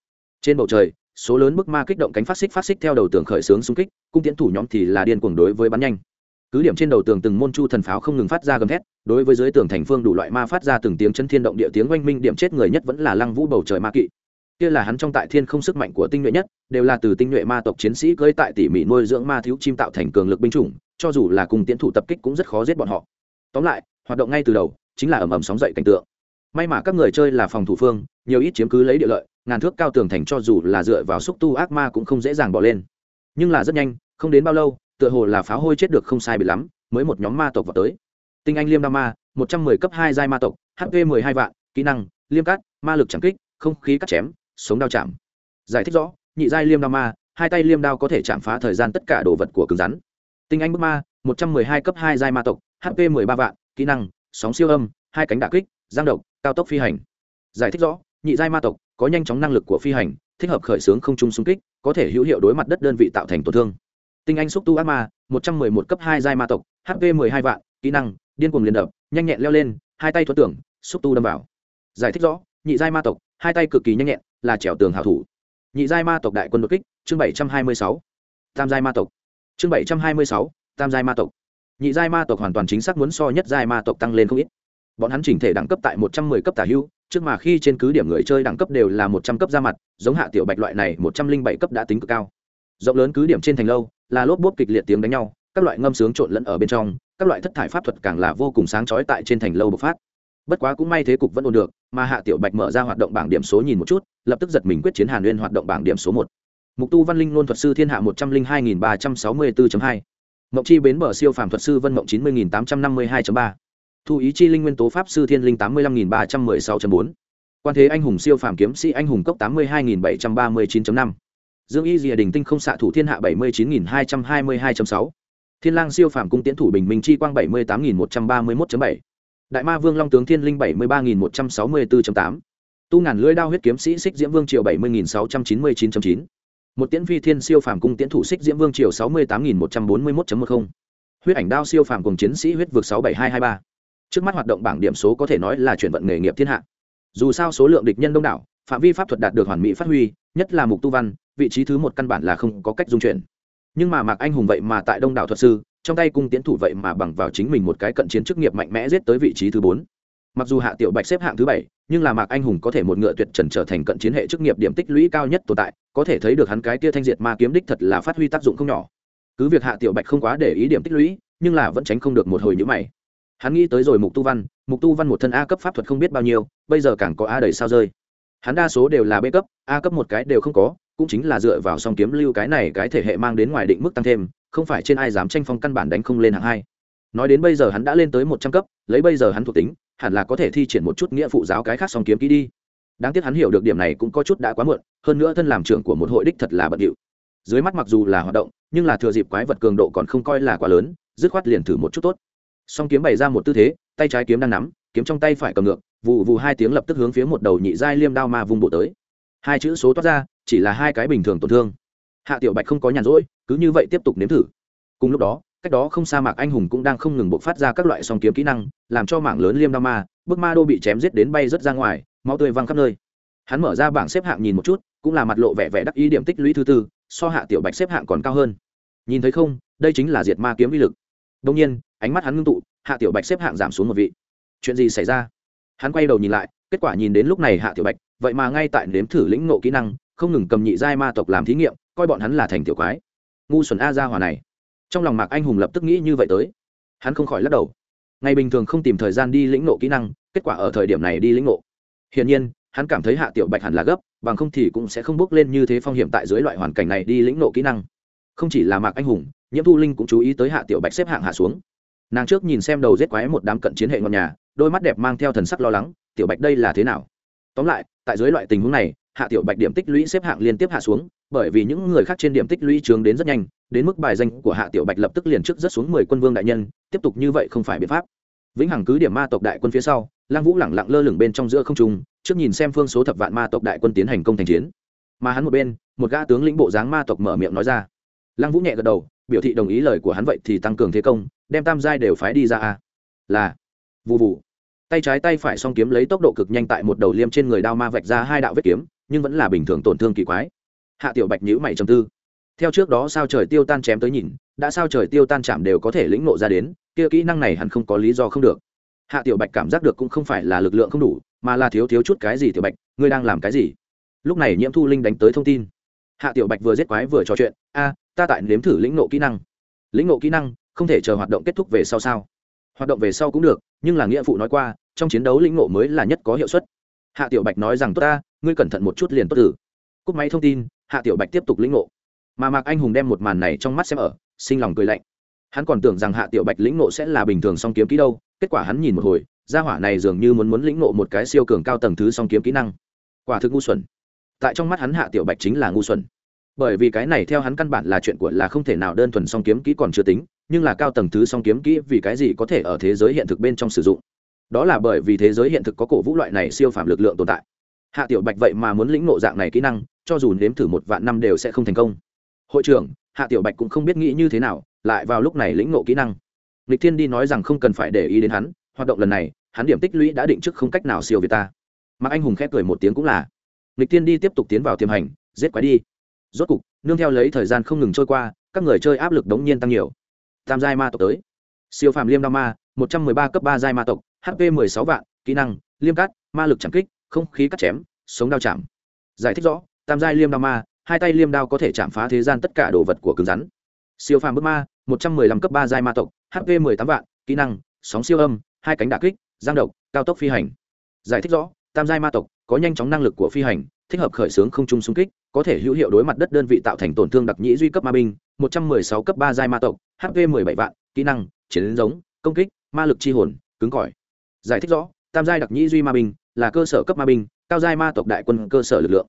Trên bầu trời, số lớn bức ma kích động cánh phát xích phát xích theo đầu tường khởi xướng xung kích, cung tiến thủ nhóm thì là điên cuồng đối với bắn nhanh cứ điểm trên đầu tường từng môn chu thần pháo không ngừng phát ra gầm thét, đối với dưới tường thành phương đủ loại ma phát ra từng tiếng chân thiên động địa tiếng oanh minh điểm chết người nhất vẫn là lăng vũ bầu trời ma kỵ. Kia là hắn trong tại thiên không sức mạnh của tinh nhuệ nhất, đều là từ tinh nhuệ ma tộc chiến sĩ cưỡi tại tỉ mỉ nuôi dưỡng ma thiếu chim tạo thành cường lực binh chủng, cho dù là cùng tiến thủ tập kích cũng rất khó giết bọn họ. Tóm lại, hoạt động ngay từ đầu chính là ầm ầm sóng dậy cảnh tượng. May mà các người chơi là phòng thủ phương, nhiều ít chiếm cứ lấy địa lợi, ngàn thước cao tường thành cho dù là dựa vào xúc tu ác ma cũng không dễ dàng bỏ lên. Nhưng là rất nhanh, không đến bao lâu tựa hồ là pháo hôi chết được không sai bị lắm, mới một nhóm ma tộc vào tới. Tinh anh liêm đa ma, một trăm mười cấp hai giai ma tộc hp mười hai vạn, kỹ năng, liêm cắt ma lực chẳng kích, không khí cắt chém, sống đao chạm. Giải thích rõ, nhị giai liêm đa ma, hai tay liêm đao có thể chạm phá thời gian tất cả đồ vật của cứng rắn. Tinh anh bức ma, một trăm mười hai cấp hai giai ma tộc hp mười ba vạn, kỹ năng, sóng siêu âm, hai cánh đả kích, giang độc, cao tốc phi hành. Giải thích rõ, nhị giai ma tộc có nhanh chóng năng lực của phi hành, thích hợp khởi xướng không trung xung kích, có thể hữu hiệu đối mặt đất đơn vị tạo thành tổn thương tinh anh xúc tu ác ma, một trăm mười một cấp hai giai ma tộc hp mười hai vạn, kỹ năng, điên cuồng liền đập, nhanh nhẹn leo lên, hai tay thuật tưởng xúc tu đâm vào. Giải thích rõ, nhị giai ma tộc, hai tay cực kỳ nhanh nhẹn, là trèo tường hảo thủ. Nhị giai ma tộc đại quân đột kích, chương bảy trăm hai mươi sáu. Tam giai ma tộc. Chương bảy trăm hai mươi sáu, tam giai ma tộc. Nhị giai ma tộc hoàn toàn chính xác muốn so nhất giai ma tộc tăng lên không ít. Bọn hắn chỉnh thể đẳng cấp tại một trăm mười cấp tả hưu, trước mà khi trên cứ điểm người chơi đẳng cấp đều là một trăm cấp ra mặt, giống hạ tiểu bạch loại này một trăm linh bảy cấp đã tính cực cao. Rộng lớn cứ điểm trên thành lâu là lốp bốp kịch liệt tiếng đánh nhau, các loại ngâm sướng trộn lẫn ở bên trong, các loại thất thải pháp thuật càng là vô cùng sáng chói tại trên thành lâu bộc phát. Bất quá cũng may thế cục vẫn ổn được, mà hạ tiểu bạch mở ra hoạt động bảng điểm số nhìn một chút, lập tức giật mình quyết chiến hàn uyên hoạt động bảng điểm số một. Mục tu văn linh nôn thuật sư thiên hạ một trăm linh hai nghìn ba trăm sáu mươi bốn hai. Mộng chi bến bờ siêu phàm thuật sư vân mộng chín mươi nghìn tám trăm năm mươi hai ba. Thu ý chi linh nguyên tố pháp sư thiên linh tám mươi lăm nghìn ba trăm mười sáu bốn. Quan thế anh hùng siêu phàm kiếm sĩ anh hùng cốc tám mươi hai nghìn bảy trăm ba mươi chín năm dương y dìa đình tinh không xạ thủ thiên hạ bảy mươi chín nghìn hai trăm hai mươi hai sáu. Thiên lang siêu phàm cung tiễn thủ bình minh chi quang bảy mươi tám nghìn một trăm ba mươi một bảy. Đại ma vương long tướng thiên linh bảy mươi ba nghìn một trăm sáu mươi bốn tám. Tu ngàn lưỡi đao huyết kiếm sĩ xích diễm vương triều bảy mươi nghìn sáu trăm chín mươi chín chín. Một tiễn phi thiên siêu phàm cung tiễn thủ xích diễm vương triều sáu mươi tám nghìn một trăm bốn mươi một một mươi huyết ảnh đao siêu phàm cùng chiến sĩ huyết vượt sáu bảy hai hai ba. Trước mắt hoạt động bảng điểm số có thể nói là chuyển vận nghề nghiệp thiên hạ. Dù sao số lượng địch nhân đông đảo, phạm vi pháp thuật đạt được hoàn mỹ phát huy, nhất là mục tu văn vị trí thứ một căn bản là không có cách dung chuyển. Nhưng mà mạc anh hùng vậy mà tại đông đảo thuật sư, trong tay cung tiến thủ vậy mà bằng vào chính mình một cái cận chiến chức nghiệp mạnh mẽ giết tới vị trí thứ bốn. Mặc dù hạ tiểu bạch xếp hạng thứ bảy, nhưng là mạc anh hùng có thể một ngựa tuyệt trần trở thành cận chiến hệ chức nghiệp điểm tích lũy cao nhất tồn tại, có thể thấy được hắn cái kia thanh diệt ma kiếm đích thật là phát huy tác dụng không nhỏ. Cứ việc hạ tiểu bạch không quá để ý điểm tích lũy, nhưng là vẫn tránh không được một hồi nhữ mày. Hắn nghĩ tới rồi mục tu văn, mục tu văn một thân a cấp pháp thuật không biết bao nhiêu, bây giờ càng có a đầy sao rơi. Hắn đa số đều là b cấp, a cấp một cái đều không có cũng chính là dựa vào song kiếm lưu cái này cái thể hệ mang đến ngoài định mức tăng thêm, không phải trên ai dám tranh phong căn bản đánh không lên hạng hai. Nói đến bây giờ hắn đã lên tới một trăm cấp, lấy bây giờ hắn thuộc tính, hẳn là có thể thi triển một chút nghĩa phụ giáo cái khác song kiếm kỹ đi. Đáng tiếc hắn hiểu được điểm này cũng có chút đã quá muộn, hơn nữa thân làm trưởng của một hội đích thật là bận điệu. Dưới mắt mặc dù là hoạt động, nhưng là thừa dịp quái vật cường độ còn không coi là quá lớn, dứt khoát liền thử một chút tốt. Song kiếm bày ra một tư thế, tay trái kiếm đang nắm, kiếm trong tay phải cầm ngược vụ vù hai tiếng lập tức hướng phía một đầu nhị giai liêm đao ma vung bộ tới hai chữ số toát ra, chỉ là hai cái bình thường tổn thương. Hạ tiểu bạch không có nhàn rỗi, cứ như vậy tiếp tục nếm thử. Cùng lúc đó, cách đó không xa mạc anh hùng cũng đang không ngừng bộc phát ra các loại song kiếm kỹ năng, làm cho mảng lớn liêm đao ma bức ma đô bị chém giết đến bay rớt ra ngoài, máu tươi văng khắp nơi. Hắn mở ra bảng xếp hạng nhìn một chút, cũng là mặt lộ vẻ vẻ đắc ý điểm tích lũy thứ tư, so hạ tiểu bạch xếp hạng còn cao hơn. Nhìn thấy không, đây chính là diệt ma kiếm uy lực. Đông nhiên, ánh mắt hắn ngưng tụ, hạ tiểu bạch xếp hạng giảm xuống một vị. Chuyện gì xảy ra? Hắn quay đầu nhìn lại, kết quả nhìn đến lúc này hạ tiểu bạch, vậy mà ngay tại nếm thử lĩnh nộ kỹ năng, không ngừng cầm nhị giai ma tộc làm thí nghiệm, coi bọn hắn là thành tiểu quái. Ngu xuẩn a gia hòa này. Trong lòng mạc anh hùng lập tức nghĩ như vậy tới. Hắn không khỏi lắc đầu. Ngày bình thường không tìm thời gian đi lĩnh nộ kỹ năng, kết quả ở thời điểm này đi lĩnh nộ hiển nhiên, hắn cảm thấy hạ tiểu bạch hẳn là gấp, bằng không thì cũng sẽ không bước lên như thế phong hiểm tại dưới loại hoàn cảnh này đi lĩnh nộ kỹ năng. Không chỉ là mạc anh hùng, nhiễm thu linh cũng chú ý tới hạ tiểu bạch xếp hạng hạ xuống. Nàng trước nhìn xem đầu rết quái một đám cận chiến hệ ngọn nhà đôi mắt đẹp mang theo thần sắc lo lắng, tiểu bạch đây là thế nào? Tóm lại, tại dưới loại tình huống này, hạ tiểu bạch điểm tích lũy xếp hạng liên tiếp hạ xuống, bởi vì những người khác trên điểm tích lũy trướng đến rất nhanh, đến mức bài danh của hạ tiểu bạch lập tức liền trước rất xuống mười quân vương đại nhân, tiếp tục như vậy không phải biện pháp. Vĩnh hằng cứ điểm ma tộc đại quân phía sau lang vũ lẳng lặng lơ lửng bên trong giữa không trung, trước nhìn xem phương số thập vạn ma tộc đại quân tiến hành công thành chiến. Mà hắn một bên, một gã tướng lĩnh bộ dáng ma tộc mở miệng nói ra. Lang vũ nhẹ gật đầu, biểu thị đồng ý lời của hắn vậy thì tăng cường thế công, đem tam giai đều phái đi ra a. Là vụ vụ tay trái tay phải song kiếm lấy tốc độ cực nhanh tại một đầu liêm trên người đao ma vạch ra hai đạo vết kiếm, nhưng vẫn là bình thường tổn thương kỳ quái. Hạ tiểu bạch nhữ mày trầm tư. Theo trước đó sao trời tiêu tan chém tới nhìn, đã sao trời tiêu tan chạm đều có thể lĩnh nộ ra đến, kia kỹ năng này hẳn không có lý do không được. Hạ tiểu bạch cảm giác được cũng không phải là lực lượng không đủ, mà là thiếu thiếu chút cái gì tiểu bạch, ngươi đang làm cái gì? Lúc này nhiễm thu linh đánh tới thông tin. Hạ tiểu bạch vừa giết quái vừa trò chuyện, a, ta tại nếm thử lĩnh nộ kỹ năng. Lĩnh nộ kỹ năng, không thể chờ hoạt động kết thúc về sau sao? Hoạt động về sau cũng được nhưng là nghĩa phụ nói qua, trong chiến đấu lĩnh ngộ mới là nhất có hiệu suất. Hạ tiểu bạch nói rằng, tốt ta, ngươi cẩn thận một chút liền tốt tử. Cúp máy thông tin, hạ tiểu bạch tiếp tục lĩnh ngộ. Mà mạc anh hùng đem một màn này trong mắt xem ở, sinh lòng cười lạnh. Hắn còn tưởng rằng hạ tiểu bạch lĩnh ngộ sẽ là bình thường song kiếm kỹ đâu, kết quả hắn nhìn một hồi, gia hỏa này dường như muốn muốn lĩnh ngộ một cái siêu cường cao tầng thứ song kiếm kỹ năng. Quả thực ngu xuẩn. Tại trong mắt hắn hạ tiểu bạch chính là ngu xuẩn. Bởi vì cái này theo hắn căn bản là chuyện của là không thể nào đơn thuần song kiếm kỹ còn chưa tính nhưng là cao tầng thứ song kiếm kỹ vì cái gì có thể ở thế giới hiện thực bên trong sử dụng? Đó là bởi vì thế giới hiện thực có cổ vũ loại này siêu phạm lực lượng tồn tại. Hạ tiểu bạch vậy mà muốn lĩnh ngộ dạng này kỹ năng, cho dù nếm thử một vạn năm đều sẽ không thành công. Hội trưởng, hạ tiểu bạch cũng không biết nghĩ như thế nào, lại vào lúc này lĩnh ngộ kỹ năng. Lịch thiên đi nói rằng không cần phải để ý đến hắn, hoạt động lần này, hắn điểm tích lũy đã định trước không cách nào siêu việt ta. Mặc anh hùng khép cười một tiếng cũng là. Lịch thiên đi tiếp tục tiến vào tiềm hành, giết quái đi. Rốt cục, nương theo lấy thời gian không ngừng trôi qua, các người chơi áp lực đống nhiên tăng nhiều tam giai ma tộc tới. Siêu phàm liêm đao ma, một trăm mười ba cấp ba giai ma tộc hp mười sáu vạn, kỹ năng, liêm cát, ma lực chạm kích, không khí cắt chém, sống đao chạm. Giải thích rõ, tam giai liêm đao ma, hai tay liêm đao có thể chạm phá thế gian tất cả đồ vật của cứng rắn. Siêu phàm bức ma, một trăm mười lăm cấp ba giai ma tộc hp mười tám vạn, kỹ năng, sóng siêu âm, hai cánh đà kích, giang độc, cao tốc phi hành. Giải thích rõ, tam giai ma tộc có nhanh chóng năng lực của phi hành thích hợp khởi xướng không trung xung kích, có thể hữu hiệu đối mặt đất đơn vị tạo thành tổn thương đặc nhĩ duy cấp ma binh, một trăm mười sáu cấp ba giai ma tộc hp mười bảy vạn, kỹ năng, chiến giống, công kích, ma lực chi hồn, cứng cỏi. Giải thích rõ, tam giai đặc nhĩ duy ma binh là cơ sở cấp ma binh, cao giai ma tộc đại quân cơ sở lực lượng.